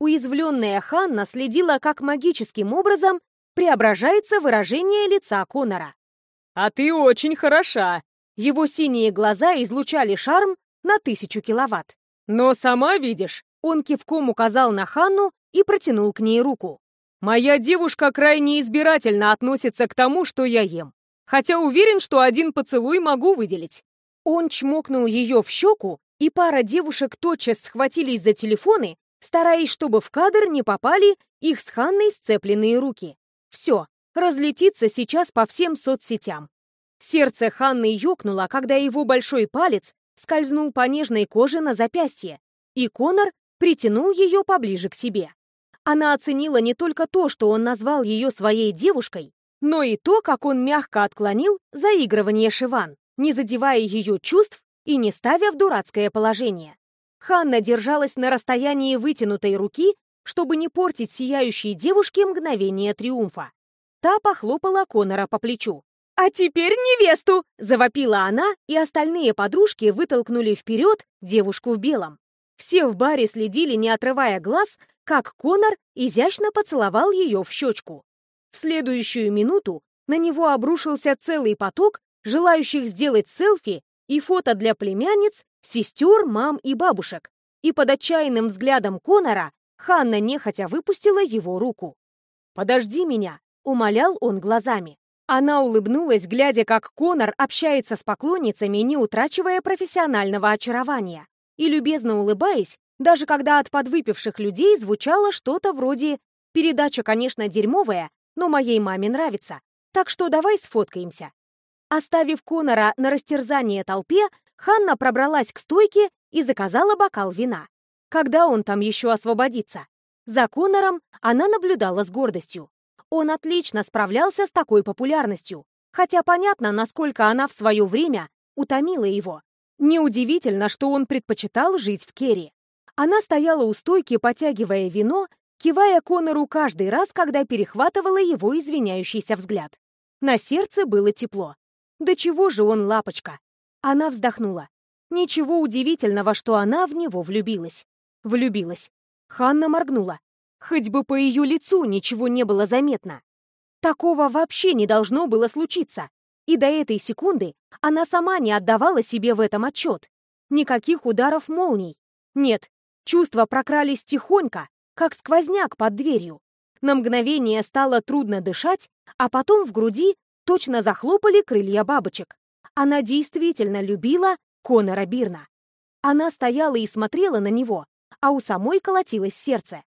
Уязвленная Ханна следила, как магическим образом преображается выражение лица Конора. «А ты очень хороша!» Его синие глаза излучали шарм на тысячу киловатт. «Но сама видишь!» Он кивком указал на Ханну и протянул к ней руку. «Моя девушка крайне избирательно относится к тому, что я ем. Хотя уверен, что один поцелуй могу выделить». Он чмокнул ее в щеку, и пара девушек тотчас схватились за телефоны стараясь, чтобы в кадр не попали их с Ханной сцепленные руки. Все, разлетится сейчас по всем соцсетям. Сердце Ханны ёкнуло, когда его большой палец скользнул по нежной коже на запястье, и Конор притянул ее поближе к себе. Она оценила не только то, что он назвал ее своей девушкой, но и то, как он мягко отклонил заигрывание Шиван, не задевая ее чувств и не ставя в дурацкое положение. Ханна держалась на расстоянии вытянутой руки, чтобы не портить сияющей девушке мгновение триумфа. Та похлопала Конора по плечу. «А теперь невесту!» — завопила она, и остальные подружки вытолкнули вперед девушку в белом. Все в баре следили, не отрывая глаз, как Конор изящно поцеловал ее в щечку. В следующую минуту на него обрушился целый поток желающих сделать селфи и фото для племянниц сестер, мам и бабушек, и под отчаянным взглядом Конора Ханна нехотя выпустила его руку. «Подожди меня», — умолял он глазами. Она улыбнулась, глядя, как Конор общается с поклонницами, не утрачивая профессионального очарования. И любезно улыбаясь, даже когда от подвыпивших людей звучало что-то вроде «Передача, конечно, дерьмовая, но моей маме нравится, так что давай сфоткаемся». Оставив Конора на растерзание толпе, Ханна пробралась к стойке и заказала бокал вина. Когда он там еще освободится? За Конором она наблюдала с гордостью. Он отлично справлялся с такой популярностью, хотя понятно, насколько она в свое время утомила его. Неудивительно, что он предпочитал жить в Керри. Она стояла у стойки, потягивая вино, кивая Конору каждый раз, когда перехватывала его извиняющийся взгляд. На сердце было тепло. Да чего же он лапочка? Она вздохнула. Ничего удивительного, что она в него влюбилась. Влюбилась. Ханна моргнула. Хоть бы по ее лицу ничего не было заметно. Такого вообще не должно было случиться. И до этой секунды она сама не отдавала себе в этом отчет. Никаких ударов молний. Нет, чувства прокрались тихонько, как сквозняк под дверью. На мгновение стало трудно дышать, а потом в груди точно захлопали крылья бабочек. Она действительно любила Конора Бирна. Она стояла и смотрела на него, а у самой колотилось сердце.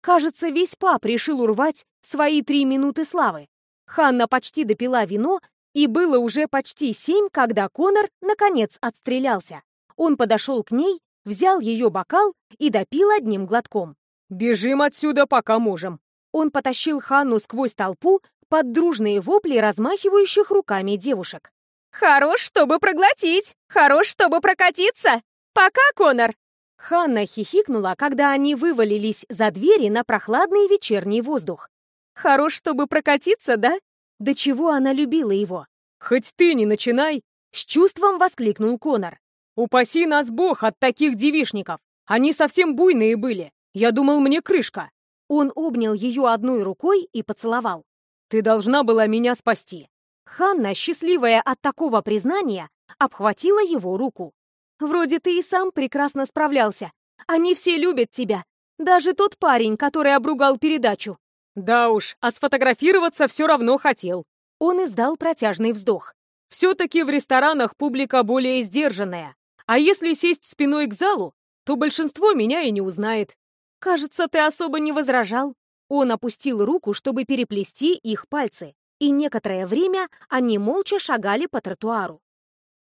Кажется, весь пап решил урвать свои три минуты славы. Ханна почти допила вино, и было уже почти семь, когда Конор, наконец, отстрелялся. Он подошел к ней, взял ее бокал и допил одним глотком. «Бежим отсюда, пока можем!» Он потащил Ханну сквозь толпу под дружные вопли размахивающих руками девушек. Хорош, чтобы проглотить! Хорош, чтобы прокатиться! Пока, Конор!» Ханна хихикнула, когда они вывалились за двери на прохладный вечерний воздух. «Хорош, чтобы прокатиться, да?» До чего она любила его. «Хоть ты не начинай!» С чувством воскликнул Конор. «Упаси нас Бог от таких девишников! Они совсем буйные были! Я думал, мне крышка!» Он обнял ее одной рукой и поцеловал. «Ты должна была меня спасти. Ханна, счастливая от такого признания, обхватила его руку. «Вроде ты и сам прекрасно справлялся. Они все любят тебя. Даже тот парень, который обругал передачу». «Да уж, а сфотографироваться все равно хотел». Он издал протяжный вздох. «Все-таки в ресторанах публика более сдержанная. А если сесть спиной к залу, то большинство меня и не узнает. Кажется, ты особо не возражал. Он опустил руку, чтобы переплести их пальцы, и некоторое время они молча шагали по тротуару.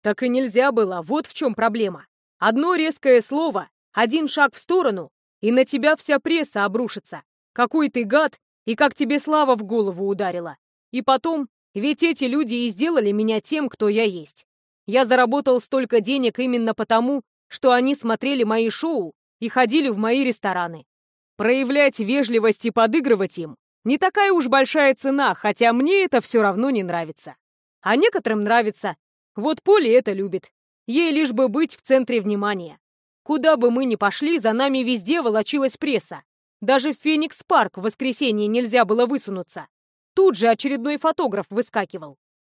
Так и нельзя было, вот в чем проблема. Одно резкое слово, один шаг в сторону, и на тебя вся пресса обрушится. Какой ты гад, и как тебе слава в голову ударила. И потом, ведь эти люди и сделали меня тем, кто я есть. Я заработал столько денег именно потому, что они смотрели мои шоу и ходили в мои рестораны. Проявлять вежливость и подыгрывать им не такая уж большая цена, хотя мне это все равно не нравится. А некоторым нравится. Вот Поле это любит. Ей лишь бы быть в центре внимания. Куда бы мы ни пошли, за нами везде волочилась пресса. Даже в Феникс-парк в воскресенье нельзя было высунуться. Тут же очередной фотограф выскакивал.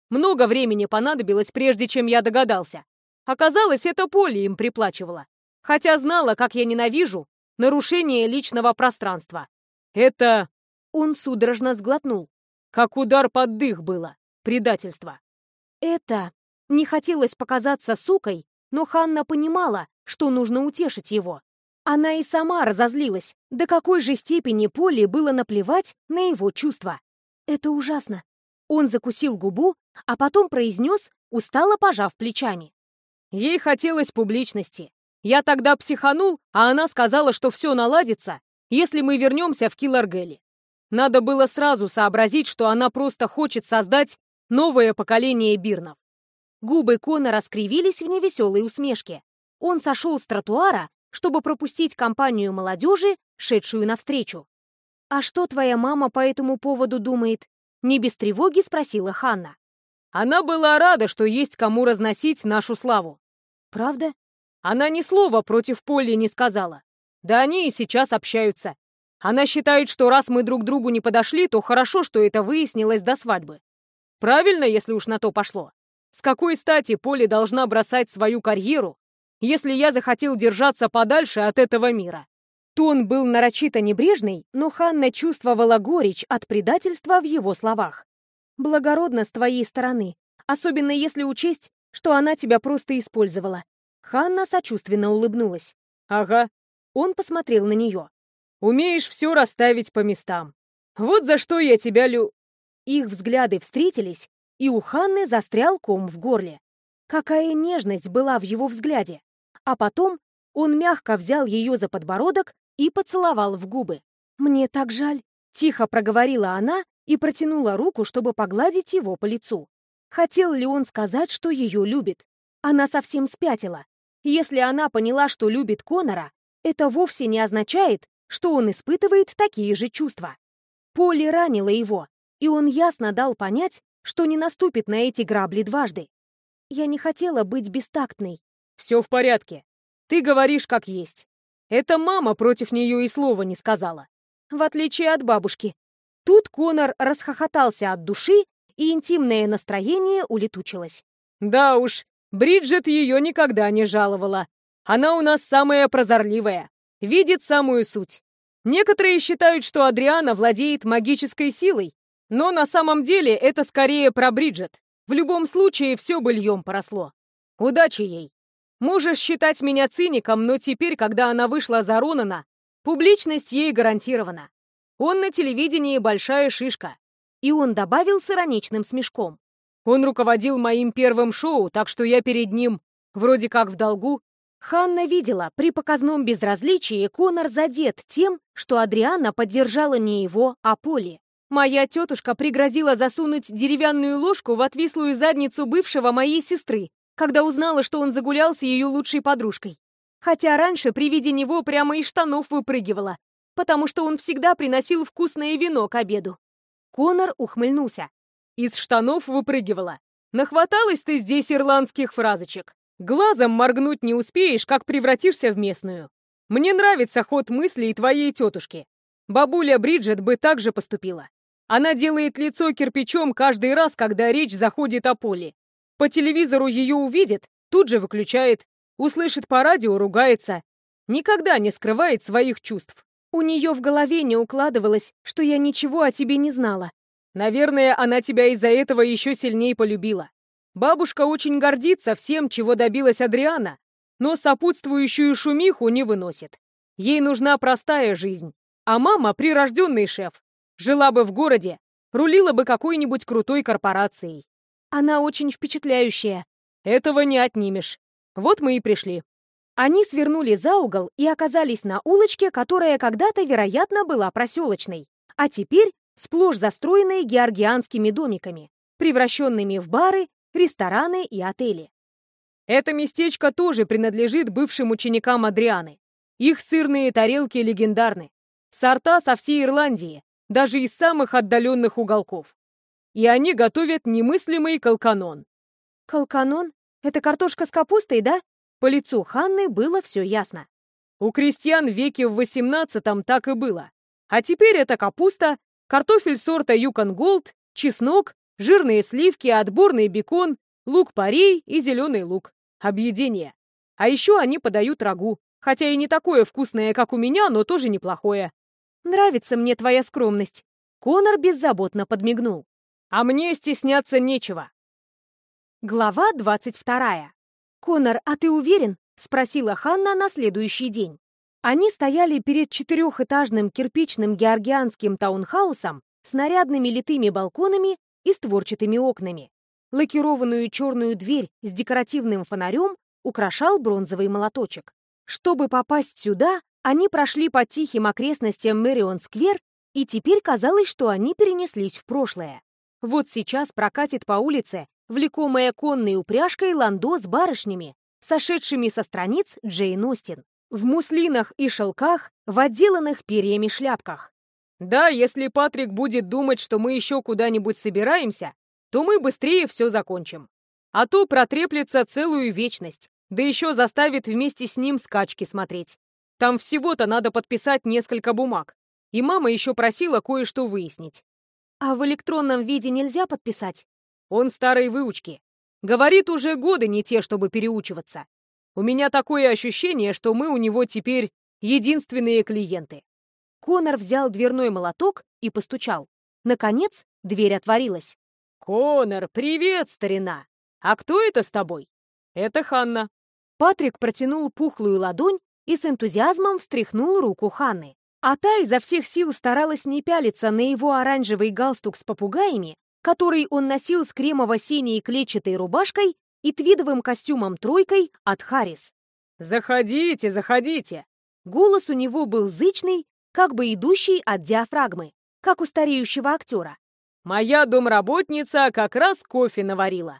Много времени понадобилось, прежде чем я догадался. Оказалось, это Поле им приплачивала. Хотя знала, как я ненавижу нарушение личного пространства. Это... Он судорожно сглотнул. Как удар под дых было. Предательство. Это... Не хотелось показаться сукой, но Ханна понимала, что нужно утешить его. Она и сама разозлилась, до какой же степени Поле было наплевать на его чувства. Это ужасно. Он закусил губу, а потом произнес, устало пожав плечами. Ей хотелось публичности. Я тогда психанул, а она сказала, что все наладится, если мы вернемся в Килларгелли. Надо было сразу сообразить, что она просто хочет создать новое поколение бирнов. Губы Кона раскривились в невеселой усмешке. Он сошел с тротуара, чтобы пропустить компанию молодежи, шедшую навстречу. «А что твоя мама по этому поводу думает?» Не без тревоги спросила Ханна. Она была рада, что есть кому разносить нашу славу. Правда? Она ни слова против Полли не сказала. Да они и сейчас общаются. Она считает, что раз мы друг другу не подошли, то хорошо, что это выяснилось до свадьбы. Правильно, если уж на то пошло. С какой стати Полли должна бросать свою карьеру, если я захотел держаться подальше от этого мира? Тон был нарочито небрежный, но Ханна чувствовала горечь от предательства в его словах. «Благородно с твоей стороны, особенно если учесть, что она тебя просто использовала». Ханна сочувственно улыбнулась. «Ага». Он посмотрел на нее. «Умеешь все расставить по местам. Вот за что я тебя лю...» Их взгляды встретились, и у Ханны застрял ком в горле. Какая нежность была в его взгляде. А потом он мягко взял ее за подбородок и поцеловал в губы. «Мне так жаль», — тихо проговорила она и протянула руку, чтобы погладить его по лицу. Хотел ли он сказать, что ее любит? Она совсем спятила. Если она поняла, что любит Конора, это вовсе не означает, что он испытывает такие же чувства. Поле ранило его, и он ясно дал понять, что не наступит на эти грабли дважды. Я не хотела быть бестактной. «Все в порядке. Ты говоришь как есть. Это мама против нее и слова не сказала. В отличие от бабушки. Тут Конор расхохотался от души, и интимное настроение улетучилось. Да уж, Бриджит ее никогда не жаловала. Она у нас самая прозорливая, видит самую суть. Некоторые считают, что Адриана владеет магической силой, но на самом деле это скорее про Бриджит. В любом случае все быльем поросло. Удачи ей. Можешь считать меня циником, но теперь, когда она вышла за Ронана, публичность ей гарантирована. Он на телевидении большая шишка. И он добавил с ироничным смешком. Он руководил моим первым шоу, так что я перед ним вроде как в долгу. Ханна видела, при показном безразличии Конор задет тем, что Адриана поддержала не его, а Поли. Моя тетушка пригрозила засунуть деревянную ложку в отвислую задницу бывшего моей сестры, когда узнала, что он загулял с ее лучшей подружкой. Хотя раньше при виде него прямо из штанов выпрыгивала, потому что он всегда приносил вкусное вино к обеду. Конор ухмыльнулся. «Из штанов выпрыгивала. Нахваталась ты здесь ирландских фразочек. Глазом моргнуть не успеешь, как превратишься в местную. Мне нравится ход мыслей твоей тетушки. Бабуля Бриджит бы так же поступила. Она делает лицо кирпичом каждый раз, когда речь заходит о поле. По телевизору ее увидит, тут же выключает, услышит по радио, ругается. Никогда не скрывает своих чувств. У нее в голове не укладывалось, что я ничего о тебе не знала. Наверное, она тебя из-за этого еще сильнее полюбила. Бабушка очень гордится всем, чего добилась Адриана, но сопутствующую шумиху не выносит. Ей нужна простая жизнь, а мама — прирожденный шеф. Жила бы в городе, рулила бы какой-нибудь крутой корпорацией. Она очень впечатляющая. Этого не отнимешь. Вот мы и пришли. Они свернули за угол и оказались на улочке, которая когда-то, вероятно, была проселочной, а теперь сплошь застроенной георгианскими домиками, превращенными в бары рестораны и отели. Это местечко тоже принадлежит бывшим ученикам Адрианы. Их сырные тарелки легендарны. Сорта со всей Ирландии, даже из самых отдаленных уголков. И они готовят немыслимый колканон. Колканон? Это картошка с капустой, да? По лицу Ханны было все ясно. У крестьян веке в XVIII так и было. А теперь это капуста, картофель сорта Юкон Голд, чеснок, жирные сливки, отборный бекон, лук-порей и зеленый лук. Объедение. А еще они подают рагу, хотя и не такое вкусное, как у меня, но тоже неплохое. Нравится мне твоя скромность. Конор беззаботно подмигнул. А мне стесняться нечего. Глава двадцать вторая. Конор, а ты уверен? Спросила Ханна на следующий день. Они стояли перед четырехэтажным кирпичным георгианским таунхаусом с нарядными литыми балконами и створчатыми окнами. Лакированную черную дверь с декоративным фонарем украшал бронзовый молоточек. Чтобы попасть сюда, они прошли по тихим окрестностям Мэрион-сквер, и теперь казалось, что они перенеслись в прошлое. Вот сейчас прокатит по улице, влекомая конной упряжкой ландо с барышнями, сошедшими со страниц Джейн Остин, в муслинах и шелках, в отделанных перьями шляпках. Да, если Патрик будет думать, что мы еще куда-нибудь собираемся, то мы быстрее все закончим. А то протреплется целую вечность, да еще заставит вместе с ним скачки смотреть. Там всего-то надо подписать несколько бумаг. И мама еще просила кое-что выяснить. А в электронном виде нельзя подписать? Он старой выучки. Говорит, уже годы не те, чтобы переучиваться. У меня такое ощущение, что мы у него теперь единственные клиенты. Конор взял дверной молоток и постучал. Наконец, дверь отворилась. «Конор, привет, старина! А кто это с тобой?» «Это Ханна». Патрик протянул пухлую ладонь и с энтузиазмом встряхнул руку Ханны. А та изо всех сил старалась не пялиться на его оранжевый галстук с попугаями, который он носил с кремово-синей клетчатой рубашкой и твидовым костюмом-тройкой от Харрис. «Заходите, заходите!» Голос у него был зычный, как бы идущий от диафрагмы, как у стареющего актера. «Моя домработница как раз кофе наварила».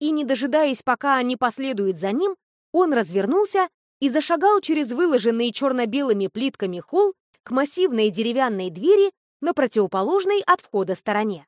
И, не дожидаясь, пока они последуют за ним, он развернулся и зашагал через выложенный черно-белыми плитками холл к массивной деревянной двери на противоположной от входа стороне.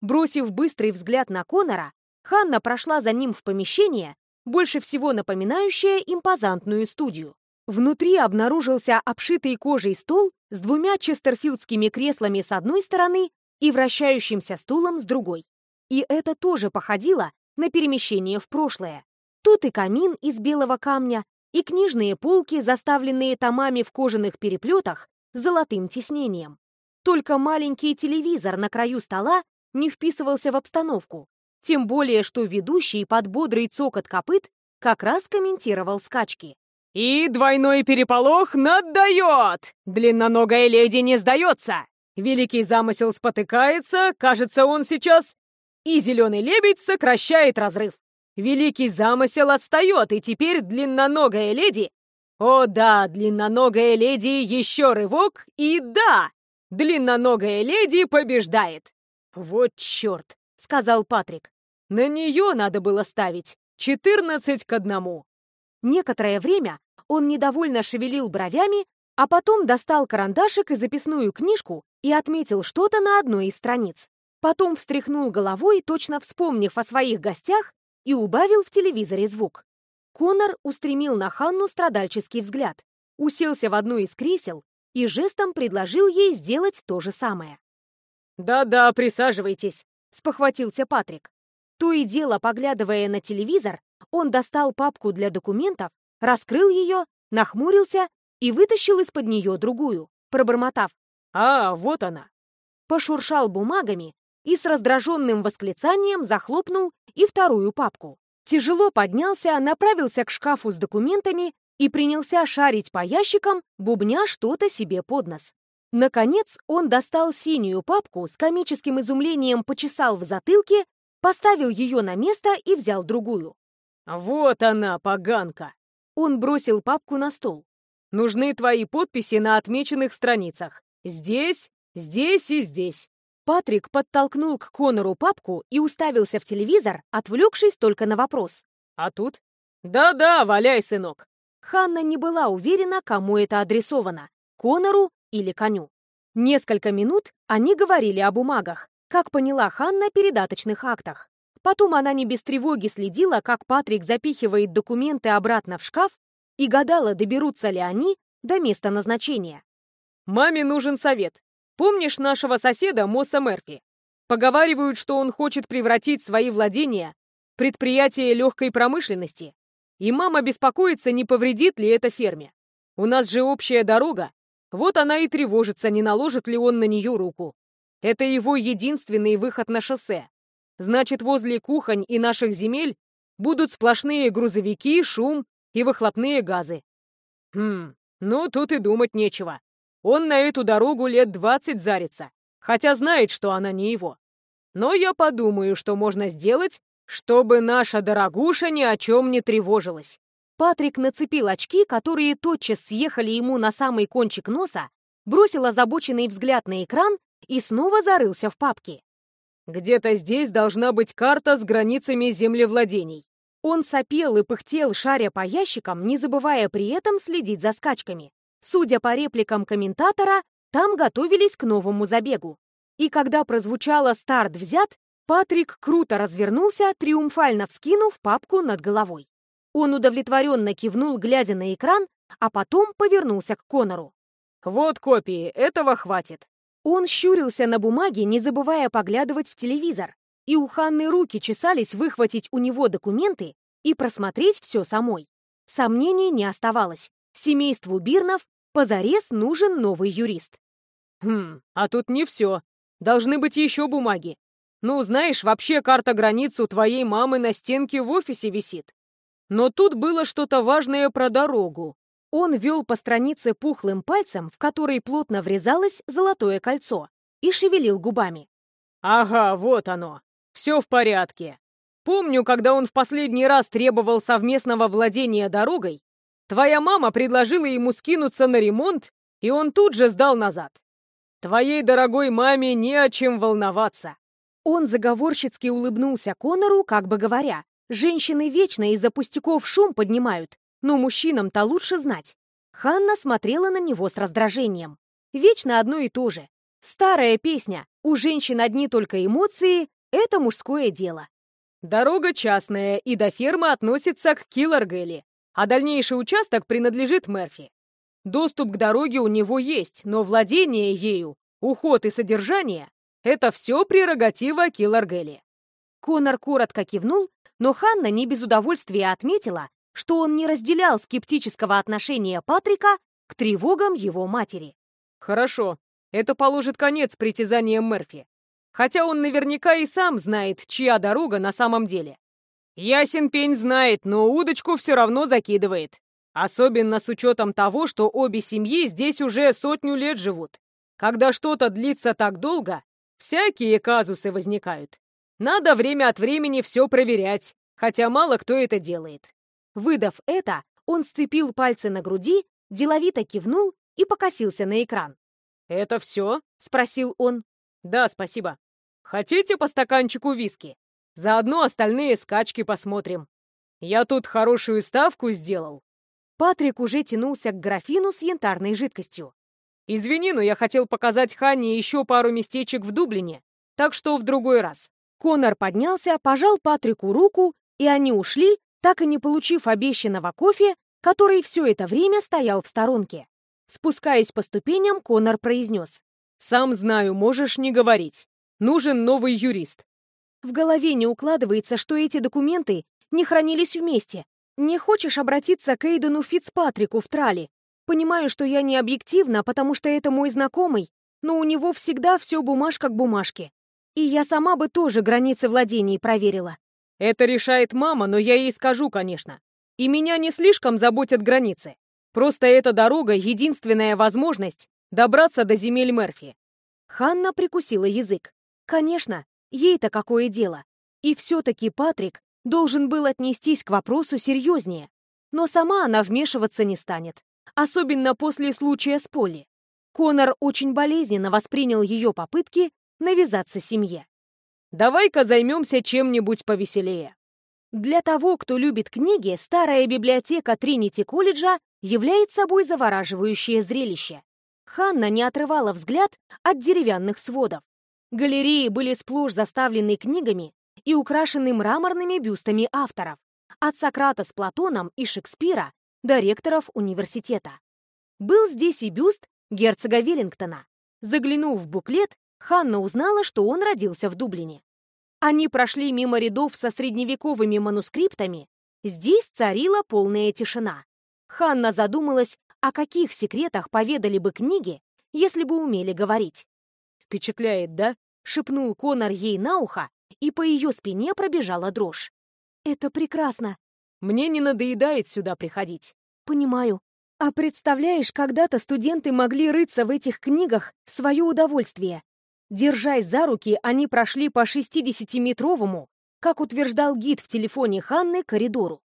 Бросив быстрый взгляд на Конора, Ханна прошла за ним в помещение, больше всего напоминающее импозантную студию. Внутри обнаружился обшитый кожей стол с двумя честерфилдскими креслами с одной стороны и вращающимся стулом с другой. И это тоже походило на перемещение в прошлое. Тут и камин из белого камня, и книжные полки, заставленные томами в кожаных переплетах с золотым тиснением. Только маленький телевизор на краю стола не вписывался в обстановку, тем более что ведущий под бодрый цокот копыт как раз комментировал скачки. И двойной переполох наддает! Длинноногая леди не сдается! Великий замысел спотыкается, кажется, он сейчас... И зеленый лебедь сокращает разрыв. Великий замысел отстает, и теперь длинноногая леди... О да, длинноногая леди, еще рывок, и да! Длинноногая леди побеждает. Вот черт, сказал Патрик. На нее надо было ставить. Четырнадцать к одному. Некоторое время он недовольно шевелил бровями, а потом достал карандашик и записную книжку и отметил что-то на одной из страниц. Потом встряхнул головой, точно вспомнив о своих гостях, и убавил в телевизоре звук. Конор устремил на Ханну страдальческий взгляд, уселся в одно из кресел и жестом предложил ей сделать то же самое. «Да-да, присаживайтесь», — спохватился Патрик. То и дело, поглядывая на телевизор, он достал папку для документов, раскрыл ее, нахмурился и вытащил из-под нее другую, пробормотав «А, вот она!» Пошуршал бумагами и с раздраженным восклицанием захлопнул и вторую папку. Тяжело поднялся, направился к шкафу с документами и принялся шарить по ящикам, бубня что-то себе под нос. Наконец он достал синюю папку, с комическим изумлением почесал в затылке, поставил ее на место и взял другую. «Вот она, поганка!» Он бросил папку на стол. «Нужны твои подписи на отмеченных страницах. Здесь, здесь и здесь». Патрик подтолкнул к Конору папку и уставился в телевизор, отвлекшись только на вопрос. «А тут?» «Да-да, валяй, сынок!» Ханна не была уверена, кому это адресовано — Конору или коню. Несколько минут они говорили о бумагах, как поняла Ханна, передаточных актах. Потом она не без тревоги следила, как Патрик запихивает документы обратно в шкаф и гадала, доберутся ли они до места назначения. «Маме нужен совет. Помнишь нашего соседа Мосса Мерфи? Поговаривают, что он хочет превратить свои владения в предприятие легкой промышленности. И мама беспокоится, не повредит ли это ферме. У нас же общая дорога. Вот она и тревожится, не наложит ли он на нее руку. Это его единственный выход на шоссе. Значит, возле кухонь и наших земель будут сплошные грузовики, шум и выхлопные газы. Хм, ну тут и думать нечего. Он на эту дорогу лет двадцать зарится, хотя знает, что она не его. Но я подумаю, что можно сделать, чтобы наша дорогуша ни о чем не тревожилась. Патрик нацепил очки, которые тотчас съехали ему на самый кончик носа, бросил озабоченный взгляд на экран и снова зарылся в папке. «Где-то здесь должна быть карта с границами землевладений». Он сопел и пыхтел, шаря по ящикам, не забывая при этом следить за скачками. Судя по репликам комментатора, там готовились к новому забегу. И когда прозвучало «старт взят», Патрик круто развернулся, триумфально вскинув папку над головой. Он удовлетворенно кивнул, глядя на экран, а потом повернулся к Конору. «Вот копии, этого хватит». Он щурился на бумаге, не забывая поглядывать в телевизор, и у Ханны руки чесались выхватить у него документы и просмотреть все самой. Сомнений не оставалось. Семейству Бирнов позарез нужен новый юрист. «Хм, а тут не все. Должны быть еще бумаги. Ну, знаешь, вообще карта границ у твоей мамы на стенке в офисе висит. Но тут было что-то важное про дорогу. Он вел по странице пухлым пальцем, в который плотно врезалось золотое кольцо, и шевелил губами. «Ага, вот оно. Все в порядке. Помню, когда он в последний раз требовал совместного владения дорогой, твоя мама предложила ему скинуться на ремонт, и он тут же сдал назад. Твоей дорогой маме не о чем волноваться. Он заговорщицки улыбнулся Конору, как бы говоря, «Женщины вечно из-за пустяков шум поднимают, но мужчинам-то лучше знать». Ханна смотрела на него с раздражением. Вечно одно и то же. Старая песня «У женщин одни только эмоции» — это мужское дело. Дорога частная и до фермы относится к Килларгелли, а дальнейший участок принадлежит Мерфи. Доступ к дороге у него есть, но владение ею, уход и содержание это все прерогатива Килларгелли. Конор коротко кивнул, но Ханна не без удовольствия отметила, что он не разделял скептического отношения Патрика к тревогам его матери. «Хорошо, это положит конец притязаниям Мерфи. Хотя он наверняка и сам знает, чья дорога на самом деле. Ясен пень знает, но удочку все равно закидывает. Особенно с учетом того, что обе семьи здесь уже сотню лет живут. Когда что-то длится так долго, Всякие казусы возникают. Надо время от времени все проверять, хотя мало кто это делает. Выдав это, он сцепил пальцы на груди, деловито кивнул и покосился на экран. «Это все?» — спросил он. «Да, спасибо. Хотите по стаканчику виски? Заодно остальные скачки посмотрим. Я тут хорошую ставку сделал». Патрик уже тянулся к графину с янтарной жидкостью. Извини, но я хотел показать Ханне еще пару местечек в Дублине, так что в другой раз. Конор поднялся, пожал Патрику руку, и они ушли, так и не получив обещанного кофе, который все это время стоял в сторонке. Спускаясь по ступеням, Конор произнес. «Сам знаю, можешь не говорить. Нужен новый юрист». В голове не укладывается, что эти документы не хранились вместе. Не хочешь обратиться к Эйдену Фицпатрику в Трале? Понимаю, что я не объективна, потому что это мой знакомый, но у него всегда все бумажка к бумажке. И я сама бы тоже границы владений проверила. Это решает мама, но я ей скажу, конечно. И меня не слишком заботят границы. Просто эта дорога — единственная возможность добраться до земель Мерфи. Ханна прикусила язык. Конечно, ей-то какое дело. И все-таки Патрик должен был отнестись к вопросу серьезнее. Но сама она вмешиваться не станет. Особенно после случая с Полли. Конор очень болезненно воспринял ее попытки навязаться семье. «Давай-ка займемся чем-нибудь повеселее». Для того, кто любит книги, старая библиотека Тринити-колледжа является собой завораживающее зрелище. Ханна не отрывала взгляд от деревянных сводов. Галереи были сплошь заставлены книгами и украшены мраморными бюстами авторов, от Сократа с Платоном и Шекспира до ректоров университета. Был здесь и бюст герцога Веллингтона. Заглянув в буклет, Ханна узнала, что он родился в Дублине. Они прошли мимо рядов со средневековыми манускриптами. Здесь царила полная тишина. Ханна задумалась, о каких секретах поведали бы книги, если бы умели говорить. «Впечатляет, да?» — шепнул Конор ей на ухо, и по ее спине пробежала дрожь. «Это прекрасно!» «Мне не надоедает сюда приходить». «Понимаю. А представляешь, когда-то студенты могли рыться в этих книгах в свое удовольствие. Держась за руки, они прошли по 60-метровому, как утверждал гид в телефоне Ханны, коридору.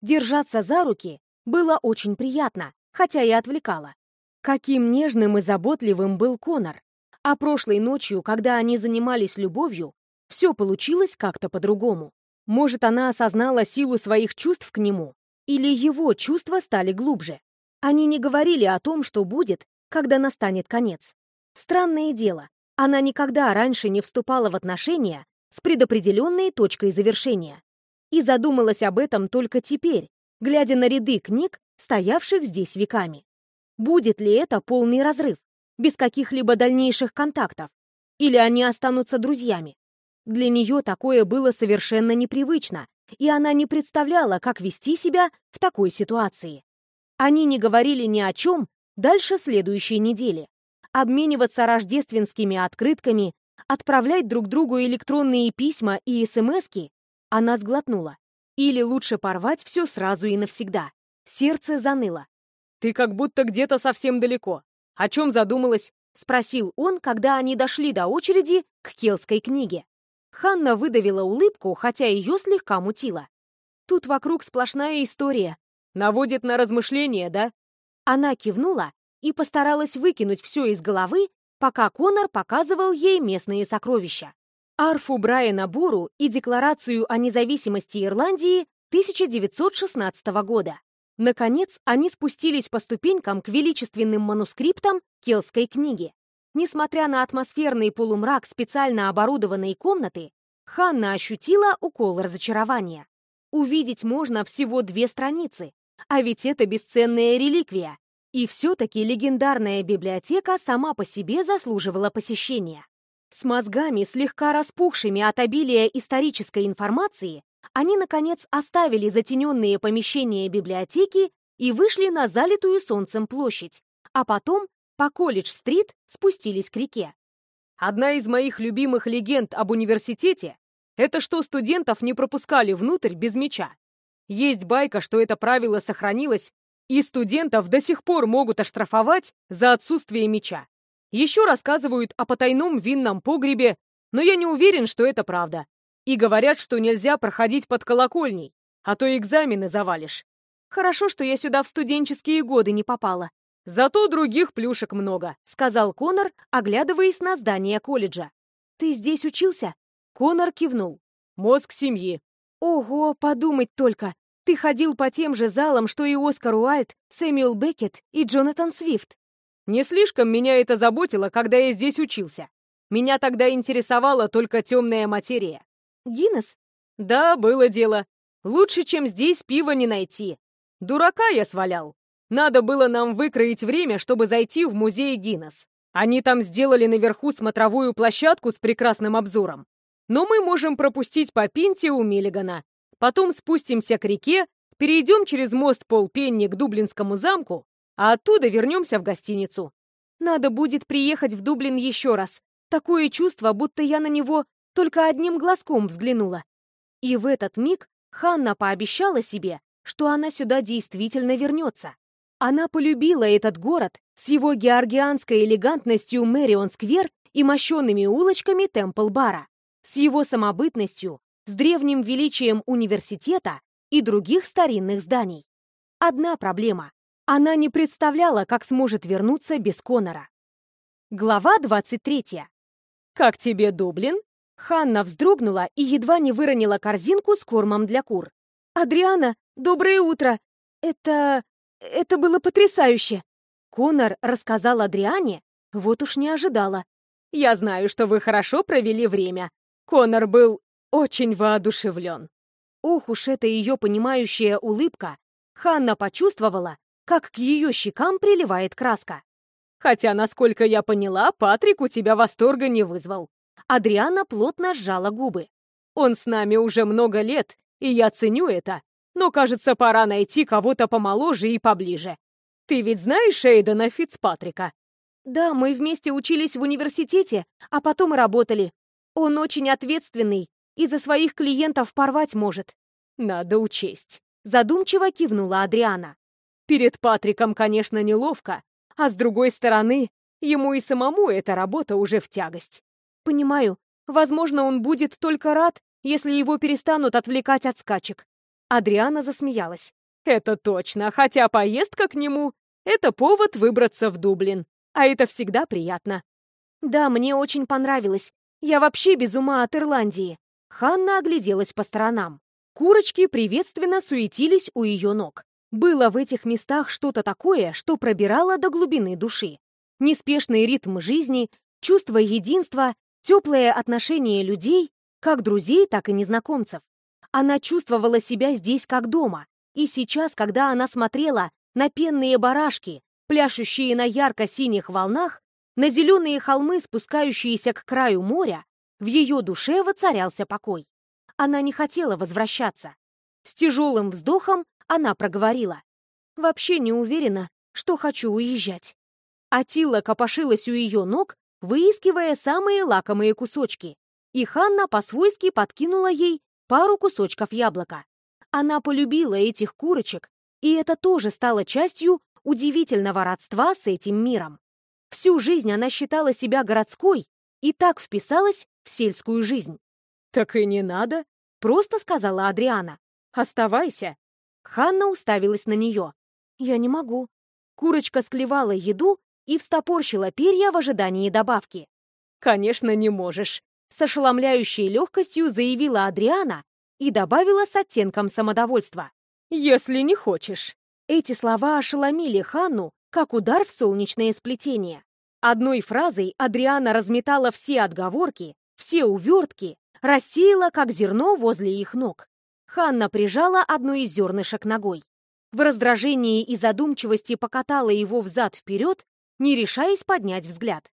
Держаться за руки было очень приятно, хотя и отвлекало. Каким нежным и заботливым был Конор. А прошлой ночью, когда они занимались любовью, все получилось как-то по-другому. Может, она осознала силу своих чувств к нему, или его чувства стали глубже. Они не говорили о том, что будет, когда настанет конец. Странное дело, она никогда раньше не вступала в отношения с предопределенной точкой завершения. И задумалась об этом только теперь, глядя на ряды книг, стоявших здесь веками. Будет ли это полный разрыв, без каких-либо дальнейших контактов? Или они останутся друзьями? Для нее такое было совершенно непривычно, и она не представляла, как вести себя в такой ситуации. Они не говорили ни о чем дальше следующей недели. Обмениваться рождественскими открытками, отправлять друг другу электронные письма и смски она сглотнула. Или лучше порвать все сразу и навсегда. Сердце заныло. «Ты как будто где-то совсем далеко. О чем задумалась?» — спросил он, когда они дошли до очереди к келской книге. Ханна выдавила улыбку, хотя ее слегка мутило. Тут вокруг сплошная история. Наводит на размышления, да? Она кивнула и постаралась выкинуть все из головы, пока Конор показывал ей местные сокровища. Арфу Брайана Бору и Декларацию о независимости Ирландии 1916 года. Наконец, они спустились по ступенькам к величественным манускриптам Келской книги. Несмотря на атмосферный полумрак специально оборудованной комнаты, Ханна ощутила укол разочарования. Увидеть можно всего две страницы, а ведь это бесценная реликвия. И все-таки легендарная библиотека сама по себе заслуживала посещения. С мозгами, слегка распухшими от обилия исторической информации, они, наконец, оставили затененные помещения библиотеки и вышли на залитую солнцем площадь, а потом по Колледж-стрит спустились к реке. Одна из моих любимых легенд об университете — это что студентов не пропускали внутрь без меча. Есть байка, что это правило сохранилось, и студентов до сих пор могут оштрафовать за отсутствие меча. Еще рассказывают о потайном винном погребе, но я не уверен, что это правда. И говорят, что нельзя проходить под колокольней, а то экзамены завалишь. Хорошо, что я сюда в студенческие годы не попала. Зато других плюшек много, сказал Конор, оглядываясь на здание колледжа. Ты здесь учился? Конор кивнул. Мозг семьи. Ого, подумать только. Ты ходил по тем же залам, что и Оскар Уальд, Сэмюэл Беккет и Джонатан Свифт. Не слишком меня это заботило, когда я здесь учился. Меня тогда интересовала только темная материя. Гиннес? Да, было дело. Лучше, чем здесь, пива не найти. Дурака я свалял. Надо было нам выкроить время, чтобы зайти в музей Гиннес. Они там сделали наверху смотровую площадку с прекрасным обзором. Но мы можем пропустить по пинте у Миллигана. Потом спустимся к реке, перейдем через мост Полпенни к Дублинскому замку, а оттуда вернемся в гостиницу. Надо будет приехать в Дублин еще раз. Такое чувство, будто я на него только одним глазком взглянула. И в этот миг Ханна пообещала себе, что она сюда действительно вернется. Она полюбила этот город с его георгианской элегантностью Мэрион-сквер и мощенными улочками Темпл-бара, с его самобытностью, с древним величием университета и других старинных зданий. Одна проблема. Она не представляла, как сможет вернуться без Конора. Глава 23. «Как тебе Дублин?» Ханна вздрогнула и едва не выронила корзинку с кормом для кур. «Адриана, доброе утро! Это... это было потрясающе!» Конор рассказал Адриане, вот уж не ожидала. «Я знаю, что вы хорошо провели время. Конор был очень воодушевлен». Ох уж эта ее понимающая улыбка! Ханна почувствовала, как к ее щекам приливает краска. Хотя, насколько я поняла, Патрик у тебя восторга не вызвал. Адриана плотно сжала губы. Он с нами уже много лет, и я ценю это. Но, кажется, пора найти кого-то помоложе и поближе. Ты ведь знаешь Эйдена Фицпатрика? Да, мы вместе учились в университете, а потом и работали. Он очень ответственный и за своих клиентов порвать может. Надо учесть. Задумчиво кивнула Адриана. Перед Патриком, конечно, неловко, а с другой стороны, ему и самому эта работа уже в тягость. Понимаю, возможно, он будет только рад, если его перестанут отвлекать от скачек. Адриана засмеялась. Это точно, хотя поездка к нему — это повод выбраться в Дублин, а это всегда приятно. Да, мне очень понравилось. Я вообще без ума от Ирландии. Ханна огляделась по сторонам. Курочки приветственно суетились у ее ног. Было в этих местах что-то такое, что пробирало до глубины души. Неспешный ритм жизни, чувство единства, теплое отношение людей, как друзей, так и незнакомцев. Она чувствовала себя здесь как дома, и сейчас, когда она смотрела на пенные барашки, пляшущие на ярко-синих волнах, на зеленые холмы, спускающиеся к краю моря, в ее душе воцарялся покой. Она не хотела возвращаться. С тяжелым вздохом она проговорила. «Вообще не уверена, что хочу уезжать». Атила копошилась у ее ног, выискивая самые лакомые кусочки, и Ханна по-свойски подкинула ей пару кусочков яблока. Она полюбила этих курочек, и это тоже стало частью удивительного родства с этим миром. Всю жизнь она считала себя городской и так вписалась в сельскую жизнь. «Так и не надо», — просто сказала Адриана. «Оставайся, Ханна уставилась на нее. «Я не могу». Курочка склевала еду и встопорщила перья в ожидании добавки. «Конечно, не можешь», — с ошеломляющей легкостью заявила Адриана и добавила с оттенком самодовольства. «Если не хочешь». Эти слова ошеломили Ханну, как удар в солнечное сплетение. Одной фразой Адриана разметала все отговорки, все увертки, рассеяла, как зерно возле их ног. Ханна прижала одно из зернышек ногой. В раздражении и задумчивости покатала его взад-вперед, не решаясь поднять взгляд.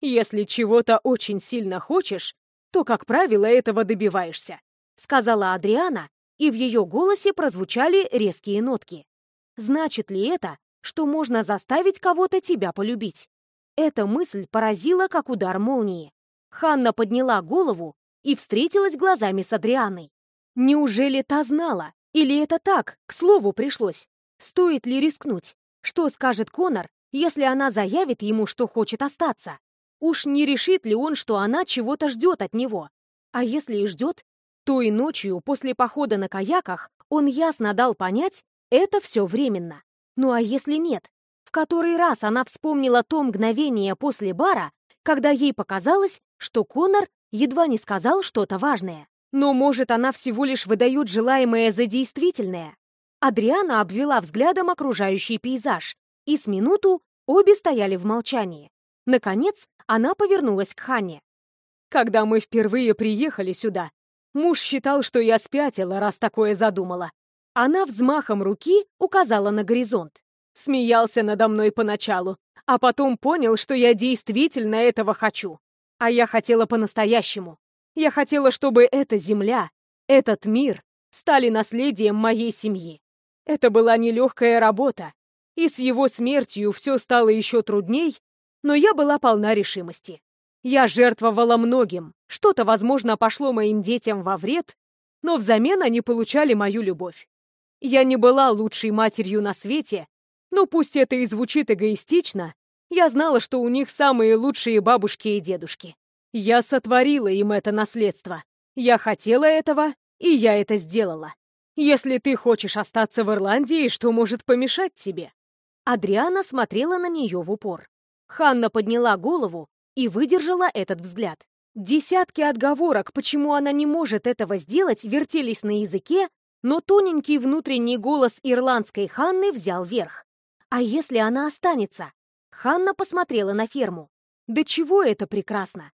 «Если чего-то очень сильно хочешь, то, как правило, этого добиваешься», сказала Адриана, и в ее голосе прозвучали резкие нотки. «Значит ли это, что можно заставить кого-то тебя полюбить?» Эта мысль поразила, как удар молнии. Ханна подняла голову и встретилась глазами с Адрианой. Неужели та знала? Или это так, к слову пришлось? Стоит ли рискнуть? Что скажет Конор, если она заявит ему, что хочет остаться? Уж не решит ли он, что она чего-то ждет от него? А если и ждет, то и ночью после похода на каяках он ясно дал понять, это все временно. Ну а если нет? В который раз она вспомнила то мгновение после бара, когда ей показалось, что Конор едва не сказал что-то важное. Но, может, она всего лишь выдает желаемое за действительное? Адриана обвела взглядом окружающий пейзаж, и с минуту обе стояли в молчании. Наконец, она повернулась к Ханне. «Когда мы впервые приехали сюда, муж считал, что я спятила, раз такое задумала. Она взмахом руки указала на горизонт. Смеялся надо мной поначалу, а потом понял, что я действительно этого хочу. А я хотела по-настоящему. Я хотела, чтобы эта земля, этот мир стали наследием моей семьи. Это была нелегкая работа, и с его смертью все стало еще трудней, но я была полна решимости. Я жертвовала многим, что-то, возможно, пошло моим детям во вред, но взамен они получали мою любовь. Я не была лучшей матерью на свете, но пусть это и звучит эгоистично, я знала, что у них самые лучшие бабушки и дедушки. Я сотворила им это наследство. Я хотела этого, и я это сделала. Если ты хочешь остаться в Ирландии, что может помешать тебе?» Адриана смотрела на нее в упор. Ханна подняла голову и выдержала этот взгляд. Десятки отговорок, почему она не может этого сделать, вертелись на языке, но тоненький внутренний голос ирландской Ханны взял верх. А если она останется? Ханна посмотрела на ферму. Да чего это прекрасно!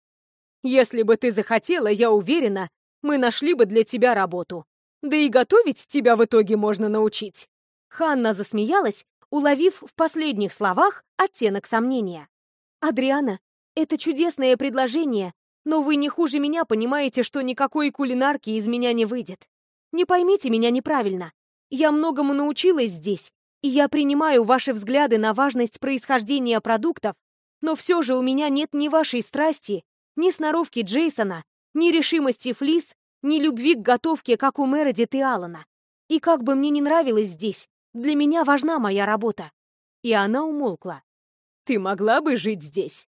Если бы ты захотела, я уверена, мы нашли бы для тебя работу. Да и готовить тебя в итоге можно научить. Ханна засмеялась, уловив в последних словах оттенок сомнения. «Адриана, это чудесное предложение, но вы не хуже меня понимаете, что никакой кулинарки из меня не выйдет. Не поймите меня неправильно. Я многому научилась здесь, и я принимаю ваши взгляды на важность происхождения продуктов, но все же у меня нет ни вашей страсти, ни сноровки Джейсона, ни решимости Флис, ни любви к готовке, как у Мередит и Алана. И как бы мне не нравилось здесь, для меня важна моя работа. И она умолкла. Ты могла бы жить здесь?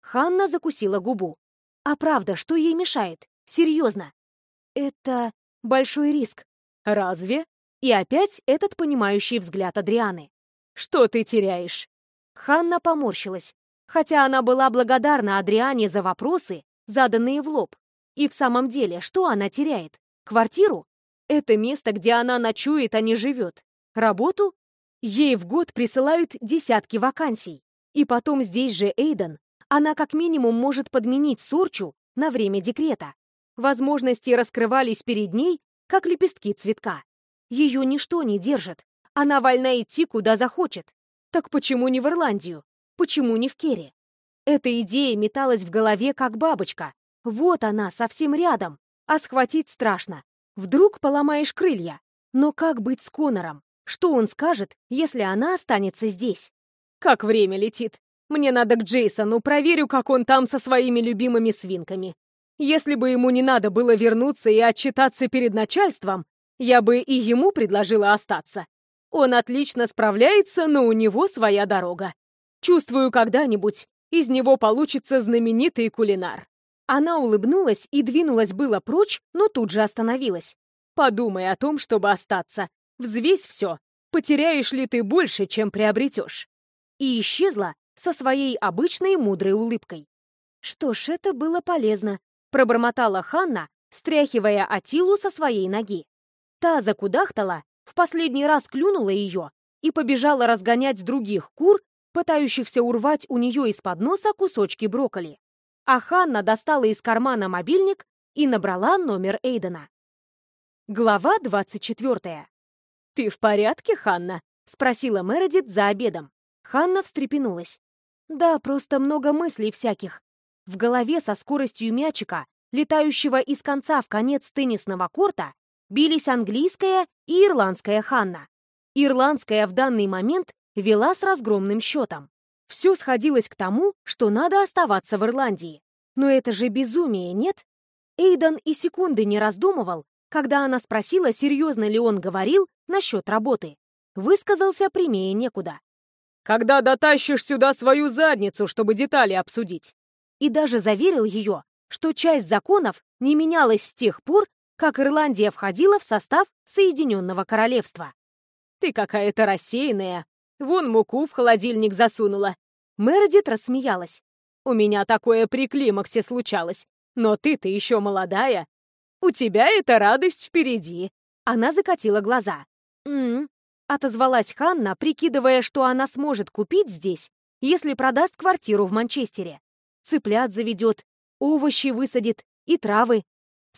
Ханна закусила губу. А правда, что ей мешает? Серьезно. Это большой риск. Разве? И опять этот понимающий взгляд Адрианы. Что ты теряешь? Ханна поморщилась, хотя она была благодарна Адриане за вопросы, заданные в лоб. И в самом деле, что она теряет? Квартиру? Это место, где она ночует, а не живет. Работу? Ей в год присылают десятки вакансий. И потом здесь же Эйден. Она как минимум может подменить Сорчу на время декрета. Возможности раскрывались перед ней, как лепестки цветка. Ее ничто не держит. Она вольна идти, куда захочет. Так почему не в Ирландию? Почему не в Керри? Эта идея металась в голове, как бабочка. Вот она, совсем рядом. А схватить страшно. Вдруг поломаешь крылья. Но как быть с Конором? Что он скажет, если она останется здесь? Как время летит. Мне надо к Джейсону, проверю, как он там со своими любимыми свинками. Если бы ему не надо было вернуться и отчитаться перед начальством, я бы и ему предложила остаться. Он отлично справляется, но у него своя дорога. Чувствую, когда-нибудь из него получится знаменитый кулинар. Она улыбнулась и двинулась было прочь, но тут же остановилась. Подумай о том, чтобы остаться. Взвесь все. Потеряешь ли ты больше, чем приобретешь?» И исчезла со своей обычной мудрой улыбкой. «Что ж, это было полезно», — пробормотала Ханна, стряхивая Атилу со своей ноги. Та закудахтала, в последний раз клюнула ее и побежала разгонять других кур, пытающихся урвать у нее из-под носа кусочки брокколи. А Ханна достала из кармана мобильник и набрала номер Эйдена. Глава двадцать четвертая. «Ты в порядке, Ханна?» — спросила Мередит за обедом. Ханна встрепенулась. «Да, просто много мыслей всяких. В голове со скоростью мячика, летающего из конца в конец теннисного корта, бились английская и ирландская Ханна. Ирландская в данный момент вела с разгромным счетом. Все сходилось к тому, что надо оставаться в Ирландии. Но это же безумие, нет? Эйден и секунды не раздумывал, когда она спросила, серьезно ли он говорил насчет работы. Высказался прямее некуда. «Когда дотащишь сюда свою задницу, чтобы детали обсудить?» И даже заверил ее, что часть законов не менялась с тех пор, как Ирландия входила в состав Соединенного Королевства. «Ты какая-то рассеянная. Вон муку в холодильник засунула». Мередит рассмеялась. «У меня такое при климаксе случалось. Но ты-то еще молодая. У тебя эта радость впереди». Она закатила глаза. «М-м», отозвалась Ханна, прикидывая, что она сможет купить здесь, если продаст квартиру в Манчестере. Цыплят заведет, овощи высадит и травы.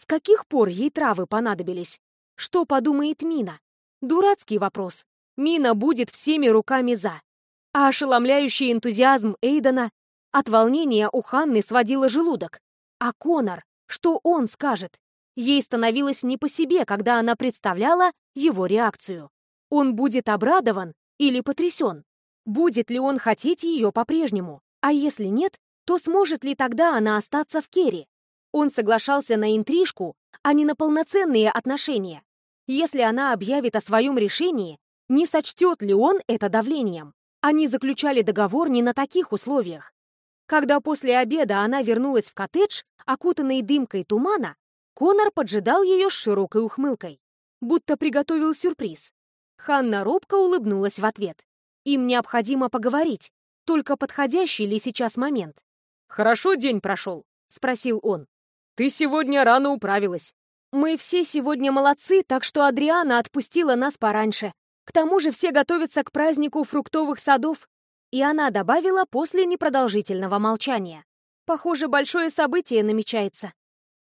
С каких пор ей травы понадобились? Что подумает Мина? Дурацкий вопрос. Мина будет всеми руками за. А ошеломляющий энтузиазм Эйдена от волнения у Ханны сводила желудок. А Конор? Что он скажет? Ей становилось не по себе, когда она представляла его реакцию. Он будет обрадован или потрясен? Будет ли он хотеть ее по-прежнему? А если нет, то сможет ли тогда она остаться в Керри? Он соглашался на интрижку, а не на полноценные отношения. Если она объявит о своем решении, не сочтет ли он это давлением? Они заключали договор не на таких условиях. Когда после обеда она вернулась в коттедж, окутанный дымкой тумана, Конор поджидал ее с широкой ухмылкой, будто приготовил сюрприз. Ханна робко улыбнулась в ответ. Им необходимо поговорить, только подходящий ли сейчас момент. «Хорошо день прошел?» — спросил он. «Ты сегодня рано управилась». «Мы все сегодня молодцы, так что Адриана отпустила нас пораньше. К тому же все готовятся к празднику фруктовых садов. И она добавила после непродолжительного молчания. Похоже, большое событие намечается.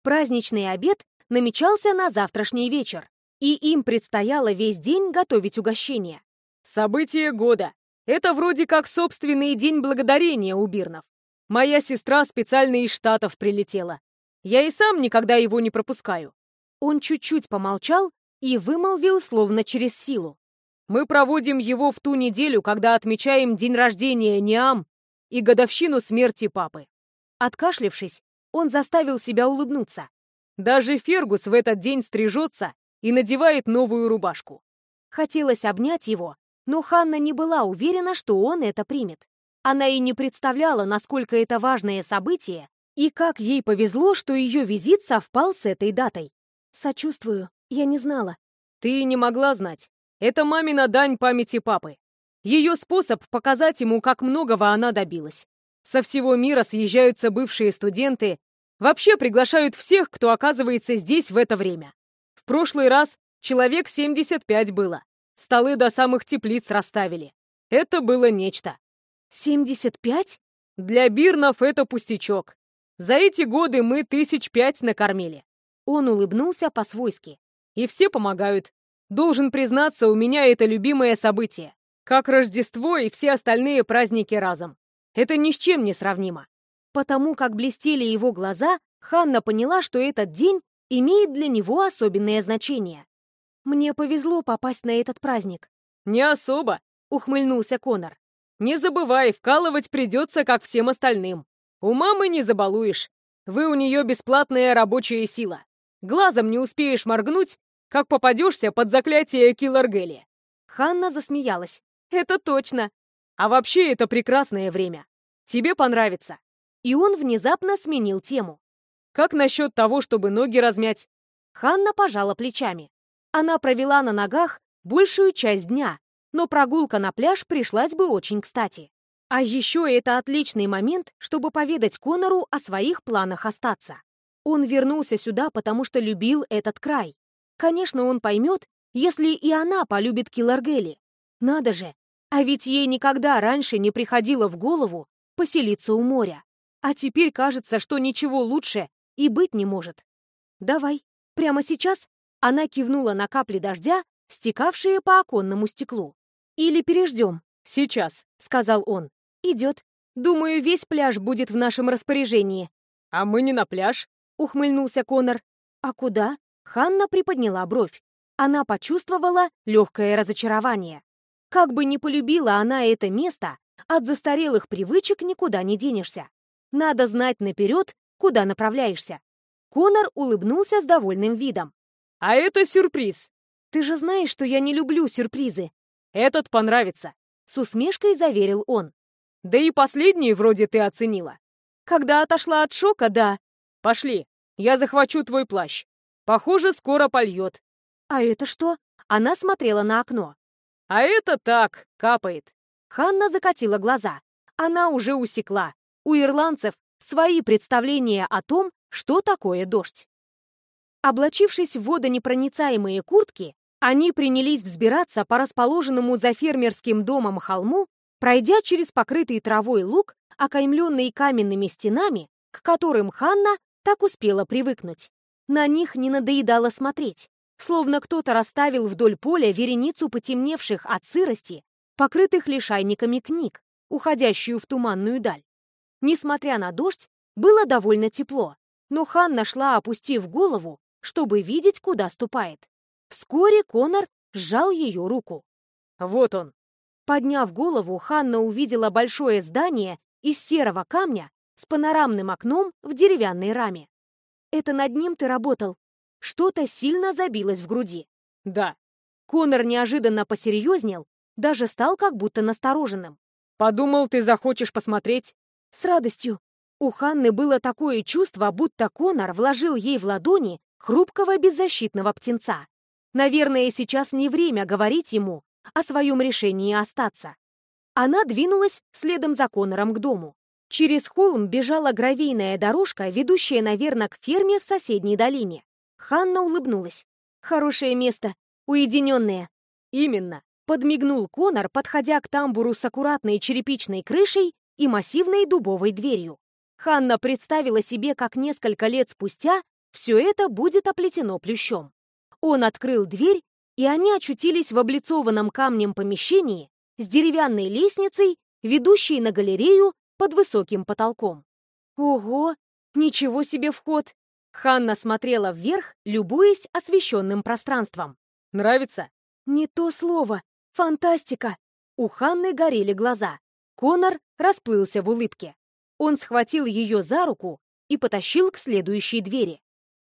Праздничный обед намечался на завтрашний вечер, и им предстояло весь день готовить угощение. Событие года. Это вроде как собственный день благодарения у Бирнов. Моя сестра специально из Штатов прилетела. Я и сам никогда его не пропускаю. Он чуть-чуть помолчал и вымолвил словно через силу. Мы проводим его в ту неделю, когда отмечаем день рождения Ниам и годовщину смерти папы. Откашлившись, он заставил себя улыбнуться. Даже Фергус в этот день стрижется и надевает новую рубашку. Хотелось обнять его, но Ханна не была уверена, что он это примет. Она и не представляла, насколько это важное событие, и как ей повезло, что ее визит совпал с этой датой. Сочувствую, я не знала. Ты не могла знать. Это мамина дань памяти папы. Ее способ показать ему, как многого она добилась. Со всего мира съезжаются бывшие студенты, вообще приглашают всех, кто оказывается здесь в это время. В прошлый раз человек 75 было. Столы до самых теплиц расставили. Это было нечто. 75? Для бирнов это пустячок. За эти годы мы тысяч пять накормили. Он улыбнулся по-свойски. И все помогают. Должен признаться, у меня это любимое событие. Как Рождество и все остальные праздники разом. Это ни с чем не сравнимо. Потому как блестели его глаза, Ханна поняла, что этот день имеет для него особенное значение. «Мне повезло попасть на этот праздник». «Не особо», — ухмыльнулся Конор. «Не забывай, вкалывать придется, как всем остальным. У мамы не забалуешь. Вы у нее бесплатная рабочая сила. Глазом не успеешь моргнуть, как попадешься под заклятие Килларгели. Ханна засмеялась. Это точно. А вообще это прекрасное время. Тебе понравится. И он внезапно сменил тему. Как насчет того, чтобы ноги размять? Ханна пожала плечами. Она провела на ногах большую часть дня, но прогулка на пляж пришлась бы очень кстати. А еще это отличный момент, чтобы поведать Конору о своих планах остаться. Он вернулся сюда, потому что любил этот край. Конечно, он поймет, если и она полюбит Киларгели. Надо же, а ведь ей никогда раньше не приходило в голову поселиться у моря. А теперь кажется, что ничего лучше и быть не может. «Давай, прямо сейчас?» Она кивнула на капли дождя, стекавшие по оконному стеклу. «Или переждем?» «Сейчас», — сказал он. «Идет. Думаю, весь пляж будет в нашем распоряжении». «А мы не на пляж», — ухмыльнулся Конор. «А куда?» Ханна приподняла бровь. Она почувствовала легкое разочарование. Как бы ни полюбила она это место, от застарелых привычек никуда не денешься. Надо знать наперед, куда направляешься. Конор улыбнулся с довольным видом. «А это сюрприз!» «Ты же знаешь, что я не люблю сюрпризы!» «Этот понравится!» С усмешкой заверил он. «Да и последний вроде ты оценила!» «Когда отошла от шока, да!» «Пошли, я захвачу твой плащ!» Похоже, скоро польет. А это что? Она смотрела на окно. А это так, капает. Ханна закатила глаза. Она уже усекла. У ирландцев свои представления о том, что такое дождь. Облачившись в водонепроницаемые куртки, они принялись взбираться по расположенному за фермерским домом холму, пройдя через покрытый травой луг, окаймленный каменными стенами, к которым Ханна так успела привыкнуть. На них не надоедало смотреть, словно кто-то расставил вдоль поля вереницу потемневших от сырости, покрытых лишайниками книг, уходящую в туманную даль. Несмотря на дождь, было довольно тепло, Но Ханна шла, опустив голову, чтобы видеть, куда ступает. Вскоре Конор сжал ее руку. «Вот он!» Подняв голову, Ханна увидела большое здание из серого камня с панорамным окном в деревянной раме. «Это над ним ты работал?» Что-то сильно забилось в груди. «Да». Конор неожиданно посерьезнел, даже стал как будто настороженным. «Подумал, ты захочешь посмотреть?» «С радостью». У Ханны было такое чувство, будто Конор вложил ей в ладони хрупкого беззащитного птенца. Наверное, сейчас не время говорить ему о своем решении остаться. Она двинулась следом за Конором к дому. Через холм бежала гравийная дорожка, ведущая, наверное, к ферме в соседней долине. Ханна улыбнулась. «Хорошее место, уединенное». «Именно», — подмигнул Конор, подходя к тамбуру с аккуратной черепичной крышей и массивной дубовой дверью. Ханна представила себе, как несколько лет спустя все это будет оплетено плющом. Он открыл дверь, и они очутились в облицованном камнем помещении с деревянной лестницей, ведущей на галерею под высоким потолком. Ого, ничего себе вход! Ханна смотрела вверх, любуясь освещенным пространством. «Нравится?» «Не то слово. Фантастика!» У Ханны горели глаза. Конор расплылся в улыбке. Он схватил ее за руку и потащил к следующей двери.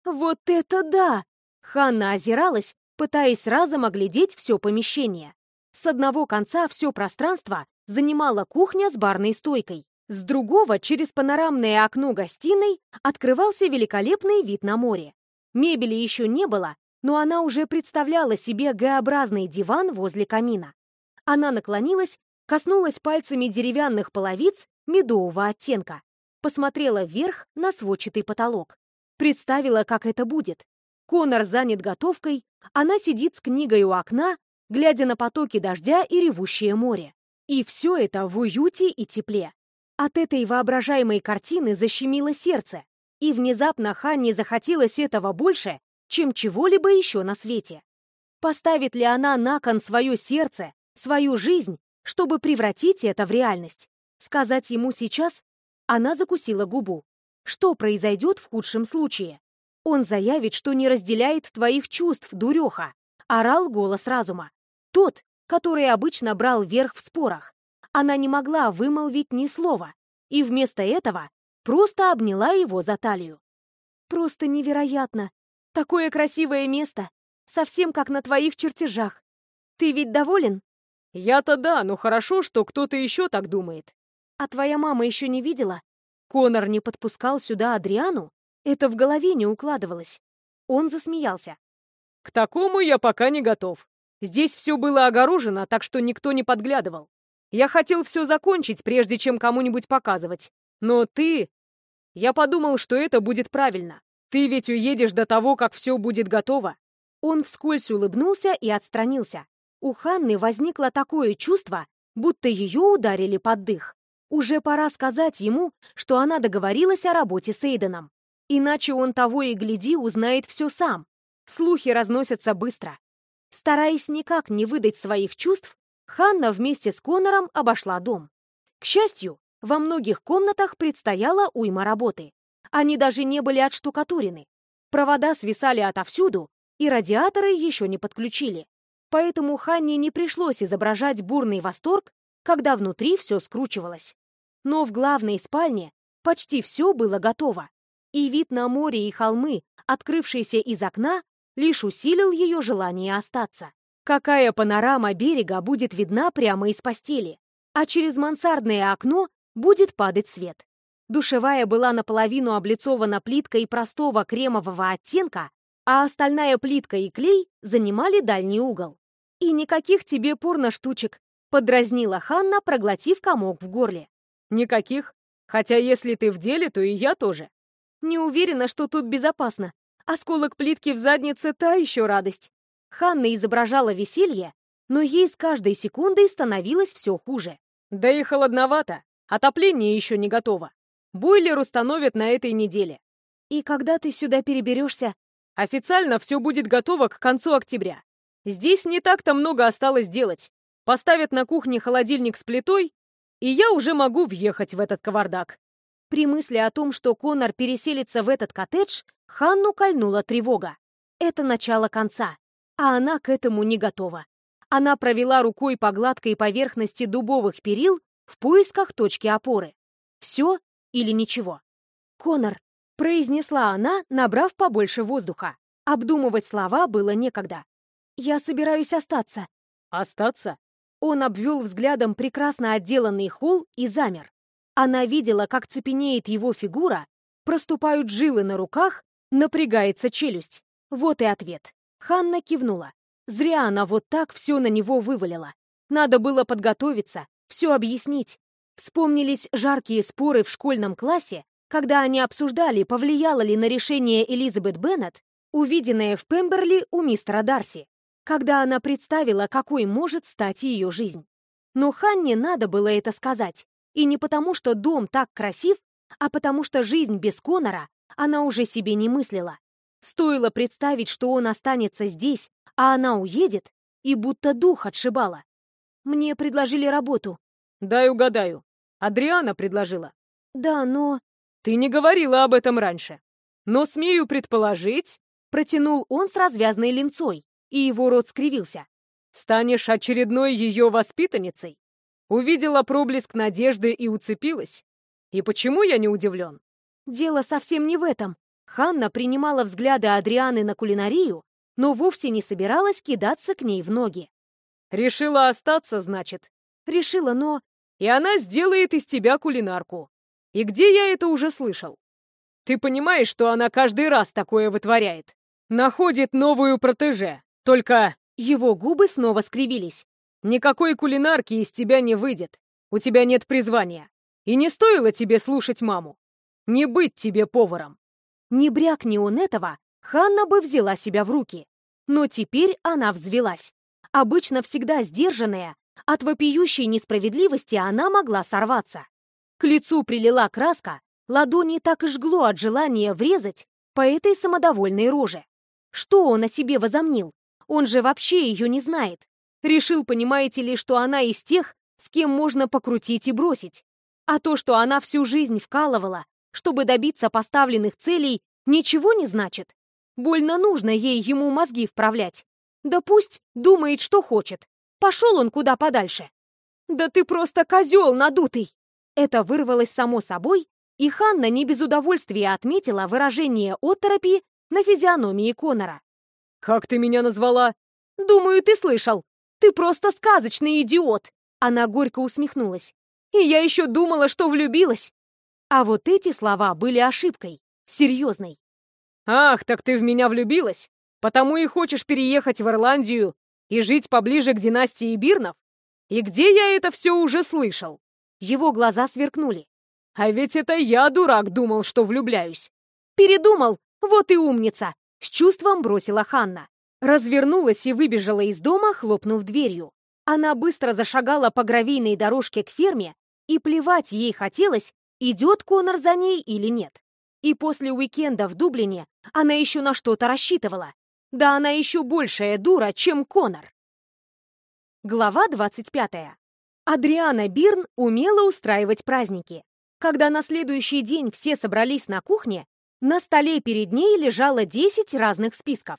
«Вот это да!» Ханна озиралась, пытаясь разом оглядеть все помещение. С одного конца все пространство занимала кухня с барной стойкой. С другого, через панорамное окно гостиной, открывался великолепный вид на море. Мебели еще не было, но она уже представляла себе Г-образный диван возле камина. Она наклонилась, коснулась пальцами деревянных половиц медового оттенка, посмотрела вверх на сводчатый потолок. Представила, как это будет. Конор занят готовкой, она сидит с книгой у окна, глядя на потоки дождя и ревущее море. И все это в уюте и тепле. От этой воображаемой картины защемило сердце, и внезапно Ханне захотелось этого больше, чем чего-либо еще на свете. Поставит ли она на кон свое сердце, свою жизнь, чтобы превратить это в реальность? Сказать ему сейчас? Она закусила губу. Что произойдет в худшем случае? Он заявит, что не разделяет твоих чувств, дуреха. Орал голос разума. Тот, который обычно брал верх в спорах. Она не могла вымолвить ни слова, и вместо этого просто обняла его за талию. «Просто невероятно! Такое красивое место! Совсем как на твоих чертежах! Ты ведь доволен?» «Я-то да, но хорошо, что кто-то еще так думает». «А твоя мама еще не видела?» Конор не подпускал сюда Адриану? Это в голове не укладывалось. Он засмеялся. «К такому я пока не готов. Здесь все было огорожено, так что никто не подглядывал. Я хотел все закончить, прежде чем кому-нибудь показывать. Но ты... Я подумал, что это будет правильно. Ты ведь уедешь до того, как все будет готово». Он вскользь улыбнулся и отстранился. У Ханны возникло такое чувство, будто ее ударили под дых. Уже пора сказать ему, что она договорилась о работе с Эйденом. Иначе он того и гляди узнает все сам. Слухи разносятся быстро. Стараясь никак не выдать своих чувств, Ханна вместе с Конором обошла дом. К счастью, во многих комнатах предстояла уйма работы. Они даже не были отштукатурены. Провода свисали отовсюду, и радиаторы еще не подключили. Поэтому Ханне не пришлось изображать бурный восторг, когда внутри все скручивалось. Но в главной спальне почти все было готово и вид на море и холмы, открывшийся из окна, лишь усилил ее желание остаться. Какая панорама берега будет видна прямо из постели, а через мансардное окно будет падать свет. Душевая была наполовину облицована плиткой простого кремового оттенка, а остальная плитка и клей занимали дальний угол. «И никаких тебе порно-штучек», — подразнила Ханна, проглотив комок в горле. «Никаких. Хотя если ты в деле, то и я тоже». Не уверена, что тут безопасно. Осколок плитки в заднице — та еще радость. Ханна изображала веселье, но ей с каждой секундой становилось все хуже. Да и холодновато. Отопление еще не готово. Бойлер установят на этой неделе. И когда ты сюда переберешься? Официально все будет готово к концу октября. Здесь не так-то много осталось делать. Поставят на кухне холодильник с плитой, и я уже могу въехать в этот кавардак. При мысли о том, что Конор переселится в этот коттедж, Ханну кольнула тревога. Это начало конца, а она к этому не готова. Она провела рукой по гладкой поверхности дубовых перил в поисках точки опоры. Все или ничего. «Конор», — произнесла она, набрав побольше воздуха. Обдумывать слова было некогда. «Я собираюсь остаться». «Остаться?» Он обвел взглядом прекрасно отделанный холл и замер. Она видела, как цепенеет его фигура, проступают жилы на руках, напрягается челюсть. Вот и ответ. Ханна кивнула. Зря она вот так все на него вывалила. Надо было подготовиться, все объяснить. Вспомнились жаркие споры в школьном классе, когда они обсуждали, повлияло ли на решение Элизабет Беннет увиденное в Пемберли у мистера Дарси, когда она представила, какой может стать ее жизнь. Но Ханне надо было это сказать. И не потому, что дом так красив, а потому что жизнь без Конора она уже себе не мыслила. Стоило представить, что он останется здесь, а она уедет, и будто дух отшибала. Мне предложили работу. Дай угадаю. Адриана предложила. Да, но... Ты не говорила об этом раньше. Но смею предположить, Протянул он с развязной линцой, и его рот скривился. «Станешь очередной ее воспитанницей? Увидела проблеск надежды и уцепилась? И почему я не удивлен?» Дело совсем не в этом. Ханна принимала взгляды Адрианы на кулинарию, но вовсе не собиралась кидаться к ней в ноги. «Решила остаться, значит?» «Решила, но...» «И она сделает из тебя кулинарку. И где я это уже слышал? Ты понимаешь, что она каждый раз такое вытворяет? Находит новую протеже. Только его губы снова скривились. Никакой кулинарки из тебя не выйдет. У тебя нет призвания. И не стоило тебе слушать маму. Не быть тебе поваром. Не брякни он этого, Ханна бы взяла себя в руки. Но теперь она взвелась. Обычно всегда сдержанная, от вопиющей несправедливости она могла сорваться. К лицу прилила краска, ладони так и жгло от желания врезать по этой самодовольной роже. Что он о себе возомнил? Он же вообще ее не знает. Решил, понимаете ли, что она из тех, с кем можно покрутить и бросить. А то, что она всю жизнь вкалывала, чтобы добиться поставленных целей, ничего не значит. Больно нужно ей ему мозги вправлять. Да пусть думает, что хочет. Пошел он куда подальше. «Да ты просто козел надутый!» Это вырвалось само собой, и Ханна не без удовольствия отметила выражение оторопи на физиономии Конора. «Как ты меня назвала?» «Думаю, ты слышал. Ты просто сказочный идиот!» Она горько усмехнулась. «И я еще думала, что влюбилась!» А вот эти слова были ошибкой, серьезной. «Ах, так ты в меня влюбилась? Потому и хочешь переехать в Ирландию и жить поближе к династии Бирнов? И где я это все уже слышал?» Его глаза сверкнули. «А ведь это я, дурак, думал, что влюбляюсь!» «Передумал! «Вот и умница!» — с чувством бросила Ханна. Развернулась и выбежала из дома, хлопнув дверью. Она быстро зашагала по гравийной дорожке к ферме, и плевать ей хотелось, идет Конор за ней или нет. И после уикенда в Дублине она еще на что-то рассчитывала. Да она еще большая дура, чем Конор. Глава 25. Адриана Бирн умела устраивать праздники. Когда на следующий день все собрались на кухне, на столе перед ней лежало 10 разных списков.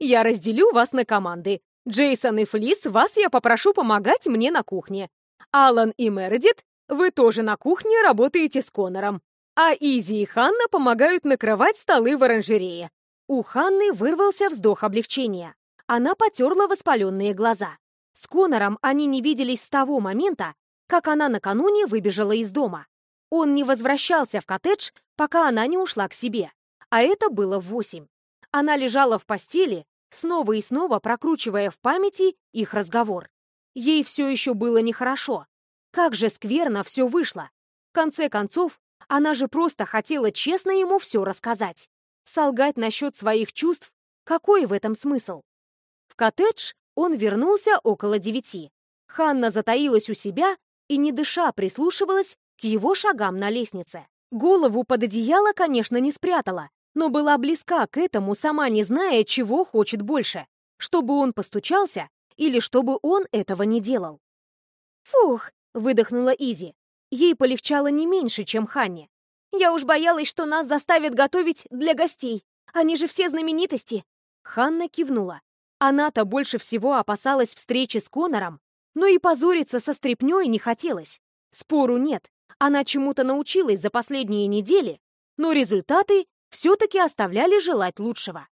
«Я разделю вас на команды. Джейсон и Флис, вас я попрошу помогать мне на кухне. Алан и Мередит, вы тоже на кухне работаете с Конором. А Изи и Ханна помогают накрывать столы в оранжерее». У Ханны вырвался вздох облегчения. Она потерла воспаленные глаза. С Конором они не виделись с того момента, как она накануне выбежала из дома. Он не возвращался в коттедж, пока она не ушла к себе. А это было в восемь. Она лежала в постели, снова и снова прокручивая в памяти их разговор. Ей все еще было нехорошо. Как же скверно все вышло. В конце концов, она же просто хотела честно ему все рассказать. Солгать насчет своих чувств, какой в этом смысл? В коттедж он вернулся около девяти. Ханна затаилась у себя и, не дыша, прислушивалась к его шагам на лестнице. Голову под одеяло, конечно, не спрятала, но была близка к этому, сама не зная, чего хочет больше. Чтобы он постучался или чтобы он этого не делал. «Фух!» — выдохнула Изи. Ей полегчало не меньше, чем Ханне. Я уж боялась, что нас заставят готовить для гостей. Они же все знаменитости. Ханна кивнула. Она-то больше всего опасалась встречи с Конором, но и позориться со стряпнёй не хотелось. Спору нет, она чему-то научилась за последние недели, но результаты все-таки оставляли желать лучшего.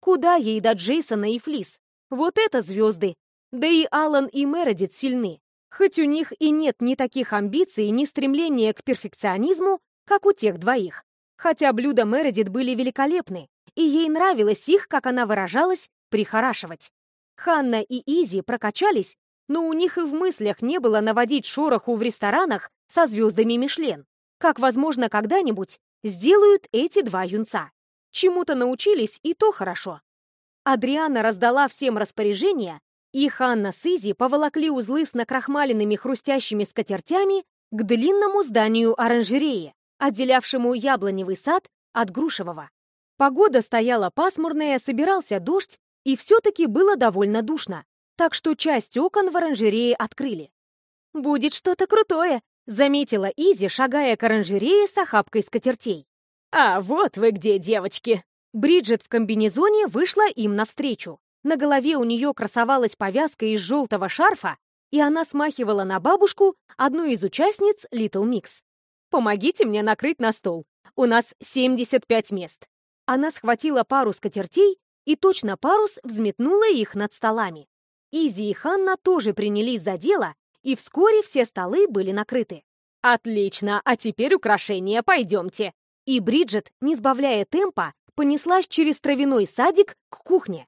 Куда ей до Джейсона и Флис? Вот это звезды! Да и Алан и Мередит сильны, хоть у них и нет ни таких амбиций, ни стремления к перфекционизму, как у тех двоих. Хотя блюда Мередит были великолепны, и ей нравилось их, как она выражалась, прихорашивать. Ханна и Изи прокачались, но у них и в мыслях не было наводить шороху в ресторанах со звездами Мишлен, как, возможно, когда-нибудь сделают эти два юнца. Чему-то научились, и то хорошо. Адриана раздала всем распоряжения, и Ханна с Изи поволокли узлы с накрахмаленными хрустящими скатертями к длинному зданию оранжереи, отделявшему яблоневый сад от грушевого. Погода стояла пасмурная, собирался дождь, и все-таки было довольно душно, так что часть окон в оранжерее открыли. «Будет что-то крутое», — заметила Изи, шагая к оранжерее с охапкой скатертей. «А вот вы где, девочки!» Бриджит в комбинезоне вышла им навстречу. На голове у нее красовалась повязка из желтого шарфа, и она смахивала на бабушку одну из участниц Little Mix. «Помогите мне накрыть на стол. У нас 75 мест». Она схватила пару скатертей и точно парус взметнула их над столами. Изи и Ханна тоже принялись за дело, и вскоре все столы были накрыты. «Отлично, а теперь украшения, пойдемте!» И Бриджит, не сбавляя темпа, понеслась через травяной садик к кухне.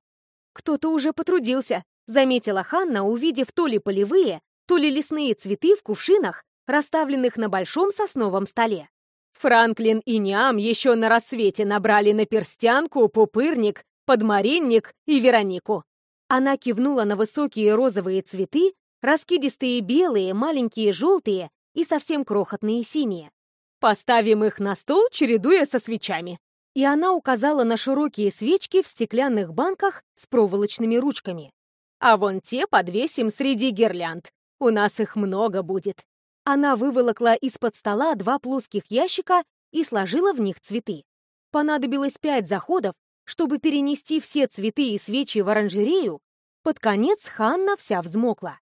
«Кто-то уже потрудился», — заметила Ханна, увидев то ли полевые, то ли лесные цветы в кувшинах, расставленных на большом сосновом столе. Франклин и Ниам еще на рассвете набрали на перстянку, пупырник подмаринник и Веронику. Она кивнула на высокие розовые цветы, раскидистые белые, маленькие желтые и совсем крохотные синие. Поставим их на стол, чередуя со свечами. И она указала на широкие свечки в стеклянных банках с проволочными ручками. А вон те подвесим среди гирлянд. У нас их много будет. Она выволокла из-под стола два плоских ящика и сложила в них цветы. Понадобилось пять заходов, чтобы перенести все цветы и свечи в оранжерею, под конец Ханна вся взмокла.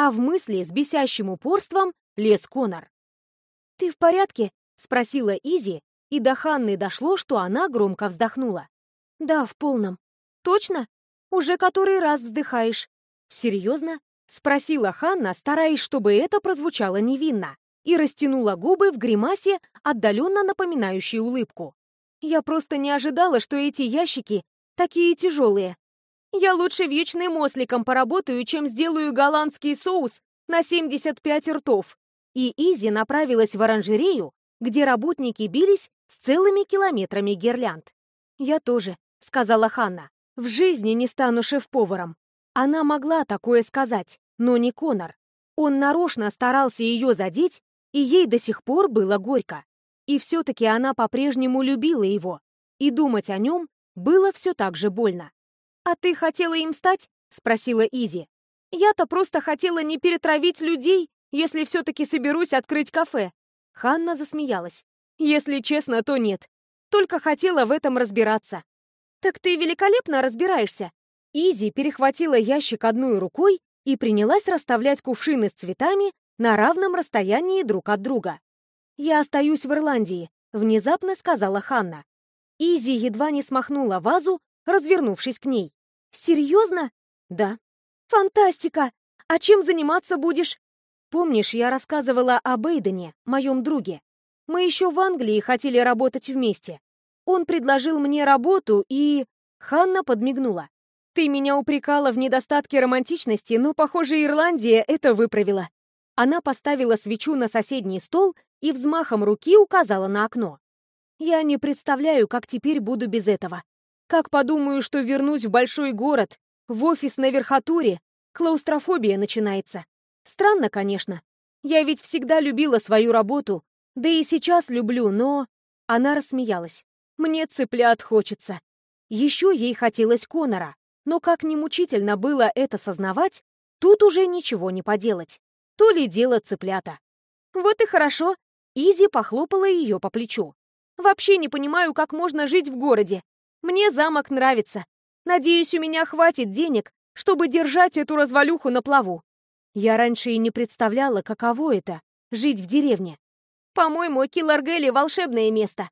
А в мысли с бесящим упорством лез Конор. «Ты в порядке?» — спросила Изи, и до Ханны дошло, что она громко вздохнула. «Да, в полном. Точно? Уже который раз вздыхаешь. Серьезно?» — спросила Ханна, стараясь, чтобы это прозвучало невинно, и растянула губы в гримасе, отдаленно напоминающей улыбку. Я просто не ожидала, что эти ящики такие тяжелые. Я лучше вьючным осликом поработаю, чем сделаю голландский соус на 75 ртов. И Изи направилась в оранжерею, где работники бились с целыми километрами гирлянд. «Я тоже», — сказала Ханна. «В жизни не стану шеф-поваром». Она могла такое сказать, но не Конор. Он нарочно старался ее задеть, и ей до сих пор было горько. И все-таки она по-прежнему любила его, и думать о нем было все так же больно. «А ты хотела им стать?» — спросила Изи. «Я-то просто хотела не перетравить людей, если все-таки соберусь открыть кафе». Ханна засмеялась. «Если честно, то нет. Только хотела в этом разбираться». «Так ты великолепно разбираешься». Изи перехватила ящик одной рукой и принялась расставлять кувшины с цветами на равном расстоянии друг от друга. «Я остаюсь в Ирландии», — внезапно сказала Ханна. Изи едва не смахнула вазу, развернувшись к ней. «Серьезно?» «Да». «Фантастика! А чем заниматься будешь?» «Помнишь, я рассказывала о Бейдене, моем друге? Мы еще в Англии хотели работать вместе. Он предложил мне работу и...» Ханна подмигнула. «Ты меня упрекала в недостатке романтичности, но, похоже, Ирландия это выправила». Она поставила свечу на соседний стол и взмахом руки указала на окно. «Я не представляю, как теперь буду без этого. Как подумаю, что вернусь в большой город, в офис на верхотуре, клаустрофобия начинается. Странно, конечно. Я ведь всегда любила свою работу, да и сейчас люблю, но...» Она рассмеялась. «Мне цыплят хочется». Еще ей хотелось Конора, но как ни мучительно было это сознавать, тут уже ничего не поделать. То ли дело цыплята. «Вот и хорошо», Изи похлопала ее по плечу. «Вообще не понимаю, как можно жить в городе. Мне замок нравится. Надеюсь, у меня хватит денег, чтобы держать эту развалюху на плаву. Я раньше и не представляла, каково это — жить в деревне. По-моему, Килларгелли — волшебное место.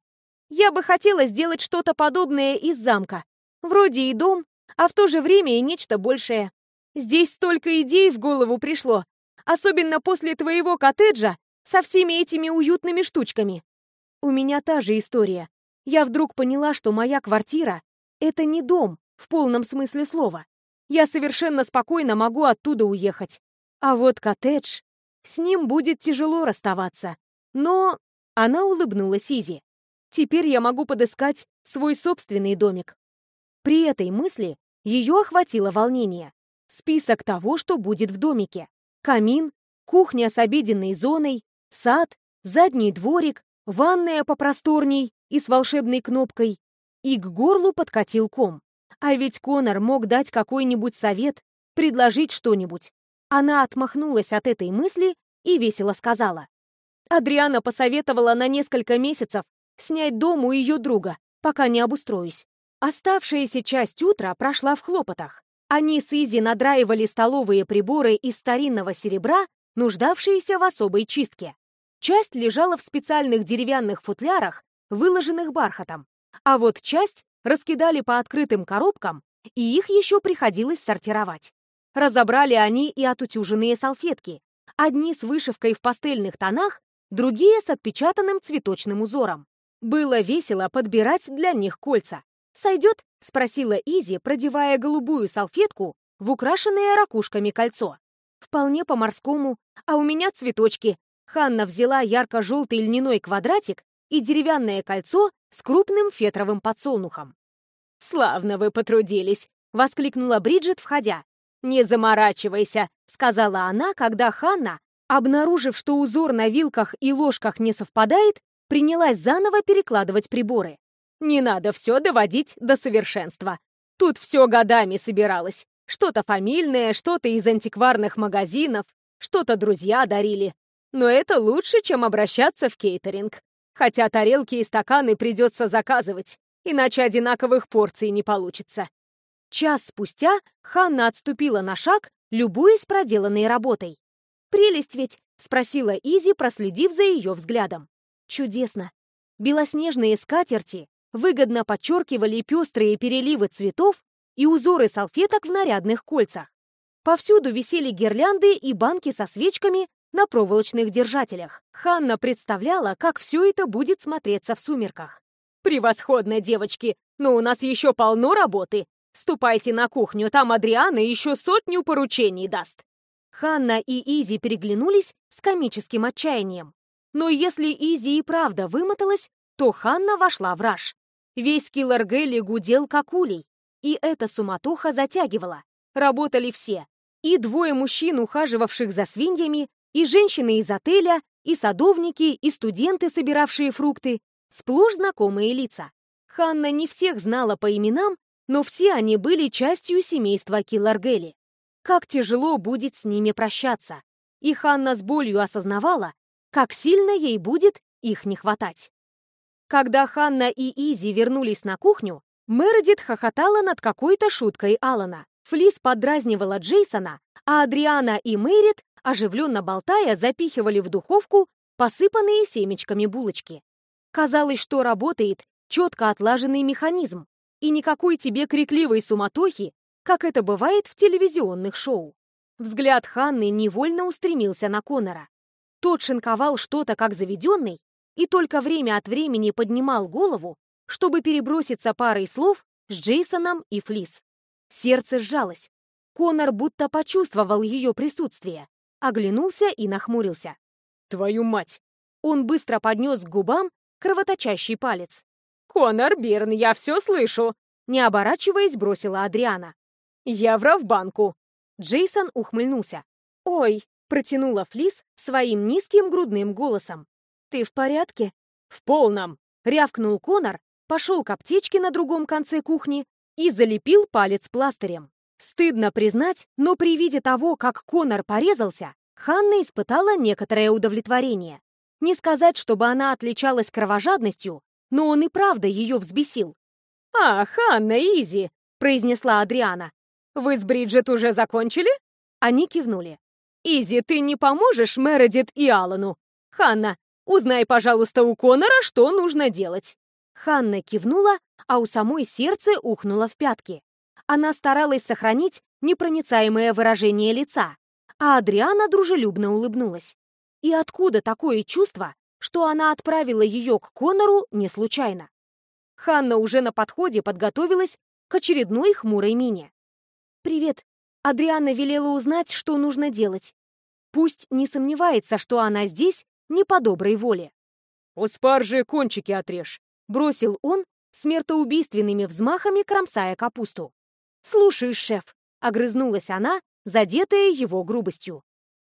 Я бы хотела сделать что-то подобное из замка. Вроде и дом, а в то же время и нечто большее. Здесь столько идей в голову пришло, особенно после твоего коттеджа со всеми этими уютными штучками. У меня та же история. Я вдруг поняла, что моя квартира — это не дом в полном смысле слова. Я совершенно спокойно могу оттуда уехать. А вот коттедж... С ним будет тяжело расставаться. Но... Она улыбнулась Изи. Теперь я могу подыскать свой собственный домик. При этой мысли ее охватило волнение. Список того, что будет в домике. Камин, кухня с обеденной зоной, сад, задний дворик, ванная попросторней и с волшебной кнопкой. И к горлу подкатил ком. А ведь Конор мог дать какой-нибудь совет, предложить что-нибудь. Она отмахнулась от этой мысли и весело сказала. Адриана посоветовала на несколько месяцев снять дом у ее друга, пока не обустроюсь. Оставшаяся часть утра прошла в хлопотах. Они с Изи надраивали столовые приборы из старинного серебра, нуждавшиеся в особой чистке. Часть лежала в специальных деревянных футлярах, выложенных бархатом, а вот часть раскидали по открытым коробкам, и их еще приходилось сортировать. Разобрали они и отутюженные салфетки, одни с вышивкой в пастельных тонах, другие с отпечатанным цветочным узором. Было весело подбирать для них кольца. «Сойдет?» — спросила Изи, продевая голубую салфетку в украшенное ракушками кольцо. «Вполне по-морскому, а у меня цветочки». Ханна взяла ярко-желтый льняной квадратик и деревянное кольцо с крупным фетровым подсолнухом. «Славно вы потрудились!» — воскликнула Бриджит, входя. «Не заморачивайся!» — сказала она, когда Ханна, обнаружив, что узор на вилках и ложках не совпадает, принялась заново перекладывать приборы. «Не надо все доводить до совершенства. Тут все годами собиралось. Что-то фамильное, что-то из антикварных магазинов, что-то друзья дарили. Но это лучше, чем обращаться в кейтеринг. Хотя тарелки и стаканы придется заказывать, иначе одинаковых порций не получится. Час спустя Ханна отступила на шаг, любуясь проделанной работой. «Прелесть ведь?» — спросила Изи, проследив за ее взглядом. «Чудесно!» Белоснежные скатерти выгодно подчеркивали пестрые переливы цветов и узоры салфеток в нарядных кольцах. Повсюду висели гирлянды и банки со свечками на проволочных держателях. Ханна представляла, как все это будет смотреться в сумерках. «Превосходно, девочки! Но у нас еще полно работы! Ступайте на кухню, там Адриана еще сотню поручений даст!» Ханна и Изи переглянулись с комическим отчаянием. Но если Изи и правда вымоталась, то Ханна вошла в раж. Весь киллер Гелли гудел как улей, и эта суматоха затягивала. Работали все. И двое мужчин, ухаживавших за свиньями, и женщины из отеля, и садовники, и студенты, собиравшие фрукты. Сплошь знакомые лица. Ханна не всех знала по именам, но все они были частью семейства Килларгели. Как тяжело будет с ними прощаться. И Ханна с болью осознавала, как сильно ей будет их не хватать. Когда Ханна и Изи вернулись на кухню, Мередит хохотала над какой-то шуткой Алана. Флис подразнивала Джейсона, а Адриана и Мэрит оживленно болтая, запихивали в духовку посыпанные семечками булочки. Казалось, что работает четко отлаженный механизм, и никакой тебе крикливой суматохи, как это бывает в телевизионных шоу. Взгляд Ханны невольно устремился на Конора. Тот шинковал что-то как заведенный и только время от времени поднимал голову, чтобы переброситься парой слов с Джейсоном и Флис. Сердце сжалось. Конор будто почувствовал ее присутствие оглянулся и нахмурился. «Твою мать!» Он быстро поднес к губам кровоточащий палец. «Конор Бирн, я все слышу!» Не оборачиваясь, бросила Адриана. «Я в банку. Джейсон ухмыльнулся. «Ой!» — протянула Флис своим низким грудным голосом. «Ты в порядке?» «В полном!» — рявкнул Конор, пошел к аптечке на другом конце кухни и залепил палец пластырем. Стыдно признать, но при виде того, как Конор порезался, Ханна испытала некоторое удовлетворение. Не сказать, чтобы она отличалась кровожадностью, но он и правда ее взбесил. «А, Ханна, Изи!» — произнесла Адриана. «Вы с Бриджит уже закончили?» Они кивнули. «Изи, ты не поможешь Мередит и Алану? Ханна, узнай, пожалуйста, у Конора, что нужно делать». Ханна кивнула, а у самой сердце ухнуло в пятки. Она старалась сохранить непроницаемое выражение лица, а Адриана дружелюбно улыбнулась. И откуда такое чувство, что она отправила ее к Конору не случайно? Ханна уже на подходе подготовилась к очередной хмурой мине. «Привет. Адриана велела узнать, что нужно делать. Пусть не сомневается, что она здесь не по доброй воле». «У спаржи кончики отрежь», — бросил он, смертоубийственными взмахами кромсая капусту. «Слушаешь, шеф», — огрызнулась она, задетая его грубостью.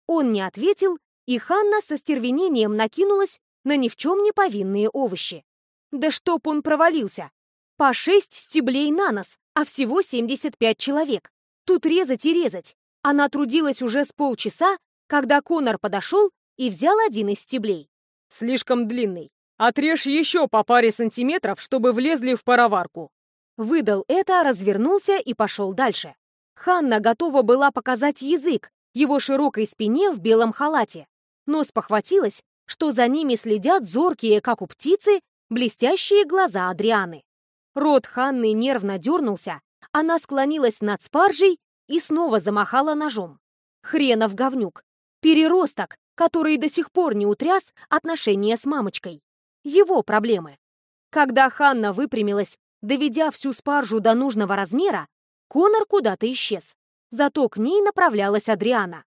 Он не ответил, и Ханна со стервенением накинулась на ни в чем не повинные овощи. Да чтоб он провалился! По шесть стеблей на нос, а всего 75 человек. Тут резать и резать. Она трудилась уже с полчаса, когда Конор подошел и взял один из стеблей. «Слишком длинный. Отрежь еще по паре сантиметров, чтобы влезли в пароварку». Выдал это, развернулся и пошел дальше. Ханна готова была показать язык его широкой спине в белом халате, но спохватилась, что за ними следят зоркие, как у птицы, блестящие глаза Адрианы. Рот Ханны нервно дернулся, она склонилась над спаржей и снова замахала ножом. Хренов говнюк. Переросток, который до сих пор не утряс отношения с мамочкой. Его проблемы. Когда Ханна выпрямилась, доведя всю спаржу до нужного размера, Конор куда-то исчез. Зато к ней направлялась Адриана.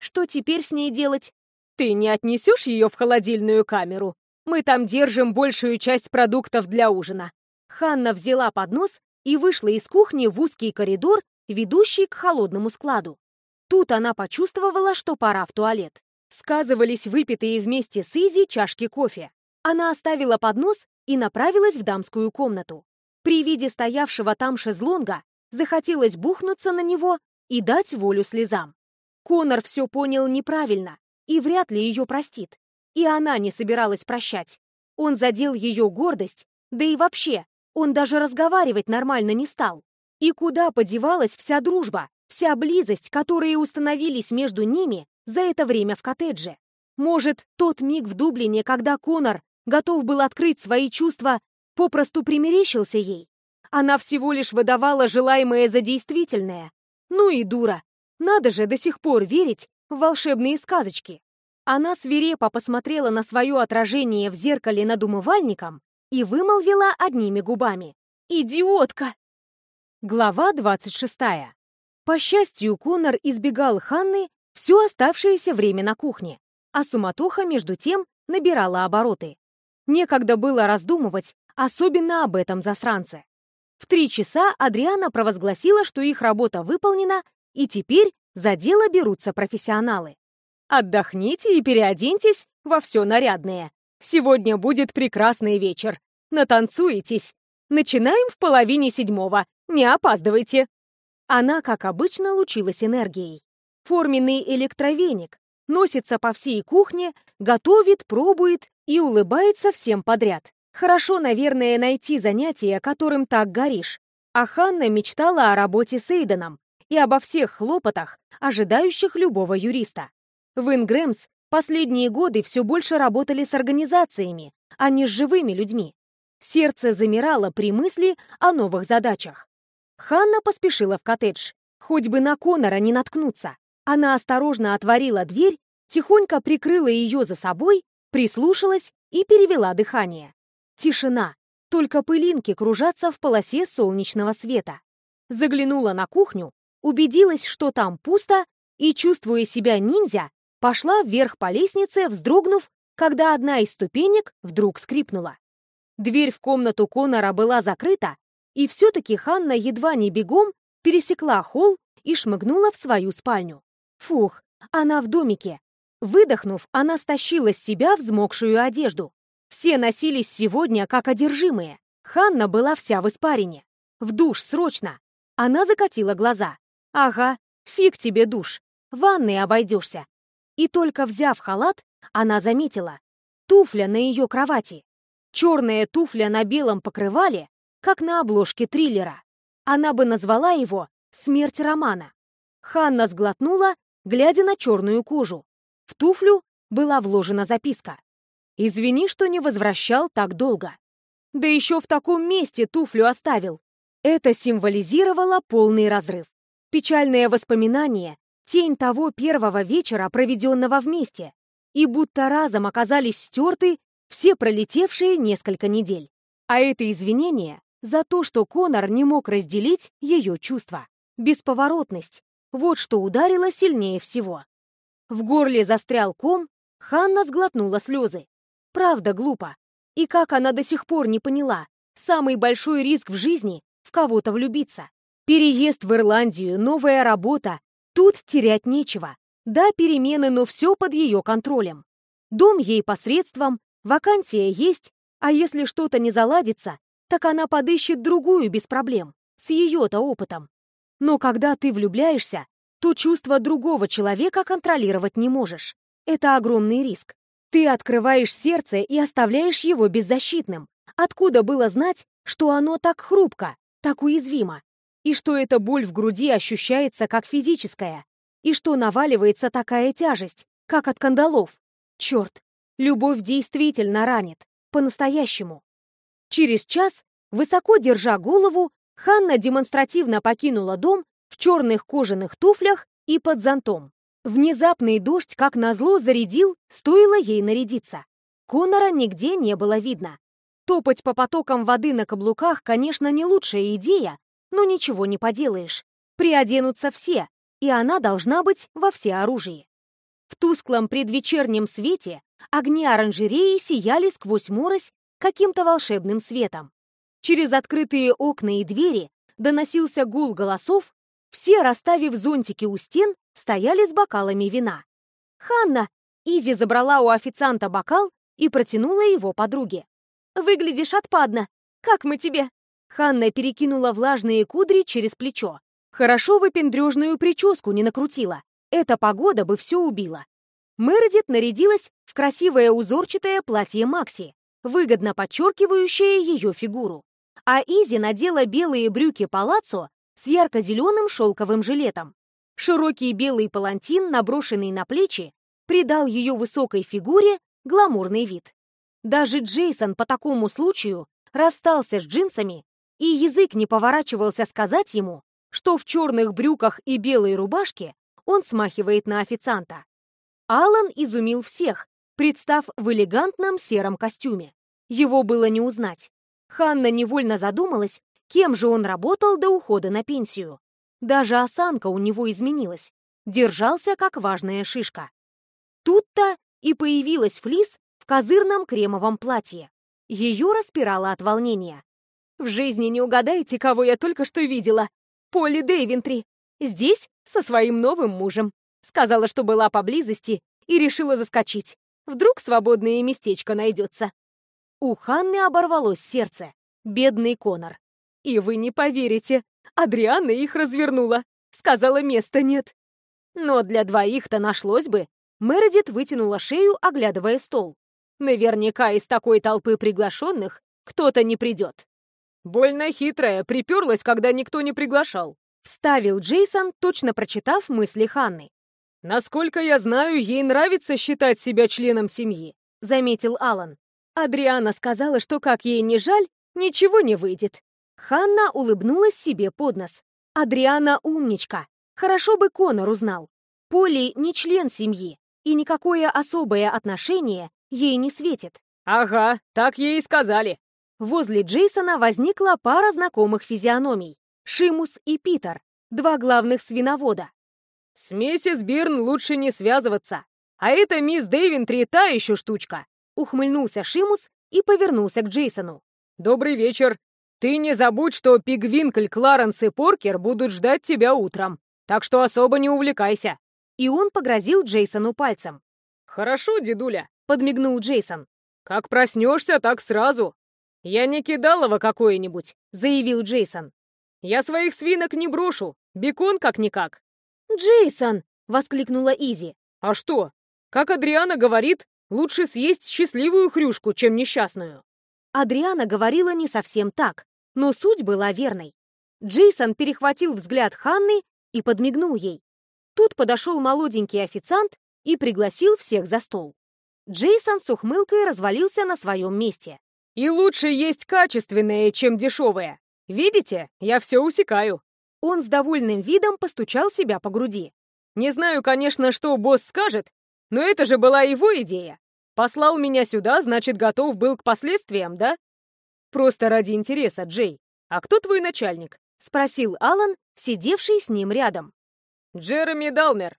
Что теперь с ней делать? Ты не отнесешь ее в холодильную камеру? Мы там держим большую часть продуктов для ужина. Ханна взяла поднос и вышла из кухни в узкий коридор, ведущий к холодному складу. Тут она почувствовала, что пора в туалет. Сказывались выпитые вместе с Изи чашки кофе. Она оставила поднос и направилась в дамскую комнату. При виде стоявшего там шезлонга захотелось бухнуться на него и дать волю слезам. Конор все понял неправильно и вряд ли ее простит. И она не собиралась прощать. Он задел ее гордость, да и вообще, он даже разговаривать нормально не стал. И куда подевалась вся дружба, вся близость, которые установились между ними за это время в коттедже? Может, тот миг в Дублине, когда Конор готов был открыть свои чувства, попросту примерещился ей? Она всего лишь выдавала желаемое за действительное. Ну и дура. Надо же до сих пор верить в волшебные сказочки. Она свирепо посмотрела на свое отражение в зеркале над умывальником и вымолвила одними губами. «Идиотка!» Глава 26. По счастью, Конор избегал Ханны все оставшееся время на кухне, а суматоха, между тем, набирала обороты. Некогда было раздумывать, особенно об этом засранце. В три часа Адриана провозгласила, что их работа выполнена, и теперь за дело берутся профессионалы. «Отдохните и переоденьтесь во все нарядное. Сегодня будет прекрасный вечер. Натанцуетесь. Начинаем в половине седьмого. Не опаздывайте». Она, как обычно, лучилась энергией. Форменный электровеник. Носится по всей кухне, готовит, пробует и улыбается всем подряд. Хорошо, наверное, найти занятие, которым так горишь. А Ханна мечтала о работе с Эйденом и обо всех хлопотах, ожидающих любого юриста. В Ингрэмс последние годы все больше работали с организациями, а не с живыми людьми. Сердце замирало при мысли о новых задачах. Ханна поспешила в коттедж. Хоть бы на Конора не наткнуться. Она осторожно отворила дверь, тихонько прикрыла ее за собой, прислушалась и перевела дыхание. Тишина. Только пылинки кружатся в полосе солнечного света. Заглянула на кухню, убедилась, что там пусто, и, чувствуя себя ниндзя, пошла вверх по лестнице, вздрогнув, когда одна из ступенек вдруг скрипнула. Дверь в комнату Конора была закрыта, и все-таки Ханна едва не бегом пересекла холл и шмыгнула в свою спальню. Фух, она в домике. Выдохнув, она стащила с себя взмокшую одежду. Все носились сегодня как одержимые. Ханна была вся в испарине. В душ, срочно. Она закатила глаза. Ага, фиг тебе душ. Ванной обойдешься. И только взяв халат, она заметила. туфля на ее кровати. Черная туфля на белом покрывале, как на обложке триллера. Она бы назвала его «Смерть романа». Ханна сглотнула, глядя на черную кожу. В туфлю была вложена записка. «Извини, что не возвращал так долго». Да еще в таком месте туфлю оставил. Это символизировало полный разрыв. Печальное воспоминание, тень того первого вечера, проведенного вместе, и будто разом оказались стерты все пролетевшие несколько недель. А это извинение за то, что Конор не мог разделить ее чувства. Бесповоротность. Вот что ударило сильнее всего. В горле застрял ком, Ханна сглотнула слезы. Правда глупо. И как она до сих пор не поняла, самый большой риск в жизни — в кого-то влюбиться. Переезд в Ирландию, новая работа. Тут терять нечего. Да, перемены, но все под ее контролем. Дом ей посредством, вакансия есть, а если что-то не заладится, так она подыщет другую без проблем, с ее-то опытом. Но когда ты влюбляешься, то чувство другого человека контролировать не можешь. Это огромный риск. Ты открываешь сердце и оставляешь его беззащитным. Откуда было знать, что оно так хрупко, так уязвимо? И что эта боль в груди ощущается как физическая? И что наваливается такая тяжесть, как от кандалов? Черт, любовь действительно ранит. По-настоящему. Через час, высоко держа голову, Ханна демонстративно покинула дом в черных кожаных туфлях и под зонтом. Внезапный дождь, как назло, зарядил, стоило ей нарядиться. Конора нигде не было видно. Топать по потокам воды на каблуках, конечно, не лучшая идея, но ничего не поделаешь. Приоденутся все, и она должна быть во всеоружии. В тусклом предвечернем свете огни оранжереи сияли сквозь морось каким-то волшебным светом. Через открытые окна и двери доносился гул голосов, все, расставив зонтики у стен, стояли с бокалами вина. «Ханна!» Изи забрала у официанта бокал и протянула его подруге. «Выглядишь отпадно. Как мы тебе?» Ханна перекинула влажные кудри через плечо. Хорошо выпендрежную прическу не накрутила. Эта погода бы все убила. Мередит нарядилась в красивое узорчатое платье Макси, выгодно подчеркивающее ее фигуру. А Изи надела белые брюки палаццо с ярко-зеленым шелковым жилетом. Широкий белый палантин, наброшенный на плечи, придал ее высокой фигуре гламурный вид. Даже Джейсон по такому случаю расстался с джинсами, и язык не поворачивался сказать ему, что в черных брюках и белой рубашке он смахивает на официанта. Алан изумил всех, представ в элегантном сером костюме. Его было не узнать. Ханна невольно задумалась, кем же он работал до ухода на пенсию. Даже осанка у него изменилась. Держался, как важная шишка. Тут-то и появилась Флис в козырном кремовом платье. Ее распирало от волнения. «В жизни не угадаете, кого я только что видела. Поли Дейвентри. Здесь со своим новым мужем. Сказала, что была поблизости и решила заскочить. Вдруг свободное местечко найдется». У Ханны оборвалось сердце. Бедный Конор. И вы не поверите, Адриана их развернула. Сказала, места нет. Но для двоих-то нашлось бы. Мередит вытянула шею, оглядывая стол. Наверняка из такой толпы приглашенных кто-то не придет. Больно хитрая, приперлась, когда никто не приглашал. Вставил Джейсон, точно прочитав мысли Ханны. Насколько я знаю, ей нравится считать себя членом семьи, заметил Алан. Адриана сказала, что как ей не жаль, ничего не выйдет. Ханна улыбнулась себе под нос. Адриана умничка. Хорошо бы Конор узнал. Поли не член семьи, и никакое особое отношение ей не светит. Ага, так ей и сказали. Возле Джейсона возникла пара знакомых физиономий. Шимус и Питер, два главных свиновода. С миссис Бирн лучше не связываться. А это мисс Дэйвентри та еще штучка. Ухмыльнулся Шимус и повернулся к Джейсону. «Добрый вечер. Ты не забудь, что Пигвинкль, Кларенс и Поркер будут ждать тебя утром, так что особо не увлекайся». И он погрозил Джейсону пальцем. «Хорошо, дедуля», — подмигнул Джейсон. «Как проснешься, так сразу. Я не кидалово какое-нибудь», — заявил Джейсон. «Я своих свинок не брошу, бекон как-никак». «Джейсон!» — воскликнула Изи. «А что? Как Адриана говорит, Лучше съесть счастливую хрюшку, чем несчастную. Адриана говорила не совсем так, но суть была верной. Джейсон перехватил взгляд Ханны и подмигнул ей. Тут подошел молоденький официант и пригласил всех за стол. Джейсон с ухмылкой развалился на своем месте. «И лучше есть качественное, чем дешевое. Видите, я все усекаю». Он с довольным видом постучал себя по груди. «Не знаю, конечно, что босс скажет, но это же была его идея. Послал меня сюда, значит, готов был к последствиям, да? Просто ради интереса, Джей. А кто твой начальник? Спросил Алан, сидевший с ним рядом. Джереми Далмер.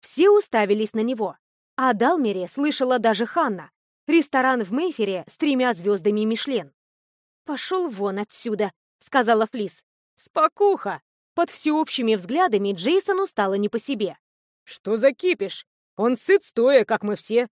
Все уставились на него. О Далмере слышала даже Ханна. Ресторан в Мейфере с тремя звездами Мишлен. «Пошел вон отсюда», — сказала Флис. «Спокуха!» Под всеобщими взглядами Джейсону стало не по себе. «Что за кипиш? Он сыт стоя, как мы все».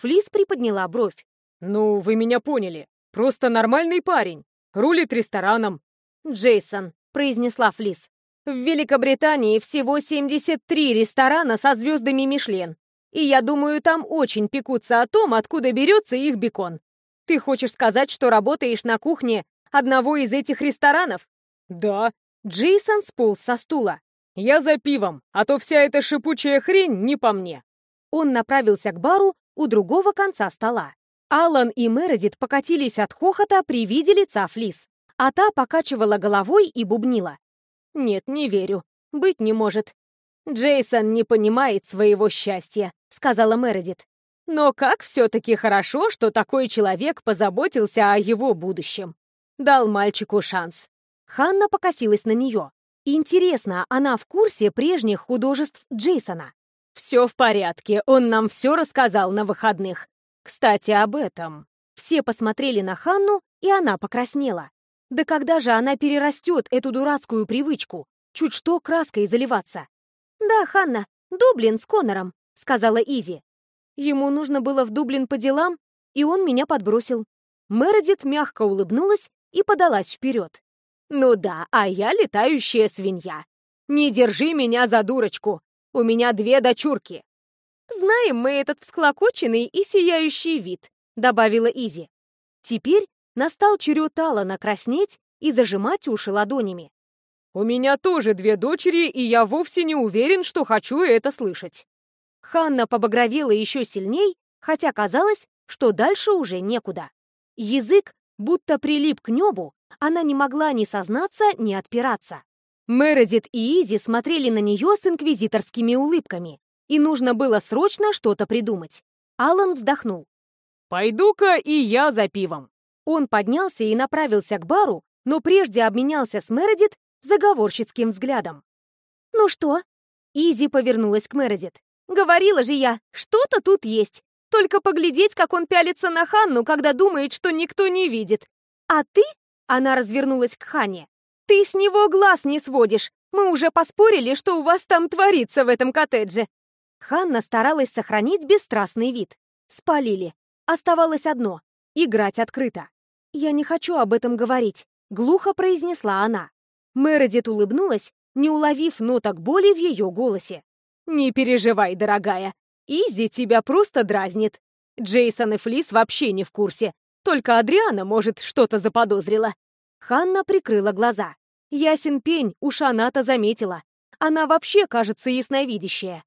Флис приподняла бровь. «Ну, вы меня поняли. Просто нормальный парень. Рулит рестораном». «Джейсон», — произнесла Флис. «В Великобритании всего 73 ресторана со звездами Мишлен. И я думаю, там очень пекутся о том, откуда берется их бекон. Ты хочешь сказать, что работаешь на кухне одного из этих ресторанов?» «Да». Джейсон сполз со стула. «Я за пивом, а то вся эта шипучая хрень не по мне». Он направился к бару у другого конца стола. Алан и Мередит покатились от хохота при виде лица Флис, а та покачивала головой и бубнила. «Нет, не верю. Быть не может. Джейсон не понимает своего счастья», — сказала Мередит. «Но как все-таки хорошо, что такой человек позаботился о его будущем. Дал мальчику шанс». Ханна покосилась на нее. Интересно, она в курсе прежних художеств Джейсона? «Все в порядке, он нам все рассказал на выходных. Кстати, об этом». Все посмотрели на Ханну, и она покраснела. Да когда же она перерастет эту дурацкую привычку? Чуть что краской заливаться. «Да, Ханна, Дублин с Конором», — сказала Изи. Ему нужно было в Дублин по делам, и он меня подбросил. Мередит мягко улыбнулась и подалась вперед. «Ну да, а я летающая свинья. Не держи меня за дурочку. У меня две дочурки». «Знаем мы этот всклокоченный и сияющий вид», — добавила Изи. Теперь настал черед Алана краснеть и зажимать уши ладонями. «У меня тоже две дочери, и я вовсе не уверен, что хочу это слышать». Ханна побагровела еще сильней, хотя казалось, что дальше уже некуда. Язык будто прилип к небу, она не могла ни сознаться, ни отпираться. Мередит и Изи смотрели на нее с инквизиторскими улыбками, и нужно было срочно что-то придумать. Алан вздохнул. «Пойду-ка и я за пивом». Он поднялся и направился к бару, но прежде обменялся с Мередит заговорщицким взглядом. «Ну что?» Изи повернулась к Мередит. «Говорила же я, что-то тут есть. Только поглядеть, как он пялится на Ханну, когда думает, что никто не видит. А ты?» Она развернулась к Хане. «Ты с него глаз не сводишь. Мы уже поспорили, что у вас там творится в этом коттедже». Ханна старалась сохранить бесстрастный вид. Спалили. Оставалось одно — играть открыто. «Я не хочу об этом говорить», — глухо произнесла она. Мередит улыбнулась, не уловив ноток боли в ее голосе. «Не переживай, дорогая. Изи тебя просто дразнит. Джейсон и Флис вообще не в курсе. Только Адриана, может, что-то заподозрила. Ханна прикрыла глаза. Ясен пень, уж она-то заметила. Она вообще, кажется, ясновидящая.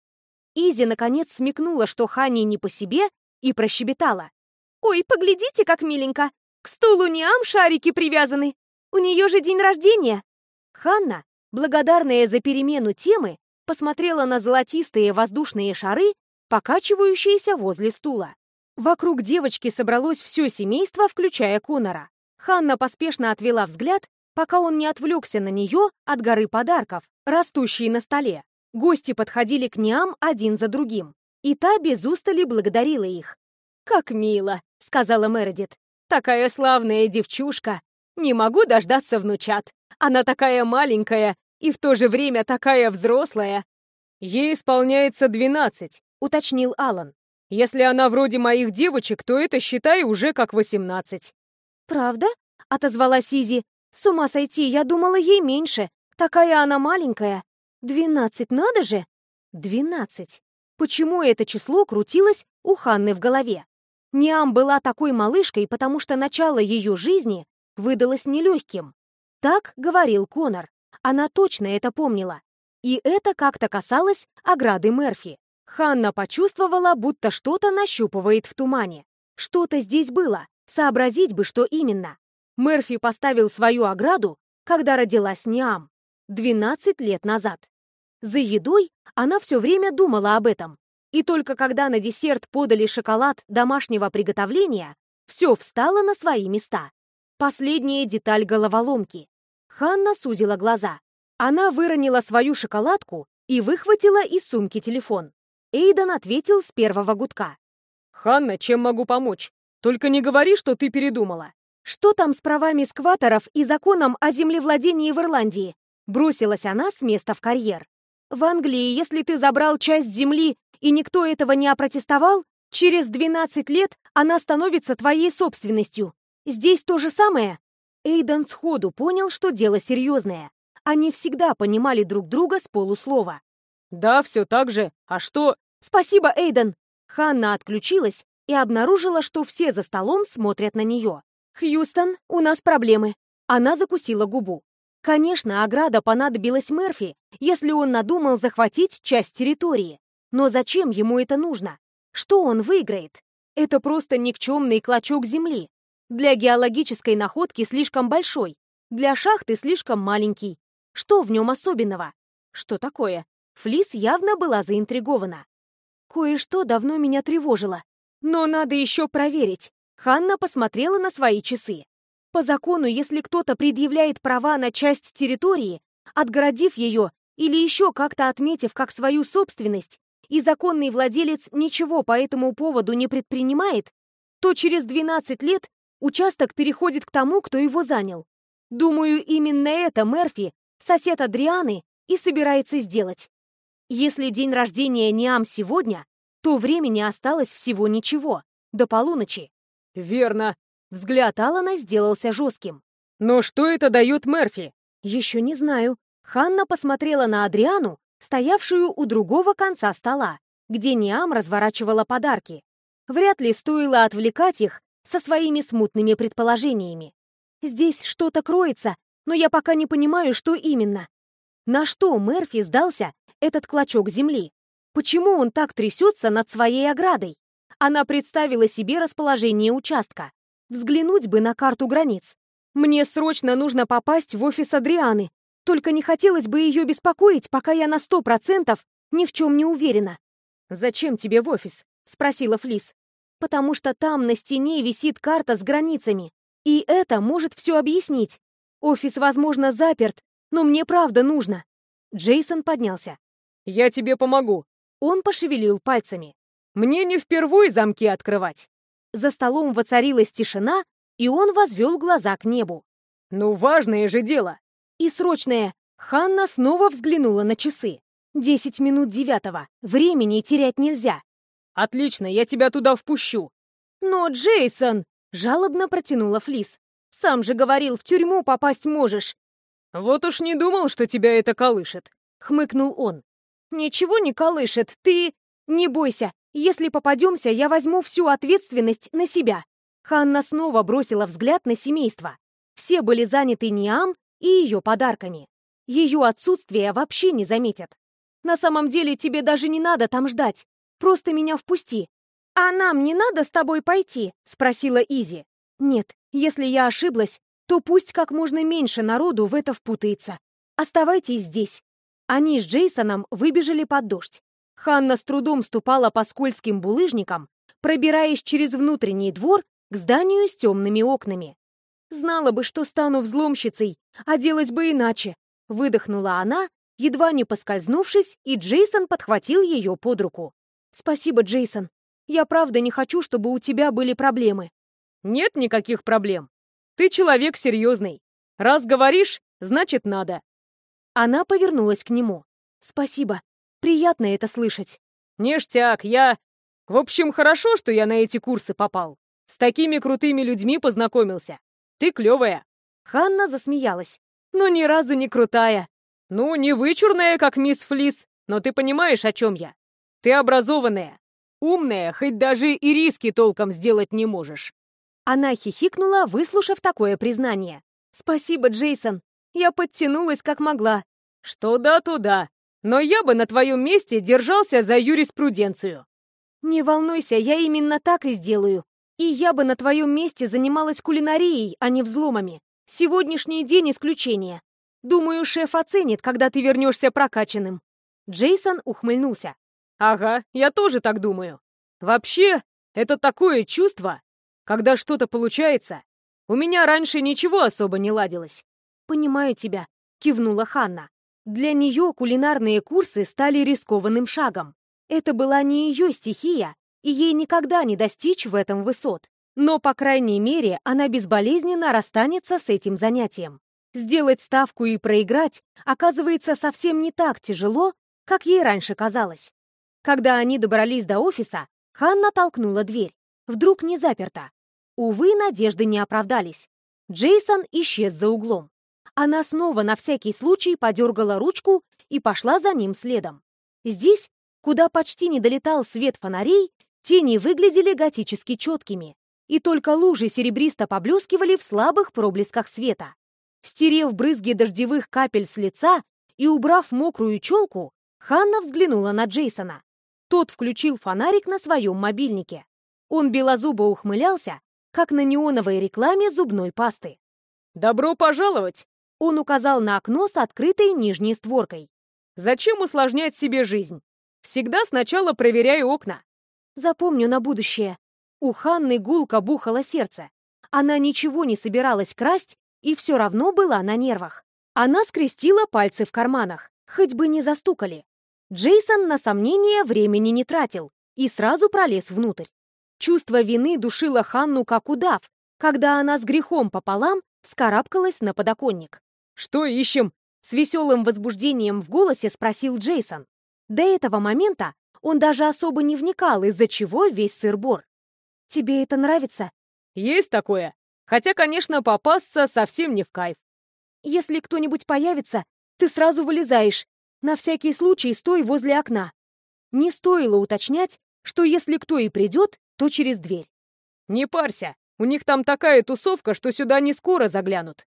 Изи, наконец, смекнула, что Ханне не по себе, и прощебетала. «Ой, поглядите, как миленько! К стулу Ниам шарики привязаны! У нее же день рождения!» Ханна, благодарная за перемену темы, посмотрела на золотистые воздушные шары, покачивающиеся возле стула. Вокруг девочки собралось все семейство, включая Конора. Ханна поспешно отвела взгляд, пока он не отвлекся на нее от горы подарков, растущей на столе. Гости подходили к Ниам один за другим, и та без устали благодарила их. «Как мило», — сказала Мередит. «Такая славная девчушка. Не могу дождаться внучат. Она такая маленькая и в то же время такая взрослая». «Ей исполняется двенадцать», — уточнил Алан. «Если она вроде моих девочек, то это, считай, уже как восемнадцать». «Правда?» — отозвалась Изи. «С ума сойти, я думала, ей меньше. Такая она маленькая. Двенадцать, надо же!» Двенадцать. Почему это число крутилось у Ханны в голове? Ниам была такой малышкой, потому что начало ее жизни выдалось нелегким. Так говорил Конор. Она точно это помнила. И это как-то касалось ограды Мерфи. Ханна почувствовала, будто что-то нащупывает в тумане. Что-то здесь было, сообразить бы, что именно. Мерфи поставил свою ограду, когда родилась Ниам, 12 лет назад. За едой она все время думала об этом. И только когда на десерт подали шоколад домашнего приготовления, все встало на свои места. Последняя деталь головоломки. Ханна сузила глаза. Она выронила свою шоколадку и выхватила из сумки телефон. Эйден ответил с первого гудка. «Ханна, чем могу помочь? Только не говори, что ты передумала». «Что там с правами скваторов и законом о землевладении в Ирландии?» Бросилась она с места в карьер. «В Англии, если ты забрал часть земли и никто этого не опротестовал, через 12 лет она становится твоей собственностью. Здесь то же самое?» Эйден сходу понял, что дело серьезное. Они всегда понимали друг друга с полуслова. «Да, все так же. А что...» «Спасибо, Эйден!» Ханна отключилась и обнаружила, что все за столом смотрят на нее. «Хьюстон, у нас проблемы». Она закусила губу. Конечно, ограда понадобилась Мерфи, если он надумал захватить часть территории. Но зачем ему это нужно? Что он выиграет? Это просто никчемный клочок земли. Для геологической находки слишком большой, для шахты слишком маленький. Что в нем особенного? Что такое? Флис явно была заинтригована. Кое-что давно меня тревожило. Но надо еще проверить. Ханна посмотрела на свои часы. По закону, если кто-то предъявляет права на часть территории, отгородив ее или еще как-то отметив как свою собственность, и законный владелец ничего по этому поводу не предпринимает, то через 12 лет участок переходит к тому, кто его занял. Думаю, именно это Мерфи сосед Адрианы, и собирается сделать. Если день рождения Ниам сегодня, то времени осталось всего ничего, до полуночи. Верно. Взгляд Алана сделался жестким. Но что это дает Мерфи? Еще не знаю. Ханна посмотрела на Адриану, стоявшую у другого конца стола, где Ниам разворачивала подарки. Вряд ли стоило отвлекать их со своими смутными предположениями. Здесь что-то кроется, но я пока не понимаю, что именно. На что Мерфи сдался этот клочок земли? Почему он так трясется над своей оградой? Она представила себе расположение участка. Взглянуть бы на карту границ. Мне срочно нужно попасть в офис Адрианы. Только не хотелось бы ее беспокоить, пока я на сто процентов ни в чем не уверена. «Зачем тебе в офис?» — спросила Флис. «Потому что там на стене висит карта с границами. И это может все объяснить. Офис, возможно, заперт, но мне правда нужно. Джейсон поднялся. «Я тебе помогу». Он пошевелил пальцами. «Мне не впервые замки открывать». За столом воцарилась тишина, и он возвел глаза к небу. «Ну, важное же дело!» «И срочное!» Ханна снова взглянула на часы. «Десять минут девятого. Времени терять нельзя». «Отлично, я тебя туда впущу». «Но, Джейсон!» — жалобно протянула Флис. Сам же говорил, в тюрьму попасть можешь. Вот уж не думал, что тебя это колышет, хмыкнул он. Ничего не колышет, ты... Не бойся, если попадемся, я возьму всю ответственность на себя. Ханна снова бросила взгляд на семейство. Все были заняты Ниам и ее подарками. Ее отсутствие вообще не заметят. На самом деле тебе даже не надо там ждать. Просто меня впусти. А нам не надо с тобой пойти? Спросила Изи. Нет, если я ошиблась, то пусть как можно меньше народу в это впутается. Оставайтесь здесь. Они с Джейсоном выбежали под дождь. Ханна с трудом ступала по скользким булыжникам, пробираясь через внутренний двор к зданию с темными окнами. «Знала бы, что стану взломщицей, оделась бы иначе», — выдохнула она, едва не поскользнувшись, и Джейсон подхватил ее под руку. «Спасибо, Джейсон. Я правда не хочу, чтобы у тебя были проблемы. Нет никаких проблем. Ты человек серьезный. Раз говоришь, значит надо. Она повернулась к нему. Спасибо. Приятно это слышать. Ништяк, я... В общем, хорошо, что я на эти курсы попал. С такими крутыми людьми познакомился. Ты клевая. Ханна засмеялась. Но ни разу не крутая. Ну, не вычурная, как мисс Флис, но ты понимаешь, о чем я. Ты образованная. Умная, хоть даже и риски толком сделать не можешь. Она хихикнула, выслушав такое признание. «Спасибо, Джейсон. Я подтянулась как могла». «Что да, то да. Но я бы на твоем месте держался за юриспруденцию». «Не волнуйся, я именно так и сделаю. И я бы на твоем месте занималась кулинарией, а не взломами. Сегодняшний день исключение. Думаю, шеф оценит, когда ты вернешься прокачанным». Джейсон ухмыльнулся. «Ага, я тоже так думаю. Вообще, это такое чувство, когда что-то получается. У меня раньше ничего особо не ладилось». «Понимаю тебя», — кивнула Ханна. Для нее кулинарные курсы стали рискованным шагом. Это была не ее стихия, и ей никогда не достичь в этом высот. Но, по крайней мере, она безболезненно расстанется с этим занятием. Сделать ставку и проиграть оказывается совсем не так тяжело, как ей раньше казалось. Когда они добрались до офиса, Ханна толкнула дверь. Вдруг не заперта. Увы, надежды не оправдались. Джейсон исчез за углом. Она снова на всякий случай подергала ручку и пошла за ним следом. Здесь, куда почти не долетал свет фонарей, тени выглядели готически четкими, и только лужи серебристо поблескивали в слабых проблесках света. Стерев брызги дождевых капель с лица и убрав мокрую челку, Ханна взглянула на Джейсона. Тот включил фонарик на своем мобильнике. Он белозубо ухмылялся, как на неоновой рекламе зубной пасты. «Добро пожаловать!» Он указал на окно с открытой нижней створкой. «Зачем усложнять себе жизнь? Всегда сначала проверяй окна». «Запомню на будущее». У Ханны гулко бухало сердце. Она ничего не собиралась красть и все равно была на нервах. Она скрестила пальцы в карманах, хоть бы не застукали. Джейсон на сомнение времени не тратил и сразу пролез внутрь. Чувство вины душило Ханну как удав, когда она с грехом пополам вскарабкалась на подоконник. «Что ищем?» — с веселым возбуждением в голосе спросил Джейсон. До этого момента он даже особо не вникал, из-за чего весь сыр-бор. «Тебе это нравится?» «Есть такое. Хотя, конечно, попасться совсем не в кайф». «Если кто-нибудь появится, ты сразу вылезаешь. На всякий случай стой возле окна». Не стоило уточнять, что если кто и придет, то через дверь. «Не парься, у них там такая тусовка, что сюда не скоро заглянут».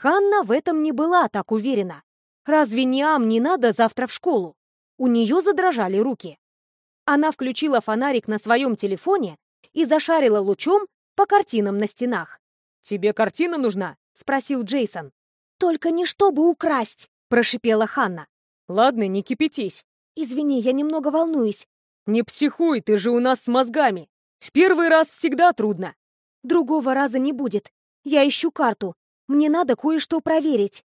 Ханна в этом не была так уверена. Разве не ам не надо завтра в школу? У нее задрожали руки. Она включила фонарик на своем телефоне и зашарила лучом по картинам на стенах. «Тебе картина нужна?» — спросил Джейсон. «Только не чтобы украсть!» — прошипела Ханна. «Ладно, не кипятись». «Извини, я немного волнуюсь». «Не психуй, ты же у нас с мозгами. В первый раз всегда трудно. Другого раза не будет. Я ищу карту. Мне надо кое-что проверить.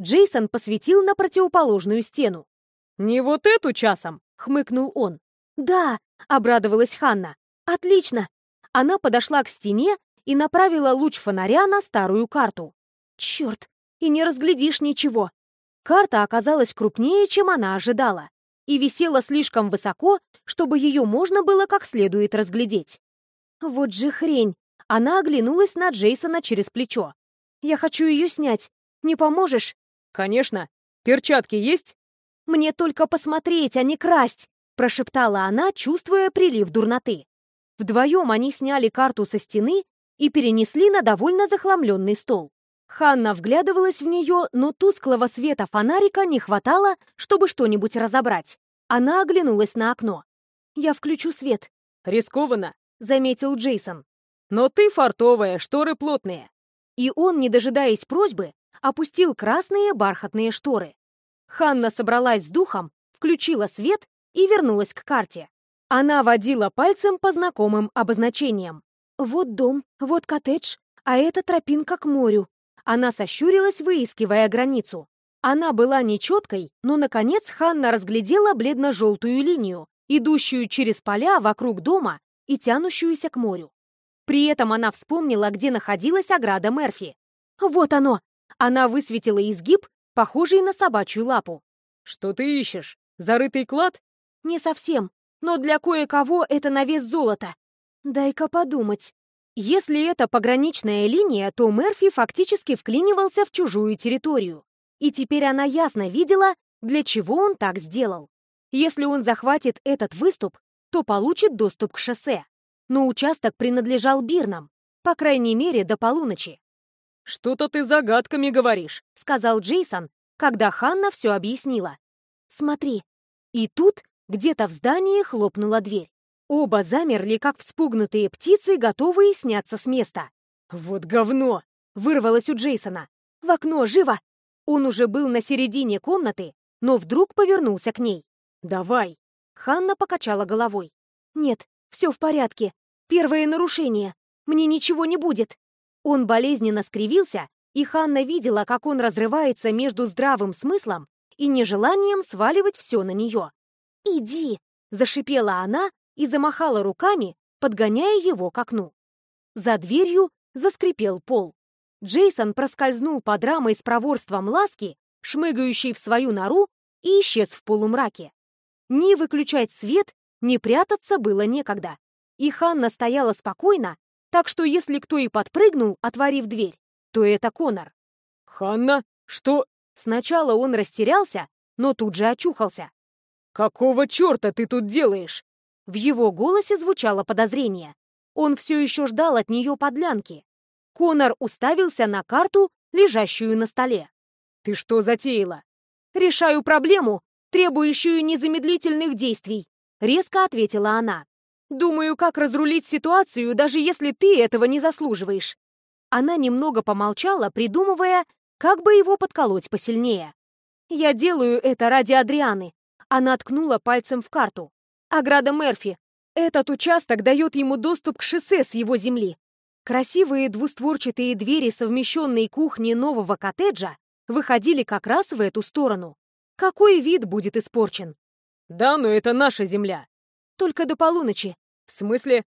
Джейсон посветил на противоположную стену. «Не вот эту часом?» — хмыкнул он. «Да», — обрадовалась Ханна. «Отлично». Она подошла к стене и направила луч фонаря на старую карту. Черт, и не разглядишь ничего. Карта оказалась крупнее, чем она ожидала, и висела слишком высоко, чтобы ее можно было как следует разглядеть. Вот же хрень! Она оглянулась на Джейсона через плечо. «Я хочу ее снять. Не поможешь?» «Конечно. Перчатки есть?» «Мне только посмотреть, а не красть!» прошептала она, чувствуя прилив дурноты. Вдвоем они сняли карту со стены и перенесли на довольно захламленный стол. Ханна вглядывалась в нее, но тусклого света фонарика не хватало, чтобы что-нибудь разобрать. Она оглянулась на окно. «Я включу свет». «Рискованно», — заметил Джейсон. «Но ты фартовая, шторы плотные». И он, не дожидаясь просьбы, опустил красные бархатные шторы. Ханна собралась с духом, включила свет и вернулась к карте. Она водила пальцем по знакомым обозначениям. Вот дом, вот коттедж, а это тропинка к морю. Она сощурилась, выискивая границу. Она была нечеткой, но, наконец, Ханна разглядела бледно-желтую линию, идущую через поля вокруг дома и тянущуюся к морю. При этом она вспомнила, где находилась ограда Мерфи. Вот оно! Она высветила изгиб, похожий на собачью лапу. «Что ты ищешь? Зарытый клад?» «Не совсем, но для кое-кого это на вес золота. Дай-ка подумать. Если это пограничная линия, то Мерфи фактически вклинивался в чужую территорию. И теперь она ясно видела, для чего он так сделал. Если он захватит этот выступ, то получит доступ к шоссе. Но участок принадлежал Бирнам, по крайней мере, до полуночи. «Что-то ты загадками говоришь», — сказал Джейсон, когда Ханна все объяснила. «Смотри». И тут где-то в здании хлопнула дверь. Оба замерли, как вспугнутые птицы, готовые сняться с места. «Вот говно!» — вырвалось у Джейсона. «В окно, живо!» Он уже был на середине комнаты, но вдруг повернулся к ней. «Давай!» Ханна покачала головой. «Нет, все в порядке. Первое нарушение. Мне ничего не будет». Он болезненно скривился, и Ханна видела, как он разрывается между здравым смыслом и нежеланием сваливать все на нее. «Иди!» — зашипела она и замахала руками, подгоняя его к окну. За дверью заскрипел пол. Джейсон проскользнул под рамой с проворством ласки, шмыгающей в свою нору, и исчез в полумраке. Ни выключать свет, ни прятаться было некогда. И Ханна стояла спокойно, так что если кто и подпрыгнул, отворив дверь, то это Конор. «Ханна, что...» Сначала он растерялся, но тут же очухался. «Какого черта ты тут делаешь?» В его голосе звучало подозрение. Он все еще ждал от нее подлянки. Конор уставился на карту, лежащую на столе. «Ты что затеяла?» «Решаю проблему, требующую незамедлительных действий», — резко ответила она. «Думаю, как разрулить ситуацию, даже если ты этого не заслуживаешь». Она немного помолчала, придумывая, как бы его подколоть посильнее. «Я делаю это ради Адрианы». Она ткнула пальцем в карту. «Ограда Мерфи. Этот участок дает ему доступ к шоссе с его земли. Красивые двустворчатые двери совмещенной кухни нового коттеджа выходили как раз в эту сторону. Какой вид будет испорчен? Да, но это наша земля. Только до полуночи. В смысле?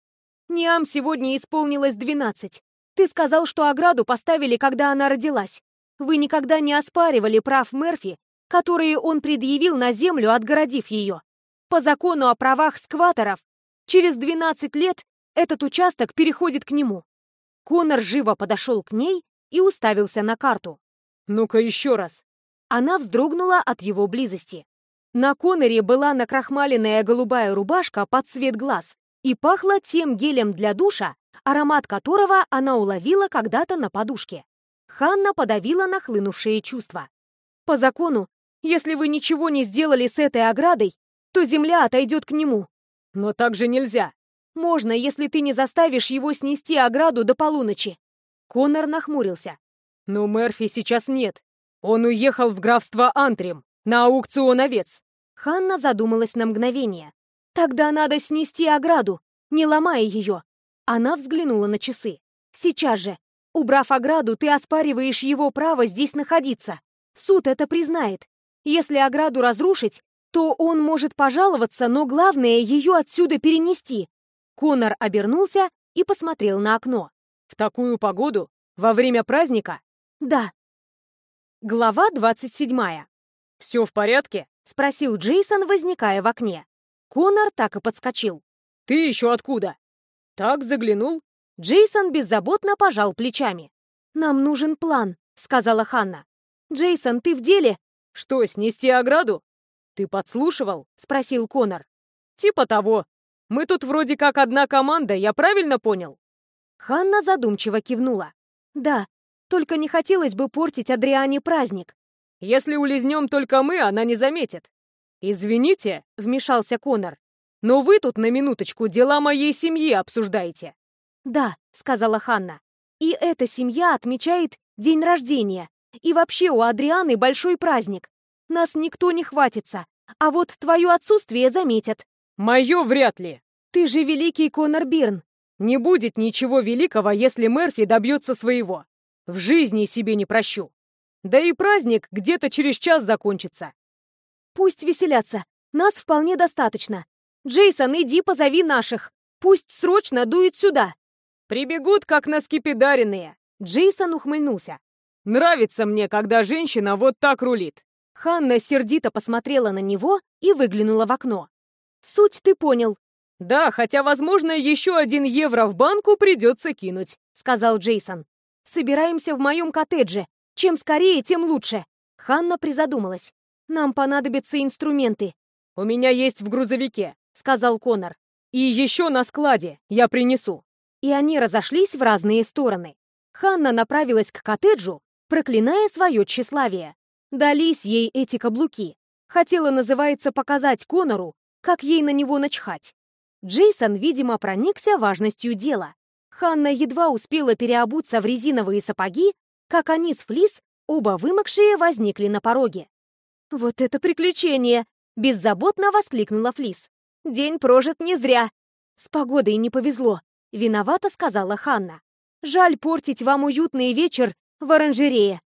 Ниам сегодня исполнилось двенадцать. Ты сказал, что ограду поставили, когда она родилась. Вы никогда не оспаривали прав Мерфи, которые он предъявил на землю, отгородив ее. По закону о правах скваторов Через 12 лет этот участок переходит к нему. Конор живо подошел к ней и уставился на карту. «Ну-ка еще раз». Она вздрогнула от его близости. На Коноре была накрахмаленная голубая рубашка под цвет глаз и пахла тем гелем для душа, аромат которого она уловила когда-то на подушке. Ханна подавила нахлынувшие чувства. «По закону, если вы ничего не сделали с этой оградой, то земля отойдет к нему. Но так же нельзя. Можно, если ты не заставишь его снести ограду до полуночи. Конор нахмурился. Но Мерфи сейчас нет. Он уехал в графство Антрим, на аукцион овец. Ханна задумалась на мгновение. Тогда надо снести ограду, не ломая ее. Она взглянула на часы. Сейчас же. Убрав ограду, ты оспариваешь его право здесь находиться. Суд это признает. Если ограду разрушить, то он может пожаловаться, но главное ее отсюда перенести. Конор обернулся и посмотрел на окно. В такую погоду? Во время праздника? Да. Глава 27. Все в порядке? Спросил Джейсон, возникая в окне. Конор так и подскочил. Ты еще откуда? Так заглянул? Джейсон беззаботно пожал плечами. «Нам нужен план», — сказала Ханна. «Джейсон, ты в деле?» «Что, снести ограду?» «Ты подслушивал?» — спросил Конор. «Типа того. Мы тут вроде как одна команда, я правильно понял?» Ханна задумчиво кивнула. «Да, только не хотелось бы портить Адриане праздник». «Если улизнем только мы, она не заметит». «Извините», — вмешался Конор, «но вы тут на минуточку дела моей семьи обсуждаете». «Да», — сказала Ханна. «И эта семья отмечает день рождения. И вообще у Адрианы большой праздник. Нас никто не хватится, а вот твое отсутствие заметят. Мое вряд ли. Ты же великий Конор Бирн. Не будет ничего великого, если Мерфи добьется своего. В жизни себе не прощу. Да и праздник где-то через час закончится. Пусть веселятся. Нас вполне достаточно. Джейсон, иди позови наших. Пусть срочно дует сюда. Прибегут, как на скипидаренные. Джейсон ухмыльнулся. Нравится мне, когда женщина вот так рулит. Ханна сердито посмотрела на него и выглянула в окно. «Суть ты понял». «Да, хотя, возможно, еще один евро в банку придется кинуть», — сказал Джейсон. «Собираемся в моем коттедже. Чем скорее, тем лучше». Ханна призадумалась. «Нам понадобятся инструменты». «У меня есть в грузовике», — сказал Конор. И еще на складе, я принесу. И они разошлись в разные стороны. Ханна направилась к коттеджу, проклиная свое тщеславие. Дались ей эти каблуки. Хотела, называется, показать Конору, как ей на него начхать. Джейсон, видимо, проникся важностью дела. Ханна едва успела переобуться в резиновые сапоги, как они с Флис, оба вымокшие, возникли на пороге. «Вот это приключение!» — беззаботно воскликнула Флис. «День прожит не зря!» «С погодой не повезло», — виновата сказала Ханна. «Жаль портить вам уютный вечер в оранжерее».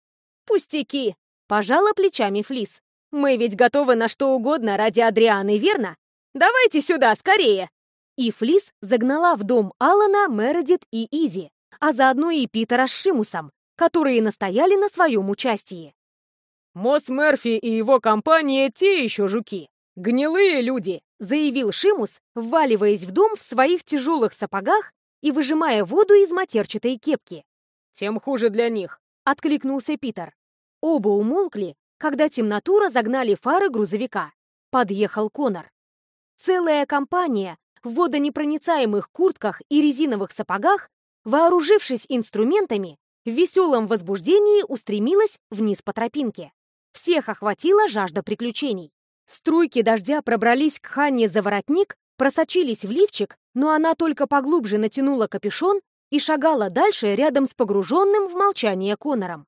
«Пустяки!» — пожала плечами Флис. «Мы ведь готовы на что угодно ради Адрианы, верно? Давайте сюда, скорее!» И Флис загнала в дом Алана, Мередит и Изи, а заодно и Питера с Шимусом, которые настояли на своем участии. «Мосс Мерфи и его компания те еще жуки. Гнилые люди», — заявил Шимус, вваливаясь в дом в своих тяжелых сапогах и выжимая воду из матерчатой кепки. «Тем хуже для них», — откликнулся Питер. Оба умолкли, когда темноту разогнали фары грузовика. Подъехал Конор. Целая компания в водонепроницаемых куртках и резиновых сапогах, вооружившись инструментами, в веселом возбуждении устремилась вниз по тропинке. Всех охватила жажда приключений. Струйки дождя пробрались к Ханне за воротник, просочились в лифчик, но она только поглубже натянула капюшон и шагала дальше рядом с погруженным в молчание Конором.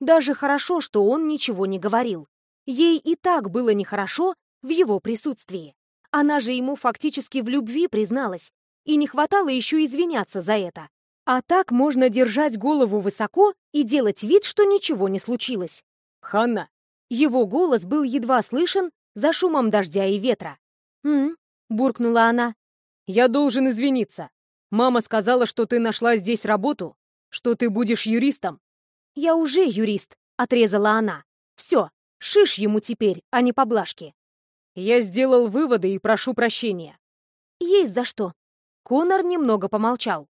Даже хорошо, что он ничего не говорил. Ей и так было нехорошо в его присутствии. Она же ему фактически в любви призналась, и не хватало еще извиняться за это. А так можно держать голову высоко и делать вид, что ничего не случилось. «Ханна!» Его голос был едва слышен за шумом дождя и ветра. «М?», -м буркнула она. «Я должен извиниться. Мама сказала, что ты нашла здесь работу, что ты будешь юристом». «Я уже юрист», — отрезала она. «Все, шиш ему теперь, а не поблажки». Я сделал выводы и прошу прощения. Есть за что. Конор немного помолчал.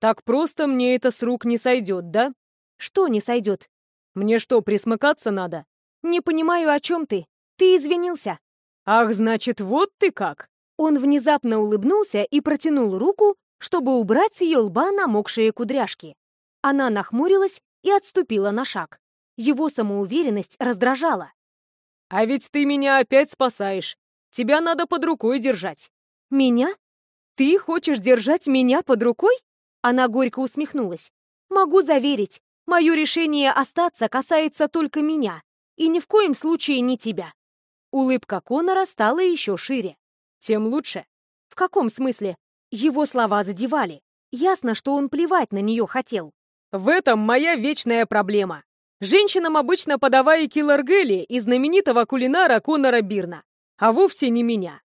Так просто мне это с рук не сойдет, да? Что не сойдет? Мне что, присмыкаться надо? Не понимаю, о чем ты. Ты извинился. Ах, значит, вот ты как. Он внезапно улыбнулся и протянул руку, чтобы убрать с ее лба намокшие кудряшки. Она нахмурилась и отступила на шаг. Его самоуверенность раздражала. А ведь ты меня опять спасаешь. Тебя надо под рукой держать. Меня? Ты хочешь держать меня под рукой? Она горько усмехнулась. Могу заверить, мое решение остаться касается только меня, и ни в коем случае не тебя. Улыбка Конора стала еще шире. Тем лучше. В каком смысле? Его слова задевали. Ясно, что он плевать на нее хотел. В этом моя вечная проблема. Женщинам обычно подавая киллер Гелли из знаменитого кулинара Конора Бирна, а вовсе не меня.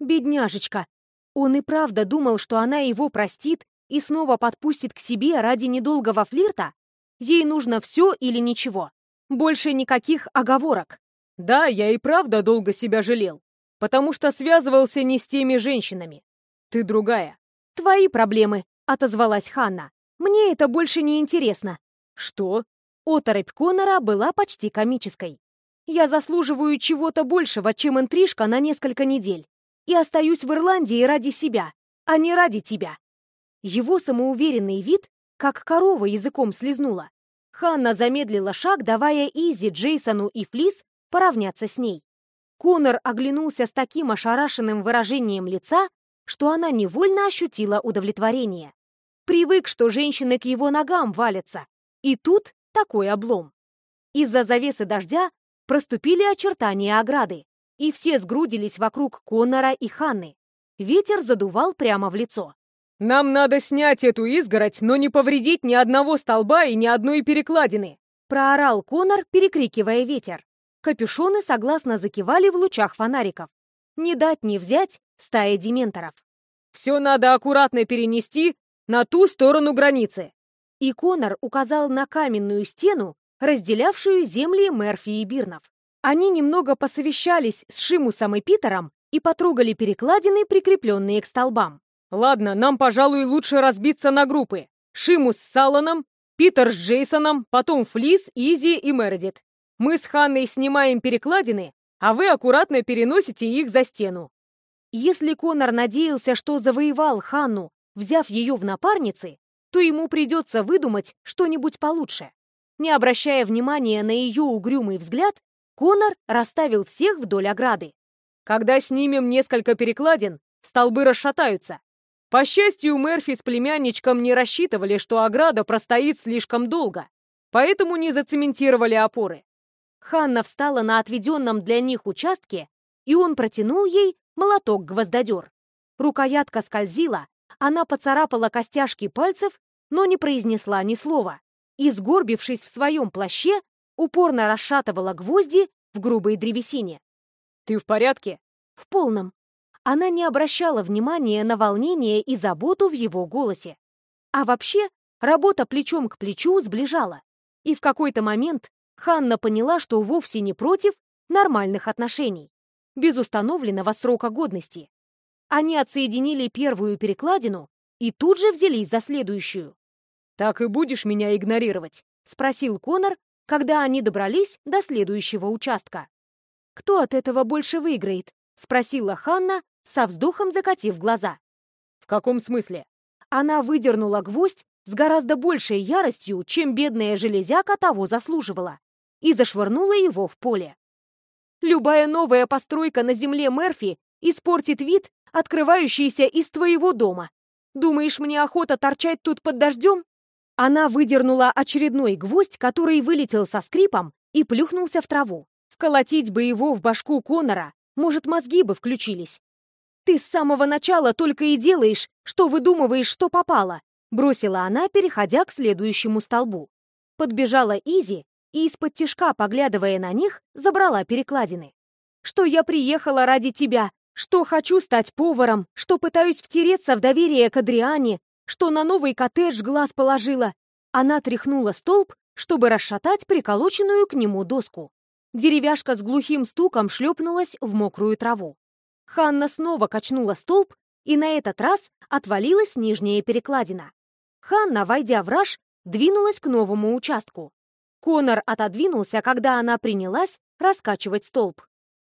Бедняжечка. Он и правда думал, что она его простит и снова подпустит к себе ради недолгого флирта? Ей нужно все или ничего. Больше никаких оговорок. Да, я и правда долго себя жалел, потому что связывался не с теми женщинами. Ты другая. Твои проблемы, отозвалась Ханна. Мне это больше не интересно. Что? Оторопь Конора была почти комической. «Я заслуживаю чего-то большего, чем интрижка на несколько недель, и остаюсь в Ирландии ради себя, а не ради тебя». Его самоуверенный вид, как корова языком слезнула. Ханна замедлила шаг, давая Изи, Джейсону и Флис поравняться с ней. Конор оглянулся с таким ошарашенным выражением лица, что она невольно ощутила удовлетворение. Привык, что женщины к его ногам валятся. И тут такой облом. Из-за завесы дождя проступили очертания ограды, и все сгрудились вокруг Коннора и Ханны. Ветер задувал прямо в лицо. «Нам надо снять эту изгородь, но не повредить ни одного столба и ни одной перекладины!» Проорал Коннор, перекрикивая ветер. Капюшоны согласно закивали в лучах фонариков. Не дать не взять стая дементоров. «Все надо аккуратно перенести на ту сторону границы!» И Конор указал на каменную стену, разделявшую земли Мерфи и Бирнов. Они немного посовещались с Шимусом и Питером и потрогали перекладины, прикрепленные к столбам. «Ладно, нам, пожалуй, лучше разбиться на группы. Шимус с Саланом, Питер с Джейсоном, потом Флис, Изи и Мередит. Мы с Ханной снимаем перекладины, а вы аккуратно переносите их за стену». Если Конор надеялся, что завоевал Ханну, взяв ее в напарницы, то ему придется выдумать что-нибудь получше. Не обращая внимания на ее угрюмый взгляд, Конор расставил всех вдоль ограды. «Когда снимем несколько перекладин, столбы расшатаются. По счастью, Мерфи с племянничком не рассчитывали, что ограда простоит слишком долго, поэтому не зацементировали опоры. Ханна встала на отведенном для них участке, и он протянул ей молоток-гвоздодер. Рукоятка скользила, она поцарапала костяшки пальцев, но не произнесла ни слова. И, сгорбившись в своем плаще, упорно расшатывала гвозди в грубой древесине. «Ты в порядке?» «В полном». Она не обращала внимания на волнение и заботу в его голосе. А вообще, работа плечом к плечу сближала. И в какой-то момент Ханна поняла, что вовсе не против нормальных отношений, без установленного срока годности. Они отсоединили первую перекладину и тут же взялись за следующую. «Так и будешь меня игнорировать?» — спросил Конор, когда они добрались до следующего участка. «Кто от этого больше выиграет?» — спросила Ханна, со вздохом закатив глаза. «В каком смысле?» Она выдернула гвоздь с гораздо большей яростью, чем бедная железяка того заслуживала, и зашвырнула его в поле. «Любая новая постройка на земле Мерфи испортит вид, открывающийся из твоего дома. Думаешь, мне охота торчать тут под дождем?» Она выдернула очередной гвоздь, который вылетел со скрипом и плюхнулся в траву. Вколотить бы его в башку Конора, может, мозги бы включились. «Ты с самого начала только и делаешь, что выдумываешь, что попало», бросила она, переходя к следующему столбу. Подбежала Изи и из-под тишка, поглядывая на них, забрала перекладины. «Что я приехала ради тебя, что хочу стать поваром, что пытаюсь втереться в доверие к Адриане, что на новый коттедж глаз положила. Она тряхнула столб, чтобы расшатать приколоченную к нему доску. Деревяшка с глухим стуком шлепнулась в мокрую траву. Ханна снова качнула столб, и на этот раз отвалилась нижняя перекладина. Ханна, войдя в раж, двинулась к новому участку. Конор отодвинулся, когда она принялась раскачивать столб.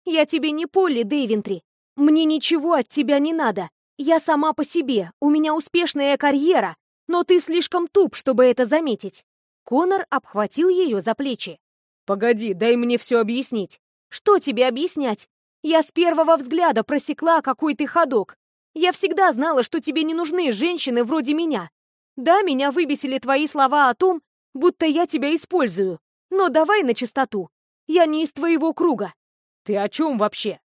«Я тебе не Полли, Дэйвентри. Мне ничего от тебя не надо. Я сама по себе, у меня успешная карьера, но ты слишком туп, чтобы это заметить. Конор обхватил ее за плечи. «Погоди, дай мне все объяснить». «Что тебе объяснять? Я с первого взгляда просекла, какой ты ходок. Я всегда знала, что тебе не нужны женщины вроде меня. Да, меня выбесили твои слова о том, будто я тебя использую. Но давай на чистоту. Я не из твоего круга». «Ты о чем вообще?»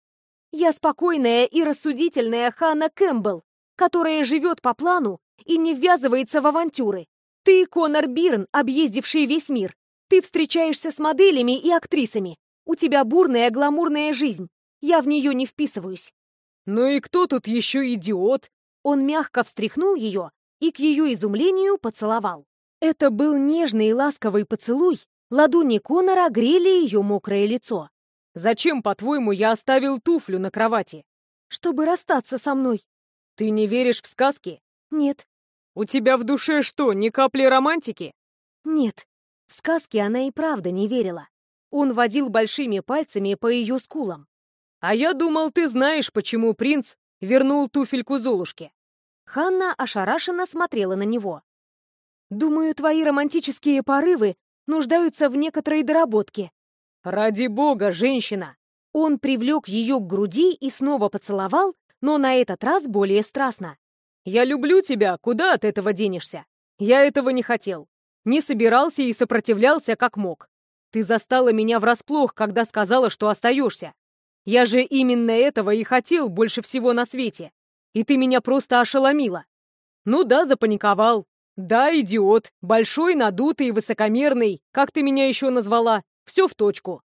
Я спокойная и рассудительная Ханна Кэмпбелл, которая живет по плану и не ввязывается в авантюры. Ты Конор Бирн, объездивший весь мир. Ты встречаешься с моделями и актрисами. У тебя бурная гламурная жизнь. Я в нее не вписываюсь. Ну и кто тут еще идиот? Он мягко встряхнул ее и к ее изумлению поцеловал. Это был нежный и ласковый поцелуй. Ладони Конора грели ее мокрое лицо. Зачем, по-твоему, я оставил туфлю на кровати? Чтобы расстаться со мной. Ты не веришь в сказки? Нет. У тебя в душе что, ни капли романтики? Нет. В сказки она и правда не верила. Он водил большими пальцами по ее скулам. А я думал, ты знаешь, почему принц вернул туфельку Золушке. Ханна ошарашенно смотрела на него. «Думаю, твои романтические порывы нуждаются в некоторой доработке. «Ради бога, женщина!» Он привлек ее к груди и снова поцеловал, но на этот раз более страстно. «Я люблю тебя, куда от этого денешься? Я этого не хотел. Не собирался и сопротивлялся, как мог. Ты застала меня врасплох, когда сказала, что остаешься. Я же именно этого и хотел больше всего на свете. И ты меня просто ошеломила. Ну да, запаниковал. Да, идиот. Большой, надутый, высокомерный. Как ты меня еще назвала? Все в точку.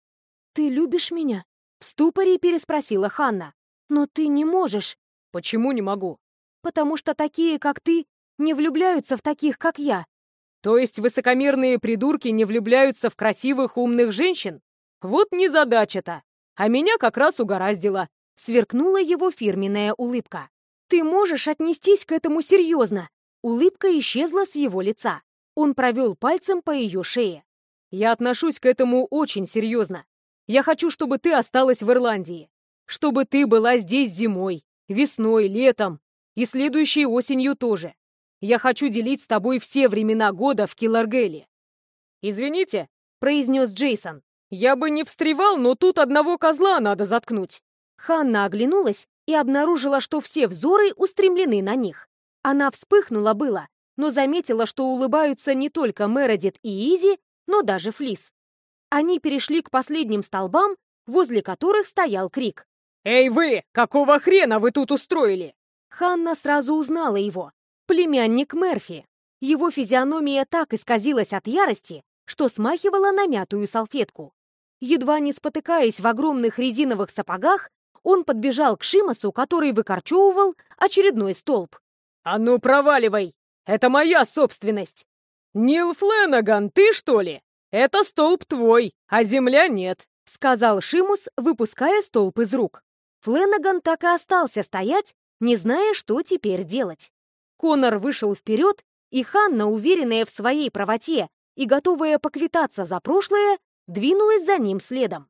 «Ты любишь меня?» — в ступоре переспросила Ханна. «Но ты не можешь». «Почему не могу?» «Потому что такие, как ты, не влюбляются в таких, как я». «То есть высокомерные придурки не влюбляются в красивых, умных женщин? Вот незадача-то. А меня как раз угораздило». Сверкнула его фирменная улыбка. «Ты можешь отнестись к этому серьезно?» Улыбка исчезла с его лица. Он провел пальцем по ее шее. Я отношусь к этому очень серьезно. Я хочу, чтобы ты осталась в Ирландии. Чтобы ты была здесь зимой, Весной, летом и следующей осенью тоже. Я хочу делить с тобой все времена года в Килларгеле. Извините, произнес Джейсон. Я бы не встревал, но тут одного козла надо заткнуть. Ханна оглянулась и обнаружила, что все взоры устремлены на них. Она вспыхнула было, но заметила, что улыбаются не только Мередит и Изи, но даже Флис. Они перешли к последним столбам, возле которых стоял крик. «Эй вы! Какого хрена вы тут устроили?» Ханна сразу узнала его. Племянник Мерфи. Его физиономия так исказилась от ярости, что смахивала на мятую салфетку. Едва не спотыкаясь в огромных резиновых сапогах, он подбежал к Шимасу, который выкорчевывал очередной столб. «А ну, проваливай! Это моя собственность! Нил Фленаган, ты что ли? Это столб твой, а земля нет!» — сказал Шимус, выпуская столб из рук. Фленаган так и остался стоять, не зная, что теперь делать. Конор вышел вперед, и Ханна, уверенная в своей правоте и готовая поквитаться за прошлое, двинулась за ним следом.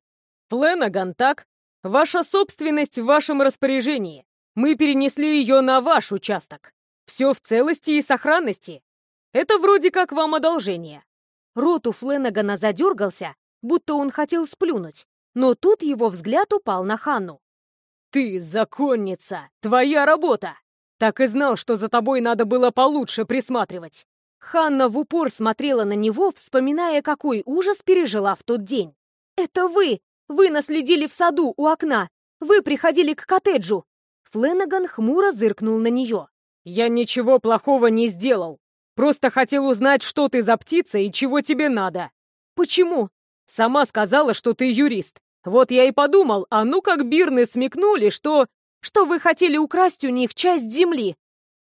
«Фленаган, так? Ваша собственность в вашем распоряжении. Мы перенесли ее на ваш участок. Все в целости и сохранности. Это вроде как вам одолжение». Рот у Фленагана задергался, будто он хотел сплюнуть, но тут его взгляд упал на Ханну. «Ты законница! Твоя работа! Так и знал, что за тобой надо было получше присматривать!» Ханна в упор смотрела на него, вспоминая, какой ужас пережила в тот день. «Это вы! Вы наследили в саду у окна! Вы приходили к коттеджу!» Фленаган хмуро зыркнул на нее. «Я ничего плохого не сделал. Просто хотел узнать, что ты за птица и чего тебе надо». «Почему?» «Сама сказала, что ты юрист. Вот я и подумал, а ну как Бирны смекнули, что... Что вы хотели украсть у них часть земли.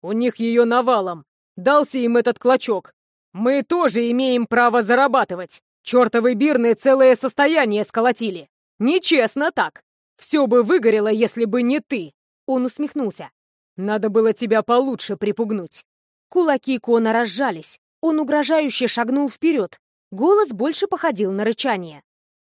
У них ее навалом. Дался им этот клочок. Мы тоже имеем право зарабатывать. Чертовы Бирны целое состояние сколотили. Нечестно так. Все бы выгорело, если бы не ты. Он усмехнулся. Надо было тебя получше припугнуть. Кулаки Кона разжались. Он угрожающе шагнул вперед. Голос больше походил на рычание.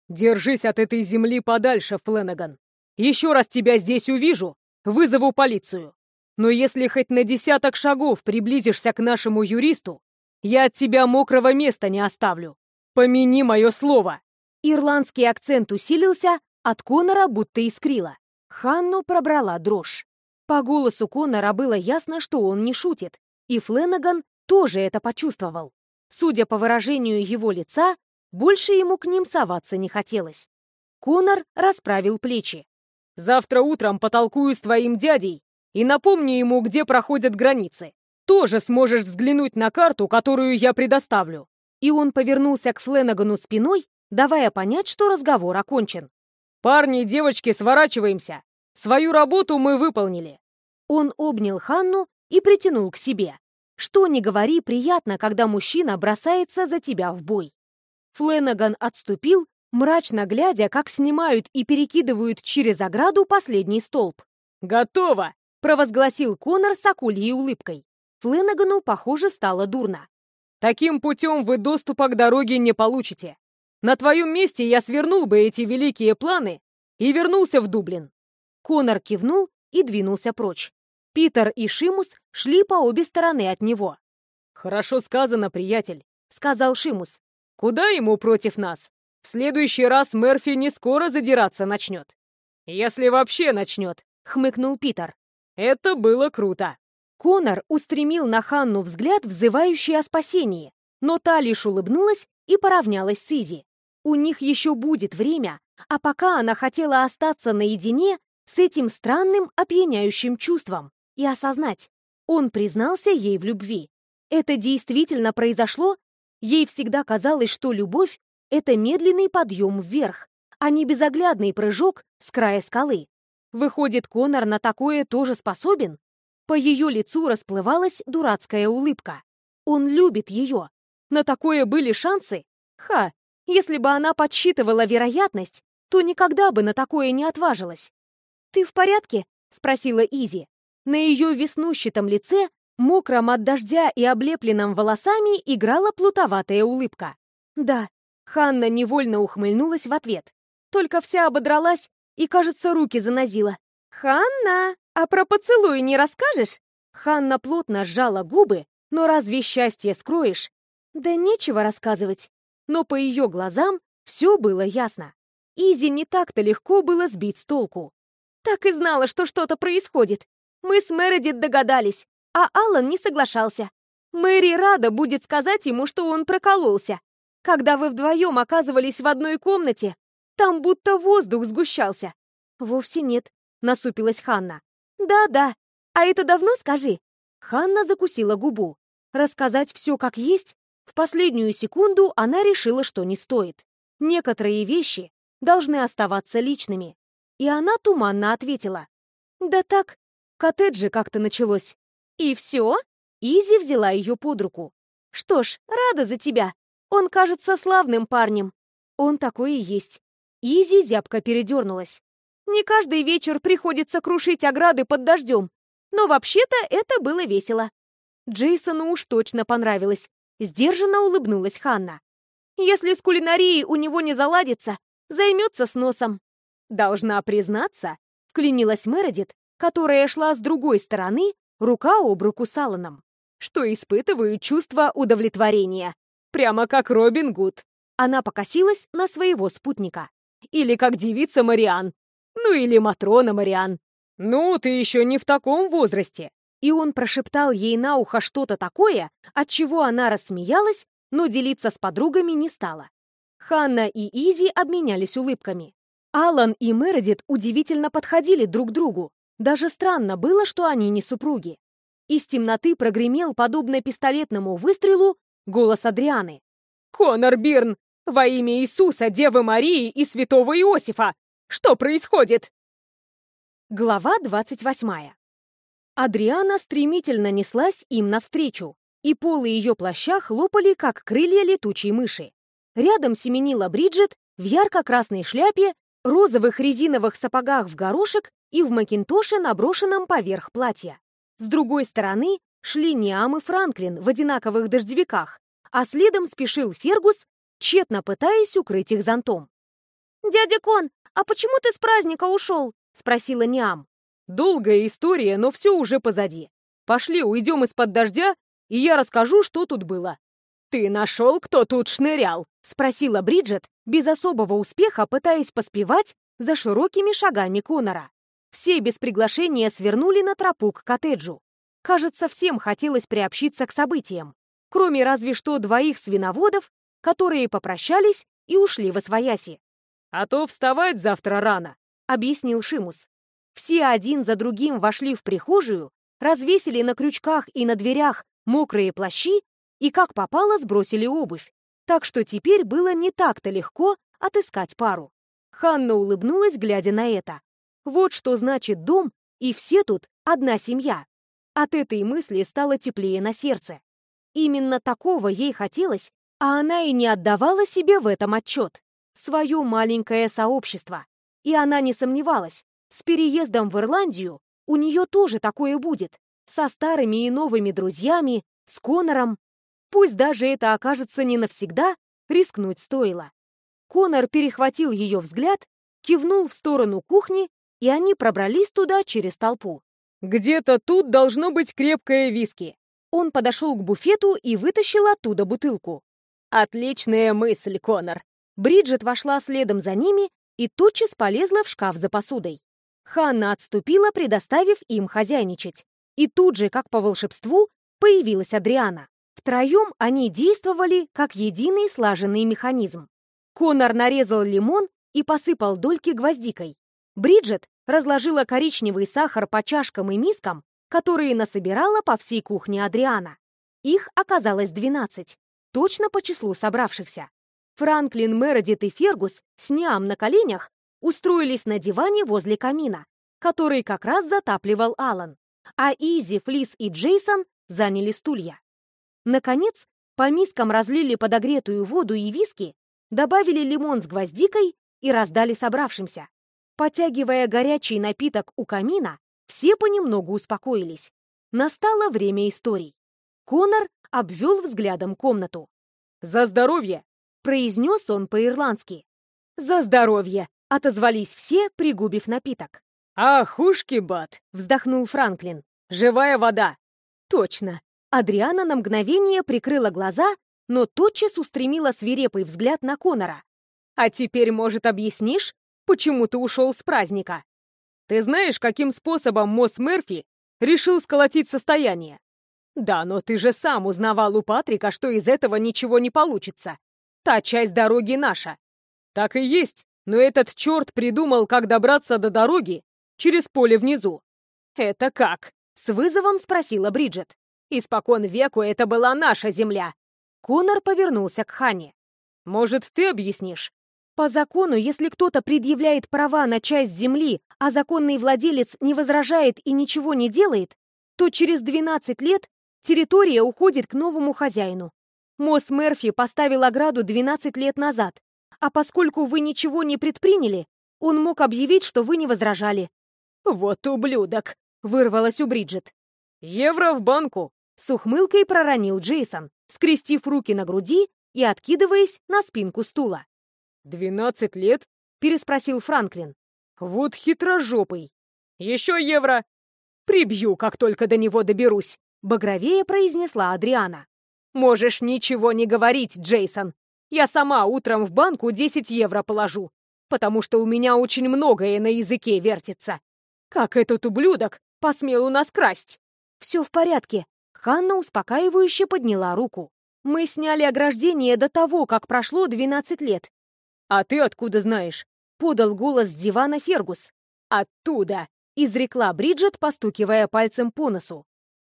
«Держись от этой земли подальше, Фленаган. Еще раз тебя здесь увижу, вызову полицию. Но если хоть на десяток шагов приблизишься к нашему юристу, я от тебя мокрого места не оставлю. Помяни мое слово!» Ирландский акцент усилился, от Конора будто искрило. Ханну пробрала дрожь. По голосу Конора было ясно, что он не шутит, и Фленаган тоже это почувствовал. Судя по выражению его лица, больше ему к ним соваться не хотелось. Конор расправил плечи. «Завтра утром потолкую с твоим дядей и напомню ему, где проходят границы. Тоже сможешь взглянуть на карту, которую я предоставлю». И он повернулся к Фленагану спиной, давая понять, что разговор окончен. «Парни и девочки, сворачиваемся. Свою работу мы выполнили». Он обнял Ханну и притянул к себе. Что ни говори, приятно, когда мужчина бросается за тебя в бой. Фленаган отступил, мрачно глядя, как снимают и перекидывают через ограду последний столб. «Готово!» — провозгласил Конор с акульей улыбкой. Фленагану, похоже, стало дурно. «Таким путем вы доступа к дороге не получите. На твоем месте я свернул бы эти великие планы и вернулся в Дублин». Конор кивнул и двинулся прочь. Питер и Шимус шли по обе стороны от него. «Хорошо сказано, приятель», — сказал Шимус. Куда ему против нас? В следующий раз Мерфи не скоро задираться начнет. Если вообще начнет, хмыкнул Питер. Это было круто. Конор устремил на Ханну взгляд, взывающий о спасении, но та лишь улыбнулась и поравнялась с Изи. У них еще будет время, а пока она хотела остаться наедине с этим странным опьяняющим чувством и осознать, он признался ей в любви. Это действительно произошло Ей всегда казалось, что любовь — это медленный подъем вверх, а не безоглядный прыжок с края скалы. Выходит, Конор на такое тоже способен? По ее лицу расплывалась дурацкая улыбка. Он любит ее. На такое были шансы? Ха, если бы она подсчитывала вероятность, то никогда бы на такое не отважилась. «Ты в порядке?» — спросила Изи. На ее веснущатом лице мокром от дождя и облепленном волосами играла плутоватая улыбка. «Да». Ханна невольно ухмыльнулась в ответ. Только вся ободралась и, кажется, руки занозила. «Ханна!» А про поцелуй не расскажешь? Ханна плотно сжала губы, но разве счастье скроешь? Да нечего рассказывать. Но по ее глазам все было ясно. Изи не так-то легко было сбить с толку. Так и знала, что что-то происходит. Мы с Мередит догадались, а Аллан не соглашался. Мэри рада будет сказать ему, что он прокололся. Когда вы вдвоем оказывались в одной комнате, там будто воздух сгущался. Вовсе нет, насупилась Ханна. Да-да, а это давно скажи? Ханна закусила губу. Рассказать все как есть? В последнюю секунду она решила, что не стоит. Некоторые вещи должны оставаться личными. И она туманно ответила. Да так, в коттедже как-то началось. И все? Изи взяла ее под руку. «Что ж, рада за тебя. Он кажется славным парнем». «Он такой и есть». Изи зябко передернулась. «Не каждый вечер приходится крушить ограды под дождем. Но вообще-то это было весело». Джейсону уж точно понравилось. Сдержанно улыбнулась Ханна. «Если с кулинарией у него не заладится, займется с носом». «Должна признаться», — вклинилась Мередит, которая шла с другой стороны, рука об руку с Алланом что испытываю чувство удовлетворения. Прямо как Робин Гуд. Она покосилась на своего спутника. Или как девица Мариан. Ну или Матрона Мариан. «Ну, ты еще не в таком возрасте!» И он прошептал ей на ухо что-то такое, от чего она рассмеялась, но делиться с подругами не стала. Ханна и Изи обменялись улыбками. Алан и Мередит удивительно подходили друг другу. Даже странно было, что они не супруги. Из темноты прогремел, подобно пистолетному выстрелу, голос Адрианы. «Конор Бирн! Во имя Иисуса, Девы Марии и святого Иосифа! Что происходит?» Глава двадцать восьмая. Адриана стремительно неслась им навстречу, и полы ее плаща хлопали, как крылья летучей мыши. Рядом семенила Бриджит в ярко-красной шляпе, розовых резиновых сапогах в горошек и в макинтоше, наброшенном поверх платья. С другой стороны шли Ниам и Франклин в одинаковых дождевиках, а следом спешил Фергус, тщетно пытаясь укрыть их зонтом. «Дядя Кон, а почему ты с праздника ушел?» — спросила Ниам. «Долгая история, но все уже позади. Пошли, уйдем из-под дождя, и я расскажу, что тут было». «Ты нашел, кто тут шнырял?» — спросила Бриджит, без особого успеха пытаясь поспевать за широкими шагами Конора. Все без приглашения свернули на тропу к коттеджу. Кажется, всем хотелось приобщиться к событиям, кроме разве что двоих свиноводов, которые попрощались и ушли во свояси. «А то вставать завтра рано», — объяснил Шимус. Все один за другим вошли в прихожую, развесили на крючках и на дверях мокрые плащи и как попало сбросили обувь. Так что теперь было не так-то легко отыскать пару. Ханна улыбнулась, глядя на это. Вот что значит дом, и все тут одна семья. От этой мысли стало теплее на сердце. Именно такого ей хотелось, а она и не отдавала себе в этом отчет. Свое маленькое сообщество. И она не сомневалась, с переездом в Ирландию у нее тоже такое будет. Со старыми и новыми друзьями, с Конором. Пусть даже это окажется не навсегда, рискнуть стоило. Конор перехватил ее взгляд, кивнул в сторону кухни и они пробрались туда через толпу. «Где-то тут должно быть крепкое виски». Он подошел к буфету и вытащил оттуда бутылку. «Отличная мысль, Конор!» Бриджит вошла следом за ними и тотчас полезла в шкаф за посудой. Ханна отступила, предоставив им хозяйничать. И тут же, как по волшебству, появилась Адриана. Втроем они действовали как единый слаженный механизм. Конор нарезал лимон и посыпал дольки гвоздикой. Бриджит разложила коричневый сахар по чашкам и мискам, которые насобирала по всей кухне Адриана. Их оказалось 12, точно по числу собравшихся. Франклин, Мередит и Фергус с Ниам на коленях устроились на диване возле камина, который как раз затапливал Алан, а Изи, Флис и Джейсон заняли стулья. Наконец, по мискам разлили подогретую воду и виски, добавили лимон с гвоздикой и раздали собравшимся. Потягивая горячий напиток у камина, все понемногу успокоились. Настало время историй. Конор обвел взглядом комнату. «За здоровье!» — произнес он по-ирландски. «За здоровье!» — отозвались все, пригубив напиток. «Ах, ушки, бат!» — вздохнул Франклин. «Живая вода!» «Точно!» Адриана на мгновение прикрыла глаза, но тотчас устремила свирепый взгляд на Конора. «А теперь, может, объяснишь, почему ты ушел с праздника?» «Ты знаешь, каким способом Мосс Мерфи решил сколотить состояние?» «Да, но ты же сам узнавал у Патрика, что из этого ничего не получится. Та часть дороги наша». «Так и есть, но этот черт придумал, как добраться до дороги через поле внизу. «Это как?» — с вызовом спросила Бриджит. «Испокон веку это была наша земля». Конор повернулся к Хане. «Может, ты объяснишь?» По закону, если кто-то предъявляет права на часть земли, а законный владелец не возражает и ничего не делает, то через 12 лет территория уходит к новому хозяину. Мосс Мерфи поставил ограду 12 лет назад, а поскольку вы ничего не предприняли, он мог объявить, что вы не возражали. «Вот ублюдок!» — вырвалось у Бриджит. «Евро в банку!» — с ухмылкой проронил Джейсон, скрестив руки на груди и откидываясь на спинку стула. «Двенадцать лет?» — переспросил Франклин. «Вот хитрожопый! Еще евро!» «Прибью, как только до него доберусь!» — багровее произнесла Адриана. «Можешь ничего не говорить, Джейсон. Я сама утром в банку 10 евро положу, потому что у меня очень многое на языке вертится. Как этот ублюдок посмел у нас красть? Все в порядке. Ханна успокаивающе подняла руку. Мы сняли ограждение до того, как прошло 12 лет. А ты откуда знаешь? Подал голос с дивана Фергус. Оттуда, изрекла Бриджит, постукивая пальцем по носу.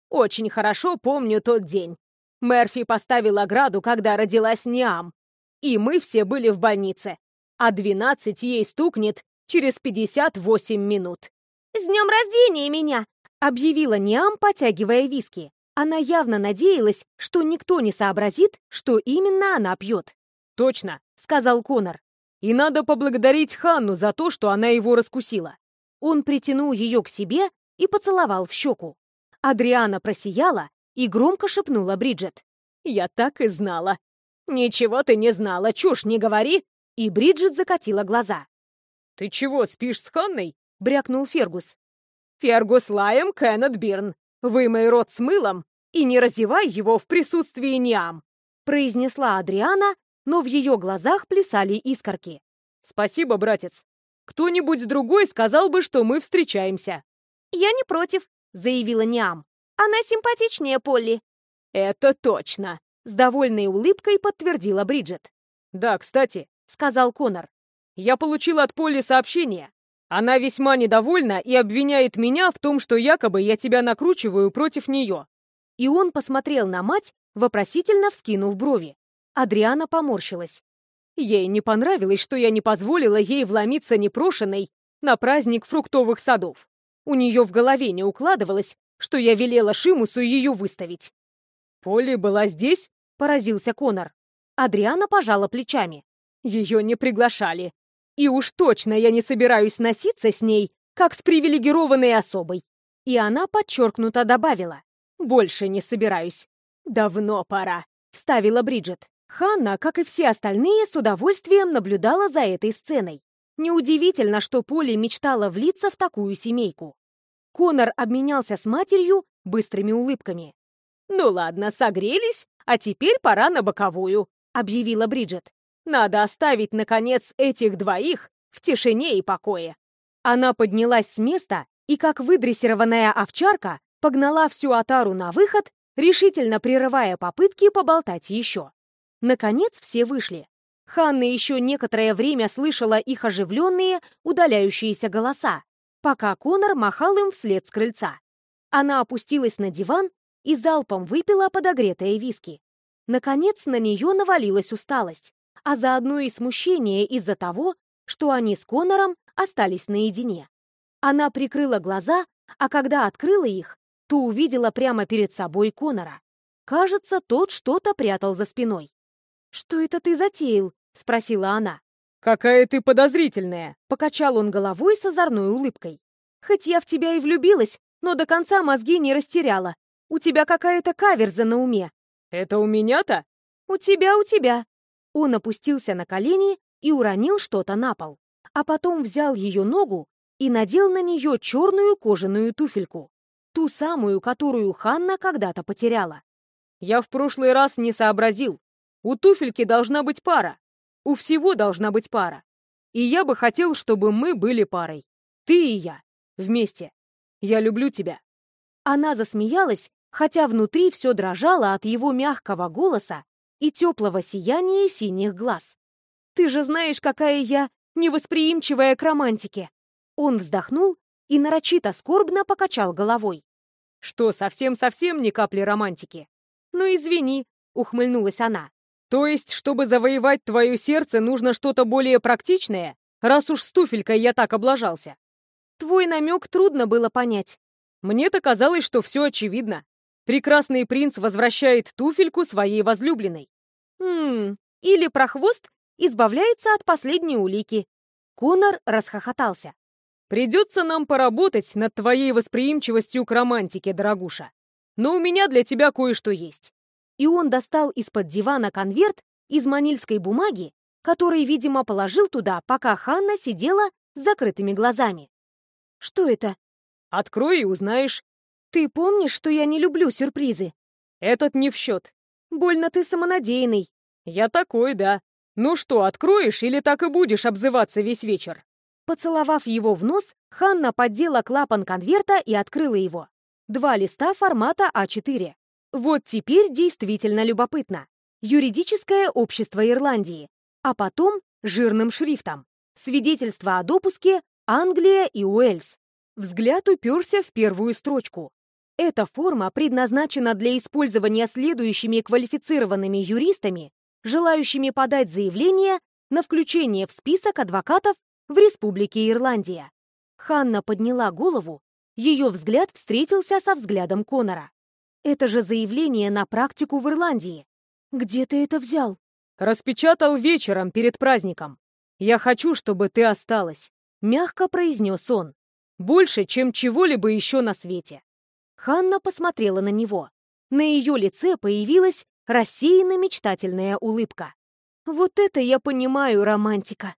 Очень хорошо помню тот день. Мерфи поставил ограду, когда родилась Ниам. И мы все были в больнице. А 12 ей стукнет через 58 минут. «С днем рождения меня!» — объявила Ниам, потягивая виски. Она явно надеялась, что никто не сообразит, что именно она пьет. «Точно!» — сказал Конор. «И надо поблагодарить Ханну за то, что она его раскусила». Он притянул ее к себе и поцеловал в щеку. Адриана просияла и громко шепнула Бриджит. «Я так и знала». «Ничего ты не знала, чушь не говори!» И Бриджит закатила глаза. «Ты чего, спишь с Ханной?» — брякнул Фергус. «Фергус Лайем Кеннет Бирн, вымой рот с мылом и не разевай его в присутствии Ниам», — произнесла Адриана, но в ее глазах плясали искорки. «Спасибо, братец. Кто-нибудь другой сказал бы, что мы встречаемся». «Я не против», — заявила Ниам. «Она симпатичнее Полли». «Это точно», — с довольной улыбкой подтвердила Бриджит. «Да, кстати», — сказал Конор. «Я получил от Полли сообщение. Она весьма недовольна и обвиняет меня в том, что якобы я тебя накручиваю против нее. И он посмотрел на мать, вопросительно вскинув брови. Адриана поморщилась. Ей не понравилось, что я не позволила ей вломиться непрошенной на праздник фруктовых садов. У нее в голове не укладывалось, что я велела Шимусу ее выставить. «Полли была здесь?» — поразился Конор. Адриана пожала плечами. Ее не приглашали. И уж точно я не собираюсь носиться с ней, как с привилегированной особой. И она подчеркнуто добавила. Больше не собираюсь. Давно пора, вставила Бриджит. Ханна, как и все остальные, с удовольствием наблюдала за этой сценой. Неудивительно, что Поли мечтала влиться в такую семейку. Конор обменялся с матерью быстрыми улыбками. «Ну ладно, согрелись, а теперь пора на боковую», — объявила Бриджит. Надо оставить, наконец, этих двоих в тишине и покое. Она поднялась с места и, как выдрессированная овчарка, погнала всю отару на выход, решительно прерывая попытки поболтать еще. Наконец все вышли. Ханна еще некоторое время слышала их оживленные, удаляющиеся голоса, пока Конор махал им вслед с крыльца. Она опустилась на диван и залпом выпила подогретое виски. Наконец на нее навалилась усталость а заодно и смущение из-за того, что они с Конором остались наедине. Она прикрыла глаза, а когда открыла их, то увидела прямо перед собой Конора. Кажется, тот что-то прятал за спиной. «Что это ты затеял?» — спросила она. «Какая ты подозрительная!» — покачал он головой с озорной улыбкой. «Хоть я в тебя и влюбилась, но до конца мозги не растеряла. У тебя какая-то каверза на уме». «Это у меня-то?» «У тебя, у тебя. Он опустился на колени и уронил что-то на пол, а потом взял ее ногу и надел на нее черную кожаную туфельку, ту самую, которую Ханна когда-то потеряла. «Я в прошлый раз не сообразил. У туфельки должна быть пара. У всего должна быть пара. И я бы хотел, чтобы мы были парой. Ты и я. Вместе. Я люблю тебя». Она засмеялась, хотя внутри все дрожало от его мягкого голоса и теплого сияния синих глаз. «Ты же знаешь, какая я невосприимчивая к романтике!» Он вздохнул и нарочито скорбно покачал головой. «Что, совсем-совсем ни капли романтики?» «Ну, извини», — ухмыльнулась она. «То есть, чтобы завоевать твое сердце, нужно что-то более практичное, раз уж с туфелькой я так облажался?» «Твой намек трудно было понять». «Мне-то казалось, что все очевидно. Прекрасный принц возвращает туфельку своей возлюбленной». «Хм, или про хвост избавляется от последней улики». Конор расхохотался. «Придется нам поработать над твоей восприимчивостью к романтике, дорогуша. Но у меня для тебя кое-что есть». И он достал из-под дивана конверт из манильской бумаги, который, видимо, положил туда, пока Ханна сидела с закрытыми глазами. «Что это?» «Открой и узнаешь». «Ты помнишь, что я не люблю сюрпризы?» «Этот не в счет». «Больно ты самонадеянный». «Я такой, да. Ну что, откроешь или так и будешь обзываться весь вечер?» Поцеловав его в нос, Ханна поддела клапан конверта и открыла его. Два листа формата А4. Вот теперь действительно любопытно. Юридическое общество Ирландии. А потом жирным шрифтом. Свидетельство о допуске Англия и Уэльс. Взгляд уперся в первую строчку. Эта форма предназначена для использования следующими квалифицированными юристами, желающими подать заявление на включение в список адвокатов в Республике Ирландия. Ханна подняла голову, ее взгляд встретился со взглядом Конора. Это же заявление на практику в Ирландии. Где ты это взял? Распечатал вечером перед праздником. Я хочу, чтобы ты осталась, мягко произнес он. Больше, чем чего-либо еще на свете. Ханна посмотрела на него. На ее лице появилась рассеянно-мечтательная улыбка. Вот это я понимаю, романтика.